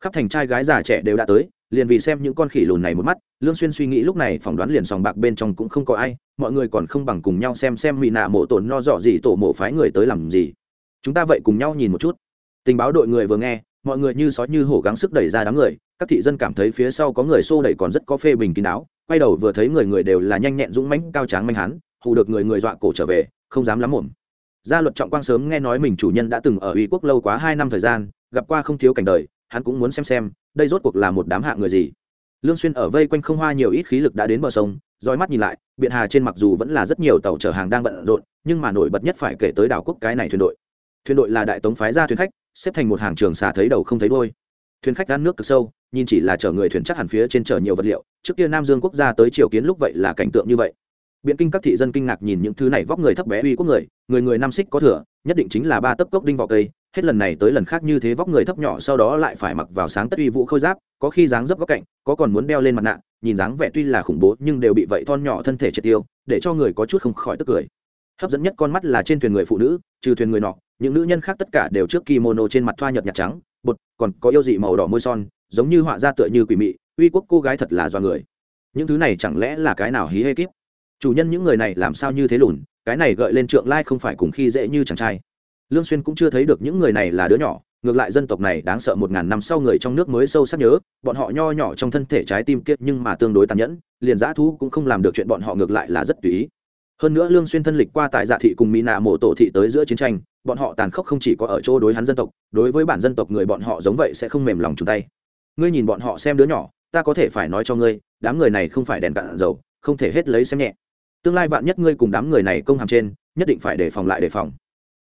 Khắp thành trai gái già trẻ đều đã tới, liền vì xem những con khỉ lùn này một mắt, lương xuyên suy nghĩ lúc này phỏng đoán liền sòng bạc bên trong cũng không có ai, mọi người còn không bằng cùng nhau xem xem mỹ nạ mộ tổn no dọ gì tổ mộ phái người tới làm gì. Chúng ta vậy cùng nhau nhìn một chút. Tình báo đội người vừa nghe, mọi người như sói như hổ gắng sức đẩy ra đám người các thị dân cảm thấy phía sau có người xô đẩy còn rất có phê bình kín đáo, quay đầu vừa thấy người người đều là nhanh nhẹn dũng mãnh, cao tráng manh hán, hù được người người dọa cổ trở về, không dám lắm mồm gia luật trọng quang sớm nghe nói mình chủ nhân đã từng ở uy quốc lâu quá hai năm thời gian, gặp qua không thiếu cảnh đời, hắn cũng muốn xem xem, đây rốt cuộc là một đám hạ người gì. Lương xuyên ở vây quanh không hoa nhiều ít khí lực đã đến bờ sông, dõi mắt nhìn lại, biện hà trên mặc dù vẫn là rất nhiều tàu chở hàng đang bận rộn, nhưng mà nổi bật nhất phải kể tới đảo quốc cái này thuyền đội. Thuyền đội là đại tống phái ra thuyền khách, xếp thành một hàng trường xà thấy đầu không thấy đuôi. Thuyền khách ăn nước cực sâu nhìn chỉ là chở người thuyền chắc hẳn phía trên chở nhiều vật liệu, trước kia nam dương quốc gia tới triều kiến lúc vậy là cảnh tượng như vậy. Biện kinh các thị dân kinh ngạc nhìn những thứ này vóc người thấp bé uy quốc người người người nam xích có thừa, nhất định chính là ba tấc cốc đinh vào cây, hết lần này tới lần khác như thế vóc người thấp nhỏ sau đó lại phải mặc vào sáng tất uy vũ khôi giáp, có khi dáng dấp góc cạnh, có còn muốn đeo lên mặt nạ, nhìn dáng vẻ tuy là khủng bố nhưng đều bị vậy thon nhỏ thân thể triệt tiêu, để cho người có chút không khỏi tức cười. Hấp dẫn nhất con mắt là trên thuyền người phụ nữ, trừ thuyền người nọ, những nữ nhân khác tất cả đều trước kimono trên mặt thoa nhợt nhạt trắng, bột, còn có yêu dị màu đỏ môi son giống như họa ra tựa như quỷ mị, uy quốc cô gái thật là do người. Những thứ này chẳng lẽ là cái nào hí hê kíp? Chủ nhân những người này làm sao như thế lùn, cái này gợi lên trượng lai không phải cùng khi dễ như chàng trai. Lương xuyên cũng chưa thấy được những người này là đứa nhỏ, ngược lại dân tộc này đáng sợ một ngàn năm sau người trong nước mới sâu sắc nhớ, bọn họ nho nhỏ trong thân thể trái tim kiệt nhưng mà tương đối tàn nhẫn, liền giã thú cũng không làm được chuyện bọn họ ngược lại là rất tùy ý. Hơn nữa lương xuyên thân lịch qua tại dạ thị cùng mỹ nạ mộ tổ thị tới giữa chiến tranh, bọn họ tàn khốc không chỉ có ở chỗ đối hắn dân tộc, đối với bản dân tộc người bọn họ giống vậy sẽ không mềm lòng chung tay ngươi nhìn bọn họ xem đứa nhỏ, ta có thể phải nói cho ngươi, đám người này không phải đèn cạn dầu, không thể hết lấy xem nhẹ. Tương lai vạn nhất ngươi cùng đám người này công hàm trên, nhất định phải đề phòng lại đề phòng.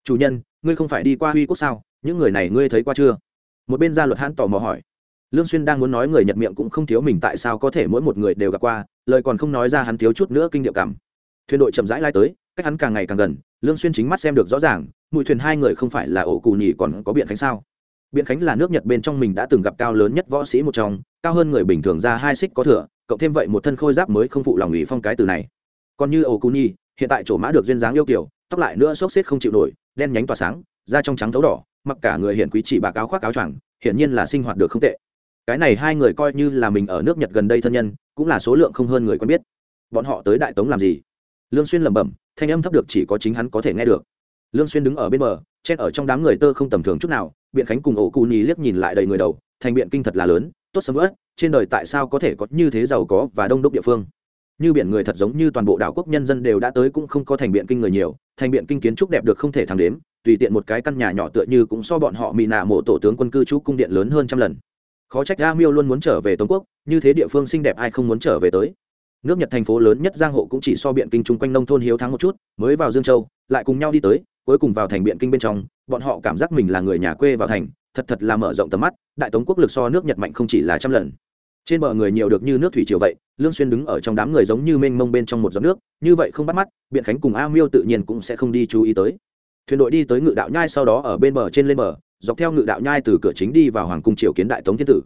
Chủ nhân, ngươi không phải đi qua huy quốc sao? Những người này ngươi thấy qua chưa? Một bên gia luật hãn tò mò hỏi. Lương xuyên đang muốn nói người nhật miệng cũng không thiếu mình tại sao có thể mỗi một người đều gặp qua, lời còn không nói ra hắn thiếu chút nữa kinh điệu cảm. Thuyền đội chậm rãi lai tới, cách hắn càng ngày càng gần, lương xuyên chính mắt xem được rõ ràng, mũi thuyền hai người không phải là ổ cù nhỉ còn có biện khánh sao? Biện khánh là nước nhật bên trong mình đã từng gặp cao lớn nhất võ sĩ một trong cao hơn người bình thường ra hai xích có thừa cộng thêm vậy một thân khôi giáp mới không phụ lòng ủy phong cái từ này. Còn như ổ cù Nhi, hiện tại chỗ mã được duyên dáng yêu kiều tóc lại nữa xốc xếp không chịu nổi đen nhánh tỏa sáng da trong trắng thấu đỏ mặc cả người hiển quý chỉ bạc áo khoác áo choàng hiển nhiên là sinh hoạt được không tệ. Cái này hai người coi như là mình ở nước nhật gần đây thân nhân cũng là số lượng không hơn người quen biết. Bọn họ tới đại tống làm gì? Lương xuyên lẩm bẩm thanh âm thấp được chỉ có chính hắn có thể nghe được lương xuyên đứng ở bên bờ chen ở trong đám người tơ không tầm thường chút nào, biện khánh cùng ổ cù nhì liếc nhìn lại đầy người đầu, thành biện kinh thật là lớn, tốt sớm ớt trên đời tại sao có thể có như thế giàu có và đông đúc địa phương? Như biển người thật giống như toàn bộ đảo quốc nhân dân đều đã tới cũng không có thành biện kinh người nhiều, thành biện kinh kiến trúc đẹp được không thể thắng đếm, tùy tiện một cái căn nhà nhỏ tựa như cũng so bọn họ mì nạ mộ tổ tướng quân cư trú cung điện lớn hơn trăm lần. Khó trách a miêu luôn muốn trở về tống quốc, như thế địa phương xinh đẹp ai không muốn trở về tới. Nước nhật thành phố lớn nhất giang hộ cũng chỉ so biện kinh chung quanh nông thôn hiếu thắng một chút, mới vào dương châu, lại cùng nhau đi tới cuối cùng vào thành biện kinh bên trong, bọn họ cảm giác mình là người nhà quê vào thành, thật thật là mở rộng tầm mắt, đại tống quốc lực so nước nhật mạnh không chỉ là trăm lần. Trên bờ người nhiều được như nước thủy triều vậy, lương xuyên đứng ở trong đám người giống như mênh mông bên trong một giọt nước, như vậy không bắt mắt, biện khánh cùng a miêu tự nhiên cũng sẽ không đi chú ý tới. Thuyền đội đi tới ngự đạo nhai sau đó ở bên bờ trên lên bờ, dọc theo ngự đạo nhai từ cửa chính đi vào hoàng cung triều kiến đại tống thiên tử.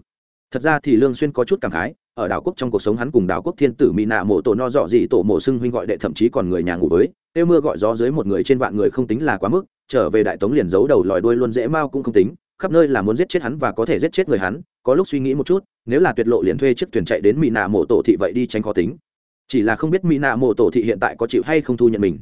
Thật ra thì lương xuyên có chút cảm khái, ở đảo quốc trong cuộc sống hắn cùng đảo quốc thiên tử mỹ nạ mộ tổ no dọ gì tổ mộ sưng huynh gọi đệ thậm chí còn người nhà ngủ với tiêu mưa gọi gió dưới một người trên vạn người không tính là quá mức, trở về đại tống liền giấu đầu lòi đuôi luôn dễ mau cũng không tính, khắp nơi là muốn giết chết hắn và có thể giết chết người hắn, có lúc suy nghĩ một chút, nếu là tuyệt lộ liền thuê chiếc thuyền chạy đến mỹ nạ mộ tổ thị vậy đi tránh khó tính. Chỉ là không biết mỹ nạ mộ tổ thị hiện tại có chịu hay không thu nhận mình.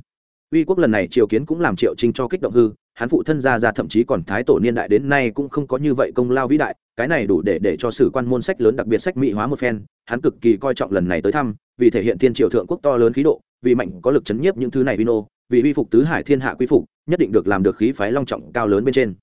Uy quốc lần này triều kiến cũng làm triệu trinh cho kích động hư, hắn phụ thân ra ra thậm chí còn thái tổ niên đại đến nay cũng không có như vậy công lao vĩ đại, cái này đủ để để cho sử quan môn sách lớn đặc biệt sách mỹ hóa một phen, hắn cực kỳ coi trọng lần này tới thăm, vì thể hiện thiên triều thượng quốc to lớn khí độ vì mạnh có lực chấn nhiếp những thứ này vino, vì uy phục tứ hải thiên hạ quy phục, nhất định được làm được khí phái long trọng cao lớn bên trên.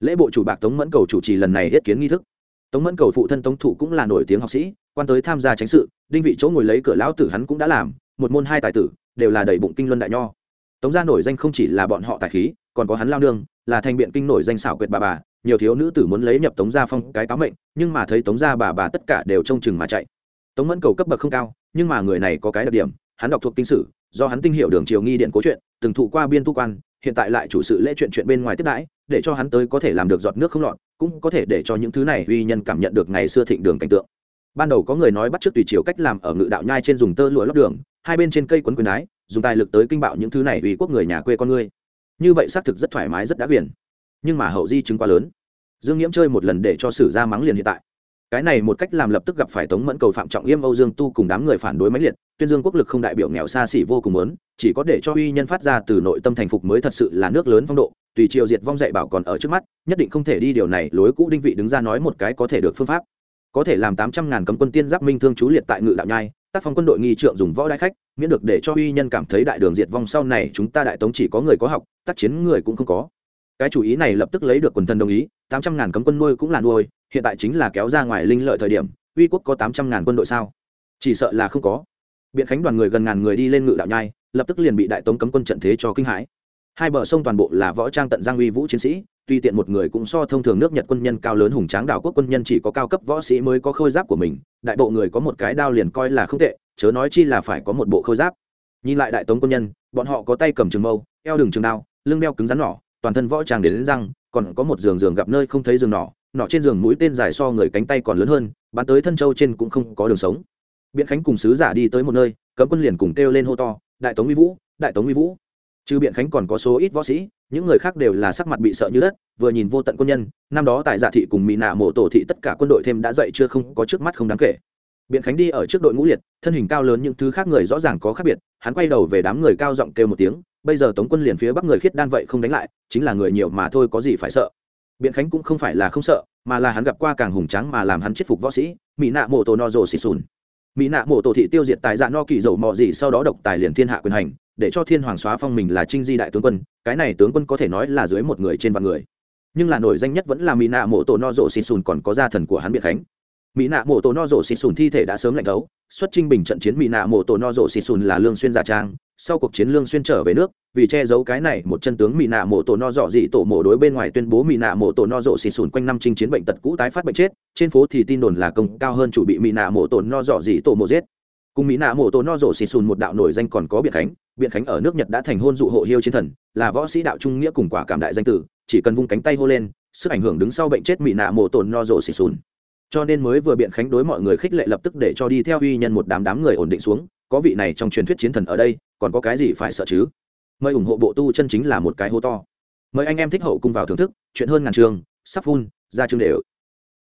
Lễ bộ chủ bạc tống mẫn cầu chủ trì lần này yết kiến nghi thức. Tống mẫn cầu phụ thân tống thủ cũng là nổi tiếng học sĩ, quan tới tham gia tránh sự, đinh vị chỗ ngồi lấy cửa lão tử hắn cũng đã làm, một môn hai tài tử, đều là đầy bụng kinh luân đại nho. Tống gia nổi danh không chỉ là bọn họ tài khí, còn có hắn lao nương, là thành biện kinh nổi danh xảo quyệt bà bà, nhiều thiếu nữ tử muốn lấy nhập tống gia phong cái cáo mệnh, nhưng mà thấy tống gia bà bà tất cả đều trông chừng mà chạy. Tống mẫn cầu cấp bậc không cao, nhưng mà người này có cái đặc điểm hắn đọc thuộc kinh sử, do hắn tinh hiểu đường triều nghi điện cố chuyện, từng thụ qua biên tu quan, hiện tại lại chủ sự lễ chuyện chuyện bên ngoài tiếp đãi, để cho hắn tới có thể làm được giọt nước không lọt, cũng có thể để cho những thứ này uy nhân cảm nhận được ngày xưa thịnh đường cảnh tượng. Ban đầu có người nói bắt chước tùy chiều cách làm ở ngự đạo nhai trên dùng tơ lụa lót đường, hai bên trên cây quấn quyền ái, dùng tài lực tới kinh bạo những thứ này uy quốc người nhà quê con ngươi như vậy xác thực rất thoải mái, rất đã quyền. Nhưng mà hậu di chứng quá lớn. Dương nghiễm chơi một lần để cho sử ra mắng liền hiện tại cái này một cách làm lập tức gặp phải tống mẫn cầu phạm trọng yêm, âu dương tu cùng đám người phản đối mãnh liệt. Tuyên dương quốc lực không đại biểu nghèo xa xỉ vô cùng lớn, chỉ có để cho uy nhân phát ra từ nội tâm thành phục mới thật sự là nước lớn phong độ. Tùy triều diệt vong dạy bảo còn ở trước mắt, nhất định không thể đi điều này, lối cũ đinh vị đứng ra nói một cái có thể được phương pháp. Có thể làm tám trăm ngàn cấm quân tiên giáp minh thương chú liệt tại ngự đạo nhai, tác phong quân đội nghi trượng dùng võ đại khách, miễn được để cho uy nhân cảm thấy đại đường diệt vong sau này chúng ta đại tống chỉ có người có học, tác chiến người cũng không có. Cái chủ ý này lập tức lấy được quần thần đồng ý, tám trăm ngàn cấm quân nuôi cũng là nuôi hiện tại chính là kéo ra ngoài linh lợi thời điểm uy quốc có tám trăm ngàn quân đội sao? Chỉ sợ là không có. Biện khánh đoàn người gần ngàn người đi lên ngự đạo nhai lập tức liền bị đại tống cấm quân trận thế cho kinh hãi. Hai bờ sông toàn bộ là võ trang tận giang uy vũ chiến sĩ tuy tiện một người cũng so thông thường nước nhật quân nhân cao lớn hùng tráng đảo quốc quân nhân chỉ có cao cấp võ sĩ mới có khôi giáp của mình đại bộ người có một cái đao liền coi là không tệ chớ nói chi là phải có một bộ khôi giáp. Nhìn lại đại tống quân nhân bọn họ có tay cầm trường mâu eo đường trường đao lưng đeo cứng rắn nỏ toàn thân võ trang đến, đến răng còn có một giường giường gặp nơi không thấy giường nỏ nọ trên giường mũi tên dài so người cánh tay còn lớn hơn, bắn tới thân châu trên cũng không có đường sống. Biện khánh cùng sứ giả đi tới một nơi, cấm quân liền cùng kêu lên hô to, đại tống uy vũ, đại tống uy vũ. Trừ biện khánh còn có số ít võ sĩ, những người khác đều là sắc mặt bị sợ như đất, vừa nhìn vô tận quân nhân, năm đó tại dạ thị cùng mỹ nạ mộ tổ thị tất cả quân đội thêm đã dậy chưa không có trước mắt không đáng kể. Biện khánh đi ở trước đội ngũ liệt, thân hình cao lớn những thứ khác người rõ ràng có khác biệt, hắn quay đầu về đám người cao giọng kêu một tiếng, bây giờ tống quân liền phía bắc người khiết đan vậy không đánh lại, chính là người nhiều mà thôi có gì phải sợ biện khánh cũng không phải là không sợ, mà là hắn gặp qua càng hùng tráng mà làm hắn chết phục võ sĩ, mỹ nạ mộ tổ no rồ xì xùn mỹ nạ mộ tổ thị tiêu diệt tài dạ no kỳ dầu mò gì sau đó độc tài liền thiên hạ quyền hành, để cho thiên hoàng xóa phong mình là trinh di đại tướng quân, cái này tướng quân có thể nói là dưới một người trên vạn người. Nhưng là nổi danh nhất vẫn là mỹ nạ mộ tổ no rồ xì xùn còn có gia thần của hắn biện khánh mỹ nạ mộ tổ no rổ xì xùn thi thể đã sớm lạnh thấu. Xuất trinh bình trận chiến mỹ nạ mộ tổ no rổ xì xùn là lương xuyên giả trang. Sau cuộc chiến lương xuyên trở về nước, vì che giấu cái này, một chân tướng mỹ nạ mộ tổ no dọ dị tổ mộ đối bên ngoài tuyên bố mỹ nạ mộ tổ no dọ xì xùn quanh năm chinh chiến bệnh tật cũ tái phát bệnh chết. Trên phố thì tin đồn là công cao hơn chủ bị mỹ nạ mộ tổ no dọ dị tổ mộ giết. Cùng mỹ nạ mộ tổ no dọ xì xùn một đạo nổi danh còn có biện khánh. Biện khánh ở nước nhật đã thành hôn dụ hộ hiêu chiến thần, là võ sĩ đạo trung nghĩa cùng quả cảm đại danh tử, chỉ cần vung cánh tay hô lên, sức ảnh hưởng đứng sau bệnh chết mỹ nạ mộ tổ no dọ xì xùn cho nên mới vừa biện khánh đối mọi người khích lệ lập tức để cho đi theo uy nhân một đám đám người ổn định xuống, có vị này trong truyền thuyết chiến thần ở đây, còn có cái gì phải sợ chứ? Mời ủng hộ bộ tu chân chính là một cái hô to. Mời anh em thích hậu cung vào thưởng thức, chuyện hơn ngàn trường, sắp phun, ra chương đều.